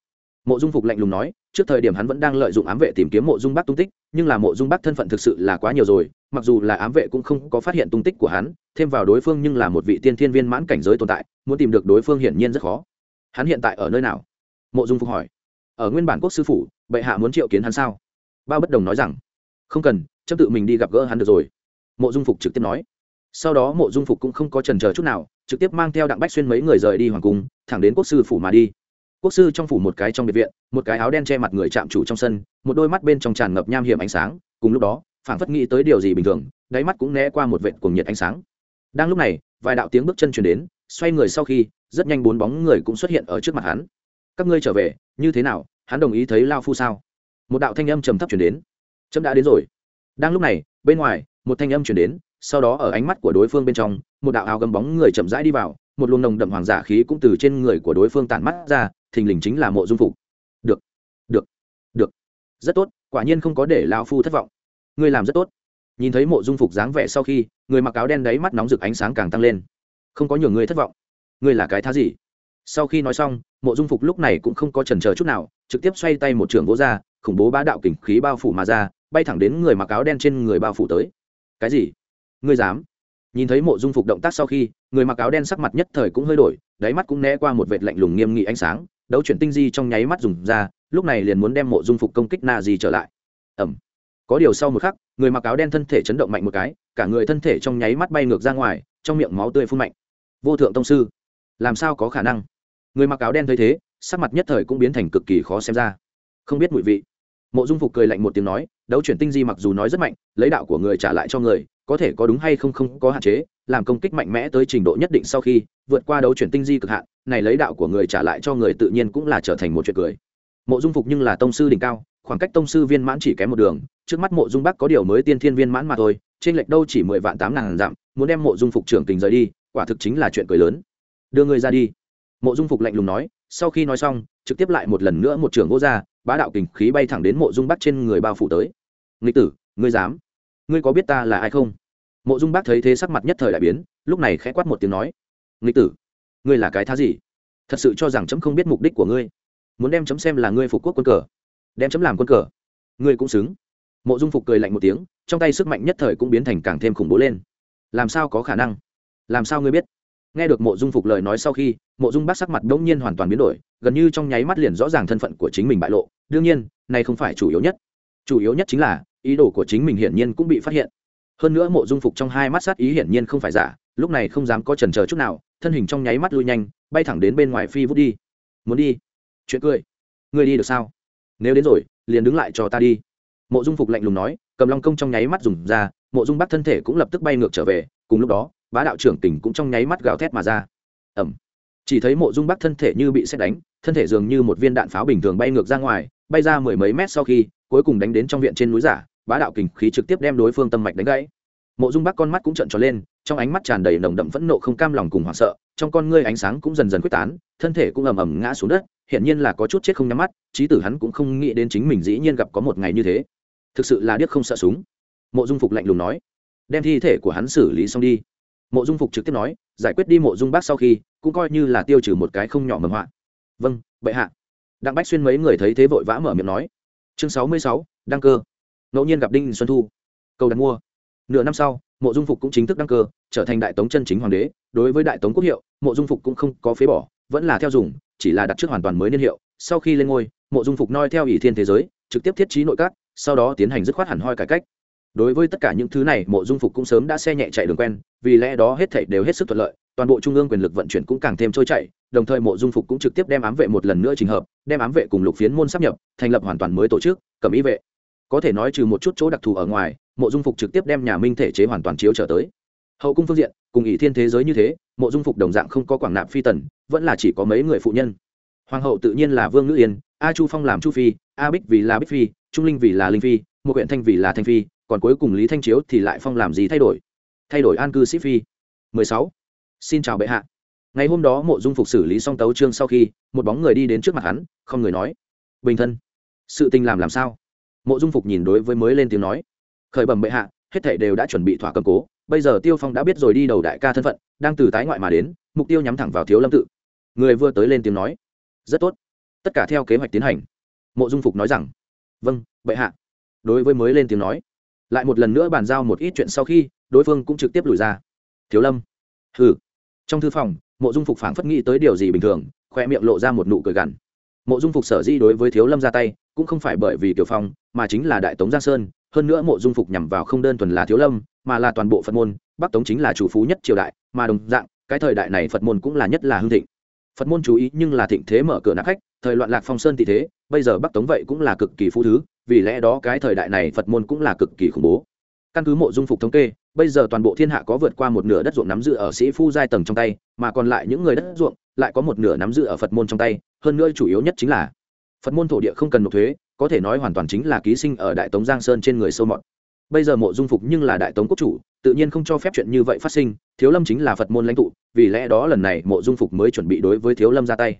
Mộ dung phục lạnh lùng nói, trước thời điểm hắn vẫn đang lợi dụng ám vệ tìm kiếm mộ dung bắc tung tích, nhưng là mộ dung bắc thân phận thực sự là quá nhiều rồi, mặc dù là ám vệ cũng không có phát hiện tung tích của hắn, thêm vào đối phương nhưng là một vị tiên thiên viên mãn cảnh giới tồn tại, muốn tìm được đối phương hiển nhiên rất khó. Hắn hiện tại ở nơi nào? Mộ dung phục hỏi. Ở nguyên bản quốc sư phủ, bệ hạ muốn triệu kiến hắn sao? Bao bất đồng nói rằng, không cần chấp tự mình đi gặp gỡ hắn được rồi. Mộ dung phục trực tiếp nói sau đó mộ dung phục cũng không có trần chờ chút nào, trực tiếp mang theo đặng bách xuyên mấy người rời đi hoàng cung, thẳng đến quốc sư phủ mà đi. Quốc sư trong phủ một cái trong biệt viện, một cái áo đen che mặt người chạm chủ trong sân, một đôi mắt bên trong tràn ngập nham hiểm ánh sáng. Cùng lúc đó, phảng phất nghĩ tới điều gì bình thường, đáy mắt cũng né qua một vệt cuồng nhiệt ánh sáng. Đang lúc này, vài đạo tiếng bước chân chuyển đến, xoay người sau khi, rất nhanh bốn bóng người cũng xuất hiện ở trước mặt hắn. Các ngươi trở về, như thế nào, hắn đồng ý thấy lao phu sao? Một đạo thanh âm trầm thấp chuyển đến. Trâm đã đến rồi. Đang lúc này, bên ngoài, một thanh âm chuyển đến sau đó ở ánh mắt của đối phương bên trong, một đạo áo gấm bóng người chậm rãi đi vào, một luồng nồng đậm hoàng giả khí cũng từ trên người của đối phương tản mắt ra, thình lình chính là mộ dung phục. Được được được. Rất tốt, quả nhiên không có để lao phu thất vọng. Ngươi làm rất tốt. Nhìn thấy mộ dung phục dáng vẻ sau khi, người mặc áo đen đấy mắt nóng rực ánh sáng càng tăng lên. Không có nhiều người thất vọng. Ngươi là cái thá gì? Sau khi nói xong, mộ dung phục lúc này cũng không có trần chờ chút nào, trực tiếp xoay tay một trường vỗ ra, khủng bố bá đạo kình khí bao phủ mà ra, bay thẳng đến người mặc áo đen trên người bao phủ tới. Cái gì? Ngươi dám. Nhìn thấy mộ dung phục động tác sau khi, người mặc áo đen sắc mặt nhất thời cũng hơi đổi, đáy mắt cũng né qua một vệt lạnh lùng nghiêm nghị ánh sáng, đấu chuyển tinh di trong nháy mắt dùng ra, lúc này liền muốn đem mộ dung phục công kích na di trở lại. Ẩm có điều sau một khắc, người mặc áo đen thân thể chấn động mạnh một cái, cả người thân thể trong nháy mắt bay ngược ra ngoài, trong miệng máu tươi phun mạnh. Vô thượng tông sư, làm sao có khả năng? Người mặc áo đen thấy thế, sắc mặt nhất thời cũng biến thành cực kỳ khó xem ra. Không biết mùi vị. Mộ dung phục cười lạnh một tiếng nói, đấu chuyển tinh di mặc dù nói rất mạnh, lấy đạo của người trả lại cho người có thể có đúng hay không không có hạn chế, làm công kích mạnh mẽ tới trình độ nhất định sau khi vượt qua đấu chuyển tinh di cực hạn, này lấy đạo của người trả lại cho người tự nhiên cũng là trở thành một chuyện cười. Mộ dung phục nhưng là tông sư đỉnh cao, khoảng cách tông sư viên mãn chỉ kém một đường, trước mắt mộ dung bắc có điều mới tiên thiên viên mãn mà thôi, trên lệch đâu chỉ mười vạn tám ngàn dặm, muốn đem mộ dung phục trưởng tình rời đi, quả thực chính là chuyện cười lớn. Đưa người ra đi. Mộ dung phục lạnh lùng nói, sau khi nói xong, trực tiếp lại một lần nữa một trưởng vô ra bá đạo kình khí bay thẳng đến mộ dung bắc trên người bao phủ tới. Nghịch tử, ngươi dám ngươi có biết ta là ai không? Mộ dung bác thấy thế sắc mặt nhất thời đại biến, lúc này khẽ quát một tiếng nói, nghịch tử, ngươi là cái thá gì? Thật sự cho rằng chấm không biết mục đích của ngươi. Muốn đem chấm xem là ngươi phục quốc quân cờ, đem chấm làm quân cờ. Ngươi cũng xứng. Mộ dung phục cười lạnh một tiếng, trong tay sức mạnh nhất thời cũng biến thành càng thêm khủng bố lên. Làm sao có khả năng? Làm sao ngươi biết? Nghe được mộ dung phục lời nói sau khi, mộ dung bác sắc mặt đ ỗ n g nhiên hoàn toàn biến đổi, gần như trong nháy mắt liền rõ ràng thân phận của chính mình bại lộ. Đương nhiên, này không phải chủ yếu nhất. Chủ yếu nhất chính là ý đồ của chính mình hiển nhiên cũng bị phát hiện. Hơn nữa mộ dung phục trong hai mắt sát ý hiển nhiên không phải giả, lúc này không dám có trần chờ chút nào, thân hình trong nháy mắt lui nhanh, bay thẳng đến bên ngoài phi vút đi. Muốn đi? Chuyện cười. Ngươi đi được sao? Nếu đến rồi, liền đứng lại cho ta đi. Mộ dung phục lạnh lùng nói, cầm long công trong nháy mắt dùng ra, mộ dung bắt thân thể cũng lập tức bay ngược trở về, cùng lúc đó, bá đạo trưởng tỉnh cũng trong nháy mắt gào thét mà ra. Ẩm chỉ thấy mộ dung bắt thân thể như bị xét đánh, thân thể dường như một viên đạn pháo bình thường bay ngược ra ngoài, bay ra mười mấy mét sau khi, cuối cùng đánh đến trong viện trên núi giả bá đạo kình khí trực tiếp đem đối phương tâm mạch đánh gãy. Mộ dung bắc con mắt cũng trợn tròn lên, trong ánh mắt tràn đầy nồng đậm phẫn nộ không cam lòng cùng hoảng sợ, trong con ngươi ánh sáng cũng dần dần quyết tán, thân thể cũng ầm ầm ngã xuống đất hiện nhiên là có chút chết không nhắm mắt trí tử hắn cũng không nghĩ đến chính mình dĩ nhiên gặp có một ngày như thế. Thực sự là điếc không sợ súng. Mộ dung phục lạnh lùng nói, đem thi thể của hắn xử lý xong đi. Mộ dung phục trực tiếp nói, giải quyết đi mộ dung bác sau khi, cũng coi như là tiêu trừ một cái không nhỏ mầm họa. Vâng bệ hạ. Đặng bách xuyên mấy người thấy thế vội vã mở miệng nói, chương sáu mươi sáu, đăng cơ ngẫu nhiên gặp đinh xuân thu. Cầu đặt mua. Nửa năm sau, mộ dung phục cũng chính thức đăng cơ, trở thành đại tống chân chính hoàng đế. Đối với đại tống quốc hiệu, mộ dung phục cũng không có phế bỏ, vẫn là theo dùng, chỉ là đặt trước hoàn toàn mới niên hiệu. Sau khi lên ngôi, mộ dung phục noi theo ỷ thiên thế giới, trực tiếp thiết trí nội các, sau đó tiến hành dứt khoát hẳn hoi cải cách. Đối với tất cả những thứ này, mộ dung phục cũng sớm đã xe nhẹ chạy đường quen, vì lẽ đó hết thảy đều hết sức thuận lợi, toàn bộ trung ương quyền lực vận chuyển cũng càng thêm trôi chảy, đồng thời mộ dung phục cũng trực tiếp đem ám vệ một lần nữa trình hợp, đem ám vệ cùng lục phiến môn sắp nhập, thành lập hoàn toàn mới tổ chức cầm ý vệ có thể nói trừ một chút chỗ đặc thù ở ngoài, mộ dung phục trực tiếp đem nhà minh thể chế hoàn toàn chiếu trở tới. Hậu cung phương diện, cùng ỷ thiên thế giới như thế, mộ dung phục đồng dạng không có quảng nạp phi tần, vẫn là chỉ có mấy người phụ nhân. Hoàng hậu tự nhiên là vương ngữ yên, a chu phong làm chu phi, a bích vì là bích phi, trung linh vì là linh phi một huyện thanh vì là thanh phi, còn cuối cùng lý thanh chiếu thì lại phong làm gì thay đổi? Thay đổi an cư sĩ phi. 16. xin chào bệ hạ. Ngày hôm đó mộ dung phục xử lý xong tấu trương sau khi, một bóng người đi đến trước mặt hắn, không người nói, bình thân, sự tình làm làm sao? Mộ dung phục nhìn đối với mới lên tiếng nói, khởi bẩm bệ hạ, hết thảy đều đã chuẩn bị thỏa cầm cố, bây giờ tiêu phong đã biết rồi đi đầu đại ca thân phận, đang từ tái ngoại mà đến, mục tiêu nhắm thẳng vào thiếu lâm tự. Người vừa tới lên tiếng nói, rất tốt, tất cả theo kế hoạch tiến hành. Mộ dung phục nói rằng vâng bệ hạ. Đối với mới lên tiếng nói, lại một lần nữa bàn giao một ít chuyện sau khi, đối phương cũng trực tiếp lùi ra. Thiếu lâm ừ trong thư phòng, mộ dung phục phảng phất nghĩ tới điều gì bình thường khoe miệng lộ ra một nụ cười gằn. Mộ dung phục sở di đối với thiếu lâm ra tay cũng không phải bởi vì tiểu phong, mà chính là đại tống giang sơn, hơn nữa mộ dung phục nhằm vào không đơn thuần là thiếu lâm, mà là toàn bộ phật môn, bắc tống chính là chủ phú nhất triều đại, mà đồng dạng, cái thời đại này phật môn cũng là nhất là hưng thịnh. Phật môn chú ý nhưng là thịnh thế mở cửa nạp khách, thời loạn lạc phong sơn thì thế, bây giờ bắc tống vậy cũng là cực kỳ phú thứ, vì lẽ đó cái thời đại này phật môn cũng là cực kỳ khủng bố. Căn cứ mộ dung phục thống kê, bây giờ toàn bộ thiên hạ có vượt qua một nửa đất ruộng nắm giữ ở sĩ phu giai tầng trong tay, mà còn lại những người đất ruộng, lại có một nửa nắm giữ ở phật môn trong tay, hơn nữa chủ yếu nhất chính là phật môn thổ địa không cần nộp thuế, có thể nói hoàn toàn chính là ký sinh ở đại tống giang sơn trên người sâu mọt. Bây giờ mộ dung phục nhưng là đại tống quốc chủ, tự nhiên không cho phép chuyện như vậy phát sinh, thiếu lâm chính là phật môn lãnh tụ, vì lẽ đó lần này mộ dung phục mới chuẩn bị đối với thiếu lâm ra tay.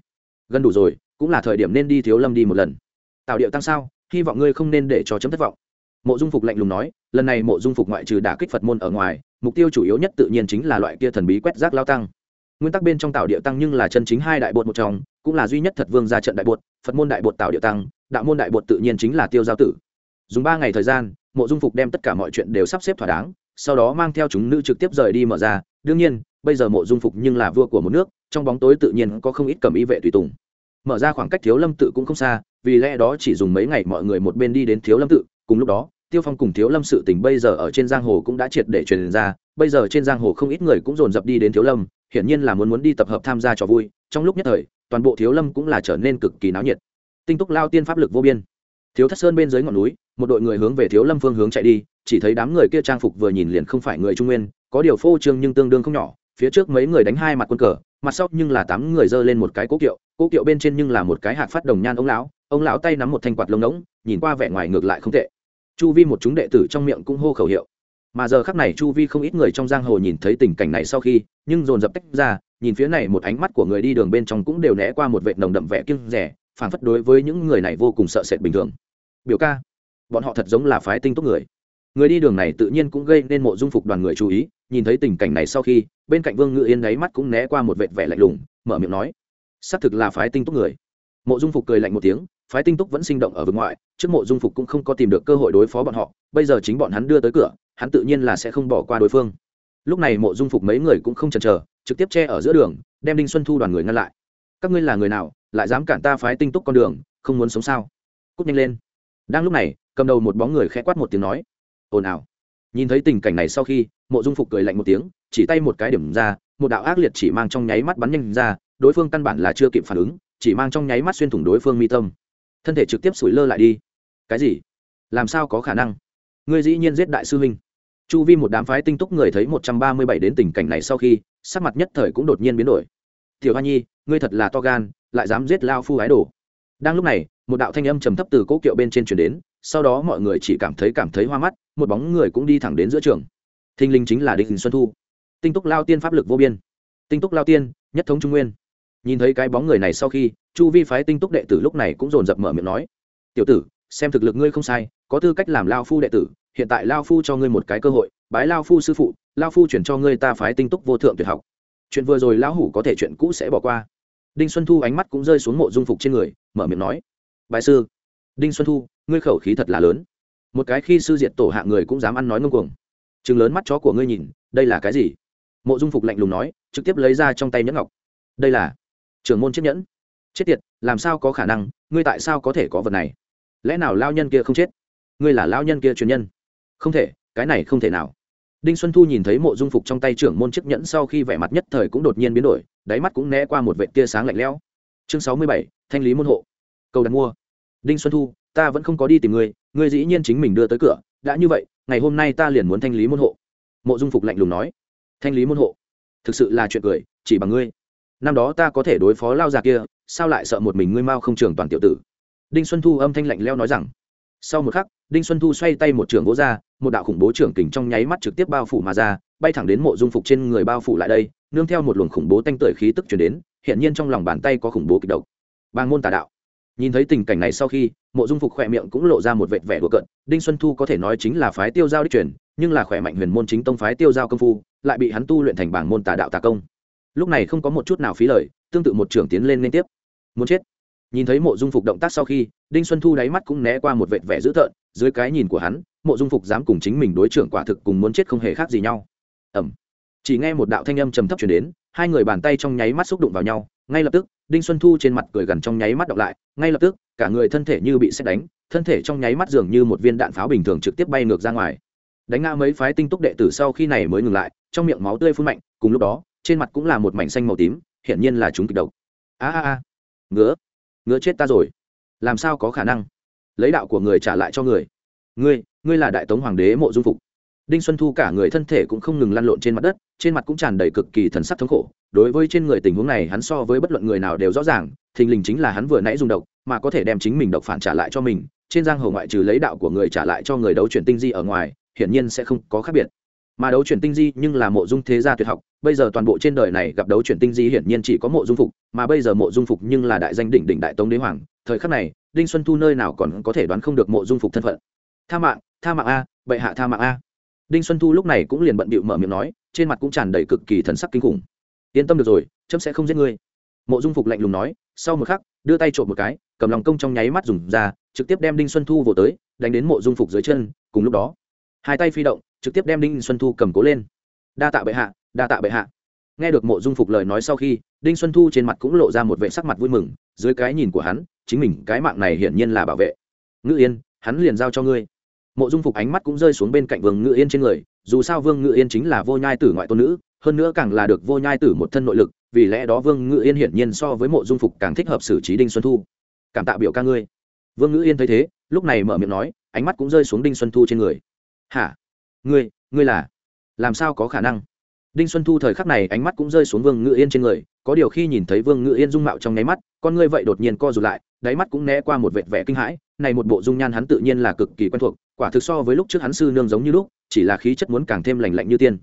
Gần đủ rồi, cũng là thời điểm nên đi thiếu lâm đi một lần. Tạo điệu tăng sao, hy vọng ngươi không nên để cho chấm thất vọng. Mộ dung phục lạnh lùng nói, lần này mộ dung phục ngoại trừ đả kích phật môn ở ngoài, mục tiêu chủ yếu nhất tự nhiên chính là loại kia thần bí quét rác lao tăng nguyên tắc bên trong tạo địa tăng nhưng là chân chính hai đại bột một trong, cũng là duy nhất thật vương ra trận đại bột, phật môn đại bột tạo địa tăng, đạo môn đại bột tự nhiên chính là tiêu giao tử. Dùng ba ngày thời gian, mộ dung phục đem tất cả mọi chuyện đều sắp xếp thỏa đáng, sau đó mang theo chúng nữ trực tiếp rời đi mở ra. Đương nhiên, bây giờ mộ dung phục nhưng là vua của một nước, trong bóng tối tự nhiên có không ít cầm ý vệ tùy tùng. Mở ra khoảng cách thiếu lâm tự cũng không xa, vì lẽ đó chỉ dùng mấy ngày mọi người một bên đi đến thiếu lâm tự, cùng lúc đó, tiêu phong cùng thiếu lâm sự tình bây giờ ở trên giang hồ cũng đã triệt để truyền ra, bây giờ trên giang hồ không ít người cũng dồn dập đi đến thiếu lâm hiển nhiên là muốn muốn đi tập hợp tham gia trò vui, trong lúc nhất thời, toàn bộ thiếu lâm cũng là trở nên cực kỳ náo nhiệt. Tinh túc lao tiên pháp lực vô biên. Thiếu thất sơn bên dưới ngọn núi, một đội người hướng về thiếu lâm phương hướng chạy đi, chỉ thấy đám người kia trang phục vừa nhìn liền không phải người trung nguyên, có điều phô trương nhưng tương đương không nhỏ, phía trước mấy người đánh hai mặt quân cờ, mặt sau nhưng là tám người giơ lên một cái cố kiệu cố kiệu bên trên nhưng là một cái hạt phát đồng nhan ông lão ông lão tay nắm một thanh quạt lông ngỗng, nhìn qua vẻ ngoài ngược lại không tệ. Chu vi một chúng đệ tử trong miệng cũng hô khẩu hiệu mà giờ khắc này chu vi không ít người trong giang hồ nhìn thấy tình cảnh này sau khi, nhưng dồn dập tách ra, nhìn phía này một ánh mắt của người đi đường bên trong cũng đều né qua một vệ nồng đậm vẻ kiêng rẻ phản phất đối với những người này vô cùng sợ sệt bình thường. Biểu ca, bọn họ thật giống là phái tinh túc người. Người đi đường này tự nhiên cũng gây nên mộ dung phục đoàn người chú ý, nhìn thấy tình cảnh này sau khi, bên cạnh vương ngự yên đáy mắt cũng né qua một vệt vẻ lạnh lùng, mở miệng nói, xác thực là phái tinh túc người. Mộ dung phục cười lạnh một tiếng, phái tinh túc vẫn sinh động ở vực ngoại, trước mộ dung phục cũng không có tìm được cơ hội đối phó bọn họ, bây giờ chính bọn hắn đưa tới cửa hắn tự nhiên là sẽ không bỏ qua đối phương. Lúc này mộ dung phục mấy người cũng không chần chờ, trực tiếp che ở giữa đường, đem đinh xuân thu đoàn người ngăn lại. Các ngươi là người nào, lại dám cản ta phái tinh túc con đường, không muốn sống sao? Cút nhanh lên. Đang lúc này, cầm đầu một bóng người khẽ quát một tiếng nói, ồn ào. Nhìn thấy tình cảnh này sau khi, mộ dung phục cười lạnh một tiếng, chỉ tay một cái điểm ra, một đạo ác liệt chỉ mang trong nháy mắt bắn nhanh ra, đối phương căn bản là chưa kịp phản ứng, chỉ mang trong nháy mắt xuyên thủng đối phương mi tâm. Thân thể trực tiếp sủi lơ lại đi. Cái gì? Làm sao có khả năng? Ngươi dĩ nhiên giết đại sư huynh chu vi một đám phái tinh túc người thấy một trăm ba mươi bảy đến tình cảnh này sau khi, sắc mặt nhất thời cũng đột nhiên biến đổi. Tiểu hoa nhi, ngươi thật là to gan, lại dám giết lao phu ái đồ. Đang lúc này, một đạo thanh âm trầm thấp từ cỗ kiệu bên trên chuyển đến, sau đó mọi người chỉ cảm thấy cảm thấy hoa mắt, một bóng người cũng đi thẳng đến giữa trường. Thinh linh chính là đinh xuân thu. Tinh túc lao tiên pháp lực vô biên. Tinh túc lao tiên, nhất thống trung nguyên. Nhìn thấy cái bóng người này sau khi, chu vi phái tinh túc đệ tử lúc này cũng dồn dập mở miệng nói, tiểu tử, xem thực lực ngươi không sai, có tư cách làm lao phu đệ tử hiện tại lao phu cho ngươi một cái cơ hội, bái lao phu sư phụ, lao phu chuyển cho ngươi ta phái tinh túc vô thượng tuyệt học. Chuyện vừa rồi lão hủ có thể chuyện cũ sẽ bỏ qua. Đinh xuân thu ánh mắt cũng rơi xuống mộ dung phục trên người, mở miệng nói bài sư, đinh xuân thu, ngươi khẩu khí thật là lớn. Một cái khi sư diệt tổ hạ người cũng dám ăn nói ngông cuồng. Chừng lớn mắt chó của ngươi nhìn, đây là cái gì? Mộ dung phục lạnh lùng nói, trực tiếp lấy ra trong tay nhẫn ngọc. Đây là trưởng môn chiếc nhẫn. Chết tiệt, làm sao có khả năng? Ngươi tại sao có thể có vật này? Lẽ nào lao nhân kia không chết? Ngươi là lao nhân kia truyền nhân? Không thể, cái này không thể nào. Đinh xuân thu nhìn thấy mộ dung phục trong tay trưởng môn chiếc nhẫn sau khi vẻ mặt nhất thời cũng đột nhiên biến đổi, đáy mắt cũng né qua một vệ tia sáng lạnh lẽo. Chương sáu mươi bảy, thanh lý môn hộ. Cầu đặt mua. Đinh xuân thu, ta vẫn không có đi tìm ngươi ngươi dĩ nhiên chính mình đưa tới cửa. Đã như vậy, ngày hôm nay ta liền muốn thanh lý môn hộ. Mộ dung phục lạnh lùng nói. Thanh lý môn hộ? Thực sự là chuyện cười, chỉ bằng ngươi. Năm đó ta có thể đối phó lao già kia, sao lại sợ một mình ngươi mao không trường toàn tiểu tử? Đinh xuân thu âm thanh lạnh leo nói rằng. Sau một khắc đinh xuân thu xoay tay một trường gỗ ra, một đạo khủng bố trưởng kình trong nháy mắt trực tiếp bao phủ mà ra, bay thẳng đến mộ dung phục trên người bao phủ lại đây, nương theo một luồng khủng bố tanh tưởi khí tức chuyển đến, hiện nhiên trong lòng bàn tay có khủng bố kịch độc. Bang môn tà đạo. Nhìn thấy tình cảnh này sau khi, mộ dung phục khỏe miệng cũng lộ ra một vệt vẻ đùa cận đinh xuân thu có thể nói chính là phái tiêu giao đích truyền, nhưng là khỏe mạnh huyền môn chính tông phái tiêu giao công phu, lại bị hắn tu luyện thành bảng môn tà đạo tà công. Lúc này không có một chút nào phí lời, tương tự một trưởng tiến lên liên tiếp. Muốn chết nhìn thấy mộ dung phục động tác sau khi, đinh xuân thu đáy mắt cũng né qua một vệt vẻ dữ tợn, dưới cái nhìn của hắn, mộ dung phục dám cùng chính mình đối trưởng quả thực cùng muốn chết không hề khác gì nhau. Ẩm chỉ nghe một đạo thanh âm trầm thấp chuyển đến, hai người bàn tay trong nháy mắt xúc đụng vào nhau, ngay lập tức, đinh xuân thu trên mặt cười gần trong nháy mắt đọc lại, ngay lập tức, cả người thân thể như bị xét đánh, thân thể trong nháy mắt dường như một viên đạn pháo bình thường trực tiếp bay ngược ra ngoài. Đánh ngã mấy phái tinh túc đệ tử sau khi này mới ngừng lại, trong miệng máu tươi phun mạnh, cùng lúc đó, trên mặt cũng là một mảnh xanh màu tím, hiển nhiên là chúng kịch độc. A a a. Ngứa ngứa chết ta rồi. Làm sao có khả năng? Lấy đạo của người trả lại cho người. Ngươi ngươi là đại tống hoàng đế mộ dung phục. Đinh xuân thu cả người thân thể cũng không ngừng lăn lộn trên mặt đất, trên mặt cũng tràn đầy cực kỳ thần sắc thống khổ. Đối với trên người tình huống này, hắn so với bất luận người nào đều rõ ràng, thình lình chính là hắn vừa nãy dùng độc, mà có thể đem chính mình độc phản trả lại cho mình. Trên giang hồ ngoại trừ lấy đạo của người trả lại cho người đấu chuyển tinh di ở ngoài, hiển nhiên sẽ không có khác biệt mà đấu chuyển tinh di nhưng là mộ dung thế gia tuyệt học, bây giờ toàn bộ trên đời này gặp đấu chuyển tinh di hiển nhiên chỉ có mộ dung phục, mà bây giờ mộ dung phục nhưng là đại danh đỉnh đỉnh đại tống đế hoàng. Thời khắc này, đinh xuân thu nơi nào còn có thể đoán không được mộ dung phục thân phận. Tha mạng tha mạng a, bệ hạ tha mạng a. Đinh xuân thu lúc này cũng liền bận bịu mở miệng nói, trên mặt cũng tràn đầy cực kỳ thần sắc kinh khủng. Yên tâm được rồi, chấm sẽ không giết ngươi. Mộ dung phục lạnh lùng nói, sau một khắc, đưa tay trộm một cái, cầm lòng công trong nháy mắt dùng ra, trực tiếp đem đinh xuân thu vỗ tới, đánh đến mộ dung phục dưới chân, cùng lúc đó, hai tay phi động trực tiếp đem đinh xuân thu cầm cố lên. Đa tạ bệ hạ, đa tạ bệ hạ. Nghe được mộ dung phục lời nói sau khi, đinh xuân thu trên mặt cũng lộ ra một vệ sắc mặt vui mừng, dưới cái nhìn của hắn, chính mình cái mạng này hiển nhiên là bảo vệ. Ngữ yên, hắn liền giao cho ngươi. Mộ dung phục ánh mắt cũng rơi xuống bên cạnh vương ngự yên trên người, dù sao vương ngự yên chính là vô nhai tử ngoại tôn nữ, hơn nữa càng là được vô nhai tử một thân nội lực, vì lẽ đó vương ngự yên hiển nhiên so với mộ dung phục càng thích hợp xử trí đinh xuân thu. Cảm tạ biểu ca ngươi. Vương ngự yên thấy thế, lúc này mở miệng nói, ánh mắt cũng rơi xuống đinh xuân thu trên người. Hả? Ngươi ngươi là, làm sao có khả năng? Đinh xuân thu thời khắc này ánh mắt cũng rơi xuống vương ngự yên trên người, có điều khi nhìn thấy vương ngự yên dung mạo trong nháy mắt, con ngươi vậy đột nhiên co rụt lại, đáy mắt cũng né qua một vệt vẻ kinh hãi, này một bộ dung nhan hắn tự nhiên là cực kỳ quen thuộc, quả thực so với lúc trước hắn sư nương giống như lúc, chỉ là khí chất muốn càng thêm lành lạnh như tiên.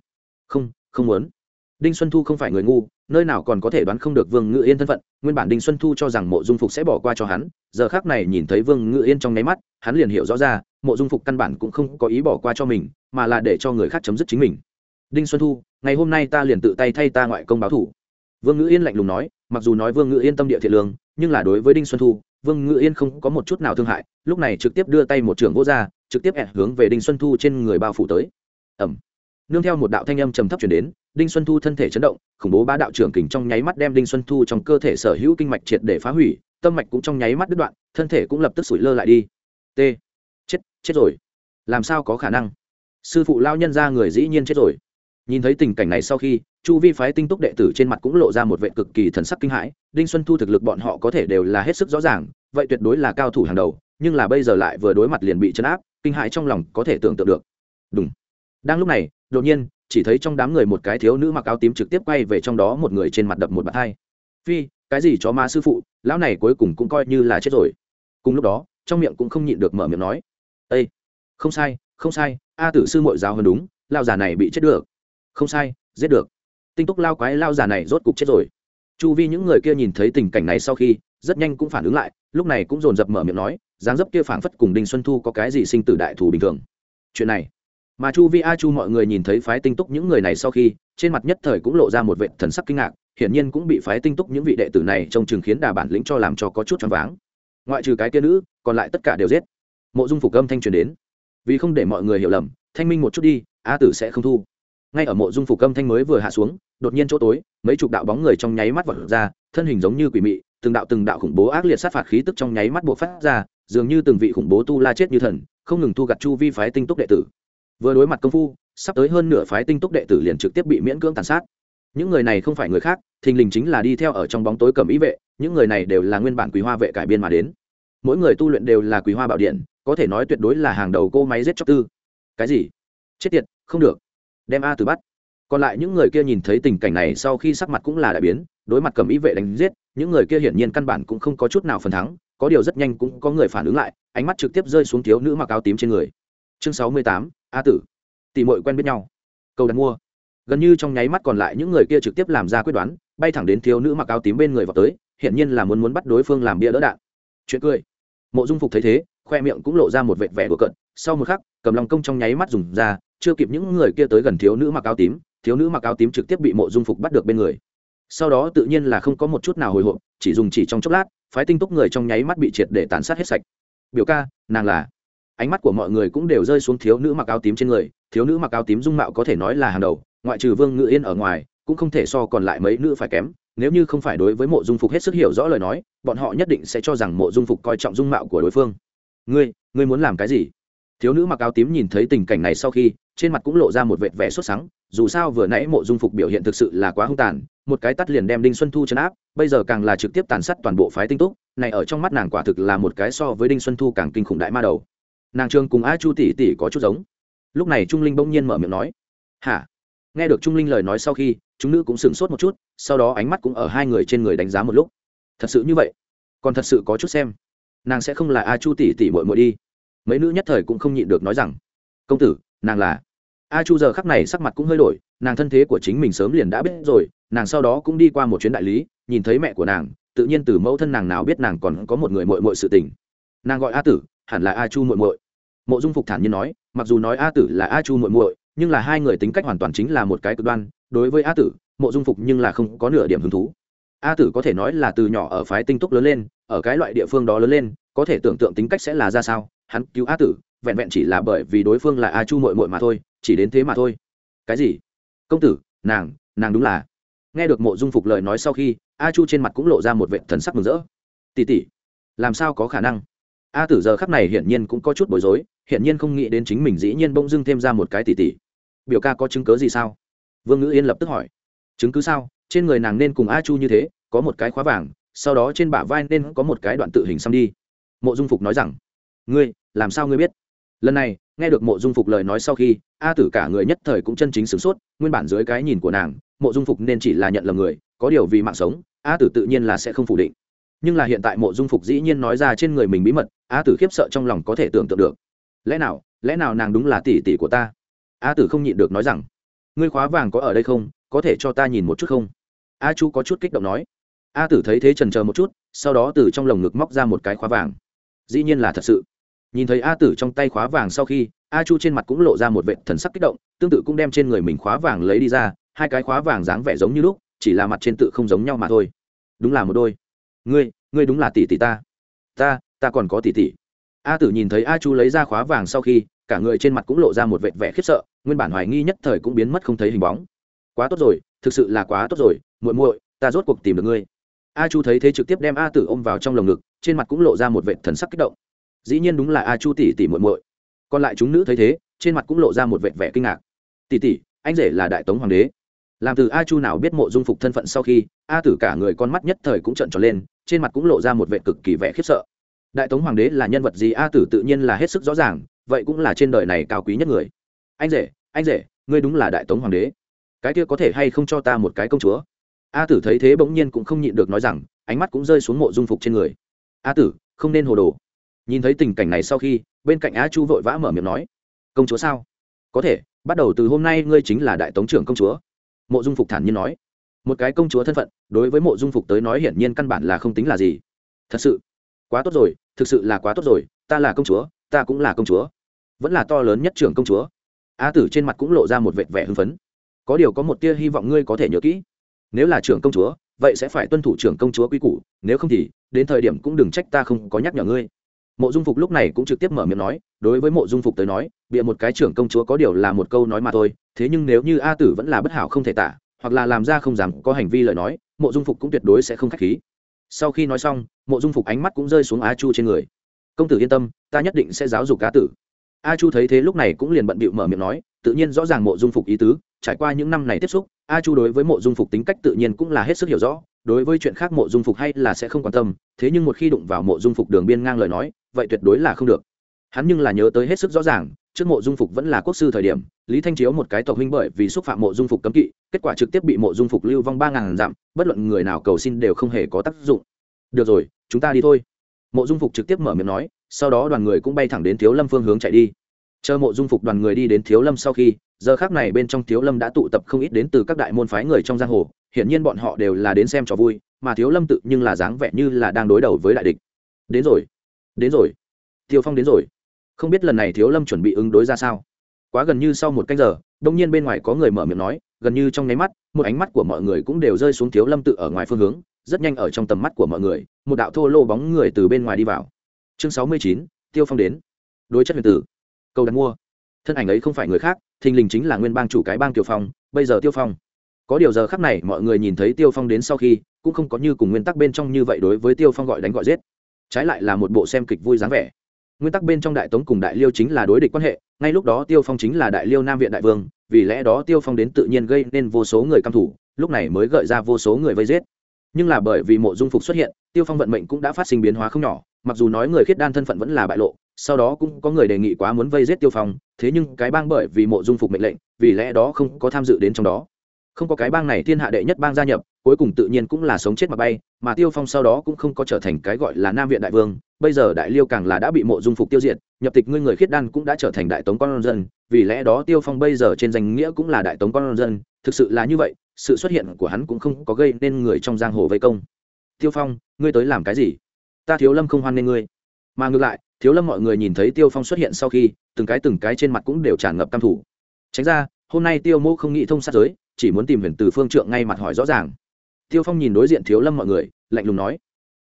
Không không muốn đinh xuân thu không phải người ngu, nơi nào còn có thể đoán không được vương ngự yên thân phận, nguyên bản đinh xuân thu cho rằng mộ dung phục sẽ bỏ qua cho hắn, giờ khác này nhìn thấy vương ngự yên trong nháy mắt, hắn liền hiểu rõ ra, mộ dung phục căn bản cũng không có ý bỏ qua cho mình, mà là để cho người khác chấm dứt chính mình. Đinh xuân thu, ngày hôm nay ta liền tự tay thay ta ngoại công báo thủ. Vương ngự yên lạnh lùng nói, mặc dù nói vương ngự yên tâm địa thiện lương, nhưng là đối với đinh xuân thu, vương ngự yên không có một chút nào thương hại, lúc này trực tiếp đưa tay một trường vô r trực tiếp ẹ hướng về đinh xuân thu trên người bao phủ tới. Ẩm nương theo một đạo thanh âm trầm thấp chuyển đến, đinh xuân thu thân thể chấn động, khủng bố ba đạo trưởng kình trong nháy mắt đem đinh xuân thu trong cơ thể sở hữu kinh mạch triệt để phá hủy, tâm mạch cũng trong nháy mắt đứt đoạn, thân thể cũng lập tức sủi lơ lại đi. T. Chết chết rồi. Làm sao có khả năng? Sư phụ lao nhân ra người dĩ nhiên chết rồi. Nhìn thấy tình cảnh này sau khi, chu vi phái tinh túc đệ tử trên mặt cũng lộ ra một vệ cực kỳ thần sắc kinh hãi, đinh xuân thu thực lực bọn họ có thể đều là hết sức rõ ràng, vậy tuyệt đối là cao thủ hàng đầu, nhưng là bây giờ lại vừa đối mặt liền bị chấn áp, kinh hãi trong lòng có thể tưởng tượng được. Đúng đang lúc này, đột nhiên, chỉ thấy trong đám người một cái thiếu nữ mặc áo tím trực tiếp quay về trong đó một người trên mặt đập một bạt hai. Phi, cái gì chó ma sư phụ, lão này cuối cùng cũng coi như là chết rồi. Cùng lúc đó, trong miệng cũng không nhịn được mở miệng nói ây không sai không sai, a tử sư mội giáo hơn đúng lao già này bị chết được. Không sai, giết được. Tinh túc lao quái lao già này rốt cục chết rồi. Chu vi những người kia nhìn thấy tình cảnh này sau khi, rất nhanh cũng phản ứng lại, lúc này cũng dồn dập mở miệng nói, dáng dấp kia phảng phất cùng đinh xuân thu có cái gì sinh tử đại thù bình thường. Chuyện này mà chu vi a chu mọi người nhìn thấy phái tinh túc những người này sau khi, trên mặt nhất thời cũng lộ ra một vệ thần sắc kinh ngạc, hiển nhiên cũng bị phái tinh túc những vị đệ tử này trông chừng khiến đà bản lĩnh cho làm cho có chút choáng váng. Ngoại trừ cái kia nữ, còn lại tất cả đều giết. Mộ dung phục âm thanh truyền đến. Vì không để mọi người hiểu lầm, thanh minh một chút đi, a tử sẽ không thu. Ngay ở mộ dung phục âm thanh mới vừa hạ xuống, đột nhiên chỗ tối, mấy chục đạo bóng người trong nháy mắt vật ra, thân hình giống như quỷ mị, từng đạo từng đạo khủng bố ác liệt sát phạt khí tức trong nháy mắt buộc phát ra, dường như từng vị khủng bố tu la chết như thần, không ngừng thu gặt chu vi phái tinh túc đệ tử vừa đối mặt công phu, sắp tới hơn nửa phái tinh túc đệ tử liền trực tiếp bị miễn cưỡng tàn sát. Những người này không phải người khác, thình lình chính là đi theo ở trong bóng tối cầm ý vệ, những người này đều là nguyên bản quý hoa vệ cải biên mà đến. Mỗi người tu luyện đều là quý hoa bảo điện, có thể nói tuyệt đối là hàng đầu cô máy giết chóc tư. Cái gì? Chết tiệt, không được. Đem a từ bắt. Còn lại những người kia nhìn thấy tình cảnh này sau khi sắc mặt cũng là đại biến, đối mặt cầm ý vệ đánh giết, những người kia hiển nhiên căn bản cũng không có chút nào phần thắng, có điều rất nhanh cũng có người phản ứng lại, ánh mắt trực tiếp rơi xuống thiếu nữ mặc áo tím trên người. Chương sáu mươi tám a tử. Tỷ mội quen biết nhau. Câu đặt mua. Gần như trong nháy mắt còn lại những người kia trực tiếp làm ra quyết đoán, bay thẳng đến thiếu nữ mặc áo tím bên người vào tới, hiển nhiên là muốn muốn bắt đối phương làm bia đỡ đạn. Chuyện cười. Mộ dung phục thấy thế, khoe miệng cũng lộ ra một vệt vẻ của cận sau một khắc, cầm lòng công trong nháy mắt dùng ra, chưa kịp những người kia tới gần thiếu nữ mặc áo tím, thiếu nữ mặc áo tím trực tiếp bị mộ dung phục bắt được bên người. Sau đó tự nhiên là không có một chút nào hồi hộp, chỉ dùng chỉ trong chốc lát, phái tinh túc người trong nháy mắt bị triệt để tàn sát hết sạch. Biểu ca, nàng là ánh mắt của mọi người cũng đều rơi xuống thiếu nữ mặc áo tím trên người, thiếu nữ mặc áo tím dung mạo có thể nói là hàng đầu, ngoại trừ vương ngự yên ở ngoài, cũng không thể so còn lại mấy nữ phải kém. Nếu như không phải đối với mộ dung phục hết sức hiểu rõ lời nói, bọn họ nhất định sẽ cho rằng mộ dung phục coi trọng dung mạo của đối phương. Ngươi ngươi muốn làm cái gì? Thiếu nữ mặc áo tím nhìn thấy tình cảnh này sau khi, trên mặt cũng lộ ra một vệt vẻ sốt sắng, dù sao vừa nãy mộ dung phục biểu hiện thực sự là quá hung tàn, một cái tắt liền đem đinh xuân thu chấn áp, bây giờ càng là trực tiếp tàn sát toàn bộ phái tinh túc, này ở trong mắt nàng quả thực là một cái so với đinh xuân thu càng kinh khủng đại ma đầu nàng trương cùng a chu tỷ tỷ có chút giống. Lúc này trung linh bỗng nhiên mở miệng nói, hả? Nghe được trung linh lời nói sau khi, chúng nữ cũng sửng sốt một chút, sau đó ánh mắt cũng ở hai người trên người đánh giá một lúc. Thật sự như vậy? Còn thật sự có chút xem. Nàng sẽ không là a chu tỷ tỷ mội mội đi. Mấy nữ nhất thời cũng không nhịn được nói rằng, công tử, nàng là. A chu giờ khắc này sắc mặt cũng hơi đổi, nàng thân thế của chính mình sớm liền đã biết rồi, nàng sau đó cũng đi qua một chuyến đại lý, nhìn thấy mẹ của nàng, tự nhiên từ mẫu thân nàng nào biết nàng còn có một người mội mội sự tình. Nàng gọi a tử hẳn là a chu muội muội, mộ dung phục thản nhiên nói mặc dù nói a tử là a chu muội muội, nhưng là hai người tính cách hoàn toàn chính là một cái cực đoan đối với a tử mộ dung phục nhưng là không có nửa điểm hứng thú. A tử có thể nói là từ nhỏ ở phái tinh túc lớn lên ở cái loại địa phương đó lớn lên có thể tưởng tượng tính cách sẽ là ra sao hắn cứu a tử vẹn vẹn chỉ là bởi vì đối phương là a chu mội mội mà thôi chỉ đến thế mà thôi. Cái gì? Công tử nàng nàng đúng là. Nghe được mộ dung phục lời nói sau khi a chu trên mặt cũng lộ ra một vệ thần sắc mừng rỡ. Tỉ tỉ làm sao có khả năng? A tử giờ khắc này hiển nhiên cũng có chút bối rối, hiển nhiên không nghĩ đến chính mình dĩ nhiên bỗng dưng thêm ra một cái tỷ tỷ. biểu ca có chứng cớ gì sao? Vương ngữ yên lập tức hỏi. Chứng cứ sao? Trên người nàng nên cùng a chu như thế, có một cái khóa vàng, sau đó trên bả vai nên có một cái đoạn tự hình xăm đi. Mộ dung phục nói rằng, ngươi, làm sao ngươi biết? Lần này, nghe được mộ dung phục lời nói sau khi, a tử cả người nhất thời cũng chân chính sửng sốt, nguyên bản dưới cái nhìn của nàng, mộ dung phục nên chỉ là nhận lầm người, có điều vì mạng sống, a tử tự nhiên là sẽ không phủ định nhưng là hiện tại mộ dung phục dĩ nhiên nói ra trên người mình bí mật, a tử khiếp sợ trong lòng có thể tưởng tượng được. Lẽ nào lẽ nào nàng đúng là tỷ tỷ của ta? A tử không nhịn được nói rằng, ngươi khóa vàng có ở đây không? Có thể cho ta nhìn một chút không? A chu có chút kích động nói. A tử thấy thế trần chờ một chút, sau đó từ trong lồng ngực móc ra một cái khóa vàng. Dĩ nhiên là thật sự. Nhìn thấy a tử trong tay khóa vàng sau khi, a chu trên mặt cũng lộ ra một vệ thần sắc kích động, tương tự cũng đem trên người mình khóa vàng lấy đi ra, hai cái khóa vàng dáng vẻ giống như lúc, chỉ là mặt trên tự không giống nhau mà thôi. Đúng là một đôi ngươi ngươi đúng là tỷ tỷ ta. Ta ta còn có tỷ tỷ. A tử nhìn thấy a chu lấy ra khóa vàng sau khi, cả người trên mặt cũng lộ ra một vệ vẻ khiếp sợ, nguyên bản hoài nghi nhất thời cũng biến mất không thấy hình bóng. Quá tốt rồi, thực sự là quá tốt rồi, muội muội, ta rốt cuộc tìm được ngươi. A chu thấy thế trực tiếp đem a tử ôm vào trong lồng ngực, trên mặt cũng lộ ra một vệ thần sắc kích động. Dĩ nhiên đúng là a chu tỷ tỷ muội muội. Còn lại chúng nữ thấy thế, trên mặt cũng lộ ra một vệ vẻ kinh ngạc. Tỷ tỷ, anh rể là đại tống hoàng đế làm từ a chu nào biết mộ dung phục thân phận sau khi, a tử cả người con mắt nhất thời cũng trợn tròn lên, trên mặt cũng lộ ra một vệ cực kỳ vẻ khiếp sợ. Đại tống hoàng đế là nhân vật gì? A tử tự nhiên là hết sức rõ ràng, vậy cũng là trên đời này cao quý nhất người. Anh rể anh rể, ngươi đúng là đại tống hoàng đế. Cái kia có thể hay không cho ta một cái công chúa? A tử thấy thế bỗng nhiên cũng không nhịn được nói rằng, ánh mắt cũng rơi xuống mộ dung phục trên người. A tử, không nên hồ đồ. Nhìn thấy tình cảnh này sau khi, bên cạnh a chu vội vã mở miệng nói, công chúa sao? Có thể, bắt đầu từ hôm nay ngươi chính là đại tống trưởng công chúa mộ dung phục thản nhiên nói, một cái công chúa thân phận, đối với mộ dung phục tới nói hiển nhiên căn bản là không tính là gì. Thật sự? Quá tốt rồi, thực sự là quá tốt rồi, ta là công chúa, ta cũng là công chúa. Vẫn là to lớn nhất trưởng công chúa. A tử trên mặt cũng lộ ra một vệt vẻ hưng phấn. Có điều có một tia hy vọng ngươi có thể nhớ kỹ. Nếu là trưởng công chúa, vậy sẽ phải tuân thủ trưởng công chúa quy củ, nếu không thì, đến thời điểm cũng đừng trách ta không có nhắc nhở ngươi mộ dung phục lúc này cũng trực tiếp mở miệng nói, đối với mộ dung phục tới nói, bịa một cái trưởng công chúa có điều là một câu nói mà thôi, thế nhưng nếu như a tử vẫn là bất hảo không thể tả, hoặc là làm ra không dám có hành vi lời nói, mộ dung phục cũng tuyệt đối sẽ không k h á c h khí. Sau khi nói xong, mộ dung phục ánh mắt cũng rơi xuống a chu trên người. Công tử yên tâm, ta nhất định sẽ giáo dục cá tử. A chu thấy thế lúc này cũng liền bận bịu mở miệng nói, tự nhiên rõ ràng mộ dung phục ý tứ, trải qua những năm này tiếp xúc, a chu đối với mộ dung phục tính cách tự nhiên cũng là hết sức hiểu rõ đối với chuyện khác mộ dung phục hay là sẽ không quan tâm, thế nhưng một khi đụng vào mộ dung phục đường biên ngang lời nói, vậy tuyệt đối là không được. Hắn nhưng là nhớ tới hết sức rõ ràng, trước mộ dung phục vẫn là quốc sư thời điểm, lý thanh chiếu một cái tộc huynh bởi vì xúc phạm mộ dung phục cấm kỵ, kết quả trực tiếp bị mộ dung phục lưu vong ba ngàn dặm, bất luận người nào cầu xin đều không hề có tác dụng. Được rồi, chúng ta đi thôi. Mộ dung phục trực tiếp mở miệng nói, sau đó đoàn người cũng bay thẳng đến thiếu lâm phương hướng chạy đi. Chờ mộ dung phục đoàn người đi đến thiếu lâm sau khi, giờ khác này bên trong thiếu lâm đã tụ tập không ít đến từ các đại môn phái người trong giang hồ hiển nhiên bọn họ đều là đến xem cho vui, mà thiếu lâm tự nhưng là dáng vẻ như là đang đối đầu với đại địch. Đến rồi đến rồi. Tiêu phong đến rồi. Không biết lần này thiếu lâm chuẩn bị ứng đối ra sao. Quá gần như sau một canh giờ, đông nhiên bên ngoài có người mở miệng nói, gần như trong nháy mắt, một ánh mắt của mọi người cũng đều rơi xuống thiếu lâm tự ở ngoài phương hướng, rất nhanh ở trong tầm mắt của mọi người, một đạo thô lô bóng người từ bên ngoài đi vào. Chương sáu mươi chín, tiêu phong đến. Đối chất huyền tử. Câu đặt mua. Thân ảnh ấy không phải người khác, thình lình chính là nguyên bang chủ cái bang tiêu phong, bây giờ tiêu phong có điều giờ khắc này mọi người nhìn thấy tiêu phong đến sau khi, cũng không có như cùng nguyên tắc bên trong như vậy đối với tiêu phong gọi đánh gọi giết. Trái lại là một bộ xem kịch vui dáng vẻ. Nguyên tắc bên trong đại tống cùng đại liêu chính là đối địch quan hệ, ngay lúc đó tiêu phong chính là đại liêu nam viện đại vương, vì lẽ đó tiêu phong đến tự nhiên gây nên vô số người căm thủ, lúc này mới gợi ra vô số người vây giết. Nhưng là bởi vì mộ dung phục xuất hiện, tiêu phong vận mệnh cũng đã phát sinh biến hóa không nhỏ, mặc dù nói người khiết đan thân phận vẫn là bại lộ, sau đó cũng có người đề nghị quá muốn vây giết tiêu phong, thế nhưng cái bang bởi vì mộ dung phục mệnh lệnh, vì lẽ đó không có tham dự đến trong đó không có cái bang này thiên hạ đệ nhất bang gia nhập, cuối cùng tự nhiên cũng là sống chết mà bay, mà tiêu phong sau đó cũng không có trở thành cái gọi là nam viện đại vương, bây giờ đại liêu càng là đã bị mộ dung phục tiêu diệt, nhập tịch ngươi người khiết đan cũng đã trở thành đại tống con dân, vì lẽ đó tiêu phong bây giờ trên danh nghĩa cũng là đại tống con dân, thực sự là như vậy, sự xuất hiện của hắn cũng không có gây nên người trong giang hồ vây công. Tiêu phong, ngươi tới làm cái gì? Ta thiếu lâm không hoan nên ngươi. Mà ngược lại, thiếu lâm mọi người nhìn thấy tiêu phong xuất hiện sau khi, từng cái từng cái trên mặt cũng đều tràn ngập căm thủ tránh ra hôm nay tiêu mô không nghĩ thông sát giới, chỉ muốn tìm huyền từ phương trượng ngay mặt hỏi rõ ràng. Tiêu phong nhìn đối diện thiếu lâm mọi người, lạnh lùng nói,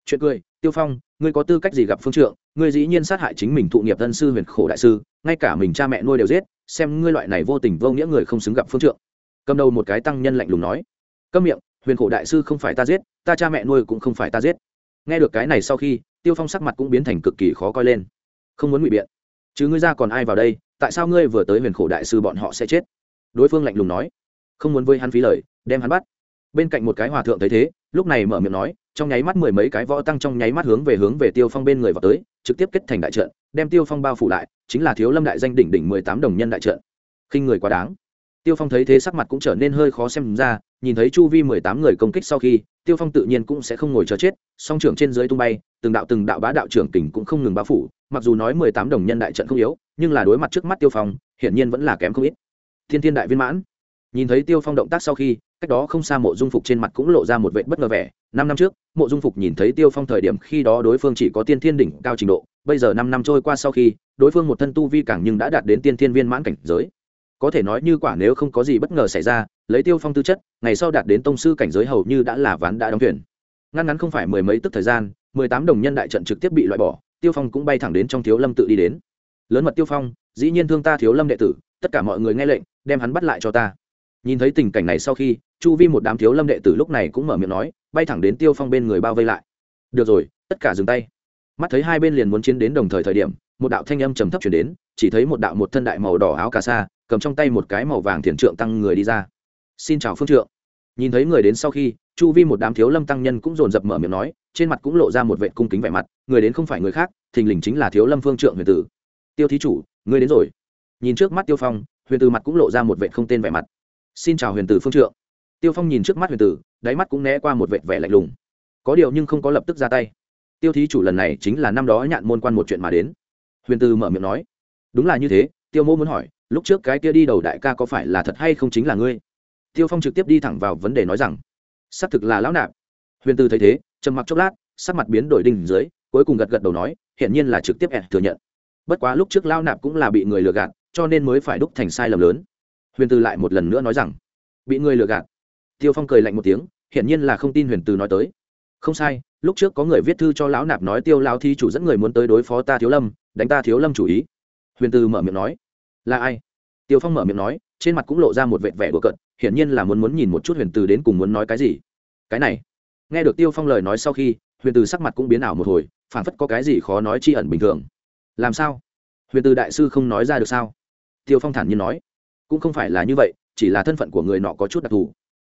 chuyện cười, tiêu phong, ngươi có tư cách gì gặp phương trượng? Ngươi dĩ nhiên sát hại chính mình thụ nghiệp thân sư huyền khổ đại sư, ngay cả mình cha mẹ nuôi đều giết, xem ngươi loại này vô tình vô nghĩa người không xứng gặp phương trượng. Cầm đầu một cái tăng nhân lạnh lùng nói, câm miệng, huyền khổ đại sư không phải ta giết, ta cha mẹ nuôi cũng không phải ta giết. Nghe được cái này sau khi, tiêu phong sắc mặt cũng biến thành cực kỳ khó coi lên. Không muốn ngụy biện. Chứ ngươi ra còn ai vào đây, tại sao ngươi vừa tới huyền khổ đại sư bọn họ sẽ chết? Đối phương lạnh lùng nói, không muốn với hắn phí lời, đem hắn bắt. Bên cạnh một cái hòa thượng thấy thế, lúc này mở miệng nói, trong nháy mắt mười mấy cái võ tăng trong nháy mắt hướng về hướng về tiêu phong bên người vào tới, trực tiếp kết thành đại trận, đem tiêu phong bao phủ lại, chính là thiếu lâm đại danh đỉnh đỉnh mười tám đồng nhân đại trận. Khinh người quá đáng. Tiêu phong thấy thế sắc mặt cũng trở nên hơi khó xem ra, nhìn thấy chu vi mười tám người công kích sau khi, tiêu phong tự nhiên cũng sẽ không ngồi chờ chết, song trưởng trên dưới tung bay, từng đạo từng đạo bá đạo trưởng kình cũng không ngừng bao phủ, mặc dù nói mười tám đồng nhân đại trận không yếu, nhưng là đối mặt trước mắt tiêu phong, hiển nhiên vẫn là kém không ít thiên thiên đại viên mãn. Nhìn thấy tiêu phong động tác sau khi, cách đó không xa mộ dung phục trên mặt cũng lộ ra một vệ bất ngờ vẻ. Năm năm trước, mộ dung phục nhìn thấy tiêu phong thời điểm khi đó đối phương chỉ có tiên thiên đỉnh cao trình độ, bây giờ năm năm trôi qua sau khi, đối phương một thân tu vi càng nhưng đã đạt đến tiên thiên viên mãn cảnh giới. Có thể nói như quả nếu không có gì bất ngờ xảy ra, lấy tiêu phong tư chất, ngày sau đạt đến tông sư cảnh giới hầu như đã là ván đã đóng thuyền. Ngăn ngắn không phải mười mấy tức thời gian, mười tám đồng nhân đại trận trực tiếp bị loại bỏ, tiêu phong cũng bay thẳng đến trong thiếu lâm tự đi đến. Lớn mật tiêu phong, dĩ nhiên thương ta thiếu lâm đệ tử tất cả mọi người nghe lệnh, đem hắn bắt lại cho ta. Nhìn thấy tình cảnh này sau khi, chu vi một đám thiếu lâm đệ tử lúc này cũng mở miệng nói, bay thẳng đến tiêu phong bên người bao vây lại. Được rồi, tất cả dừng tay. Mắt thấy hai bên liền muốn chiến đến đồng thời thời điểm, một đạo thanh âm trầm thấp chuyển đến, chỉ thấy một đạo một thân đại màu đỏ áo cà sa, cầm trong tay một cái màu vàng thiền trượng tăng người đi ra. Xin chào phương trượng. Nhìn thấy người đến sau khi, chu vi một đám thiếu lâm tăng nhân cũng dồn dập mở miệng nói, trên mặt cũng lộ ra một vệ cung kính vẻ mặt, người đến không phải người khác, thình lình chính là thiếu lâm phương trượng huyền tử. Tiêu thí chủ, người đến rồi nhìn trước mắt tiêu phong huyền tử mặt cũng lộ ra một vệ không tên vẻ mặt xin chào huyền tử phương trượng tiêu phong nhìn trước mắt huyền tử đáy mắt cũng né qua một vệ vẻ lạnh lùng có điều nhưng không có lập tức ra tay tiêu thí chủ lần này chính là năm đó nhạn môn quan một chuyện mà đến huyền tử mở miệng nói đúng là như thế tiêu mô muốn hỏi lúc trước cái kia đi đầu đại ca có phải là thật hay không chính là ngươi tiêu phong trực tiếp đi thẳng vào vấn đề nói rằng xác thực là lão nạp huyền tư thấy thế trầm mặc chốc lát sắc mặt biến đổi đinh dưới cuối cùng gật gật đầu nói hiển nhiên là trực tiếp ẹ thừa nhận bất quá lúc trước lão nạp cũng là bị người lừa gạt cho nên mới phải đúc thành sai lầm lớn. Huyền Từ lại một lần nữa nói rằng, bị người lừa gạt. Tiêu phong cười lạnh một tiếng, hiển nhiên là không tin huyền Từ nói tới. Không sai, lúc trước có người viết thư cho lão nạp nói tiêu lao thi chủ dẫn người muốn tới đối phó ta thiếu lâm, đánh ta thiếu lâm chủ ý. Huyền Từ mở miệng nói. Là ai? Tiêu phong mở miệng nói, trên mặt cũng lộ ra một vệt vẻ đùa cợt, hiển nhiên là muốn muốn nhìn một chút huyền từ đến cùng muốn nói cái gì. Cái này, nghe được tiêu phong lời nói sau khi, huyền từ sắc mặt cũng biến ảo một hồi phản phất có cái gì khó nói tri ẩn bình thường. Làm sao? Huyền từ đại sư không nói ra được sao? Tiêu phong thản nhiên nói, cũng không phải là như vậy, chỉ là thân phận của người nọ có chút đặc thù.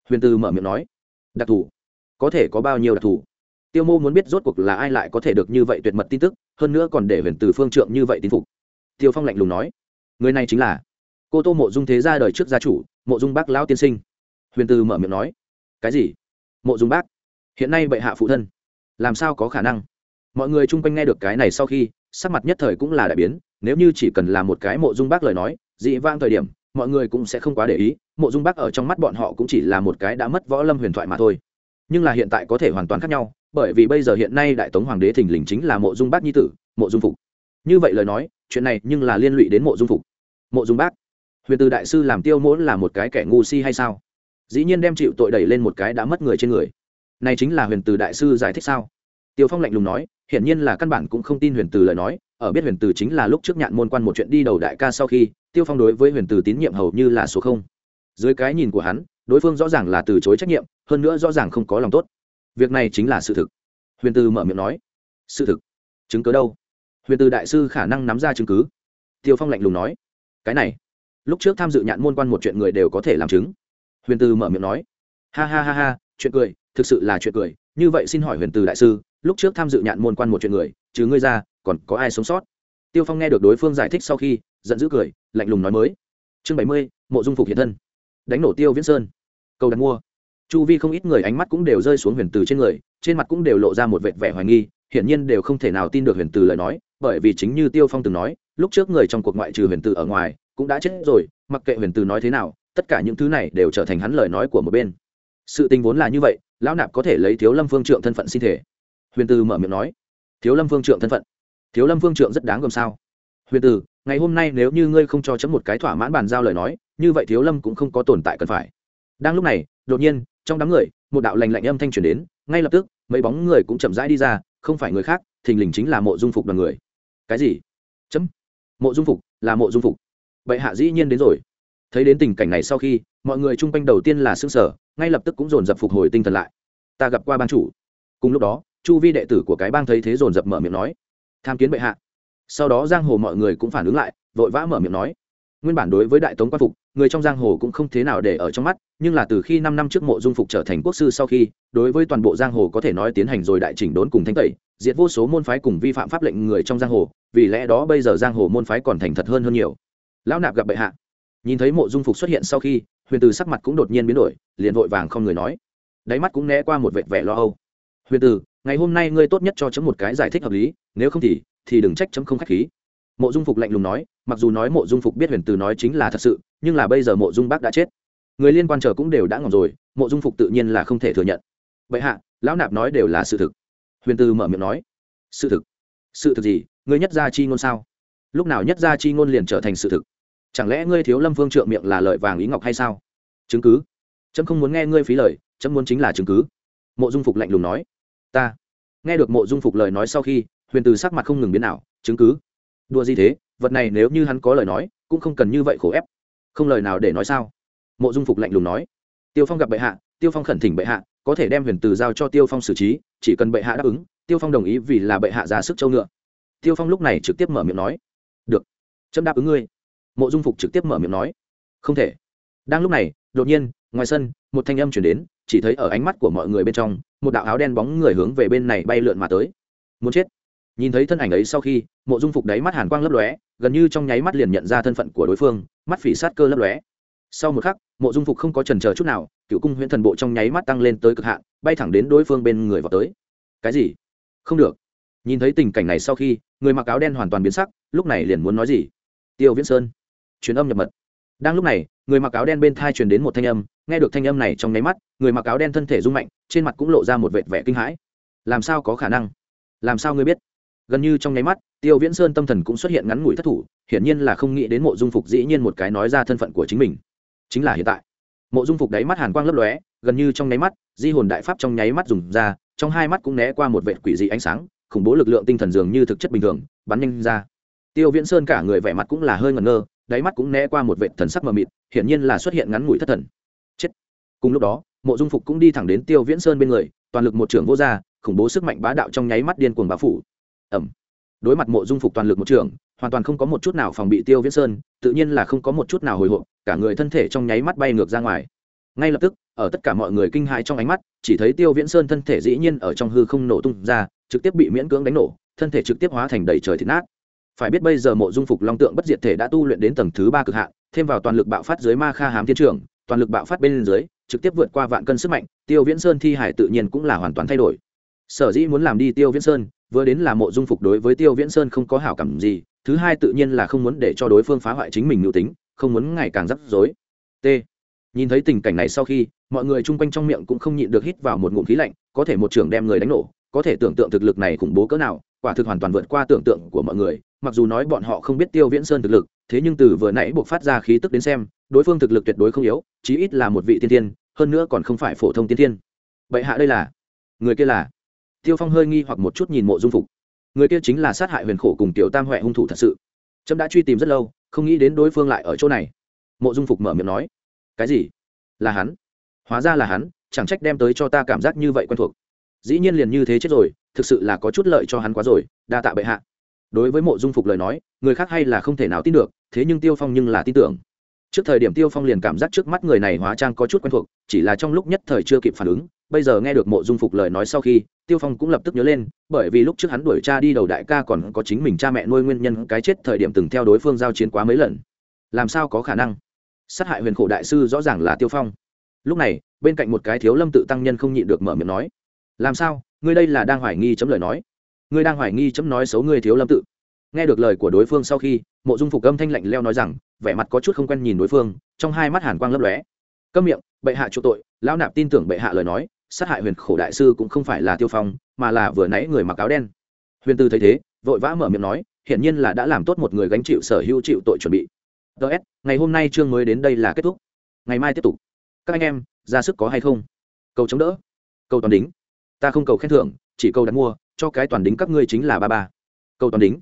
Huyền Tư mở miệng nói, đặc thù? Có thể có bao nhiêu đặc thù? Tiêu mô muốn biết rốt cuộc là ai lại có thể được như vậy tuyệt mật tin tức, hơn nữa còn để huyền từ phương trượng như vậy tin phục. Tiêu phong lạnh lùng nói, người này chính là cô tô mộ dung thế ra đời trước gia chủ, mộ dung bác lão tiên sinh. Huyền từ mở miệng nói, cái gì? Mộ dung bác? Hiện nay bệ hạ phụ thân. Làm sao có khả năng? Mọi người chung quanh nghe được cái này sau khi, sắc mặt nhất thời cũng là đại biến nếu như chỉ cần là một cái mộ dung bác lời nói, dị vang thời điểm, mọi người cũng sẽ không quá để ý, mộ dung bác ở trong mắt bọn họ cũng chỉ là một cái đã mất võ lâm huyền thoại mà thôi. Nhưng là hiện tại có thể hoàn toàn khác nhau, bởi vì bây giờ hiện nay đại tống hoàng đế thình lình chính là mộ dung bác nhi tử, mộ dung phục. Như vậy lời nói, chuyện này nhưng là liên lụy đến mộ dung phục. Mộ dung bác, huyền từ đại sư làm tiêu mỗ là một cái kẻ ngu si hay sao? Dĩ nhiên đem chịu tội đẩy lên một cái đã mất người trên người. Này chính là huyền từ đại sư giải thích sao? Tiêu phong lạnh lùng nói, hiển nhiên là căn bản cũng không tin huyền từ lời nói, ở biết huyền từ chính là lúc trước nhạn môn quan một chuyện đi đầu đại ca sau khi, tiêu phong đối với huyền từ tín nhiệm hầu như là số không. Dưới cái nhìn của hắn, đối phương rõ ràng là từ chối trách nhiệm, hơn nữa rõ ràng không có lòng tốt. Việc này chính là sự thực. Huyền từ mở miệng nói, sự thực? Chứng cứ đâu? Huyền từ đại sư khả năng nắm ra chứng cứ. Tiêu phong lạnh lùng nói, cái này, lúc trước tham dự nhạn môn quan một chuyện người đều có thể làm chứng. Huyền từ mở miệng nói, ha ha ha ha, chuyện cười, thực sự là chuyện cười, như vậy xin hỏi huyền từ đại sư lúc trước tham dự nhạn môn quan một chuyện người chứ ngươi ra, còn có ai sống sót? Tiêu phong nghe được đối phương giải thích sau khi, giận dữ cười, lạnh lùng nói mới. Chương bảy mươi, mộ dung phục hiện thân. Đánh nổ tiêu viễn sơn. Cầu đặt mua. Chu vi không ít người ánh mắt cũng đều rơi xuống huyền từ trên người, trên mặt cũng đều lộ ra một vệt vẻ hoài nghi, hiển nhiên đều không thể nào tin được huyền từ lời nói, bởi vì chính như tiêu phong từng nói, lúc trước người trong cuộc ngoại trừ huyền từ ở ngoài, cũng đã chết rồi, mặc kệ huyền từ nói thế nào, tất cả những thứ này đều trở thành hắn lời nói của một bên. Sự tình vốn là như vậy, lão nạp có thể lấy thiếu lâm phương trượng thân phận sinh thể huyền từ mở miệng nói, thiếu lâm phương trượng thân phận. Thiếu lâm phương trượng rất đáng gồm sao? Huyền từ, ngày hôm nay nếu như ngươi không cho chấm một cái thỏa mãn bàn giao lời nói, như vậy thiếu lâm cũng không có tồn tại cần phải. Đang lúc này, đột nhiên, trong đám người, một đạo lành lạnh âm thanh truyền đến, ngay lập tức, mấy bóng người cũng chậm rãi đi ra, không phải người khác, thình lình chính là mộ dung phục đoàn người. Cái gì? Chấm. Mộ dung phục, là mộ dung phục. Bệ hạ dĩ nhiên đến rồi. Thấy đến tình cảnh này sau khi, mọi người chung quanh đầu tiên là xương sở ngay lập tức cũng dồn dập phục hồi tinh thần lại. Ta gặp qua ban chủ. Cùng lúc đó chu vi đệ tử của cái bang thấy thế dồn dập mở miệng nói, tham kiến bệ hạ. Sau đó giang hồ mọi người cũng phản ứng lại, vội vã mở miệng nói, nguyên bản đối với đại tống quan phục, người trong giang hồ cũng không thế nào để ở trong mắt, nhưng là từ khi năm năm trước mộ dung phục trở thành quốc sư sau khi, đối với toàn bộ giang hồ có thể nói tiến hành rồi đại chỉnh đốn cùng thanh tẩy, diệt vô số môn phái cùng vi phạm pháp lệnh người trong giang hồ, vì lẽ đó bây giờ giang hồ môn phái còn thành thật hơn hơn nhiều. Lão nạp gặp bệ hạ, nhìn thấy mộ dung phục xuất hiện sau khi, huyền từ sắc mặt cũng đột nhiên biến đổi, liền vội vàng không người nói. Đáy mắt cũng né qua một vệt vẻ lo âu. Huyền từ ngày hôm nay ngươi tốt nhất cho chấm một cái giải thích hợp lý, nếu không thì thì đừng trách chấm không khách khí. Mộ dung phục lạnh lùng nói, mặc dù nói mộ dung phục biết huyền từ nói chính là thật sự, nhưng là bây giờ mộ dung bác đã chết. Người liên quan chờ cũng đều đã ngỏm rồi, mộ dung phục tự nhiên là không thể thừa nhận. Vậy hạ, lão nạp nói đều là sự thực. Huyền từ mở miệng nói. Sự thực? Sự thực gì? Ngươi nhất gia chi ngôn sao? Lúc nào nhất gia chi ngôn liền trở thành sự thực? Chẳng lẽ ngươi thiếu lâm phương trượng miệng là lợi vàng ý ngọc hay sao? Chứng cứ? Trâm không muốn nghe ngươi phí lời trâm muốn chính là chứng cứ. Mộ dung phục lạnh lùng nói ta. Nghe được mộ dung phục lời nói sau khi, huyền từ sắc mặt không ngừng biến nào chứng cứ. Đùa gì thế, vật này nếu như hắn có lời nói, cũng không cần như vậy khổ ép. Không lời nào để nói sao? Mộ dung phục lạnh lùng nói. Tiêu phong gặp bệ hạ, tiêu phong khẩn thỉnh bệ hạ, có thể đem huyền từ giao cho tiêu phong xử trí, chỉ cần bệ hạ đáp ứng, tiêu phong đồng ý vì là bệ hạ ra sức châu ngựa. Tiêu phong lúc này trực tiếp mở miệng nói. Được, chấm đáp ứng ngươi. Mộ dung phục trực tiếp mở miệng nói. Không thể. Đang lúc này, đột nhiên, ngoài sân, một thanh âm chuyển đến chỉ thấy ở ánh mắt của mọi người bên trong, một đạo áo đen bóng người hướng về bên này bay lượn mà tới. Muốn chết. Nhìn thấy thân ảnh ấy sau khi, mộ dung phục đáy mắt hàn quang lấp lóe, gần như trong nháy mắt liền nhận ra thân phận của đối phương, mắt phỉ sát cơ lấp lóe. Sau một khắc, mộ dung phục không có trần chờ chút nào, cựu cung huyễn thần bộ trong nháy mắt tăng lên tới cực hạn, bay thẳng đến đối phương bên người vào tới. Cái gì? Không được. Nhìn thấy tình cảnh này sau khi, người mặc áo đen hoàn toàn biến sắc, lúc này liền muốn nói gì? Tiêu viễn sơn. Truyền âm nhập mật đang lúc này, người mặc áo đen bên thai truyền đến một thanh âm, nghe được thanh âm này trong nháy mắt, người mặc áo đen thân thể rung mạnh, trên mặt cũng lộ ra một vệt vẻ kinh hãi. Làm sao có khả năng? Làm sao ngươi biết? Gần như trong nháy mắt, tiêu viễn sơn tâm thần cũng xuất hiện ngắn ngủi thất thủ, hiển nhiên là không nghĩ đến mộ dung phục dĩ nhiên một cái nói ra thân phận của chính mình. Chính là hiện tại. Mộ dung phục đáy mắt hàn quang lấp lóe, gần như trong nháy mắt, di hồn đại pháp trong nháy mắt dùng ra, trong hai mắt cũng né qua một vệt quỷ dị ánh sáng, khủng bố lực lượng tinh thần dường như thực chất bình thường, bắn nhanh ra. Tiêu viễn sơn cả người vẻ mặt cũng là hơi ngẩn ngơ đáy mắt cũng né qua một vệ thần sắc mờ mịt hiển nhiên là xuất hiện ngắn ngủi thất thần. Chết. Cùng lúc đó mộ dung phục cũng đi thẳng đến tiêu viễn sơn bên người toàn lực một trưởng vô gia khủng bố sức mạnh bá đạo trong nháy mắt điên cuồng bá phủ. Ẩm đối mặt mộ dung phục toàn lực một trưởng, hoàn toàn không có một chút nào phòng bị tiêu viễn sơn tự nhiên là không có một chút nào hồi hộp cả người thân thể trong nháy mắt bay ngược ra ngoài. Ngay lập tức ở tất cả mọi người kinh hãi trong ánh mắt chỉ thấy tiêu viễn sơn thân thể dĩ nhiên ở trong hư không nổ tung ra trực tiếp bị miễn cưỡng đánh nổ thân thể trực tiếp hóa thành đầy trời thịt nát phải biết bây giờ mộ dung phục long tượng bất diệt thể đã tu luyện đến tầng thứ ba cực hạn, thêm vào toàn lực bạo phát dưới ma kha hám thiên trường, toàn lực bạo phát bên dưới, trực tiếp vượt qua vạn cân sức mạnh, tiêu viễn sơn thi hải tự nhiên cũng là hoàn toàn thay đổi. Sở dĩ muốn làm đi tiêu viễn sơn, vừa đến là mộ dung phục đối với tiêu viễn sơn không có hảo cảm gì, thứ hai tự nhiên là không muốn để cho đối phương phá hoại chính mình nữ tính, không muốn ngày càng rắc rối. T. Nhìn thấy tình cảnh này sau khi, mọi người chung quanh trong miệng cũng không nhịn được hít vào một ngụm khí lạnh, có thể một trưởng đem người đánh nổ, có thể tưởng tượng thực lực này khủng bố cỡ nào, quả thực hoàn toàn vượt qua tưởng tượng của mọi người mặc dù nói bọn họ không biết tiêu viễn sơn thực lực, thế nhưng từ vừa nãy buộc phát ra khí tức đến xem, đối phương thực lực tuyệt đối không yếu, chí ít là một vị tiên tiên hơn nữa còn không phải phổ thông tiên tiên vậy hạ đây là? Người kia là? Tiêu phong hơi nghi hoặc một chút nhìn mộ dung phục. Người kia chính là sát hại huyền khổ cùng tiểu tam huệ hung thủ thật sự. Trâm đã truy tìm rất lâu, không nghĩ đến đối phương lại ở chỗ này. Mộ dung phục mở miệng nói. Cái gì? Là hắn? Hóa ra là hắn, chẳng trách đem tới cho ta cảm giác như vậy quen thuộc. Dĩ nhiên liền như thế chết rồi, thực sự là có chút lợi cho hắn quá rồi, đa tạ bệ hạ đối với mộ dung phục lời nói, người khác hay là không thể nào tin được, thế nhưng tiêu phong nhưng là tin tưởng. Trước thời điểm tiêu phong liền cảm giác trước mắt người này hóa trang có chút quen thuộc, chỉ là trong lúc nhất thời chưa kịp phản ứng, bây giờ nghe được mộ dung phục lời nói sau khi, tiêu phong cũng lập tức nhớ lên, bởi vì lúc trước hắn đuổi cha đi đầu đại ca còn có chính mình cha mẹ nuôi nguyên nhân cái chết thời điểm từng theo đối phương giao chiến quá mấy lần. Làm sao có khả năng? Sát hại huyền khổ đại sư rõ ràng là tiêu phong. Lúc này, bên cạnh một cái thiếu lâm tự tăng nhân không nhịn được mở miệng nói, làm sao? Ngươi đây là đang hoài nghi chấm lời nói ngươi đang hoài nghi chấm nói xấu ngươi thiếu lâm tự. Nghe được lời của đối phương sau khi, mộ dung phục âm thanh lạnh leo nói rằng, vẻ mặt có chút không quen nhìn đối phương, trong hai mắt hàn quang lấp lóe. Câm miệng, bệ hạ chỗ tội. Lão nạp tin tưởng bệ hạ lời nói, sát hại huyền khổ đại sư cũng không phải là tiêu phong, mà là vừa nãy người mặc áo đen. Huyền tư thấy thế, vội vã mở miệng nói, hiển nhiên là đã làm tốt một người gánh chịu sở hữu chịu tội chuẩn bị. Ts ngày hôm nay chương mới đến đây là kết thúc. Ngày mai tiếp tục. Các anh em, ra sức có hay không? Cầu chống đỡ. Cầu toàn đính ta không cầu khen thưởng, chỉ cầu đặt mua cho cái toàn đính các ngươi chính là ba ba. Cầu toàn đính.